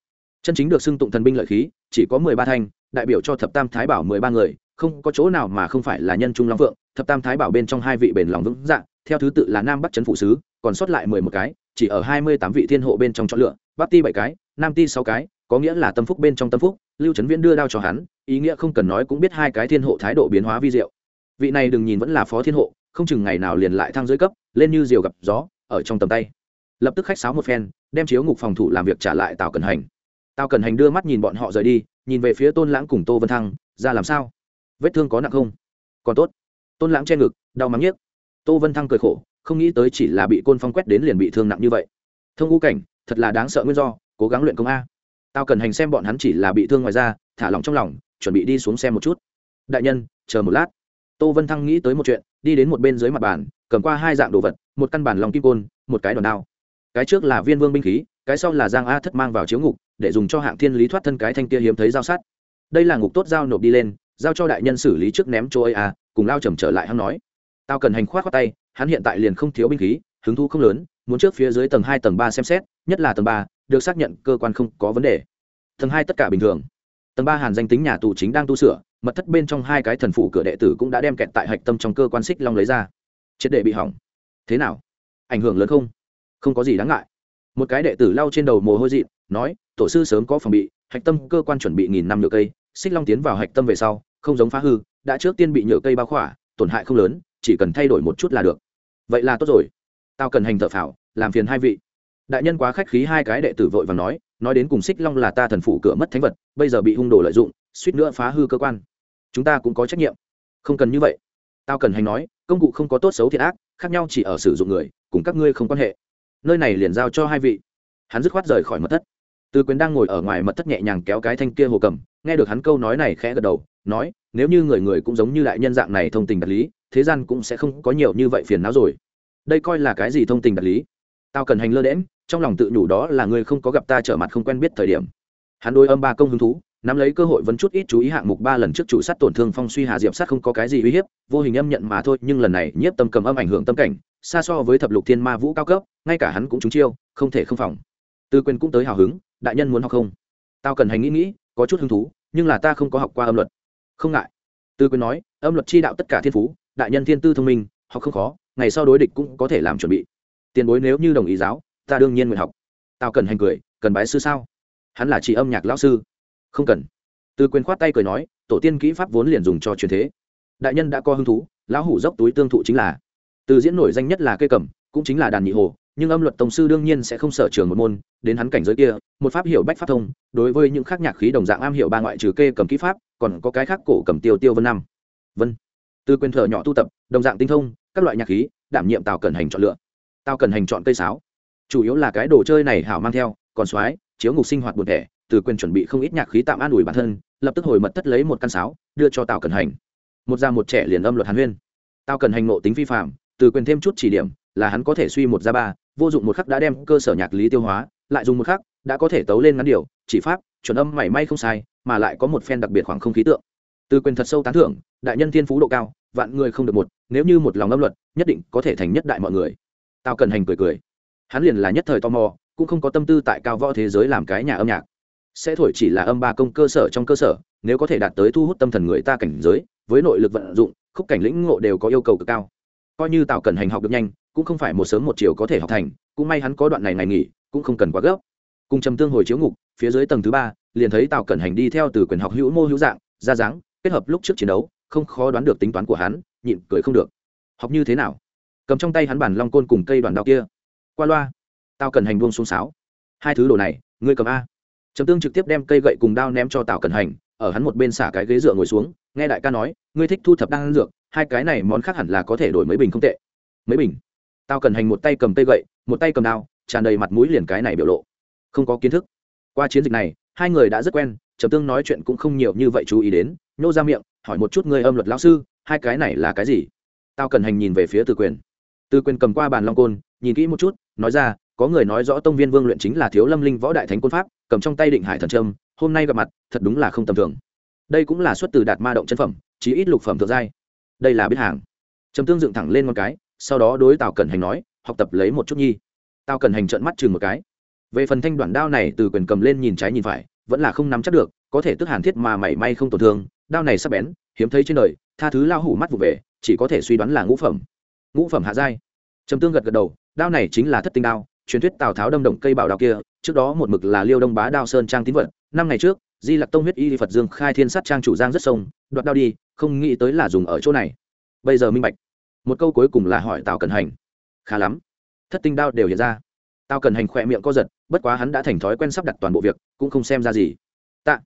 Chân chính được xưng tụng thần binh lợi khí, chỉ có mười ba thanh, đại biểu cho thập tam thái bảo mười ba người, không có chỗ nào mà không phải là nhân trung long phượng, thập tam thái bảo bên trong hai vị bền lòng vững dạng theo thứ tự là nam bắc trấn phụ sứ, còn sót lại mười một cái, chỉ ở hai mươi tám vị thiên hộ bên trong chọn lựa, bắc ti bảy cái, nam ti sáu cái, có nghĩa là tâm phúc bên trong tâm phúc, lưu trấn viễn đưa đao cho hắn, ý nghĩa không cần nói cũng biết hai cái thiên hộ thái độ biến hóa vi diệu. Vị này đừng nhìn vẫn là phó thiên hộ, không chừng ngày nào liền lại thăng dưới cấp, lên như diều gặp gió, ở trong tầm tay lập tức khách sáo một phen, đem chiếu ngục phòng thủ làm việc trả lại tào cần hành. Tào cần hành đưa mắt nhìn bọn họ rời đi, nhìn về phía tôn lãng cùng tô vân thăng, ra làm sao? Vết thương có nặng không? Còn tốt. Tôn lãng che ngực, đau mắng nhiếc. Tô vân thăng cười khổ, không nghĩ tới chỉ là bị côn phong quét đến liền bị thương nặng như vậy. Thông ngũ cảnh, thật là đáng sợ nguyên do, cố gắng luyện công a. Tao cần hành xem bọn hắn chỉ là bị thương ngoài ra thả lỏng trong lòng, chuẩn bị đi xuống xem một chút. Đại nhân, chờ một lát. Tô vân thăng nghĩ tới một chuyện, đi đến một bên dưới mặt bàn, cầm qua hai dạng đồ vật, một căn bản lòng kim côn, một cái đòn đao cái trước là viên vương binh khí, cái sau là giang a thất mang vào chiếu ngục, để dùng cho hạng thiên lý thoát thân cái thanh kia hiếm thấy giao sát. Đây là ngục tốt giao nộp đi lên, giao cho đại nhân xử lý trước ném cho ấy à cùng lao trầm trở lại hắn nói. Tao cần hành khoát khoát tay, hắn hiện tại liền không thiếu binh khí, hứng thú không lớn, muốn trước phía dưới tầng hai, tầng ba xem xét, nhất là tầng ba, được xác nhận cơ quan không có vấn đề. Tầng hai tất cả bình thường. Tầng ba hàn danh tính nhà tù chính đang tu sửa, mật thất bên trong hai cái thần phủ cửa đệ tử cũng đã đem kẹt tại hạch tâm trong cơ quan xích long lấy ra. Triệt đệ bị hỏng. Thế nào? Ảnh hưởng lớn không? Không có gì đáng ngại. Một cái đệ tử lau trên đầu mồ hôi dịn, nói, tổ sư sớm có phòng bị, hạch tâm cơ quan chuẩn bị nghìn năm nhựa cây, xích long tiến vào hạch tâm về sau, không giống phá hư, đã trước tiên bị nhựa cây bao khỏa, tổn hại không lớn, chỉ cần thay đổi một chút là được. Vậy là tốt rồi. Tao cần hành thợ phảo, làm phiền hai vị. Đại nhân quá khách khí hai cái đệ tử vội và nói nói đến cùng xích long là ta thần phủ cửa mất thánh vật, bây giờ bị hung đồ lợi dụng, suýt nữa phá hư cơ quan. Chúng ta cũng có trách nhiệm. Không cần như vậy. Tao cần hành nói, công cụ không có tốt xấu thiệt ác, khác nhau chỉ ở sử dụng người, cùng các ngươi không quan hệ nơi này liền giao cho hai vị. Hắn dứt khoát rời khỏi mật thất. Từ quyền đang ngồi ở ngoài mật thất nhẹ nhàng kéo cái thanh kia hồ cầm, nghe được hắn câu nói này khẽ gật đầu, nói, nếu như người người cũng giống như đại nhân dạng này thông tình đạt lý, thế gian cũng sẽ không có nhiều như vậy phiền não rồi. Đây coi là cái gì thông tình đạt lý? Tao cần hành lơ đễm trong lòng tự nhủ đó là người không có gặp ta trở mặt không quen biết thời điểm. Hắn đôi âm ba công hứng thú, nắm lấy cơ hội vẫn chút ít chú ý hạng mục ba lần trước chủ sát tổn thương phong suy hà diệp sát không có cái gì uy hiếp, vô hình âm nhận mà thôi, nhưng lần này nhiếp tâm cầm âm ảnh hưởng tâm cảnh, xa so với thập lục thiên ma vũ cao cấp ngay cả hắn cũng trúng chiêu, không thể không phòng. Tư quyền cũng tới hào hứng, đại nhân muốn học không? Tao cần hành nghĩ nghĩ, có chút hứng thú, nhưng là ta không có học qua âm luật. Không ngại. Tư quyền nói, âm luật chi đạo tất cả thiên phú, đại nhân thiên tư thông minh, học không khó, ngày sau đối địch cũng có thể làm chuẩn bị. Tiền bối nếu như đồng ý giáo, ta đương nhiên nguyện học. Tao cần hành cười, cần bái sư sao? Hắn là chỉ âm nhạc lão sư. Không cần. Tư quyền khoát tay cười nói, tổ tiên kỹ pháp vốn liền dùng cho truyền thế. Đại nhân đã có hứng thú, lão hủ dốc túi tương thụ chính là. Từ diễn nổi danh nhất là cây cầm, cũng chính là đàn nhị hồ nhưng âm luật tổng sư đương nhiên sẽ không sở trường một môn, đến hắn cảnh giới kia, một pháp hiểu bách pháp thông, đối với những khác nhạc khí đồng dạng am hiểu ba ngoại trừ kê cầm kỹ pháp, còn có cái khác cổ cầm tiêu tiêu vân năm. Vân. Từ quyền thợ nhỏ tu tập, đồng dạng tinh thông, các loại nhạc khí, đảm nhiệm tàu cần hành chọn lựa. Tàu cần hành chọn cây sáo. Chủ yếu là cái đồ chơi này hảo mang theo, còn soái chiếu ngục sinh hoạt buồn thẻ từ quyền chuẩn bị không ít nhạc khí tạm an ủi bản thân, lập tức hồi mật thất lấy một căn sáo, đưa cho tàu cần hành. Một già một trẻ liền âm luật hàn huyên. Tao cần hành nộ tính vi phạm từ quyền thêm chút chỉ điểm là hắn có thể suy một ra ba, vô dụng một khắc đã đem cơ sở nhạc lý tiêu hóa, lại dùng một khắc đã có thể tấu lên ngắn điều, chỉ pháp, chuẩn âm mảy may không sai, mà lại có một phen đặc biệt khoảng không khí tượng. Từ quyền thật sâu tán thưởng, đại nhân thiên phú độ cao, vạn người không được một, nếu như một lòng âm luật, nhất định có thể thành nhất đại mọi người. Tao cần hành cười cười. Hắn liền là nhất thời tò mò, cũng không có tâm tư tại cao võ thế giới làm cái nhà âm nhạc. Sẽ thổi chỉ là âm ba công cơ sở trong cơ sở, nếu có thể đạt tới thu hút tâm thần người ta cảnh giới, với nội lực vận dụng, khúc cảnh lĩnh ngộ đều có yêu cầu cực cao coi như tào cần hành học được nhanh, cũng không phải một sớm một chiều có thể học thành, cũng may hắn có đoạn này ngày nghỉ, cũng không cần quá gấp. Cùng trầm tương hồi chiếu ngục, phía dưới tầng thứ ba, liền thấy tào cẩn hành đi theo từ quyền học hữu mô hữu dạng, ra dáng, kết hợp lúc trước chiến đấu, không khó đoán được tính toán của hắn, nhịn cười không được. Học như thế nào? Cầm trong tay hắn bản long côn cùng cây đoàn đao kia. Qua loa. Tào cẩn hành buông xuống sáo. Hai thứ đồ này, ngươi cầm a. Trầm tương trực tiếp đem cây gậy cùng đao ném cho tào cẩn hành, ở hắn một bên xả cái ghế dựa ngồi xuống, nghe đại ca nói, ngươi thích thu thập đan dược hai cái này món khác hẳn là có thể đổi mấy bình không tệ. Mấy bình? Tao cần hành một tay cầm tay gậy, một tay cầm đao, tràn đầy mặt mũi liền cái này biểu lộ. Không có kiến thức. Qua chiến dịch này, hai người đã rất quen, trầm tương nói chuyện cũng không nhiều như vậy chú ý đến, nhô ra miệng, hỏi một chút người âm luật lão sư, hai cái này là cái gì? Tao cần hành nhìn về phía từ quyền. Từ quyền cầm qua bàn long côn, nhìn kỹ một chút, nói ra, có người nói rõ tông viên vương luyện chính là thiếu lâm linh võ đại thánh côn pháp, cầm trong tay định hải thần trâm, hôm nay gặp mặt, thật đúng là không tầm thường. Đây cũng là xuất từ đạt ma động chân phẩm, chí ít lục phẩm thượng giai đây là biết hàng. Trầm tương dựng thẳng lên một cái, sau đó đối tào cẩn hành nói, học tập lấy một chút nhi. Tào cẩn hành trợn mắt chừng một cái. Về phần thanh đoạn đao này từ quyền cầm lên nhìn trái nhìn phải, vẫn là không nắm chắc được, có thể tức hàn thiết mà mảy may không tổn thương, đao này sắp bén, hiếm thấy trên đời, tha thứ lao hủ mắt vụ về, chỉ có thể suy đoán là ngũ phẩm. Ngũ phẩm hạ giai. Trầm tương gật gật đầu, đao này chính là thất tinh đao, truyền thuyết tào tháo đâm động cây bảo đao kia, trước đó một mực là liêu đông bá đao sơn trang tín vật, năm ngày trước, di lặc tông huyết y phật dương khai thiên sát trang chủ giang rất sông đoạt đao đi, không nghĩ tới là dùng ở chỗ này. Bây giờ minh bạch. Một câu cuối cùng là hỏi tào cần hành. Khá lắm. Thất tinh đao đều hiện ra. Tào cần hành khỏe miệng co giật, bất quá hắn đã thành thói quen sắp đặt toàn bộ việc, cũng không xem ra gì. Tạ.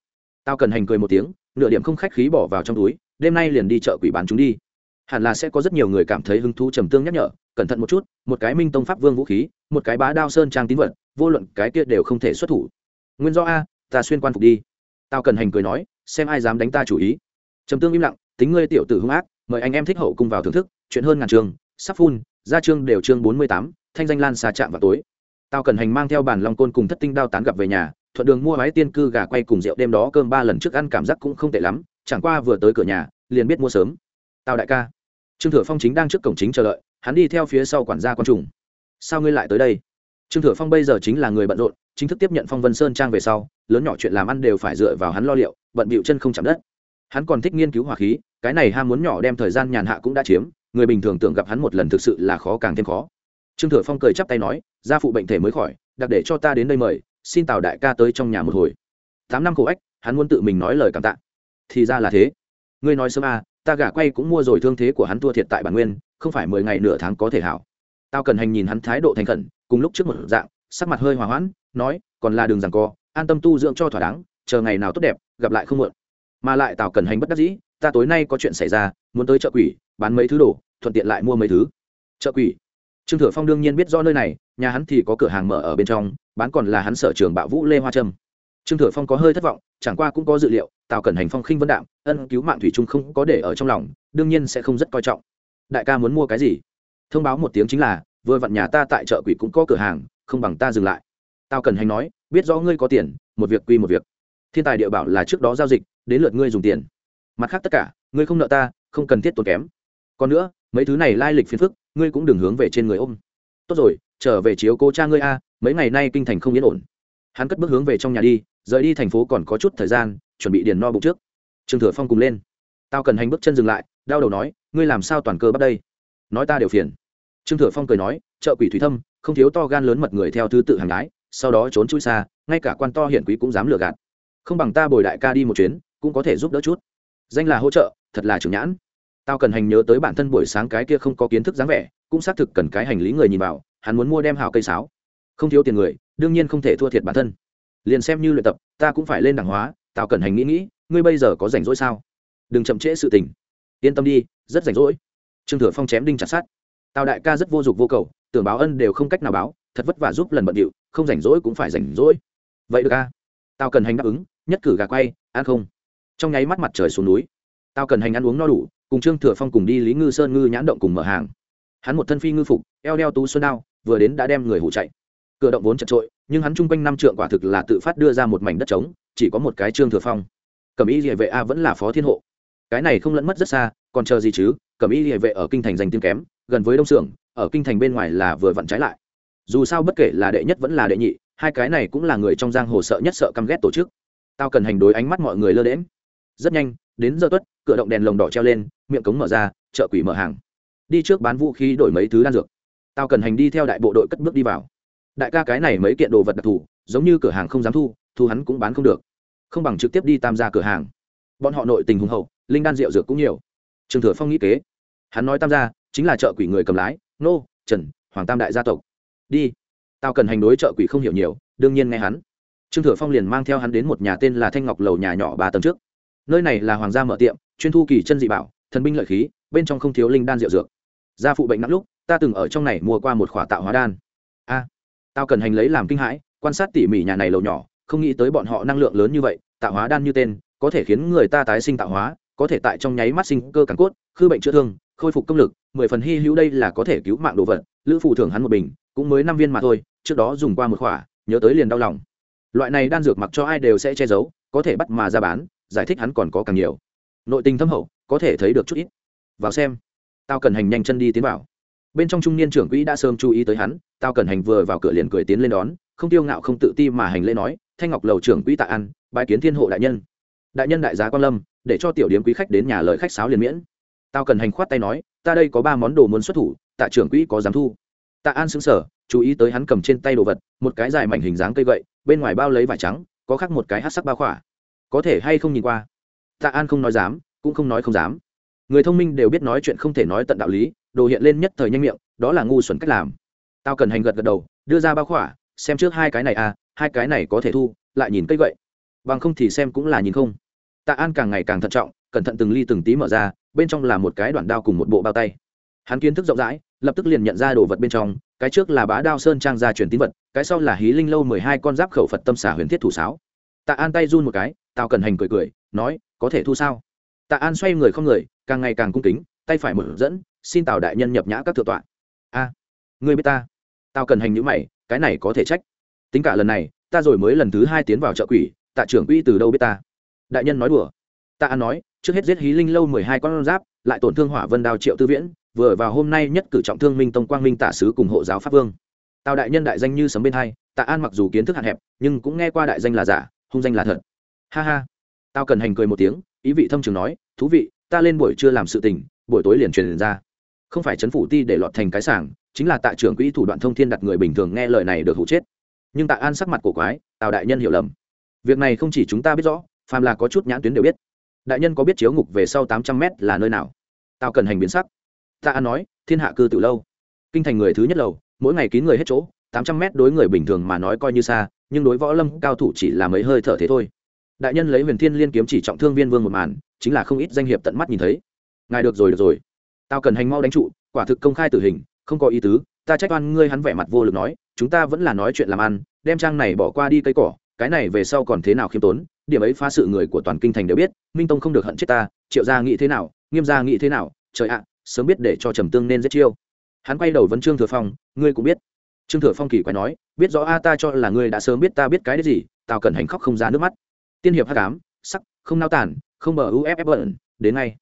Tào cần hành cười một tiếng, nửa điểm không khách khí bỏ vào trong túi, đêm nay liền đi chợ quỷ bán chúng đi. Hẳn là sẽ có rất nhiều người cảm thấy hứng thú trầm tương nhắc nhở, cẩn thận một chút, một cái minh tông pháp vương vũ khí, một cái bá đao sơn trang tín vật, vô luận cái kia đều không thể xuất thủ. Nguyên do a, ta xuyên quan phục đi. Tao cần hành cười nói, xem ai dám đánh ta chủ ý trầm tương im lặng, tính ngươi tiểu tử hung ác, mời anh em thích hậu cùng vào thưởng thức, chuyện hơn ngàn trường, sắp phun, ra chương đều chương bốn mươi tám, thanh danh lan xà chạm vào tối. Tao cần hành mang theo bản long côn cùng thất tinh đao tán gặp về nhà, thuận đường mua máy tiên cư gà quay cùng rượu đêm đó, cơm ba lần trước ăn cảm giác cũng không tệ lắm, chẳng qua vừa tới cửa nhà, liền biết mua sớm. Tao đại ca. Trương thừa phong chính đang trước cổng chính chờ đợi, hắn đi theo phía sau quản gia quan trùng. Sao ngươi lại tới đây? Trương thừa phong bây giờ chính là người bận rộn, chính thức tiếp nhận phong vân sơn trang về sau, lớn nhỏ chuyện làm ăn đều phải dựa vào hắn lo liệu, bận bịu chân không chạm đất hắn còn thích nghiên cứu hỏa khí, cái này ham muốn nhỏ đem thời gian nhàn hạ cũng đã chiếm, người bình thường tưởng gặp hắn một lần thực sự là khó càng thêm khó. Trương thừa phong cười chắp tay nói, gia phụ bệnh thể mới khỏi, đặc để cho ta đến đây mời, xin tào đại ca tới trong nhà một hồi. Tám năm khổ ách, hắn muốn tự mình nói lời cảm tạ. Thì ra là thế. Ngươi nói sớm à ta gả quay cũng mua rồi thương thế của hắn thua thiệt tại bản nguyên, không phải mười ngày nửa tháng có thể hảo. Tao cần hành nhìn hắn thái độ thành khẩn, cùng lúc trước một dạng, sắc mặt hơi hòa hoãn, nói, còn là đường rằng co, an tâm tu dưỡng cho thỏa đáng, chờ ngày nào tốt đẹp, gặp lại không muộn mà lại tào cần hành bất đắc dĩ, ta tối nay có chuyện xảy ra, muốn tới chợ quỷ, bán mấy thứ đồ, thuận tiện lại mua mấy thứ. Chợ quỷ? Trương thừa phong đương nhiên biết do nơi này, nhà hắn thì có cửa hàng mở ở bên trong, bán còn là hắn sở trường bạo vũ lê hoa trâm. Trương thừa phong có hơi thất vọng, chẳng qua cũng có dự liệu, tào cẩn hành phong khinh vân đạm, ân cứu mạng thủy trung không có để ở trong lòng, đương nhiên sẽ không rất coi trọng. Đại ca muốn mua cái gì? Thông báo một tiếng chính là, vừa vặn nhà ta tại chợ quỷ cũng có cửa hàng, không bằng ta dừng lại. Tào cẩn hành nói, biết rõ ngươi có tiền, một việc quy một việc thiên tài địa bảo là trước đó giao dịch, đến lượt ngươi dùng tiền. Mặt khác tất cả, ngươi không nợ ta, không cần thiết tốn kém. Còn nữa, mấy thứ này lai lịch phiền phức, ngươi cũng đừng hướng về trên người ôm. Tốt rồi, trở về chiếu cố cha ngươi a, mấy ngày nay kinh thành không yên ổn. Hắn cất bước hướng về trong nhà đi, rời đi thành phố còn có chút thời gian, chuẩn bị điền no bụng trước. Trương thừa phong cùng lên. Tao cần hành bước chân dừng lại, đau đầu nói, ngươi làm sao toàn cơ bắt đây? Nói ta đều phiền. Trương thừa phong cười nói, chợ quỷ thủy thâm, không thiếu to gan lớn mật người theo thứ tự hàng đái sau đó trốn chui xa, ngay cả quan to hiển quý cũng dám lừa gạt không bằng ta bồi đại ca đi một chuyến, cũng có thể giúp đỡ chút. Danh là hỗ trợ, thật là trưởng nhãn. Tao cần hành nhớ tới bản thân buổi sáng cái kia không có kiến thức dáng vẻ, cũng xác thực cần cái hành lý người nhìn vào, hắn muốn mua đem hào cây sáo. Không thiếu tiền người, đương nhiên không thể thua thiệt bản thân. Liền xem như luyện tập, ta cũng phải lên đẳng hóa, tao cần hành nghĩ nghĩ, ngươi bây giờ có rảnh rỗi sao? Đừng chậm trễ sự tình. Yên tâm đi, rất rảnh rỗi. Trương thừa phong chém đinh chặt sát tào đại ca rất vô dụng vô cầu, tưởng báo ân đều không cách nào báo, thật vất vả giúp lần bận điệu, không rảnh rỗi cũng phải rảnh rỗi. Vậy được ca tao cần hành đáp ứng nhất cử gà quay, ăn không. Trong nháy mắt mặt trời xuống núi. Tao cần hành ăn uống no đủ, cùng trương thừa phong cùng đi lý ngư sơn ngư nhãn động cùng mở hàng. Hắn một thân phi ngư phục, eo đeo tú xuân đao, vừa đến đã đem người hủ chạy. Cửa động vốn chật trội, nhưng hắn chung quanh năm trượng quả thực là tự phát đưa ra một mảnh đất trống, chỉ có một cái trương thừa phong. Cẩm y địa vệ a vẫn là phó thiên hộ. Cái này không lẫn mất rất xa, còn chờ gì chứ? Cẩm y địa vệ ở kinh thành danh tiếng kém, gần với đông xưởng ở kinh thành bên ngoài là vừa vặn trái lại. Dù sao bất kể là đệ nhất vẫn là đệ nhị, hai cái này cũng là người trong giang hồ sợ nhất sợ căm ghét tổ chức tao cần hành đối ánh mắt mọi người lơ đễm rất nhanh, đến giờ tuất, cửa động đèn lồng đỏ treo lên, miệng cống mở ra, chợ quỷ mở hàng. Đi trước bán vũ khí đổi mấy thứ đan dược. Tao cần hành đi theo đại bộ đội cất bước đi vào. Đại ca cái này mấy kiện đồ vật đặc thù, giống như cửa hàng không dám thu thu hắn cũng bán không được. Không bằng trực tiếp đi tam gia cửa hàng. Bọn họ nội tình hùng hậu, linh đan rượu dược cũng nhiều. Trường thừa phong nghĩ kế. Hắn nói tam gia, chính là chợ quỷ người cầm lái, nô, trần, hoàng tam đại gia tộc. Đi. Tao cần hành đối chợ quỷ không hiểu nhiều, đương nhiên nghe hắn trương thừa phong liền mang theo hắn đến một nhà tên là thanh ngọc lầu nhà nhỏ ba tầng trước. Nơi này là hoàng gia mở tiệm, chuyên thu kỳ chân dị bảo, thần binh lợi khí, bên trong không thiếu linh đan rượu dược. Gia phụ bệnh nặng lúc, ta từng ở trong này mua qua một khỏa tạo hóa đan. A, tao cần hành lấy làm kinh hãi, quan sát tỉ mỉ nhà này lầu nhỏ, không nghĩ tới bọn họ năng lượng lớn như vậy, tạo hóa đan như tên, có thể khiến người ta tái sinh tạo hóa, có thể tại trong nháy mắt sinh cơ càng cốt, khư bệnh chữa thương, khôi phục công lực, mười phần hy hữu đây là có thể cứu mạng đồ vật, lữ phụ thưởng hắn một bình, cũng mới năm viên mà thôi, trước đó dùng qua một khỏa, nhớ tới liền đau lòng loại này đan dược mặc cho ai đều sẽ che giấu, có thể bắt mà ra bán, giải thích hắn còn có càng nhiều. Nội tình thâm hậu, có thể thấy được chút ít. Vào xem. Tao cần hành nhanh chân đi tiến vào. Bên trong trung niên trưởng quỹ đã sớm chú ý tới hắn, tao cần hành vừa vào cửa liền cười tiến lên đón, không tiêu ngạo không tự ti mà hành lễ nói, thanh ngọc lầu trưởng quỹ tạ ăn bãi kiến thiên hộ đại nhân. Đại nhân đại giá quan lâm, để cho tiểu điếm quý khách đến nhà lời khách sáo liền miễn. Tao cần hành khoát tay nói, ta đây có ba món đồ muốn xuất thủ, tạ trưởng quỹ có dám thu. Tạ an xứng sở chú ý tới hắn cầm trên tay đồ vật, một cái dài mảnh hình dáng cây gậy bên ngoài bao lấy vải trắng, có khắc một cái hát sắc bao khỏa. Có thể hay không nhìn qua? Tạ an không nói dám, cũng không nói không dám. Người thông minh đều biết nói chuyện không thể nói tận đạo lý, đồ hiện lên nhất thời nhanh miệng, đó là ngu xuẩn cách làm. Tao cần hành gật gật đầu, đưa ra bao khỏa, xem trước hai cái này à hai cái này có thể thu, lại nhìn cây vậy bằng không thì xem cũng là nhìn không. Tạ an càng ngày càng thận trọng, cẩn thận từng ly từng tí mở ra, bên trong là một cái đoạn đao cùng một bộ bao tay. Hắn kiến thức rộng rãi lập tức liền nhận ra đồ vật bên trong cái trước là bá đao sơn trang gia truyền tín vật cái sau là hí linh lâu mười hai con giáp khẩu phật tâm xả huyền thiết thủ sáo. Tạ an tay run một cái tao cần hành cười cười nói có thể thu sao? Tạ an xoay người không người càng ngày càng cung kính tay phải mở dẫn xin tào đại nhân nhập nhã các thượng tọa. A à, biết ta? Tao cần hành nhữ mày cái này có thể trách. Tính cả lần này ta rồi mới lần thứ hai tiến vào chợ quỷ tạ trưởng quỹ từ đâu biết ta? Đại nhân nói đùa. Tạ an nói trước hết giết hí linh lâu mười hai con giáp lại tổn thương hỏa vân đao triệu tư viễn vừa vào hôm nay nhất cử trọng thương minh tông quang minh tả sứ cùng hộ giáo pháp vương. Tào đại nhân đại danh như sấm bên hai, tạ an mặc dù kiến thức hạn hẹp, nhưng cũng nghe qua đại danh là giả, hung danh là thật. Ha ha. Tao cần hành cười một tiếng, ý vị thâm trường nói, thú vị, ta lên buổi trưa làm sự tình, buổi tối liền truyền ra. Không phải chấn phủ ti để lọt thành cái sảng, chính là tạ trưởng quỹ thủ đoạn thông thiên đặt người bình thường nghe lời này được hụ chết. Nhưng tạ an sắc mặt cổ quái, tào đại nhân hiểu lầm. Việc này không chỉ chúng ta biết rõ, phàm là có chút nhãn tuyến đều biết. Đại nhân có biết chiếu ngục về sau tám trăm mét là nơi nào? Tao cần hành biến sắc. Ta an nói, thiên hạ cư tự lâu. Kinh thành người thứ nhất lầu, mỗi ngày kín người hết chỗ, tám trăm mét đối người bình thường mà nói coi như xa, nhưng đối võ lâm cao thủ chỉ là mấy hơi thở thế thôi. Đại nhân lấy huyền thiên liên kiếm chỉ trọng thương viên vương một màn, chính là không ít danh hiệp tận mắt nhìn thấy. Ngài được rồi được rồi. Tao cần hành mau đánh trụ, quả thực công khai tử hình, không có ý tứ, ta trách oan ngươi hắn vẻ mặt vô lực nói, chúng ta vẫn là nói chuyện làm ăn, đem trang này bỏ qua đi cây cỏ, cái này về sau còn thế nào khiêm tốn, điểm ấy phá sự người của toàn kinh thành đều biết, minh tông không được hận chết ta, triệu gia nghĩ thế nào, nghiêm gia nghĩ thế nào, trời ạ sớm biết để cho trầm tương nên giết chiêu. Hắn quay đầu vấn trương thừa phong, ngươi cũng biết. Trương thừa phong kỳ quay nói, biết rõ a ta cho là ngươi đã sớm biết ta biết cái đấy gì tao cần hành khóc không ra nước mắt. Tiên hiệp hát cám sắc, không nao tản không bờ uff bẩn đến ngay.